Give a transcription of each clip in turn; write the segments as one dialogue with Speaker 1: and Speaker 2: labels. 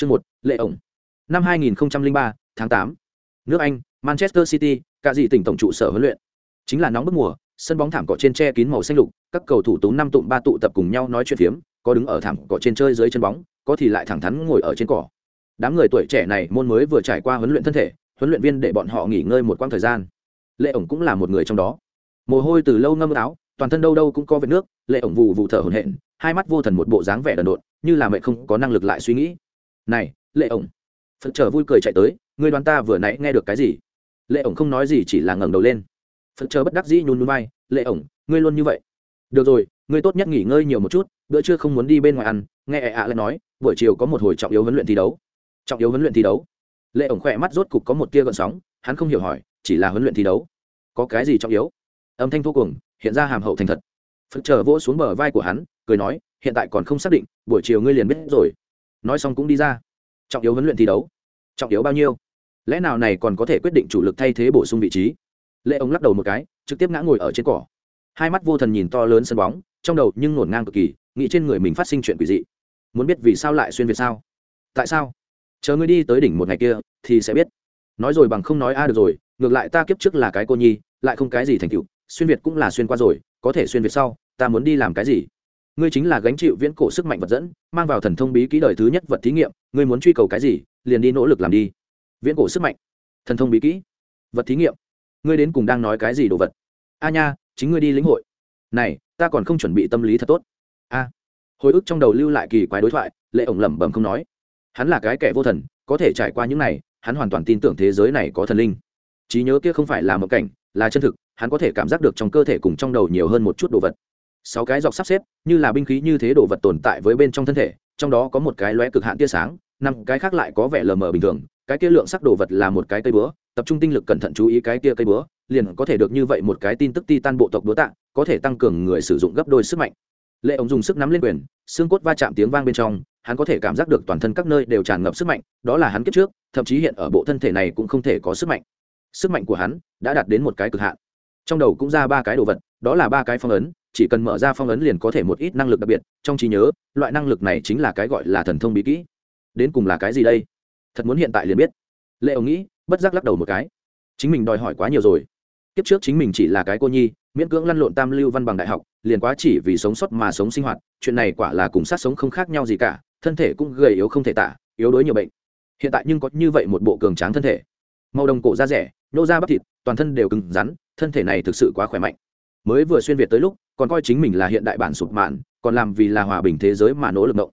Speaker 1: chương một lệ ổng. Năm 2003, tháng 8. nước anh manchester city cả dị tỉnh tổng trụ sở huấn luyện. Chính là nóng bức mùa sân bóng thảm cỏ trên tre kín màu xanh lục các cầu thủ tú năm tụm ba tụ tập cùng nhau nói chuyện phiếm có đứng ở thảm cỏ trên chơi dưới chân bóng có thì lại thẳng thắn ngồi ở trên cỏ. Đám người tuổi trẻ này môn mới vừa trải qua huấn luyện thân thể huấn luyện viên để bọn họ nghỉ ngơi một quãng thời gian. Lệ ổng cũng là một người trong đó. Mồ hôi từ lâu ngâm áo toàn thân đâu đâu cũng có vết nước lệ ổng vụ vụ thở hổn hển hai mắt vô thần một bộ dáng vẻ đần độn như là mẹ không có năng lực lại suy nghĩ này, lệ ổng. Phật trở vui cười chạy tới, người đoàn ta vừa nãy nghe được cái gì? Lệ ổng không nói gì chỉ là ngẩng đầu lên. Phật trở bất đắc dĩ nhún nhún vai, lệ ổng, ngươi luôn như vậy. Được rồi, ngươi tốt nhất nghỉ ngơi nhiều một chút, bữa trưa không muốn đi bên ngoài ăn, nghe ẹ ạ lại nói, buổi chiều có một hồi trọng yếu huấn luyện thi đấu. Trọng yếu huấn luyện thi đấu. Lệ ổng khỏe mắt rốt cục có một tia gợn sóng, hắn không hiểu hỏi, chỉ là huấn luyện thi đấu. Có cái gì trọng yếu? Âm thanh vô cùng hiện ra hàm hậu thành thật. Phật trở vỗ xuống bờ vai của hắn, cười nói, hiện tại còn không xác định, buổi chiều ngươi liền biết rồi nói xong cũng đi ra. Trọng yếu huấn luyện thi đấu. Trọng yếu bao nhiêu? Lẽ nào này còn có thể quyết định chủ lực thay thế bổ sung vị trí? Lệ ông lắc đầu một cái, trực tiếp ngã ngồi ở trên cỏ. Hai mắt vô thần nhìn to lớn sân bóng, trong đầu nhưng ngổn ngang cực kỳ, nghĩ trên người mình phát sinh chuyện quỷ dị. Muốn biết vì sao lại xuyên việt sao? Tại sao? Chờ ngươi đi tới đỉnh một ngày kia, thì sẽ biết. Nói rồi bằng không nói a à được rồi, ngược lại ta kiếp trước là cái cô nhi, lại không cái gì thành tựu, xuyên việt cũng là xuyên qua rồi, có thể xuyên việt sau, ta muốn đi làm cái gì? Ngươi chính là gánh chịu viễn cổ sức mạnh vật dẫn, mang vào thần thông bí kỹ đời thứ nhất vật thí nghiệm, ngươi muốn truy cầu cái gì, liền đi nỗ lực làm đi. Viễn cổ sức mạnh, thần thông bí kỹ, vật thí nghiệm. Ngươi đến cùng đang nói cái gì đồ vật? A nha, chính ngươi đi lĩnh hội. Này, ta còn không chuẩn bị tâm lý thật tốt. A. Hồi ức trong đầu lưu lại kỳ quái đối thoại, lệ ổng lẩm bẩm không nói. Hắn là cái kẻ vô thần, có thể trải qua những này, hắn hoàn toàn tin tưởng thế giới này có thần linh. Trí nhớ kia không phải là một cảnh, là chân thực, hắn có thể cảm giác được trong cơ thể cùng trong đầu nhiều hơn một chút đồ vật sáu cái dọc sắp xếp, như là binh khí như thế đồ vật tồn tại với bên trong thân thể, trong đó có một cái lóe cực hạn tia sáng, năm cái khác lại có vẻ lờ mờ bình thường, cái kia lượng sắc đồ vật là một cái cây búa, tập trung tinh lực cẩn thận chú ý cái kia cây búa, liền có thể được như vậy một cái tin tức ti tan bộ tộc búa tạ, có thể tăng cường người sử dụng gấp đôi sức mạnh. Lệ ống dùng sức nắm lên quyền, xương cốt va chạm tiếng vang bên trong, hắn có thể cảm giác được toàn thân các nơi đều tràn ngập sức mạnh, đó là hắn kiếp trước, thậm chí hiện ở bộ thân thể này cũng không thể có sức mạnh. Sức mạnh của hắn đã đạt đến một cái cực hạn. Trong đầu cũng ra ba cái đồ vật, đó là ba cái phong ấn chỉ cần mở ra phong ấn liền có thể một ít năng lực đặc biệt, trong trí nhớ, loại năng lực này chính là cái gọi là thần thông bí kỹ. Đến cùng là cái gì đây? Thật muốn hiện tại liền biết. Lệ ông nghĩ, bất giác lắc đầu một cái. Chính mình đòi hỏi quá nhiều rồi. Kiếp trước chính mình chỉ là cái cô nhi, miễn cưỡng lăn lộn tam lưu văn bằng đại học, liền quá chỉ vì sống sót mà sống sinh hoạt, chuyện này quả là cùng sát sống không khác nhau gì cả, thân thể cũng gầy yếu không thể tả, yếu đuối nhiều bệnh. Hiện tại nhưng có như vậy một bộ cường tráng thân thể. Màu đồng cổ da rẻ nhô da bắp thịt, toàn thân đều cứng rắn, thân thể này thực sự quá khỏe mạnh mới vừa xuyên việt tới lúc, còn coi chính mình là hiện đại bản sụp mạn, còn làm vì là hòa bình thế giới mà nỗ lực động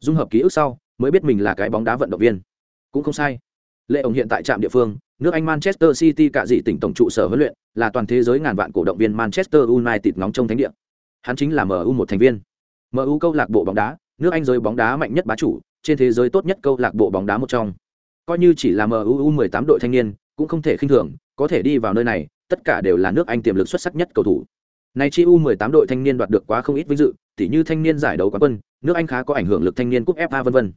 Speaker 1: dung hợp ký ức sau, mới biết mình là cái bóng đá vận động viên. Cũng không sai. Lệ ổng hiện tại trạm địa phương, nước anh manchester city cả dị tỉnh tổng trụ sở huấn luyện, là toàn thế giới ngàn vạn cổ động viên manchester united ngóng trong thánh địa. Hắn chính là mu một thành viên. Mu câu lạc bộ bóng đá, nước anh giới bóng đá mạnh nhất bá chủ, trên thế giới tốt nhất câu lạc bộ bóng đá một trong. Coi như chỉ là mu 18 đội thanh niên, cũng không thể khinh thường, có thể đi vào nơi này tất cả đều là nước anh tiềm lực xuất sắc nhất cầu thủ này chi U18 đội thanh niên đoạt được quá không ít vinh dự, tỉ như thanh niên giải đấu quán quân, nước Anh khá có ảnh hưởng lực thanh niên cúp FA vân vân.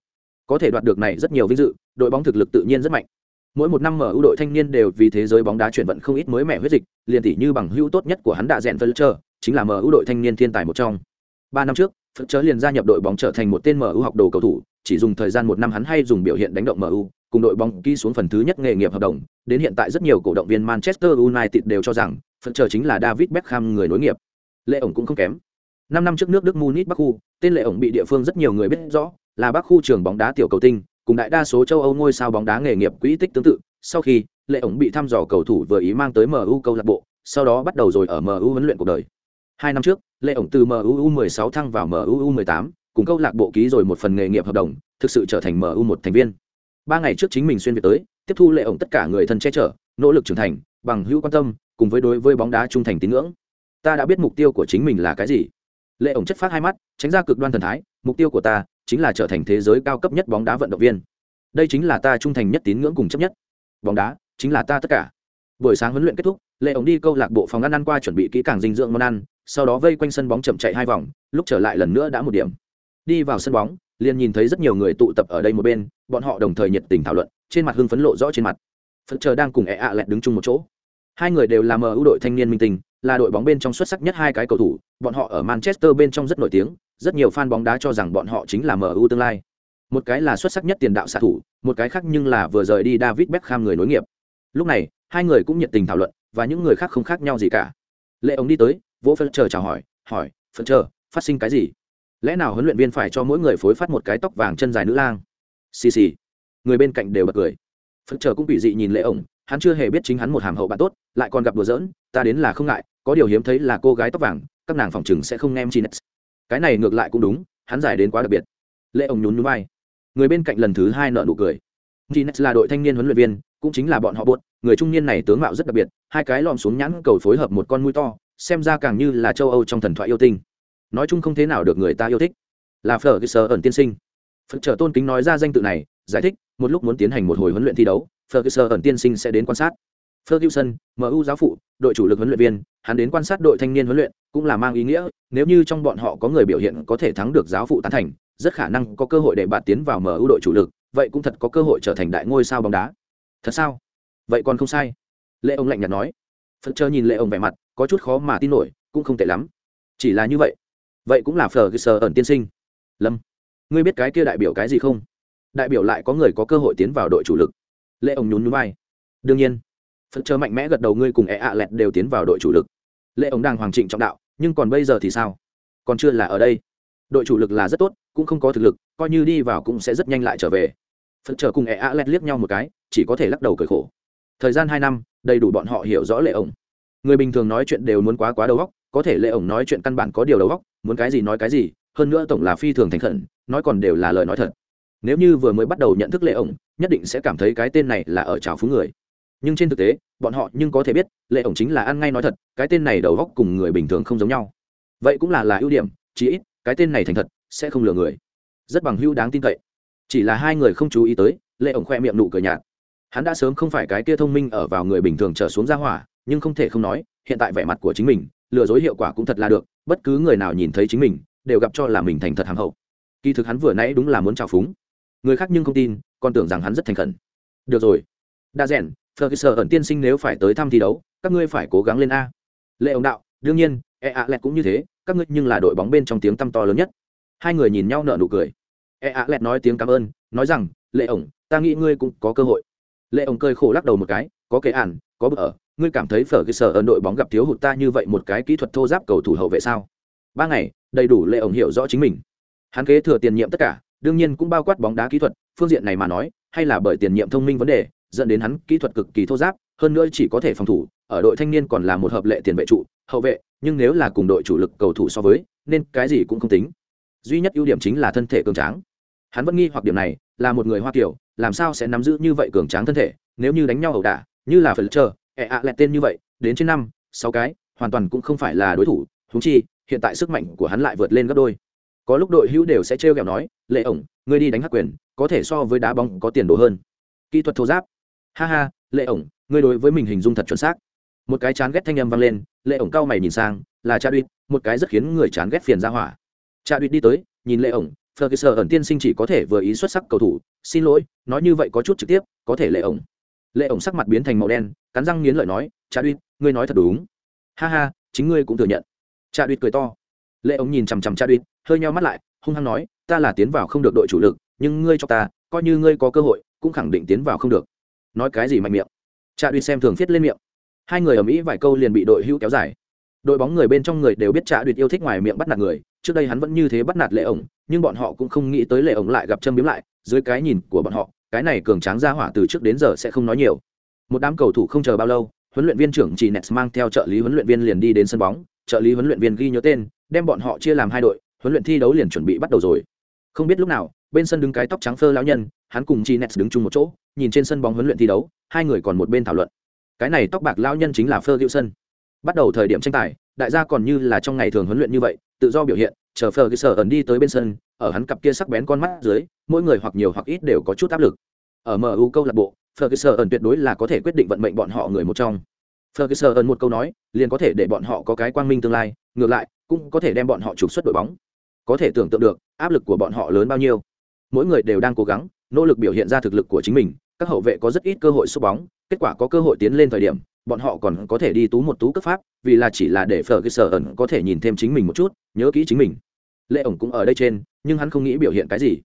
Speaker 1: Có thể đoạt được này rất nhiều vinh dự, đội bóng thực lực tự nhiên rất mạnh. Mỗi một năm mở ưu đội thanh niên đều vì thế giới bóng đá chuyển vận không ít mới mẻ huyết dịch, liền tỉ như bằng hữu tốt nhất của hắn đã rèn Fletcher, chính là mở ưu đội thanh niên thiên tài một trong. Ba năm trước, Fletcher liền gia nhập đội bóng trở thành một tên mở ưu học đồ cầu thủ, chỉ dùng thời gian một năm hắn hay dùng biểu hiện đánh động MU, cùng đội bóng ký xuống phần thứ nhất nghề nghiệp hợp đồng, đến hiện tại rất nhiều cổ động viên Manchester United đều cho rằng phần chờ chính là David Beckham người nối nghiệp. Lệ ổng cũng không kém. Năm năm trước nước Đức Munich Bắc khu, tên Lệ ổng bị địa phương rất nhiều người biết rõ, là Bắc khu trường bóng đá tiểu cầu tinh, cùng đại đa số châu Âu ngôi sao bóng đá nghề nghiệp quỹ tích tương tự. Sau khi Lệ ổng bị thăm dò cầu thủ vừa ý mang tới MU câu lạc bộ, sau đó bắt đầu rồi ở MU huấn luyện cuộc đời. Hai năm trước, Lệ ổng từ MU 16 thăng vào MU 18, cùng câu lạc bộ ký rồi một phần nghề nghiệp hợp đồng, thực sự trở thành MU một thành viên. Ba ngày trước chính mình xuyên việt tới, tiếp thu Lệ ổng tất cả người thân che chở, nỗ lực trưởng thành, bằng hữu quan tâm, cùng với đối với bóng đá trung thành tín ngưỡng. Ta đã biết mục tiêu của chính mình là cái gì. Lệ ổng chất phát hai mắt tránh ra cực đoan thần thái mục tiêu của ta chính là trở thành thế giới cao cấp nhất bóng đá vận động viên. Đây chính là ta trung thành nhất tín ngưỡng cùng chấp nhất. Bóng đá chính là ta tất cả. Buổi sáng huấn luyện kết thúc lệ ổng đi câu lạc bộ phòng ăn ăn qua chuẩn bị kỹ càng dinh dưỡng món ăn sau đó vây quanh sân bóng chậm chạy hai vòng lúc trở lại lần nữa đã một điểm đi vào sân bóng, liền nhìn thấy rất nhiều người tụ tập ở đây một bên, bọn họ đồng thời nhiệt tình thảo luận, trên mặt hưng phấn lộ rõ trên mặt. Phật chờ đang cùng ẹ ạ lẹt đứng chung một chỗ. Hai người đều là mu đội thanh niên minh tình, là đội bóng bên trong xuất sắc nhất hai cái cầu thủ, bọn họ ở manchester bên trong rất nổi tiếng, rất nhiều fan bóng đá cho rằng bọn họ chính là mu tương lai. Một cái là xuất sắc nhất tiền đạo xạ thủ, một cái khác nhưng là vừa rời đi david beckham người nối nghiệp. Lúc này, hai người cũng nhiệt tình thảo luận, và những người khác không khác nhau gì cả. Lệ ống đi tới, vỗ phân chờ chào hỏi hỏi phân chờ, phát sinh cái gì? Lẽ nào huấn luyện viên phải cho mỗi người phối phát một cái tóc vàng chân dài nữ lang? Xì xì. Người bên cạnh đều bật cười. Phân chờ cũng bị dị nhìn lệ ổng, hắn chưa hề biết chính hắn một hàm hậu bạn tốt, lại còn gặp đùa giỡn, ta đến là không ngại, có điều hiếm thấy là cô gái tóc vàng, các nàng phòng chừng sẽ không nghe em chi cái này ngược lại cũng đúng, hắn giải đến quá đặc biệt. Lệ ổng nhún nhún vai. Người bên cạnh lần thứ hai nợ nụ cười. Chi là đội thanh niên huấn luyện viên, cũng chính là bọn họ buốt người trung niên này tướng mạo rất đặc biệt, hai cái lòm xuống nhãn cầu phối hợp một con mũi to, xem ra càng như là châu âu trong thần thoại yêu tinh nói chung không thế nào được người ta yêu thích là phở cái sơ ẩn tiên sinh phật trở tôn kính nói ra danh tự này giải thích một lúc muốn tiến hành một hồi huấn luyện thi đấu phở cái sơ ẩn tiên sinh sẽ đến quan sát Ferguson, MU giáo phụ, đội chủ lực huấn luyện viên, hắn đến quan sát đội thanh niên huấn luyện, cũng là mang ý nghĩa, nếu như trong bọn họ có người biểu hiện có thể thắng được giáo phụ tán thành, rất khả năng có cơ hội để bạn tiến vào MU đội chủ lực, vậy cũng thật có cơ hội trở thành đại ngôi sao bóng đá. Thật sao? Vậy còn không sai. Lệ ông lạnh nhạt nói. Phật chờ nhìn Lệ ông vẻ mặt, có chút khó mà tin nổi, cũng không tệ lắm. Chỉ là như vậy. Vậy cũng là phờ sờ ẩn tiên sinh. Lâm, ngươi biết cái kia đại biểu cái gì không? Đại biểu lại có người có cơ hội tiến vào đội chủ lực. Lệ ông nhún nhún vai. Đương nhiên phật chờ mạnh mẽ gật đầu ngươi cùng e ạ lẹt đều tiến vào đội chủ lực lệ ông đang hoàng trịnh trọng đạo nhưng còn bây giờ thì sao còn chưa là ở đây đội chủ lực là rất tốt cũng không có thực lực coi như đi vào cũng sẽ rất nhanh lại trở về phật chờ cùng e ạ lẹt liếc nhau một cái chỉ có thể lắc đầu cởi khổ thời gian hai năm đầy đủ bọn họ hiểu rõ lệ ổng người bình thường nói chuyện đều muốn quá quá đầu góc có thể lệ ổng nói chuyện căn bản có điều đầu óc, muốn cái gì nói cái gì, hơn nữa tổng là phi thường thành khẩn, nói còn đều là lời nói thật. Nếu như vừa mới bắt đầu nhận thức lệ ổng, nhất định sẽ cảm thấy cái tên này là ở trào phú người. Nhưng trên thực tế, bọn họ nhưng có thể biết, lệ ổng chính là ăn ngay nói thật, cái tên này đầu góc cùng người bình thường không giống nhau. Vậy cũng là là ưu điểm, chí ít, cái tên này thành thật, sẽ không lừa người. Rất bằng hưu đáng tin cậy. Chỉ là hai người không chú ý tới, lệ ổng khoe miệng nụ cười nhạt. Hắn đã sớm không phải cái kia thông minh ở vào người bình thường trở xuống ra hỏa, nhưng không thể không nói, hiện tại vẻ mặt của chính mình lừa dối hiệu quả cũng thật là được bất cứ người nào nhìn thấy chính mình đều gặp cho là mình thành thật hàng hậu kỳ thực hắn vừa nãy đúng là muốn trào phúng người khác nhưng không tin còn tưởng rằng hắn rất thành khẩn được rồi đa rèn Ferguson ẩn tiên sinh nếu phải tới thăm thi đấu, các ngươi phải cố gắng lên a. Lệ ông đạo, đương nhiên, E ạ lẹt cũng như thế, các ngươi nhưng là đội bóng bên trong tiếng tăm to lớn nhất. Hai người nhìn nhau nở nụ cười. E ạ lẹt nói tiếng cảm ơn, nói rằng, Lệ ổng, ta nghĩ ngươi cũng có cơ hội. Lệ ổng cười khổ lắc đầu một cái, có kế ản, có bực ở, ngươi cảm thấy phở cái sở ở đội bóng gặp thiếu hụt ta như vậy một cái kỹ thuật thô giáp cầu thủ hậu vệ sao? Ba ngày, đầy đủ Lệ ổng hiểu rõ chính mình. Hắn kế thừa tiền nhiệm tất cả, đương nhiên cũng bao quát bóng đá kỹ thuật, phương diện này mà nói, hay là bởi tiền nhiệm thông minh vấn đề, dẫn đến hắn kỹ thuật cực kỳ thô giáp hơn nữa chỉ có thể phòng thủ ở đội thanh niên còn là một hợp lệ tiền vệ trụ hậu vệ nhưng nếu là cùng đội chủ lực cầu thủ so với nên cái gì cũng không tính duy nhất ưu điểm chính là thân thể cường tráng hắn vẫn nghi hoặc điểm này là một người hoa kiểu làm sao sẽ nắm giữ như vậy cường tráng thân thể nếu như đánh nhau ẩu đả như là phải chờ ẹ ạ lẹt tên như vậy đến trên năm sáu cái hoàn toàn cũng không phải là đối thủ thúng chi hiện tại sức mạnh của hắn lại vượt lên gấp đôi. Có lúc đội hữu đều sẽ trêu ghẹo nói lệ ổng ngươi đi đánh hắc quyền có thể so với đá bóng có tiền đồ hơn. Kỹ thuật thô giáp. Ha ha lệ ổng ngươi đối với mình hình dung thật chuẩn xác. Một cái chán ghét thanh âm vang lên lệ ổng cao mày nhìn sang là cha đuýt một cái rất khiến người chán ghét phiền ra hỏa. Cha đuýt đi tới nhìn lệ ổng Ferguson ẩn tiên sinh chỉ có thể vừa ý xuất sắc cầu thủ, xin lỗi, nói như vậy có chút trực tiếp, có thể lệ ổng. Lệ ổng sắc mặt biến thành màu đen, cắn răng nghiến lợi nói, "Cha Đuýt, ngươi nói thật đúng." Ha ha, chính ngươi cũng thừa nhận. Cha Đuýt cười to. Lệ ổng nhìn chằm chằm Cha Đuýt, hơi nheo mắt lại, hung hăng nói, "Ta là tiến vào không được đội chủ lực, nhưng ngươi cho ta, coi như ngươi có cơ hội, cũng khẳng định tiến vào không được." nói cái gì mạnh miệng cha đuýt xem thường thiết lên miệng hai người ở mỹ vài câu liền bị đội hữu kéo dài đội bóng người bên trong người đều biết trạ đuỵt yêu thích ngoài miệng bắt nạt người trước đây hắn vẫn như thế bắt nạt lệ ổng nhưng bọn họ cũng không nghĩ tới lệ ổng lại gặp châm biếm lại dưới cái nhìn của bọn họ cái này cường tráng ra hỏa từ trước đến giờ sẽ không nói nhiều. Một đám cầu thủ không chờ bao lâu, huấn luyện viên trưởng chỉ nets mang theo trợ lý huấn luyện viên liền đi đến sân bóng. Trợ lý huấn luyện viên ghi nhớ tên, đem bọn họ chia làm hai đội, huấn luyện thi đấu liền chuẩn bị bắt đầu rồi. Không biết lúc nào, bên sân đứng cái tóc trắng phơ lão nhân, hắn cùng chi nets đứng chung một chỗ, nhìn trên sân bóng huấn luyện thi đấu, hai người còn một bên thảo luận. Cái này tóc bạc lão nhân chính là ferguson bắt đầu thời điểm tranh tài, đại gia còn như là trong ngày thường huấn luyện như vậy, tự do biểu hiện, chờ ferguson ẩn đi tới bên sân ở hắn cặp kia sắc bén con mắt dưới, mỗi người hoặc nhiều hoặc ít đều có chút áp lực. Ở mu câu lạc bộ, ferguson ẩn tuyệt đối là có thể quyết định vận mệnh bọn họ người một trong. Ferguson ẩn một câu nói, liền có thể để bọn họ có cái quang minh tương lai, ngược lại, cũng có thể đem bọn họ trục xuất đội bóng. Có thể tưởng tượng được, áp lực của bọn họ lớn bao nhiêu. Mỗi người đều đang cố gắng, nỗ lực biểu hiện ra thực lực của chính mình, các hậu vệ có rất ít cơ hội sút bóng, kết quả có cơ hội tiến lên thời điểm, bọn họ còn có thể đi tú một tú cấp pháp, vì là chỉ là để Ferguson ẩn có thể nhìn thêm chính mình một chút, nhớ kỹ chính mình lệ ổng cũng ở đây trên, nhưng hắn không nghĩ biểu hiện cái gì.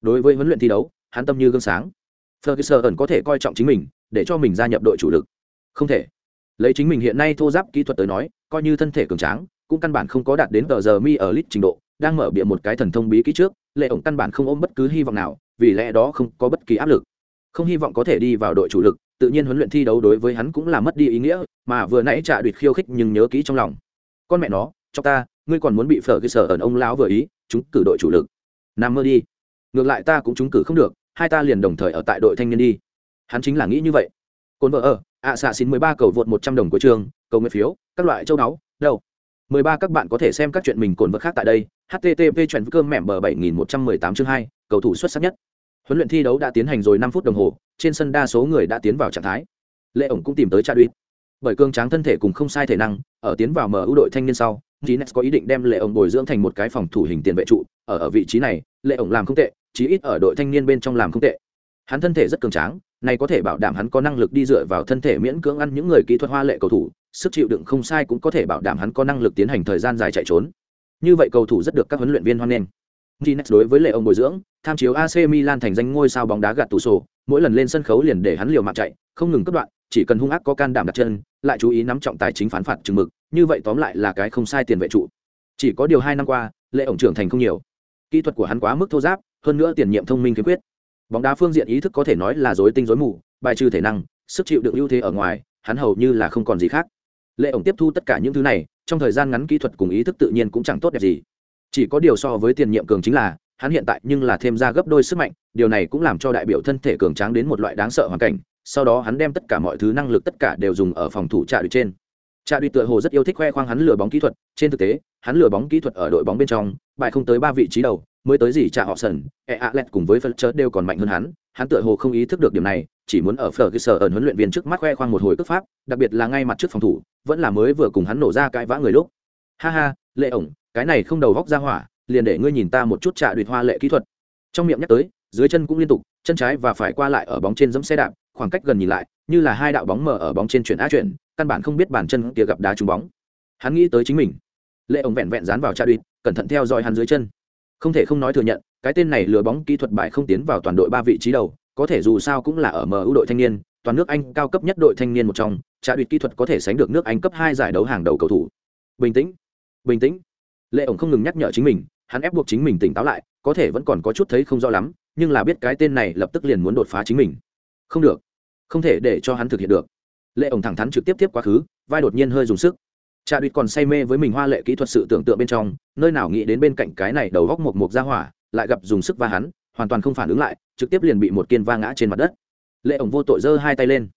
Speaker 1: Đối với huấn luyện thi đấu, hắn tâm như gương sáng. Ferguson ẩn có thể coi trọng chính mình, để cho mình gia nhập đội chủ lực. Không thể. Lấy chính mình hiện nay thô giáp kỹ thuật tới nói, coi như thân thể cường tráng, cũng căn bản không có đạt đến tờ giờ mi ở lít trình độ, đang mở bịa một cái thần thông bí kỹ trước, lệ ổng căn bản không ôm bất cứ hy vọng nào, vì lẽ đó không có bất kỳ áp lực. Không hy vọng có thể đi vào đội chủ lực, tự nhiên huấn luyện thi đấu đối với hắn cũng là mất đi ý nghĩa, mà vừa nãy trả đuyệt khiêu khích nhưng nhớ kỹ trong lòng. Con mẹ nó, cho ta ngươi còn muốn bị phở cái sở ẩn ông lão vừa ý, chúng cử đội chủ lực. Nằm mơ đi. Ngược lại ta cũng chúng cử không được, hai ta liền đồng thời ở tại đội thanh niên đi. Hắn chính là nghĩ như vậy. Cồn vợ ở, ạ xạ xin mười ba cầu vượt một trăm đồng của trường, cầu nguyện phiếu, các loại châu đáo đâu? Mười ba các bạn có thể xem các chuyện mình cồn vợ khác tại đây. Http chuyện cơm mẻm bờ bảy nghìn một trăm mười tám chương hai, cầu thủ xuất sắc nhất. Huấn luyện thi đấu đã tiến hành rồi năm phút đồng hồ, trên sân đa số người đã tiến vào trạng thái. Lệ ổng cũng tìm tới cha đuýt bởi cương tráng thân thể cùng không sai thể năng, ở tiến vào mở ưu đội thanh niên sau Gines có ý định đem lệ ổng bồi dưỡng thành một cái phòng thủ hình tiền vệ trụ, ở ở vị trí này, lệ ổng làm không tệ, chí ít ở đội thanh niên bên trong làm không tệ. Hắn thân thể rất cường tráng, này có thể bảo đảm hắn có năng lực đi dựa vào thân thể miễn cưỡng ăn những người kỹ thuật hoa lệ cầu thủ, sức chịu đựng không sai cũng có thể bảo đảm hắn có năng lực tiến hành thời gian dài chạy trốn. Như vậy cầu thủ rất được các huấn luyện viên hoan nghênh. Gines đối với lệ ổng bồi dưỡng, tham chiếu AC Milan thành danh ngôi sao bóng đá gạt tủ sổ, mỗi lần lên sân khấu liền để hắn liều mạng chạy, không ngừng cất đoạn chỉ cần hung ác có can đảm đặt chân, lại chú ý nắm trọng tài chính phán phạt chừng mực, như vậy tóm lại là cái không sai tiền vệ trụ. Chỉ có điều hai năm qua, lệ ổng trưởng thành không nhiều. Kỹ thuật của hắn quá mức thô giáp, hơn nữa tiền nhiệm thông minh kiếm quyết bóng đá phương diện ý thức có thể nói là dối tinh dối mù, bài trừ thể năng, sức chịu đựng ưu thế ở ngoài, hắn hầu như là không còn gì khác. Lệ ổng tiếp thu tất cả những thứ này, trong thời gian ngắn kỹ thuật cùng ý thức tự nhiên cũng chẳng tốt đẹp gì. Chỉ có điều so với tiền nhiệm cường chính là, hắn hiện tại nhưng là thêm ra gấp đôi sức mạnh, điều này cũng làm cho đại biểu thân thể cường tráng đến một loại đáng sợ hoàn cảnh sau đó hắn đem tất cả mọi thứ năng lực tất cả đều dùng ở phòng thủ trạ đuổi trên. Trạ đuổi tựa hồ rất yêu thích khoe khoang hắn lừa bóng kỹ thuật, trên thực tế, hắn lừa bóng kỹ thuật ở đội bóng bên trong, bài không tới ba vị trí đầu, mới tới gì trạ họ sần e a lẹt cùng với phân chớ đều còn mạnh hơn hắn hắn tựa hồ không ý thức được điểm này, chỉ muốn ở phở cơ sở ẩn huấn luyện viên trước mắt khoe khoang một hồi cước pháp, đặc biệt là ngay mặt trước phòng thủ, vẫn là mới vừa cùng hắn nổ ra cãi vã người lúc. Ha ha, lệ ổng, cái này không đầu góc ra hỏa, liền để ngươi nhìn ta một chút trạ đuổi hoa lệ kỹ thuật. Trong miệng nhắc tới, dưới chân cũng liên tục, chân trái và phải qua lại ở bóng trên dẫm xe đạp khoảng cách gần nhìn lại, như là hai đạo bóng mở ở bóng trên chuyển á chuyển, căn bản không biết bản chân kia gặp đá trúng bóng. Hắn nghĩ tới chính mình. Lệ ổng vẹn vẹn dán vào cha đuỵt cẩn thận theo dõi hắn dưới chân. Không thể không nói thừa nhận, cái tên này lừa bóng kỹ thuật bài không tiến vào toàn đội ba vị trí đầu, có thể dù sao cũng là ở mu đội thanh niên, toàn nước anh cao cấp nhất đội thanh niên một trong, cha đuỵt kỹ thuật có thể sánh được nước anh cấp hai giải đấu hàng đầu cầu thủ. Bình tĩnh bình tĩnh. Lệ ổng không ngừng nhắc nhở chính mình, hắn ép buộc chính mình tỉnh táo lại, có thể vẫn còn có chút thấy không rõ lắm, nhưng là biết cái tên này lập tức liền muốn đột phá chính mình. Không được không thể để cho hắn thực hiện được. Lệ ổng thẳng thắn trực tiếp tiếp quá khứ, vai đột nhiên hơi dùng sức. Cha đuýt còn say mê với mình hoa lệ kỹ thuật sự tưởng tượng bên trong, nơi nào nghĩ đến bên cạnh cái này đầu góc một một ra hỏa, lại gặp dùng sức va hắn, hoàn toàn không phản ứng lại, trực tiếp liền bị một kiên va ngã trên mặt đất. Lệ ổng vô tội giơ hai tay lên.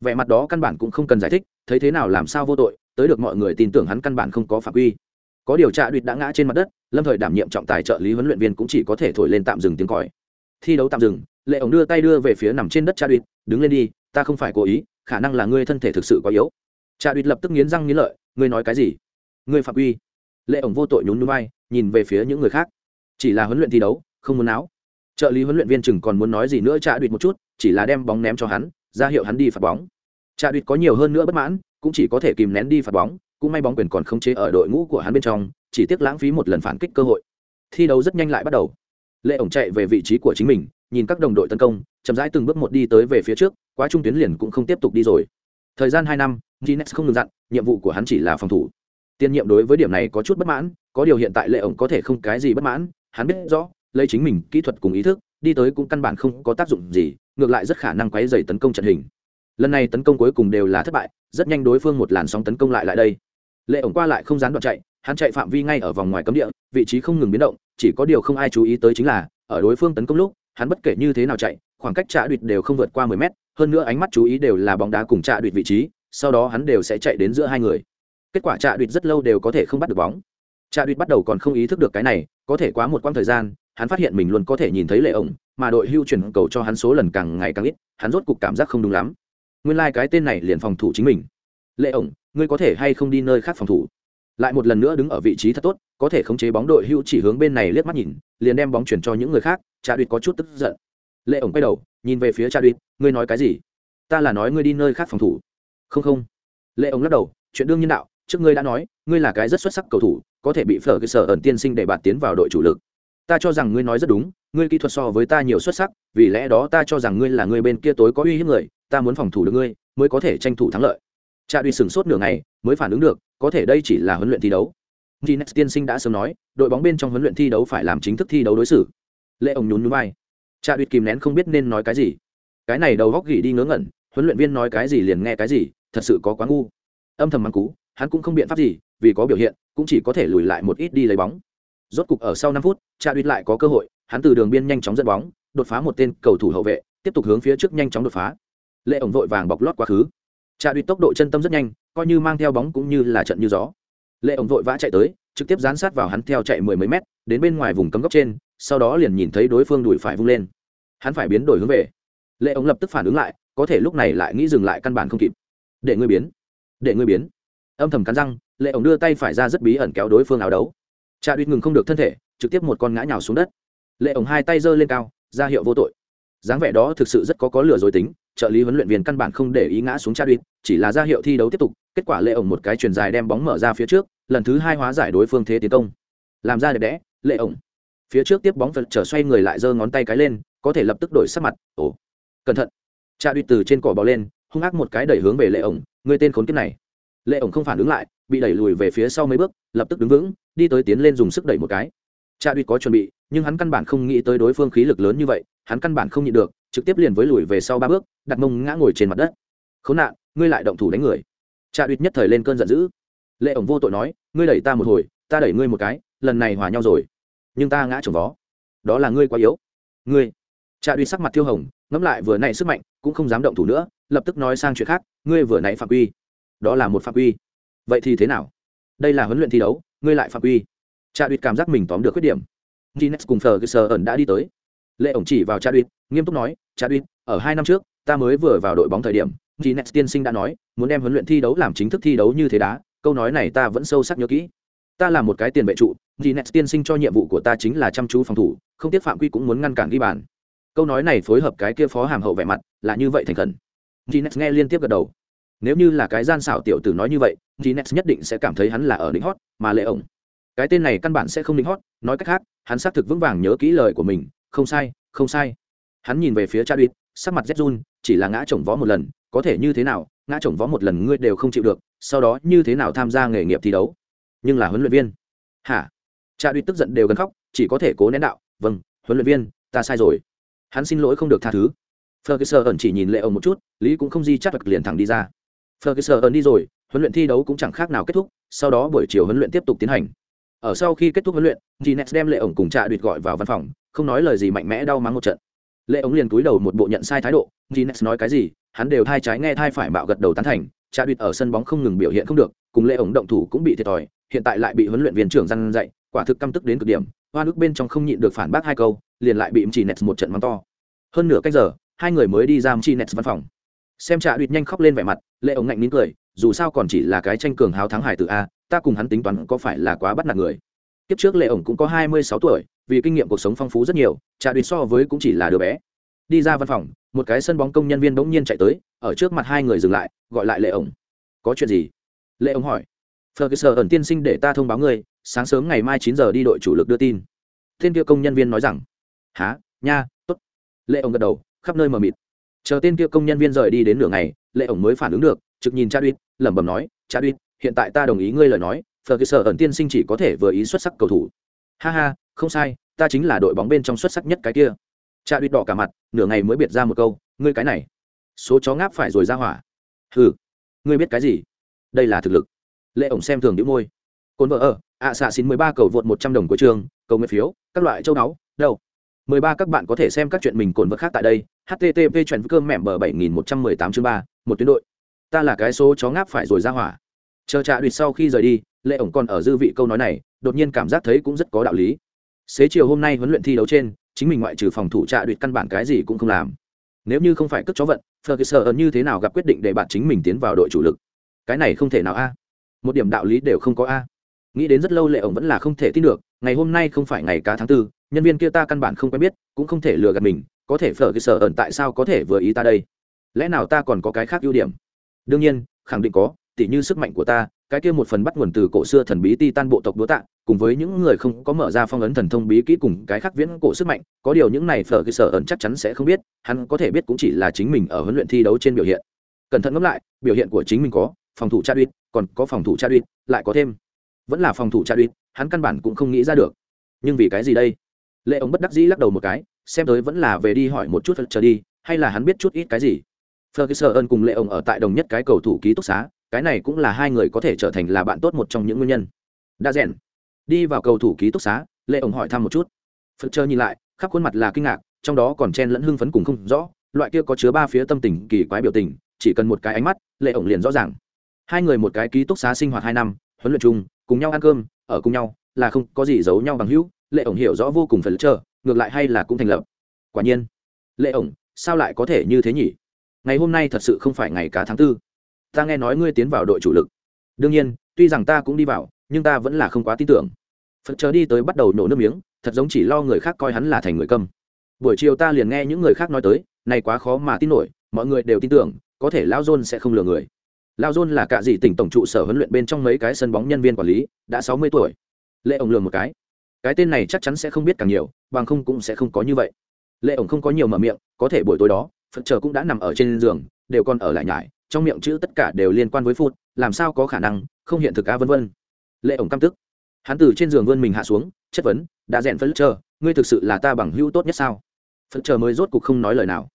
Speaker 1: Vẻ mặt đó căn bản cũng không cần giải thích, thấy thế nào làm sao vô tội, tới được mọi người tin tưởng hắn căn bản không có phạm quy. Có điều tra đuýt đã ngã trên mặt đất, lâm thời đảm nhiệm trọng tài trợ lý huấn luyện viên cũng chỉ có thể thổi lên tạm dừng tiếng còi. Thi đấu tạm dừng, lệ ổng đưa tay đưa về phía nằm trên đất cha đuýt đứng lên đi ta không phải cố ý, khả năng là ngươi thân thể thực sự quá yếu. Cha đuýt lập tức nghiến răng nghiến lợi, ngươi nói cái gì? Ngươi phạm uy lệ ổng vô tội nhún núi bay nhìn về phía những người khác. Chỉ là huấn luyện thi đấu, không muốn áo trợ lý huấn luyện viên chừng còn muốn nói gì nữa cha đuýt một chút, chỉ là đem bóng ném cho hắn, ra hiệu hắn đi phạt bóng. Cha đuýt có nhiều hơn nữa bất mãn, cũng chỉ có thể kìm nén đi phạt bóng, cũng may bóng quyền còn không chế ở đội ngũ của hắn bên trong, chỉ tiếc lãng phí một lần phản kích cơ hội. Thi đấu rất nhanh lại bắt đầu. Lệ ổng chạy về vị trí của chính mình, nhìn các đồng đội tấn công, chậm rãi từng bước một đi tới về phía trước quá trung tuyến liền cũng không tiếp tục đi rồi. Thời gian hai năm Ginex không ngừng dặn, nhiệm vụ của hắn chỉ là phòng thủ. Tiên nhiệm đối với điểm này có chút bất mãn, có điều hiện tại lệ ổng có thể không cái gì bất mãn, hắn biết rõ, lấy chính mình kỹ thuật cùng ý thức, đi tới cũng căn bản không có tác dụng gì, ngược lại rất khả năng quấy dày tấn công trận hình. Lần này tấn công cuối cùng đều là thất bại, rất nhanh đối phương một làn sóng tấn công lại lại đây. Lệ ổng qua lại không gián đoạn chạy, hắn chạy phạm vi ngay ở vòng ngoài cấm địa, vị trí không ngừng biến động, chỉ có điều không ai chú ý tới chính là, ở đối phương tấn công lúc, hắn bất kể như thế nào chạy, khoảng cách trả đuyệt đều không vượt qua mười mét hơn nữa ánh mắt chú ý đều là bóng đá cùng trạ đuyệt vị trí, sau đó hắn đều sẽ chạy đến giữa hai người. Kết quả trạ đuyệt rất lâu đều có thể không bắt được bóng. Trạ đuyệt bắt đầu còn không ý thức được cái này, có thể quá một quãng thời gian, hắn phát hiện mình luôn có thể nhìn thấy lệ ổng, mà đội hưu chuyển cầu cho hắn số lần càng ngày càng ít, hắn rốt cục cảm giác không đúng lắm. Nguyên lai cái tên này liền phòng thủ chính mình. Lệ ổng, ngươi có thể hay không đi nơi khác phòng thủ? Lại một lần nữa đứng ở vị trí thật tốt, có thể khống chế bóng đội hưu chỉ hướng bên này liếc mắt nhìn, liền đem bóng chuyển cho những người khác, Trạ đuyệt có chút tức giận lệ ổng quay đầu nhìn về phía cha đuýt ngươi nói cái gì? Ta là nói ngươi đi nơi khác phòng thủ. Không không. Lệ ổng lắc đầu chuyện đương nhiên đạo trước ngươi đã nói ngươi là cái rất xuất sắc cầu thủ có thể bị phở cái sở ẩn tiên sinh để bạn tiến vào đội chủ lực. Ta cho rằng ngươi nói rất đúng ngươi kỹ thuật so với ta nhiều xuất sắc vì lẽ đó ta cho rằng ngươi là người bên kia tối có uy hiếp người ta muốn phòng thủ được ngươi mới có thể tranh thủ thắng lợi. Cha đuýt sửng sốt nửa ngày mới phản ứng được có thể đây chỉ là huấn luyện thi đấu. Ginex tiên sinh đã sớm nói, đội bóng bên trong huấn luyện thi đấu phải làm chính thức thi đấu đối xử. Lệ ông nhún nhún vai. Cha Đuýt kìm nén không biết nên nói cái gì. Cái này đầu góc gỉ đi ngớ ngẩn, huấn luyện viên nói cái gì liền nghe cái gì, thật sự có quá ngu. Âm thầm mắng cú, hắn cũng không biện pháp gì, vì có biểu hiện, cũng chỉ có thể lùi lại một ít đi lấy bóng. Rốt cục ở sau năm phút, Cha Đuýt lại có cơ hội, hắn từ đường biên nhanh chóng dẫn bóng, đột phá một tên cầu thủ hậu vệ, tiếp tục hướng phía trước nhanh chóng đột phá. Lệ ổng vội vàng bọc lót quá khứ. Cha Đuýt tốc độ chân tâm rất nhanh, coi như mang theo bóng cũng như là trận như gió. Lệ ổng vội vã chạy tới, trực tiếp dán sát vào hắn theo chạy mười mấy mét đến bên ngoài vùng cấm góc trên sau đó liền nhìn thấy đối phương đuổi phải vung lên. Hắn phải biến đổi hướng về. Lệ ống lập tức phản ứng lại, có thể lúc này lại nghĩ dừng lại căn bản không kịp. Để ngươi biến. Để ngươi biến. Âm thầm cắn răng, lệ ống đưa tay phải ra rất bí ẩn kéo đối phương áo đấu. Trà đuýt ngừng không được thân thể, trực tiếp một con ngã nhào xuống đất. Lệ ống hai tay giơ lên cao, ra hiệu vô tội. Dáng vẻ đó thực sự rất có có lừa dối tính, trợ lý huấn luyện viên căn bản không để ý ngã xuống trà đuýt chỉ là ra hiệu thi đấu tiếp tục, kết quả lệ ổng một cái chuyền dài đem bóng mở ra phía trước, lần thứ hai hóa giải đối phương thế tiến công. Làm ra đẹp đẽ, lệ ổng phía trước tiếp bóng vật trở xoay người lại giơ ngón tay cái lên, có thể lập tức đổi sắc mặt. Ồ, cẩn thận. Cha đuýt từ trên cỏ bò lên, hung ác một cái đẩy hướng về lệ ổng. Người tên khốn kiếp này. Lệ ổng không phản ứng lại, bị đẩy lùi về phía sau mấy bước, lập tức đứng vững, đi tới tiến lên dùng sức đẩy một cái. Cha đuýt có chuẩn bị, nhưng hắn căn bản không nghĩ tới đối phương khí lực lớn như vậy, hắn căn bản không nhịn được, trực tiếp liền với lùi về sau ba bước, đặt mông ngã ngồi trên mặt đất. Khốn nạn, ngươi lại động thủ đánh người. Cha đuýt nhất thời lên cơn giận dữ. Lệ ổng vô tội nói, ngươi đẩy ta một hồi, ta đẩy ngươi một cái, lần này hòa nhau rồi nhưng ta ngã trồng vó. Đó là ngươi quá yếu. Ngươi. Cha đuýt sắc mặt thiêu hồng ngẫm lại vừa nãy sức mạnh cũng không dám động thủ nữa lập tức nói sang chuyện khác ngươi vừa nãy phạm quy. Đó là một phạm quy. Vậy thì thế nào? Đây là huấn luyện thi đấu ngươi lại phạm quy. Cha đuýt cảm giác mình tóm được khuyết điểm. Guinness cùng Ferguson ẩn đã đi tới. Lệ ổng chỉ vào Cha Đuyệt, nghiêm túc nói, Cha Đuyệt, ở hai năm trước, ta mới vừa vào đội bóng thời điểm, Guinness tiên sinh đã nói, muốn đem huấn luyện thi đấu làm chính thức thi đấu như thế đá, câu nói này ta vẫn sâu sắc nhớ kỹ. Ta là một cái tiền vệ trụ, Guinness tiên sinh cho nhiệm vụ của ta chính là chăm chú phòng thủ, không tiếc phạm quy cũng muốn ngăn cản ghi bàn. Câu nói này phối hợp cái kia phó hàm hậu vẻ mặt, là như vậy thành khẩn. Guinness nghe liên tiếp gật đầu. Nếu như là cái gian xảo tiểu tử nói như vậy, Guinness nhất định sẽ cảm thấy hắn là ở đỉnh hot, mà lệ ổng cái tên này căn bản sẽ không đính hót nói cách khác hắn xác thực vững vàng nhớ kỹ lời của mình không sai không sai hắn nhìn về phía cha đuýt sắc mặt rét run chỉ là ngã chồng vó một lần có thể như thế nào ngã chồng vó một lần ngươi đều không chịu được sau đó như thế nào tham gia nghề nghiệp thi đấu nhưng là huấn luyện viên. Hả? Cha đuyết tức giận đều gần khóc, chỉ có thể cố nén đạo vâng huấn luyện viên, ta sai rồi. Hắn xin lỗi không được tha thứ. Ferguson ẩn chỉ nhìn lệ ông một chút, lý cũng không di chắc liền thẳng đi ra. Ferguson ẩn đi rồi, huấn luyện thi đấu cũng chẳng khác nào kết thúc, sau đó buổi chiều huấn luyện tiếp tục tiến hành. Ở sau khi kết thúc huấn luyện Ginex đem lệ ổng cùng trạ đuyệt gọi vào văn phòng, không nói lời gì mạnh mẽ đau mắng một trận. Lệ ổng liền cúi đầu một bộ nhận sai thái độ Ginex nói cái gì, hắn đều thai trái nghe thai phải bạo gật đầu tán thành trạ đuyệt ở sân bóng không ngừng biểu hiện không được cùng lệ ổng động thủ cũng bị thiệt thòi, hiện tại lại bị huấn luyện viên trưởng răn dạy, quả thực căm tức đến cực điểm. Hoa nước bên trong không nhịn được phản bác hai câu, liền lại bị Ginex một trận mắng to. Hơn nửa cách giờ, hai người mới đi ra Ginex văn phòng. Xem trạ đuyệt nhanh khóc lên vẻ mặt lệ ổng ngạnh nín cười, dù sao còn chỉ là cái tranh cường hào thắng hải từ a, ta cùng hắn tính toán có phải là quá bắt nạt người. Kiếp trước lệ ổng cũng có hai mươi sáu tuổi, vì kinh nghiệm cuộc sống phong phú rất nhiều trà đùi so với cũng chỉ là đứa bé. Đi ra văn phòng, một cái sân bóng công nhân viên bỗng nhiên chạy tới, ở trước mặt hai người dừng lại, gọi lại lệ ổng. Có chuyện gì? Lệ ông hỏi ferguson ẩn tiên sinh để ta thông báo ngươi sáng sớm ngày mai chín giờ đi đội chủ lực đưa tin tên kia công nhân viên nói rằng há nha t ố t lệ ông gật đầu khắp nơi mờ mịt chờ tên kia công nhân viên rời đi đến nửa ngày lệ ổng mới phản ứng được trực nhìn cha đuýt lẩm bẩm nói cha đuýt hiện tại ta đồng ý ngươi lời nói Ferguson ẩn tiên sinh chỉ có thể vừa ý xuất sắc cầu thủ. Ha ha, không sai, ta chính là đội bóng bên trong xuất sắc nhất cái kia. Cha Đuýt đỏ cả mặt, nửa ngày mới biệt ra một câu, ngươi cái này, số chó ngáp phải rồi ra hỏa. Hừ, ngươi biết cái gì? Đây là thực lực. Lệ ổng xem thường đĩu môi. cồn vợ ở, ạ xạ xin 13 cầu vượt 100 đồng của trường, cầu nguyện phiếu, các loại châu náu, đâu. 13 các bạn có thể xem các chuyện mình cồn vợ khác tại đây. http chuyện cơm mẹm bờ 7118 chương ba. một tuyến đội. Ta là cái số chó ngáp phải rồi ra hỏa. Chờ Trạ Đuýt sau khi rời đi, lệ ổng còn ở dư vị câu nói này đột nhiên cảm giác thấy cũng rất có đạo lý xế chiều hôm nay huấn luyện thi đấu trên chính mình ngoại trừ phòng thủ trạ đuyệt căn bản cái gì cũng không làm nếu như không phải cất chó vận Ferguson như thế nào gặp quyết định để bạn chính mình tiến vào đội chủ lực cái này không thể nào a. Một điểm đạo lý đều không có a. Nghĩ đến rất lâu lệ ổng vẫn là không thể tin được, ngày hôm nay không phải ngày cá tháng tư, nhân viên kia ta căn bản không quen biết, cũng không thể lừa gạt mình, có thể phở cái sở ẩn tại sao có thể vừa ý ta đây? Lẽ nào ta còn có cái khác ưu điểm? Đương nhiên, khẳng định có, tỉ như sức mạnh của ta, cái kia một phần bắt nguồn từ cổ xưa thần bí ti tan bộ tộc đúa tạ, cùng với những người không có mở ra phong ấn thần thông bí kỹ cùng cái khác viễn cổ sức mạnh, có điều những này phở cơ sở ẩn chắc chắn sẽ không biết, hắn có thể biết cũng chỉ là chính mình ở huấn luyện thi đấu trên biểu hiện. Cẩn thận ngẫm lại, biểu hiện của chính mình có phòng thủ cha đuýt còn có phòng thủ cha đuýt lại có thêm vẫn là phòng thủ cha đuýt hắn căn bản cũng không nghĩ ra được nhưng vì cái gì đây lệ ông bất đắc dĩ lắc đầu một cái xem tới vẫn là về đi hỏi một chút chờ đi hay là hắn biết chút ít cái gì Ferguson cùng Lệ ông ở tại đồng nhất cái cầu thủ ký túc xá, cái này cũng là hai người có thể trở thành là bạn tốt một trong những nguyên nhân. Đã rèn. Đi vào cầu thủ ký túc xá, Lệ ông hỏi thăm một chút. Fletcher nhìn lại, khắp khuôn mặt là kinh ngạc, trong đó còn chen lẫn hưng phấn cùng không rõ, loại kia có chứa ba phía tâm tình kỳ quái biểu tình, chỉ cần một cái ánh mắt, Lệ ông liền rõ ràng. Hai người một cái ký túc xá sinh hoạt hai năm, huấn luyện chung, cùng nhau ăn cơm, ở cùng nhau, là không có gì giấu nhau bằng hữu, Lệ Ổng hiểu rõ vô cùng phần chờ, ngược lại hay là cũng thành lập. Quả nhiên, Lệ Ổng, sao lại có thể như thế nhỉ? ngày hôm nay thật sự không phải ngày cá tháng tư. Ta nghe nói ngươi tiến vào đội chủ lực. Đương nhiên tuy rằng ta cũng đi vào nhưng ta vẫn là không quá tin tưởng. Phật chờ đi tới bắt đầu nổ nước miếng thật giống chỉ lo người khác coi hắn là thành người câm. Buổi chiều ta liền nghe những người khác nói tới này quá khó mà tin nổi mọi người đều tin tưởng có thể Lão dôn sẽ không lừa người lao dôn là cả gì tỉnh tổng trụ sở huấn luyện bên trong mấy cái sân bóng nhân viên quản lý, đã sáu mươi tuổi. Lệ ổng lường một cái. Cái tên này chắc chắn sẽ không biết càng nhiều, bằng không cũng sẽ không có như vậy. Lệ ổng không có nhiều mở miệng, có thể buổi tối đó, phật chờ cũng đã nằm ở trên giường, đều còn ở lại nhải, trong miệng chữ tất cả đều liên quan với phút làm sao có khả năng, không hiện thực a vân vân. Lệ ổng căm tức. Hắn từ trên giường vươn mình hạ xuống, chất vấn, đã rèn phật chờ ngươi thực sự là ta bằng hữu tốt nhất sao? Phật chờ mới rốt cuộc không nói lời nào.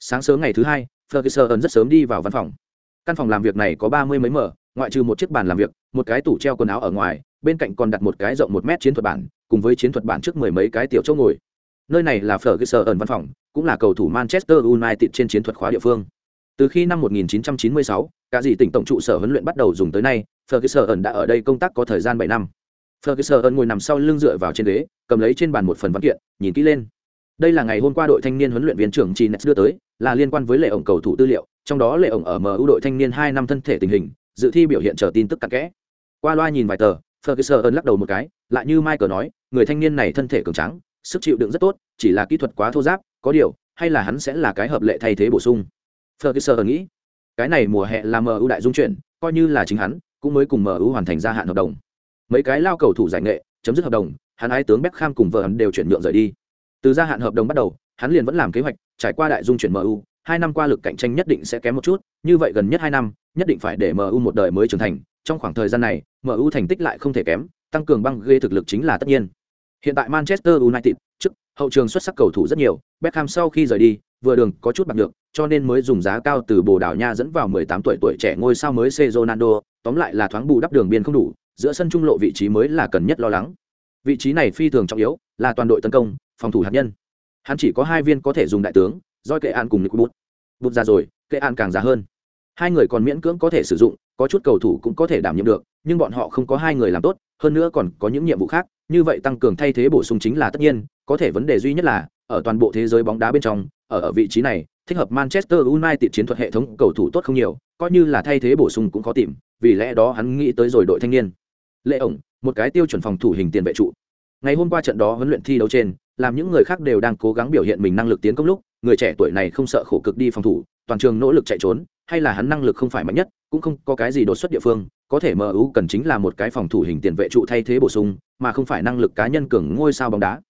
Speaker 1: Sáng sớm ngày thứ hai, ferguson rất sớm đi vào văn phòng căn phòng làm việc này có ba mươi mấy mở ngoại trừ một chiếc bàn làm việc một cái tủ treo quần áo ở ngoài bên cạnh còn đặt một cái rộng một mét chiến thuật bản cùng với chiến thuật bản trước mười mấy cái tiểu chỗ ngồi nơi này là ferguson văn phòng cũng là cầu thủ Manchester United trên chiến thuật khóa địa phương. Từ khi năm 1996, cả dì tỉnh tổng trụ sở huấn luyện bắt đầu dùng tới nay, Ferguson đã ở đây công tác có thời gian bảy năm. Ferguson ngồi nằm sau lưng dựa vào trên ghế, cầm lấy trên bàn một phần văn kiện, nhìn kỹ lên. Đây là ngày hôm qua đội thanh niên huấn luyện viên trưởng Chinex đưa tới, là liên quan với lệ ổng cầu thủ tư liệu, trong đó lệ ổng ở MU đội thanh niên hai năm thân thể tình hình, dự thi biểu hiện chờ tin tức cặn kẽ. Qua loa nhìn vài tờ, Ferguson lắc đầu một cái, lại như Michael nói, người thanh niên này thân thể cường tráng, sức chịu đựng rất tốt, chỉ là kỹ thuật quá thô giáp, có điều hay là hắn sẽ là cái hợp lệ thay thế bổ sung. Ferguson nghĩ cái này mùa hè là mu đại dung chuyển coi như là chính hắn cũng mới cùng mu hoàn thành gia hạn hợp đồng. Mấy cái lao cầu thủ giải nghệ chấm dứt hợp đồng hắn ái tướng Beckham cùng vợ hắn đều chuyển nhượng rời đi từ gia hạn hợp đồng bắt đầu, hắn liền vẫn làm kế hoạch, trải qua đại dung chuyển mu hai năm qua lực cạnh tranh nhất định sẽ kém một chút, như vậy gần nhất hai năm, nhất định phải để mu một đời mới trưởng thành, trong khoảng thời gian này mu thành tích lại không thể kém, tăng cường băng ghê thực lực chính là tất nhiên. Hiện tại manchester united, trước, hậu trường xuất sắc cầu thủ rất nhiều, Beckham sau khi rời đi, vừa đường có chút bạc được cho nên mới dùng giá cao từ bồ đào nha dẫn vào 18 tuổi tuổi trẻ ngôi sao mới C Ronaldo, tóm lại là thoáng bù đắp đường biên không đủ, giữa sân trung lộ vị trí mới là cần nhất lo lắng. Vị trí này phi thường trọng yếu, là toàn đội tấn công phòng thủ hạt nhân. Hắn chỉ có hai viên có thể dùng đại tướng doi kệ an cùng nick bút. Bút ra rồi, kệ an càng già hơn. Hai người còn miễn cưỡng có thể sử dụng, có chút cầu thủ cũng có thể đảm nhiệm được, nhưng bọn họ không có hai người làm tốt, hơn nữa còn có những nhiệm vụ khác, như vậy tăng cường thay thế bổ sung chính là tất nhiên, có thể vấn đề duy nhất là, ở toàn bộ thế giới bóng đá bên trong, ở ở vị trí này, thích hợp manchester united chiến thuật hệ thống cầu thủ tốt không nhiều, coi như là thay thế bổ sung cũng khó tìm, vì lẽ đó hắn nghĩ tới rồi đội thanh niên. Lệ ổng, một cái tiêu chuẩn phòng thủ hình tiền vệ trụ ngày hôm qua trận đó huấn luyện thi đấu trên, làm những người khác đều đang cố gắng biểu hiện mình năng lực tiến công lúc, người trẻ tuổi này không sợ khổ cực đi phòng thủ, toàn trường nỗ lực chạy trốn, hay là hắn năng lực không phải mạnh nhất, cũng không có cái gì đột xuất địa phương, có thể MU cần chính là một cái phòng thủ hình tiền vệ trụ thay thế bổ sung, mà không phải năng lực cá nhân cường ngôi sao bóng đá.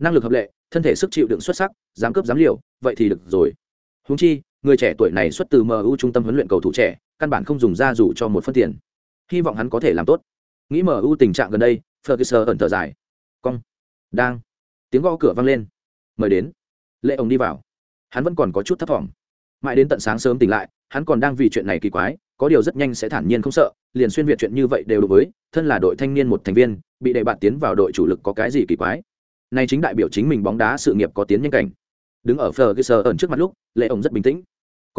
Speaker 1: Năng lực hợp lệ, thân thể sức chịu đựng xuất sắc, dám cướp dám liều, vậy thì được rồi. Húng chi, người trẻ tuổi này xuất từ mu trung tâm huấn luyện cầu thủ trẻ, căn bản không dùng ra dù cho một phân tiền. Hy vọng hắn có thể làm tốt. Nghĩ mu tình trạng gần đây, ferguson ẩn thở dài cong. Đang. Tiếng gõ cửa vang lên. Mời đến. Lệ ông đi vào. Hắn vẫn còn có chút thấp thỏm. Mãi đến tận sáng sớm tỉnh lại, hắn còn đang vì chuyện này kỳ quái, có điều rất nhanh sẽ thản nhiên không sợ, liền xuyên việt chuyện như vậy đều đối với, thân là đội thanh niên một thành viên, bị đệ bạn tiến vào đội chủ lực có cái gì kỳ quái. Nay chính đại biểu chính mình bóng đá sự nghiệp có tiến nhanh cảnh. Đứng ở Ferguson ẩn trước mặt lúc, lệ ổng rất bình tĩnh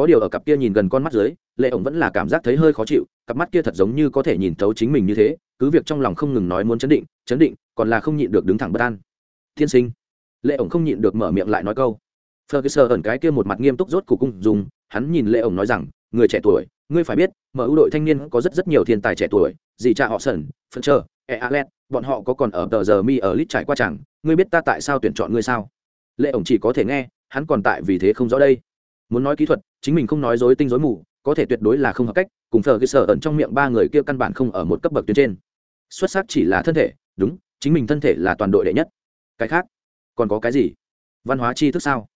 Speaker 1: có điều ở cặp kia nhìn gần con mắt dưới, lệ ổng vẫn là cảm giác thấy hơi khó chịu, cặp mắt kia thật giống như có thể nhìn thấu chính mình như thế, cứ việc trong lòng không ngừng nói muốn chấn định chấn định, còn là không nhịn được đứng thẳng bất an. Thiên sinh. Lệ ổng không nhịn được mở miệng lại nói câu. Ferguson ẩn cái kia một mặt nghiêm túc rốt của cung dùng, hắn nhìn lệ ổng nói rằng, người trẻ tuổi, ngươi phải biết, mở ưu đội thanh niên có rất rất nhiều thiên tài trẻ tuổi gì cha họ sẩn phân chờ e. Alet bọn họ có còn ở tờ giờ mi ở lit trải qua chẳng, ngươi biết ta tại sao tuyển chọn ngươi sao? Lệ ổng chỉ có thể nghe, hắn còn tại vì thế không rõ đây. Muốn nói kỹ thuật chính mình không nói dối tinh dối mù, có thể tuyệt đối là không hợp cách, cùng phờ cái sở ẩn trong miệng ba người kia căn bản không ở một cấp bậc tuyến trên. Xuất sắc chỉ là thân thể, đúng, chính mình thân thể là toàn đội đệ nhất. Cái khác, còn có cái gì? Văn hóa tri thức sao?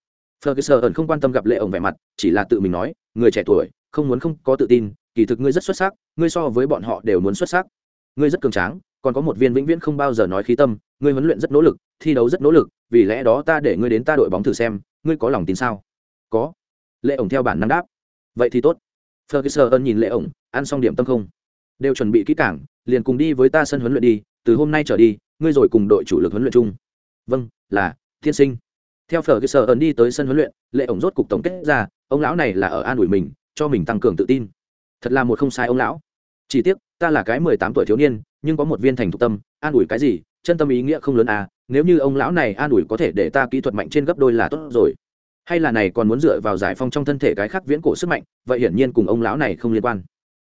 Speaker 1: Phờ cái sở ẩn không quan tâm gặp lệ ổng vẻ mặt, chỉ là tự mình nói, người trẻ tuổi, không muốn không có tự tin, kỳ thực ngươi rất xuất sắc, ngươi so với bọn họ đều muốn xuất sắc. Ngươi rất cường tráng, còn có một viên vĩnh viễn không bao giờ nói khí tâm, ngươi huấn luyện rất nỗ lực, thi đấu rất nỗ lực, vì lẽ đó ta để ngươi đến ta đội bóng thử xem, ngươi có lòng tin sao? Có lệ ổng theo bản năng đáp. Vậy thì tốt. Ferguson nhìn lệ ổng, ăn xong điểm tâm không? Đều chuẩn bị kỹ cảng liền cùng đi với ta sân huấn luyện đi, từ hôm nay trở đi, ngươi rồi cùng đội chủ lực huấn luyện chung. Vâng là thiên sinh. Theo ferguson ơn đi tới sân huấn luyện, lệ ổng rốt cục tổng kết ra, ông lão này là ở an ủi mình, cho mình tăng cường tự tin. Thật là một không sai ông lão. Chỉ tiếc, ta là cái mười tám tuổi thiếu niên, nhưng có một viên thành thục tâm, an ủi cái gì, chân tâm ý nghĩa không lớn à nếu như ông lão này an ủi có thể để ta kỹ thuật mạnh trên gấp đôi là tốt rồi hay là này còn muốn dựa vào giải phong trong thân thể cái khác viễn cổ sức mạnh, vậy hiển nhiên cùng ông lão này không liên quan.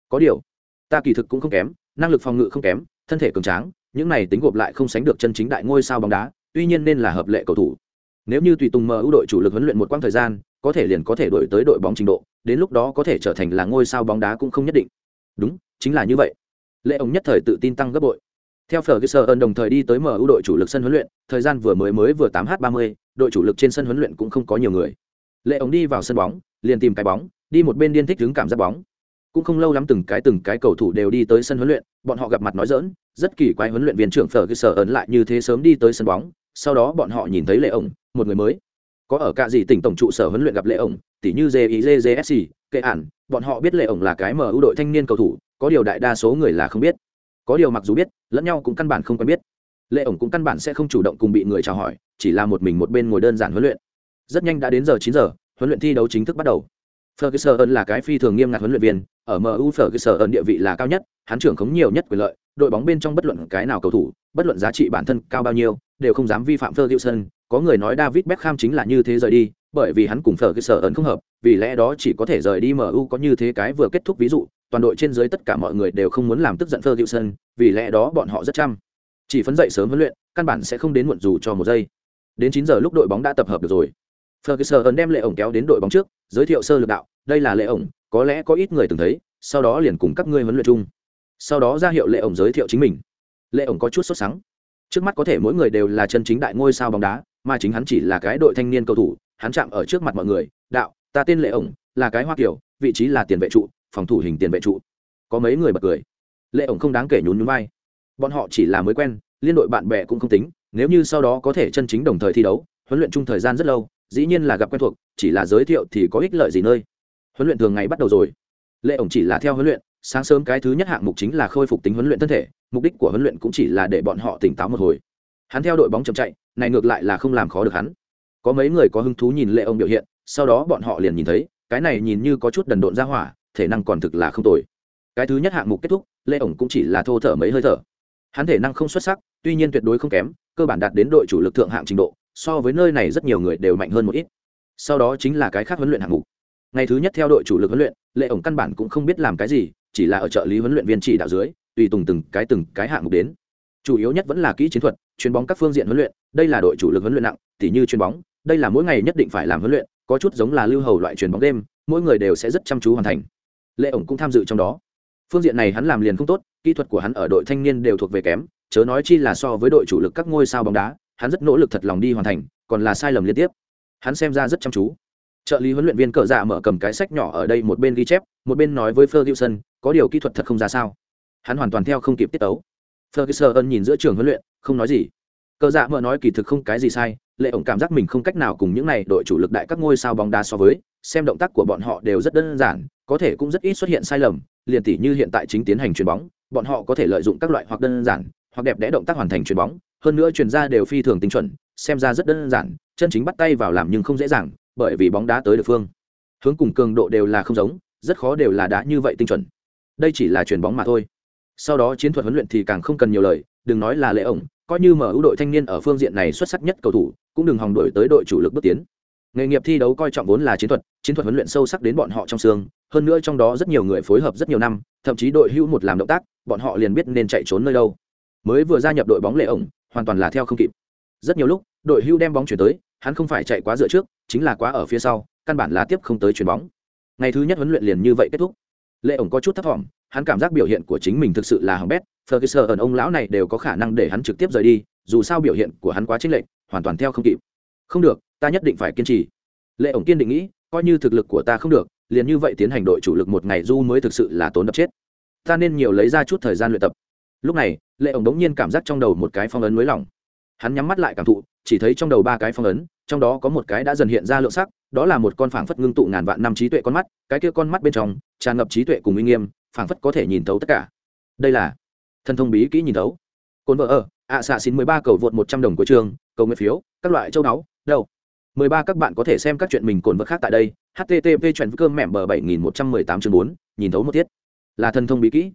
Speaker 1: Có điều, ta kỳ thực cũng không kém, năng lực phòng ngự không kém, thân thể cường tráng, những này tính gộp lại không sánh được chân chính đại ngôi sao bóng đá, tuy nhiên nên là hợp lệ cầu thủ. Nếu như tùy tùng mở ưu đội chủ lực huấn luyện một quãng thời gian, có thể liền có thể đổi tới đội bóng trình độ, đến lúc đó có thể trở thành là ngôi sao bóng đá cũng không nhất định. Đúng, chính là như vậy. Lệ ông nhất thời tự tin tăng gấp bội. Theo Ferguson đồng thời đi tới mở ưu đội chủ lực sân huấn luyện, thời gian vừa mới mới vừa 8 h 30 đội chủ lực trên sân huấn luyện cũng không có nhiều người. Lệ ông đi vào sân bóng, liền tìm cái bóng, đi một bên điên thích đứng cảm giác bóng. Cũng không lâu lắm từng cái từng cái cầu thủ đều đi tới sân huấn luyện, bọn họ gặp mặt nói dỡn rất kỳ quái huấn luyện viên trưởng phở cơ sở ấn lại như thế sớm đi tới sân bóng, sau đó bọn họ nhìn thấy lệ ổng, một người mới. Có ở cả gì tỉnh tổng trụ sở huấn luyện gặp lệ ổng tỷ như jizsc kệ ản, bọn họ biết lệ ổng là cái mở ưu đội thanh niên cầu thủ, có điều đại đa số người là không biết. Có điều mặc dù biết, lẫn nhau cũng căn bản không quen biết. Lệ ổng cũng căn bản sẽ không chủ động cùng bị người chào hỏi chỉ là một mình một bên ngồi đơn giản huấn luyện rất nhanh đã đến giờ chín giờ huấn luyện thi đấu chính thức bắt đầu Ferguson là cái phi thường nghiêm ngặt huấn luyện viên, ở MU Ferguson địa vị là cao nhất, hắn trưởng khống nhiều nhất quyền lợi, đội bóng bên trong bất luận cái nào cầu thủ, bất luận giá trị bản thân cao bao nhiêu, đều không dám vi phạm Ferguson, có người nói David Beckham chính là như thế rời đi, bởi vì hắn cùng Ferguson không hợp, vì lẽ đó chỉ có thể rời đi MU có như thế cái vừa kết thúc ví dụ, toàn đội trên dưới tất cả mọi người đều không muốn làm tức giận Ferguson, vì lẽ đó bọn họ rất chăm. Chỉ phấn dậy sớm huấn luyện, căn bản sẽ không đến muộn dù cho một giây. Đến 9 giờ lúc đội bóng đã tập hợp được rồi. Ferguson đem lệ ổng kéo đến đội bóng trước, giới thiệu sơ lược đạo, đây là lệ ổng, có lẽ có ít người từng thấy, sau đó liền cùng các ngươi huấn luyện chung. Sau đó ra hiệu lệ ổng giới thiệu chính mình. Lệ ổng có chút sốt sắng. Trước mắt có thể mỗi người đều là chân chính đại ngôi sao bóng đá, mà chính hắn chỉ là cái đội thanh niên cầu thủ, hắn chạm ở trước mặt mọi người, đạo, ta tên lệ ổng, là cái hoa kiểu, vị trí là tiền vệ trụ, phòng thủ hình tiền vệ trụ. Có mấy người bật cười. Lệ ổng không đáng kể nhún nhún vai. Bọn họ chỉ là mới quen, liên đội bạn bè cũng không tính, nếu như sau đó có thể chân chính đồng thời thi đấu, huấn luyện chung thời gian rất lâu, dĩ nhiên là gặp quen thuộc chỉ là giới thiệu thì có ích lợi gì nơi. Huấn luyện thường ngày bắt đầu rồi. Lệ ổng chỉ là theo huấn luyện sáng sớm cái thứ nhất hạng mục chính là khôi phục tính huấn luyện thân thể mục đích của huấn luyện cũng chỉ là để bọn họ tỉnh táo một hồi. Hắn theo đội bóng chậm chạy này ngược lại là không làm khó được hắn. Có mấy người có hứng thú nhìn lệ ổng biểu hiện sau đó bọn họ liền nhìn thấy cái này nhìn như có chút đần độn ra hỏa thể năng còn thực là không tồi. Cái thứ nhất hạng mục kết thúc lệ ổng cũng chỉ là thô thở mấy hơi thở hắn thể năng không xuất sắc, tuy nhiên tuyệt đối không kém, cơ bản đạt đến đội chủ lực thượng hạng trình độ, so với nơi này rất nhiều người đều mạnh hơn một ít. Sau đó chính là cái khác huấn luyện hạng mục. Ngày thứ nhất theo đội chủ lực huấn luyện, lệ ổng căn bản cũng không biết làm cái gì, chỉ là ở trợ lý huấn luyện viên chỉ đạo dưới, tùy tùng từng cái từng cái hạng mục đến. Chủ yếu nhất vẫn là kỹ chiến thuật chuyền bóng các phương diện huấn luyện, đây là đội chủ lực huấn luyện nặng, tỉ như chuyền bóng, đây là mỗi ngày nhất định phải làm huấn luyện, có chút giống là lưu hầu loại chuyền bóng đêm, mỗi người đều sẽ rất chăm chú hoàn thành. Lệ ổng cũng tham dự trong đó phương diện này hắn làm liền không tốt, kỹ thuật của hắn ở đội thanh niên đều thuộc về kém, chớ nói chi là so với đội chủ lực các ngôi sao bóng đá, hắn rất nỗ lực thật lòng đi hoàn thành, còn là sai lầm liên tiếp. Hắn xem ra rất chăm chú. Trợ lý huấn luyện viên cờ dạ mở cầm cái sách nhỏ ở đây một bên ghi chép, một bên nói với ferguson, có điều kỹ thuật thật không ra sao? Hắn hoàn toàn theo không kịp tiết tấu. Ferguson nhìn giữa trường huấn luyện, không nói gì. Cờ dạ mở nói kỳ thực không cái gì sai, lệ ổng cảm giác mình không cách nào cùng những này đội chủ lực đại các ngôi sao bóng đá so với, xem động tác của bọn họ đều rất đơn giản, có thể cũng rất ít xuất hiện sai lầm liền tỷ như hiện tại chính tiến hành chuyền bóng, bọn họ có thể lợi dụng các loại hoặc đơn giản, hoặc đẹp đẽ động tác hoàn thành chuyền bóng. Hơn nữa chuyển ra đều phi thường tinh chuẩn, xem ra rất đơn giản, chân chính bắt tay vào làm nhưng không dễ dàng, bởi vì bóng đá tới được phương. Hướng cùng cường độ đều là không giống, rất khó đều là đá như vậy tinh chuẩn. Đây chỉ là chuyền bóng mà thôi. Sau đó chiến thuật huấn luyện thì càng không cần nhiều lời, đừng nói là lệ ổng, coi như mở ưu đội thanh niên ở phương diện này xuất sắc nhất cầu thủ, cũng đừng hòng đuổi tới đội chủ lực bước tiến. Nghề nghiệp thi đấu coi trọng vốn là chiến thuật chiến thuật huấn luyện sâu sắc đến bọn họ trong xương hơn nữa trong đó rất nhiều người phối hợp rất nhiều năm, thậm chí đội hữu một làm động tác, bọn họ liền biết nên chạy trốn nơi đâu. Mới vừa gia nhập đội bóng lệ ổng, hoàn toàn là theo không kịp. Rất nhiều lúc, đội hưu đem bóng chuyển tới, hắn không phải chạy quá dựa trước, chính là quá ở phía sau, căn bản là tiếp không tới chuyền bóng. Ngày thứ nhất huấn luyện liền như vậy kết thúc. Lệ ổng có chút thất vọng hắn cảm giác biểu hiện của chính mình thực sự là hỏng bét, ferguson ẩn ông lão này đều có khả năng để hắn trực tiếp rời đi, dù sao biểu hiện của hắn quá chênh lệch, hoàn toàn theo không kịp. Không được, ta nhất định phải kiên trì. Lệ ổng kiên định nghĩ, coi như thực lực của ta không được liền như vậy tiến hành đội chủ lực một ngày du mới thực sự là tốn đập chết. Ta nên nhiều lấy ra chút thời gian luyện tập. Lúc này, lệ ổng đống nhiên cảm giác trong đầu một cái phong ấn mới lỏng. Hắn nhắm mắt lại cảm thụ, chỉ thấy trong đầu ba cái phong ấn, trong đó có một cái đã dần hiện ra lượng sắc, đó là một con phảng phất ngưng tụ ngàn vạn năm trí tuệ con mắt, cái kia con mắt bên trong tràn ngập trí tuệ cùng uy nghiêm, phảng phất có thể nhìn thấu tất cả. Đây là thần thông bí kỹ nhìn thấu. Cồn vợ ở, ạ xạ xin mười ba cầu vượt một trăm đồng của trường, cầu nguyện phiếu, các loại châu đáo đâu? Mười ba các bạn có thể xem các chuyện mình cồn vật khác tại đây http chuyện cơm mềm bờ bảy nghìn một trăm mười tám chương bốn nhìn thấu một tiết. Là thần thông bí kỹ.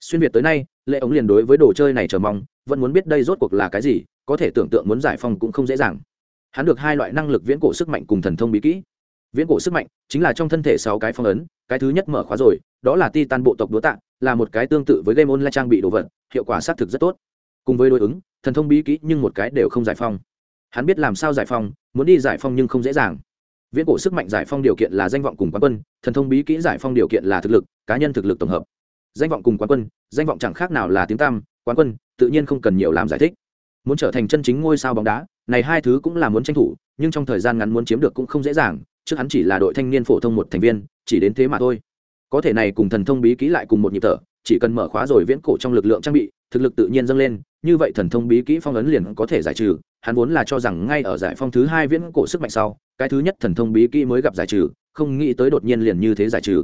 Speaker 1: Xuyên việt tới nay lệ ống liền đối với đồ chơi này chờ mong vẫn muốn biết đây rốt cuộc là cái gì có thể tưởng tượng muốn giải phong cũng không dễ dàng. Hắn được hai loại năng lực viễn cổ sức mạnh cùng thần thông bí kỹ. Viễn cổ sức mạnh chính là trong thân thể sáu cái phong ấn cái thứ nhất mở khóa rồi đó là ti tan bộ tộc đố tạ, là một cái tương tự với game online trang bị đồ vật hiệu quả sát thực rất tốt. Cùng với đối ứng thần thông bí kỹ nhưng một cái đều không giải phong hắn biết làm sao giải phong, muốn đi giải phong nhưng không dễ dàng. Viễn cổ sức mạnh giải phong điều kiện là danh vọng cùng quán quân, thần thông bí kỹ giải phong điều kiện là thực lực, cá nhân thực lực tổng hợp. Danh vọng cùng quán quân, danh vọng chẳng khác nào là tiếng tam quán quân tự nhiên không cần nhiều làm giải thích. Muốn trở thành chân chính ngôi sao bóng đá, này hai thứ cũng là muốn tranh thủ, nhưng trong thời gian ngắn muốn chiếm được cũng không dễ dàng, trước hắn chỉ là đội thanh niên phổ thông một thành viên, chỉ đến thế mà thôi. Có thể này cùng thần thông bí kỹ lại cùng một nhịp thở chỉ cần mở khóa rồi viễn cổ trong lực lượng trang bị, thực lực tự nhiên dâng lên, như vậy thần thông bí kỹ phong ấn liền có thể giải trừ, hắn vốn là cho rằng ngay ở giải phong thứ hai viễn cổ sức mạnh sau, cái thứ nhất thần thông bí kỹ mới gặp giải trừ, không nghĩ tới đột nhiên liền như thế giải trừ.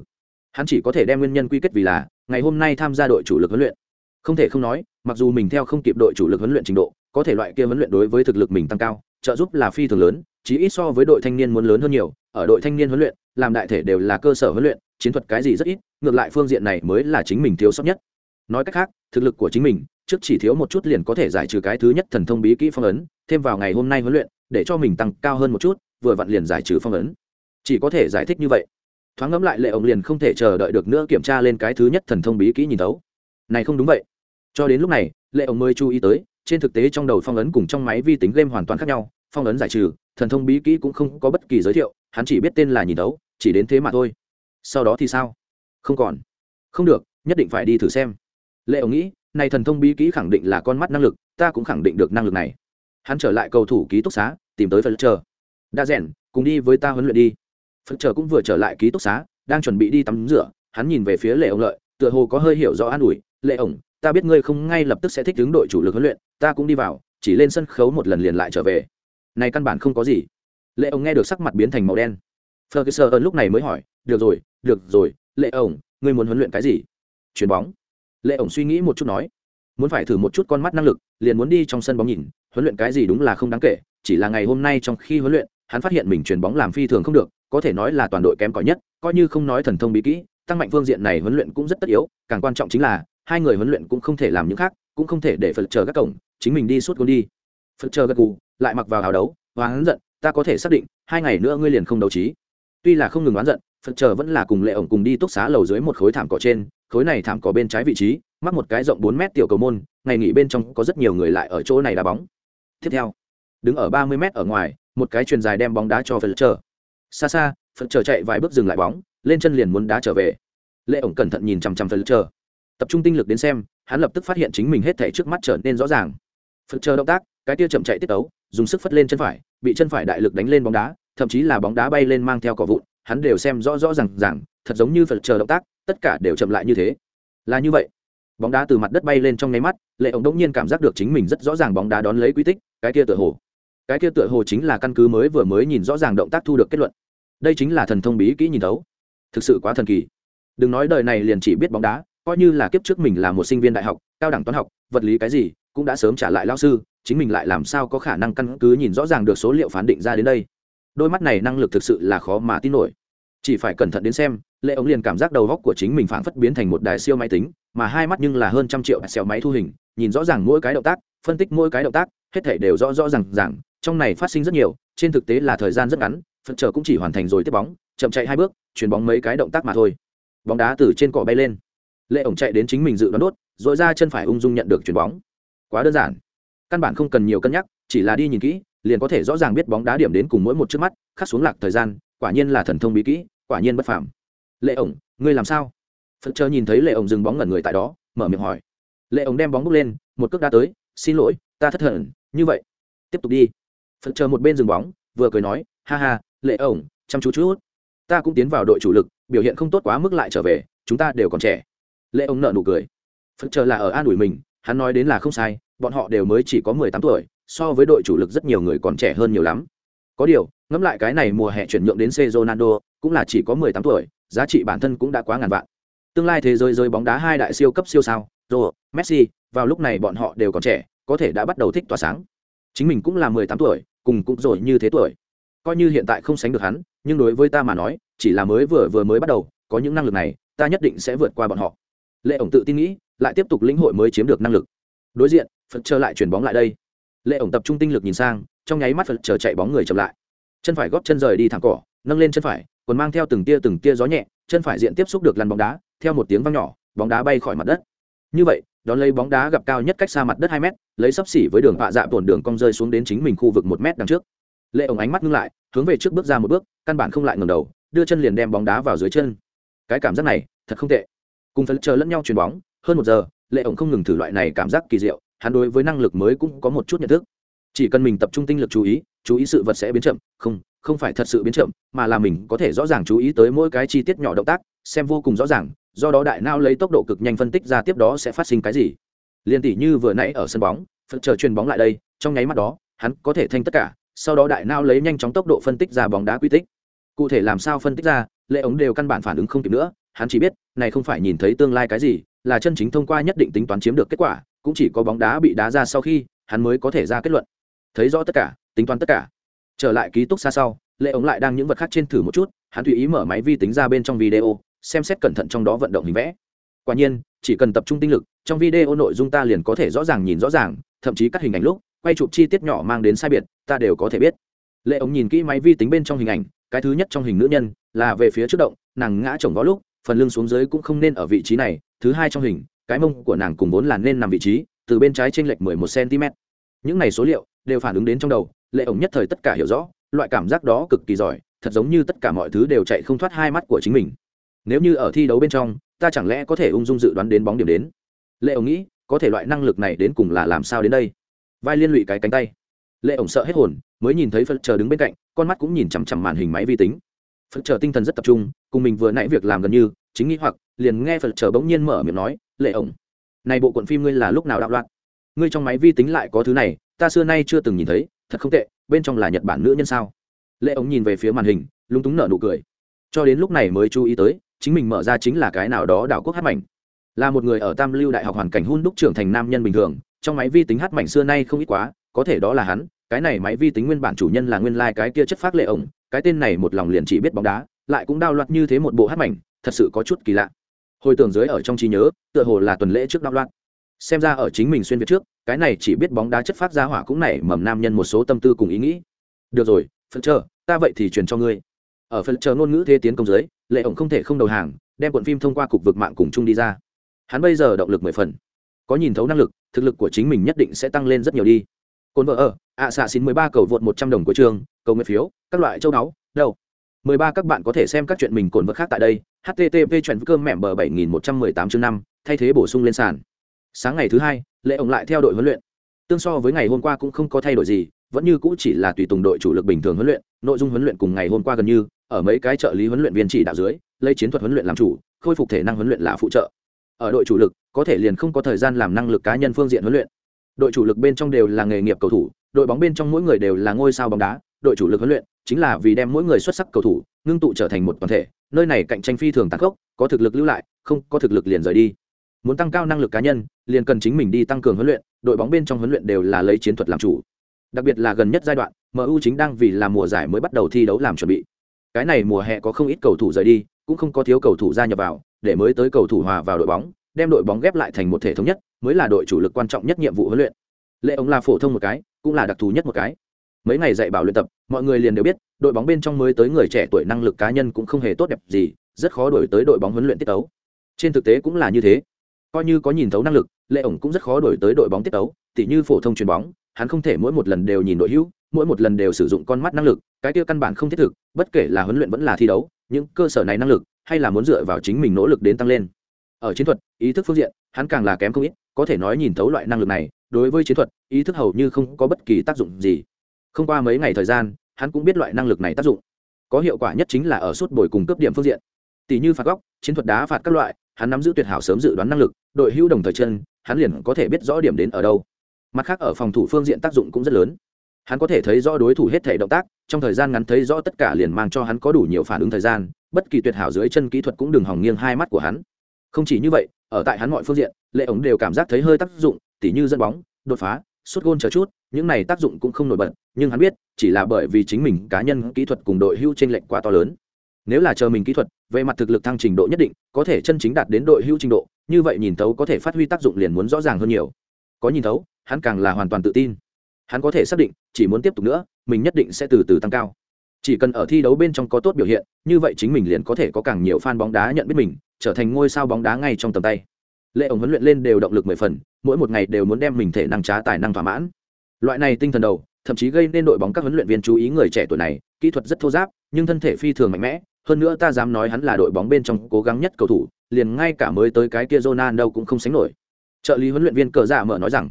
Speaker 1: Hắn chỉ có thể đem nguyên nhân quy kết vì là, ngày hôm nay tham gia đội chủ lực huấn luyện. Không thể không nói, mặc dù mình theo không kịp đội chủ lực huấn luyện trình độ, có thể loại kia huấn luyện đối với thực lực mình tăng cao, trợ giúp là phi thường lớn, chí ít so với đội thanh niên muốn lớn hơn nhiều, ở đội thanh niên huấn luyện, làm đại thể đều là cơ sở huấn luyện chiến thuật cái gì rất ít, ngược lại phương diện này mới là chính mình thiếu sót nhất. Nói cách khác, thực lực của chính mình, trước chỉ thiếu một chút liền có thể giải trừ cái thứ nhất thần thông bí kỹ phong ấn, thêm vào ngày hôm nay huấn luyện, để cho mình tăng cao hơn một chút, vừa vặn liền giải trừ phong ấn. Chỉ có thể giải thích như vậy. Thoáng ngẫm lại lệ ông liền không thể chờ đợi được nữa kiểm tra lên cái thứ nhất thần thông bí kỹ nhìn tấu này không đúng vậy. Cho đến lúc này, lệ ông mới chú ý tới, trên thực tế trong đầu phong ấn cùng trong máy vi tính game hoàn toàn khác nhau, phong ấn giải trừ, thần thông bí kỹ cũng không có bất kỳ giới thiệu, hắn chỉ biết tên là nhìn tấu chỉ đến thế mà thôi sau đó thì sao? Không còn. Không được, nhất định phải đi thử xem. Lệ ông nghĩ, này thần thông bí kỹ khẳng định là con mắt năng lực, ta cũng khẳng định được năng lực này. Hắn trở lại cầu thủ ký túc xá, tìm tới phật chờ đa rèn, cùng đi với ta huấn luyện đi. Phật chờ cũng vừa trở lại ký túc xá, đang chuẩn bị đi tắm rửa, hắn nhìn về phía lệ ông lợi, tựa hồ có hơi hiểu rõ an ủi. Lệ ổng, ta biết ngươi không ngay lập tức sẽ thích đứng đội chủ lực huấn luyện, ta cũng đi vào, chỉ lên sân khấu một lần liền lại trở về. Này căn bản không có gì. Lệ ổng nghe được sắc mặt biến thành màu đen ferguson lúc này mới hỏi, được rồi được rồi, lệ ổng, ngươi muốn huấn luyện cái gì? Chuyền bóng. Lệ ổng suy nghĩ một chút nói, muốn phải thử một chút con mắt năng lực, liền muốn đi trong sân bóng nhìn, huấn luyện cái gì đúng là không đáng kể, chỉ là ngày hôm nay trong khi huấn luyện, hắn phát hiện mình chuyền bóng làm phi thường không được, có thể nói là toàn đội kém cỏi nhất, coi như không nói thần thông bí kỹ, tăng mạnh phương diện này huấn luyện cũng rất tất yếu, càng quan trọng chính là, hai người huấn luyện cũng không thể làm những khác, cũng không thể để phật chờ các cổng, chính mình đi suốt gôn đi. Phật chờ gật gù, lại mặc vào áo đấu và hắn giận, ta có thể xác định, hai ngày nữa ngươi liền không đấu trí tuy là không ngừng oán giận, phật chờ vẫn là cùng lệ ổng cùng đi túc xá lầu dưới một khối thảm cỏ trên, khối này thảm cỏ bên trái vị trí, mắc một cái rộng bốn mét tiểu cầu môn, ngày nghỉ bên trong có rất nhiều người lại ở chỗ này đá bóng. Tiếp theo, đứng ở ba mươi mét ở ngoài, một cái truyền dài đem bóng đá cho phật chờ. Xa xa, phật chờ chạy vài bước dừng lại bóng, lên chân liền muốn đá trở về. Lệ ổng cẩn thận nhìn chằm chằm phật chờ. Tập trung tinh lực đến xem, hắn lập tức phát hiện chính mình hết thể trước mắt trở nên rõ ràng. Phật chờ động tác, cái tia chậm chạy tiết tấu, dùng sức phất lên chân phải, bị chân phải đại lực đánh lên bóng đá thậm chí là bóng đá bay lên mang theo cỏ vụn, hắn đều xem rõ rõ r à n g rằng thật giống như phật chờ động tác, tất cả đều chậm lại như thế. Là như vậy. Bóng đá từ mặt đất bay lên trong nháy mắt, lệ ổng đông nhiên cảm giác được chính mình rất rõ ràng bóng đá đón lấy quy tích, cái kia tựa hồ. Cái kia tựa hồ chính là căn cứ mới vừa mới nhìn rõ ràng động tác thu được kết luận. Đây chính là thần thông bí kỹ nhìn thấu. Thực sự quá thần kỳ. Đừng nói đời này liền chỉ biết bóng đá, coi như là kiếp trước mình là một sinh viên đại học, cao đẳng toán học, vật lý cái gì, cũng đã sớm trả lại lao sư, chính mình lại làm sao có khả năng căn cứ nhìn rõ ràng được số liệu phán định ra đến đây đôi mắt này năng lực thực sự là khó mà tin nổi. Chỉ phải cẩn thận đến xem, lệ ống liền cảm giác đầu góc của chính mình phảng phất biến thành một đài siêu máy tính, mà hai mắt nhưng là hơn trăm triệu xẻo máy thu hình, nhìn rõ ràng mỗi cái động tác, phân tích mỗi cái động tác, hết thể đều rõ rõ ràng ràng. trong này phát sinh rất nhiều, trên thực tế là thời gian rất ngắn phần trở cũng chỉ hoàn thành rồi tiếp bóng, chậm chạy hai bước chuyền bóng mấy cái động tác mà thôi. Bóng đá từ trên cỏ bay lên. Lệ ổng chạy đến chính mình dự đoán đốt dội ra chân phải ung dung nhận được chuyền bóng. Quá đơn giản. Căn bản không cần nhiều cân nhắc, chỉ là đi nhìn kỹ liền có thể rõ ràng biết bóng đá điểm đến cùng mỗi một trước mắt, khắc xuống lạc thời gian, quả nhiên là thần thông bí kỹ, quả nhiên bất phàm. Lệ ổng, ngươi làm sao? Phật chờ nhìn thấy lệ ổng dừng bóng ngẩn người tại đó, mở miệng hỏi. Lệ ổng đem bóng bước lên, một cước đá tới, xin lỗi, ta thất thần, như vậy. Tiếp tục đi. Phật chờ một bên dừng bóng, vừa cười nói, ha ha, lệ ổng, chăm chú chút. Ta cũng tiến vào đội chủ lực, biểu hiện không tốt quá mức lại trở về, chúng ta đều còn trẻ. Lệ ổng nợ nụ cười. Phật chờ là ở an ủi mình, hắn nói đến là không sai, bọn họ đều mới chỉ có mười tám tuổi so với đội chủ lực rất nhiều người còn trẻ hơn nhiều lắm. Có điều ngẫm lại cái này mùa hè chuyển nhượng đến C Ronaldo cũng là chỉ có mười tám tuổi giá trị bản thân cũng đã quá ngàn vạn. Tương lai thế giới rơi bóng đá hai đại siêu cấp siêu sao Ronaldo, Messi vào lúc này bọn họ đều còn trẻ có thể đã bắt đầu thích tỏa sáng. Chính mình cũng là mười tám tuổi cùng cũng rồi như thế tuổi. Coi như hiện tại không sánh được hắn nhưng đối với ta mà nói chỉ là mới vừa vừa mới bắt đầu có những năng lực này ta nhất định sẽ vượt qua bọn họ. Lệ ổng tự tin nghĩ lại tiếp tục lĩnh hội mới chiếm được năng lực. Đối diện phật chờ lại chuyển bóng lại đây lệ ổng tập trung tinh lực nhìn sang, trong nháy mắt phật chờ chạy bóng người chậm lại. Chân phải góp chân rời đi thẳng cỏ, nâng lên chân phải, còn mang theo từng tia từng tia gió nhẹ, chân phải diện tiếp xúc được lăn bóng đá, theo một tiếng vang nhỏ, bóng đá bay khỏi mặt đất. Như vậy, đón lấy bóng đá gặp cao nhất cách xa mặt đất hai mét, lấy sấp xỉ với đường vạ dạ tổn đường cong rơi xuống đến chính mình khu vực một mét đằng trước. Lệ ổng ánh mắt ngưng lại, hướng về trước bước ra một bước, căn bản không lại ngầm đầu, đưa chân liền đem bóng đá vào dưới chân. Cái cảm giác này, thật không tệ. Cùng phấn chờ lẫn nhau chuyền bóng, hơn một giờ, lệ ổng không ngừng thử loại này cảm giác kỳ diệu hắn đối với năng lực mới cũng có một chút nhận thức. Chỉ cần mình tập trung tinh lực chú ý chú ý sự vật sẽ biến chậm. Không không phải thật sự biến chậm, mà là mình có thể rõ ràng chú ý tới mỗi cái chi tiết nhỏ động tác, xem vô cùng rõ ràng, do đó đại não lấy tốc độ cực nhanh phân tích ra tiếp đó sẽ phát sinh cái gì. Liên tỷ như vừa nãy ở sân bóng, phật chờ truyền bóng lại đây, trong nháy mắt đó, hắn có thể thanh tất cả, sau đó đại não lấy nhanh chóng tốc độ phân tích ra bóng đá quy tích. Cụ thể làm sao phân tích ra, lệ ống đều căn bản phản ứng không kịp nữa, hắn chỉ biết, này không phải nhìn thấy tương lai cái gì, là chân chính thông qua nhất định tính toán chiếm được kết quả cũng chỉ có bóng đá bị đá ra sau khi hắn mới có thể ra kết luận. Thấy rõ tất cả, tính toán tất cả. Trở lại ký túc xa sau, lệ ống lại đang những vật khác trên thử một chút, hắn tùy ý mở máy vi tính ra bên trong video, xem xét cẩn thận trong đó vận động hình vẽ. Quả nhiên, chỉ cần tập trung tinh lực, trong video nội dung ta liền có thể rõ ràng nhìn rõ ràng, thậm chí các hình ảnh lúc, quay chụp chi tiết nhỏ mang đến sai biệt, ta đều có thể biết. Lệ ống nhìn kỹ máy vi tính bên trong hình ảnh, cái thứ nhất trong hình nữ nhân, là về phía trước động, nàng ngã chồng vó lúc, phần lưng xuống dưới cũng không nên ở vị trí này, thứ hai trong hình cái mông của nàng cùng vốn là nên nằm vị trí, từ bên trái trên lệch mười một cm những này số liệu đều phản ứng đến trong đầu, lệ ổng nhất thời tất cả hiểu rõ, loại cảm giác đó cực kỳ giỏi, thật giống như tất cả mọi thứ đều chạy không thoát hai mắt của chính mình. Nếu như ở thi đấu bên trong, ta chẳng lẽ có thể ung dung dự đoán đến bóng điểm đến? Lệ ổng nghĩ, có thể loại năng lực này đến cùng là làm sao đến đây? Vai liên lụy cái cánh tay. Lệ ổng sợ hết hồn, mới nhìn thấy phật chờ đứng bên cạnh, con mắt cũng nhìn chằm chằm màn hình máy vi tính. Phật chờ tinh thần rất tập trung, cùng mình vừa nãy việc làm gần như, chính nghĩ hoặc, liền nghe phật chờ bỗng nhiên mở miệng nói lệ ổng. Này bộ cuộn phim ngươi là lúc nào đạo loạn? Ngươi trong máy vi tính lại có thứ này, ta xưa nay chưa từng nhìn thấy, thật không tệ, bên trong là nhật bản nữ nhân sao? Lệ ổng nhìn về phía màn hình, lúng túng nở nụ cười. Cho đến lúc này mới chú ý tới, chính mình mở ra chính là cái nào đó đảo quốc hát mảnh. Là một người ở tam lưu đại học hoàn cảnh hun đúc trưởng thành nam nhân bình thường, trong máy vi tính hát mảnh xưa nay không ít quá, có thể đó là hắn, cái này máy vi tính nguyên bản chủ nhân là nguyên lai、like、cái kia chất phát lệ ổng, cái tên này một lòng liền chỉ biết bóng đá, lại cũng đao loạt như thế một bộ hát mảnh, thật sự có chút kỳ lạ hồi tưởng dưới ở trong trí nhớ, tựa hồ là tuần lễ trước đao loạn. Xem ra ở chính mình xuyên việt trước, cái này chỉ biết bóng đá chất phát ra hỏa cũng nảy mầm nam nhân một số tâm tư cùng ý nghĩ. Được rồi phần chờ, ta vậy thì truyền cho ngươi. Ở phần chờ ngôn ngữ thế tiến công giới lệ ổng không thể không đầu hàng, đem cuộn phim thông qua cục vực mạng cùng chung đi ra. Hắn bây giờ động lực mười phần. Có nhìn thấu năng lực, thực lực của chính mình nhất định sẽ tăng lên rất nhiều đi. Cồn vợ ở, ạ xạ xin mười ba cầu vượt một trăm đồng của trường, cầu nguyện phiếu, các loại châu đáo đâu mười ba các bạn có thể xem các chuyện mình cồn vật khác tại đây http chuyện cơm mẹm bờ bảy nghìn một trăm mười tám chương năm, thay thế bổ sung lên sàn. Sáng ngày thứ hai, lệ ổng lại theo đội huấn luyện. Tương so với ngày hôm qua cũng không có thay đổi gì, vẫn như cũ chỉ là tùy tùng đội chủ lực bình thường huấn luyện, nội dung huấn luyện cùng ngày hôm qua gần như, ở mấy cái trợ lý huấn luyện viên chỉ đạo dưới, lấy chiến thuật huấn luyện làm chủ, khôi phục thể năng huấn luyện là phụ trợ. Ở đội chủ lực, có thể liền không có thời gian làm năng lực cá nhân phương diện huấn luyện. Đội chủ lực bên trong đều là nghề nghiệp cầu thủ, đội bóng bên trong mỗi người đều là ngôi sao bóng đá, đội chủ lực huấn luyện chính là vì đem mỗi người xuất sắc cầu thủ ngưng tụ trở thành một toàn thể, nơi này cạnh tranh phi thường tăng khốc, có thực lực lưu lại, không có thực lực liền rời đi. Muốn tăng cao năng lực cá nhân, liền cần chính mình đi tăng cường huấn luyện, đội bóng bên trong huấn luyện đều là lấy chiến thuật làm chủ. Đặc biệt là gần nhất giai đoạn mu chính đang vì là mùa giải mới bắt đầu thi đấu làm chuẩn bị. Cái này mùa hè có không ít cầu thủ rời đi, cũng không có thiếu cầu thủ gia nhập vào, để mới tới cầu thủ hòa vào đội bóng, đem đội bóng ghép lại thành một thể thống nhất, mới là đội chủ lực quan trọng nhất nhiệm vụ huấn luyện. Lệ ông là phổ thông một cái, cũng là đặc thù nhất một cái mấy ngày dạy bảo luyện tập, mọi người liền đều biết, đội bóng bên trong mới tới người trẻ tuổi năng lực cá nhân cũng không hề tốt đẹp gì, rất khó đổi tới đội bóng huấn luyện tiết tấu. Trên thực tế cũng là như thế. Coi như có nhìn thấu năng lực lệ ổng cũng rất khó đổi tới đội bóng tiết tấu, tỉ như phổ thông chuyền bóng, hắn không thể mỗi một lần đều nhìn đội hữu, mỗi một lần đều sử dụng con mắt năng lực, cái kia căn bản không thiết thực, bất kể là huấn luyện vẫn là thi đấu, những cơ sở này năng lực, hay là muốn dựa vào chính mình nỗ lực đến tăng lên. Ở chiến thuật, ý thức phương diện, hắn càng là kém không ít, có thể nói nhìn thấu loại năng lực này, đối với chiến thuật, ý thức hầu như không có bất kỳ tác dụng gì không qua mấy ngày thời gian, hắn cũng biết loại năng lực này tác dụng. Có hiệu quả nhất chính là ở suốt bồi cùng cấp điểm phương diện. Tỷ như phạt góc, chiến thuật đá phạt các loại, hắn nắm giữ tuyệt hảo sớm dự đoán năng lực, đội hữu đồng thời chân, hắn liền có thể biết rõ điểm đến ở đâu. Mặt khác ở phòng thủ phương diện tác dụng cũng rất lớn. Hắn có thể thấy rõ đối thủ hết thể động tác, trong thời gian ngắn thấy rõ tất cả liền mang cho hắn có đủ nhiều phản ứng thời gian, bất kỳ tuyệt hảo dưới chân kỹ thuật cũng đừng hỏng nghiêng hai mắt của hắn. Không chỉ như vậy, ở tại hắn mọi phương diện, lệ ống đều cảm giác thấy hơi tác dụng, tỉ như dẫn bóng, đột phá suốt gôn chờ chút, những này tác dụng cũng không nổi bật, nhưng hắn biết, chỉ là bởi vì chính mình cá nhân kỹ thuật cùng đội hưu t r ê n lệch quá to lớn. Nếu là chờ mình kỹ thuật, về mặt thực lực thăng trình độ nhất định, có thể chân chính đạt đến đội hưu trình độ, như vậy nhìn thấu có thể phát huy tác dụng liền muốn rõ ràng hơn nhiều. Có nhìn thấu, hắn càng là hoàn toàn tự tin. Hắn có thể xác định, chỉ muốn tiếp tục nữa, mình nhất định sẽ từ từ tăng cao. Chỉ cần ở thi đấu bên trong có tốt biểu hiện, như vậy chính mình liền có thể có càng nhiều fan bóng đá nhận biết mình, trở thành ngôi sao bóng đá ngay trong tầm tay. Lệ ổng huấn luyện lên đều động lực mười phần mỗi một ngày đều muốn đem mình thể năng trá tài năng thỏa mãn. Loại này tinh thần đầu, thậm chí gây nên đội bóng các huấn luyện viên chú ý người trẻ tuổi này, kỹ thuật rất thô giáp, nhưng thân thể phi thường mạnh mẽ, hơn nữa ta dám nói hắn là đội bóng bên trong cố gắng nhất cầu thủ, liền ngay cả mới tới cái kia Ronaldo cũng không sánh nổi. Trợ lý huấn luyện viên cờ giả mở nói rằng,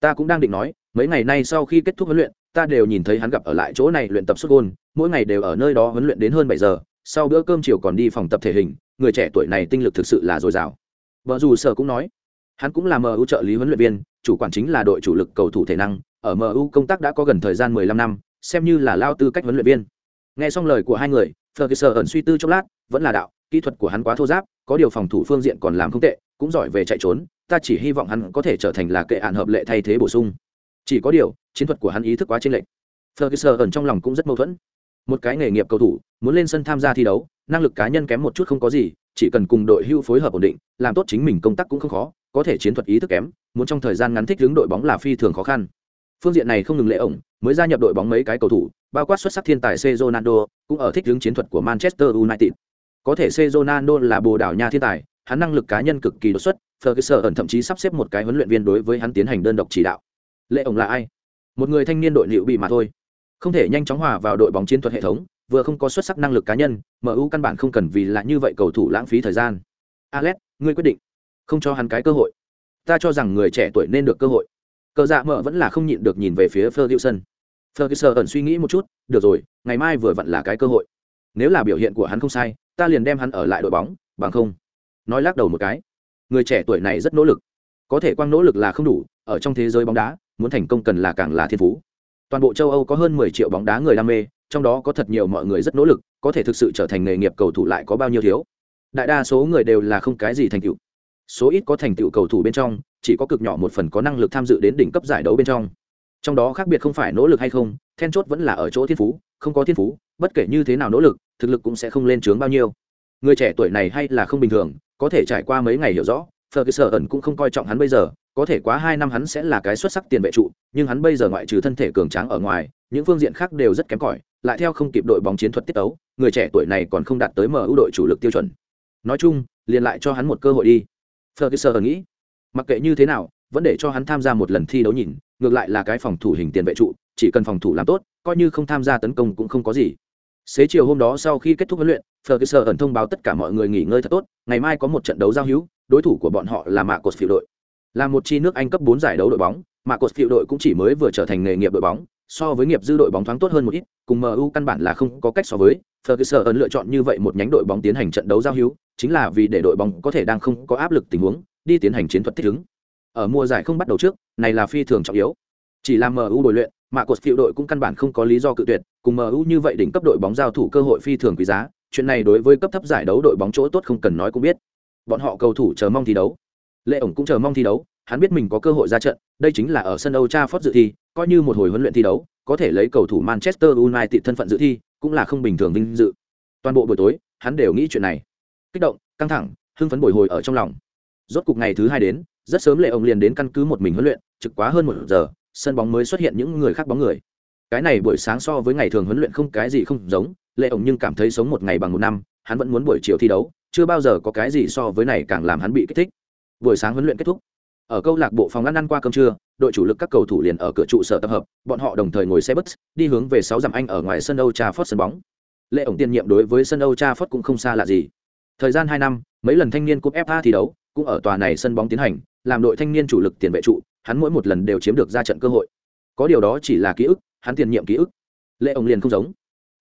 Speaker 1: ta cũng đang định nói, mấy ngày nay sau khi kết thúc huấn luyện, ta đều nhìn thấy hắn gặp ở lại chỗ này luyện tập xuất gôn, mỗi ngày đều ở nơi đó huấn luyện đến hơn bảy giờ, sau bữa cơm chiều còn đi phòng tập thể hình, người trẻ tuổi này tinh lực thực sự là dồi dào. Vợ dù sở cũng nói hắn cũng là mu trợ lý huấn luyện viên, chủ quản chính là đội chủ lực cầu thủ thể năng, ở mu công tác đã có gần thời gian mười lăm năm, xem như là lao tư cách huấn luyện viên. Nghe xong lời của hai người, ferguson ẩn suy tư chốc lát, vẫn là đạo, kỹ thuật của hắn quá thô giáp, có điều phòng thủ phương diện còn làm không tệ, cũng giỏi về chạy trốn, ta chỉ hy vọng hắn có thể trở thành là kệ án hợp lệ thay thế bổ sung. Chỉ có điều, chiến thuật của hắn ý thức quá chênh lệch. Ferguson ẩn trong lòng cũng rất mâu thuẫn. Một cái nghề nghiệp cầu thủ, muốn lên sân tham gia thi đấu, năng lực cá nhân kém một chút không có gì, chỉ cần cùng đội hưu phối hợp ổn định, làm tốt chính mình công tác cũng không khó có thể chiến thuật ý thức kém, muốn trong thời gian ngắn thích hướng đội bóng là phi thường khó khăn. Phương diện này không ngừng lệ ổng, mới gia nhập đội bóng mấy cái cầu thủ, bao quát xuất sắc thiên tài C Ronaldo cũng ở thích hướng chiến thuật của Manchester United. Có thể C Ronaldo là bồ đảo nha thiên tài, hắn năng lực cá nhân cực kỳ đột xuất, Ferguson ẩn thậm chí sắp xếp một cái huấn luyện viên đối với hắn tiến hành đơn độc chỉ đạo. Lệ ổng là ai? Một người thanh niên đội liệu bị mà thôi. Không thể nhanh chóng hòa vào đội bóng chiến thuật hệ thống, vừa không có xuất sắc năng lực cá nhân mu căn bản không cần vì là như vậy cầu thủ lãng phí thời gian. Alex, ngươi quyết định không cho hắn cái cơ hội. Ta cho rằng người trẻ tuổi nên được cơ hội. Cờ dạ mợ vẫn là không nhịn được nhìn về phía ferguson. Ferguson ẩn suy nghĩ một chút, được rồi, ngày mai vừa vặn là cái cơ hội. Nếu là biểu hiện của hắn không sai, ta liền đem hắn ở lại đội bóng, bằng không. Nói lắc đầu một cái. Người trẻ tuổi này rất nỗ lực. Có thể quang nỗ lực là không đủ, ở trong thế giới bóng đá, muốn thành công cần là càng là thiên phú. Toàn bộ châu âu có hơn 10 triệu bóng đá người đam mê, trong đó có thật nhiều mọi người rất nỗ lực, có thể thực sự trở thành nghề nghiệp cầu thủ lại có bao nhiêu thiếu. Đại đa số người đều là không cái gì thành tựu số ít có thành tựu cầu thủ bên trong chỉ có cực nhỏ một phần có năng lực tham dự đến đỉnh cấp giải đấu bên trong trong đó khác biệt không phải nỗ lực hay không then chốt vẫn là ở chỗ thiên phú không có thiên phú bất kể như thế nào nỗ lực thực lực cũng sẽ không lên trướng bao nhiêu người trẻ tuổi này hay là không bình thường có thể trải qua mấy ngày hiểu rõ Ferguson ẩn cũng không coi trọng hắn bây giờ, có thể quá hai năm hắn sẽ là cái xuất sắc tiền vệ trụ, nhưng hắn bây giờ ngoại trừ thân thể cường tráng ở ngoài, những phương diện khác đều rất kém cỏi, lại theo không kịp đội bóng chiến thuật tiết tấu, người trẻ tuổi này còn không đạt tới MU đội chủ lực tiêu chuẩn. Nói chung, liền lại cho hắn một cơ hội đi. Ferguson nghĩ, mặc kệ như thế nào, vẫn để cho hắn tham gia một lần thi đấu nhìn, ngược lại là cái phòng thủ hình tiền vệ trụ, chỉ cần phòng thủ làm tốt, coi như không tham gia tấn công cũng không có gì. Xế chiều hôm đó sau khi kết thúc huấn luyện, Ferguson ẩn thông báo tất cả mọi người nghỉ ngơi thật tốt, ngày mai có một trận đấu giao hữu, đối thủ của bọn họ là Mạc Cột Phiêu đội. Là một chi nước Anh cấp 4 giải đấu đội bóng, Mạc Cột Phiêu đội cũng chỉ mới vừa trở thành nghề nghiệp đội bóng, so với nghiệp dư đội bóng thoáng tốt hơn một ít, cùng MU căn bản là không có cách so với. Ferguson ẩn lựa chọn như vậy một nhánh đội bóng tiến hành trận đấu giao hữu, chính là vì để đội bóng có thể đang không có áp lực tình huống, đi tiến hành chiến thuật thích ứng. Ở mùa giải không bắt đầu trước, này là phi thường trọng yếu. Chỉ làm MU đội luyện, mà Cột Phiêu đội cũng căn bản không có lý do cự tuyệt, cùng MU như vậy đỉnh cấp đội bóng giao thủ cơ hội phi thường quý giá, chuyện này đối với cấp thấp giải đấu đội bóng chỗ tốt không cần nói cũng biết bọn họ cầu thủ chờ mong thi đấu lệ ổng cũng chờ mong thi đấu hắn biết mình có cơ hội ra trận đây chính là ở sân âu cha phót dự thi coi như một hồi huấn luyện thi đấu có thể lấy cầu thủ manchester united thân phận dự thi cũng là không bình thường vinh dự toàn bộ buổi tối hắn đều nghĩ chuyện này kích động, căng thẳng, hưng phấn bồi hồi ở trong lòng. Rốt cục ngày thứ hai đến, rất sớm lệ ông liền đến căn cứ một mình huấn luyện, trực quá hơn một giờ, sân bóng mới xuất hiện những người khác bóng người. Cái này buổi sáng so với ngày thường huấn luyện không cái gì không giống, lệ ông nhưng cảm thấy sống một ngày bằng một năm, hắn vẫn muốn buổi chiều thi đấu, chưa bao giờ có cái gì so với này càng làm hắn bị kích thích. Buổi sáng huấn luyện kết thúc. Ở câu lạc bộ phòng ăn ăn qua cơm trưa, đội chủ lực các cầu thủ liền ở cửa trụ sở tập hợp, bọn họ đồng thời ngồi xe bus, đi hướng về sáu dặm anh ở ngoài sân âu cha phót sân bóng. Lệ ổng tiên nhiệm đối với sân âu cha phót cũng không xa lạ gì thời gian hai năm mấy lần thanh niên cúp fa thi đấu cũng ở tòa này sân bóng tiến hành làm đội thanh niên chủ lực tiền vệ trụ hắn mỗi một lần đều chiếm được ra trận cơ hội có điều đó chỉ là ký ức hắn tiền nhiệm ký ức lệ ổng liền không giống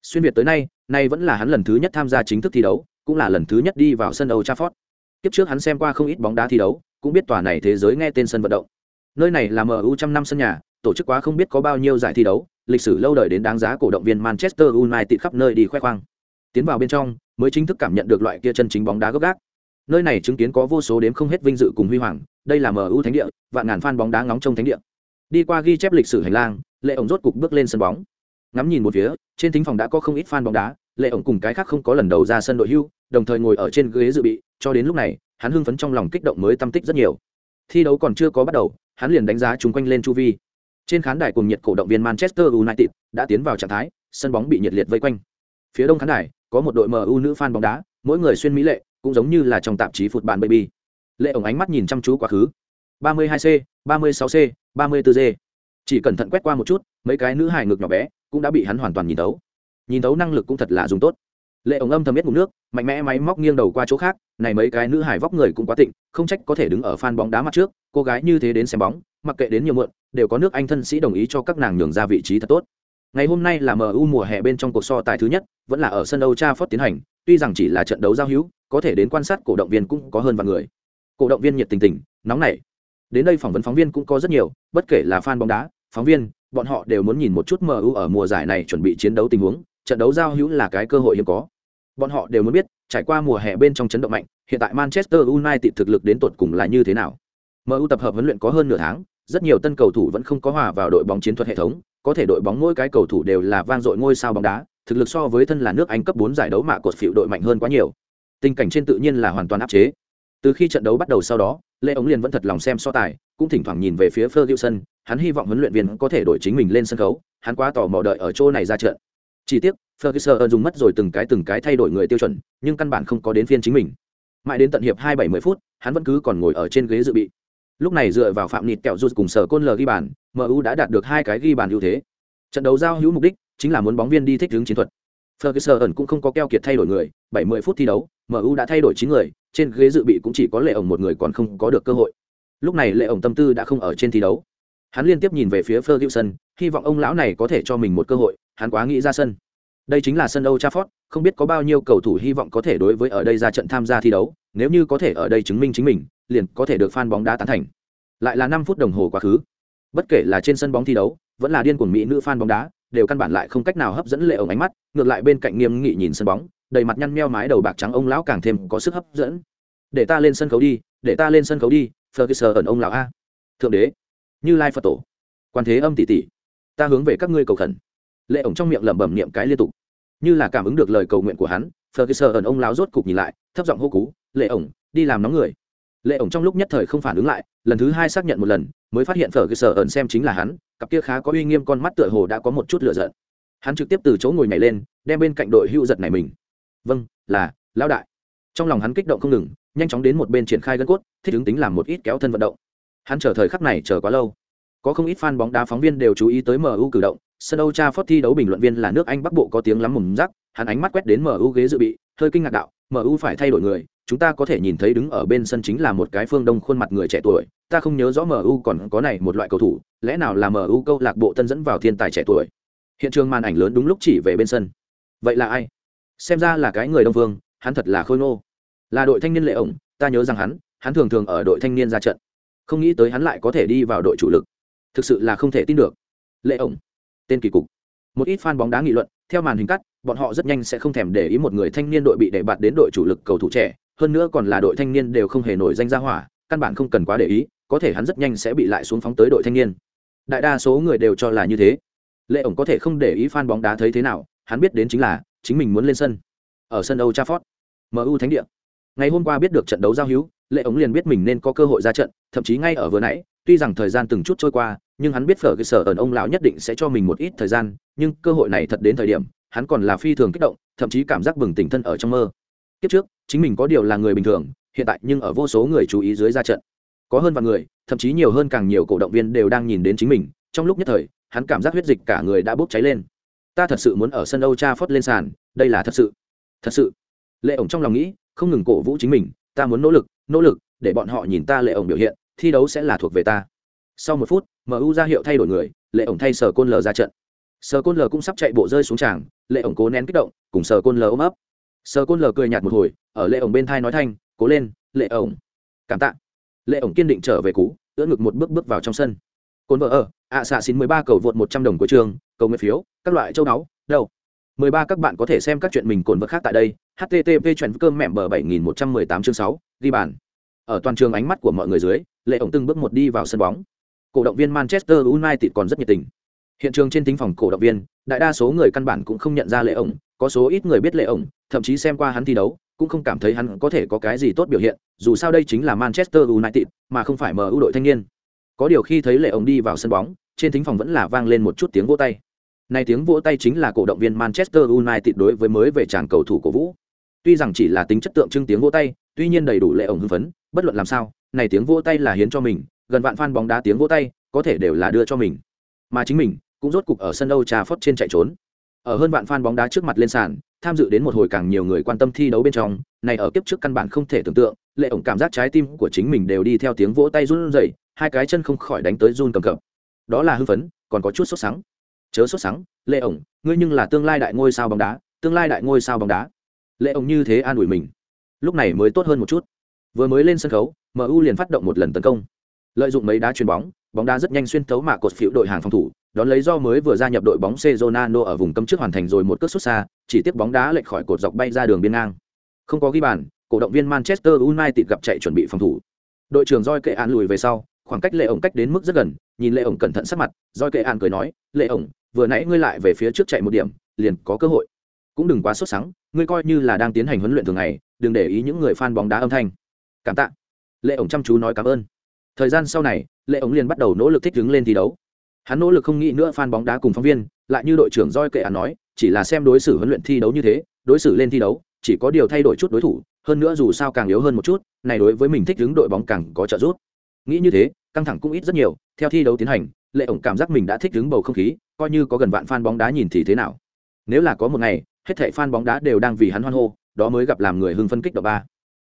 Speaker 1: xuyên việt tới nay nay vẫn là hắn lần thứ nhất tham gia chính thức thi đấu cũng là lần thứ nhất đi vào sân Old Trafford. Kiếp trước hắn xem qua không ít bóng đá thi đấu, cũng biết tòa này thế giới nghe tên sân vận động. Nơi này là MU trăm năm sân nhà, tổ chức quá không biết có bao nhiêu giải thi đấu, lịch sử lâu đời đến đáng giá cổ động viên Manchester United khắp nơi đi khoe khoang. Tiến vào bên trong, mới chính thức cảm nhận được loại kia chân chính bóng đá gốc gác. Nơi này chứng kiến có vô số đếm không hết vinh dự cùng huy hoàng, đây là MU thánh địa, vạn ngàn fan bóng đá ngóng trong thánh địa. Đi qua ghi chép lịch sử hành lang, Lệ ổng rốt cục bước lên sân bóng. Ngắm nhìn một phía, trên thính phòng đã có không ít fan bóng đá, Lệ ổng cùng cái khác không có lần đầu ra sân đội hưu, đồng thời ngồi ở trên ghế dự bị cho đến lúc này hắn hưng phấn trong lòng kích động mới tâm tích rất nhiều thi đấu còn chưa có bắt đầu hắn liền đánh giá chung quanh lên chu vi trên khán đài cùng nhiệt cổ động viên manchester united đã tiến vào trạng thái sân bóng bị nhiệt liệt vây quanh phía đông khán đài có một đội mu nữ fan bóng đá mỗi người xuyên mỹ lệ cũng giống như là trong tạp chí phụt bạn baby lệ ổng ánh mắt nhìn chăm chú quá khứ 32C, 36C, 34G. Chỉ cẩn thận quét qua một chút, mấy cái nữ hài ngực nhỏ bé cũng đã bị hắn hoàn toàn nhìn thấu. Nhìn thấu năng lực cũng thật là dùng tốt lệ ổng âm thầm biết ngụm nước mạnh mẽ máy móc nghiêng đầu qua chỗ khác này mấy cái nữ hải vóc người cũng quá tịnh không trách có thể đứng ở fan bóng đá mặt trước cô gái như thế đến xem bóng mặc kệ đến nhiều muộn đều có nước anh thân sĩ đồng ý cho các nàng nhường ra vị trí thật tốt ngày hôm nay là mu mùa hè bên trong cuộc so tài thứ nhất, vẫn là ở sân Old Trafford tiến hành, tuy rằng chỉ là trận đấu giao hữu, có thể đến quan sát cổ động viên cũng có hơn vài người. Cổ động viên nhiệt tình tình, nóng nảy. Đến đây phỏng vấn phóng viên cũng có rất nhiều, bất kể là fan bóng đá, phóng viên, bọn họ đều muốn nhìn một chút mu ở mùa giải này chuẩn bị chiến đấu tình huống, trận đấu giao hữu là cái cơ hội hiếm có. Bọn họ đều muốn biết, trải qua mùa hè bên trong chấn động mạnh, hiện tại manchester united thực lực đến tột cùng là như thế nào. Mu tập hợp huấn luyện có hơn nửa tháng, rất nhiều tân cầu thủ vẫn không có hòa vào đội bóng chiến thuật hệ thống có thể đội bóng mỗi cái cầu thủ đều là vang dội ngôi sao bóng đá, thực lực so với thân là nước anh cấp bốn giải đấu mạ cột phiểu đội mạnh hơn quá nhiều. Tình cảnh trên tự nhiên là hoàn toàn áp chế. Từ khi trận đấu bắt đầu sau đó, lê ống liền vẫn thật lòng xem so tài, cũng thỉnh thoảng nhìn về phía ferguson, hắn hy vọng huấn luyện viên có thể đổi chính mình lên sân khấu, hắn quá tò mò đợi ở chỗ này ra trận. Chỉ tiếc, ferguson dùng mất rồi từng cái từng cái thay đổi người tiêu chuẩn, nhưng căn bản không có đến phiên chính mình. Mãi đến tận hiệp hai bảy mươi phút, hắn vẫn cứ còn ngồi ở trên ghế dự bị lúc này dựa vào phạm nịt kẹo rút cùng sở côn l ghi bàn mu đã đạt được hai cái ghi bàn ưu thế. Trận đấu giao hữu mục đích chính là muốn bóng viên đi thích hướng chiến thuật. Ferguson cũng không có keo kiệt thay đổi người bảy mươi phút thi đấu mu đã thay đổi chín người trên ghế dự bị cũng chỉ có lệ ổng một người còn không có được cơ hội. Lúc này lệ ổng tâm tư đã không ở trên thi đấu. Hắn liên tiếp nhìn về phía ferguson hy vọng ông lão này có thể cho mình một cơ hội hắn quá nghĩ ra sân. Đây chính là sân Old Trafford, không biết có bao nhiêu cầu thủ hy vọng có thể đối với ở đây ra trận tham gia thi đấu, nếu như có thể ở đây chứng minh chính mình, liền có thể được fan bóng đá tán thành. Lại là năm phút đồng hồ quá khứ. Bất kể là trên sân bóng thi đấu, vẫn là điên cuồng mỹ nữ fan bóng đá, đều căn bản lại không cách nào hấp dẫn lệ ổng ánh mắt, ngược lại bên cạnh nghiêm nghị nhìn sân bóng, đầy mặt nhăn meo mái đầu bạc trắng ông lão càng thêm có sức hấp dẫn. Để ta lên sân khấu đi, để ta lên sân khấu đi, Ferguson ẩn ông lão a. Thượng đế, Như Lai Phật tổ, quan thế âm tỷ tỷ, ta hướng về các ngươi cầu khẩn. Lệ ổng trong miệng lẩm bẩm niệm cái liên tục như là cảm ứng được lời cầu nguyện của hắn ferguson ẩn ông lão rốt cục nhìn lại thấp giọng hô cú lệ ổng đi làm nóng người lệ ổng trong lúc nhất thời không phản ứng lại lần thứ hai xác nhận một lần mới phát hiện ferguson ẩn xem chính là hắn cặp kia khá có uy nghiêm con mắt tựa hồ đã có một chút lửa giận. Hắn trực tiếp từ chỗ ngồi nhảy lên đem bên cạnh đội hưu giật này mình. Vâng là lão đại. Trong lòng hắn kích động không ngừng nhanh chóng đến một bên triển khai gân cốt thích ứng tính làm một ít kéo thân vận động. Hắn chờ thời khắc này chờ quá lâu. Có không ít fan bóng đá phóng viên đều chú ý tới mu cử động. Sân Âu Trafford thi đấu bình luận viên là nước Anh Bắc Bộ có tiếng lắm mồm rắc, hắn ánh mắt quét đến MU ghế dự bị, hơi kinh ngạc đạo, MU phải thay đổi người, chúng ta có thể nhìn thấy đứng ở bên sân chính là một cái phương đông khuôn mặt người trẻ tuổi, ta không nhớ rõ MU còn có này một loại cầu thủ, lẽ nào là MU câu lạc bộ tân dẫn vào thiên tài trẻ tuổi. Hiện trường màn ảnh lớn đúng lúc chỉ về bên sân. Vậy là ai? Xem ra là cái người Đông phương hắn thật là khôi ngô Là đội thanh niên lệ ổng, ta nhớ rằng hắn, hắn thường thường ở đội thanh niên ra trận. Không nghĩ tới hắn lại có thể đi vào đội chủ lực. Thực sự là không thể tin được. Lệ ổng tên kỳ cục một ít fan bóng đá nghị luận theo màn hình cắt bọn họ rất nhanh sẽ không thèm để ý một người thanh niên đội bị đề bạt đến đội chủ lực cầu thủ trẻ hơn nữa còn là đội thanh niên đều không hề nổi danh ra hỏa, căn bản không cần quá để ý, có thể hắn rất nhanh sẽ bị lại xuống phóng tới đội thanh niên. Đại đa số người đều cho là như thế. Lệ ổng có thể không để ý fan bóng đá thấy thế nào, hắn biết đến chính là, chính mình muốn lên sân. Ở sân âu Trafford MU thánh địa. Ngày hôm qua biết được trận đấu giao hữu, lệ ổng liền biết mình nên có cơ hội ra trận, thậm chí ngay ở vừa nãy, tuy rằng thời gian từng chút trôi qua, nhưng hắn biết phở cái sở ẩn ông lão nhất định sẽ cho mình một ít thời gian, nhưng cơ hội này thật đến thời điểm, hắn còn là phi thường kích động, thậm chí cảm giác bừng tỉnh thân ở trong mơ kiếp trước, chính mình có điều là người bình thường, hiện tại nhưng ở vô số người chú ý dưới ra trận. Có hơn vài người, thậm chí nhiều hơn càng nhiều cổ động viên đều đang nhìn đến chính mình, trong lúc nhất thời, hắn cảm giác huyết dịch cả người đã bốc cháy lên. Ta thật sự muốn ở sân âu cha phót lên sàn, đây là thật sự. Thật sự. Lệ ổng trong lòng nghĩ, không ngừng cổ vũ chính mình, ta muốn nỗ lực nỗ lực, để bọn họ nhìn ta lệ ổng biểu hiện, thi đấu sẽ là thuộc về ta. Sau một phút mu ra hiệu thay đổi người, lệ ổng thay sờ côn lờ ra trận. Sờ côn lờ cũng sắp chạy bộ rơi xuống tràng, lệ ổng cố nén kích động, cùng sờ côn lờ ôm ấp sờ côn lờ cười nhạt một hồi ở lệ ổng bên thai nói thanh cố lên lệ ổng. Cảm tạ. Lệ ổng kiên định trở về cũ, ưỡn ngực một bước bước vào trong sân. Côn vợ ở ạ xạ xin mười ba cầu vượt một trăm đồng của trường cầu nguyện phiếu các loại châu đáo đâu? Mười ba các bạn có thể xem các chuyện mình cồn vợ khác tại đây http chuyện cơm mẹm bờ bảy nghìn một trăm mười tám chương sáu ghi bàn. Ở toàn trường ánh mắt của mọi người dưới lệ ổng từng bước một đi vào sân bóng. Cổ động viên manchester united còn rất nhiệt tình. Hiện trường trên tính phòng cổ động viên đại đa số người căn bản cũng không nhận ra lệ ổng có số ít người biết lệ ổng thậm chí xem qua hắn thi đấu, cũng không cảm thấy hắn có thể có cái gì tốt biểu hiện, dù sao đây chính là manchester united, mà không phải mu đội thanh niên. Có điều khi thấy lệ ổng đi vào sân bóng, trên thính phòng vẫn là vang lên một chút tiếng vỗ tay. Này tiếng vỗ tay chính là cổ động viên manchester united đối với mới về tràng cầu thủ cổ vũ. Tuy rằng chỉ là tính chất tượng trưng tiếng vỗ tay, tuy nhiên đầy đủ lệ ổng hưng phấn, bất luận làm sao, này tiếng vỗ tay là hiến cho mình, gần vạn fan bóng đá tiếng vỗ tay, có thể đều là đưa cho mình. Mà chính mình cũng rốt cục ở sân Âu Trafford trên chạy trốn. Ở hơn vạn fan bóng đá trước mặt lên sàn tham dự đến một hồi càng nhiều người quan tâm thi đấu bên trong, này ở kiếp trước căn bản không thể tưởng tượng, lệ ổng cảm giác trái tim của chính mình đều đi theo tiếng vỗ tay run rẩy, hai cái chân không khỏi đánh tới run cầm cập. Đó là hưng phấn, còn có chút sốt sắng. Chớ sốt sắng, lệ ổng, ngươi nhưng là tương lai đại ngôi sao bóng đá, tương lai đại ngôi sao bóng đá. Lệ ổng như thế an ủi mình. Lúc này mới tốt hơn một chút. Vừa mới lên sân khấu mu liền phát động một lần tấn công. Lợi dụng mấy đá chuyền bóng bóng đá rất nhanh xuyên tấu mạ cột phiếu đội hàng phòng thủ đón lấy do mới vừa gia nhập đội bóng Cezonano ở vùng cấm trước hoàn thành rồi một cước xuất xa, chỉ tiếp bóng đá lệch khỏi cột dọc bay ra đường biên ngang. Không có ghi bàn, cổ động viên manchester united gặp chạy chuẩn bị phòng thủ. Đội trưởng roi kệ án lùi về sau, khoảng cách lệ ổng cách đến mức rất gần, nhìn lệ ổng cẩn thận sát mặt roi kệ án cười nói, lệ ổng, vừa nãy ngươi lại về phía trước chạy một điểm, liền có cơ hội. Cũng đừng quá sốt sắng, ngươi coi như là đang tiến hành huấn luyện thường ngày, đừng để ý những người fan bóng đá âm thanh. Cảm tạ. Lệ ổng chăm chú nói cảm ơn. Thời gian sau này, lệ ổng liền bắt đầu nỗ lực thích ứng lên thi đấu hắn nỗ lực không nghĩ nữa Phan bóng đá cùng phóng viên, lại như đội trưởng roi kệ án nói, chỉ là xem đối xử huấn luyện thi đấu như thế, đối xử lên thi đấu, chỉ có điều thay đổi chút đối thủ, hơn nữa dù sao càng yếu hơn một chút, này đối với mình thích đứng đội bóng càng có trợ giúp. Nghĩ như thế, căng thẳng cũng ít rất nhiều, theo thi đấu tiến hành, lệ ổng cảm giác mình đã thích đứng bầu không khí, coi như có gần vạn fan bóng đá nhìn thì thế nào. Nếu là có một ngày, hết thảy fan bóng đá đều đang vì hắn hoan hô, đó mới gặp làm người hưng phân kích độ ba.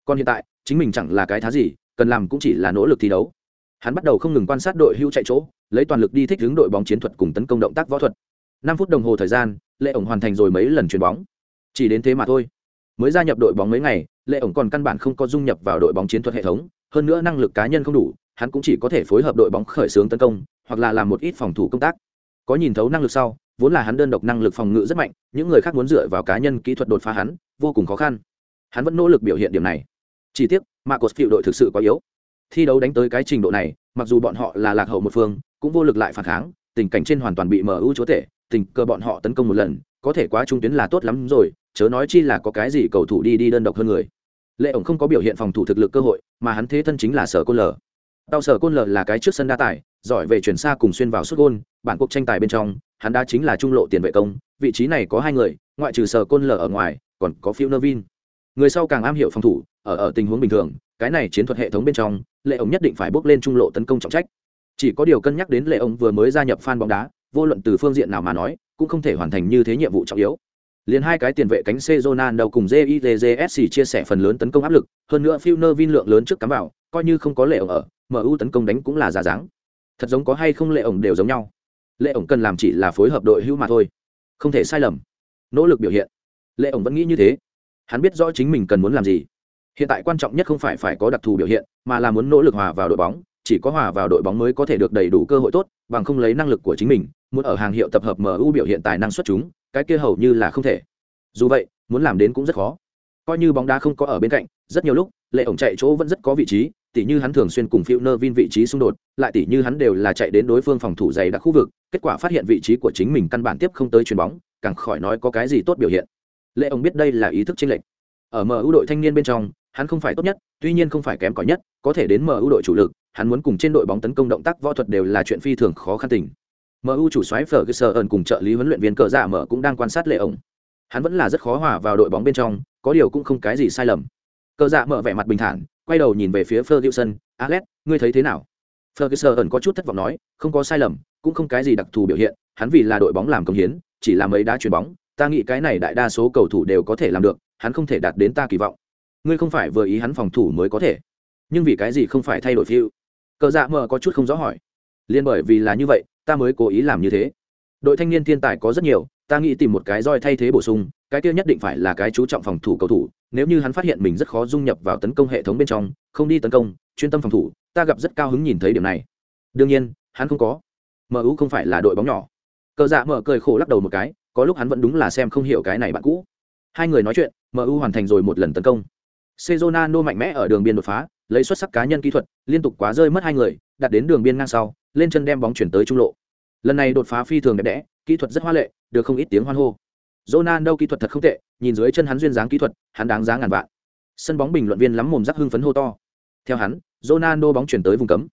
Speaker 1: Còn hiện tại, chính mình chẳng là cái thá gì, cần làm cũng chỉ là nỗ lực thi đấu. Hắn bắt đầu không ngừng quan sát đội hưu chạy chỗ lấy toàn lực đi thích ứng đội bóng chiến thuật cùng tấn công động tác võ thuật. Năm phút đồng hồ thời gian, lệ ổng hoàn thành rồi mấy lần chuyền bóng. Chỉ đến thế mà thôi. Mới gia nhập đội bóng mấy ngày, lệ ổng còn căn bản không có dung nhập vào đội bóng chiến thuật hệ thống, hơn nữa năng lực cá nhân không đủ, hắn cũng chỉ có thể phối hợp đội bóng khởi xướng tấn công, hoặc là làm một ít phòng thủ công tác. Có nhìn thấu năng lực sau, vốn là hắn đơn độc năng lực phòng ngự rất mạnh, những người khác muốn dựa vào cá nhân kỹ thuật đột phá hắn, vô cùng khó khăn. Hắn vẫn nỗ lực biểu hiện điểm này. Chỉ tiếc, marcos phiệu đội thực sự quá yếu. Thi đấu đánh tới cái trình độ này, mặc dù bọn họ là lạc hậu một phương cũng vô lực lại phản kháng, tình cảnh trên hoàn toàn bị mu chúa tể, tình cơ bọn họ tấn công một lần, có thể quá trung tuyến là tốt lắm rồi, chớ nói chi là có cái gì cầu thủ đi đi đơn độc hơn người. Lệ ổng không có biểu hiện phòng thủ thực lực cơ hội, mà hắn thế thân chính là sở côn lờ. Tàu sở côn lờ là cái trước sân đa tài, giỏi về chuyển xa cùng xuyên vào xuất gôn, bản cuộc tranh tài bên trong, hắn đã chính là trung lộ tiền vệ công, vị trí này có hai người, ngoại trừ sở côn lờ ở ngoài, còn có phiêu nơ vin. Người sau càng am hiểu phòng thủ, ở ở tình huống bình thường, cái này chiến thuật hệ thống bên trong, lệ ổng nhất định phải bước lên trung lộ tấn công trọng trách chỉ có điều cân nhắc đến lệ ông vừa mới gia nhập fan bóng đá vô luận từ phương diện nào mà nói cũng không thể hoàn thành như thế nhiệm vụ trọng yếu liền hai cái tiền vệ cánh Sezonan đầu cùng JITJSC chia sẻ phần lớn tấn công áp lực, hơn nữa Filner Vin lượng lớn trước cắm vào, coi như không có lệ ổng ở, MU tấn công đánh cũng là giả dáng. Thật giống có hay không lệ ổng đều giống nhau. Lệ ổng cần làm chỉ là phối hợp đội hữu mà thôi, không thể sai lầm. Nỗ lực biểu hiện. Lệ ổng vẫn nghĩ như thế. Hắn biết rõ chính mình cần muốn làm gì. Hiện tại quan trọng nhất không phải phải có đặc thù biểu hiện, mà là muốn nỗ lực hòa vào đội bóng, chỉ có hòa vào đội bóng mới có thể được đầy đủ cơ hội tốt, bằng không lấy năng lực của chính mình, muốn ở hàng hiệu tập hợp MU biểu hiện tài năng xuất chúng, cái kia hầu như là không thể. Dù vậy, muốn làm đến cũng rất khó. Coi như bóng đá không có ở bên cạnh, rất nhiều lúc, Lệ ổng chạy chỗ vẫn rất có vị trí, tỉ như hắn thường xuyên cùng Filner Vin vị trí xung đột, lại tỉ như hắn đều là chạy đến đối phương phòng thủ dày đặc khu vực, kết quả phát hiện vị trí của chính mình căn bản tiếp không tới chuyền bóng, càng khỏi nói có cái gì tốt biểu hiện. Lệ ổng biết đây là ý thức chênh lệch. Ở MU đội thanh niên bên trong, hắn không phải tốt nhất, tuy nhiên không phải kém cỏi nhất, có thể đến MU đội chủ lực, hắn muốn cùng trên đội bóng tấn công động tác võ thuật đều là chuyện phi thường khó khăn tình. MU chủ soái Ferguson cùng trợ lý huấn luyện viên cờ giả mở cũng đang quan sát lệ ổng. Hắn vẫn là rất khó hòa vào đội bóng bên trong, có điều cũng không cái gì sai lầm. Cờ giả mở vẻ mặt bình thản, quay đầu nhìn về phía Ferguson, "Alex, ngươi thấy thế nào?" Ferguson có chút thất vọng nói, "Không có sai lầm, cũng không cái gì đặc thù biểu hiện, hắn vì là đội bóng làm công hiến, chỉ là mấy đá chuyền bóng, ta nghĩ cái này đại đa số cầu thủ đều có thể làm được, hắn không thể đạt đến ta kỳ vọng." Ngươi không phải vừa ý hắn phòng thủ mới có thể. nhưng vì cái gì không phải thay đổi phiêu cờ dạ mờ có chút không rõ hỏi. Liên bởi vì là như vậy, ta mới cố ý làm như thế. Đội thanh niên thiên tài có rất nhiều, ta nghĩ tìm một cái roi thay thế bổ sung, cái kia nhất định phải là cái chú trọng phòng thủ cầu thủ. Nếu như hắn phát hiện mình rất khó dung nhập vào tấn công hệ thống bên trong, không đi tấn công, chuyên tâm phòng thủ, ta gặp rất cao hứng nhìn thấy điểm này. Đương nhiên, hắn không có. Mu không phải là đội bóng nhỏ. Cờ dạ mở cười khổ lắc đầu một cái, có lúc hắn vẫn đúng là xem không hiểu cái này bạn cũ. Hai người nói chuyện mu hoàn thành rồi một lần tấn công. Sezonano mạnh mẽ ở đường biên đột phá lấy xuất sắc cá nhân kỹ thuật, liên tục quá rơi mất hai người, đặt đến đường biên ngang sau, lên chân đem bóng chuyển tới trung lộ. Lần này đột phá phi thường đẹp đẽ, kỹ thuật rất hoa lệ, được không ít tiếng hoan hô. Đâu kỹ thuật thật không tệ, nhìn dưới chân hắn duyên dáng kỹ thuật, hắn đáng giá ngàn vạn. Sân bóng bình luận viên lắm mồm rắc hưng phấn hô to. Theo hắn, Ronaldo bóng chuyển tới vùng cấm.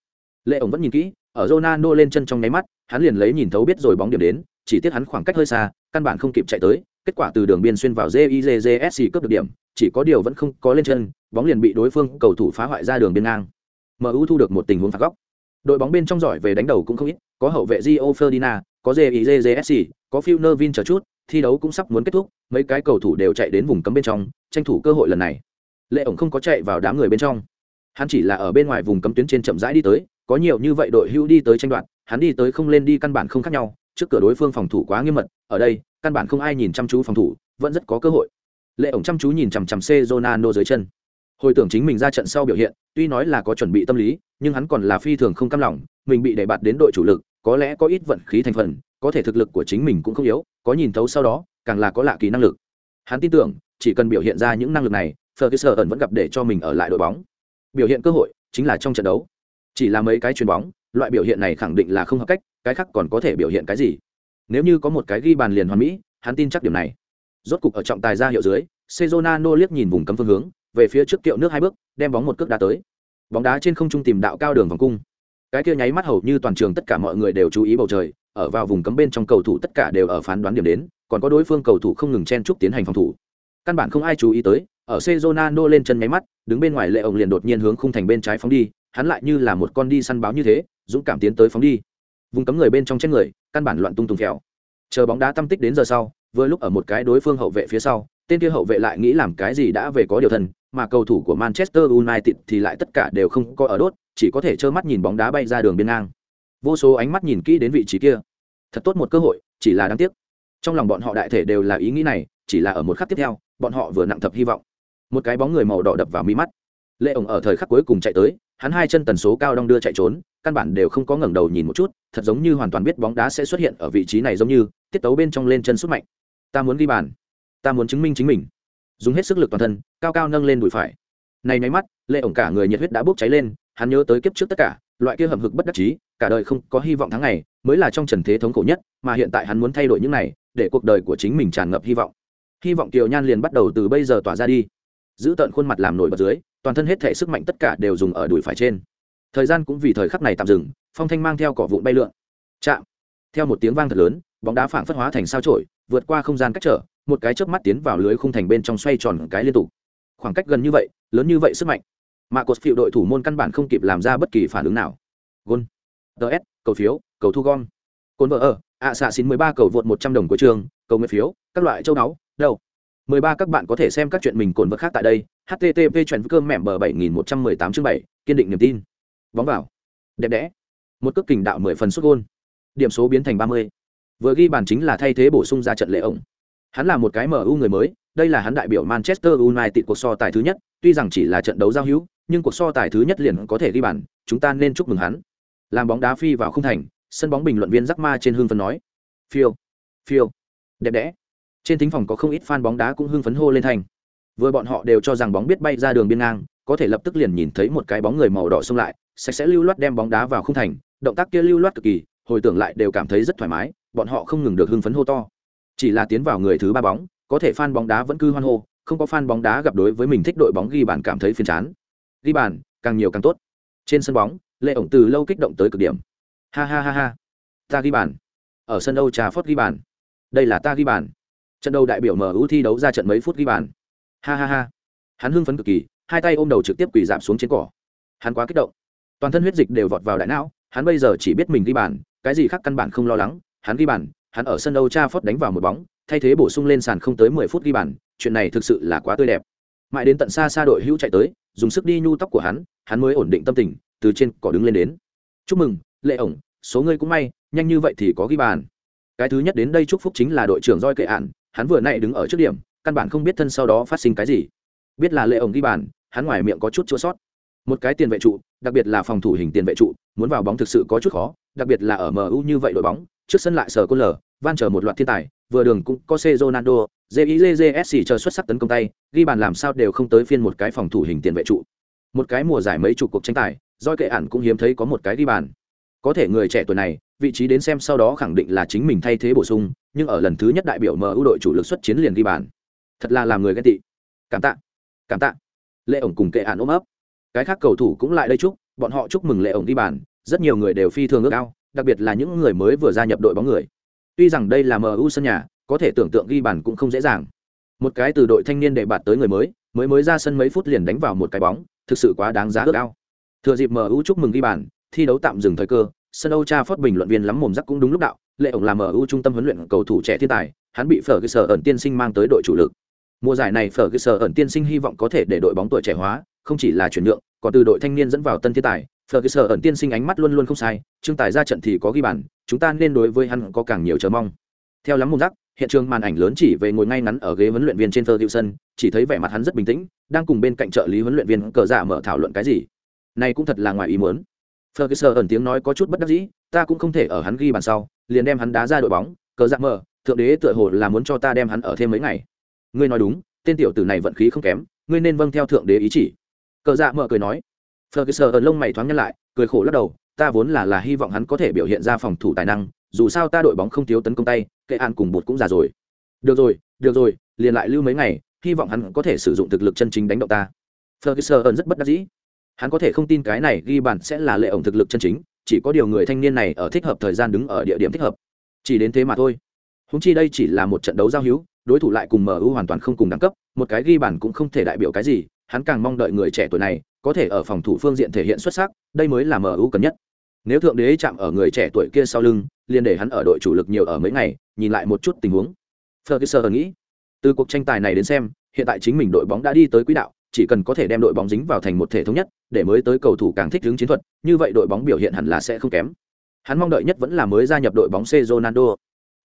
Speaker 1: Lệ ổng vẫn nhìn kỹ, ở Ronaldo lên chân trong nháy mắt, hắn liền lấy nhìn thấu biết rồi bóng điểm đến, chỉ tiếc hắn khoảng cách hơi xa, căn bản không kịp chạy tới kết quả từ đường biên xuyên vào JIJJSC cướp được điểm, chỉ có điều vẫn không có lên chân, bóng liền bị đối phương cầu thủ phá hoại ra đường biên ngang. MU thu được một tình huống phạt góc. Đội bóng bên trong giỏi về đánh đầu cũng không ít, có hậu vệ Gio Ferdinand, có JIJJSC có Phil Nevin chờ chút, thi đấu cũng sắp muốn kết thúc, mấy cái cầu thủ đều chạy đến vùng cấm bên trong, tranh thủ cơ hội lần này. Lệ ổng không có chạy vào đám người bên trong. Hắn chỉ là ở bên ngoài vùng cấm tuyến trên chậm rãi đi tới, có nhiều như vậy đội hưu đi tới tranh đoạt, hắn đi tới không lên đi căn bản không khác nhau trước cửa đối phương phòng thủ quá nghiêm mật, ở đây, căn bản không ai nhìn chăm chú phòng thủ, vẫn rất có cơ hội. Lệ ổng chăm chú nhìn chằm chằm c Ronaldo dưới chân. Hồi tưởng chính mình ra trận sau biểu hiện, tuy nói là có chuẩn bị tâm lý, nhưng hắn còn là phi thường không cam lòng, mình bị đẩy bạt đến đội chủ lực, có lẽ có ít vận khí thành phần, có thể thực lực của chính mình cũng không yếu, có nhìn thấu sau đó, càng là có lạ kỳ năng lực. Hắn tin tưởng, chỉ cần biểu hiện ra những năng lực này, Ferguson vẫn gặp để cho mình ở lại đội bóng. Biểu hiện cơ hội chính là trong trận đấu chỉ là mấy cái chuyền bóng, loại biểu hiện này khẳng định là không hợp cách, cái khác còn có thể biểu hiện cái gì? Nếu như có một cái ghi bàn liền hoàn mỹ, hắn tin chắc điểm này. Rốt cục ở trọng tài ra hiệu dưới, Sezonano liếc nhìn vùng cấm phương hướng, về phía trước kiệu nước hai bước, đem bóng một cước đá tới. Bóng đá trên không trung tìm đạo cao đường vòng cung. Cái kia nháy mắt hầu như toàn trường tất cả mọi người đều chú ý bầu trời, ở vào vùng cấm bên trong cầu thủ tất cả đều ở phán đoán điểm đến, còn có đối phương cầu thủ không ngừng chen chúc tiến hành phòng thủ. Căn bản không ai chú ý tới, ở Sezonano lên chân nháy mắt, đứng bên ngoài lệ ổng liền đột nhiên hướng khung thành bên trái phóng đi hắn lại như là một con đi săn báo như thế, dũng cảm tiến tới phóng đi. Vùng cấm người bên trong chết người, căn bản loạn tung tung kẹo chờ bóng đá tâm tích đến giờ sau, vừa lúc ở một cái đối phương hậu vệ phía sau, tên kia hậu vệ lại nghĩ làm cái gì đã về có điều thần, mà cầu thủ của manchester united thì lại tất cả đều không có ở đốt, chỉ có thể trơ mắt nhìn bóng đá bay ra đường biên ngang. Vô số ánh mắt nhìn kỹ đến vị trí kia. Thật tốt một cơ hội, chỉ là đáng tiếc. Trong lòng bọn họ đại thể đều là ý nghĩ này, chỉ là ở một khắc tiếp theo, bọn họ vừa nặng thập hy vọng. Một cái bóng người màu đỏ đập vào mi mắt lệ ổng ở thời khắc cuối cùng chạy tới, hắn hai chân tần số cao đong đưa chạy trốn, căn bản đều không có ngẩng đầu nhìn một chút, thật giống như hoàn toàn biết bóng đá sẽ xuất hiện ở vị trí này giống như, tiết tấu bên trong lên chân sút mạnh. Ta muốn ghi bàn. Ta muốn chứng minh chính mình. Dùng hết sức lực toàn thân, cao cao nâng lên đùi phải. Này nháy mắt, lệ ổng cả người nhiệt huyết đã bốc cháy lên, hắn nhớ tới kiếp trước tất cả, loại kia hầm hực bất đắc chí, cả đời không có hy vọng tháng này mới là trong trần thế thống khổ nhất, mà hiện tại hắn muốn thay đổi những này, để cuộc đời của chính mình tràn ngập hy vọng. Hy vọng kiều nhan liền bắt đầu từ bây giờ tỏa ra đi. Giữ tận khuôn mặt làm nổi bật dưới toàn thân hết thể sức mạnh tất cả đều dùng ở đùi phải trên. Thời gian cũng vì thời khắc này tạm dừng, phong thanh mang theo cỏ vụn bay lượn. Chạm. Theo một tiếng vang thật lớn, bóng đá phảng phất hóa thành sao trổi, vượt qua không gian cách trở, một cái chớp mắt tiến vào lưới khung thành bên trong xoay tròn cái liên tục. Khoảng cách gần như vậy, lớn như vậy sức mạnh. Mà cột phiệu đội thủ môn căn bản không kịp làm ra bất kỳ phản ứng nào. Gôn. Ts cầu phiếu, cầu thu gom. Cồn vợ ở, ạ xạ xin mười ba cầu vượt một trăm đồng của trường, cầu nguyện phiếu, các loại châu đáo đâu? Mười ba các bạn có thể xem các chuyện mình cồn vật khác tại đây http chuyện cơm mẻm bờ bảy nghìn một trăm mười tám chương 7, kiên định niềm tin. Bóng vào. Đẹp đẽ. Một cước kình đạo mười phần xuất gôn. Điểm số biến thành ba mươi. Vừa ghi bàn chính là thay thế bổ sung ra trận lệ ổng. Hắn là một cái mu người mới đây là hắn đại biểu manchester united cuộc so tài thứ nhất tuy rằng chỉ là trận đấu giao hữu nhưng cuộc so tài thứ nhất liền có thể ghi bàn chúng ta nên chúc mừng hắn. Làm bóng đá phi vào không thành sân bóng bình luận viên Jack Ma trên hương phân nói. Phiêu. Phiêu. Đẹp đẽ trên thính phòng có không ít fan bóng đá cũng hưng phấn hô lên thành vừa bọn họ đều cho rằng bóng biết bay ra đường biên ngang, có thể lập tức liền nhìn thấy một cái bóng người màu đỏ xông lại, sạch sẽ lưu loát đem bóng đá vào khung thành, động tác kia lưu loát cực kỳ, hồi tưởng lại đều cảm thấy rất thoải mái, bọn họ không ngừng được hưng phấn hô to. Chỉ là tiến vào người thứ ba bóng, có thể fan bóng đá vẫn cứ hoan hô, không có fan bóng đá gặp đối với mình thích đội bóng ghi bàn cảm thấy phiền chán. Ghi bàn, càng nhiều càng tốt. Trên sân bóng lệ ổng từ lâu kích động tới cực điểm. Ha ha ha ha. Ta ghi bàn. Ở sân âu trà phót ghi bàn. Đây là ta ghi bàn trận đấu đại biểu mu thi đấu ra trận mấy phút ghi bàn. Ha ha ha. Hắn hưng phấn cực kỳ hai tay ôm đầu trực tiếp quỳ giảm xuống trên cỏ. Hắn quá kích động. Toàn thân huyết dịch đều vọt vào đại não hắn bây giờ chỉ biết mình ghi bàn cái gì khác căn bản không lo lắng. Hắn ghi bàn hắn ở sân Âu Trafford đánh vào một bóng, thay thế bổ sung lên sàn không tới 10 phút ghi bàn, chuyện này thực sự là quá tươi đẹp. Mãi đến tận xa xa đội hữu chạy tới, dùng sức đi nhu tóc của hắn, hắn mới ổn định tâm tình từ trên cỏ đứng lên đến. Chúc mừng lệ ổng số ngươi cũng may nhanh như vậy thì có ghi bàn. Cái thứ nhất đến đây chúc phúc chính là đội trưởng roi kệ ạn hắn vừa nãy đứng ở trước điểm căn bản không biết thân sau đó phát sinh cái gì. Biết là lệ ổng ghi bàn hắn ngoài miệng có chút chua sót. Một cái tiền vệ trụ đặc biệt là phòng thủ hình tiền vệ trụ muốn vào bóng thực sự có chút khó đặc biệt là ở mu như vậy đội bóng trước sân lại sở côn lở, van chờ một loạt thiên tài vừa đường cũng có c ronaldo jizsc chờ xuất sắc tấn công tay ghi bàn làm sao đều không tới phiên một cái phòng thủ hình tiền vệ trụ. Một cái mùa giải mấy chục cuộc tranh tài doi kệ ản cũng hiếm thấy có một cái ghi bàn có thể người trẻ tuổi này, vị trí đến xem sau đó khẳng định là chính mình thay thế bổ sung, nhưng ở lần thứ nhất đại biểu mu đội chủ lực xuất chiến liền ghi bàn. Thật là làm người ghen tị. Cảm tạ. Cảm tạ. Lệ ổng cùng kệ hạn ôm ấp. Cái khác cầu thủ cũng lại đây chúc, bọn họ chúc mừng lệ ổng ghi bàn, rất nhiều người đều phi thường ước ao, đặc biệt là những người mới vừa gia nhập đội bóng người. Tuy rằng đây là mu sân nhà, có thể tưởng tượng ghi bàn cũng không dễ dàng. Một cái từ đội thanh niên để bạt tới người mới mới mới ra sân mấy phút liền đánh vào một cái bóng, thực sự quá đáng giá ước ao. Thừa dịp mu chúc mừng ghi bàn thi đấu tạm dừng thời cơ sân âu cha bình luận viên lắm mồm rắc cũng đúng lúc đạo lệ ổng làm mu trung tâm huấn luyện cầu thủ trẻ thiên tài hắn bị phở cơ sở ẩn tiên sinh mang tới đội chủ lực mùa giải này phở cơ sở ẩn tiên sinh hy vọng có thể để đội bóng tuổi trẻ hóa không chỉ là chuyển nhượng còn từ đội thanh niên dẫn vào tân thiên tài phở cơ sở ẩn tiên sinh ánh mắt luôn luôn không sai trương tài ra trận thì có ghi bàn chúng ta nên đối với hắn có càng nhiều chờ mong theo lắm mồm rắc hiện trường màn ảnh lớn chỉ về ngồi ngay ngắn ở ghế huấn luyện viên trên Ferguson, chỉ thấy vẻ mặt hắn rất bình tĩnh, đang cùng bên cạnh trợ lý huấn luyện viên cờ giả mở thảo luận cái gì. Này cũng thật là ngoài ý muốn. Ferguson ẩn tiếng nói có chút bất đắc dĩ, ta cũng không thể ở hắn ghi bàn sau, liền đem hắn đá ra đội bóng, cờ dạng mở, thượng đế tựa hồ là muốn cho ta đem hắn ở thêm mấy ngày. Ngươi nói đúng, tên tiểu tử này vận khí không kém, ngươi nên vâng theo thượng đế ý chỉ. Cờ giả mở cười nói. Ferguson ẩn lông mày thoáng nhăn lại, cười khổ lắc đầu, ta vốn là là hy vọng hắn có thể biểu hiện ra phòng thủ tài năng, dù sao ta đội bóng không thiếu tấn công tay, kệ an cùng bột cũng già rồi được rồi được rồi liền lại lưu mấy ngày hy vọng hắn có thể sử dụng thực lực chân chính đánh động ta ferguson rất bất đắc dĩ hắn có thể không tin cái này ghi bàn sẽ là lệ ổng thực lực chân chính chỉ có điều người thanh niên này ở thích hợp thời gian đứng ở địa điểm thích hợp. Chỉ đến thế mà thôi. Húng chi đây chỉ là một trận đấu giao hữu đối thủ lại cùng mu hoàn toàn không cùng đẳng cấp một cái ghi bàn cũng không thể đại biểu cái gì hắn càng mong đợi người trẻ tuổi này có thể ở phòng thủ phương diện thể hiện xuất sắc đây mới là mu cần nhất. Nếu thượng đế chạm ở người trẻ tuổi kia sau lưng liền để hắn ở đội chủ lực nhiều ở mấy ngày nhìn lại một chút tình huống. Ferguson nghĩ, từ cuộc tranh tài này đến xem, hiện tại chính mình đội bóng đã đi tới quỹ đạo, chỉ cần có thể đem đội bóng dính vào thành một thể thống nhất, để mới tới cầu thủ càng thích ứng chiến thuật, như vậy đội bóng biểu hiện hẳn là sẽ không kém. Hắn mong đợi nhất vẫn là mới gia nhập đội bóng C Ronaldo.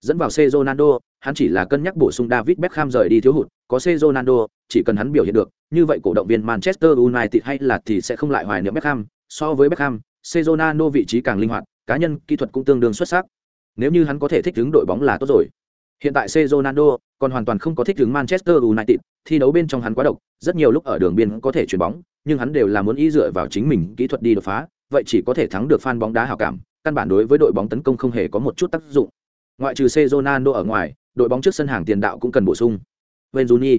Speaker 1: Dẫn vào C Ronaldo, hắn chỉ là cân nhắc bổ sung David Beckham rời đi thiếu hụt, có C Ronaldo, chỉ cần hắn biểu hiện được, như vậy cổ động viên Manchester United hay là thì sẽ không lại hoài niệm Beckham, so với Beckham, C Ronaldo vị trí càng linh hoạt, cá nhân kỹ thuật cũng tương đương xuất sắc. Nếu như hắn có thể thích ứng đội bóng là tốt rồi. Hiện tại C Ronaldo còn hoàn toàn không có thích ứng Manchester United, thi đấu bên trong hắn quá độc, rất nhiều lúc ở đường biên có thể chuyển bóng, nhưng hắn đều là muốn ý dựa vào chính mình kỹ thuật đi đột phá, vậy chỉ có thể thắng được fan bóng đá hảo cảm, căn bản đối với đội bóng tấn công không hề có một chút tác dụng. Ngoại trừ C Ronaldo ở ngoài, đội bóng trước sân hàng tiền đạo cũng cần bổ sung. Wayne Rooney.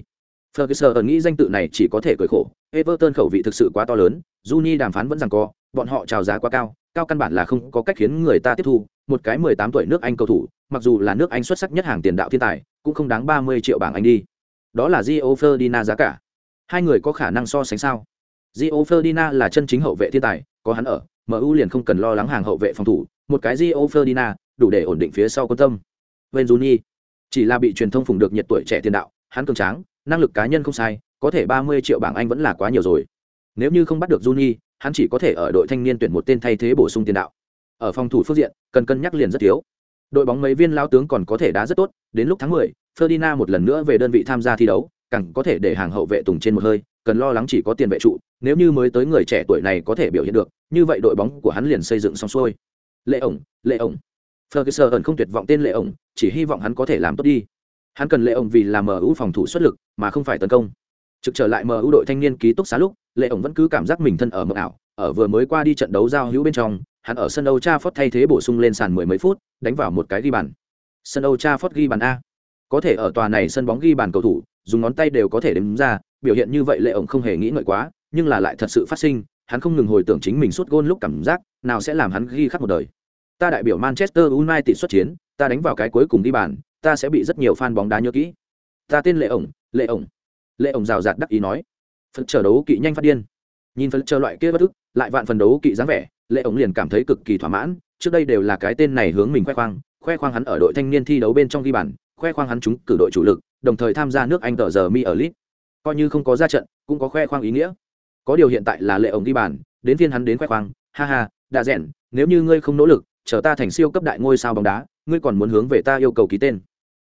Speaker 1: Ferguson nghĩ danh tự này chỉ có thể cười khổ, Everton khẩu vị thực sự quá to lớn, Rooney đàm phán vẫn rằng co, bọn họ chào giá quá cao, cao căn bản là không có cách khiến người ta tiếp thu, một cái 18 tuổi nước Anh cầu thủ, mặc dù là nước Anh xuất sắc nhất hàng tiền đạo thiên tài, cũng không đáng 30 triệu bảng Anh đi. Đó là Gio Ferdinand giá cả. Hai người có khả năng so sánh sao? Gio Ferdinand là chân chính hậu vệ thiên tài, có hắn ở, MU liền không cần lo lắng hàng hậu vệ phòng thủ, một cái Gio Ferdinand đủ để ổn định phía sau quân tâm. Wayne Rooney chỉ là bị truyền thông phụng được nhiệt tuổi trẻ tiền đạo, hắn cường tráng, năng lực cá nhân không sai, có thể 30 triệu bảng Anh vẫn là quá nhiều rồi. Nếu như không bắt được Rooney, hắn chỉ có thể ở đội thanh niên tuyển một tên thay thế bổ sung tiền đạo. Ở phòng thủ phương diện, cần cân nhắc liền rất thiếu. Đội bóng mấy viên lao tướng còn có thể đá rất tốt, đến lúc tháng 10, Ferdinand một lần nữa về đơn vị tham gia thi đấu, càng có thể để hàng hậu vệ tùng trên một hơi, cần lo lắng chỉ có tiền vệ trụ, nếu như mới tới người trẻ tuổi này có thể biểu hiện được, như vậy đội bóng của hắn liền xây dựng xong xuôi. Lệ ổng, Lệ ổng. Ferguson không tuyệt vọng tên Lệ ổng, chỉ hy vọng hắn có thể làm tốt đi. Hắn cần Lệ ổng vì làm MU phòng thủ xuất lực, mà không phải tấn công. Trực trở lại MU đội thanh niên ký túc xá lúc, Lệ ổng vẫn cứ cảm giác mình thân ở mộng ảo, ở vừa mới qua đi trận đấu giao hữu bên trong, hắn ở sân Âu Trafford thay thế bổ sung lên sàn mười mấy phút, đánh vào một cái ghi bàn. Sân Âu Trafford ghi bàn a. Có thể ở tòa này sân bóng ghi bàn cầu thủ, dùng ngón tay đều có thể đếm ra, biểu hiện như vậy Lệ ổng không hề nghĩ ngợi quá, nhưng là lại thật sự phát sinh, hắn không ngừng hồi tưởng chính mình suốt gôn lúc cảm giác, nào sẽ làm hắn ghi khắc một đời. Ta đại biểu Manchester United xuất chiến, ta đánh vào cái cuối cùng ghi bàn, ta sẽ bị rất nhiều fan bóng đá nhớ kỹ. Ta tên Lệ ổng, Lệ ổng. Lệ ổng rào rạt đắc ý nói. Phần chờ đấu kỵ nhanh phát điên. Nhìn phần chờ loại kia bất ức, lại vạn phần đấu kỵ dáng vẻ, Lệ ổng liền cảm thấy cực kỳ thỏa mãn, trước đây đều là cái tên này hướng mình khoe khoang, khoe khoang hắn ở đội thanh niên thi đấu bên trong ghi bàn, khoe khoang hắn chúng cử đội chủ lực, đồng thời tham gia nước Anh tờ giờ mi ở lit. Coi như không có ra trận, cũng có khoe khoang ý nghĩa. Có điều hiện tại là Lệ ổng ghi bàn, đến phiên hắn đến khoe khoang ha ha đã rẽn nếu như ngươi không nỗ lực chờ ta thành siêu cấp đại ngôi sao bóng đá ngươi còn muốn hướng về ta yêu cầu ký tên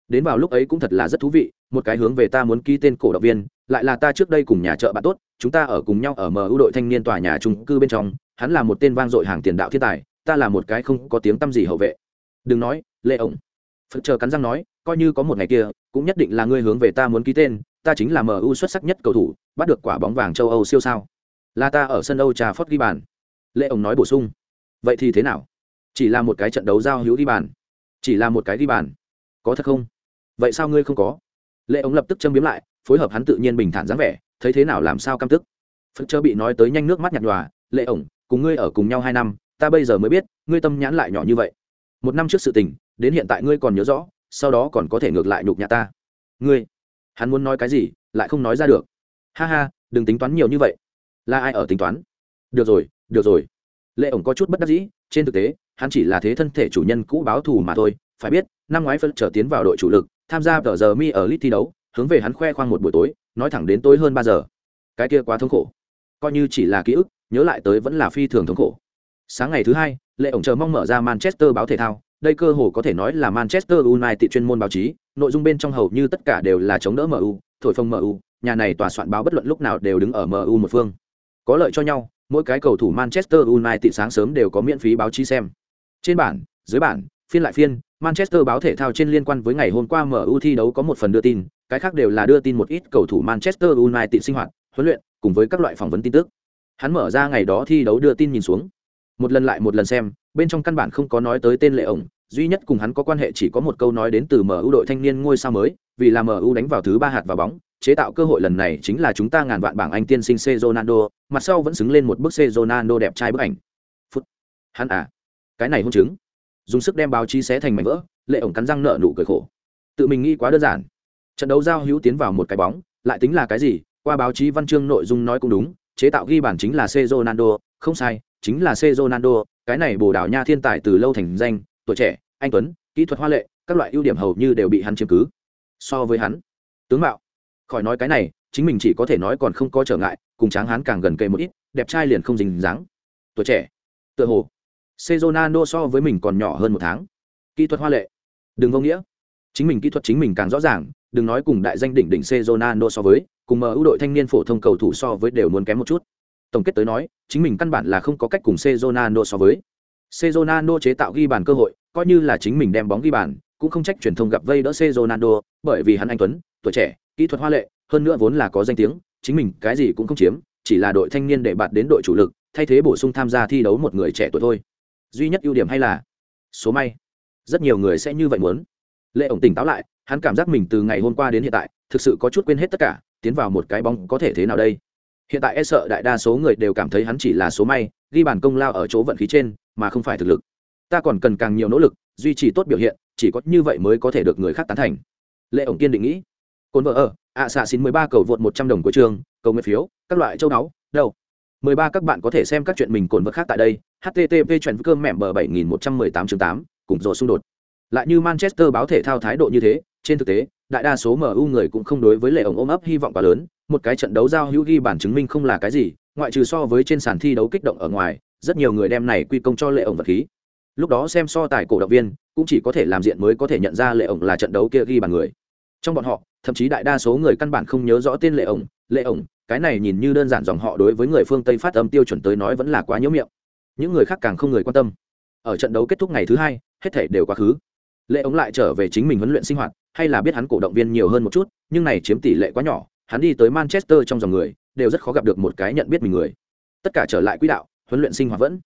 Speaker 1: đến vào lúc ấy cũng thật là rất thú vị một cái hướng về ta muốn ký tên cổ động viên lại là ta trước đây cùng nhà chợ bạn tốt chúng ta ở cùng nhau ở MU đội thanh niên tòa nhà trung cư bên trong hắn là một tên vang dội hàng tiền đạo thiên tài ta là một cái không có tiếng tăm gì hậu vệ. Đừng nói lệ ổng. Phật chờ cắn răng nói, coi như có một ngày kia, cũng nhất định là ngươi hướng về ta muốn ký tên, ta chính là MU xuất sắc nhất cầu thủ, bắt được quả bóng vàng châu Âu siêu sao. Là ta ở sân Âu trà phót ghi bàn. Lệ ổng nói bổ sung. Vậy thì thế nào? Chỉ là một cái trận đấu giao hữu ghi bàn. Chỉ là một cái ghi bàn. Có thật không? Vậy sao ngươi không có? Lệ ống lập tức châm biếm lại, phối hợp hắn tự nhiên bình thản dáng vẻ, thấy thế nào làm sao căm tức. Phật chớ bị nói tới nhanh nước mắt nhạt nhòa lệ ổng, cùng ngươi ở cùng nhau hai năm ta bây giờ mới biết, ngươi tâm nhãn lại nhỏ như vậy. Một năm trước sự tình, đến hiện tại ngươi còn nhớ rõ, sau đó còn có thể ngược lại nhục nhã ta. Ngươi, hắn muốn nói cái gì, lại không nói ra được. Ha ha, đừng tính toán nhiều như vậy. Là ai ở tính toán? Được rồi được rồi. Lệ ổng có chút bất đắc dĩ, trên thực tế, hắn chỉ là thế thân thể chủ nhân cũ báo thù mà thôi. Phải biết, năm ngoái phân trở tiến vào đội chủ lực, tham gia tờ giờ mi ở lit thi đấu, hướng về hắn khoe khoang một buổi tối, nói thẳng đến tối hơn ba giờ. Cái kia quá thống khổ. Coi như chỉ là ký ức, nhớ lại tới vẫn là phi thường thống khổ sáng ngày thứ hai, lệ ổng chờ mong mở ra manchester báo thể thao. Đây cơ hồ có thể nói là manchester united chuyên môn báo chí. Nội dung bên trong hầu như tất cả đều là chống đỡ mu thổi phồng mu nhà này tòa soạn báo bất luận lúc nào đều đứng ở mu một phương. Có lợi cho nhau, mỗi cái cầu thủ manchester united sáng sớm đều có miễn phí báo chí xem. Trên bản dưới bản phiên lại phiên, manchester báo thể thao trên liên quan với ngày hôm qua mu thi đấu có một phần đưa tin, cái khác đều là đưa tin một ít cầu thủ manchester united sinh hoạt, huấn luyện, cùng với các loại phỏng vấn tin tức. Hắn mở ra ngày đó thi đấu đưa tin nhìn xuống một lần lại một lần xem bên trong căn bản không có nói tới tên lệ ổng duy nhất cùng hắn có quan hệ chỉ có một câu nói đến từ mu đội thanh niên ngôi sao mới vì là mu đánh vào thứ ba hạt vào bóng chế tạo cơ hội lần này chính là chúng ta ngàn vạn bảng anh tiên sinh C Ronaldo, mặt sau vẫn xứng lên một bức C Ronaldo đẹp trai bức ảnh. Phút. Hắn à, cái này hôn chứng. Dùng sức đem báo chí xé thành mảnh vỡ, Lệ ổng cắn răng nợ nụ cười khổ. Tự mình nghĩ quá đơn giản. Trận đấu giao hữu tiến vào một cái bóng, lại tính là cái gì? Qua báo chí văn chương nội dung nói cũng đúng, chế tạo ghi bản chính là C Ronaldo, không sai, chính là C. Ronaldo, cái này Bồ Đào Nha thiên tài từ lâu thành danh, tuổi trẻ, anh tuấn, kỹ thuật hoa lệ, các loại ưu điểm hầu như đều bị hắn chiếm cứ. So với hắn, tướng mạo, khỏi nói cái này chính mình chỉ có thể nói còn không có trở ngại cùng tráng hán càng gần kề một ít đẹp trai liền không dính dáng. Tuổi trẻ tựa hồ Sezonano so với mình còn nhỏ hơn một tháng. Kỹ thuật hoa lệ đừng vô nghĩa. Chính mình kỹ thuật chính mình càng rõ ràng đừng nói cùng đại danh đỉnh đỉnh Sezonano so với cùng ưu đội thanh niên phổ thông cầu thủ so với đều muốn kém một chút tổng kết tới nói, chính mình căn bản là không có cách cùng Cezonano so với. Cezonano chế tạo ghi bàn cơ hội, coi như là chính mình đem bóng ghi bàn, cũng không trách truyền thông gặp vây đỡ Cezonano bởi vì hắn anh tuấn, tuổi trẻ, kỹ thuật hoa lệ, hơn nữa vốn là có danh tiếng, chính mình cái gì cũng không chiếm, chỉ là đội thanh niên để bạt đến đội chủ lực, thay thế bổ sung tham gia thi đấu một người trẻ tuổi thôi. Duy nhất ưu điểm hay là số may. Rất nhiều người sẽ như vậy muốn. Lệ ổng tỉnh táo lại, hắn cảm giác mình từ ngày hôm qua đến hiện tại, thực sự có chút quên hết tất cả, tiến vào một cái bóng có thể thế nào đây? Hiện tại e sợ đại đa số người đều cảm thấy hắn chỉ là số may, ghi bàn công lao ở chỗ vận khí trên, mà không phải thực lực. Ta còn cần càng nhiều nỗ lực, duy trì tốt biểu hiện, chỉ có như vậy mới có thể được người khác tán thành. Lệ ổng kiên định nghĩ. Cồn vợ ở, ạ xạ xin mười ba cầu vượt một trăm đồng của trường, cầu nguyện phiếu, các loại châu đáo đâu? Mười ba các bạn có thể xem các chuyện mình cồn vợ khác tại đây http chuyện cơm mẹm bờ bảy nghìn một trăm mười tám chương tám, cùng rồi xung đột. Lại như manchester báo thể thao thái độ như thế, trên thực tế, đại đa số mu người cũng không đối với lệ ổng ôm ấp hy vọng quá lớn một cái trận đấu giao hữu ghi bản chứng minh không là cái gì, ngoại trừ so với trên sàn thi đấu kích động ở ngoài, rất nhiều người đem này quy công cho lệ ổng vật khí. Lúc đó xem so tài cổ động viên, cũng chỉ có thể làm diện mới có thể nhận ra lệ ổng là trận đấu kia ghi bàn người. Trong bọn họ, thậm chí đại đa số người căn bản không nhớ rõ tên lệ ổng lệ ổng, cái này nhìn như đơn giản dòng họ đối với người phương tây phát âm tiêu chuẩn tới nói vẫn là quá nhớ miệng. Những người khác càng không người quan tâm. Ở trận đấu kết thúc ngày thứ hai, hết thể đều quá khứ. Lệ ống lại trở về chính mình huấn luyện sinh hoạt, hay là biết hắn cổ động viên nhiều hơn một chút, nhưng này chiếm tỷ lệ quá nhỏ hắn đi tới manchester trong dòng người, đều rất khó gặp được một cái nhận biết mình người. Tất cả trở lại quỹ đạo, huấn luyện sinh hoạt vẫn.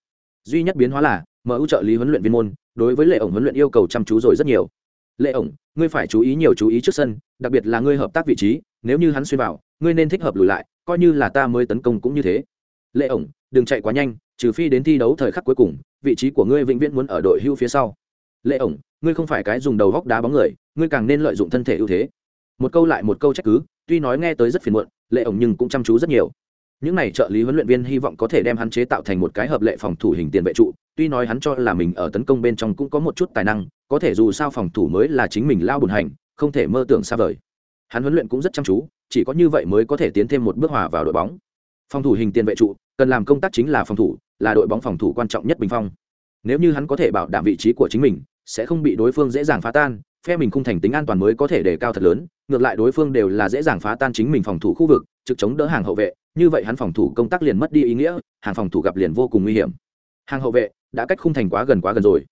Speaker 1: Duy nhất biến hóa là mu trợ lý huấn luyện viên môn, đối với lệ ổng huấn luyện yêu cầu chăm chú rồi rất nhiều. Lệ ổng, ngươi phải chú ý nhiều chú ý trước sân, đặc biệt là ngươi hợp tác vị trí, nếu như hắn xuyên vào, ngươi nên thích hợp lùi lại, coi như là ta mới tấn công cũng như thế. Lệ ổng, đừng chạy quá nhanh, trừ phi đến thi đấu thời khắc cuối cùng, vị trí của ngươi vĩnh viễn muốn ở đội hưu phía sau. Lệ ổng, ngươi không phải cái dùng đầu góc đá bóng người, ngươi càng nên lợi dụng thân thể ưu thế. Một câu lại một câu trách cứ tuy nói nghe tới rất phiền muộn, lệ ổng nhưng cũng chăm chú rất nhiều. Những này trợ lý huấn luyện viên hy vọng có thể đem hắn chế tạo thành một cái hợp lệ phòng thủ hình tiền vệ trụ, tuy nói hắn cho là mình ở tấn công bên trong cũng có một chút tài năng, có thể dù sao phòng thủ mới là chính mình lao bùn hành, không thể mơ tưởng xa vời. Hắn huấn luyện cũng rất chăm chú, chỉ có như vậy mới có thể tiến thêm một bước hòa vào đội bóng. Phòng thủ hình tiền vệ trụ, cần làm công tác chính là phòng thủ, là đội bóng phòng thủ quan trọng nhất bình phong. Nếu như hắn có thể bảo đảm vị trí của chính mình, sẽ không bị đối phương dễ dàng phá tan phe mình không thành tính an toàn mới có thể đề cao thật lớn, ngược lại đối phương đều là dễ dàng phá tan chính mình phòng thủ khu vực, trực chống đỡ hàng hậu vệ, như vậy hắn phòng thủ công tác liền mất đi ý nghĩa, hàng phòng thủ gặp liền vô cùng nguy hiểm. Hàng hậu vệ, đã cách khung thành quá gần quá gần rồi.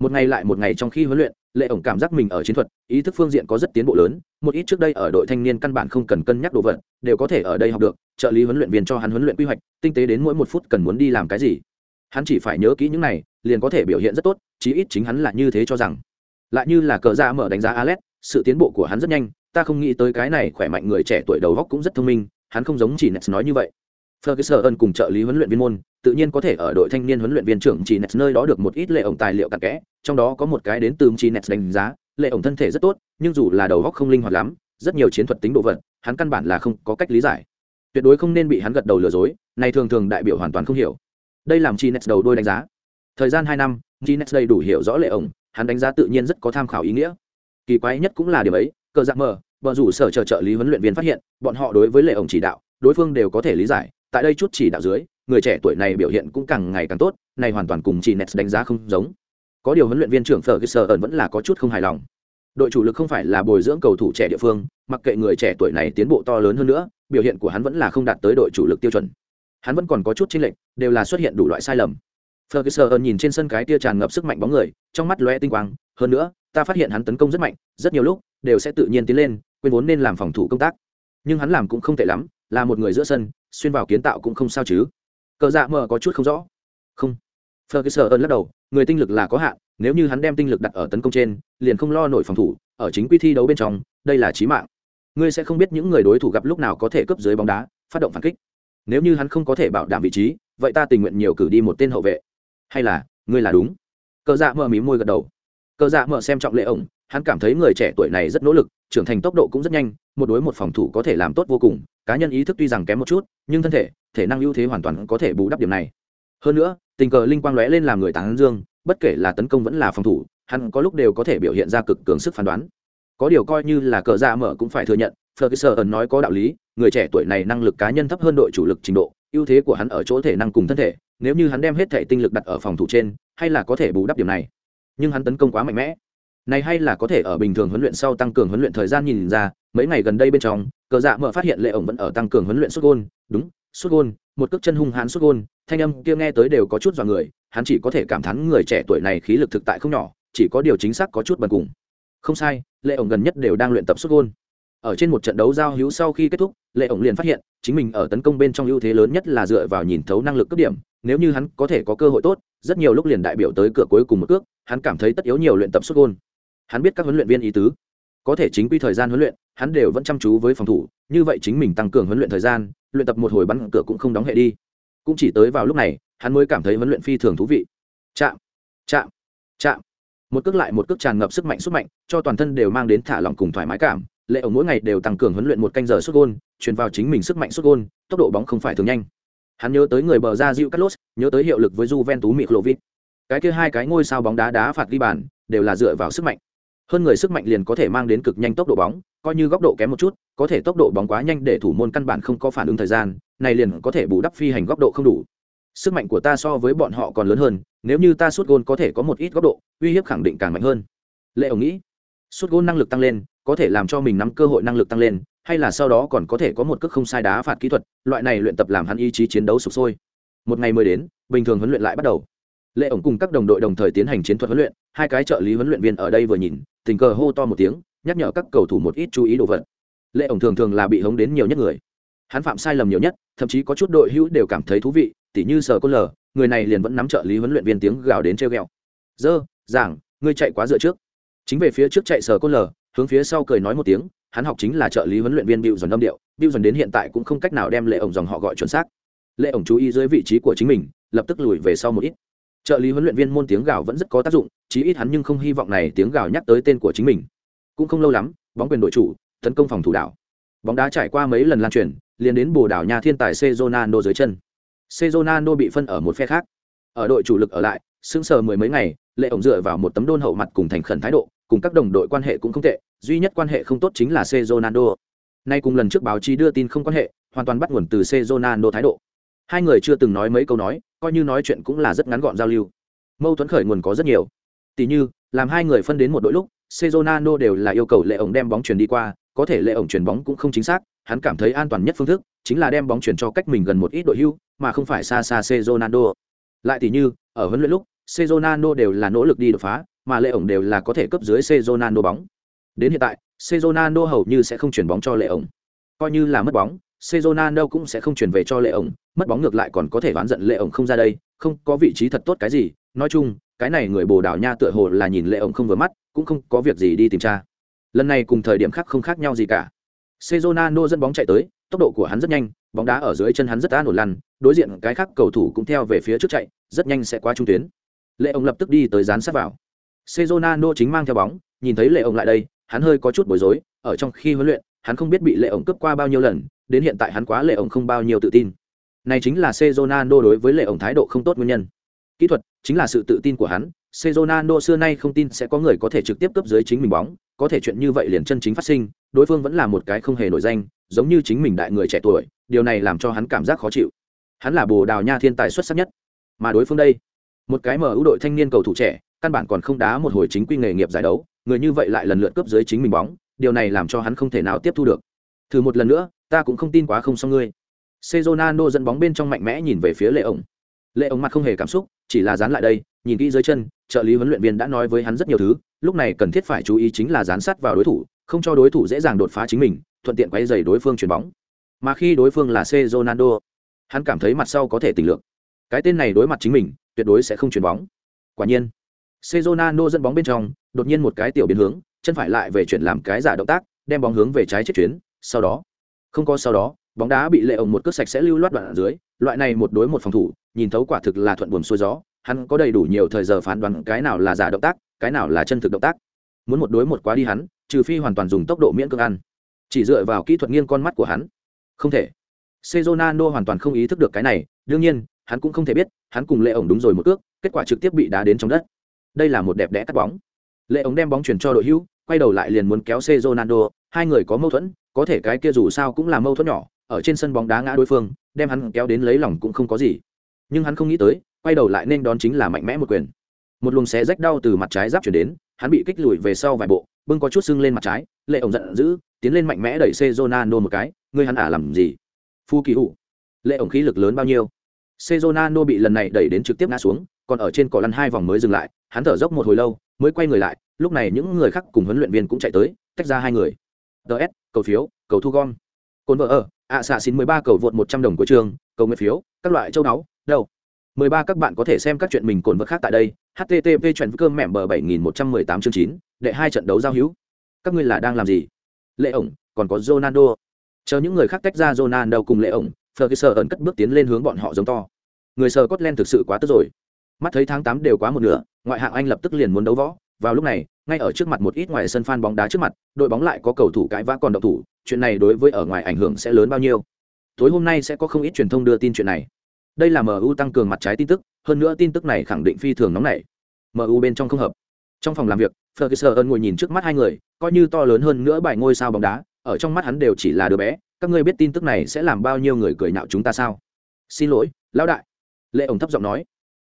Speaker 1: Một ngày lại một ngày trong khi huấn luyện, lệ ổng cảm giác mình ở chiến thuật, ý thức phương diện có rất tiến bộ lớn, một ít trước đây ở đội thanh niên căn bản không cần cân nhắc đồ vật, đều có thể ở đây học được, trợ lý huấn luyện viên cho hắn huấn luyện quy hoạch, tinh tế đến mỗi một phút cần muốn đi làm cái gì. Hắn chỉ phải nhớ kỹ những này, liền có thể biểu hiện rất tốt, chí ít chính hắn là như thế cho rằng lại như là cờ ra mở đánh giá alex, sự tiến bộ của hắn rất nhanh, ta không nghĩ tới cái này khỏe mạnh người trẻ tuổi đầu góc cũng rất thông minh, hắn không giống chỉ Nets nói như vậy. Ferguson cùng trợ lý huấn luyện viên môn tự nhiên có thể ở đội thanh niên huấn luyện viên trưởng chỉ Nets nơi đó được một ít lệ ổng tài liệu cặn kẽ, trong đó có một cái đến từ chỉ Nets đánh giá, lệ ổng thân thể rất tốt, nhưng dù là đầu góc không linh hoạt lắm, rất nhiều chiến thuật tính độ vật, hắn căn bản là không có cách lý giải. Tuyệt đối không nên bị hắn gật đầu lừa dối, này thường thường đại biểu hoàn toàn không hiểu. Đây làm chi Nets đầu đôi đánh giá thời gian hai năm chi đầy đủ hiểu rõ lệ ổng, hắn đánh giá tự nhiên rất có tham khảo ý nghĩa. Kỳ quái nhất cũng là điều ấy, cờ dạng mờ vợ rủ sở trợ trợ lý huấn luyện viên phát hiện, bọn họ đối với lệ ổng chỉ đạo, đối phương đều có thể lý giải, tại đây chút chỉ đạo dưới, người trẻ tuổi này biểu hiện cũng càng ngày càng tốt, này hoàn toàn cùng chỉ đánh giá không giống. Có điều huấn luyện viên trưởng phở sở ẩn vẫn là có chút không hài lòng. Đội chủ lực không phải là bồi dưỡng cầu thủ trẻ địa phương, mặc kệ người trẻ tuổi này tiến bộ to lớn hơn nữa, biểu hiện của hắn vẫn là không đạt tới đội chủ lực tiêu chuẩn. Hắn vẫn còn có chút chênh lệch, đều là xuất hiện đủ loại sai lầm. Ferguson nhìn trên sân cái tia tràn ngập sức mạnh bóng người, trong mắt lóe tinh quang, hơn nữa, ta phát hiện hắn tấn công rất mạnh, rất nhiều lúc đều sẽ tự nhiên tiến lên, quên vốn nên làm phòng thủ công tác. Nhưng hắn làm cũng không tệ lắm, là một người giữa sân, xuyên vào kiến tạo cũng không sao chứ. Cờ dạ mờ có chút không rõ. Không. Ferguson lắc đầu, người tinh lực là có hạn, nếu như hắn đem tinh lực đặt ở tấn công trên, liền không lo nổi phòng thủ, ở chính quy thi đấu bên trong, đây là chí mạng. Ngươi sẽ không biết những người đối thủ gặp lúc nào có thể cướp dưới bóng đá, phát động phản kích. Nếu như hắn không có thể bảo đảm vị trí, vậy ta tình nguyện nhiều cử đi một tên hậu vệ hay là, ngươi là đúng. Cờ dạ mở mí môi gật đầu. Cờ dạ mở xem trọng lệ ổng, hắn cảm thấy người trẻ tuổi này rất nỗ lực, trưởng thành tốc độ cũng rất nhanh, một đối một phòng thủ có thể làm tốt vô cùng, cá nhân ý thức tuy rằng kém một chút, nhưng thân thể thể năng ưu thế hoàn toàn có thể bù đắp điểm này. Hơn nữa, tình cờ linh quang lóe lên làm người tán dương, bất kể là tấn công vẫn là phòng thủ, hắn có lúc đều có thể biểu hiện ra cực cường sức phán đoán. Có điều coi như là cờ dạ mở cũng phải thừa nhận, Ferguson nói có đạo lý, người trẻ tuổi này năng lực cá nhân thấp hơn đội chủ lực trình độ, ưu thế của hắn ở chỗ thể năng cùng thân thể nếu như hắn đem hết thể tinh lực đặt ở phòng thủ trên, hay là có thể bù đắp điểm này. Nhưng hắn tấn công quá mạnh mẽ. Này hay là có thể ở bình thường huấn luyện sau tăng cường huấn luyện thời gian nhìn ra, mấy ngày gần đây bên trong, cờ dạ mở phát hiện lệ ổng vẫn ở tăng cường huấn luyện xuất gôn. Đúng xuất gôn, một cước chân hung hãn xuất gôn. Thanh âm kia nghe tới đều có chút dọa người, hắn chỉ có thể cảm thán người trẻ tuổi này khí lực thực tại không nhỏ, chỉ có điều chính xác có chút bần cùng. Không sai, lệ ổng gần nhất đều đang luyện tập xuất gôn. Ở trên một trận đấu giao hữu sau khi kết thúc, lệ ổng liền phát hiện chính mình ở tấn công bên trong ưu thế lớn nhất là dựa vào nhìn thấu năng lực cấp điểm, nếu như hắn có thể có cơ hội tốt, rất nhiều lúc liền đại biểu tới cửa cuối cùng một cước, hắn cảm thấy tất yếu nhiều luyện tập xuất gôn. Hắn biết các huấn luyện viên ý tứ. Có thể chính quy thời gian huấn luyện, hắn đều vẫn chăm chú với phòng thủ, như vậy chính mình tăng cường huấn luyện thời gian, luyện tập một hồi bắn cửa cũng không đóng hệ đi. Cũng chỉ tới vào lúc này, hắn mới cảm thấy huấn luyện phi thường thú vị. Chạm chạm chạm. Một cước lại một cước tràn ngập sức mạnh sức mạnh, cho toàn thân đều mang đến thả lỏng cùng thoải mái cảm lệ ổng mỗi ngày đều tăng cường huấn luyện một canh giờ xuất gôn truyền vào chính mình sức mạnh xuất gôn tốc độ bóng không phải thường nhanh hắn nhớ tới người bờ ra Diu Carlos, nhớ tới hiệu lực với Juventus Mitrovic. Cái kia hai cái ngôi sao bóng đá đá phạt ghi bàn, đều là dựa vào sức mạnh. Hơn người sức mạnh liền có thể mang đến cực nhanh tốc độ bóng, coi như góc độ kém một chút, có thể tốc độ bóng quá nhanh để thủ môn căn bản không có phản ứng thời gian, này liền có thể bù đắp phi hành góc độ không đủ. Sức mạnh của ta so với bọn họ còn lớn hơn, nếu như ta sút gôn có thể có một ít góc độ, uy hiếp khẳng định càng mạnh hơn. Lệ ổng nghĩ, sút gôn năng lực tăng lên, có thể làm cho mình nắm cơ hội năng lực tăng lên, hay là sau đó còn có thể có một cước không sai đá phạt kỹ thuật loại này luyện tập làm hắn ý chí chiến đấu sụp sôi. Một ngày mới đến bình thường huấn luyện lại bắt đầu. Lệ ổng cùng các đồng đội đồng thời tiến hành chiến thuật huấn luyện hai cái trợ lý huấn luyện viên ở đây vừa nhìn tình cờ hô to một tiếng nhắc nhở các cầu thủ một ít chú ý đồ vật. Lệ ổng thường thường là bị hống đến nhiều nhất người. Hắn phạm sai lầm nhiều nhất thậm chí có chút đội hữu đều cảm thấy thú vị tỉ như sờ côn lờ người này liền vẫn nắm trợ lý huấn luyện viên tiếng gào đến treo ghẹo. Dơ giảng ngươi chạy quá dựa trước. Chính về phía trước chạy sờ côn lờ hướng phía sau cười nói một tiếng hắn học chính là trợ lý huấn luyện viên Bill dần âm điệu, Bill dần đến hiện tại cũng không cách nào đem Lệ ổng dòng họ gọi chuẩn xác. Lệ ổng chú ý dưới vị trí của chính mình, lập tức lùi về sau một ít. Trợ lý huấn luyện viên môn tiếng gào vẫn rất có tác dụng, chí ít hắn nhưng không hy vọng này tiếng gào nhắc tới tên của chính mình. Cũng không lâu lắm, bóng quyền đội chủ, tấn công phòng thủ đảo. Bóng đá trải qua mấy lần lan truyền, liền đến bồ đảo nhà thiên tài Cezonano dưới chân. Cezonano bị phân ở một phe khác. Ở đội chủ lực ở lại, sững sờ mười mấy ngày, Lệ ổng dựa vào một tấm đôn hậu mặt cùng thành khẩn thái độ, cùng các đồng đội quan hệ cũng không tệ, duy nhất quan hệ không tốt chính là C Ronaldo. Nay cùng lần trước báo chí đưa tin không quan hệ, hoàn toàn bắt nguồn từ C Ronaldo thái độ. hai người chưa từng nói mấy câu nói coi như nói chuyện cũng là rất ngắn gọn giao lưu mâu thuẫn khởi nguồn có rất nhiều tỷ như làm hai người phân đến một đội lúc Sezonano đều là yêu cầu lệ ổng đem bóng chuyển đi qua có thể lệ ổng chuyển bóng cũng không chính xác hắn cảm thấy an toàn nhất phương thức chính là đem bóng chuyển cho cách mình gần một ít đội hưu mà không phải xa xa Ronaldo. lại tỷ như ở huấn luyện lúc Sezonano đều là nỗ lực đi đột phá mà lệ ổng đều là có thể cấp dưới cezonano bóng. Đến hiện tại cezonano hầu như sẽ không chuyển bóng cho lệ ổng. Coi như là mất bóng, Sezonano cũng sẽ không chuyển về cho lệ ổng. Mất bóng ngược lại còn có thể đoán giận lệ ổng không ra đây, không có vị trí thật tốt cái gì. Nói chung, cái này người bồ đào nha tựa hồ là nhìn lệ ổng không vừa mắt, cũng không có việc gì đi tìm tra. Lần này cùng thời điểm khác không khác nhau gì cả. Cezonano dẫn bóng chạy tới, tốc độ của hắn rất nhanh, bóng đá ở dưới chân hắn rất an ổn lăn, đối diện cái khác cầu thủ cũng theo về phía trước chạy, rất nhanh sẽ qua trung tuyến. Lệ ổng lập tức đi tới dán sát vào. Sezonano chính mang theo bóng, nhìn thấy lệ ổng lại đây, hắn hơi có chút bối rối, ở trong khi huấn luyện, hắn không biết bị lệ ổng cướp qua bao nhiêu lần, đến hiện tại hắn quá lệ ổng không bao nhiêu tự tin. Này chính là Sezonano đối với lệ ổng thái độ không tốt nguyên nhân. Kỹ thuật, chính là sự tự tin của hắn, Sezonano xưa nay không tin sẽ có người có thể trực tiếp cướp dưới chính mình bóng, có thể chuyện như vậy liền chân chính phát sinh, đối phương vẫn là một cái không hề nổi danh, giống như chính mình đại người trẻ tuổi, điều này làm cho hắn cảm giác khó chịu. Hắn là bồ đào nha thiên tài xuất sắc nhất, mà đối phương đây, một cái mở ưu đội thanh niên cầu thủ trẻ căn bản còn không đá một hồi chính quy nghề nghiệp giải đấu, người như vậy lại lần lượt cướp dưới chính mình bóng, điều này làm cho hắn không thể nào tiếp thu được. Thử một lần nữa, ta cũng không tin quá không xong ngươi. Sezonano dẫn bóng bên trong mạnh mẽ nhìn về phía lệ ổng. Lệ ổng mặt không hề cảm xúc, chỉ là dán lại đây, nhìn kỹ dưới chân, trợ lý huấn luyện viên đã nói với hắn rất nhiều thứ, lúc này cần thiết phải chú ý chính là dán sát vào đối thủ, không cho đối thủ dễ dàng đột phá chính mình, thuận tiện quay dày đối phương chuyền bóng. Mà khi đối phương là Sezonano, hắn cảm thấy mặt sau có thể tỉnh lượng cái tên này đối mặt chính mình, tuyệt đối sẽ không chuyền bóng. Quả nhiên Sezonano dẫn bóng bên trong, đột nhiên một cái tiểu biến hướng, chân phải lại về chuyển làm cái giả động tác, đem bóng hướng về trái chết chuyến, sau đó. Không có sau đó, bóng đá bị lệ ổng một cước sạch sẽ lưu loát đoạn ở dưới, loại này một đối một phòng thủ, nhìn thấu quả thực là thuận buồm xuôi gió, hắn có đầy đủ nhiều thời giờ phán đoán cái nào là giả động tác, cái nào là chân thực động tác. Muốn một đối một quá đi hắn, trừ phi hoàn toàn dùng tốc độ miễn cưỡng ăn. Chỉ dựa vào kỹ thuật nghiêng con mắt của hắn. Không thể. Sezonano hoàn toàn không ý thức được cái này, đương nhiên, hắn cũng không thể biết, hắn cùng lệ ổng đúng rồi một cước, kết quả trực tiếp bị đá đến trong đất đây là một đẹp đẽ cắt bóng. Lệ ống đem bóng chuyển cho đội hữu, quay đầu lại liền muốn kéo Sezonano hai người có mâu thuẫn, có thể cái kia dù sao cũng là mâu thuẫn nhỏ, ở trên sân bóng đá ngã đối phương, đem hắn kéo đến lấy lòng cũng không có gì. Nhưng hắn không nghĩ tới, quay đầu lại nên đón chính là mạnh mẽ một quyền. Một luồng xé rách đau từ mặt trái giáp chuyển đến, hắn bị kích lùi về sau vài bộ, bưng có chút sưng lên mặt trái, lệ ổng giận dữ, tiến lên mạnh mẽ đẩy xe Ronaldo một cái, ngươi hắn ả làm gì? Phu kỳ hụ. Lệ ổng khí lực lớn bao nhiêu? Xe bị lần này đẩy đến trực tiếp ngã xuống, còn ở trên cỏ lăn hai vòng mới dừng lại hắn thở dốc một hồi lâu, mới quay người lại, lúc này những người khác cùng huấn luyện viên cũng chạy tới, tách ra hai người. Ts cầu phiếu, cầu thu gom. Cồn vợ ở ạ xạ xin mười ba cầu vượt một trăm đồng của trường, cầu nguyện phiếu, các loại châu đáo đâu? Mười ba các bạn có thể xem các chuyện mình cồn vợ khác tại đây http chuyện cơm mẹm bờ bảy nghìn một trăm mười tám chương chín, đệ hai trận đấu giao hữu. Các ngươi là đang làm gì? Lệ ổng, còn có ronaldo. Chờ những người khác tách ra ronaldo cùng lệ ổng, ferguson ẩn cất bước tiến lên hướng bọn họ giống to. Người sờ cốt len thực sự quá tức rồi mắt thấy tháng tám đều quá một nửa, ngoại hạng anh lập tức liền muốn đấu võ. Vào lúc này, ngay ở trước mặt một ít ngoài sân phan bóng đá trước mặt, đội bóng lại có cầu thủ cãi vã còn độc thủ, chuyện này đối với ở ngoài ảnh hưởng sẽ lớn bao nhiêu? Tối hôm nay sẽ có không ít truyền thông đưa tin chuyện này. Đây là mu tăng cường mặt trái tin tức, hơn nữa tin tức này khẳng định phi thường nóng nảy. Mu bên trong không hợp. Trong phòng làm việc, ferguson ngồi nhìn trước mắt hai người, coi như to lớn hơn nữa bài ngôi sao bóng đá, ở trong mắt hắn đều chỉ là đứa bé. Các ngươi biết tin tức này sẽ làm bao nhiêu người cười nhạo chúng ta sao? Xin lỗi, lão đại. Lệ ổng thấp giọng nói.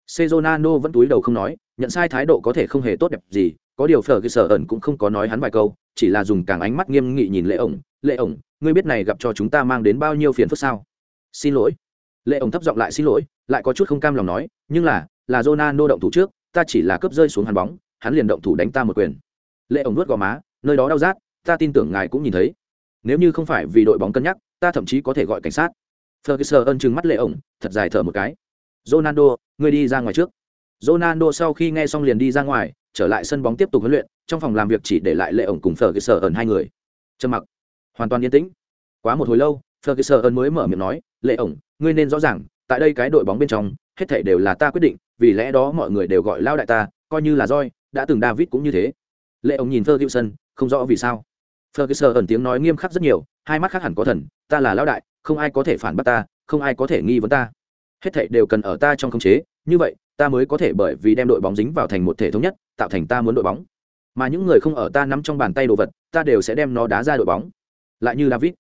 Speaker 1: Sezonano vẫn túi đầu không nói, nhận sai thái độ có thể không hề tốt đẹp gì, có điều phở cái sở ẩn cũng không có nói hắn vài câu, chỉ là dùng càng ánh mắt nghiêm nghị nhìn lệ ổng, lệ ổng, ngươi biết này gặp cho chúng ta mang đến bao nhiêu phiền phức sao? Xin lỗi. Lệ ổng thấp giọng lại xin lỗi, lại có chút không cam lòng nói, nhưng là, là Ronaldo động thủ trước, ta chỉ là cướp rơi xuống hắn bóng, hắn liền động thủ đánh ta một quyền. Lệ ổng nuốt gò má, nơi đó đau rát, ta tin tưởng ngài cũng nhìn thấy. Nếu như không phải vì đội bóng cân nhắc, ta thậm chí có thể gọi cảnh sát. Ferguson trừng mắt lệ ổng, thật dài thở một cái. Ronaldo, ngươi đi ra ngoài trước. Ronaldo sau khi nghe xong liền đi ra ngoài, trở lại sân bóng tiếp tục huấn luyện, trong phòng làm việc chỉ để lại Lệ ổng cùng Ferguson hai người. Trầm mặc, hoàn toàn yên tĩnh. Quá một hồi lâu, Ferguson mới mở miệng nói, "Lệ ổng, ngươi nên rõ ràng, tại đây cái đội bóng bên trong, hết thảy đều là ta quyết định, vì lẽ đó mọi người đều gọi lao đại ta, coi như là roi, đã từng David cũng như thế." Lệ ổng nhìn Ferguson, không rõ vì sao. Ferguson ẩn tiếng nói nghiêm khắc rất nhiều, hai mắt khác hẳn có thần, ta là lão đại, không ai có thể phản bác ta, không ai có thể nghi vấn ta hết thảy đều cần ở ta trong khống chế như vậy ta mới có thể bởi vì đem đội bóng dính vào thành một thể thống nhất tạo thành ta muốn đội bóng mà những người không ở ta nắm trong bàn tay đồ vật ta đều sẽ đem nó đá ra đội bóng lại như david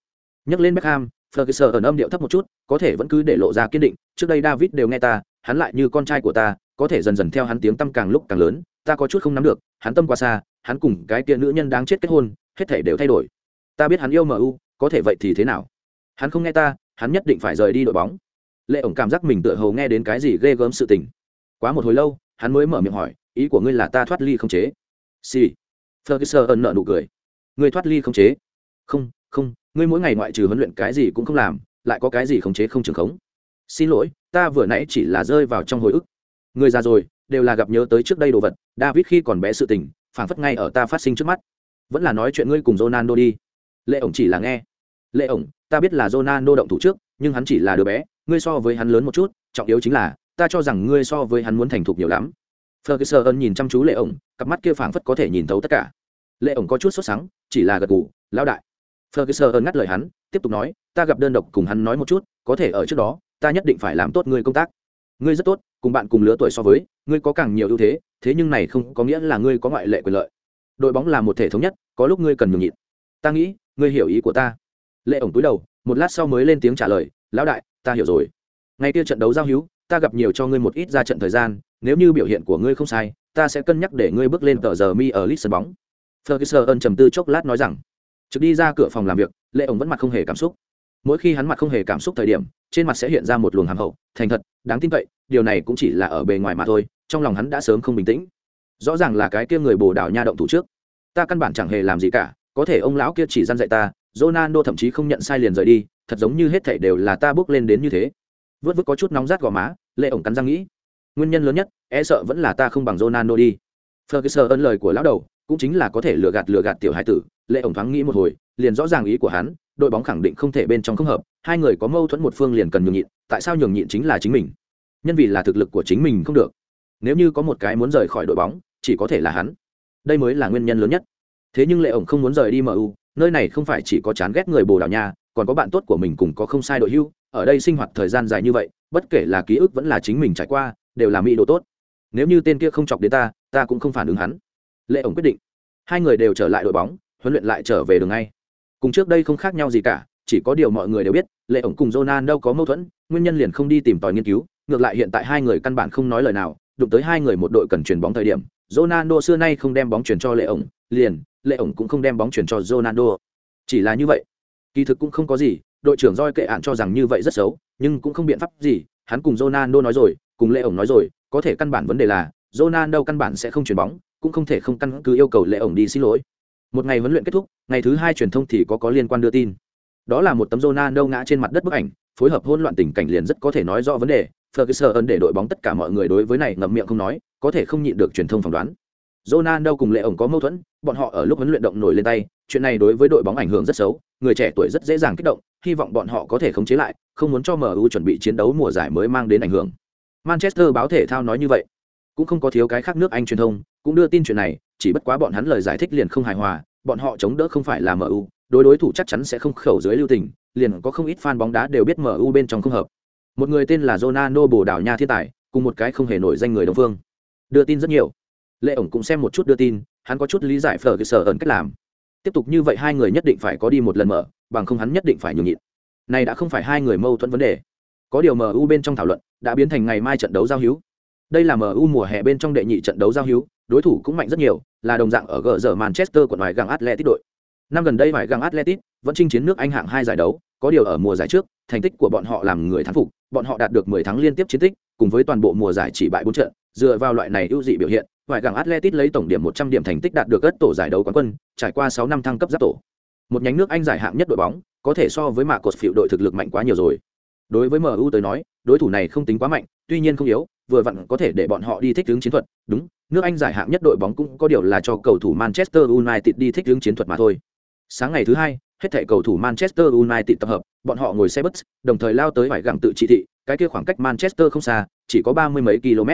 Speaker 1: nhắc lên beckham Ferguson ẩn âm điệu thấp một chút, có thể vẫn cứ để lộ ra kiên định, trước đây David đều nghe ta, hắn lại như con trai của ta, có thể dần dần theo hắn tiếng tâm càng lúc càng lớn, ta có chút không nắm được, hắn tâm quá xa, hắn cùng cái kia nữ nhân đáng chết kết hôn, hết thảy đều thay đổi. Ta biết hắn yêu MU, có thể vậy thì thế nào? Hắn không nghe ta, hắn nhất định phải rời đi đội bóng. Lệ ổng cảm giác mình tựa hồ nghe đến cái gì ghê gớm sự tình. Quá một hồi lâu, hắn mới mở miệng hỏi, ý của ngươi là ta thoát ly không chế? Xì. Ferguson ẩn nợ nụ cười. Ngươi thoát ly không chế? Không, không, ngươi mỗi ngày ngoại trừ huấn luyện cái gì cũng không làm, lại có cái gì khống chế không trường khống xin lỗi ta vừa nãy chỉ là rơi vào trong hồi ức người già rồi đều là gặp nhớ tới trước đây đồ vật david khi còn bé sự tình phảng phất ngay ở ta phát sinh trước mắt vẫn là nói chuyện ngươi cùng ronaldo đi lệ ổng chỉ là nghe lệ ổng ta biết là ronaldo động thủ trước nhưng hắn chỉ là đứa bé ngươi so với hắn lớn một chút, trọng yếu chính là, ta cho rằng ngươi so với hắn muốn thành thục nhiều lắm. Ferguson nhìn chăm chú lệ ổng, cặp mắt kia phảng phất có thể nhìn thấu tất cả. Lệ ổng có chút sốt sắng, chỉ là gật gù, lão đại. Ferguson ngắt lời hắn, tiếp tục nói, ta gặp đơn độc cùng hắn nói một chút, có thể ở trước đó, ta nhất định phải làm tốt ngươi công tác. Ngươi rất tốt, cùng bạn cùng lứa tuổi so với, ngươi có càng nhiều ưu thế thế nhưng này không có nghĩa là ngươi có ngoại lệ quyền lợi. Đội bóng là một thể thống nhất, có lúc ngươi cần nhường nhịn. Ta nghĩ, ngươi hiểu ý của ta. Lệ ổng túi đầu, một lát sau mới lên tiếng trả lời, lão đại ta hiểu rồi. Ngay kia trận đấu giao hữu, ta gặp nhiều cho ngươi một ít ra trận thời gian, nếu như biểu hiện của ngươi không sai, ta sẽ cân nhắc để ngươi bước lên tờ giờ mi ở list sân bóng. Ferguson trầm tư chốc lát nói rằng, Trực đi ra cửa phòng làm việc, lệ ổng vẫn mặt không hề cảm xúc. Mỗi khi hắn mặt không hề cảm xúc thời điểm, trên mặt sẽ hiện ra một luồng hàm hậu, thành thật, đáng tin cậy, điều này cũng chỉ là ở bề ngoài mà thôi, trong lòng hắn đã sớm không bình tĩnh. Rõ ràng là cái kia người bồ đào nha động thủ trước. Ta căn bản chẳng hề làm gì cả, có thể ông lão kia chỉ gian dạy ta Ronaldo thậm chí không nhận sai liền rời đi, thật giống như hết thảy đều là ta bước lên đến như thế. Vớt vớt có chút nóng rát gò má lệ ổng cắn răng nghĩ. Nguyên nhân lớn nhất e sợ vẫn là ta không bằng Ronaldo đi. Ferguson ân lời của lão đầu, cũng chính là có thể lừa gạt lừa gạt tiểu hải tử. Lệ ổng thoáng nghĩ một hồi, liền rõ ràng ý của hắn, đội bóng khẳng định không thể bên trong không hợp, hai người có mâu thuẫn một phương liền cần nhường nhịn, tại sao nhường nhịn chính là chính mình? Nhân vì là thực lực của chính mình không được. Nếu như có một cái muốn rời khỏi đội bóng, chỉ có thể là hắn. Đây mới là nguyên nhân lớn nhất. Thế nhưng lệ ổng không muốn rời đi mu nơi này không phải chỉ có chán ghét người bồ đào nha, còn có bạn tốt của mình cùng có không sai đội hưu, ở đây sinh hoạt thời gian dài như vậy, bất kể là ký ức vẫn là chính mình trải qua, đều là mỹ độ tốt. Nếu như tên kia không chọc đến ta ta cũng không phản ứng hắn. Lệ ổng quyết định. Hai người đều trở lại đội bóng, huấn luyện lại trở về đường ngay. Cùng trước đây không khác nhau gì cả, chỉ có điều mọi người đều biết, lệ ổng cùng jonan đâu có mâu thuẫn, nguyên nhân liền không đi tìm tòi nghiên cứu, ngược lại hiện tại hai người căn bản không nói lời nào, đụng tới hai người một đội cần chuyển bóng thời điểm Ronaldo xưa nay không đem bóng chuyển cho Lệ ổng, liền, Lệ ổng cũng không đem bóng chuyển cho Ronaldo. Chỉ là như vậy. Kỳ thực cũng không có gì, đội trưởng Joy kệ ạn cho rằng như vậy rất xấu, nhưng cũng không biện pháp gì, hắn cùng Ronaldo nói rồi, cùng Lệ ổng nói rồi, có thể căn bản vấn đề là, Ronaldo căn bản sẽ không chuyển bóng, cũng không thể không căn cứ yêu cầu Lệ ổng đi xin lỗi một ngày huấn luyện kết thúc ngày thứ hai truyền thông thì có có liên quan đưa tin đó là một tấm Ronaldo ngã trên mặt đất bức ảnh phối hợp hỗn loạn tình cảnh liền rất có thể nói rõ vấn đề Ferguson để đội bóng tất cả mọi người đối với này ngậm miệng không nói, có thể không nhịn được truyền thông phỏng đoán. Ronaldo cùng Lệ ổng có mâu thuẫn, bọn họ ở lúc huấn luyện động nổi lên tay, chuyện này đối với đội bóng ảnh hưởng rất xấu, người trẻ tuổi rất dễ dàng kích động, hy vọng bọn họ có thể khống chế lại, không muốn cho MU chuẩn bị chiến đấu mùa giải mới mang đến ảnh hưởng. Manchester báo thể thao nói như vậy. Cũng không có thiếu cái khác nước Anh truyền thông, cũng đưa tin chuyện này, chỉ bất quá bọn hắn lời giải thích liền không hài hòa, bọn họ chống đỡ không phải là mu đối đối thủ chắc chắn sẽ không khẩu dưới lưu tình, liền có không ít fan bóng đá đều biết mu bên trong không hợp một người tên là Ronaldo bồ đảo nha thiên tài, cùng một cái không hề nổi danh người đồng phương. Đưa tin rất nhiều. Lệ ổng cũng xem một chút đưa tin, hắn có chút lý giải phở cái sở ẩn cách làm. Tiếp tục như vậy hai người nhất định phải có đi một lần mở, bằng không hắn nhất định phải nhường nhịn. Này đã không phải hai người mâu thuẫn vấn đề. Có điều mu bên trong thảo luận đã biến thành ngày mai trận đấu giao hữu. Đây là mu mùa hè bên trong đệ nhị trận đấu giao hữu, đối thủ cũng mạnh rất nhiều, là đồng dạng ở gờ giờ manchester của ngoài găng atletic đội. Năm gần đây ngoài găng atletic vẫn chinh chiến nước anh hạng hai giải đấu, có điều ở mùa giải trước, thành tích của bọn họ làm người thắng phục bọn họ đạt được 10 tháng liên tiếp chiến tích, cùng với toàn bộ mùa giải chỉ bại bốn trận, dựa vào loại này ưu dị biểu hiện ngoại găng Atletico lấy tổng điểm 100 điểm thành tích đạt được ất tổ giải đấu quán quân, trải qua 6 năm thăng cấp giáp tổ. Một nhánh nước anh giải hạng nhất đội bóng, có thể so với mạ cột phiệu đội thực lực mạnh quá nhiều rồi. Đối với mu tới nói, đối thủ này không tính quá mạnh, tuy nhiên không yếu, vừa vặn có thể để bọn họ đi thích ứng chiến thuật, đúng, nước anh giải hạng nhất đội bóng cũng có điều là cho cầu thủ manchester united đi thích ứng chiến thuật mà thôi. Sáng ngày thứ hai hết thảy cầu thủ manchester united tập hợp, bọn họ ngồi xe bus, đồng thời lao tới vải gẳng tự trị thị, cái kia khoảng cách manchester không xa, chỉ có ba mươi mấy km.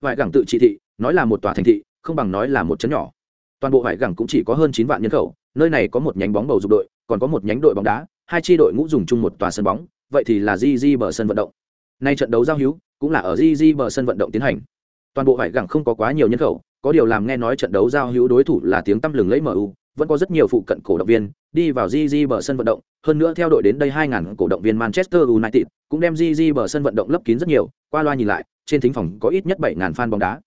Speaker 1: Vải gẳng tự trị thị, nói là một tòa thành thị, không bằng nói là một trấn nhỏ. Toàn bộ vải gẳng cũng chỉ có hơn chín vạn nhân khẩu, nơi này có một nhánh bóng bầu dục đội, còn có một nhánh đội bóng đá, hai chi đội ngũ dùng chung một tòa sân bóng, vậy thì là gg bờ sân vận động. Nay trận đấu giao hữu, cũng là ở gg bờ sân vận động tiến hành. Toàn bộ vải gẳng không có quá nhiều nhân khẩu, có điều làm nghe nói trận đấu giao hữu đối thủ là tiếng tăm lừng lấy mu vẫn có rất nhiều phụ cận cổ động viên đi vào GG bờ sân vận động, hơn nữa theo đội đến đây 2000 cổ động viên Manchester United cũng đem GG bờ sân vận động lấp kín rất nhiều, qua loa nhìn lại, trên thính phòng có ít nhất 7000 fan bóng đá.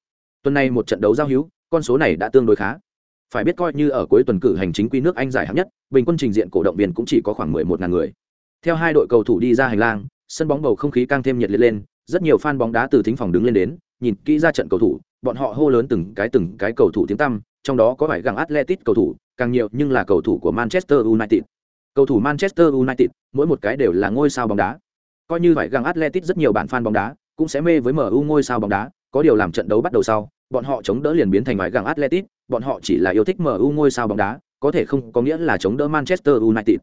Speaker 1: Tuần này một trận đấu giao hữu, con số này đã tương đối khá. Phải biết coi như ở cuối tuần cử hành chính quy nước Anh giải hạng nhất, bình quân trình diện cổ động viên cũng chỉ có khoảng 11000 người. Theo hai đội cầu thủ đi ra hành lang, sân bóng bầu không khí càng thêm nhiệt liệt lên, rất nhiều fan bóng đá từ thính phòng đứng lên đến, nhìn kỹ ra trận cầu thủ, bọn họ hô lớn từng cái từng cái cầu thủ tiếng tăm, trong đó có vài găng Atletic cầu thủ, càng nhiều nhưng là cầu thủ của Manchester United. Cầu thủ Manchester United, mỗi một cái đều là ngôi sao bóng đá. Coi như vài găng Atletic rất nhiều bạn fan bóng đá, cũng sẽ mê với MU ngôi sao bóng đá, có điều làm trận đấu bắt đầu sau, bọn họ chống đỡ liền biến thành vài găng Atletic, bọn họ chỉ là yêu thích MU ngôi sao bóng đá, có thể không có nghĩa là chống đỡ Manchester United.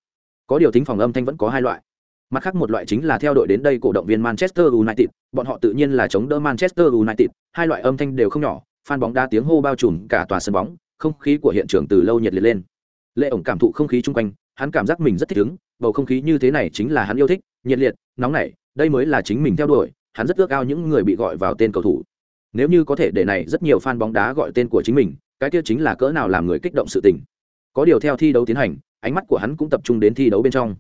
Speaker 1: Có điều tính phòng âm thanh vẫn có hai loại. Mặt khác một loại chính là theo đội đến đây cổ động viên Manchester United, bọn họ tự nhiên là chống đỡ Manchester United, hai loại âm thanh đều không nhỏ, fan bóng đá tiếng hô bao trùm cả tòa sân bóng, không khí của hiện trường từ lâu nhiệt liệt lên. Lệ ổng cảm thụ không khí chung quanh, hắn cảm giác mình rất thích ứng, bầu không khí như thế này chính là hắn yêu thích, nhiệt liệt, nóng nảy, đây mới là chính mình theo đuổi, hắn rất ước ao những người bị gọi vào tên cầu thủ. Nếu như có thể để này rất nhiều fan bóng đá gọi tên của chính mình, cái kia chính là cỡ nào làm người kích động sự tình. Có điều theo thi đấu tiến hành, ánh mắt của hắn cũng tập trung đến thi đấu bên trong.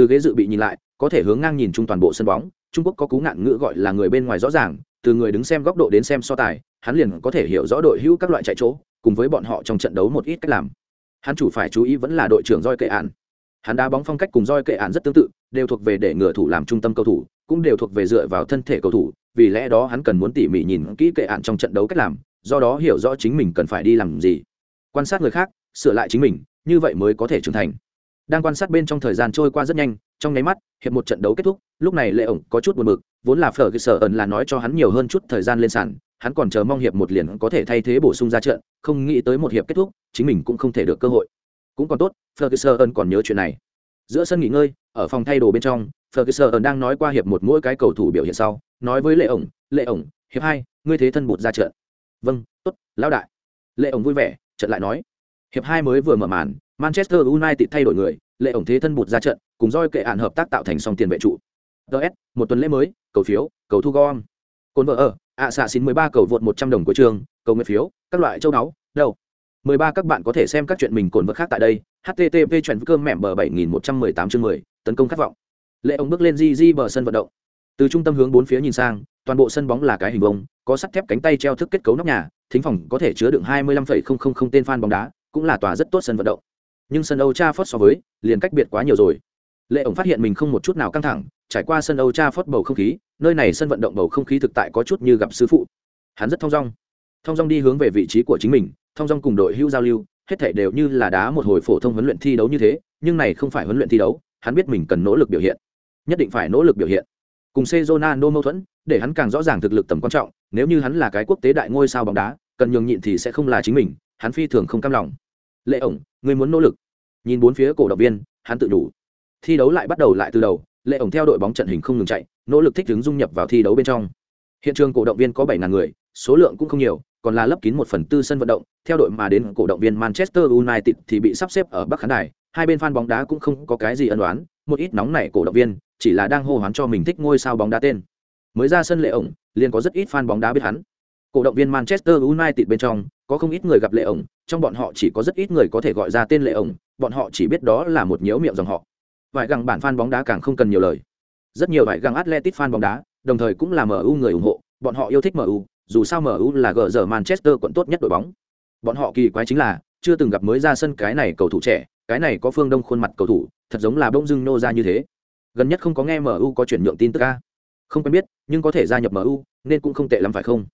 Speaker 1: Từ ghế dự bị nhìn lại, có thể hướng ngang nhìn chung toàn bộ sân bóng, Trung Quốc có cú ngạn ngữ gọi là người bên ngoài rõ ràng, từ người đứng xem góc độ đến xem so tài, hắn liền có thể hiểu rõ đội hữu các loại chạy chỗ, cùng với bọn họ trong trận đấu một ít cách làm. Hắn chủ phải chú ý vẫn là đội trưởng Roi Kệ ạn Hắn đá bóng phong cách cùng Roi Kệ ạn rất tương tự, đều thuộc về để ngừa thủ làm trung tâm cầu thủ, cũng đều thuộc về dựa vào thân thể cầu thủ, vì lẽ đó hắn cần muốn tỉ mỉ nhìn kỹ Kệ ạn trong trận đấu cách làm, do đó hiểu rõ chính mình cần phải đi làm gì. Quan sát người khác, sửa lại chính mình, như vậy mới có thể trưởng thành đang quan sát bên trong thời gian trôi qua rất nhanh, trong nháy mắt, hiệp một trận đấu kết thúc, lúc này lệ ổng có chút buồn bực, vốn là phở cơ sở ẩn là nói cho hắn nhiều hơn chút thời gian lên sàn, hắn còn chờ mong hiệp một liền có thể thay thế bổ sung ra trận, không nghĩ tới một hiệp kết thúc, chính mình cũng không thể được cơ hội. Cũng còn tốt, phở kisser ẩn còn nhớ chuyện này. Giữa sân nghỉ ngơi, ở phòng thay đồ bên trong, phở kisser ẩn đang nói qua hiệp một mỗi cái cầu thủ biểu hiện sau, nói với lệ ổng lệ ổng, hiệp hai, ngươi thế thân bụt ra trận. Vâng tốt, lão đại. Lệ ổng vui vẻ, trận lại nói, hiệp hai mới vừa mở màn Manchester United thay đổi người, lệ ổng thế thân bụt ra trận, cùng roi kệ ạn hợp tác tạo thành song tiền vệ trụ. DS, một tuần lễ mới, cầu phiếu, cầu thu gom. Côn vợ ở, ạ xạ xin 13 cầu vượt 100 đồng của trường, cầu nguyện phiếu, các loại châu náu, đâu. 13 các bạn có thể xem các chuyện mình cồn vật khác tại đây. http chuyển cơm mẹ bờ 7118 chương 10, tấn công khát vọng. Lệ ổng bước lên di di bờ sân vận động. Từ trung tâm hướng bốn phía nhìn sang, toàn bộ sân bóng là cái hình vuông, có sắt thép cánh tay treo thức kết cấu nóc nhà, thính phòng có thể chứa đựng 25,000 tên fan bóng đá, cũng là tòa rất tốt sân vận động nhưng sân Âu Trafford so với liền cách biệt quá nhiều rồi. Lệ ổng phát hiện mình không một chút nào căng thẳng, trải qua sân Âu Trafford bầu không khí, nơi này sân vận động bầu không khí thực tại có chút như gặp sư phụ. Hắn rất thong dong, thong dong đi hướng về vị trí của chính mình, thong dong cùng đội hữu giao lưu, hết thảy đều như là đá một hồi phổ thông huấn luyện thi đấu như thế, nhưng này không phải huấn luyện thi đấu, hắn biết mình cần nỗ lực biểu hiện, nhất định phải nỗ lực biểu hiện. Cùng Cezonano mâu thuẫn, để hắn càng rõ ràng thực lực tầm quan trọng, nếu như hắn là cái quốc tế đại ngôi sao bóng đá, cần nhường nhịn thì sẽ không là chính mình, hắn phi thường không cam lòng. Lệ ổng, người muốn nỗ lực. Nhìn bốn phía cổ động viên, hắn tự đủ thi đấu lại bắt đầu lại từ đầu, lệ ổng theo đội bóng trận hình không ngừng chạy, nỗ lực thích ứng dung nhập vào thi đấu bên trong. Hiện trường cổ động viên có bảy ngàn người, số lượng cũng không nhiều, còn là lấp kín một phần tư sân vận động. Theo đội mà đến, cổ động viên manchester united thì bị sắp xếp ở bắc khán đài, hai bên fan bóng đá cũng không có cái gì ân đoán một ít nóng nảy cổ động viên chỉ là đang hô hoán cho mình thích ngôi sao bóng đá tên. Mới ra sân lệ ổng, liền có rất ít fan bóng đá biết hắn cổ động viên manchester united bên trong, có không ít người gặp lệ ổng, trong bọn họ chỉ có rất ít người có thể gọi ra tên lệ ổng, bọn họ chỉ biết đó là một nhiễu miệng dòng họ. Vài găng bản fan bóng đá càng không cần nhiều lời. Rất nhiều vải găng atletic fan bóng đá, đồng thời cũng là mu người ủng hộ, bọn họ yêu thích mu dù sao mu là gờ giờ manchester quận tốt nhất đội bóng. Bọn họ kỳ quái chính là, chưa từng gặp mới ra sân cái này cầu thủ trẻ, cái này có phương đông khuôn mặt cầu thủ, thật giống là bông dưng nô ra như thế. Gần nhất không có nghe mu có chuyển nhượng tin tức ca không quen biết, nhưng có thể gia nhập mu nên cũng không tệ lắm phải không?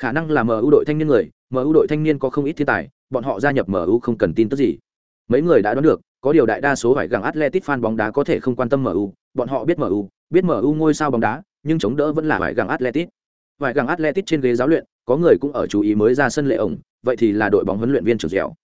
Speaker 1: Khả năng là mu đội thanh niên người mu đội thanh niên có không ít thiên tài bọn họ gia nhập mu không cần tin tức gì. Mấy người đã đoán được có điều đại đa số phải gặng atletic fan bóng đá có thể không quan tâm mu bọn họ biết mu biết mu ngôi sao bóng đá nhưng chống đỡ vẫn là phải gặng atletic phải gặng atletic trên ghế giáo luyện có người cũng ở chú ý mới ra sân lệ ổng vậy thì là đội bóng huấn luyện viên trưởng dẻo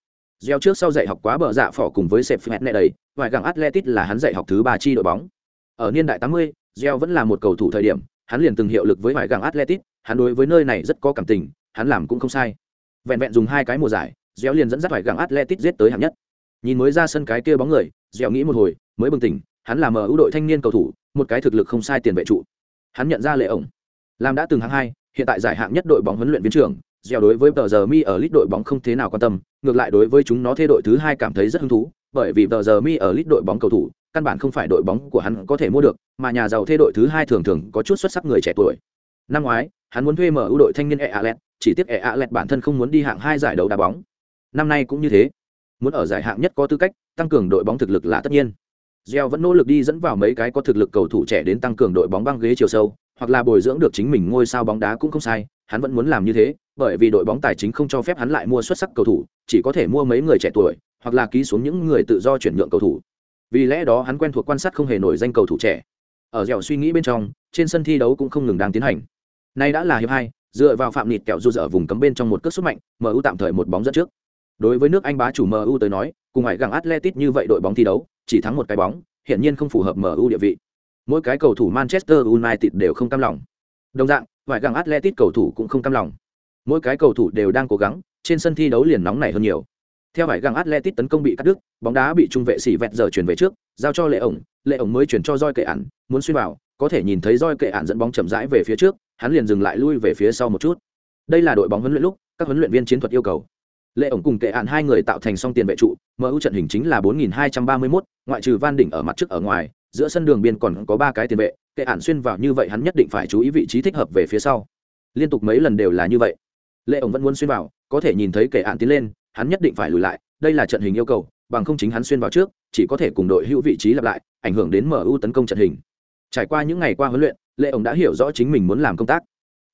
Speaker 1: dẻo trước sau dạy học quá bờ dạ phỏ cùng với sẹp phép nệ đầy vài gặng atletic là hắn dạy học thứ ba chi đội bóng. Ở niên đại 80, dẻo vẫn là một cầu thủ thời điểm hắn liền từng hiệu lực với phải gặng atletic hắn đối với nơi này rất có cảm tình, hắn làm cũng không sai. Vẹn vẹn dùng hai cái mùa giải, dẻo liền dẫn dắt phải gặng atletic giết tới hạng nhất. Nhìn mới ra sân cái kia bóng người, dẻo nghĩ một hồi, mới bừng tỉnh, hắn là mở ưu đội thanh niên cầu thủ, một cái thực lực không sai tiền vệ trụ. Hắn nhận ra lệ ổng. Làm đã từng hạng hai, hiện tại giải hạng nhất đội bóng huấn luyện viên trưởng, dẻo đối với tờ giờ mi ở lít đội bóng không thế nào quan tâm, ngược lại đối với chúng nó thay đội thứ hai cảm thấy rất hứng thú, bởi vì tờ giờ mi ở lít đội bóng cầu thủ, căn bản không phải đội bóng của hắn có thể mua được, mà nhà giàu thế đội thứ hai thường thường có chút xuất sắc người trẻ tuổi. Năm ngoái hắn muốn thuê mở ưu đội thanh niên e alet chỉ tiếc e alet bản thân không muốn đi hạng hai giải đấu đá bóng năm nay cũng như thế muốn ở giải hạng nhất có tư cách tăng cường đội bóng thực lực là tất nhiên Gieo vẫn nỗ lực đi dẫn vào mấy cái có thực lực cầu thủ trẻ đến tăng cường đội bóng băng ghế chiều sâu, hoặc là bồi dưỡng được chính mình ngôi sao bóng đá cũng không sai, hắn vẫn muốn làm như thế, bởi vì đội bóng tài chính không cho phép hắn lại mua xuất sắc cầu thủ, chỉ có thể mua mấy người trẻ tuổi, hoặc là ký xuống những người tự do chuyển nhượng cầu thủ. Vì lẽ đó hắn quen thuộc quan sát không hề nổi danh cầu thủ trẻ. Ở dẻo suy nghĩ bên trong, trên sân thi đấu cũng không ngừng đang tiến hành. Nay đã là hiệp hai, dựa vào phạm nịt kẹo du ở vùng cấm bên trong một cước xuất mạnh, MU tạm thời một bóng dẫn trước. Đối với nước Anh bá chủ MU tới nói, cùng ngoại gặng Atletic như vậy đội bóng thi đấu, chỉ thắng một cái bóng, hiện nhiên không phù hợp MU địa vị. Mỗi cái cầu thủ Manchester United đều không cam lòng. Đồng dạng, ngoại gặng Atletic cầu thủ cũng không cam lòng. Mỗi cái cầu thủ đều đang cố gắng, trên sân thi đấu liền nóng này hơn nhiều. Theo vải gặng Atletic tấn công bị cắt đứt, bóng đá bị trung vệ xỉ vẹt giờ chuyển về trước, giao cho Lệ ổng, Lệ ổng mới chuyển cho Joy Kệ ản, muốn xuyên vào, có thể nhìn thấy Joy Kệ ản dẫn bóng chậm rãi về phía trước, hắn liền dừng lại lui về phía sau một chút. Đây là đội bóng huấn luyện lúc, các huấn luyện viên chiến thuật yêu cầu. Lệ ổng cùng kệ ạn hai người tạo thành song tiền vệ trụ mở ưu trận hình chính là 4231, ngoại trừ van đỉnh ở mặt trước ở ngoài giữa sân đường biên còn có ba cái tiền vệ kệ ạn xuyên vào như vậy hắn nhất định phải chú ý vị trí thích hợp về phía sau. Liên tục mấy lần đều là như vậy. Lệ ổng vẫn muốn xuyên vào có thể nhìn thấy kệ ạn tiến lên hắn nhất định phải lùi lại đây là trận hình yêu cầu bằng không chính hắn xuyên vào trước chỉ có thể cùng đội hữu vị trí lặp lại ảnh hưởng đến mu tấn công trận hình. Trải qua những ngày qua huấn luyện lệ ổng đã hiểu rõ chính mình muốn làm công tác.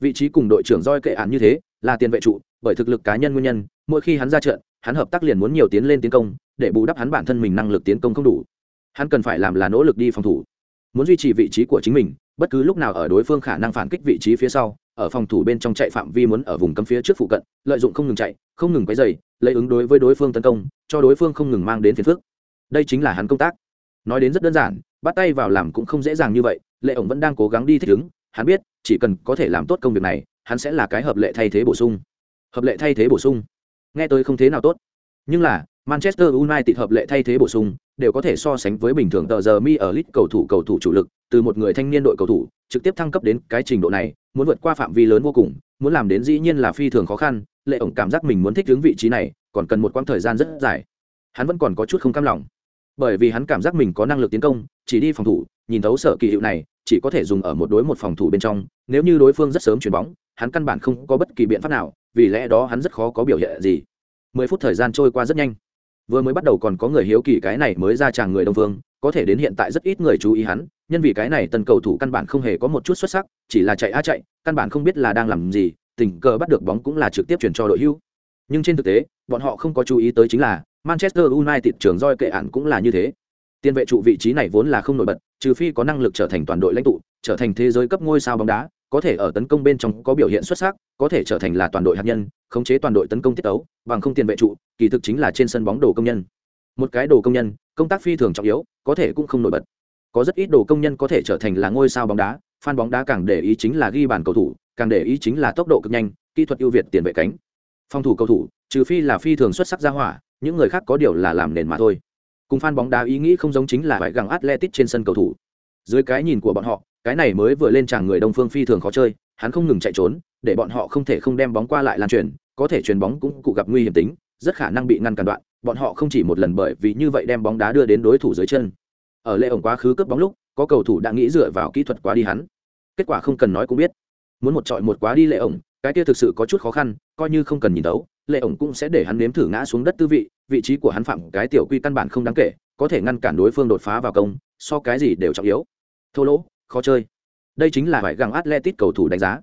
Speaker 1: Vị trí cùng đội trưởng roi kệ án như thế, là tiền vệ trụ, bởi thực lực cá nhân nguyên nhân, mỗi khi hắn ra trận, hắn hợp tác liền muốn nhiều tiến lên tiến công, để bù đắp hắn bản thân mình năng lực tiến công không đủ. Hắn cần phải làm là nỗ lực đi phòng thủ. Muốn duy trì vị trí của chính mình, bất cứ lúc nào ở đối phương khả năng phản kích vị trí phía sau, ở phòng thủ bên trong chạy phạm vi muốn ở vùng cấm phía trước phụ cận, lợi dụng không ngừng chạy, không ngừng quấy dày lấy ứng đối với đối phương tấn công, cho đối phương không ngừng mang đến phiền phức. Đây chính là hắn công tác. Nói đến rất đơn giản, bắt tay vào làm cũng không dễ dàng như vậy lệ ổng vẫn đang cố gắng đi thích ứng, hắn biết, chỉ cần có thể làm tốt công việc này, hắn sẽ là cái hợp lệ thay thế bổ sung. Hợp lệ thay thế bổ sung. Nghe tôi không thế nào tốt. Nhưng là, manchester united hợp lệ thay thế bổ sung, đều có thể so sánh với bình thường tờ giờ mi ở lit cầu thủ cầu thủ chủ lực, từ một người thanh niên đội cầu thủ, trực tiếp thăng cấp đến cái trình độ này, muốn vượt qua phạm vi lớn vô cùng, muốn làm đến dĩ nhiên là phi thường khó khăn, lệ ổng cảm giác mình muốn thích ứng vị trí này, còn cần một quãng thời gian rất dài. Hắn vẫn còn có chút không cam lòng. Bởi vì hắn cảm giác mình có năng lực tiến công, chỉ đi phòng thủ, nhìn thấu sở kỳ hiệu này chỉ có thể dùng ở một đối một phòng thủ bên trong, nếu như đối phương rất sớm chuyền bóng, hắn căn bản không có bất kỳ biện pháp nào, vì lẽ đó hắn rất khó có biểu hiện gì. Mười phút thời gian trôi qua rất nhanh. Vừa mới bắt đầu còn có người hiếu kỳ cái này mới ra chàng người đông phương có thể đến hiện tại rất ít người chú ý hắn, nhân vì cái này tân cầu thủ căn bản không hề có một chút xuất sắc, chỉ là chạy á chạy, căn bản không biết là đang làm gì, tình cờ bắt được bóng cũng là trực tiếp chuyển cho đội hưu. Nhưng trên thực tế, bọn họ không có chú ý tới chính là manchester united trường roi kệ ạn cũng là như thế. Tiền vệ trụ vị trí này vốn là không nổi bật trừ phi có năng lực trở thành toàn đội lãnh tụ, trở thành thế giới cấp ngôi sao bóng đá, có thể ở tấn công bên trong có biểu hiện xuất sắc, có thể trở thành là toàn đội hạt nhân, khống chế toàn đội tấn công tiết tấu, bằng không tiền vệ trụ, kỳ thực chính là trên sân bóng đồ công nhân. Một cái đồ công nhân, công tác phi thường trọng yếu, có thể cũng không nổi bật. Có rất ít đồ công nhân có thể trở thành là ngôi sao bóng đá, fan bóng đá càng để ý chính là ghi bàn cầu thủ, càng để ý chính là tốc độ cực nhanh, kỹ thuật ưu việt tiền vệ cánh. Phòng thủ cầu thủ, trừ phi là phi thường xuất sắc ra hỏa, những người khác có điều là làm nền mà thôi cùng fan bóng đá ý nghĩ không giống chính là phải gặng atletic trên sân cầu thủ. Dưới cái nhìn của bọn họ, cái này mới vừa lên chàng người đông phương phi thường khó chơi, hắn không ngừng chạy trốn, để bọn họ không thể không đem bóng qua lại lan truyền, có thể truyền bóng cũng cụ gặp nguy hiểm tính, rất khả năng bị ngăn cản đoạn, bọn họ không chỉ một lần bởi vì như vậy đem bóng đá đưa đến đối thủ dưới chân. Ở lệ ổng quá khứ cướp bóng lúc, có cầu thủ đã nghĩ dựa vào kỹ thuật quá đi hắn. Kết quả không cần nói cũng biết. Muốn một trọi một quá đi lệ ổng, cái kia thực sự có chút khó khăn, coi như không cần nhìn đấu lệ ổng cũng sẽ để hắn nếm thử ngã xuống đất tư vị vị trí của hắn phạm cái tiểu quy căn bản không đáng kể có thể ngăn cản đối phương đột phá vào công so cái gì đều trọng yếu. Thô lỗ khó chơi. Đây chính là phải găng atletic cầu thủ đánh giá.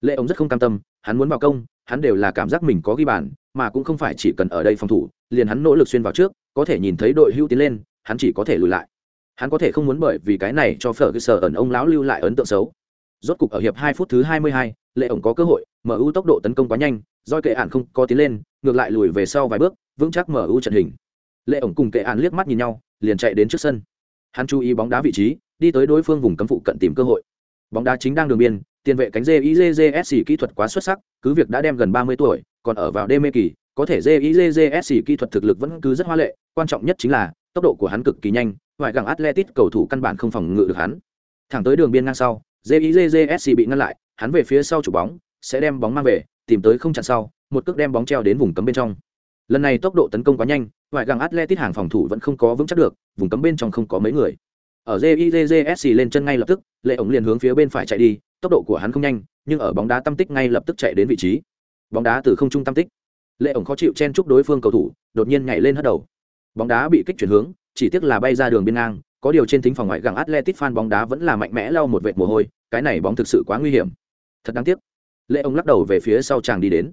Speaker 1: Lệ ông rất không cam tâm hắn muốn vào công hắn đều là cảm giác mình có ghi bàn mà cũng không phải chỉ cần ở đây phòng thủ liền hắn nỗ lực xuyên vào trước có thể nhìn thấy đội hưu tiến lên hắn chỉ có thể lùi lại. Hắn có thể không muốn bởi vì cái này cho phở cái sở ẩn ông lão lưu lại ấn tượng xấu. Rốt cục ở hiệp hai phút thứ hai mươi hai, lệ ổng có cơ hội mu tốc độ tấn công quá nhanh doi kệ ạn không có tiến lên ngược lại lùi về sau vài bước vững chắc mở ưu trận hình. Lệ ổng cùng kệ an liếc mắt nhìn nhau, liền chạy đến trước sân. Hắn chú ý bóng đá vị trí, đi tới đối phương vùng cấm phụ cận tìm cơ hội. Bóng đá chính đang đường biên, tiền vệ cánh jizsc kỹ thuật quá xuất sắc, cứ việc đã đem gần ba mươi tuổi, còn ở vào đê mê kỳ, có thể jizsc kỹ thuật thực lực vẫn cứ rất hoa lệ, quan trọng nhất chính là, tốc độ của hắn cực kỳ nhanh, ngoại gàng atletic cầu thủ căn bản không phòng ngự được hắn. Thẳng tới đường biên ngang sau jizsc bị ngăn lại, hắn về phía sau chủ bóng, sẽ đem bóng mang về, tìm tới không chặn sau, một cước đem bóng treo đến vùng cấm bên trong lần này tốc độ tấn công quá nhanh, ngoại găng atletic hàng phòng thủ vẫn không có vững chắc được, vùng cấm bên trong không có mấy người. Ở jizsc lên chân ngay lập tức, lệ ổng liền hướng phía bên phải chạy đi, tốc độ của hắn không nhanh, nhưng ở bóng đá tâm tích ngay lập tức chạy đến vị trí. Bóng đá từ không trung tâm tích. Lệ ổng khó chịu chen chúc đối phương cầu thủ, đột nhiên nhảy lên hất đầu. Bóng đá bị kích chuyển hướng, chỉ tiếc là bay ra đường biên ngang, có điều trên thính phòng ngoại găng atletic fan bóng đá vẫn là mạnh mẽ lau một vệt mồ hôi, cái này bóng thực sự quá nguy hiểm. Thật đáng tiếc. Lệ ổng lắc đầu về phía sau chàng đi đến.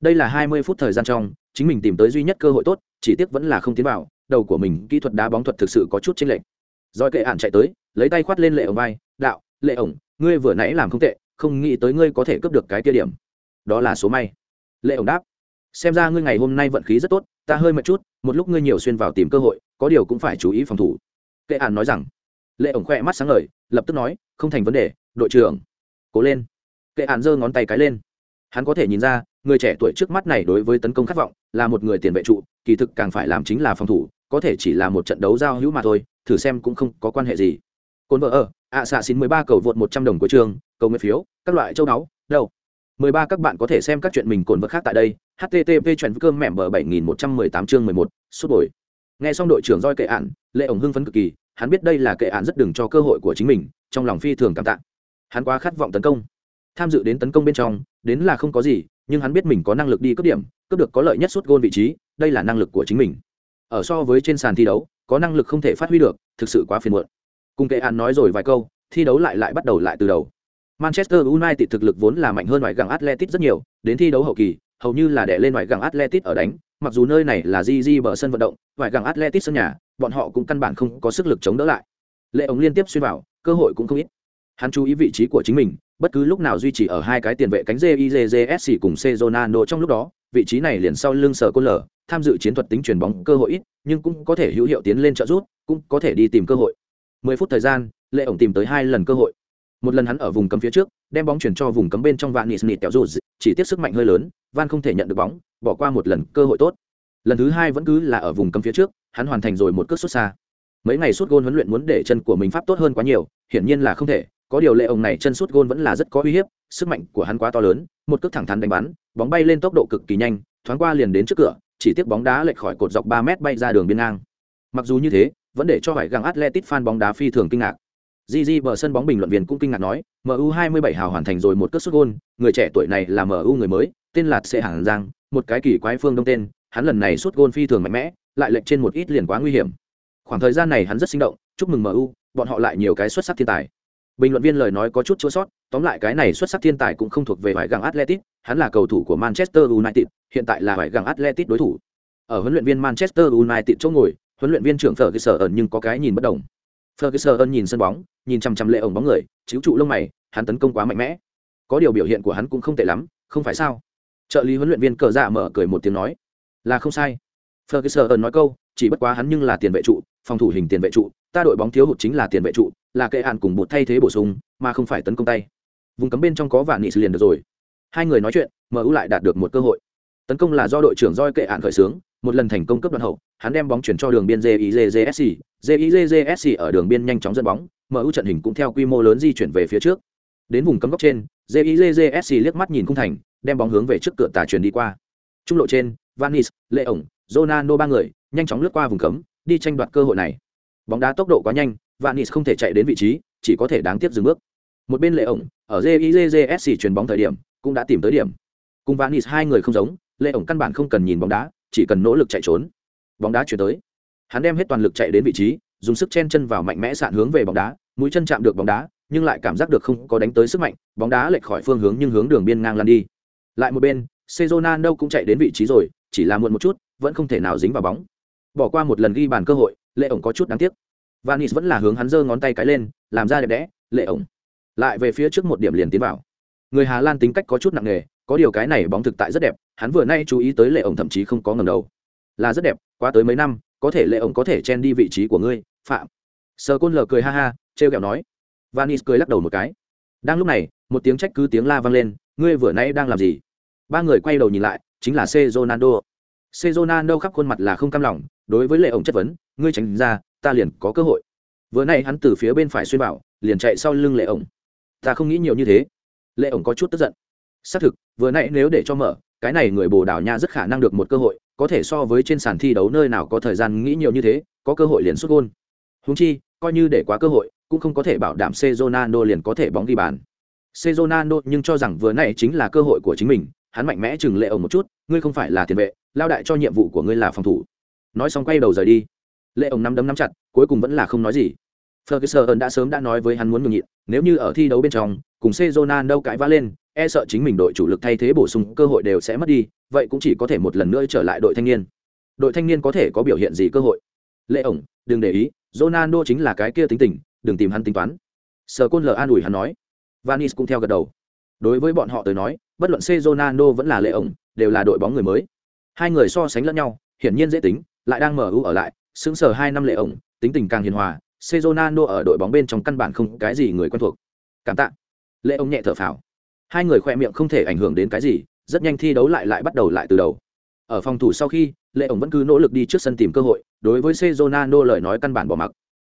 Speaker 1: Đây là hai mươi phút thời gian trong chính mình tìm tới duy nhất cơ hội tốt, chỉ tiếc vẫn là không tiến vào, đầu của mình kỹ thuật đá bóng thuật thực sự có chút chênh lệch. Rồi kệ ạn chạy tới, lấy tay khoát lên lệ ổng vai, đạo, lệ ổng, ngươi vừa nãy làm không tệ, không nghĩ tới ngươi có thể cướp được cái tia điểm. Đó là số may. Lệ ổng đáp, xem ra ngươi ngày hôm nay vận khí rất tốt, ta hơi mệt chút, một lúc ngươi nhiều xuyên vào tìm cơ hội, có điều cũng phải chú ý phòng thủ. Kệ ạn nói rằng. Lệ ổng khoe mắt sáng ngời, lập tức nói, không thành vấn đề, đội trưởng. Cố lên. Kệ ạn giơ ngón tay cái lên. Hắn có thể nhìn ra, người trẻ tuổi trước mắt này đối với tấn công khát vọng là một người tiền vệ trụ, kỳ thực càng phải làm chính là phòng thủ, có thể chỉ là một trận đấu giao hữu mà thôi, thử xem cũng không có quan hệ gì. Cồn vợ ở ạ xạ xin mười ba cầu vượt một trăm đồng của trường, cầu nguyện phiếu, các loại châu đáo đâu? Mười ba các bạn có thể xem các chuyện mình cồn vợ khác tại đây http chuyện cơm mẻm bờ bảy nghìn một trăm mười tám chương mười một suốt bồi. Nghe xong đội trưởng roi kệ ạn lệ ổng hưng phấn cực kỳ, hắn biết đây là kệ ạn rất đừng cho cơ hội của chính mình, trong lòng phi thường cảm tạ. Hắn quá khát vọng tấn công. Tham dự đến tấn công bên trong, đến là không có gì nhưng hắn biết mình có năng lực đi cướp điểm, cướp được có lợi nhất suốt gôn vị trí, đây là năng lực của chính mình. Ở so với trên sàn thi đấu, có năng lực không thể phát huy được, thực sự quá phiền muộn. Cùng kệ an nói rồi vài câu, thi đấu lại lại bắt đầu lại từ đầu. Manchester united thực lực vốn là mạnh hơn ngoại gàng atletic rất nhiều, đến thi đấu hậu kỳ, hầu như là đè lên ngoại gàng atletic ở đánh, mặc dù nơi này là gg bờ sân vận động ngoại gàng atletic sân nhà, bọn họ cũng căn bản không có sức lực chống đỡ lại. Lệ ống liên tiếp xuyên vào, cơ hội cũng không ít. Hắn chú ý vị trí của chính mình bất cứ lúc nào duy trì ở hai cái tiền vệ cánh JIJJSC cùng Cezonano trong lúc đó, vị trí này liền sau lưng sở côn lở, tham dự chiến thuật tính chuyển bóng cơ hội ít, nhưng cũng có thể hữu hiệu tiến lên trợ rút, cũng có thể đi tìm cơ hội. 10 phút thời gian, Lệ ổng tìm tới hai lần cơ hội. Một lần hắn ở vùng cấm phía trước, đem bóng chuyển cho vùng cấm bên trong Van Nịt kéo rụt, chỉ tiếp sức mạnh hơi lớn, Van không thể nhận được bóng, bỏ qua một lần cơ hội tốt. Lần thứ hai vẫn cứ là ở vùng cấm phía trước, hắn hoàn thành rồi một cước sút xa. Mấy ngày sút gôn huấn luyện muốn để chân của mình pháp tốt hơn quá nhiều, hiển nhiên là không thể, có điều lệ ông này chân sút gôn vẫn là rất có uy hiếp sức mạnh của hắn quá to lớn một cước thẳng thắn đánh bắn bóng bay lên tốc độ cực kỳ nhanh thoáng qua liền đến trước cửa chỉ tiếc bóng đá lệch khỏi cột dọc ba mét bay ra đường biên ngang. Mặc dù như thế vẫn để cho phải găng atletic fan bóng đá phi thường kinh ngạc. Gigi bờ sân bóng bình luận viên cũng kinh ngạc nói, MU 27 hào hoàn thành rồi một cước sút gôn, người trẻ tuổi này là MU người mới, tên là Sệ Hàng Giang, một cái kỳ quái phương đông tên, hắn lần này sút gôn phi thường mạnh mẽ, lại lệch trên một ít liền quá nguy hiểm. Khoảng thời gian này hắn rất sinh động, chúc mừng MU, bọn họ lại nhiều cái xuất sắc thiên tài bình luận viên lời nói có chút chua sót, tóm lại cái này xuất sắc thiên tài cũng không thuộc về vải găng atletic hắn là cầu thủ của manchester united, hiện tại là vải găng atletic đối thủ. Ở huấn luyện viên manchester united chỗ ngồi, huấn luyện viên trưởng ferguson nhưng có cái nhìn bất đồng. Ferguson nhìn sân bóng, nhìn chằm chằm lệ ổng bóng người, chiếu trụ lông mày, hắn tấn công quá mạnh mẽ. Có điều biểu hiện của hắn cũng không tệ lắm, không phải sao? Trợ lý huấn luyện viên cờ dạ mở cười một tiếng nói. Là không sai. Ferguson nói câu, chỉ bất quá hắn nhưng là tiền vệ trụ, phòng thủ hình tiền vệ trụ, ta đội bóng thiếu hụt chính là tiền vệ trụ là kệ hạn cùng bột thay thế bổ sung, mà không phải tấn công tay. Vùng cấm bên trong có vạn nghị sự liền được rồi. Hai người nói chuyện mu lại đạt được một cơ hội. Tấn công là do đội trưởng roi kệ hạn khởi xướng, một lần thành công cấp đoạn hậu, hắn đem bóng chuyển cho đường biên jizsc jizsc ở đường biên nhanh chóng dẫn bóng mu trận hình cũng theo quy mô lớn di chuyển về phía trước. Đến vùng cấm góc trên jizsc liếc mắt nhìn khung thành, đem bóng hướng về trước cửa tà chuyển đi qua. Trung lộ trên vanis lệ ổng, Ronaldo ba người, nhanh chóng lướt qua vùng cấm, đi tranh đoạt cơ hội này. Bóng đá tốc độ quá nhanh vanis không thể chạy đến vị trí, chỉ có thể đáng tiếc dừng bước. Một bên lệ ổng, ở jizsc chuyền bóng thời điểm, cũng đã tìm tới điểm. Cùng vanis hai người không giống, lệ ổng căn bản không cần nhìn bóng đá, chỉ cần nỗ lực chạy trốn. Bóng đá chuyển tới. Hắn đem hết toàn lực chạy đến vị trí, dùng sức chen chân vào mạnh mẽ sạn hướng về bóng đá, mũi chân chạm được bóng đá, nhưng lại cảm giác được không có đánh tới sức mạnh, bóng đá lệch khỏi phương hướng nhưng hướng đường biên ngang lăn đi. Lại một bên sezonan đâu cũng chạy đến vị trí rồi, chỉ là muộn một chút, vẫn không thể nào dính vào bóng. Bỏ qua một lần ghi bàn cơ hội, lệ ổng có chút đáng tiếc vanis vẫn là hướng hắn giơ ngón tay cái lên, làm ra đẹp đẽ, lệ ổng. Lại về phía trước một điểm liền tiến vào. Người hà lan tính cách có chút nặng nề, có điều cái này bóng thực tại rất đẹp, hắn vừa nay chú ý tới lệ ổng thậm chí không có ngầm đầu. Là rất đẹp qua tới mấy năm, có thể lệ ổng có thể chen đi vị trí của ngươi, phạm. Sờ côn lờ cười ha ha, trêu kẹo nói. Vanis cười lắc đầu một cái. Đang lúc này, một tiếng trách cứ tiếng la vang lên, ngươi vừa nay đang làm gì? Ba người quay đầu nhìn lại, chính là c ronaldo. C ronaldo khắp khuôn mặt là không cam lòng, đối với lệ ổng chất vấn, ngươi tránh ra ta liền có cơ hội. Vừa nay hắn từ phía bên phải xuyên bảo, liền chạy sau lưng lệ ổng. Ta không nghĩ nhiều như thế. Lệ ổng có chút tức giận. Xác thực vừa nãy nếu để cho mở cái này người bồ đào nha rất khả năng được một cơ hội có thể so với trên sàn thi đấu nơi nào có thời gian nghĩ nhiều như thế có cơ hội liền xuất gôn. Húng chi coi như để quá cơ hội cũng không có thể bảo đảm Cezonano liền có thể bóng ghi bàn. Cezonano nhưng cho rằng vừa nãy chính là cơ hội của chính mình hắn mạnh mẽ chừng lệ ổng một chút ngươi không phải là tiền vệ lao đại cho nhiệm vụ của ngươi là phòng thủ. Nói xong quay đầu rời đi lệ ổng nắm đấm nắm chặt cuối cùng vẫn là không nói gì Ferguson đã sớm đã nói với hắn muốn ngừng nhịn, nếu như ở thi đấu bên trong, cùng sezona đâu cãi vã lên, e sợ chính mình đội chủ lực thay thế bổ sung cơ hội đều sẽ mất đi, vậy cũng chỉ có thể một lần nữa trở lại đội thanh niên. Đội thanh niên có thể có biểu hiện gì cơ hội? Lệ ổng, đừng để ý, Ronaldo chính là cái kia tính tình, đừng tìm hắn tính toán. sờ Côn lờ an ủi hắn nói. Vanis cũng theo gật đầu. Đối với bọn họ tới nói, bất luận Cezonano vẫn là Lệ ổng, đều là đội bóng người mới. Hai người so sánh lẫn nhau, hiển nhiên dễ tính, lại đang mở ưu ở lại, xứng sở hai năm Lệ ổng, tính tình càng hiền hòa, sezonano ở đội bóng bên trong căn bản không cái gì người quen thuộc. Cảm tạ. Lệ ông nhẹ thở phào. Hai người khỏe miệng không thể ảnh hưởng đến cái gì, rất nhanh thi đấu lại lại bắt đầu lại từ đầu. Ở phòng thủ sau khi, Lệ ông vẫn cứ nỗ lực đi trước sân tìm cơ hội, đối với sezonano lời nói căn bản bỏ mặc,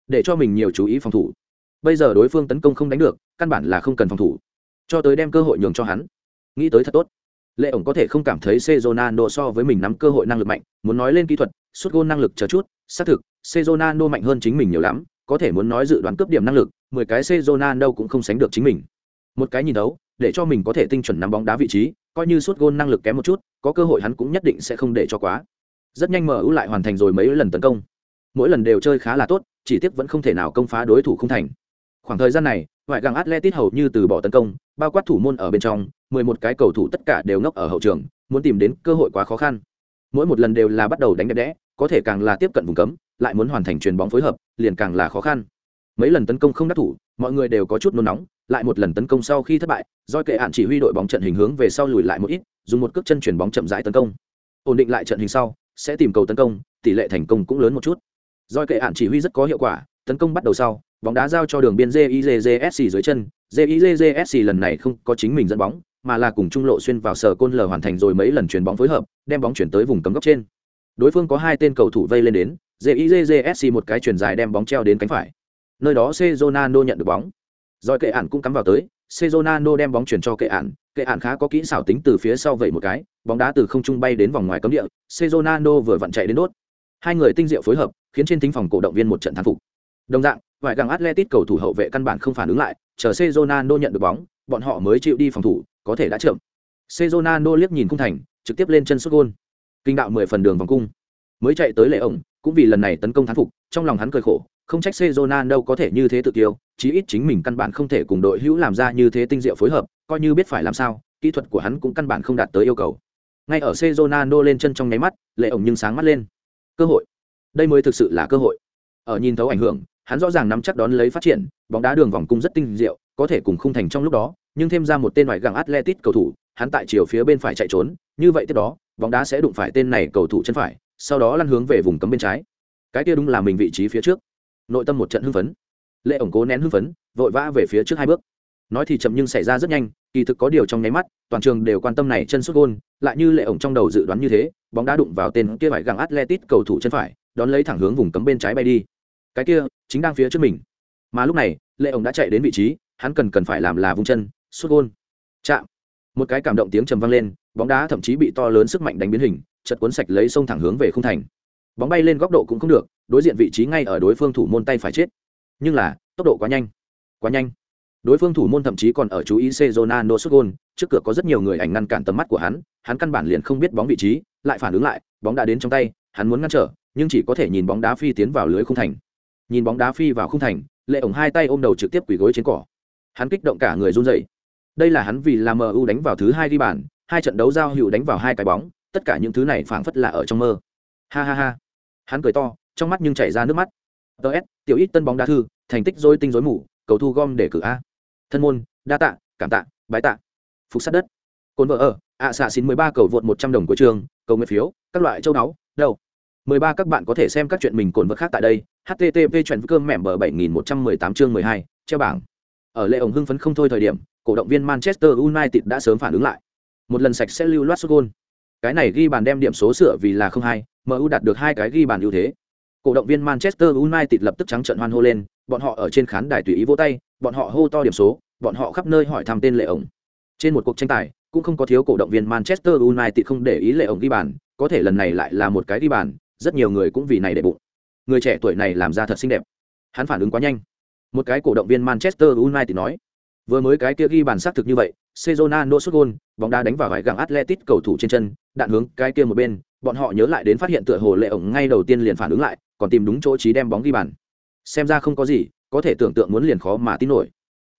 Speaker 1: để cho mình nhiều chú ý phòng thủ. Bây giờ đối phương tấn công không đánh được, căn bản là không cần phòng thủ, cho tới đem cơ hội nhường cho hắn. Nghĩ tới thật tốt. Lệ ổng có thể không cảm thấy sezonano so với mình nắm cơ hội năng lực mạnh, muốn nói lên kỹ thuật, sút gôn năng lực chờ chút, xác thực, Sezonano mạnh hơn chính mình nhiều lắm, có thể muốn nói dự đoán cướp điểm năng lực, 10 cái Sezonano đâu cũng không sánh được chính mình. Một cái nhìn đấu, để cho mình có thể tinh chuẩn nắm bóng đá vị trí, coi như suốt gôn năng lực kém một chút, có cơ hội hắn cũng nhất định sẽ không để cho quá. Rất nhanh MU lại hoàn thành rồi mấy lần tấn công. Mỗi lần đều chơi khá là tốt, chỉ tiếc vẫn không thể nào công phá đối thủ không thành. Khoảng thời gian này, ngoại găng Atletic hầu như từ bỏ tấn công, bao quát thủ môn ở bên trong, 11 cái cầu thủ tất cả đều ngốc ở hậu trường, muốn tìm đến cơ hội quá khó khăn. Mỗi một lần đều là bắt đầu đánh đẹp đẽ, có thể càng là tiếp cận vùng cấm, lại muốn hoàn thành chuyền bóng phối hợp, liền càng là khó khăn. Mấy lần tấn công không đắc thủ, mọi người đều có chút nôn nóng, lại một lần tấn công sau khi thất bại, Doi kệ hạn chỉ huy đội bóng trận hình hướng về sau lùi lại một ít, dùng một cước chân chuyển bóng chậm rãi tấn công. Ổn định lại trận hình sau, sẽ tìm cầu tấn công, tỷ lệ thành công cũng lớn một chút. Doi kệ hạn chỉ huy rất có hiệu quả, tấn công bắt đầu sau, bóng đá giao cho đường biên JIJJSC dưới chân, JIJJSC lần này không có chính mình dẫn bóng, mà là cùng trung lộ xuyên vào sở côn lờ hoàn thành rồi mấy lần truyền bóng phối hợp, đem bóng chuyển tới vùng cấm góc trên. Đối phương có hai tên cầu thủ vây lên đến, JIJJSC một cái chuyền dài đem bóng treo đến cánh phải. Nơi đó Cezonano nhận được bóng. Rồi kệ ản cũng cắm vào tới, Cezonano đem bóng chuyển cho kệ ản, kệ ản khá có kỹ xảo tính từ phía sau vậy một cái, bóng đá từ không trung bay đến vòng ngoài cấm địa, Cezonano vừa vặn chạy đến đốt. Hai người tinh diệu phối hợp, khiến trên thính phòng cổ động viên một trận thắng phục. Đồng dạng, vài găng Atletic cầu thủ hậu vệ căn bản không phản ứng lại, chờ Cezonano nhận được bóng, bọn họ mới chịu đi phòng thủ, có thể đã chậm. Cezonano liếc nhìn cung thành, trực tiếp lên chân sút gôn. Kinh đạo mười phần đường vòng cung. Mới chạy tới lệ ổng, cũng vì lần này tấn công thắng phục, trong lòng hắn cười khổ, không trách Sezonan đâu có thể như thế tự tiêu chí ít chính mình căn bản không thể cùng đội hữu làm ra như thế tinh diệu phối hợp, coi như biết phải làm sao, kỹ thuật của hắn cũng căn bản không đạt tới yêu cầu. Ngay ở Sezonan lên chân trong nháy mắt lệ ổng nhưng sáng mắt lên. Cơ hội. Đây mới thực sự là cơ hội. Ở nhìn thấu ảnh hưởng, hắn rõ ràng nắm chắc đón lấy phát triển, bóng đá đường vòng cung rất tinh diệu, có thể cùng khung thành trong lúc đó, nhưng thêm ra một tên ngoài găng atletic cầu thủ, hắn tại chiều phía bên phải chạy trốn, như vậy tiếp đó bóng đá sẽ đụng phải tên này cầu thủ chân phải, sau đó lăn hướng về vùng cấm bên trái. Cái kia đúng là mình vị trí phía trước. Nội tâm một trận hưng phấn. Lệ ổng cố nén hưng phấn, vội vã về phía trước hai bước. Nói thì chậm nhưng xảy ra rất nhanh, kỳ thực có điều trong nháy mắt, toàn trường đều quan tâm này chân xuất gôn, lại như lệ ổng trong đầu dự đoán như thế, bóng đá đụng vào tên kia phải găng atletic cầu thủ chân phải, đón lấy thẳng hướng vùng cấm bên trái bay đi. Cái kia chính đang phía trước mình. Mà lúc này, lệ ổng đã chạy đến vị trí, hắn cần cần phải làm là vùng chân xuất gôn. Chạm. Một cái cảm động tiếng trầm vang lên bóng đá thậm chí bị to lớn sức mạnh đánh biến hình, chật cuốn sạch lấy sông thẳng hướng về không thành. Bóng bay lên góc độ cũng không được, đối diện vị trí ngay ở đối phương thủ môn tay phải chết. Nhưng là, tốc độ quá nhanh. Quá nhanh. Đối phương thủ môn thậm chí còn ở chú ý Cezonano sút gol trước cửa có rất nhiều người ảnh ngăn cản tầm mắt của hắn hắn căn bản liền không biết bóng vị trí, lại phản ứng lại, bóng đã đến trong tay, hắn muốn ngăn trở, nhưng chỉ có thể nhìn bóng đá phi tiến vào lưới khung thành. Nhìn bóng đá phi vào khung thành, lệ ổng hai tay ôm đầu trực tiếp quỳ gối trên cỏ. Hắn kích động cả người run rẩy. Đây là hắn vì làm mu đánh vào thứ hai đi bàn hai trận đấu giao hữu đánh vào hai cái bóng, tất cả những thứ này phảng phất là ở trong mơ. Ha ha ha. Hắn cười to, trong mắt nhưng chảy ra nước mắt. Ts tiểu ít tân bóng đá thư, thành tích dối tinh dối mù, cầu thu gom để cử a. Thân môn, đa tạ, cảm tạ, bái tạ. Phục sát đất. Cồn vợ ở, ạ xạ xin mười ba cầu vượt một trăm đồng của trường, cầu nguyện phiếu, các loại châu đáo đâu? Mười ba các bạn có thể xem các chuyện mình cồn vật khác tại đây, http chuyện cơm mẻm bờ bảy nghìn một trăm mười tám chương mười hai, treo bảng. Ở lệ ổng hưng phấn không thôi thời điểm, cổ động viên manchester united đã sớm phản ứng lại một lần sạch sẽ lưu loát xuất gôn cái này ghi bàn đem điểm số sửa vì là không hai mu đạt được hai cái ghi bàn ưu thế cổ động viên manchester united lập tức trắng trận hoan hô lên bọn họ ở trên khán đài tùy ý vỗ tay bọn họ hô to điểm số bọn họ khắp nơi hỏi thăm tên lệ ổng trên một cuộc tranh tài cũng không có thiếu cổ động viên Manchester United không để ý lệ ổng ghi bàn, có thể lần này lại là một cái ghi bàn, rất nhiều người cũng vì này để bụng. Người trẻ tuổi này làm ra thật xinh đẹp. Hắn phản ứng quá nhanh. Một cái cổ động viên Manchester United nói, vừa mới cái kia ghi bàn xác thực như vậy, Sezonano sút gol, bóng đá đánh vào vải gẳng Atletic cầu thủ trên chân, đạn hướng cái kia một bên, bọn họ nhớ lại đến phát hiện tựa hồ lệ ổng ngay đầu tiên liền phản ứng lại, còn tìm đúng chỗ trí đem bóng ghi bàn. Xem ra không có gì, có thể tưởng tượng muốn liền khó mà tin nổi.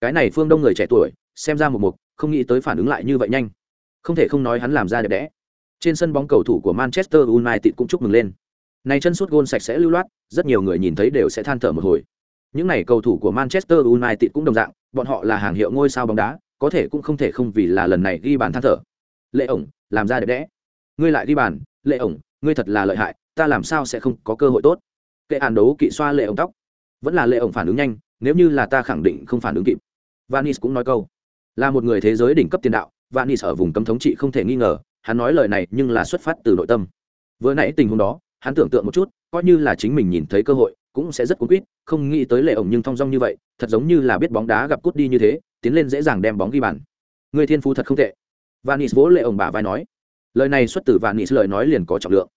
Speaker 1: Cái này phương đông người trẻ tuổi, xem ra một mục, không nghĩ tới phản ứng lại như vậy nhanh. Không thể không nói hắn làm ra đẹp đẽ. Trên sân bóng cầu thủ của Manchester United cũng chúc mừng lên. Này chân sút gôn sạch sẽ lưu loát, rất nhiều người nhìn thấy đều sẽ than thở một hồi. Những này cầu thủ của Manchester United cũng đồng dạng, bọn họ là hàng hiệu ngôi sao bóng đá, có thể cũng không thể không vì là lần này ghi bàn than thở. Lệ ổng, làm ra đẹp đẽ. Ngươi lại ghi bàn, Lệ ổng, ngươi thật là lợi hại, ta làm sao sẽ không có cơ hội tốt. Kệ hàn đấu kỵ xoa Lệ ổng tóc. Vẫn là Lệ ổng phản ứng nhanh, nếu như là ta khẳng định không phản ứng kịp. Vanis cũng nói câu, là một người thế giới đỉnh cấp tiền đạo, Vanis ở vùng cấm thống trị không thể nghi ngờ, hắn nói lời này nhưng là xuất phát từ nội tâm. Vừa nãy tình huống đó, hắn tưởng tượng một chút, coi như là chính mình nhìn thấy cơ hội, cũng sẽ rất cuốn quýt, không nghĩ tới lệ ổng nhưng thong dong như vậy, thật giống như là biết bóng đá gặp cút đi như thế, tiến lên dễ dàng đem bóng ghi bàn. Người thiên phú thật không tệ. Vanis vỗ lệ ổng bà vai nói. Lời này xuất từ Vanis lời nói liền có trọng lượng.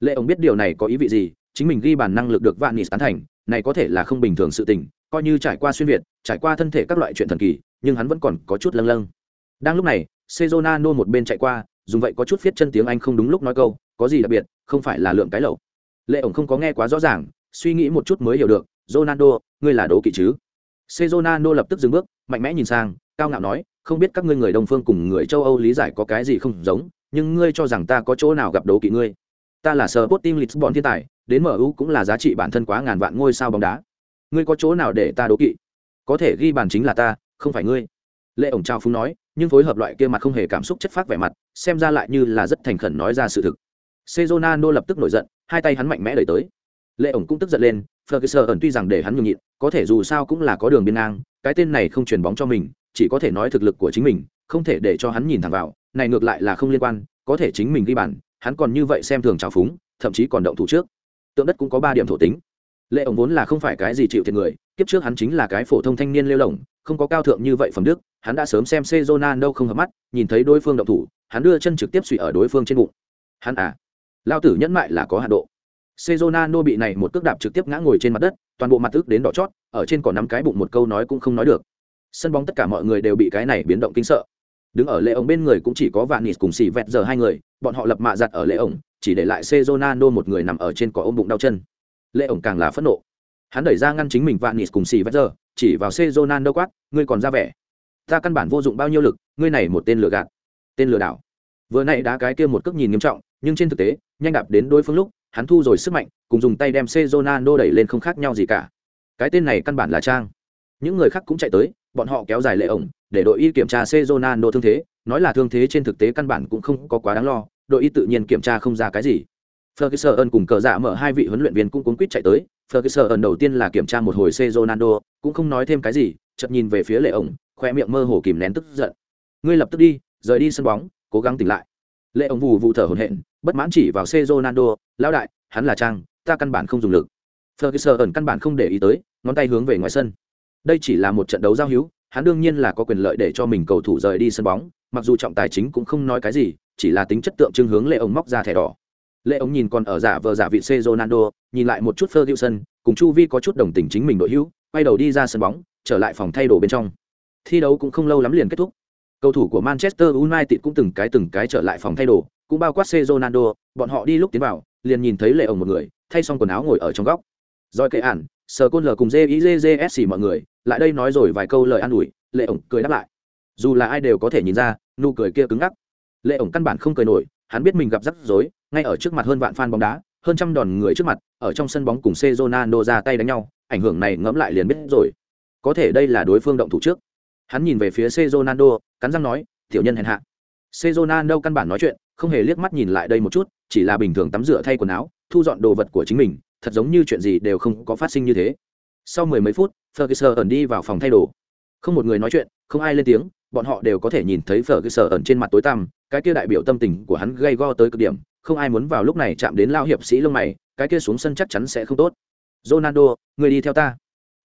Speaker 1: Lệ ổng biết điều này có ý vị gì, chính mình ghi bàn năng lực được Vanis tán thành, này có thể là không bình thường sự tình, coi như trải qua xuyên việt, trải qua thân thể các loại chuyện thần kỳ, nhưng hắn vẫn còn có chút lâng lâng. Đang lúc này, Sezonano một bên chạy qua, dùng vậy có chút viết chân tiếng Anh không đúng lúc nói câu, có gì đặc biệt, không phải là lượng cái lẩu. Lệ ổng không có nghe quá rõ ràng, suy nghĩ một chút mới hiểu được, Ronaldo, ngươi là đố kỵ chứ? Cezonano lập tức dừng bước, mạnh mẽ nhìn sang, cao ngạo nói, không biết các ngươi người Đông phương cùng người châu Âu lý giải có cái gì không giống, nhưng ngươi cho rằng ta có chỗ nào gặp đấu kỵ ngươi? Ta là Sporting Lisbon thiên tài, đến MU cũng là giá trị bản thân quá ngàn vạn ngôi sao bóng đá. Ngươi có chỗ nào để ta đấu kỵ? Có thể ghi bàn chính là ta, không phải ngươi. Lệ ổng trao phúng nói, nhưng phối hợp loại kia mặt không hề cảm xúc chất phác vẻ mặt, xem ra lại như là rất thành khẩn nói ra sự thực. Cezonano lập tức nổi giận, hai tay hắn mạnh mẽ đẩy tới. Lệ ổng cũng tức giận lên, Ferguson ẩn tuy rằng để hắn nhường nhịn, có thể dù sao cũng là có đường biên ngang, cái tên này không truyền bóng cho mình, chỉ có thể nói thực lực của chính mình, không thể để cho hắn nhìn thẳng vào, này ngược lại là không liên quan, có thể chính mình ghi bàn, hắn còn như vậy xem thường trào phúng, thậm chí còn động thủ trước. Tượng đất cũng có ba điểm thổ tính. Lệ ổng vốn là không phải cái gì chịu thiệt người, kiếp trước hắn chính là cái phổ thông thanh niên lêu lổng, không có cao thượng như vậy phẩm đức, hắn đã sớm xem Cezona đâu không hợp mắt, nhìn thấy đối phương động thủ, hắn đưa chân trực tiếp suy ở đối phương trên bụng. Hắn à, lao tử nhẫn mại là có hạn độ. Sezonano bị này một cước đạp trực tiếp ngã ngồi trên mặt đất, toàn bộ mặt tức đến đỏ chót, ở trên còn nắm cái bụng một câu nói cũng không nói được. Sân bóng tất cả mọi người đều bị cái này biến động kinh sợ. Đứng ở lệ ổng bên người cũng chỉ có Vanis cùng xì vẹt giờ hai người, bọn họ lập mạ giặt ở lệ ổng, chỉ để lại Sezonano một người nằm ở trên cỏ ôm bụng đau chân. Lệ ổng càng là phẫn nộ. Hắn đẩy ra ngăn chính mình Vanis cùng xì vẹt giờ, chỉ vào Sezonano quát, ngươi còn ra vẻ. Ta căn bản vô dụng bao nhiêu lực, ngươi này một tên lừa gạt, tên lừa đảo. Vừa nãy đá cái kia một cước nhìn nghiêm trọng, nhưng trên thực tế, nhanh đạp đến đối phương lúc, hắn thu rồi sức mạnh, cùng dùng tay đem Cezonano đẩy lên không khác nhau gì cả. Cái tên này căn bản là trang. Những người khác cũng chạy tới, bọn họ kéo dài lệ ổng, để đội y kiểm tra Cezonano thương thế, nói là thương thế trên thực tế căn bản cũng không có quá đáng lo, đội y tự nhiên kiểm tra không ra cái gì. Ferguson cùng cờ dạ mở hai vị huấn luyện viên cũng cuống quýt chạy tới, Ferguson đầu tiên là kiểm tra một hồi Cezonano, cũng không nói thêm cái gì, chợt nhìn về phía lệ ổng, khoe miệng mơ hồ kìm nén tức giận. Ngươi lập tức đi, rời đi sân bóng, cố gắng tỉnh lại. Lệ ổng vù vụ thở hổn hển, bất mãn chỉ vào Ronaldo, lão đại, hắn là trang, ta căn bản không dùng lực. Ferguson ẩn căn bản không để ý tới, ngón tay hướng về ngoài sân. Đây chỉ là một trận đấu giao hữu, hắn đương nhiên là có quyền lợi để cho mình cầu thủ rời đi sân bóng, mặc dù trọng tài chính cũng không nói cái gì, chỉ là tính chất tượng trưng hướng Lệ ông móc ra thẻ đỏ. Lệ ông nhìn còn ở giả vờ giả vị Ronaldo, nhìn lại một chút Ferguson, cùng Chu Vi có chút đồng tình chính mình đội hữu, quay đầu đi ra sân bóng, trở lại phòng thay đồ bên trong. Thi đấu cũng không lâu lắm liền kết thúc. Cầu thủ của Manchester United cũng từng cái từng cái trở lại phòng thay đồ, cũng bao quát Ronaldo, bọn họ đi lúc tiến vào, liền nhìn thấy lệ ổng một người, thay xong quần áo ngồi ở trong góc. Rồi kệ ản, sờ côn lở cùng JIJJS mọi người, lại đây nói rồi vài câu lời an ủi, lệ ổng cười đáp lại. Dù là ai đều có thể nhìn ra, nụ cười kia cứng ngắc. Lệ ổng căn bản không cười nổi, hắn biết mình gặp rắc rối, ngay ở trước mặt hơn vạn fan bóng đá, hơn trăm đòn người trước mặt, ở trong sân bóng cùng Ronaldo ra tay đánh nhau, ảnh hưởng này ngẫm lại liền biết rồi. Có thể đây là đối phương động thủ trước. Hắn nhìn về phía Ronaldo, cắn răng nói, tiểu nhân hèn hạ. Ronaldo căn bản nói chuyện, không hề liếc mắt nhìn lại đây một chút chỉ là bình thường tắm rửa thay quần áo thu dọn đồ vật của chính mình thật giống như chuyện gì đều không có phát sinh như thế. Sau mười mấy phút ferguson ẩn đi vào phòng thay đồ. Không một người nói chuyện không ai lên tiếng bọn họ đều có thể nhìn thấy ferguson ẩn trên mặt tối tăm cái kia đại biểu tâm tình của hắn gây go tới cực điểm không ai muốn vào lúc này chạm đến lao hiệp sĩ lông mày cái kia xuống sân chắc chắn sẽ không tốt. Ronaldo người đi theo ta.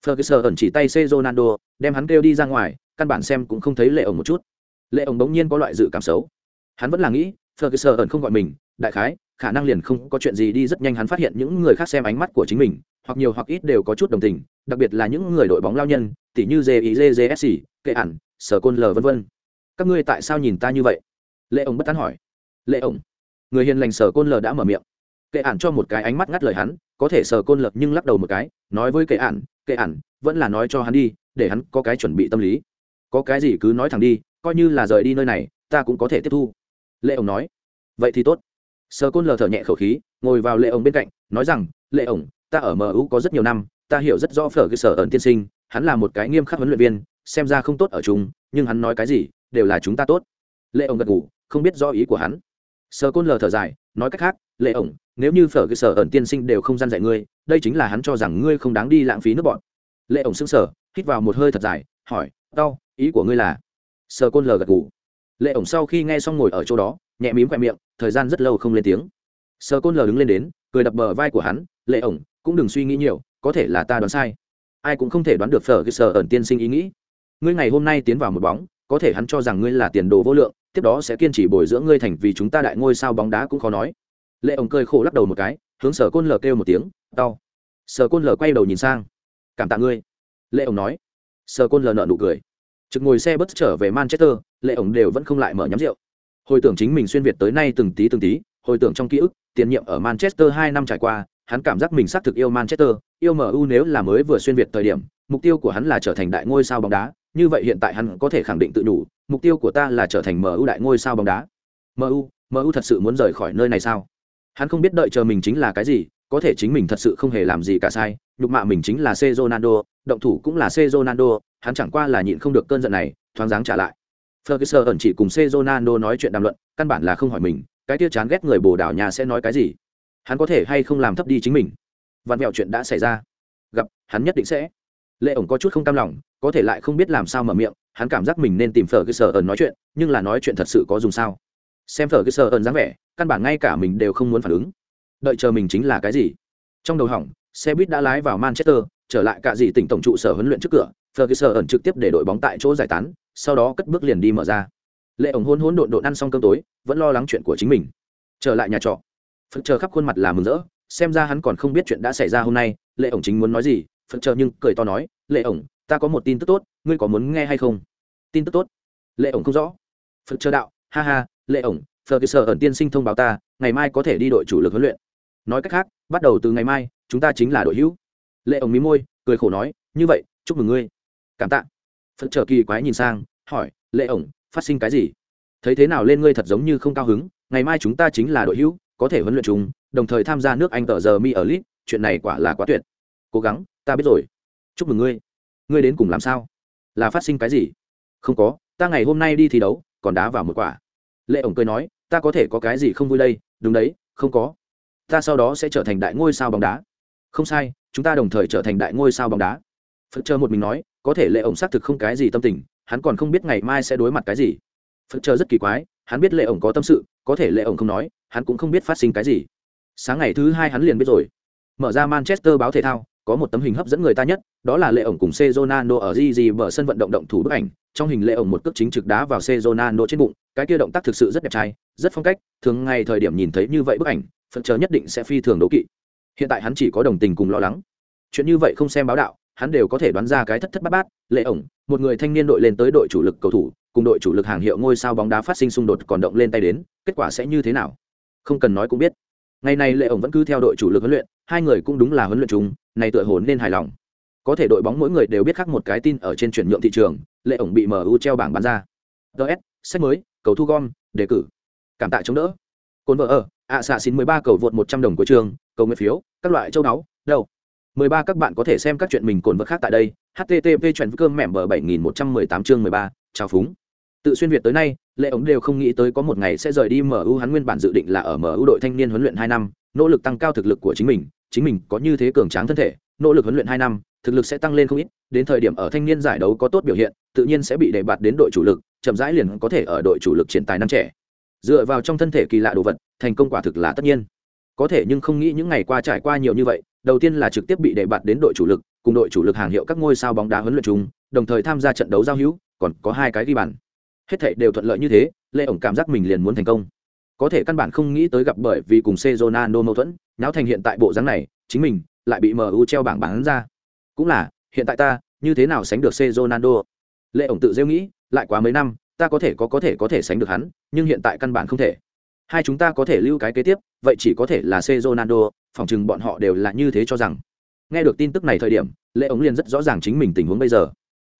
Speaker 1: Ferguson ẩn chỉ tay c ronaldo đem hắn kêu đi ra ngoài căn bản xem cũng không thấy lệ ổng một chút lệ ổng bỗng nhiên có loại dự cảm xấu. Hắn vẫn là nghĩ, ferguson ẩn không gọi mình, đại khái, khả năng liền không có chuyện gì đi, rất nhanh hắn phát hiện những người khác xem ánh mắt của chính mình, hoặc nhiều hoặc ít đều có chút đồng tình, đặc biệt là những người đội bóng lao nhân, tỷ như jizsc kệ ản sở côn l v v các ngươi tại sao nhìn ta như vậy? Lệ ổng bất tán hỏi. Lệ ổng người hiền lành sở côn l đã mở miệng. Kệ ản cho một cái ánh mắt ngắt lời hắn, có thể sở côn l nhưng lắc đầu một cái, nói với kệ ản kệ ản, vẫn là nói cho hắn đi, để hắn có cái chuẩn bị tâm lý. Có cái gì cứ nói thẳng đi coi như là rời đi nơi này ta cũng có thể tiếp thu. Lệ ổng nói. Vậy thì tốt. Sơ côn lờ thở nhẹ khẩu khí ngồi vào lệ ổng bên cạnh nói rằng lệ ổng ta ở mu có rất nhiều năm ta hiểu rất rõ phở cơ sở ẩn tiên sinh hắn là một cái nghiêm khắc huấn luyện viên xem ra không tốt ở chúng, nhưng hắn nói cái gì đều là chúng ta tốt. Lệ ổng gật ngủ không biết do ý của hắn. Sơ côn lờ thở dài nói cách khác lệ ổng nếu như phở cơ sở ẩn tiên sinh đều không gian dạy ngươi đây chính là hắn cho rằng ngươi không đáng đi lãng phí nước bọn. Lệ ổng sững sở, hít vào một hơi thật dài hỏi đau ý của ngươi là sơ côn lờ gật ngủ. Lệ ổng sau khi nghe xong ngồi ở chỗ đó, nhẹ mím khoe miệng, thời gian rất lâu không lên tiếng. Sơ côn lờ đứng lên đến, cười đập bờ vai của hắn, lệ ổng, cũng đừng suy nghĩ nhiều, có thể là ta đoán sai. Ai cũng không thể đoán được phở cái sờ ẩn tiên sinh ý nghĩ. Ngươi ngày hôm nay tiến vào một bóng, có thể hắn cho rằng ngươi là tiền đồ vô lượng, tiếp đó sẽ kiên trì bồi dưỡng ngươi thành vì chúng ta đại ngôi sao bóng đá cũng khó nói. Lệ ổng cười khổ lắc đầu một cái, hướng sở côn lờ kêu một tiếng đau sở côn lờ quay đầu nhìn sang, cảm tạ ngươi. Lệ ổng nói. Sở côn lờ nợ nụ cười trực ngồi xe bất trở về manchester, lệ ổng đều vẫn không lại mở nhắm rượu. Hồi tưởng chính mình xuyên việt tới nay từng tí từng tí, hồi tưởng trong ký ức, tiền nhiệm ở manchester hai năm trải qua, hắn cảm giác mình xác thực yêu manchester, yêu mu nếu là mới vừa xuyên việt thời điểm, mục tiêu của hắn là trở thành đại ngôi sao bóng đá, như vậy hiện tại hắn có thể khẳng định tự đủ, mục tiêu của ta là trở thành mu đại ngôi sao bóng đá. Mu mu thật sự muốn rời khỏi nơi này sao? Hắn không biết đợi chờ mình chính là cái gì, có thể chính mình thật sự không hề làm gì cả sai nhục mạ mình chính là c ronaldo động thủ cũng là c ronaldo hắn chẳng qua là nhịn không được cơn giận này thoáng dáng trả lại Ferguson ẩn chỉ cùng C Ronaldo nói chuyện đàm luận, căn bản là không hỏi mình, cái kia chán ghét người Bồ Đào Nha sẽ nói cái gì. Hắn có thể hay không làm thấp đi chính mình. Vạn vẹo chuyện đã xảy ra. Gặp, hắn nhất định sẽ. Lệ ổng có chút không cam lòng, có thể lại không biết làm sao mở miệng, hắn cảm giác mình nên tìm Ferguson ẩn nói chuyện, nhưng là nói chuyện thật sự có dùng sao? Xem Ferguson ẩn dáng vẻ, căn bản ngay cả mình đều không muốn phản ứng. Đợi chờ mình chính là cái gì? Trong đầu hỏng, xe buýt đã lái vào Manchester, trở lại cả gì tỉnh tổng trụ sở huấn luyện trước cửa, Ferguson ẩn trực tiếp để đội bóng tại chỗ giải tán, sau đó cất bước liền đi mở ra. Lệ ổng hôn hôn độn độn ăn xong cơm tối vẫn lo lắng chuyện của chính mình. Trở lại nhà trọ. Phật chờ khắp khuôn mặt là mừng rỡ xem ra hắn còn không biết chuyện đã xảy ra hôm nay lệ ổng chính muốn nói gì phật chờ nhưng cười to nói lệ ổng ta có một tin tức tốt ngươi có muốn nghe hay không? Tin tức tốt? Lệ ổng không rõ. Phật chờ đạo ha ha lệ ổng phật cơ sở ẩn tiên sinh thông báo ta ngày mai có thể đi đội chủ lực huấn luyện. Nói cách khác bắt đầu từ ngày mai chúng ta chính là đội hữu. Lệ ổng mí môi, cười khổ nói, như vậy, chúc mừng ngươi. Cảm tạ. Phật trở kỳ quái nhìn sang, hỏi, lệ ổng phát sinh cái gì? Thấy thế nào lên ngươi thật giống như không cao hứng, ngày mai chúng ta chính là đội hữu, có thể huấn luyện chúng đồng thời tham gia nước anh tờ giờ mi ở lit chuyện này quả là quá tuyệt. Cố gắng, ta biết rồi. Chúc mừng ngươi. Ngươi đến cùng làm sao? Là phát sinh cái gì? Không có, ta ngày hôm nay đi thi đấu, còn đá vào một quả. Lệ ổng cười nói, ta có thể có cái gì không vui đây? Đúng đấy, không có. Ta sau đó sẽ trở thành đại ngôi sao bóng đá không sai, chúng ta đồng thời trở thành đại ngôi sao bóng đá. Phật chờ một mình nói, có thể lệ ổng xác thực không cái gì tâm tình, hắn còn không biết ngày mai sẽ đối mặt cái gì. Phật chờ rất kỳ quái, hắn biết lệ ổng có tâm sự, có thể lệ ổng không nói, hắn cũng không biết phát sinh cái gì. Sáng ngày thứ hai hắn liền biết rồi. Mở ra manchester báo thể thao, có một tấm hình hấp dẫn người ta nhất, đó là lệ ổng cùng c ronaldo ở gigi bờ sân vận động động thủ bức ảnh, trong hình lệ ổng một cước chính trực đá vào c ronaldo trên bụng, cái kia động tác thực sự rất đẹp trai, rất phong cách, thường ngày thời điểm nhìn thấy như vậy bức ảnh, phật chờ nhất định sẽ phi thường đấu kỵ hiện tại hắn chỉ có đồng tình cùng lo lắng. Chuyện như vậy không xem báo đạo, hắn đều có thể đoán ra cái thất thất bát bát, lệ ổng, một người thanh niên đội lên tới đội chủ lực cầu thủ, cùng đội chủ lực hàng hiệu ngôi sao bóng đá phát sinh xung đột còn động lên tay đến, kết quả sẽ như thế nào? Không cần nói cũng biết. Ngày này lệ ổng vẫn cứ theo đội chủ lực huấn luyện, hai người cũng đúng là huấn luyện chúng này tựa hồn nên hài lòng. Có thể đội bóng mỗi người đều biết khác một cái tin ở trên chuyển nhượng thị trường, lệ ổng bị mu treo bảng bán ra. Ts sách mới, cầu thu gom, đề cử. Cảm tạ chống đỡ. Cồn vợ ở, ạ xạ xin mười ba cầu vượt một trăm đồng của trường cầu nguyện phiếu các loại châu náu đâu 13 các bạn có thể xem các chuyện mình cồn vật khác tại đây. http chuyện cơm mẻm bờ 7118 chương 13, chào phúng. Tự xuyên việt tới nay, Lệ ống đều không nghĩ tới có một ngày sẽ rời đi MU hắn nguyên bản dự định là ở MU đội thanh niên huấn luyện hai năm, nỗ lực tăng cao thực lực của chính mình, chính mình có như thế cường tráng thân thể, nỗ lực huấn luyện hai năm, thực lực sẽ tăng lên không ít, đến thời điểm ở thanh niên giải đấu có tốt biểu hiện, tự nhiên sẽ bị đề bạt đến đội chủ lực, chậm rãi liền có thể ở đội chủ lực triển tài năm trẻ. Dựa vào trong thân thể kỳ lạ đồ vật, thành công quả thực là tất nhiên. Có thể nhưng không nghĩ những ngày qua trải qua nhiều như vậy, đầu tiên là trực tiếp bị đề bạt đến đội chủ lực cùng đội chủ lực hàng hiệu các ngôi sao bóng đá huấn luyện chung đồng thời tham gia trận đấu giao hữu còn có hai cái ghi bàn. Hết thảy đều thuận lợi như thế lệ ổng cảm giác mình liền muốn thành công. Có thể căn bản không nghĩ tới gặp bởi vì cùng Cezonano mâu thuẫn náo thành hiện tại bộ dáng này chính mình lại bị mu treo bảng bán ra. Cũng là hiện tại ta như thế nào sánh được Cezonano lệ ổng tự rêu nghĩ lại quá mấy năm ta có thể có có thể có thể sánh được hắn nhưng hiện tại căn bản không thể. Hai chúng ta có thể lưu cái kế tiếp vậy chỉ có thể là C. Ronaldo, phỏng chừng bọn họ đều là như thế cho rằng. Nghe được tin tức này thời điểm lệ ống liền rất rõ ràng chính mình tình huống bây giờ.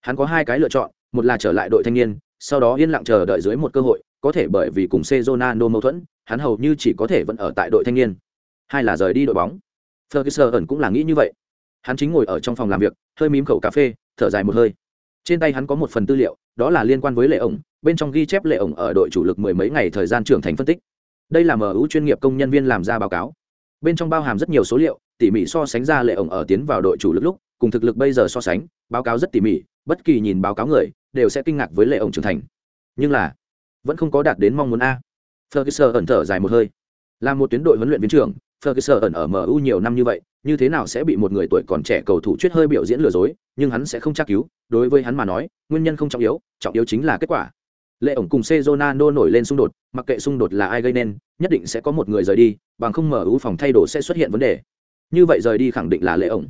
Speaker 1: Hắn có hai cái lựa chọn một là trở lại đội thanh niên sau đó yên lặng chờ đợi dưới một cơ hội có thể bởi vì cùng C. Ronaldo mâu thuẫn hắn hầu như chỉ có thể vẫn ở tại đội thanh niên. Hai là rời đi đội bóng. Ferguson cũng là nghĩ như vậy. Hắn chính ngồi ở trong phòng làm việc hơi mím khẩu cà phê thở dài một hơi. Trên tay hắn có một phần tư liệu đó là liên quan với lệ ổng bên trong ghi chép lệ ổng ở đội chủ lực mười mấy ngày thời gian trưởng thành phân tích đây là mu chuyên nghiệp công nhân viên làm ra báo cáo. Bên trong bao hàm rất nhiều số liệu, tỉ mỉ so sánh ra lệ ổng ở tiến vào đội chủ lực lúc, cùng thực lực bây giờ so sánh, báo cáo rất tỉ mỉ, bất kỳ nhìn báo cáo người, đều sẽ kinh ngạc với lệ ổng trưởng thành. Nhưng là, vẫn không có đạt đến mong muốn a. Ferguson ẩn thở dài một hơi. Là một tuyến đội huấn luyện viên trưởng, ferguson ẩn ở mu nhiều năm như vậy, như thế nào sẽ bị một người tuổi còn trẻ cầu thủ chuyết hơi biểu diễn lừa dối, nhưng hắn sẽ không tra cứu. Đối với hắn mà nói, nguyên nhân không trọng yếu trọng yếu chính là kết quả lệ ổng cùng Cezonano nổi lên xung đột, mặc kệ xung đột là ai gây nên, nhất định sẽ có một người rời đi, bằng không mở ưu phòng thay đổi sẽ xuất hiện vấn đề. Như vậy rời đi khẳng định là lệ ổng.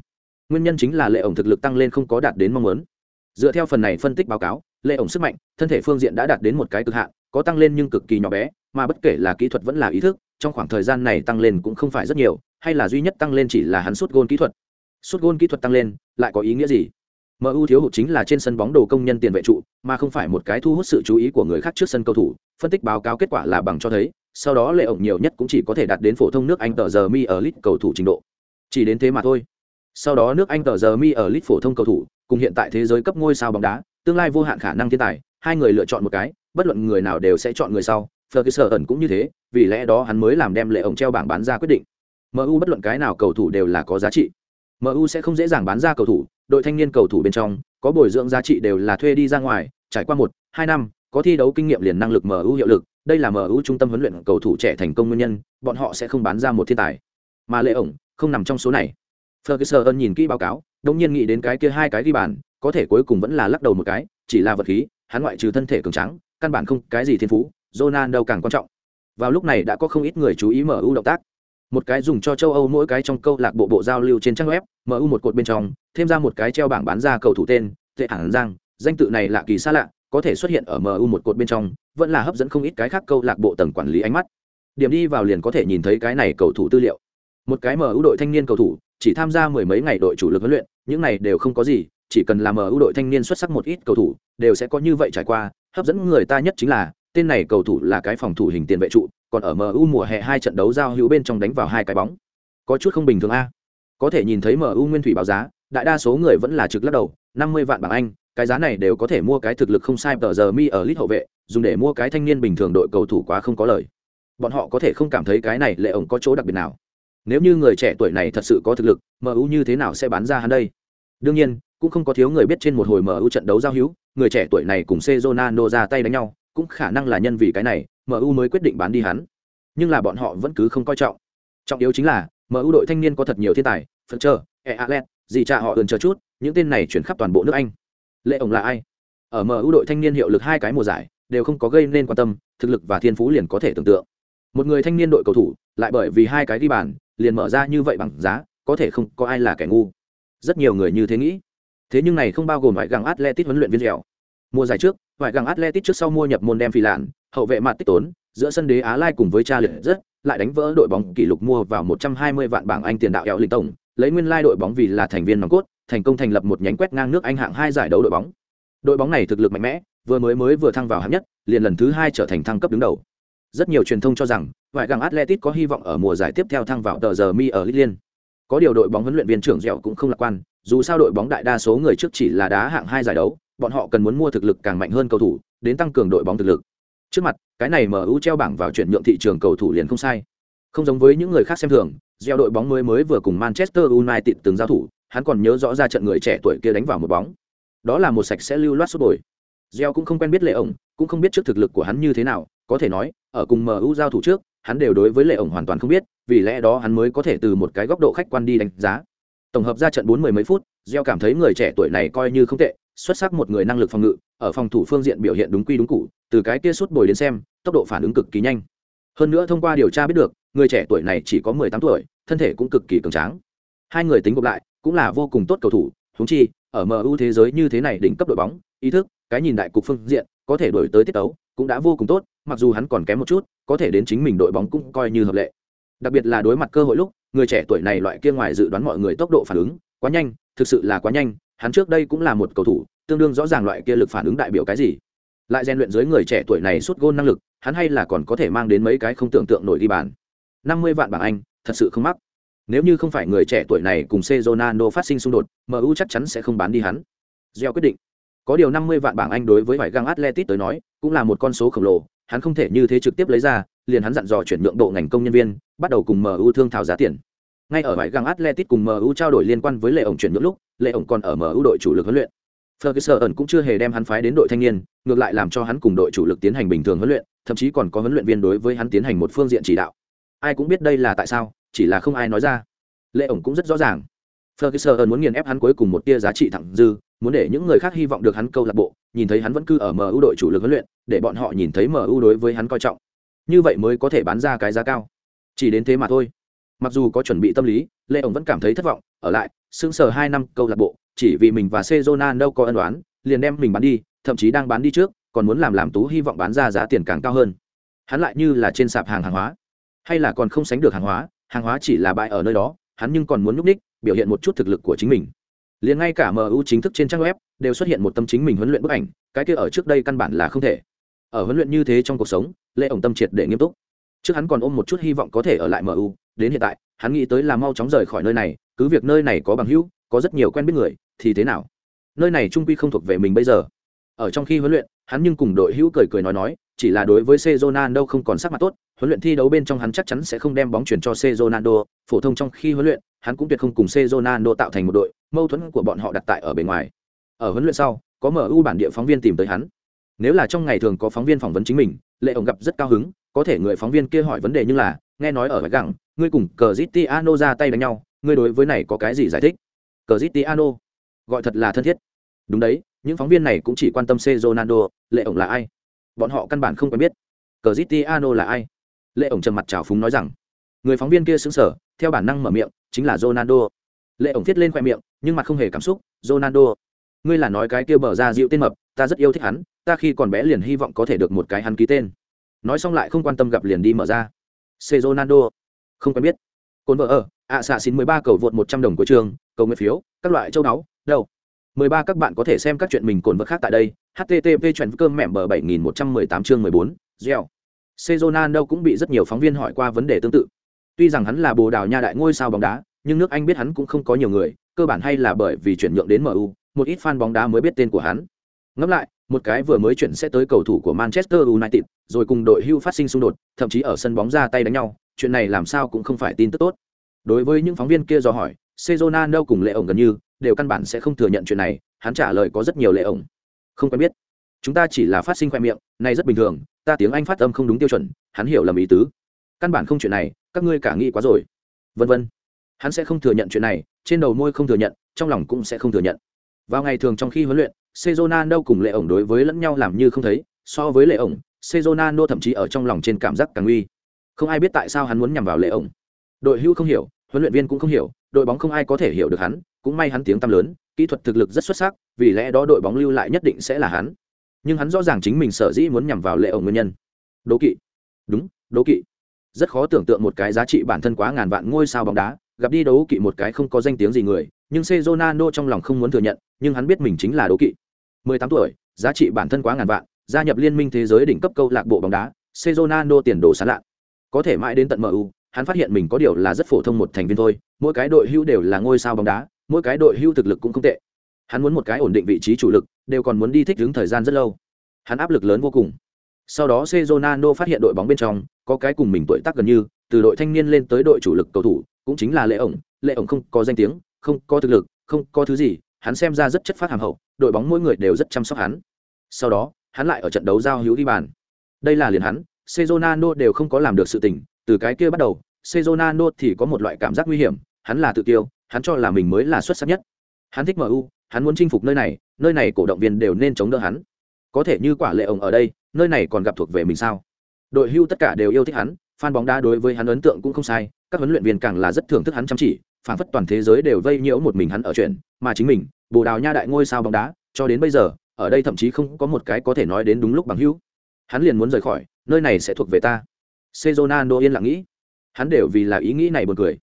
Speaker 1: Nguyên nhân chính là lệ ổng thực lực tăng lên không có đạt đến mong muốn. Dựa theo phần này phân tích báo cáo, lệ ổng sức mạnh, thân thể phương diện đã đạt đến một cái cực hạn, có tăng lên nhưng cực kỳ nhỏ bé, mà bất kể là kỹ thuật vẫn là ý thức, trong khoảng thời gian này tăng lên cũng không phải rất nhiều, hay là duy nhất tăng lên chỉ là hắn sút gôn kỹ thuật. Sút gôn kỹ thuật tăng lên, lại có ý nghĩa gì? MU thiếu hụt chính là trên sân bóng đồ công nhân tiền vệ trụ, mà không phải một cái thu hút sự chú ý của người khác trước sân cầu thủ. Phân tích báo cáo kết quả là bằng cho thấy, sau đó lệ ổng nhiều nhất cũng chỉ có thể đạt đến phổ thông nước Anh tờ giờ mi ở lit cầu thủ trình độ. Chỉ đến thế mà thôi. Sau đó nước Anh tờ giờ mi ở lit phổ thông cầu thủ, cùng hiện tại thế giới cấp ngôi sao bóng đá, tương lai vô hạn khả năng thiên tài, hai người lựa chọn một cái, bất luận người nào đều sẽ chọn người sau. Ferguson ẩn cũng như thế, vì lẽ đó hắn mới làm đem lệ ổng treo bảng bán ra quyết định. MU bất luận cái nào cầu thủ đều là có giá trị. MU sẽ không dễ dàng bán ra cầu thủ, đội thanh niên cầu thủ bên trong có bồi dưỡng giá trị đều là thuê đi ra ngoài, trải qua một, hai năm, có thi đấu kinh nghiệm liền năng lực MU hiệu lực, đây là MU trung tâm huấn luyện cầu thủ trẻ thành công nguyên nhân, bọn họ sẽ không bán ra một thiên tài. Mà Lệ ổng không nằm trong số này. Ferguson nhìn kỹ báo cáo, đông nhiên nghĩ đến cái kia hai cái ghi bàn, có thể cuối cùng vẫn là lắc đầu một cái, chỉ là vật khí, hắn ngoại trừ thân thể cường tráng, căn bản không cái gì thiên phú, Ronaldo càng quan trọng. Vào lúc này đã có không ít người chú ý MU động tác một cái dùng cho châu âu mỗi cái trong câu lạc bộ bộ giao lưu trên trang web mu một cột bên trong, thêm ra một cái treo bảng bán ra cầu thủ tên, tệ hẳn giang, danh tự này lạ kỳ xa lạ, có thể xuất hiện ở mu một cột bên trong, vẫn là hấp dẫn không ít cái khác câu lạc bộ tầng quản lý ánh mắt. Điểm đi vào liền có thể nhìn thấy cái này cầu thủ tư liệu. Một cái mu đội thanh niên cầu thủ, chỉ tham gia mười mấy ngày đội chủ lực huấn luyện, những này đều không có gì, chỉ cần làm mu đội thanh niên xuất sắc một ít cầu thủ, đều sẽ có như vậy trải qua. Hấp dẫn người ta nhất chính là, tên này cầu thủ là cái phòng thủ hình tiền vệ trụ còn ở MU mùa hè hai trận đấu giao hữu bên trong đánh vào hai cái bóng. Có chút không bình thường a. Có thể nhìn thấy MU nguyên thủy báo giá, đại đa số người vẫn là trực lắc đầu, 50 vạn bảng Anh, cái giá này đều có thể mua cái thực lực không sai tờ giờ mi ở lít hậu vệ, dùng để mua cái thanh niên bình thường đội cầu thủ quá không có lời. Bọn họ có thể không cảm thấy cái này lệ ổng có chỗ đặc biệt nào. Nếu như người trẻ tuổi này thật sự có thực lực, MU như thế nào sẽ bán ra hắn đây? Đương nhiên, cũng không có thiếu người biết trên một hồi MU trận đấu giao hữu, người trẻ tuổi này cùng Cezonano ra tay đánh nhau, cũng khả năng là nhân vì cái này, MU mới quyết định bán đi hắn. Nhưng là bọn họ vẫn cứ không coi trọng. Trọng yếu chính là, MU đội thanh niên có thật nhiều thiên tài, phân chờ, alet gì cha họ ươn chờ chút, những tên này chuyển khắp toàn bộ nước Anh. Lệ ổng là ai? Ở MU đội thanh niên hiệu lực hai cái mùa giải, đều không có gây nên quan tâm, thực lực và thiên phú liền có thể tưởng tượng. Một người thanh niên đội cầu thủ, lại bởi vì hai cái đi bàn, liền mở ra như vậy bằng giá, có thể không có ai là kẻ ngu. Rất nhiều người như thế nghĩ. Thế nhưng này không bao gồm ngoại găng Atletic huấn luyện viên dẻo. Mùa giải trước, vải găng Atletic trước sau mua nhập môn đem phi lạn, hậu vệ mặt tích tốn, giữa sân đế Á Lai cùng với cha liệt rất, lại đánh vỡ đội bóng kỷ lục mua vào 120 vạn bảng Anh tiền đạo eo linh tổng, lấy nguyên lai đội bóng vì là thành viên nòng cốt, thành công thành lập một nhánh quét ngang nước Anh hạng hai giải đấu đội bóng. Đội bóng này thực lực mạnh mẽ, vừa mới mới vừa thăng vào hạng nhất, liền lần thứ hai trở thành thăng cấp đứng đầu. Rất nhiều truyền thông cho rằng, ngoại găng Atletic có hy vọng ở mùa giải tiếp theo thăng vào tờ giờ mi ở Liên. Có điều đội bóng huấn luyện viên trưởng dẻo cũng không lạc quan, dù sao đội bóng đại đa số người trước chỉ là đá hạng hai giải đấu, bọn họ cần muốn mua thực lực càng mạnh hơn cầu thủ, đến tăng cường đội bóng thực lực. Trước mặt, cái này MU treo bảng vào chuyển nhượng thị trường cầu thủ liền không sai. Không giống với những người khác xem thường, gieo đội bóng mới mới vừa cùng Manchester United từng giao thủ, hắn còn nhớ rõ ra trận người trẻ tuổi kia đánh vào một bóng. Đó là một sạch sẽ lưu loát sút bồi. Gieo cũng không quen biết Lệ ổng, cũng không biết trước thực lực của hắn như thế nào, có thể nói, ở cùng MU giao thủ trước, hắn đều đối với Lệ ổng hoàn toàn không biết, vì lẽ đó hắn mới có thể từ một cái góc độ khách quan đi đánh giá. Tổng hợp ra trận bốn mười mấy phút, Gieo cảm thấy người trẻ tuổi này coi như không tệ, xuất sắc một người năng lực phòng ngự ở phòng thủ phương diện biểu hiện đúng quy đúng cụ từ cái kia suốt bồi đến xem tốc độ phản ứng cực kỳ nhanh. Hơn nữa thông qua điều tra biết được người trẻ tuổi này chỉ có mười tám tuổi thân thể cũng cực kỳ cường tráng. Hai người tính gộp lại cũng là vô cùng tốt cầu thủ húng chi ở mu thế giới như thế này đỉnh cấp đội bóng ý thức cái nhìn đại cục phương diện có thể đổi tới tiết tấu cũng đã vô cùng tốt mặc dù hắn còn kém một chút có thể đến chính mình đội bóng cũng coi như hợp lệ. Đặc biệt là đối mặt cơ hội lúc người trẻ tuổi này loại kia ngoài dự đoán mọi người tốc độ phản ứng quá nhanh thực sự là quá nhanh hắn trước đây cũng là một cầu thủ tương đương rõ ràng loại kia lực phản ứng đại biểu cái gì lại rèn luyện dưới người trẻ tuổi này suốt gôn năng lực hắn hay là còn có thể mang đến mấy cái không tưởng tượng nổi đi bàn năm mươi vạn bảng anh thật sự không mắc nếu như không phải người trẻ tuổi này cùng C Ronaldo phát sinh xung đột, MU chắc chắn sẽ không bán đi hắn. Gieo quyết định. Có điều 50 vạn bảng Anh đối với vải găng Atletic tới nói, cũng là một con số khổng lồ, hắn không thể như thế trực tiếp lấy ra, liền hắn dặn dò chuyển nhượng độ ngành công nhân viên, bắt đầu cùng MU thương thảo giá tiền. Ngay ở bãi găng Atletic cùng MU trao đổi liên quan với lệ ổng chuyển nhượng lúc, lệ ổng còn ở MU đội chủ lực huấn luyện. Ferguson cũng chưa hề đem hắn phái đến đội thanh niên, ngược lại làm cho hắn cùng đội chủ lực tiến hành bình thường huấn luyện, thậm chí còn có huấn luyện viên đối với hắn tiến hành một phương diện chỉ đạo. Ai cũng biết đây là tại sao, chỉ là không ai nói ra lệ ổng cũng rất rõ ràng Ferguson muốn nghiền ép hắn cuối cùng một tia giá trị thẳng dư, muốn để những người khác hy vọng được hắn câu lạc bộ, nhìn thấy hắn vẫn cứ ở MU đội chủ lực huấn luyện, để bọn họ nhìn thấy MU đối với hắn coi trọng. Như vậy mới có thể bán ra cái giá cao. Chỉ đến thế mà thôi. Mặc dù có chuẩn bị tâm lý, Lê ổng vẫn cảm thấy thất vọng, ở lại, sững sờ hai năm câu lạc bộ, chỉ vì mình và Cezona đâu có ân đoán, liền đem mình bán đi, thậm chí đang bán đi trước, còn muốn làm làm tú hy vọng bán ra giá tiền càng cao hơn. Hắn lại như là trên sạp hàng hàng hóa, hay là còn không sánh được hàng hóa, hàng hóa chỉ là bại ở nơi đó, hắn nhưng còn muốn nhúc ních biểu hiện một chút thực lực của chính mình liền ngay cả mu chính thức trên trang web đều xuất hiện một tâm chính mình huấn luyện bức ảnh cái kia ở trước đây căn bản là không thể ở huấn luyện như thế trong cuộc sống lệ ổng tâm triệt để nghiêm túc trước hắn còn ôm một chút hy vọng có thể ở lại mu đến hiện tại hắn nghĩ tới là mau chóng rời khỏi nơi này cứ việc nơi này có bằng hữu có rất nhiều quen biết người thì thế nào nơi này trung quy không thuộc về mình bây giờ ở trong khi huấn luyện hắn nhưng cùng đội hữu cười cười nói nói chỉ là đối với Cezonando không còn sắc mặt tốt, huấn luyện thi đấu bên trong hắn chắc chắn sẽ không đem bóng chuyển cho Cezonando, phổ thông trong khi huấn luyện, hắn cũng tuyệt không cùng Cezonando tạo thành một đội, mâu thuẫn của bọn họ đặt tại ở bên ngoài. Ở huấn luyện sau, có MU bản địa phóng viên tìm tới hắn. Nếu là trong ngày thường có phóng viên phỏng vấn chính mình, Lệ ổng gặp rất cao hứng, có thể người phóng viên kia hỏi vấn đề như là, nghe nói ở vạch gẳng ngươi cùng Cristiano ra tay đánh nhau, ngươi đối với này có cái gì giải thích? Cristiano, gọi thật là thân thiết. Đúng đấy, những phóng viên này cũng chỉ quan tâm Cezonando, Lệ ổng là ai? bọn họ căn bản không quen biết cờ zitiano là ai lệ ổng trầm mặt trào phúng nói rằng người phóng viên kia xứng sở theo bản năng mở miệng chính là ronaldo lệ ổng thiết lên khoe miệng nhưng mặt không hề cảm xúc ronaldo ngươi là nói cái kia bờ ra dịu tên mập ta rất yêu thích hắn ta khi còn bé liền hy vọng có thể được một cái hắn ký tên nói xong lại không quan tâm gặp liền đi mở ra c ronaldo không quen biết cồn vợ ở ạ xạ xin mười ba cầu vượt một trăm đồng của trường cầu nguyện phiếu các loại châu đáo đâu 13 các bạn có thể xem các chuyện mình cồn vợ khác tại đây. http chuyện cơm mẹm bờ 7118 chương 14, Gieo. Ronaldo cũng bị rất nhiều phóng viên hỏi qua vấn đề tương tự. Tuy rằng hắn là Bồ Đào Nha đại ngôi sao bóng đá, nhưng nước Anh biết hắn cũng không có nhiều người, cơ bản hay là bởi vì chuyển nhượng đến MU, một ít fan bóng đá mới biết tên của hắn. Ngẫm lại, một cái vừa mới chuyển sẽ tới cầu thủ của Manchester United, rồi cùng đội hưu phát sinh xung đột, thậm chí ở sân bóng ra tay đánh nhau, chuyện này làm sao cũng không phải tin tức tốt. Đối với những phóng viên kia do hỏi, Sezonano cùng Lệ ổng gần như đều căn bản sẽ không thừa nhận chuyện này hắn trả lời có rất nhiều lệ ổng. Không quen biết. Chúng ta chỉ là phát sinh khoe miệng này rất bình thường ta tiếng anh phát âm không đúng tiêu chuẩn hắn hiểu lầm ý tứ. Căn bản không chuyện này các ngươi cả nghĩ quá rồi. Vân vân. Hắn sẽ không thừa nhận chuyện này trên đầu môi không thừa nhận trong lòng cũng sẽ không thừa nhận. Vào ngày thường trong khi huấn luyện Sezonano cùng lệ ổng đối với lẫn nhau làm như không thấy, so với lệ ổng, Sezonano thậm chí ở trong lòng trên cảm giác càng uy. Không ai biết tại sao hắn muốn nhằm vào lệ ổng. Đội hưu không hiểu, huấn luyện viên cũng không hiểu, đội bóng không ai có thể hiểu được hắn, cũng may hắn tiếng tăm lớn, kỹ thuật thực lực rất xuất sắc, vì lẽ đó đội bóng lưu lại nhất định sẽ là hắn. Nhưng hắn rõ ràng chính mình sở dĩ muốn nhằm vào lệ ổng nguyên nhân. Đố kỵ. Đúng, đố kỵ. Rất khó tưởng tượng một cái giá trị bản thân quá ngàn vạn ngôi sao bóng đá, gặp đi đấu kỵ một cái không có danh tiếng gì người, nhưng Cezonano trong lòng không muốn thừa nhận, nhưng hắn biết mình chính là đố kỵ. 18 tuổi, giá trị bản thân quá ngàn vạn, gia nhập liên minh thế giới đỉnh cấp câu lạc bộ bóng đá Cezonano tiền đồ sáng lạ. Có thể mãi đến tận MU hắn phát hiện mình có điều là rất phổ thông một thành viên thôi, mỗi cái đội hưu đều là ngôi sao bóng đá, mỗi cái đội hưu thực lực cũng không tệ. Hắn muốn một cái ổn định vị trí chủ lực, đều còn muốn đi thích ứng thời gian rất lâu. Hắn áp lực lớn vô cùng. Sau đó Cezonano phát hiện đội bóng bên trong, có cái cùng mình tuổi tác gần như, từ đội thanh niên lên tới đội chủ lực cầu thủ, cũng chính là lệ ổng. Lệ ổng không có danh tiếng, không có thực lực, không có thứ gì hắn xem ra rất chất phát hàm hậu, đội bóng mỗi người đều rất chăm sóc hắn. Sau đó, hắn lại ở trận đấu giao hữu đi bàn. Đây là liền hắn, Cezonano đều không có làm được sự tình, từ cái kia bắt đầu, Cezonano thì có một loại cảm giác nguy hiểm, hắn là tự tiêu hắn cho là mình mới là xuất sắc nhất. Hắn thích mu hắn muốn chinh phục nơi này nơi này cổ động viên đều nên chống đỡ hắn. Có thể như quả lệ ổng ở đây, nơi này còn gặp thuộc về mình sao? Đội hưu tất cả đều yêu thích hắn, fan bóng đá đối với hắn ấn tượng cũng không sai, các huấn luyện viên càng là rất thưởng thức hắn chăm chỉ, phản phất toàn thế giới đều vây nhiễu một mình hắn ở chuyện, mà chính mình bồ đào nha đại ngôi sao bóng đá, cho đến bây giờ, ở đây thậm chí không có một cái có thể nói đến đúng lúc bằng hữu. Hắn liền muốn rời khỏi, nơi này sẽ thuộc về ta. Sezonando yên lặng nghĩ. Hắn đều vì là ý nghĩ này buồn cười.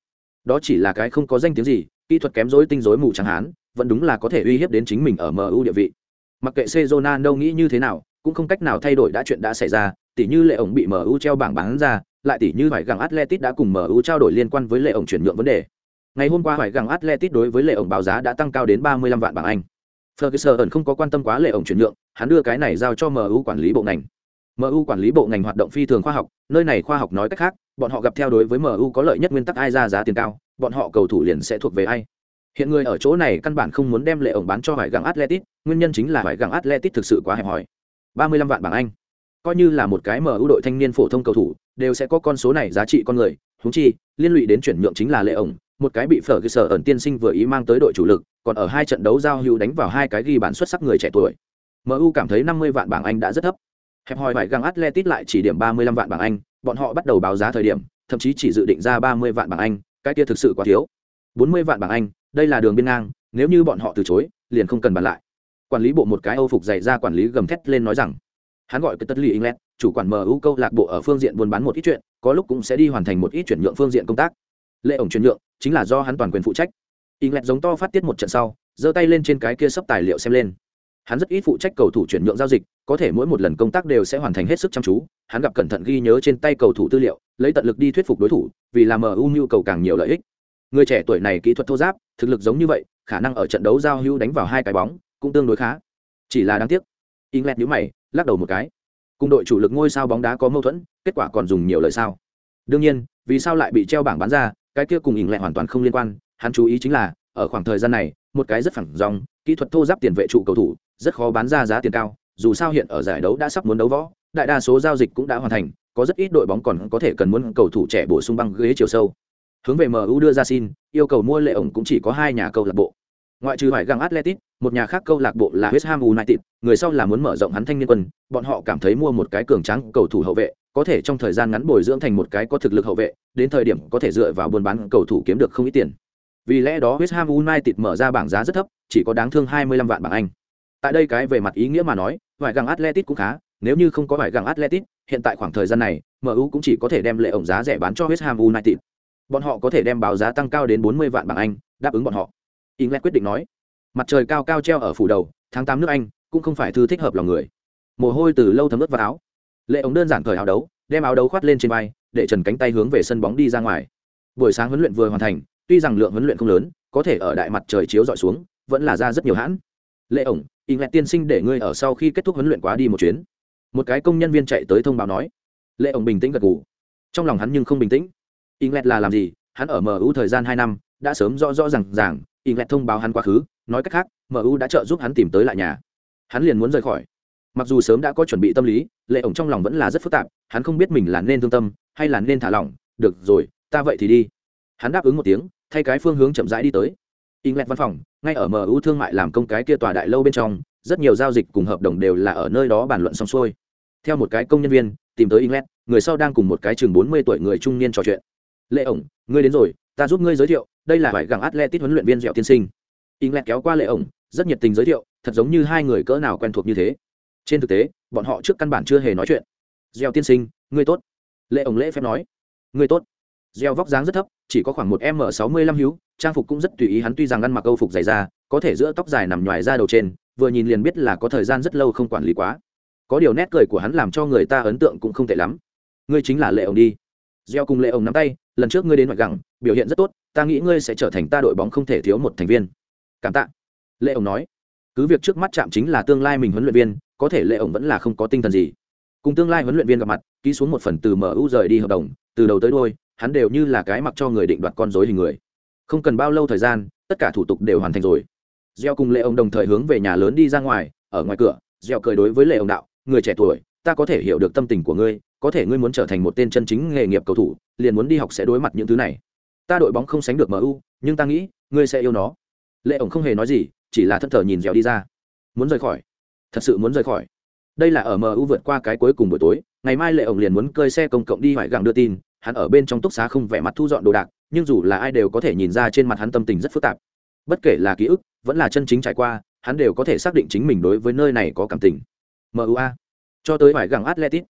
Speaker 1: Đó chỉ là cái không có danh tiếng gì, kỹ thuật kém rối tinh rối mù chẳng hán vẫn đúng là có thể uy hiếp đến chính mình ở MU địa vị. Mặc kệ Sezonando nghĩ như thế nào, cũng không cách nào thay đổi đã chuyện đã xảy ra, tỉ như lệ ổng bị MU treo bảng bán ra, lại tỉ như phải gặng Atletic đã cùng MU trao đổi liên quan với lệ ổng chuyển nhượng vấn đề ngày hôm qua phải gặng Atletic đối với lệ ổng báo giá đã tăng cao đến 35 vạn bảng Anh Ferguson không có quan tâm quá lệ ổng chuyển nhượng hắn đưa cái này giao cho MU quản lý bộ ngành MU quản lý bộ ngành hoạt động phi thường khoa học, nơi này khoa học nói cách khác, bọn họ gặp theo đối với MU có lợi nhất nguyên tắc ai ra giá tiền cao, bọn họ cầu thủ liền sẽ thuộc về ai. Hiện người ở chỗ này căn bản không muốn đem lệ ổng bán cho phải gặng Atletic, nguyên nhân chính là phải gặng Atletic thực sự quá hẹp hòi. 35 vạn bảng Anh. Coi như là một cái MU đội thanh niên phổ thông cầu thủ, đều sẽ có con số này giá trị con người, huống chi, liên lụy đến chuyển nhượng chính là lệ ổng, một cái bị phở cơ sở ẩn tiên sinh vừa ý mang tới đội chủ lực, còn ở hai trận đấu giao hữu đánh vào hai cái ghi bàn xuất sắc người trẻ tuổi. MU cảm thấy 50 vạn bảng Anh đã rất thấp. Hẹp hòi phải găng atletic lại chỉ điểm 35 vạn bảng anh bọn họ bắt đầu báo giá thời điểm thậm chí chỉ dự định ra 30 vạn bảng anh cái kia thực sự quá thiếu. 40 vạn bảng anh đây là đường biên ngang nếu như bọn họ từ chối liền không cần bàn lại. Quản lý bộ một cái âu phục dày ra quản lý gầm thét lên nói rằng hắn gọi cái tất lý england chủ quản mu câu lạc bộ ở phương diện buôn bán một ít chuyện có lúc cũng sẽ đi hoàn thành một ít chuyển nhượng phương diện công tác. Lệ ổng chuyển nhượng chính là do hắn toàn quyền phụ trách. England giống to phát tiết một trận sau, giơ tay lên trên cái kia sắp tài liệu xem lên. Hắn rất ít phụ trách cầu thủ chuyển nhượng giao dịch, có thể mỗi một lần công tác đều sẽ hoàn thành hết sức chăm chú. Hắn gặp cẩn thận ghi nhớ trên tay cầu thủ tư liệu, lấy tận lực đi thuyết phục đối thủ, vì làm mu nhu cầu càng nhiều lợi ích. Người trẻ tuổi này kỹ thuật thô giáp, thực lực giống như vậy, khả năng ở trận đấu giao hữu đánh vào hai cái bóng, cũng tương đối khá. Chỉ là đáng tiếc. England nhíu mày, lắc đầu một cái. Cùng đội chủ lực ngôi sao bóng đá có mâu thuẫn, kết quả còn dùng nhiều lời sao? Đương nhiên, vì sao lại bị treo bảng bán ra cái kia cùng England hoàn toàn không liên quan, hắn chú ý chính là, ở khoảng thời gian này, một cái rất phẳng dòng, kỹ thuật thô giáp tiền vệ trụ cầu thủ, rất khó bán ra giá tiền cao, dù sao hiện ở giải đấu đã sắp muốn đấu võ, đại đa số giao dịch cũng đã hoàn thành, có rất ít đội bóng còn có thể cần muốn cầu thủ trẻ bổ sung băng ghế chiều sâu. Hướng về mu đưa ra xin, yêu cầu mua lệ ổng cũng chỉ có hai nhà câu lạc bộ. Ngoại trừ phải găng atletic một nhà khác câu lạc bộ là west ham united, người sau là muốn mở rộng hắn thanh niên quân, bọn họ cảm thấy mua một cái cường trắng cầu thủ hậu vệ có thể trong thời gian ngắn bồi dưỡng thành một cái có thực lực hậu vệ đến thời điểm có thể dựa vào buôn bán cầu thủ kiếm được không ít tiền. Vì lẽ đó west ham united mở ra bảng giá rất thấp chỉ có đáng thương 25 vạn bảng anh. Tại đây cái về mặt ý nghĩa mà nói vải găng Atletico cũng khá nếu như không có vải găng Atletico, hiện tại khoảng thời gian này mu cũng chỉ có thể đem lệ ổng giá rẻ bán cho west ham united. Bọn họ có thể đem báo giá tăng cao đến 40 vạn bảng anh đáp ứng bọn họ. England quyết định nói mặt trời cao cao treo ở phủ đầu tháng tám nước anh cũng không phải thư thích hợp lòng người. Mồ hôi từ lâu thấm ướt vào áo lệ ống đơn giản cởi áo đấu, đem áo đấu khoát lên trên vai, để trần cánh tay hướng về sân bóng đi ra ngoài. Buổi sáng huấn luyện vừa hoàn thành, tuy rằng lượng huấn luyện không lớn, có thể ở đại mặt trời chiếu dọi xuống, vẫn là ra rất nhiều hãn. Lệ ổng ý lẹt tiên sinh để ngươi ở sau khi kết thúc huấn luyện quá đi một chuyến. Một cái công nhân viên chạy tới thông báo nói. Lệ ổng bình tĩnh gật gù. Trong lòng hắn nhưng không bình tĩnh. Ý lẹt là làm gì? Hắn ở mu thời gian hai năm, đã sớm rõ rõ r à n g ràng. Ý lẹt thông báo hắn quá khứ, nói cách khác mu đã trợ giúp hắn tìm tới lại nhà. Hắn liền muốn rời khỏi mặc dù sớm đã có chuẩn bị tâm lý lệ ổng trong lòng vẫn là rất phức tạp hắn không biết mình là nên thương tâm hay là nên thả lỏng được rồi ta vậy thì đi hắn đáp ứng một tiếng thay cái phương hướng chậm rãi đi tới in văn phòng ngay ở mu thương mại làm công cái kia tòa đại lâu bên trong rất nhiều giao dịch cùng hợp đồng đều là ở nơi đó bàn luận xong xuôi theo một cái công nhân viên tìm tới Inglet, người sau đang cùng một cái chừng bốn mươi tuổi người trung niên trò chuyện. "Lệ ổng, ngươi đến rồi, ta giúp ngươi giới thiệu, đây là phải gặng Atletic huấn luyện viên Dẻo tiên sinh." Inglet kéo qua Lệ ổng, rất nhiệt tình giới thiệu, thật giống như hai người cỡ nào quen thuộc như thế. Trên thực tế, bọn họ trước căn bản chưa hề nói chuyện. gieo tiên sinh, ngươi tốt." Lệ ổng lễ phép nói. "Ngươi tốt." gieo vóc dáng rất thấp, chỉ có khoảng một m sáu mươi lăm hữu, trang phục cũng rất tùy ý hắn tuy rằng ăn mặc câu phục dày ra, có thể giữa tóc dài nằm ngoài ra đầu trên vừa nhìn liền biết là có thời gian rất lâu không quản lý quá có điều nét cười của hắn làm cho người ta ấn tượng cũng không tệ lắm ngươi chính là lệ ổng đi gieo cùng lệ ổng nắm tay lần trước ngươi đến ngoại gẳng biểu hiện rất tốt ta nghĩ ngươi sẽ trở thành ta đội bóng không thể thiếu một thành viên cảm tạ lệ ổng nói cứ việc trước mắt chạm chính là tương lai mình huấn luyện viên có thể lệ ổng vẫn là không có tinh thần gì. Cùng tương lai huấn luyện viên gặp mặt, ký xuống một phần từ mu rời đi hợp đồng, từ đầu tới đôi hắn đều như là cái mặc cho người định đoạt con dối hình người. Không cần bao lâu thời gian, tất cả thủ tục đều hoàn thành rồi. Gieo cùng lệ ông đồng thời hướng về nhà lớn đi ra ngoài, ở ngoài cửa, gieo cười đối với lệ ông đạo, người trẻ tuổi, ta có thể hiểu được tâm tình của ngươi, có thể ngươi muốn trở thành một tên chân chính nghề nghiệp cầu thủ, liền muốn đi học sẽ đối mặt những thứ này. Ta đội bóng không sánh được mu nhưng ta nghĩ, ngươi sẽ yêu nó. Lệ ổng không hề nói gì, chỉ là thân thờ nhìn dẻo đi ra. Muốn rời khỏi thật sự muốn rời khỏi. Đây là ở mu vượt qua cái cuối cùng buổi tối, ngày mai lệ ổng liền muốn cơi xe công cộng đi hoài gặng đưa tin, hắn ở bên trong túc xá không vẻ mặt thu dọn đồ đạc, nhưng dù là ai đều có thể nhìn ra trên mặt hắn tâm tình rất phức tạp. Bất kể là ký ức, vẫn là chân chính trải qua, hắn đều có thể xác định chính mình đối với nơi này có cảm tình. Mua cho tới hoài gặng atletic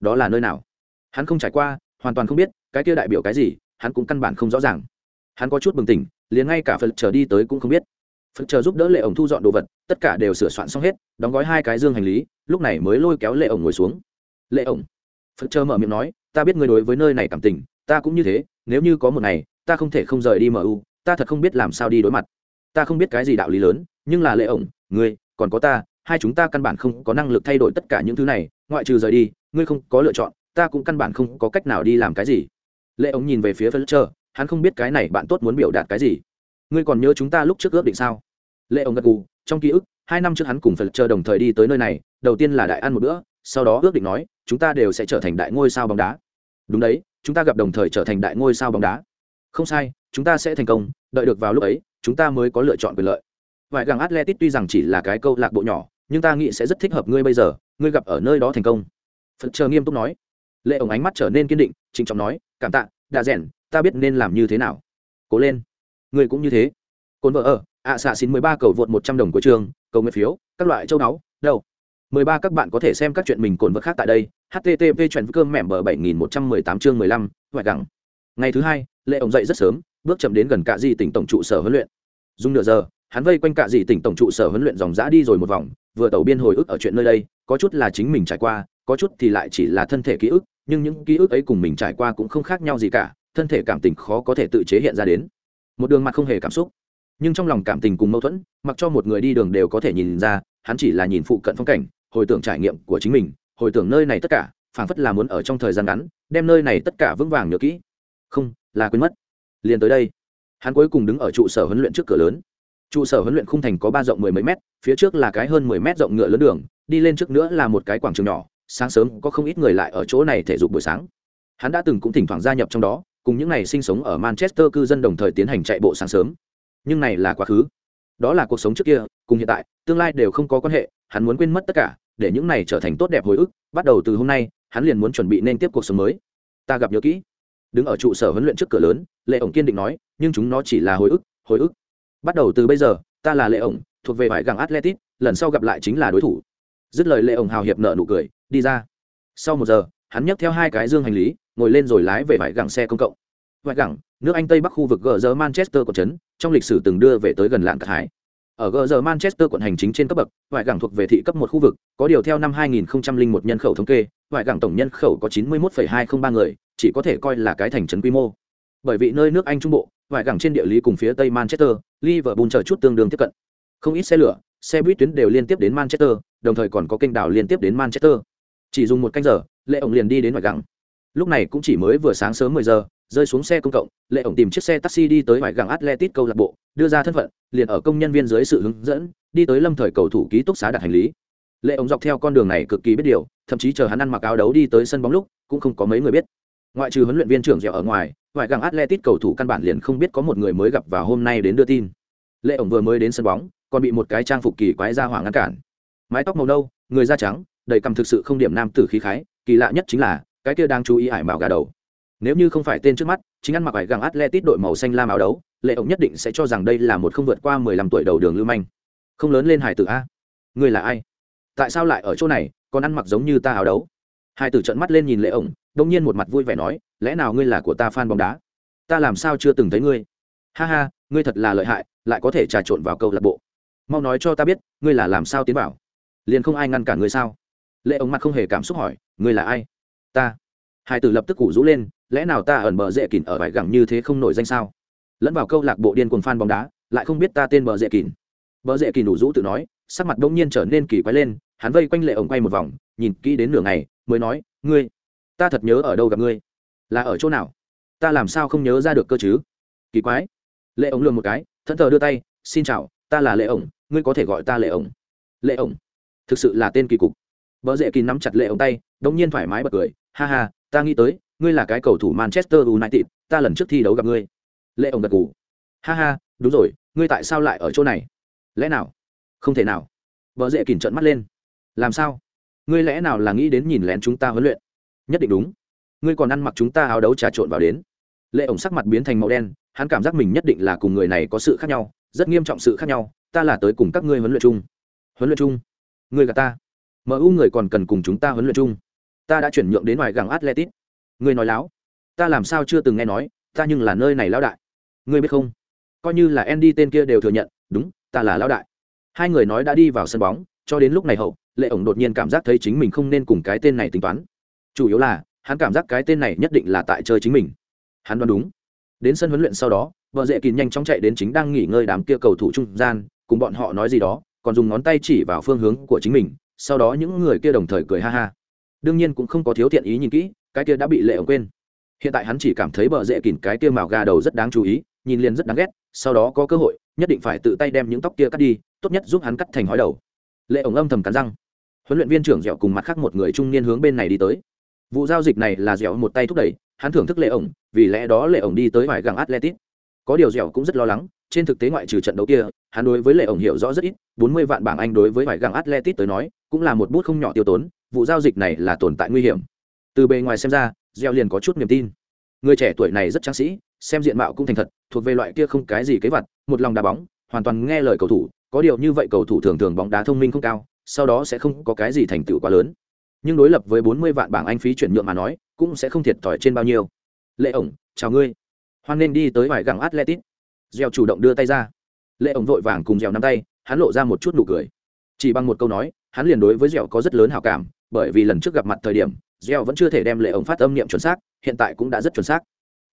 Speaker 1: đó là nơi nào? Hắn không trải qua, hoàn toàn không biết, cái kia đại biểu cái gì, hắn cũng căn bản không rõ ràng. Hắn có chút bừng tỉnh, liền ngay cả phật trở đi tới cũng không biết phật chờ giúp đỡ lệ ổng thu dọn đồ vật, tất cả đều sửa soạn xong hết, đóng gói hai cái dương hành lý, lúc này mới lôi kéo lệ ổng ngồi xuống. Lệ ổng, phật chờ mở miệng nói, ta biết ngươi đối với nơi này cảm tình, ta cũng như thế, nếu như có một ngày, ta không thể không rời đi mu ta thật không biết làm sao đi đối mặt. Ta không biết cái gì đạo lý lớn, nhưng là lệ ổng, ngươi, còn có ta, hai chúng ta căn bản không có năng lực thay đổi tất cả những thứ này, ngoại trừ rời đi, ngươi không có lựa chọn, ta cũng căn bản không có cách nào đi làm cái gì. Lệ ổng nhìn về phía phật chờ, hắn không biết cái này bạn tốt muốn biểu đạt cái gì. Ngươi còn nhớ chúng ta lúc trước ước định sao? Lệ ông gật gù, trong ký ức, hai năm trước hắn cùng Phật chờ đồng thời đi tới nơi này, đầu tiên là đại ăn một bữa, sau đó ước định nói, chúng ta đều sẽ trở thành đại ngôi sao bóng đá. Đúng đấy, chúng ta gặp đồng thời trở thành đại ngôi sao bóng đá. Không sai, chúng ta sẽ thành công, đợi được vào lúc ấy, chúng ta mới có lựa chọn quyền lợi. Vài gàng atletic tuy rằng chỉ là cái câu lạc bộ nhỏ, nhưng ta nghĩ sẽ rất thích hợp ngươi bây giờ, ngươi gặp ở nơi đó thành công. Phật chờ nghiêm túc nói. Lệ ổng ánh mắt trở nên kiên định, trịnh trọng nói, cảm tạ, đã rèn, ta biết nên làm như thế nào. Cố lên. Ngươi cũng như thế. Cồn vợ ở ạ xạ xin mười ba cầu vượt một trăm đồng của trường, cầu nguyện phiếu, các loại châu náu đâu? mười ba, các bạn có thể xem các chuyện mình cồn vật khác tại đây, http chuyện cơm mẹm bờ bảy nghìn một trăm mười tám chương mười lăm ngoại gẳng. Ngày thứ hai, lệ ổng dậy rất sớm, bước chậm đến gần cả di tỉnh tổng trụ sở huấn luyện. Dùng nửa giờ, hắn vây quanh cả di tỉnh tổng trụ sở huấn luyện dòng dã đi rồi một vòng, vừa tàu biên hồi ức ở chuyện nơi đây, có chút là chính mình trải qua, có chút thì lại chỉ là thân thể ký ức, nhưng những ký ức ấy cùng mình trải qua cũng không khác nhau gì cả, thân thể cảm tình khó có thể tự chế hiện ra đến. Một đường mặt không hề cảm xúc nhưng trong lòng cảm tình cùng mâu thuẫn, mặc cho một người đi đường đều có thể nhìn ra, hắn chỉ là nhìn phụ cận phong cảnh, hồi tưởng trải nghiệm của chính mình, hồi tưởng nơi này tất cả, phảng phất là muốn ở trong thời gian ngắn, đem nơi này tất cả vững vàng nhớ kỹ. Không, là quên mất. Liền tới đây. Hắn cuối cùng đứng ở trụ sở huấn luyện trước cửa lớn. Trụ sở huấn luyện khung thành có ba rộng mười mấy mét, phía trước là cái hơn mười mét rộng ngựa lớn đường, đi lên trước nữa là một cái quảng trường nhỏ, sáng sớm có không ít người lại ở chỗ này thể dục buổi sáng. Hắn đã từng cũng thỉnh thoảng gia nhập trong đó, cùng những ngày sinh sống ở manchester cư dân đồng thời tiến hành chạy bộ sáng sớm nhưng này là quá khứ. Đó là cuộc sống trước kia, cùng hiện tại, tương lai đều không có quan hệ, hắn muốn quên mất tất cả, để những này trở thành tốt đẹp hồi ức, bắt đầu từ hôm nay, hắn liền muốn chuẩn bị nên tiếp cuộc sống mới. Ta gặp nhớ kỹ. Đứng ở trụ sở huấn luyện trước cửa lớn, lệ ổng kiên định nói, nhưng chúng nó chỉ là hồi ức hồi ức. Bắt đầu từ bây giờ, ta là lệ ổng, thuộc về vải gàng atletic lần sau gặp lại chính là đối thủ. Dứt lời lệ ổng hào hiệp nợ nụ cười, đi ra. Sau một giờ, hắn nhấc theo hai cái dương hành lý, ngồi lên rồi lái về vải gàng xe công cộng. Vải gàng nước anh tây bắc khu vực gờ giờ manchester của trấn trong lịch sử từng đưa về tới gần lạng cát hải. Ở gờ giờ manchester quận hành chính trên cấp bậc vải gàng thuộc về thị cấp một khu vực có điều theo năm 2001 nhân khẩu thống kê vải gàng tổng nhân khẩu có 91,203 người chỉ có thể coi là cái thành trấn quy mô. Bởi vì nơi nước anh trung bộ vải gàng trên địa lý cùng phía tây manchester liverpool chờ chút tương đương tiếp cận. Không ít xe lửa xe buýt tuyến đều liên tiếp đến manchester đồng thời còn có kênh đảo liên tiếp đến manchester. Chỉ dùng một canh giờ lệ ổng liền đi đến vải gàng lúc này cũng chỉ mới vừa sáng sớm 10 giờ rơi xuống xe công cộng, lệ ổng tìm chiếc xe taxi đi tới ngoài gàng atletic câu lạc bộ, đưa ra thân phận, liền ở công nhân viên dưới sự hướng dẫn, đi tới lâm thời cầu thủ ký túc xá đặt hành lý. Lệ ổng dọc theo con đường này cực kỳ biết điều, thậm chí chờ hắn ăn mặc áo đấu đi tới sân bóng lúc, cũng không có mấy người biết. Ngoại trừ huấn luyện viên trưởng dẻo ở ngoài ngoài gàng atletic cầu thủ căn bản liền không biết có một người mới gặp và hôm nay đến đưa tin. Lệ ổng vừa mới đến sân bóng, còn bị một cái trang phục kỳ quái ra hỏa ngăn cản. Mái tóc màu nâu, người da trắng, đầy cằm thực sự không điểm nam tử khí khái, kỳ lạ nhất chính là, cái kia đang chú ý ải mạo gà đầu nếu như không phải tên trước mắt, chính ăn mặc ải gàng atletic đội màu xanh lam áo đấu, lệ ổng nhất định sẽ cho rằng đây là một không vượt qua mười lăm tuổi đầu đường lưu manh. Không lớn lên hải tử a. Người là ai? Tại sao lại ở chỗ này, còn ăn mặc giống như ta áo đấu? Hải tử trợn mắt lên nhìn lệ ổng đông nhiên một mặt vui vẻ nói, lẽ nào ngươi là của ta fan bóng đá? Ta làm sao chưa từng thấy ngươi? Ha ha, ngươi thật là lợi hại, lại có thể trà trộn vào câu lạc bộ. Mau nói cho ta biết, ngươi là làm sao tiến vào? Liền không ai ngăn cản ngươi sao? Lệ ống mặt không hề cảm xúc hỏi, ngươi là ai? Ta. Hải tử lập tức củ rũ lên lẽ nào ta ẩn bờ dễ kín ở vải gẳng như thế không nổi danh sao? Lẫn vào câu lạc bộ điên cuồng fan bóng đá, lại không biết ta tên bờ dễ kín bờ dễ kín đủ rũ tự nói, sắc mặt đông nhiên trở nên kỳ quái lên, hắn vây quanh lệ ổng quay một vòng, nhìn kỹ đến nửa ngày, mới nói, ngươi, ta thật nhớ ở đâu gặp ngươi? Là ở chỗ nào? Ta làm sao không nhớ ra được cơ chứ? Kỳ quái. Lệ ổng lừa một cái, thẫn thờ đưa tay, xin chào, ta là lệ ổng, ngươi có thể gọi ta lệ ổng. Lệ ổng. Thực sự là tên kỳ cục. Vợ dễ kỳ nắm chặt lệ ổng tay đông nhiên thoải mái bật cười, ha ha, ta nghĩ tới ngươi là cái cầu thủ manchester united, ta lần trước thi đấu gặp ngươi. Lệ ổng gật gù. Ha ha, đúng rồi, ngươi tại sao lại ở chỗ này? Lẽ nào? Không thể nào. Vợ dễ kìm trận mắt lên. Làm sao? Ngươi lẽ nào là nghĩ đến nhìn lén chúng ta huấn luyện? Nhất định đúng. Ngươi còn ăn mặc chúng ta áo đấu trà trộn vào đến. Lệ ổng sắc mặt biến thành màu đen, hắn cảm giác mình nhất định là cùng người này có sự khác nhau, rất nghiêm trọng sự khác nhau, ta là tới cùng các ngươi huấn luyện chung. Huấn luyện chung? Ngươi gà ta. Mu người còn cần cùng chúng ta huấn luyện chung. Ta đã chuyển nhượng đến ngoài gàng atletic ngươi nói láo. Ta làm sao chưa từng nghe nói, ta nhưng là nơi này lão đại. Ngươi biết không? Coi như là andy tên kia đều thừa nhận, đúng, ta là lão đại. Hai người nói đã đi vào sân bóng, cho đến lúc này hậu, lệ ổng đột nhiên cảm giác thấy chính mình không nên cùng cái tên này tính toán. Chủ yếu là, hắn cảm giác cái tên này nhất định là tại chơi chính mình. Hắn đoán đúng. Đến sân huấn luyện sau đó, vợ dễ kín nhanh chóng chạy đến chính đang nghỉ ngơi đám kia cầu thủ trung gian, cùng bọn họ nói gì đó, còn dùng ngón tay chỉ vào phương hướng của chính mình, sau đó những người kia đồng thời cười ha ha đương nhiên cũng không có thiếu thiện ý nhìn kỹ, cái kia đã bị lệ ổng quên. Hiện tại hắn chỉ cảm thấy bờ rễ kìn cái kia màu gà đầu rất đáng chú ý, nhìn liền rất đáng ghét, sau đó có cơ hội, nhất định phải tự tay đem những tóc kia cắt đi, tốt nhất giúp hắn cắt thành hói đầu. Lệ ổng âm thầm cắn răng. Huấn luyện viên trưởng dẻo cùng mặt khác một người trung niên hướng bên này đi tới. Vụ giao dịch này là dẻo một tay thúc đẩy, hắn thưởng thức lệ ổng vì lẽ đó lệ ổng đi tới vài găng atletic có điều dẻo cũng rất lo lắng, trên thực tế ngoại trừ trận đấu kia, hắn đối với lệ ổng hiểu rõ rất ít, bốn mươi vạn bảng anh đối với vài găng atletic tới nói, cũng là một bút không nhỏ tiêu tốn vụ giao dịch này là tồn tại nguy hiểm. Từ bề ngoài xem ra, gieo liền có chút niềm tin. Người trẻ tuổi này rất tráng sĩ, xem diện mạo cũng thành thật, thuộc về loại kia không cái gì kế vật một lòng đá bóng, hoàn toàn nghe lời cầu thủ, có điều như vậy cầu thủ thường thường bóng đá thông minh không cao, sau đó sẽ không có cái gì thành tựu quá lớn. Nhưng đối lập với bốn mươi vạn bảng anh phí chuyển nhượng mà nói, cũng sẽ không thiệt thòi trên bao nhiêu. Lệ ổng, chào ngươi. Hoan nên đi tới vài gẳng atletic gieo chủ động đưa tay ra. Lệ ổng vội vàng cùng dẻo nắm tay, hắn lộ ra một chút nụ cười. Chỉ bằng một câu nói, hắn liền đối với dẻo có rất lớn hảo cảm bởi vì lần trước gặp mặt thời điểm gieo vẫn chưa thể đem lệ ổng phát âm niệm chuẩn xác, hiện tại cũng đã rất chuẩn xác.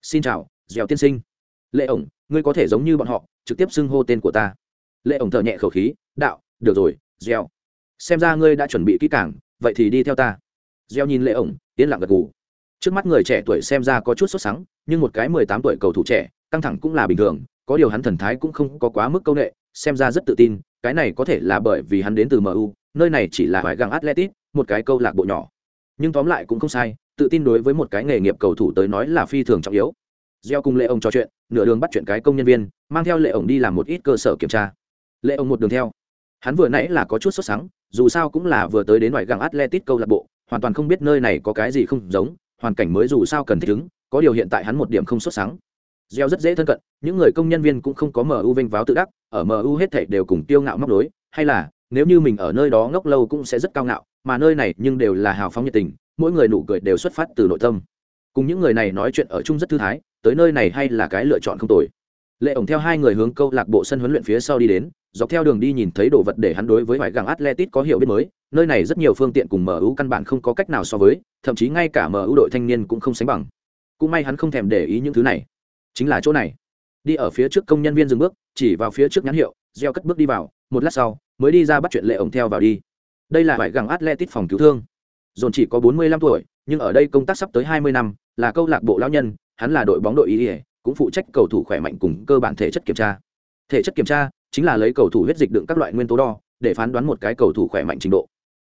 Speaker 1: Xin chào gieo tiên sinh. Lệ ổng, ngươi có thể giống như bọn họ, trực tiếp xưng hô tên của ta. Lệ ổng thở nhẹ khẩu khí, đạo, được rồi gieo xem ra ngươi đã chuẩn bị kỹ càng, vậy thì đi theo ta. Gieo nhìn lệ ổng, yên lặng gật gù. Trước mắt người trẻ tuổi xem ra có chút sốt sắng, nhưng một cái mười tám tuổi cầu thủ trẻ, căng thẳng cũng là bình thường, có điều hắn thần thái cũng không có quá mức c â u n ệ xem ra rất tự tin, cái này có thể là bởi vì hắn đến từ mu nơi này chỉ là vài găng atletic một cái câu lạc bộ nhỏ. Nhưng tóm lại cũng không sai, tự tin đối với một cái nghề nghiệp cầu thủ tới nói là phi thường trọng yếu. Gieo cùng lệ ổng trò chuyện, nửa đường bắt chuyện cái công nhân viên, mang theo lệ ổng đi làm một ít cơ sở kiểm tra. Lệ ổng một đường theo. Hắn vừa nãy là có chút sốt sắng, dù sao cũng là vừa tới đến ngoài găng atletic câu lạc bộ, hoàn toàn không biết nơi này có cái gì không giống, hoàn cảnh mới dù sao cần thích ứng, có điều hiện tại hắn một điểm không xuất sắng. Gieo rất dễ thân cận, những người công nhân viên cũng không có mu vinh váo tự đắc, ở mu hết thảy đều cùng tiêu ngạo móc đối, hay là, nếu như mình ở nơi đó ngốc lâu cũng sẽ rất cao ngạo mà nơi này nhưng đều là hào phóng nhiệt tình, mỗi người nụ cười đều xuất phát từ nội tâm. Cùng những người này nói chuyện ở chung rất thư thái, tới nơi này hay là cái lựa chọn không tồi. Lệ ổng theo hai người hướng câu lạc bộ sân huấn luyện phía sau đi đến, dọc theo đường đi nhìn thấy đồ vật để hắn đối với ngoại gàng atletic có hiểu biết mới, nơi này rất nhiều phương tiện cùng mu căn bản không có cách nào so với, thậm chí ngay cả mu đội thanh niên cũng không sánh bằng. Cũng may hắn không thèm để ý những thứ này. Chính là chỗ này. Đi ở phía trước công nhân viên dừng bước, chỉ vào phía trước nhãn hiệu, gieo cất bước đi vào, một lát sau, mới đi ra bắt chuyện lệ ổng theo vào đi đây là vải gàng atletic phòng cứu thương. Dồn chỉ có bốn mươi lăm tuổi, nhưng ở đây công tác sắp tới hai mươi năm, là câu lạc bộ lão nhân, hắn là đội bóng đội ý ỉa cũng phụ trách cầu thủ khỏe mạnh cùng cơ bản thể chất kiểm tra. Thể chất kiểm tra chính là lấy cầu thủ huyết dịch đựng các loại nguyên tố đo để phán đoán một cái cầu thủ khỏe mạnh trình độ.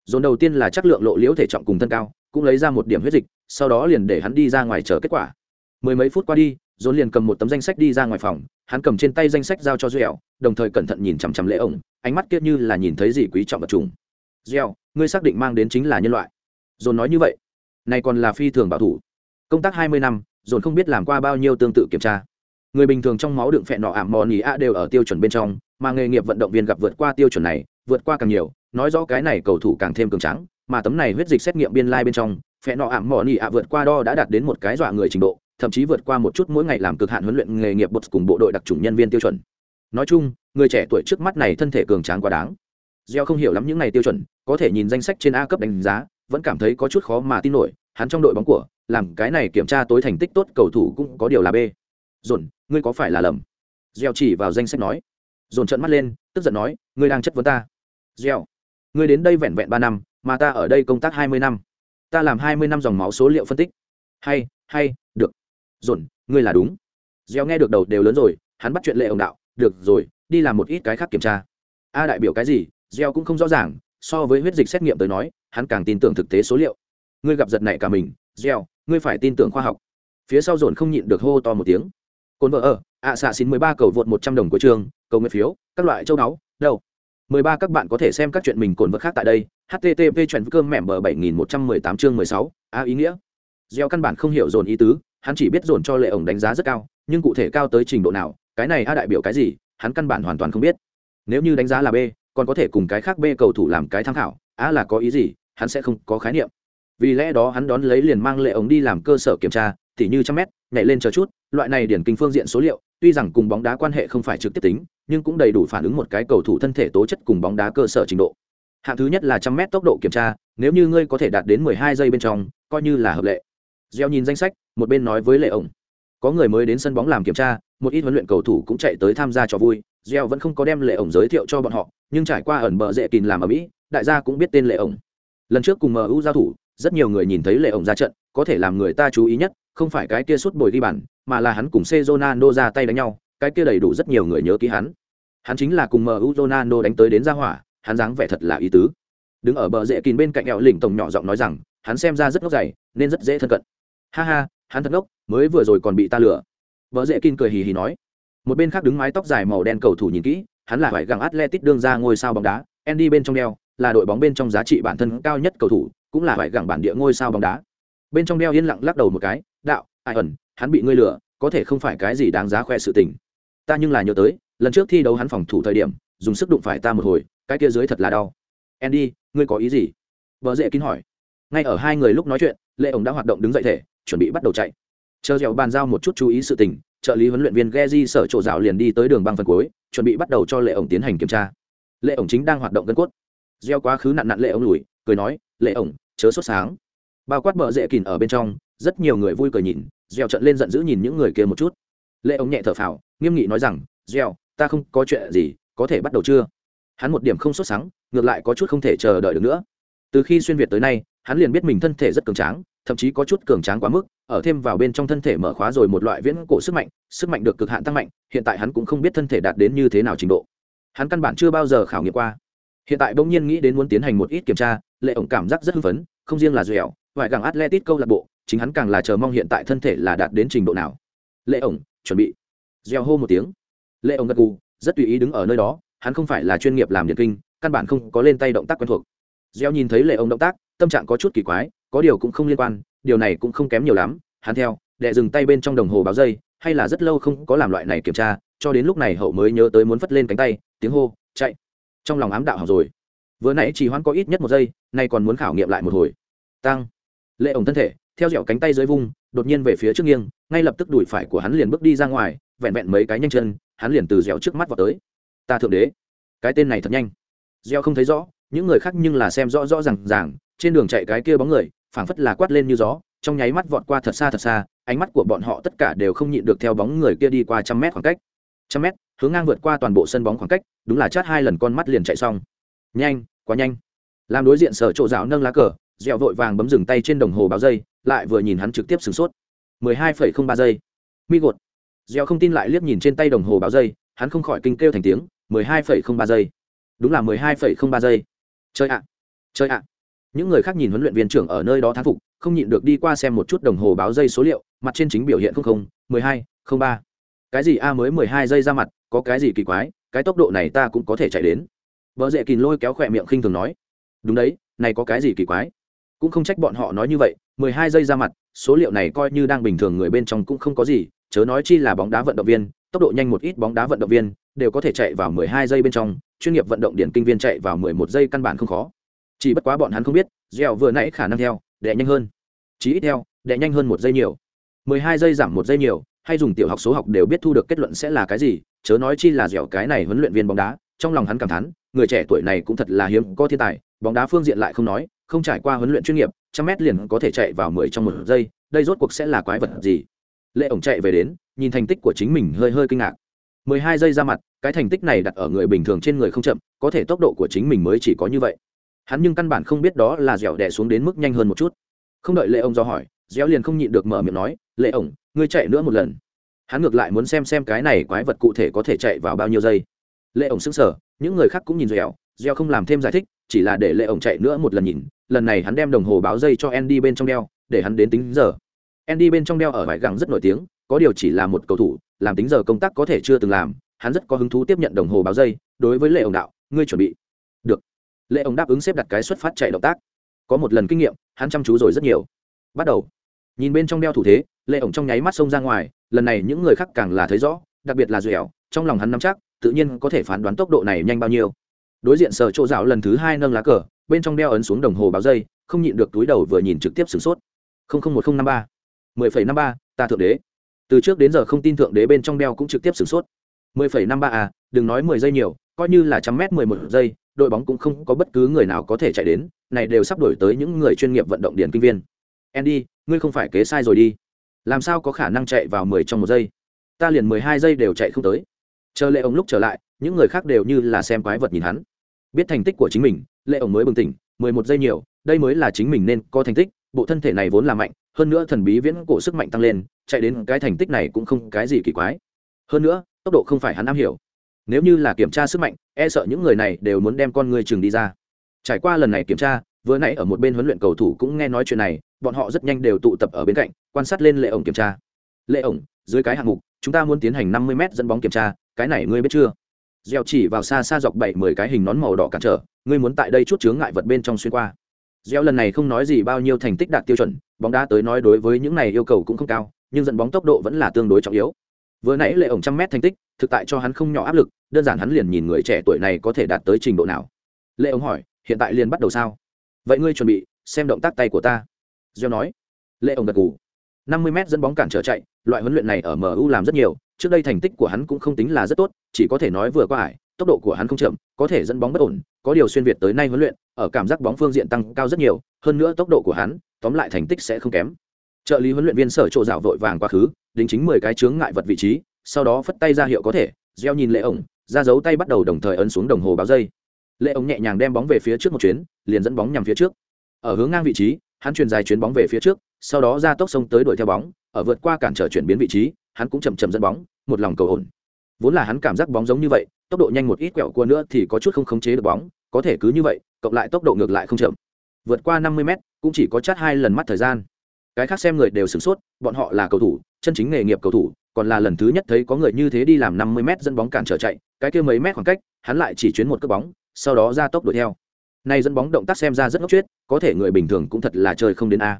Speaker 1: Dồn đầu tiên là chất lượng lộ liễu thể trọng cùng thân cao, cũng lấy ra một điểm huyết dịch, sau đó liền để hắn đi ra ngoài chờ kết quả. Mười mấy phút qua đi, dồn liền cầm một tấm danh sách đi ra ngoài phòng, hắn cầm trên tay danh sách giao cho dẻo đồng thời cẩn thận nhìn chằm chằm lễ ổng, ánh mắt kia như là nhìn thấy gì quý trọng vật trùng. Gieo, ngươi xác định mang đến chính là nhân loại. Dồn nói như vậy. Này còn là phi thường bảo thủ. Công tác hai mươi năm dồn không biết làm qua bao nhiêu tương tự kiểm tra. Người bình thường trong máu đựng phẹn nọ ảm mò nỉ a đều ở tiêu chuẩn bên trong mà nghề nghiệp vận động viên gặp vượt qua tiêu chuẩn này vượt qua càng nhiều nói rõ cái này cầu thủ càng thêm cường trắng mà tấm này huyết dịch xét nghiệm biên lai bên trong phẹn nọ ảm mò nỉ a vượt qua đo đã đạt đến một cái dọa người trình độ thậm chí vượt qua một chút mỗi ngày làm cực hạn huấn luyện nghề nghiệp bột cùng bộ đội đặc trùng nhân viên tiêu chuẩn. Nói chung người trẻ tuổi trước mắt này thân thể cường tráng quá đáng gieo không hiểu lắm những này tiêu chuẩn, có thể nhìn danh sách trên a cấp đánh giá, vẫn cảm thấy có chút khó mà tin nổi, hắn trong đội bóng của, làm cái này kiểm tra tối thành tích tốt, cầu thủ cũng có điều là b. Dồn, ngươi có phải là lầm? Gieo chỉ vào danh sách nói. Dồn trận mắt lên, tức giận nói, ngươi đang chất vấn ta. Gieo, ngươi đến đây vẹn vẹn ba năm, mà ta ở đây công tác hai mươi năm. Ta làm hai mươi năm dòng máu số liệu phân tích. Hay hay, được. Dồn, ngươi là đúng. Gieo nghe được đầu đều lớn rồi, hắn bắt chuyện lệ ông đạo, được rồi, đi làm một ít cái khác kiểm tra. A đại biểu cái gì? Gieo cũng không rõ ràng so với huyết dịch xét nghiệm tới nói hắn càng tin tưởng thực tế số liệu ngươi gặp giật này cả mình gieo ngươi phải tin tưởng khoa học phía sau dồn không nhịn được hô to một tiếng cồn vợ ở ạ xạ xin mười ba cầu vượt một trăm đồng của trường cầu nguyện phiếu các loại châu đáo đâu 13 các bạn có thể xem các chuyện mình cồn vật khác tại đây. http chuyện cơm mẻm bờ 7118 chương 16, a ý nghĩa. Gieo căn bản không hiểu dồn ý tứ, hắn chỉ biết dồn cho lệ ổng đánh giá rất cao, nhưng cụ thể cao tới trình độ nào, cái này a đại biểu cái gì, hắn căn bản hoàn toàn không biết. Nếu như đánh giá là B, còn có thể cùng cái khác B cầu thủ làm cái tham khảo, á là có ý gì, hắn sẽ không có khái niệm. Vì lẽ đó hắn đón lấy liền mang lệ ống đi làm cơ sở kiểm tra, tỉ như trăm mét, nhảy lên chờ chút, loại này điển kinh phương diện số liệu, tuy rằng cùng bóng đá quan hệ không phải trực tiếp tính, nhưng cũng đầy đủ phản ứng một cái cầu thủ thân thể tố chất cùng bóng đá cơ sở trình độ. Hạng thứ nhất là trăm mét tốc độ kiểm tra, nếu như ngươi có thể đạt đến 12 giây bên trong, coi như là hợp lệ. Gieo nhìn danh sách, một bên nói với Lệ ổng, có người mới đến sân bóng làm kiểm tra, một ít huấn luyện cầu thủ cũng chạy tới tham gia cho vui. Gieo vẫn không có đem Lệ ổng giới thiệu cho bọn họ, nhưng trải qua ẩn bờ dễ kín làm ở Mỹ, đại gia cũng biết tên Lệ ổng. Lần trước cùng MU giao thủ, rất nhiều người nhìn thấy Lệ ổng ra trận, có thể làm người ta chú ý nhất, không phải cái kia suốt bồi đi bàn, mà là hắn cùng Cezonano ra tay đánh nhau, cái kia đầy đủ rất nhiều người nhớ ký hắn. Hắn chính là cùng MU Ronaldo đánh tới đến ra hỏa, hắn dáng vẻ thật là ý tứ. Đứng ở bờ dễ kín bên cạnh ẹo lỉnh tổng nhỏ giọng nói rằng, hắn xem ra rất ngốc dày, nên rất dễ thân cận. Ha ha, hắn thật ngốc, mới vừa rồi còn bị ta lừa. Bờ dễ kín cười hì hì nói. Một bên khác đứng mái tóc dài màu đen cầu thủ nhìn kỹ, hắn là phải găng Atletic đương ra ngôi sao bóng đá, Andy bên trong đeo, là đội bóng bên trong giá trị bản thân cao nhất cầu thủ, cũng là phải găng bản địa ngôi sao bóng đá. Bên trong đeo yên lặng lắc đầu một cái, đạo, ai ẩn, hắn bị ngươi lừa, có thể không phải cái gì đáng giá khoe sự tình. Ta nhưng là nhớ tới lần trước thi đấu hắn phòng thủ thời điểm dùng sức đụng phải ta một hồi cái kia dưới thật là đau. Andy ngươi có ý gì? Bờ dễ kín hỏi. Ngay ở hai người lúc nói chuyện lệ ổng đã hoạt động đứng dậy thể chuẩn bị bắt đầu chạy. Chờ dẻo bàn giao một chút chú ý sự tình trợ lý huấn luyện viên Geji sở chỗ dạo liền đi tới đường băng phần cuối, chuẩn bị bắt đầu cho lệ ổng tiến hành kiểm tra. Lệ ổng chính đang hoạt động gân cốt. Gieo quá khứ nặn nặn lệ ổng lùi, cười nói, lệ ổng, chớ sốt sáng. Bao quát bợ dễ kỉn ở bên trong, rất nhiều người vui cười nhìn, gieo trận lên giận dữ nhìn những người kia một chút. Lệ ổng nhẹ thở phào, nghiêm nghị nói rằng, gieo, ta không có chuyện gì, có thể bắt đầu chưa? Hắn một điểm không sốt sáng, ngược lại có chút không thể chờ đợi được nữa. Từ khi xuyên việt tới nay, hắn liền biết mình thân thể rất cường tráng thậm chí có chút cường tráng quá mức, ở thêm vào bên trong thân thể mở khóa rồi một loại viễn cổ sức mạnh sức mạnh được cực hạn tăng mạnh, hiện tại hắn cũng không biết thân thể đạt đến như thế nào trình độ. Hắn căn bản chưa bao giờ khảo nghiệm qua. Hiện tại bỗng nhiên nghĩ đến muốn tiến hành một ít kiểm tra, lệ ổng cảm giác rất hưng phấn, không riêng là dẻo ngoại gàng atletic câu lạc bộ, chính hắn càng là chờ mong hiện tại thân thể là đạt đến trình độ nào. Lệ ổng, chuẩn bị. Gieo hô một tiếng. Lệ ổng gật gù, rất tùy ý đứng ở nơi đó, hắn không phải là chuyên nghiệp làm điện kinh, căn bản không có lên tay động tác quen thuộc. Gieo nhìn thấy lệ ổng động tác tâm trạng có chút kỳ quái, có điều cũng không liên quan, điều này cũng không kém nhiều lắm. Hắn theo, đệ dừng tay bên trong đồng hồ báo dây, hay là rất lâu không có làm loại này kiểm tra, cho đến lúc này hậu mới nhớ tới muốn phất lên cánh tay, tiếng hô, chạy. Trong lòng ám đạo học rồi. Vừa nãy chỉ hoãn có ít nhất một giây, nay còn muốn khảo nghiệm lại một hồi. Tăng. Lệ ổng thân thể, theo dẻo cánh tay dưới vung, đột nhiên về phía trước nghiêng, ngay lập tức đùi phải của hắn liền bước đi ra ngoài, vẹn vẹn mấy cái nhanh chân, hắn liền từ dẻo trước mắt vào tới. Ta thượng đế. Cái tên này thật nhanh. Dẻo không thấy rõ những người khác nhưng là xem rõ rõ r à n g ràng, trên đường chạy cái kia bóng người, phảng phất là quát lên như gió, trong nháy mắt vọt qua thật xa thật xa, ánh mắt của bọn họ tất cả đều không nhịn được theo bóng người kia đi qua trăm mét khoảng cách. Trăm mét, hướng ngang vượt qua toàn bộ sân bóng khoảng cách, đúng là chát hai lần con mắt liền chạy xong. Nhanh, quá nhanh. Làm đối diện sở trộ rào nâng lá cờ, dẹo vội vàng bấm dừng tay trên đồng hồ báo dây, lại vừa nhìn hắn trực tiếp sửng sốt. mười hai phẩy không ba giây. Mi gột. Dẹo không tin lại liếc nhìn trên tay đồng hồ báo dây, hắn không khỏi kinh kêu thành tiếng, mười hai phẩy không ba giây. Đúng là mười hai phẩy không ba giây chơi ạ chơi ạ. Những người khác nhìn huấn luyện viên trưởng ở nơi đó thán phục, không nhịn được đi qua xem một chút đồng hồ báo dây số liệu, mặt trên chính biểu hiện không không, mười hai, không ba. Cái gì a mới mười hai giây ra mặt, có cái gì kỳ quái, cái tốc độ này ta cũng có thể chạy đến. Vợ dễ kìn lôi kéo khỏe miệng khinh thường nói. Đúng đấy, này có cái gì kỳ quái? Cũng không trách bọn họ nói như vậy, mười hai giây ra mặt, số liệu này coi như đang bình thường người bên trong cũng không có gì, chớ nói chi là bóng đá vận động viên, tốc độ nhanh một ít bóng đá vận động viên, đều có thể chạy vào mười hai giây bên trong chuyên nghiệp vận động điển kinh viên chạy vào mười một giây căn bản không khó. Chỉ bất quá bọn hắn không biết dẻo vừa nãy khả năng theo đệ nhanh hơn. Chí ít theo đệ nhanh hơn một giây nhiều. Mười hai giây giảm một giây nhiều, hay dùng tiểu học số học đều biết thu được kết luận sẽ là cái gì, chớ nói chi là dẻo cái này huấn luyện viên bóng đá, trong lòng hắn cảm thán, người trẻ tuổi này cũng thật là hiếm có thiên tài, bóng đá phương diện lại không nói, không trải qua huấn luyện chuyên nghiệp, trăm mét liền có thể chạy vào mười trong một giây, đây rốt cuộc sẽ là quái vật gì? Lệ ổng chạy về đến, nhìn thành tích của chính mình hơi hơi kinh ngạc mười hai giây ra mặt cái thành tích này đặt ở người bình thường trên người không chậm có thể tốc độ của chính mình mới chỉ có như vậy. Hắn nhưng căn bản không biết đó là dẻo đẻ xuống đến mức nhanh hơn một chút. Không đợi lệ ông do hỏi dẻo liền không nhịn được mở miệng nói lệ ổng ngươi chạy nữa một lần. Hắn ngược lại muốn xem xem cái này quái vật cụ thể có thể chạy vào bao nhiêu giây. Lệ ổng sững sờ, những người khác cũng nhìn dẻo dẻo không làm thêm giải thích chỉ là để lệ ổng chạy nữa một lần nhìn lần này hắn đem đồng hồ báo dây cho andy bên trong đeo để hắn đến tính giờ. Andy bên trong đeo ở vải gẳng rất nổi tiếng có điều chỉ là một cầu thủ, làm tính giờ công tác có thể chưa từng làm, hắn rất có hứng thú tiếp nhận đồng hồ báo dây, đối với lệ ổng đạo, ngươi chuẩn bị. Được. Lệ ổng đáp ứng xếp đặt cái xuất phát chạy động tác. Có một lần kinh nghiệm, hắn chăm chú rồi rất nhiều. Bắt đầu. Nhìn bên trong đeo thủ thế lệ ổng trong nháy mắt xông ra ngoài, lần này những người khác càng là thấy rõ, đặc biệt là dẻo trong lòng hắn nắm chắc, tự nhiên có thể phán đoán tốc độ này nhanh bao nhiêu. Đối diện sở chỗ dạo lần thứ hai nâng lá cờ, bên trong đeo ấn xuống đồng hồ báo dây, không nhịn được túi đầu vừa nhìn trực tiếp sửng sốt. Một nghìn năm ba. mười phẩy năm ba, ta thượng đế từ trước đến giờ không tin thượng đế bên trong đeo cũng trực tiếp sửng sốt. mười phẩy năm ba à đừng nói mười giây nhiều, coi như là trăm mét mười một giây, đội bóng cũng không có bất cứ người nào có thể chạy đến, này đều sắp đổi tới những người chuyên nghiệp vận động điển kinh viên. Andy, ngươi không phải kế sai rồi đi. Làm sao có khả năng chạy vào mười trong một giây? Ta liền mười hai giây đều chạy không tới. Chờ lệ ông lúc trở lại, những người khác đều như là xem quái vật nhìn hắn. Biết thành tích của chính mình, lệ ổng mới bừng tỉnh, mười một giây nhiều, đây mới là chính mình nên có thành tích, bộ thân thể này vốn là mạnh, hơn nữa thần bí viễn cổ sức mạnh tăng lên chạy đến cái thành tích này cũng không cái gì kỳ quái. Hơn nữa, tốc độ không phải hắn am hiểu. Nếu như là kiểm tra sức mạnh e sợ những người này đều muốn đem con người chừng đi ra. Trải qua lần này kiểm tra, vừa nãy ở một bên huấn luyện cầu thủ cũng nghe nói chuyện này, bọn họ rất nhanh đều tụ tập ở bên cạnh, quan sát lên lệ ổng kiểm tra. Lệ ổng, dưới cái hạng mục, chúng ta muốn tiến hành năm mươi m dẫn bóng kiểm tra, cái này ngươi biết chưa? Gieo chỉ vào xa xa dọc bảy mười cái hình nón màu đỏ cản trở, ngươi muốn tại đây chút chướng ngại vật bên trong xuyên qua. Gieo lần này không nói gì bao nhiêu thành tích đạt tiêu chuẩn, bóng đá tới nói đối với những này yêu cầu cũng không cao nhưng dẫn bóng tốc độ vẫn là tương đối trọng yếu. Vừa nãy lệ ổng trăm mét thành tích, thực tại cho hắn không nhỏ áp lực, đơn giản hắn liền nhìn người trẻ tuổi này có thể đạt tới trình độ nào. Lệ ổng hỏi, hiện tại liền bắt đầu sao? Vậy ngươi chuẩn bị xem động tác tay của ta. Gieo nói. Lệ ổng gật gù. Năm mươi m dẫn bóng cản trở chạy, loại huấn luyện này ở mu làm rất nhiều, trước đây thành tích của hắn cũng không tính là rất tốt, chỉ có thể nói vừa qua ải, tốc độ của hắn không chậm, có thể dẫn bóng bất ổn, có điều xuyên việt tới nay huấn luyện, ở cảm giác bóng phương diện tăng cao rất nhiều, hơn nữa tốc độ của hắn, tóm lại thành tích sẽ không kém trợ lý huấn luyện viên sở trộ dạo vội vàng quá khứ, đính chính mười cái chướng ngại vật vị trí, sau đó phất tay ra hiệu có thể, gieo nhìn lệ ổng, ra dấu tay bắt đầu đồng thời ấn xuống đồng hồ báo dây. Lệ ổng nhẹ nhàng đem bóng về phía trước một chuyến, liền dẫn bóng nhằm phía trước. Ở hướng ngang vị trí, hắn truyền dài chuyến bóng về phía trước, sau đó ra tốc sông tới đuổi theo bóng, ở vượt qua cản trở chuyển biến vị trí, hắn cũng chậm chậm dẫn bóng, một lòng cầu ổn. Vốn là hắn cảm giác bóng giống như vậy, tốc độ nhanh một ít quẹo cua nữa thì có chút không khống chế được bóng, có thể cứ như vậy, cộng lại tốc độ ngược lại không chậm. Vượt qua năm mươi m cũng chỉ có chát hai lần mắt thời gian cái khác xem người đều sửng sốt, bọn họ là cầu thủ, chân chính nghề nghiệp cầu thủ, còn là lần thứ nhất thấy có người như thế đi làm năm mươi m dẫn bóng cản trở chạy, cái kia mấy mét khoảng cách, hắn lại chỉ chuyến một cước bóng, sau đó ra tốc đuổi theo. Này dẫn bóng động tác xem ra rất ngốc chuyết có thể người bình thường cũng thật là chơi không đến a.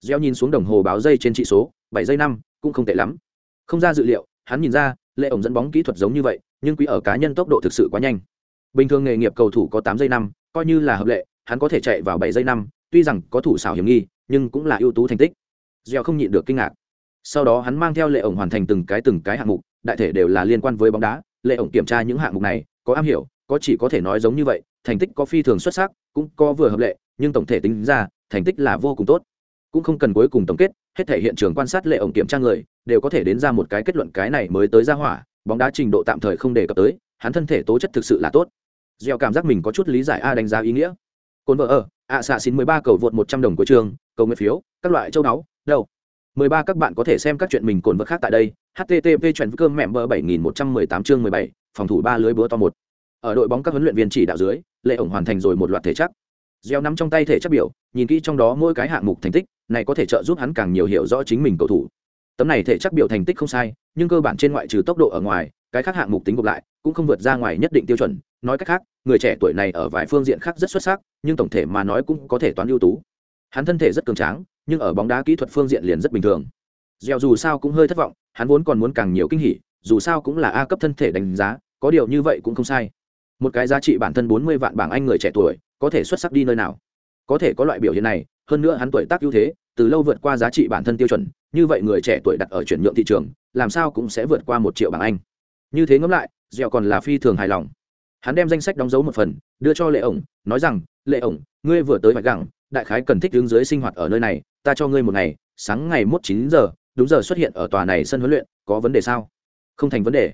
Speaker 1: Gieo nhìn xuống đồng hồ báo dây trên trị số, bảy giây năm, cũng không tệ lắm. Không ra dự liệu, hắn nhìn ra, lệ ổng dẫn bóng kỹ thuật giống như vậy, nhưng quý ở cá nhân tốc độ thực sự quá nhanh. Bình thường nghề nghiệp cầu thủ có tám giây năm, coi như là hợp lệ, hắn có thể chạy vào bảy giây năm, tuy rằng có thủ xảo hiểm nghi nhưng cũng là ưu tú thành tích. Gieo không nhịn được kinh ngạc. Sau đó hắn mang theo lệ ổng hoàn thành từng cái từng cái hạng mục, đại thể đều là liên quan với bóng đá. Lệ ổng kiểm tra những hạng mục này, có am hiểu, có chỉ có thể nói giống như vậy, thành tích có phi thường xuất sắc, cũng có vừa hợp lệ, nhưng tổng thể tính ra, thành tích là vô cùng tốt. Cũng không cần cuối cùng tổng kết, hết thể hiện trường quan sát lệ ổng kiểm tra người, đều có thể đến ra một cái kết luận cái này mới tới ra hỏa, bóng đá trình độ tạm thời không đề cập tới, hắn thân thể tố chất thực sự là tốt. Gieo cảm giác mình có chút lý giải a đánh giá ý nghĩa. Cồn vợ ở, ạ xạ xin mười ba cầu vượt một trăm đồng của trường cầu nguyện phiếu, các loại châu đáo đâu. mười ba các bạn có thể xem các chuyện mình cồn vật khác tại đây, http chuyện cơm mẹ bờ bảy nghìn một trăm mười tám chương mười bảy, phòng thủ ba lưới búa to một. Ở đội bóng các huấn luyện viên chỉ đạo dưới, lệ ổng hoàn thành rồi một loạt thể chắc gieo nắm trong tay thể chất biểu, nhìn kỹ trong đó mỗi cái hạng mục thành tích, này có thể trợ giúp hắn càng nhiều hiểu rõ chính mình cầu thủ. Tấm này thể chất biểu thành tích không sai, nhưng cơ bản trên ngoại trừ tốc độ ở ngoài, cái khác hạng mục tính gộp lại, cũng không vượt ra ngoài nhất định tiêu chuẩn. Nói cách khác, người trẻ tuổi này ở vài phương diện khác rất xuất sắc, nhưng tổng thể mà nói cũng có thể toán ưu tú hắn thân thể rất cường tráng, nhưng ở bóng đá kỹ thuật phương diện liền rất bình thường. Gieo dù sao cũng hơi thất vọng, hắn vốn còn muốn càng nhiều kinh hỉ, dù sao cũng là a cấp thân thể đánh giá, có điều như vậy cũng không sai. Một cái giá trị bản thân bốn mươi vạn bảng anh người trẻ tuổi, có thể xuất sắc đi nơi nào? Có thể có loại biểu hiện này, hơn nữa hắn tuổi tác ưu thế, từ lâu vượt qua giá trị bản thân tiêu chuẩn, như vậy người trẻ tuổi đặt ở chuyển nhượng thị trường, làm sao cũng sẽ vượt qua một triệu bảng anh. Như thế ngẫm lại, dẻo còn là phi thường hài lòng. Hắn đem danh sách đóng dấu một phần, đưa cho lệ ổng, nói rằng, lệ ổng, ngươi vừa tới vạch gẳng đại khái cần thích hướng dưới sinh hoạt ở nơi này, ta cho ngươi một ngày, sáng ngày mốt chín giờ, đúng giờ xuất hiện ở tòa này sân huấn luyện, có vấn đề sao? Không thành vấn đề.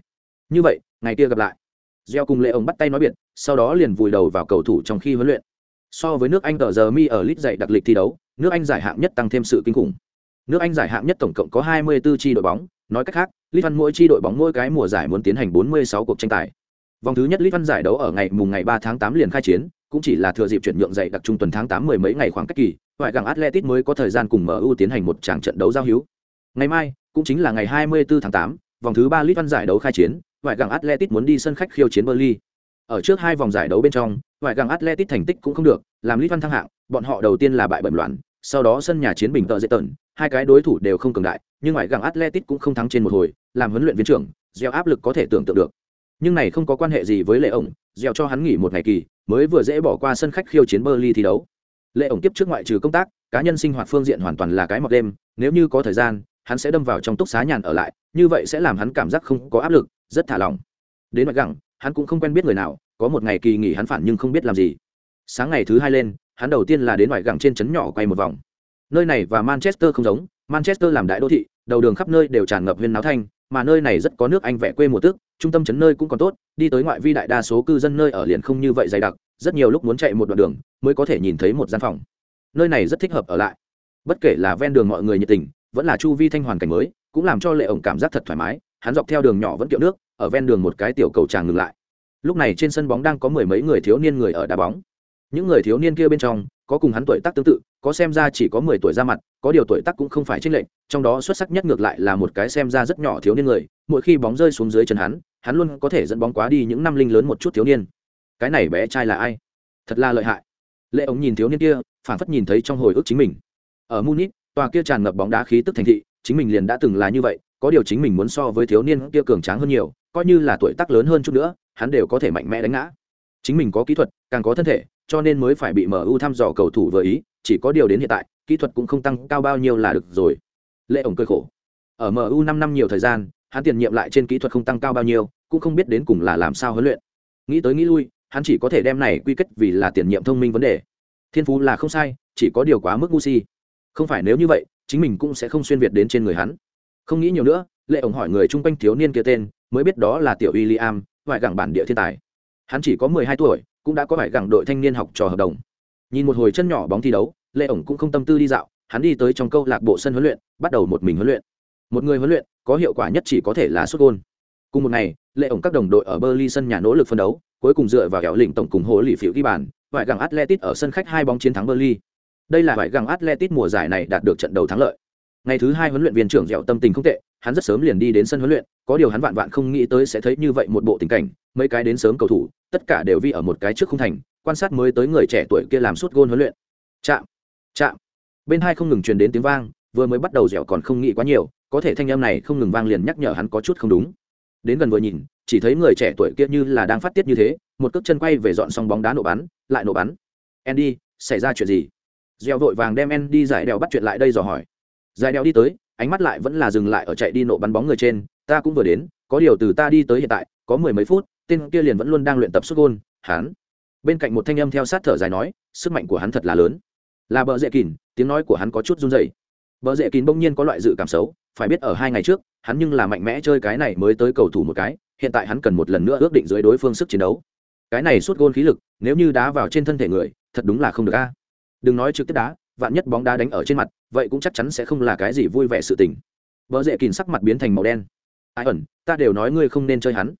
Speaker 1: Như vậy, ngày kia gặp lại. Gieo cùng lệ ổng bắt tay nói biệt, sau đó liền vùi đầu vào cầu thủ trong khi huấn luyện. So với nước anh tờ giờ mi ở lit dạy đặc lịch thi đấu, nước anh giải hạng nhất tăng thêm sự kinh khủng. Nước anh giải hạng nhất tổng cộng có 24 chi đội bóng, nói cách khác lit văn mỗi chi đội bóng mỗi cái mùa giải muốn tiến hành 46 cuộc tranh tài. Vòng thứ nhất lit văn giải đấu ở ngày mùng ngày 3 tháng 8 liền khai chiến cũng chỉ là thừa dịp chuyển nhượng dạy đặc trung tuần tháng 8 mười mấy ngày khoảng cách kỳ ngoại gặng atletic mới có thời gian cùng mu tiến hành một tràng trận đấu giao hữu. Ngày mai cũng chính là ngày 24 tháng 8, vòng thứ ba Lít văn giải đấu khai chiến ngoại gặng atletic muốn đi sân khách khiêu chiến Burnley. Ở trước hai vòng giải đấu bên trong ngoại gặng atletic thành tích cũng không được làm Lít văn thăng hạng bọn họ đầu tiên là bại bẩm loạn sau đó sân nhà chiến bình tợ dễ tận hai cái đối thủ đều không cường đại nhưng ngoại gặng atletic cũng không thắng trên một hồi làm huấn luyện viên trưởng gieo áp lực có thể tưởng tượng được. Nhưng này không có quan hệ gì với lệ ổng gieo cho hắn nghỉ một ngày kỳ mới vừa dễ bỏ qua sân khách khiêu chiến Burnley thi đấu. Lệ ổng tiếp trước ngoại trừ công tác, cá nhân sinh hoạt phương diện hoàn toàn là cái mọc đêm, nếu như có thời gian, hắn sẽ đâm vào trong túc xá nhàn ở lại, như vậy sẽ làm hắn cảm giác không có áp lực, rất thả lỏng. Đến ngoại gẳng, hắn cũng không quen biết người nào, có một ngày kỳ nghỉ hắn phản nhưng không biết làm gì. Sáng ngày thứ hai lên, hắn đầu tiên là đến ngoại gẳng trên trấn nhỏ quay một vòng. Nơi này và manchester không giống, manchester làm đại đô thị, đầu đường khắp nơi đều tràn ngập huyên náo thanh mà nơi này rất có nước anh vẽ quê mùa tước trung tâm chấn nơi cũng còn tốt, đi tới ngoại vi đại đa số cư dân nơi ở liền không như vậy dày đặc, rất nhiều lúc muốn chạy một đoạn đường mới có thể nhìn thấy một gian phòng. Nơi này rất thích hợp ở lại. Bất kể là ven đường mọi người nhiệt tình, vẫn là chu vi thanh hoàn cảnh mới, cũng làm cho lệ ổng cảm giác thật thoải mái, hắn dọc theo đường nhỏ vẫn kiệu nước, ở ven đường một cái tiểu cầu tràng ngừng lại. Lúc này trên sân bóng đang có mười mấy người thiếu niên người ở đá bóng. Những người thiếu niên kia bên trong có cùng hắn tuổi tác tương tự, có xem ra chỉ có mười tuổi ra mặt, có điều tuổi tác cũng không phải trinh lệnh trong đó xuất sắc nhất ngược lại là một cái xem ra rất nhỏ thiếu niên người, mỗi khi bóng rơi xuống dưới chân hắn hắn luôn có thể dẫn bóng quá đi những năm linh lớn một chút thiếu niên. Cái này bé trai là ai? Thật là lợi hại. Lệ ống nhìn thiếu niên kia phản phất nhìn thấy trong hồi ức chính mình. Ở munich, tòa kia tràn ngập bóng đá khí tức thành thị, chính mình liền đã từng là như vậy, có điều chính mình muốn so với thiếu niên kia cường tráng hơn nhiều, coi như là tuổi tác lớn hơn chút nữa, hắn đều có thể mạnh mẽ đánh ngã. Chính mình có kỹ thuật, càng có thân thể cho nên mới phải bị mu thăm dò cầu thủ vừa ý chỉ có điều đến hiện tại kỹ thuật cũng không tăng cao bao nhiêu là được rồi. Lệ ổng cười khổ. Ở mu năm năm nhiều thời gian hắn tiền nhiệm lại trên kỹ thuật không tăng cao bao nhiêu cũng không biết đến cùng là làm sao huấn luyện. Nghĩ tới nghĩ lui hắn chỉ có thể đem này quy kết vì là tiền nhiệm thông minh vấn đề. Thiên phú là không sai chỉ có điều quá mức ngu si. Không phải nếu như vậy chính mình cũng sẽ không xuyên việt đến trên người hắn. Không nghĩ nhiều nữa lệ ổng hỏi người chung quanh thiếu niên kia tên mới biết đó là tiểu William, ngoại gẳng bản địa thiên tài. Hắn chỉ có mười hai tuổi cũng đã có phải gẳng đội thanh niên học trò hợp đồng. Nhìn một hồi chân nhỏ bóng thi đấu lệ ổng cũng không tâm tư đi dạo, hắn đi tới trong câu lạc bộ sân huấn luyện, bắt đầu một mình huấn luyện. Một người huấn luyện, có hiệu quả nhất chỉ có thể là xuất gôn. Cùng một ngày lệ ổng các đồng đội ở Berlin sân nhà nỗ lực phân đấu, cuối cùng dựa vào kẹo lĩnh tổng cùng hồ lì phiếu ghi bàn, vài gẳng atletic ở sân khách hai bóng chiến thắng Berlin. Đây là vài gẳng atletic mùa giải này đạt được trận đầu thắng lợi. Ngày thứ hai huấn luyện viên trưởng dẻo tâm tình không tệ, hắn rất sớm liền đi đến sân huấn luyện, có điều hắn vạn vạn không nghĩ tới sẽ thấy như vậy một bộ tình cảnh mấy cái đến sớm cầu thủ, tất cả đều vi ở một cái trước không thành, quan sát mới tới người trẻ tuổi kia làm suốt gôn huấn luyện. Chạm chạm. Bên hai không ngừng truyền đến tiếng vang, vừa mới bắt đầu dẻo còn không nghĩ quá nhiều, có thể thanh âm này không ngừng vang liền nhắc nhở hắn có chút không đúng. Đến gần vừa nhìn, chỉ thấy người trẻ tuổi kia như là đang phát tiết như thế, một cước chân quay về dọn xong bóng đá nổ bắn, lại nổ bắn. Andy, xảy ra chuyện gì? Dẻo vội vàng đem andy giải đèo bắt chuyện lại đây dò hỏi. Giải đèo đi tới, ánh mắt lại vẫn là dừng lại ở chạy đi nổ bắn bóng người trên. Ta cũng vừa đến, có điều từ ta đi tới hiện tại, có mười mấy phút tên kia liền vẫn luôn đang luyện tập xuất gôn hắn. Bên cạnh một thanh âm theo sát thở dài nói sức mạnh của hắn thật là lớn. Là bờ dễ Kín, tiếng nói của hắn có chút run rẩy. Bờ dễ Kín bỗng nhiên có loại dự cảm xấu phải biết ở hai ngày trước hắn nhưng là mạnh mẽ chơi cái này mới tới cầu thủ một cái hiện tại hắn cần một lần nữa ước định dưới đối phương sức chiến đấu. Cái này suốt gôn khí lực nếu như đá vào trên thân thể người thật đúng là không được a. Đừng nói trực tiếp đá vạn nhất bóng đá đánh ở trên mặt vậy cũng chắc chắn sẽ không là cái gì vui vẻ sự tình. Vợ dễ kìn sắc mặt biến thành màu đen. Ai ẩn ta đều nói ngươi không nên chơi hắn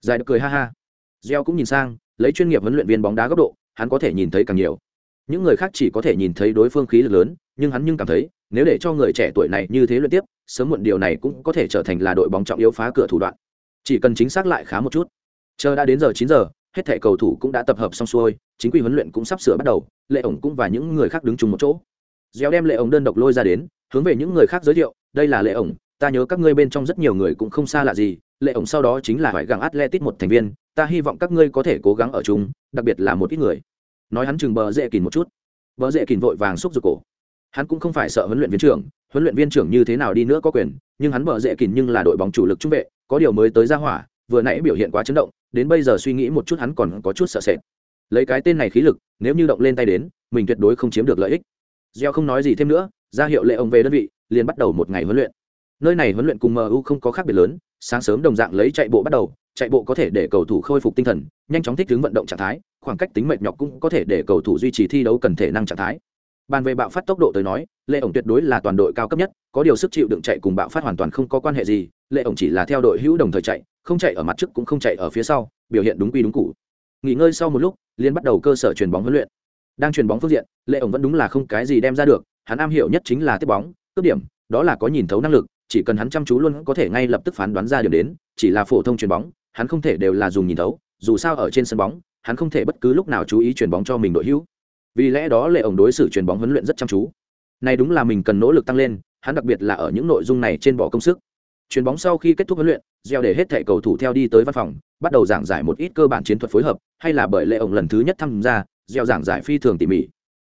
Speaker 1: giải được cười ha ha. Gieo cũng nhìn sang, lấy chuyên nghiệp huấn luyện viên bóng đá góc độ, hắn có thể nhìn thấy càng nhiều. Những người khác chỉ có thể nhìn thấy đối phương khí lực lớn, nhưng hắn nhưng cảm thấy, nếu để cho người trẻ tuổi này như thế luyện tiếp, sớm muộn điều này cũng có thể trở thành là đội bóng trọng yếu phá cửa thủ đoạn. Chỉ cần chính xác lại khá một chút. Chờ đã đến giờ chín giờ, hết thẻ cầu thủ cũng đã tập hợp xong xuôi, chính quy huấn luyện cũng sắp sửa bắt đầu, lệ ổng cũng và những người khác đứng chung một chỗ. Gieo đem lệ ổng đơn độc lôi ra đến, hướng về những người khác giới thiệu, đây là lệ ổng, ta nhớ các ngươi bên trong rất nhiều người cũng không xa lạ gì lệ ổng sau đó chính là phải gặng atletic một thành viên, ta hy vọng các ngươi có thể cố gắng ở chung, đặc biệt là một ít người. Nói hắn chừng bờ dễ kìn một chút. Bờ dễ kìn vội vàng xúc ruột cổ. Hắn cũng không phải sợ huấn luyện viên trưởng, huấn luyện viên trưởng như thế nào đi nữa có quyền, nhưng hắn bờ dễ kìn nhưng là đội bóng chủ lực trung vệ, có điều mới tới ra hỏa, vừa nãy biểu hiện quá chấn động, đến bây giờ suy nghĩ một chút hắn còn có chút sợ sệt. Lấy cái tên này khí lực, nếu như động lên tay đến, mình tuyệt đối không chiếm được lợi ích. Gieo không nói gì thêm nữa, ra hiệu lệ ông về đơn vị, liền bắt đầu một ngày huấn luyện nơi này huấn luyện cùng mu không có khác biệt lớn, sáng sớm đồng dạng lấy chạy bộ bắt đầu, chạy bộ có thể để cầu thủ khôi phục tinh thần, nhanh chóng thích ứng vận động trạng thái, khoảng cách tính mệt nhọc cũng có thể để cầu thủ duy trì thi đấu cần thể năng trạng thái. Bàn về bạo phát tốc độ tới nói lệ ổng tuyệt đối là toàn đội cao cấp nhất, có điều sức chịu đựng chạy cùng bạo phát hoàn toàn không có quan hệ gì lệ ổng chỉ là theo đội hữu đồng thời chạy, không chạy ở mặt trước cũng không chạy ở phía sau, biểu hiện đúng quy đúng cụ nghỉ ngơi sau một lúc liên bắt đầu cơ sở chuyền bóng huấn luyện. Đang chuyền bóng phương diện lệ ổng vẫn đúng là không cái gì đem ra được, hắn am hiểu nhất chính là tiếp bóng, cướp điểm, đó là có nhìn thấu năng lực chỉ cần hắn chăm chú luôn có thể ngay lập tức phán đoán ra điểm đến, chỉ là phổ thông chuyền bóng, hắn không thể đều là dùng nhìn thấu, dù sao ở trên sân bóng, hắn không thể bất cứ lúc nào chú ý chuyền bóng cho mình đội hữu. Vì lẽ đó lệ ổng đối xử chuyền bóng huấn luyện rất chăm chú. Này đúng là mình cần nỗ lực tăng lên, hắn đặc biệt là ở những nội dung này trên bỏ công sức. Chuyền bóng sau khi kết thúc huấn luyện, gieo để hết thẻ cầu thủ theo đi tới văn phòng, bắt đầu giảng giải một ít cơ bản chiến thuật phối hợp, hay là bởi lệ ổng lần thứ nhất tham gia, gieo giảng giải phi thường tỉ mỉ.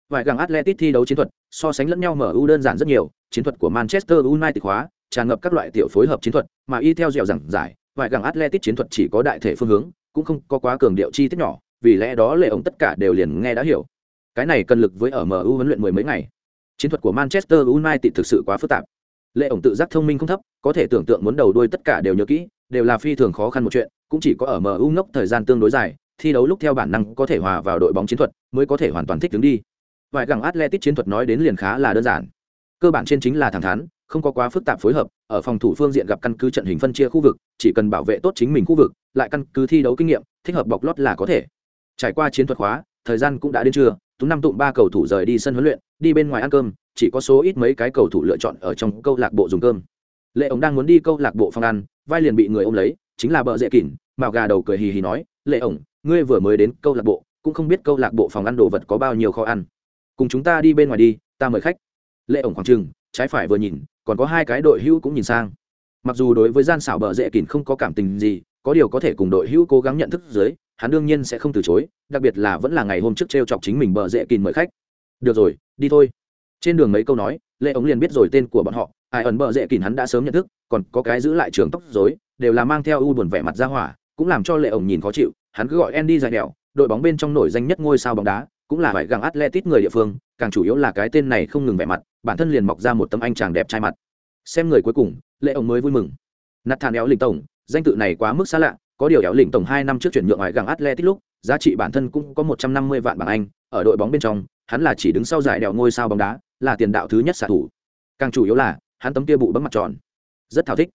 Speaker 1: Vài gàng atletic thi đấu chiến thuật, so sánh lẫn nhau mở ưu đơn giản rất nhiều, chiến thuật của manchester united khóa tràn ngập các loại tiểu phối hợp chiến thuật, mà y theo dẻo giảng giải, vài gẳng atletic chiến thuật chỉ có đại thể phương hướng, cũng không có quá cường điệu chi tiết nhỏ, vì lẽ đó lệ ổng tất cả đều liền nghe đã hiểu. Cái này cần lực với ở mu huấn luyện mười mấy ngày. Chiến thuật của manchester united thực sự quá phức tạp. Lệ ổng tự giác thông minh không thấp, có thể tưởng tượng muốn đầu đuôi tất cả đều nhớ kỹ, đều là phi thường khó khăn một chuyện, cũng chỉ có ở mu ngốc thời gian tương đối dài, thi đấu lúc theo bản năng có thể hòa vào đội bóng chiến thuật, mới có thể hoàn toàn thích ứng đi. Vài gẳng atletic chiến thuật nói đến liền khá là đơn giản. Cơ bản trên chính là thẳng thắn không có quá phức tạp phối hợp, ở phòng thủ phương diện gặp căn cứ trận hình phân chia khu vực, chỉ cần bảo vệ tốt chính mình khu vực, lại căn cứ thi đấu kinh nghiệm, thích hợp bọc lót là có thể. Trải qua chiến thuật hóa, thời gian cũng đã đến trưa tú năm tụng ba cầu thủ rời đi sân huấn luyện, đi bên ngoài ăn cơm, chỉ có số ít mấy cái cầu thủ lựa chọn ở trong câu lạc bộ dùng cơm. Lệ ổng đang muốn đi câu lạc bộ phòng ăn, vai liền bị người ôm lấy, chính là bờ dễ kỉn mạo gà đầu cười hì hì nói, lệ ổng ngươi vừa mới đến câu lạc bộ, cũng không biết câu lạc bộ phòng ăn đồ vật có bao nhiêu kho ăn. Cùng chúng ta đi bên ngoài đi, ta mời khách. Lệ ổng khoảng trừng, trái phải vừa nhìn còn có hai cái đội hữu cũng nhìn sang. Mặc dù đối với gian xảo bờ dễ kỉn không có cảm tình gì, có điều có thể cùng đội hữu cố gắng nhận thức dưới, hắn đương nhiên sẽ không từ chối, đặc biệt là vẫn là ngày hôm trước t r e o chọc chính mình bờ dễ kỉn mời khách. Được rồi, đi thôi. Trên đường mấy câu nói, lệ ống liền biết rồi tên của bọn họ, ai ẩn bờ dễ kỉn hắn đã sớm nhận thức, còn có cái giữ lại trường tóc dối đều là mang theo u buồn vẻ mặt ra hỏa, cũng làm cho lệ ổng nhìn khó chịu, hắn cứ gọi andy dài đèo đội bóng bên trong nổi danh nhất ngôi sao bóng đá cũng là phải gặng atletic người địa phương, càng chủ yếu là cái tên này không ngừng vẻ mặt, bản thân liền mọc ra một tấm anh chàng đẹp trai mặt. Xem người cuối cùng, lệ ông mới vui mừng. Nạt thàn éo lĩnh tổng, danh tự này quá mức xa lạ, có điều éo lĩnh tổng hai năm trước chuyển nhượng ngoài gặng atletic lúc, giá trị bản thân cũng có một trăm năm mươi vạn bảng anh, ở đội bóng bên trong, hắn là chỉ đứng sau giải đèo ngôi sao bóng đá, là tiền đạo thứ nhất xạ thủ. Càng chủ yếu là, hắn tấm kia bụ bấm mặt tròn. Rất thảo thích.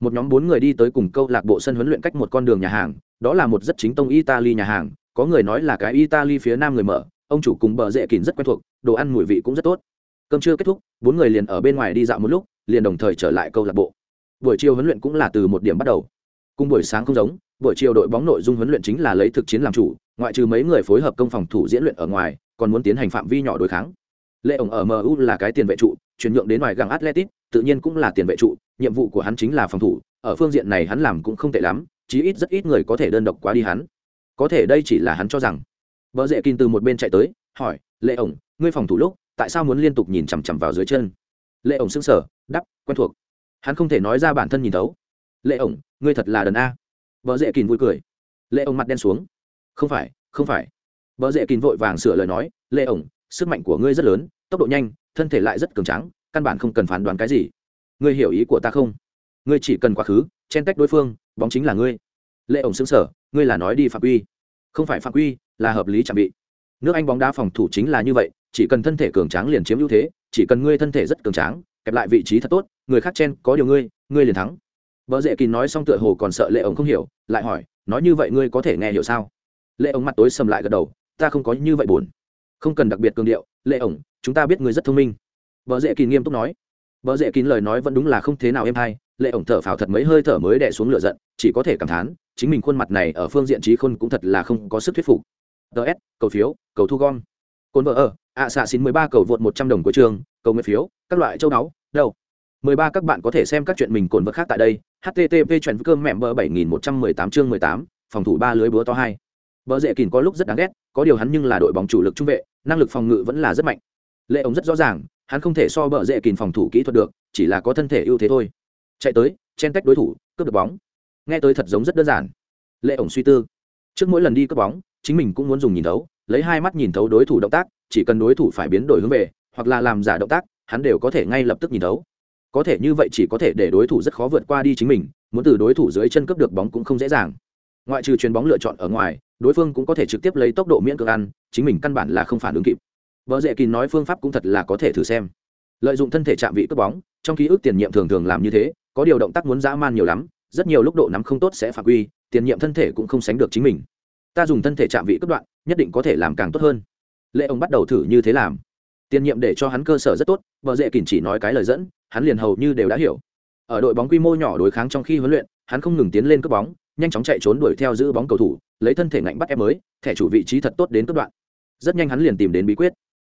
Speaker 1: Một nhóm bốn người đi tới cùng câu lạc bộ sân huấn luyện cách một con đường nhà hàng, đó là một rất chính tông italy nhà hàng, có người nói là cái italy phía nam người mở ông chủ cùng bờ rễ kín rất quen thuộc, đồ ăn mùi vị cũng rất tốt. Cơm chưa kết thúc, bốn người liền ở bên ngoài đi dạo một lúc, liền đồng thời trở lại câu lạc bộ. Buổi chiều huấn luyện cũng là từ một điểm bắt đầu. Cùng buổi sáng không giống, buổi chiều đội bóng nội dung huấn luyện chính là lấy thực chiến làm chủ, ngoại trừ mấy người phối hợp công phòng thủ diễn luyện ở ngoài, còn muốn tiến hành phạm vi nhỏ đối kháng. Lệ ổng ở mu là cái tiền vệ trụ, chuyển nhượng đến ngoài găng atletic tự nhiên cũng là tiền vệ trụ, nhiệm vụ của hắn chính là phòng thủ, ở phương diện này hắn làm cũng không tệ lắm, chí ít rất ít người có thể đơn độc quá đi hắn. Có thể đây chỉ là hắn cho rằng vợ dễ kinh từ một bên chạy tới, hỏi, lệ ổng, ngươi phòng thủ lúc, tại sao muốn liên tục nhìn chằm chằm vào dưới chân? Lệ ổng sững sờ đắp quen thuộc. Hắn không thể nói ra bản thân nhìn thấu. Lệ ổng, ngươi thật là đần a. Vợ dễ kín vui cười. Lệ ổng mặt đen xuống. Không phải không phải. Vợ dễ kín vội vàng sửa lời nói, lệ ổng, sức mạnh của ngươi rất lớn, tốc độ nhanh, thân thể lại rất cường tráng, căn bản không cần phán đoán cái gì. Ngươi hiểu ý của ta không? Ngươi chỉ cần quá khứ, chen tách đối phương, bóng chính là ngươi. Lệ ổng xứng sở ngươi là nói đi phạm quy. Không phải phạm quy là hợp lý chạm bị. Nước anh bóng đá phòng thủ chính là như vậy, chỉ cần thân thể cường tráng liền chiếm ưu thế, chỉ cần ngươi thân thể rất cường tráng, kẹp lại vị trí thật tốt, người khác chen, có điều ngươi ngươi liền thắng. Vợ dễ kín nói xong tựa hồ còn sợ lệ ổng không hiểu, lại hỏi, nói như vậy ngươi có thể nghe hiểu sao? Lệ ổng mặt tối sầm lại gật đầu, ta không có như vậy buồn. Không cần đặc biệt cường điệu, lệ ổng, chúng ta biết ngươi rất thông minh. Vợ dễ kín nghiêm túc nói. Vợ dễ kín lời nói vẫn đúng là không thế nào êm hay, lệ ổng thở phào thật mấy hơi thở mới đẻ xuống lửa giận, chỉ có thể cảm thán, chính mình khuôn mặt này ở phương diện trí khôn cũng thật là không có sức thuyết phục ts cầu phiếu, cầu thu gom. Cồn vợ ở, ạ xạ xin mười ba cầu vượt một trăm đồng của trường, cầu nguyện phiếu, các loại châu đáo, đâu? Mười ba, các bạn có thể xem các chuyện mình cồn vợ khác tại đây. Http chuyện cơm mẹm bờ bảy nghìn một trăm mười tám chương mười tám, phòng thủ ba lưới búa to hai. Bờ dễ kìn có lúc rất đáng ghét, có điều hắn nhưng là đội bóng chủ lực trung vệ, năng lực phòng ngự vẫn là rất mạnh. Lệ ống rất rõ ràng, hắn không thể so bờ dễ kìn phòng thủ kỹ thuật được, chỉ là có thân thể ưu thế thôi. Chạy tới, chen tách đối thủ, cướp được bóng. Nghe tới thật giống rất đơn giản. Lệ ổng suy tư. Trước mỗi lần đi cướp bóng chính mình cũng muốn dùng nhìn thấu, lấy hai mắt nhìn thấu đối thủ động tác, chỉ cần đối thủ phải biến đổi hướng về, hoặc là làm giả động tác, hắn đều có thể ngay lập tức nhìn thấu. Có thể như vậy chỉ có thể để đối thủ rất khó vượt qua đi chính mình, muốn từ đối thủ dưới chân cướp được bóng cũng không dễ dàng. Ngoại trừ chuyền bóng lựa chọn ở ngoài, đối phương cũng có thể trực tiếp lấy tốc độ miễn cưỡng ăn, chính mình căn bản là không phản ứng kịp. Vợ dễ kín nói phương pháp cũng thật là có thể thử xem. Lợi dụng thân thể chạm vị cướp bóng, trong ký ức tiền nhiệm thường thường làm như thế, có điều động tác muốn dã man nhiều lắm, rất nhiều lúc độ nắm không tốt sẽ phạm quy, tiền nhiệm thân thể cũng không sánh được chính mình ta dùng thân thể chạm vị cấp đoạn, nhất định có thể làm càng tốt hơn. Lệ ông bắt đầu thử như thế làm. Tiền nhiệm để cho hắn cơ sở rất tốt vợ dễ kỳn chỉ nói cái lời dẫn, hắn liền hầu như đều đã hiểu. Ở đội bóng quy mô nhỏ đối kháng trong khi huấn luyện, hắn không ngừng tiến lên cướp bóng, nhanh chóng chạy trốn đuổi theo giữ bóng cầu thủ, lấy thân thể ngạnh bắt em mới, thẻ chủ vị trí thật tốt đến cướp đoạn. Rất nhanh hắn liền tìm đến bí quyết.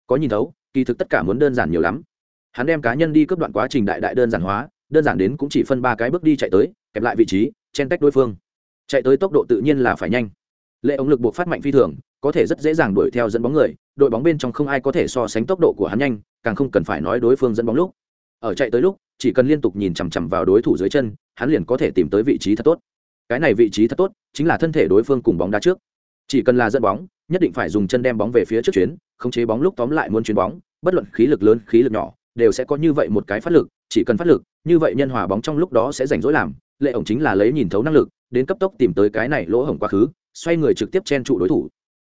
Speaker 1: Có nhìn thấu, kỳ thực tất cả muốn đơn giản nhiều lắm. Hắn đem cá nhân đi cướp đoạn quá trình đại đại đơn giản hóa, đơn giản đến cũng chỉ phân ba cái bước đi chạy tới, kẹp lại vị trí, chen tách đối phương. Chạy tới tốc độ tự nhiên là phải nhanh lệ ống lực buộc phát mạnh phi thường, có thể rất dễ dàng đuổi theo dẫn bóng người, đội bóng bên trong không ai có thể so sánh tốc độ của hắn nhanh, càng không cần phải nói đối phương dẫn bóng lúc. Ở chạy tới lúc, chỉ cần liên tục nhìn chằm chằm vào đối thủ dưới chân, hắn liền có thể tìm tới vị trí thật tốt. Cái này vị trí thật tốt, chính là thân thể đối phương cùng bóng đá trước. Chỉ cần là dẫn bóng, nhất định phải dùng chân đem bóng về phía trước chuyến, khống chế bóng lúc tóm lại muốn chuyến bóng, bất luận khí lực lớn, khí lực nhỏ, đều sẽ có như vậy một cái phát lực, chỉ cần phát lực, như vậy nhân hòa bóng trong lúc đó sẽ rảnh rỗi làm. Lệ ổng chính là lấy nhìn thấu năng lực, đến cấp tốc tìm tới cái này lỗ hổng quá khứ xoay người trực tiếp chen trụ đối thủ.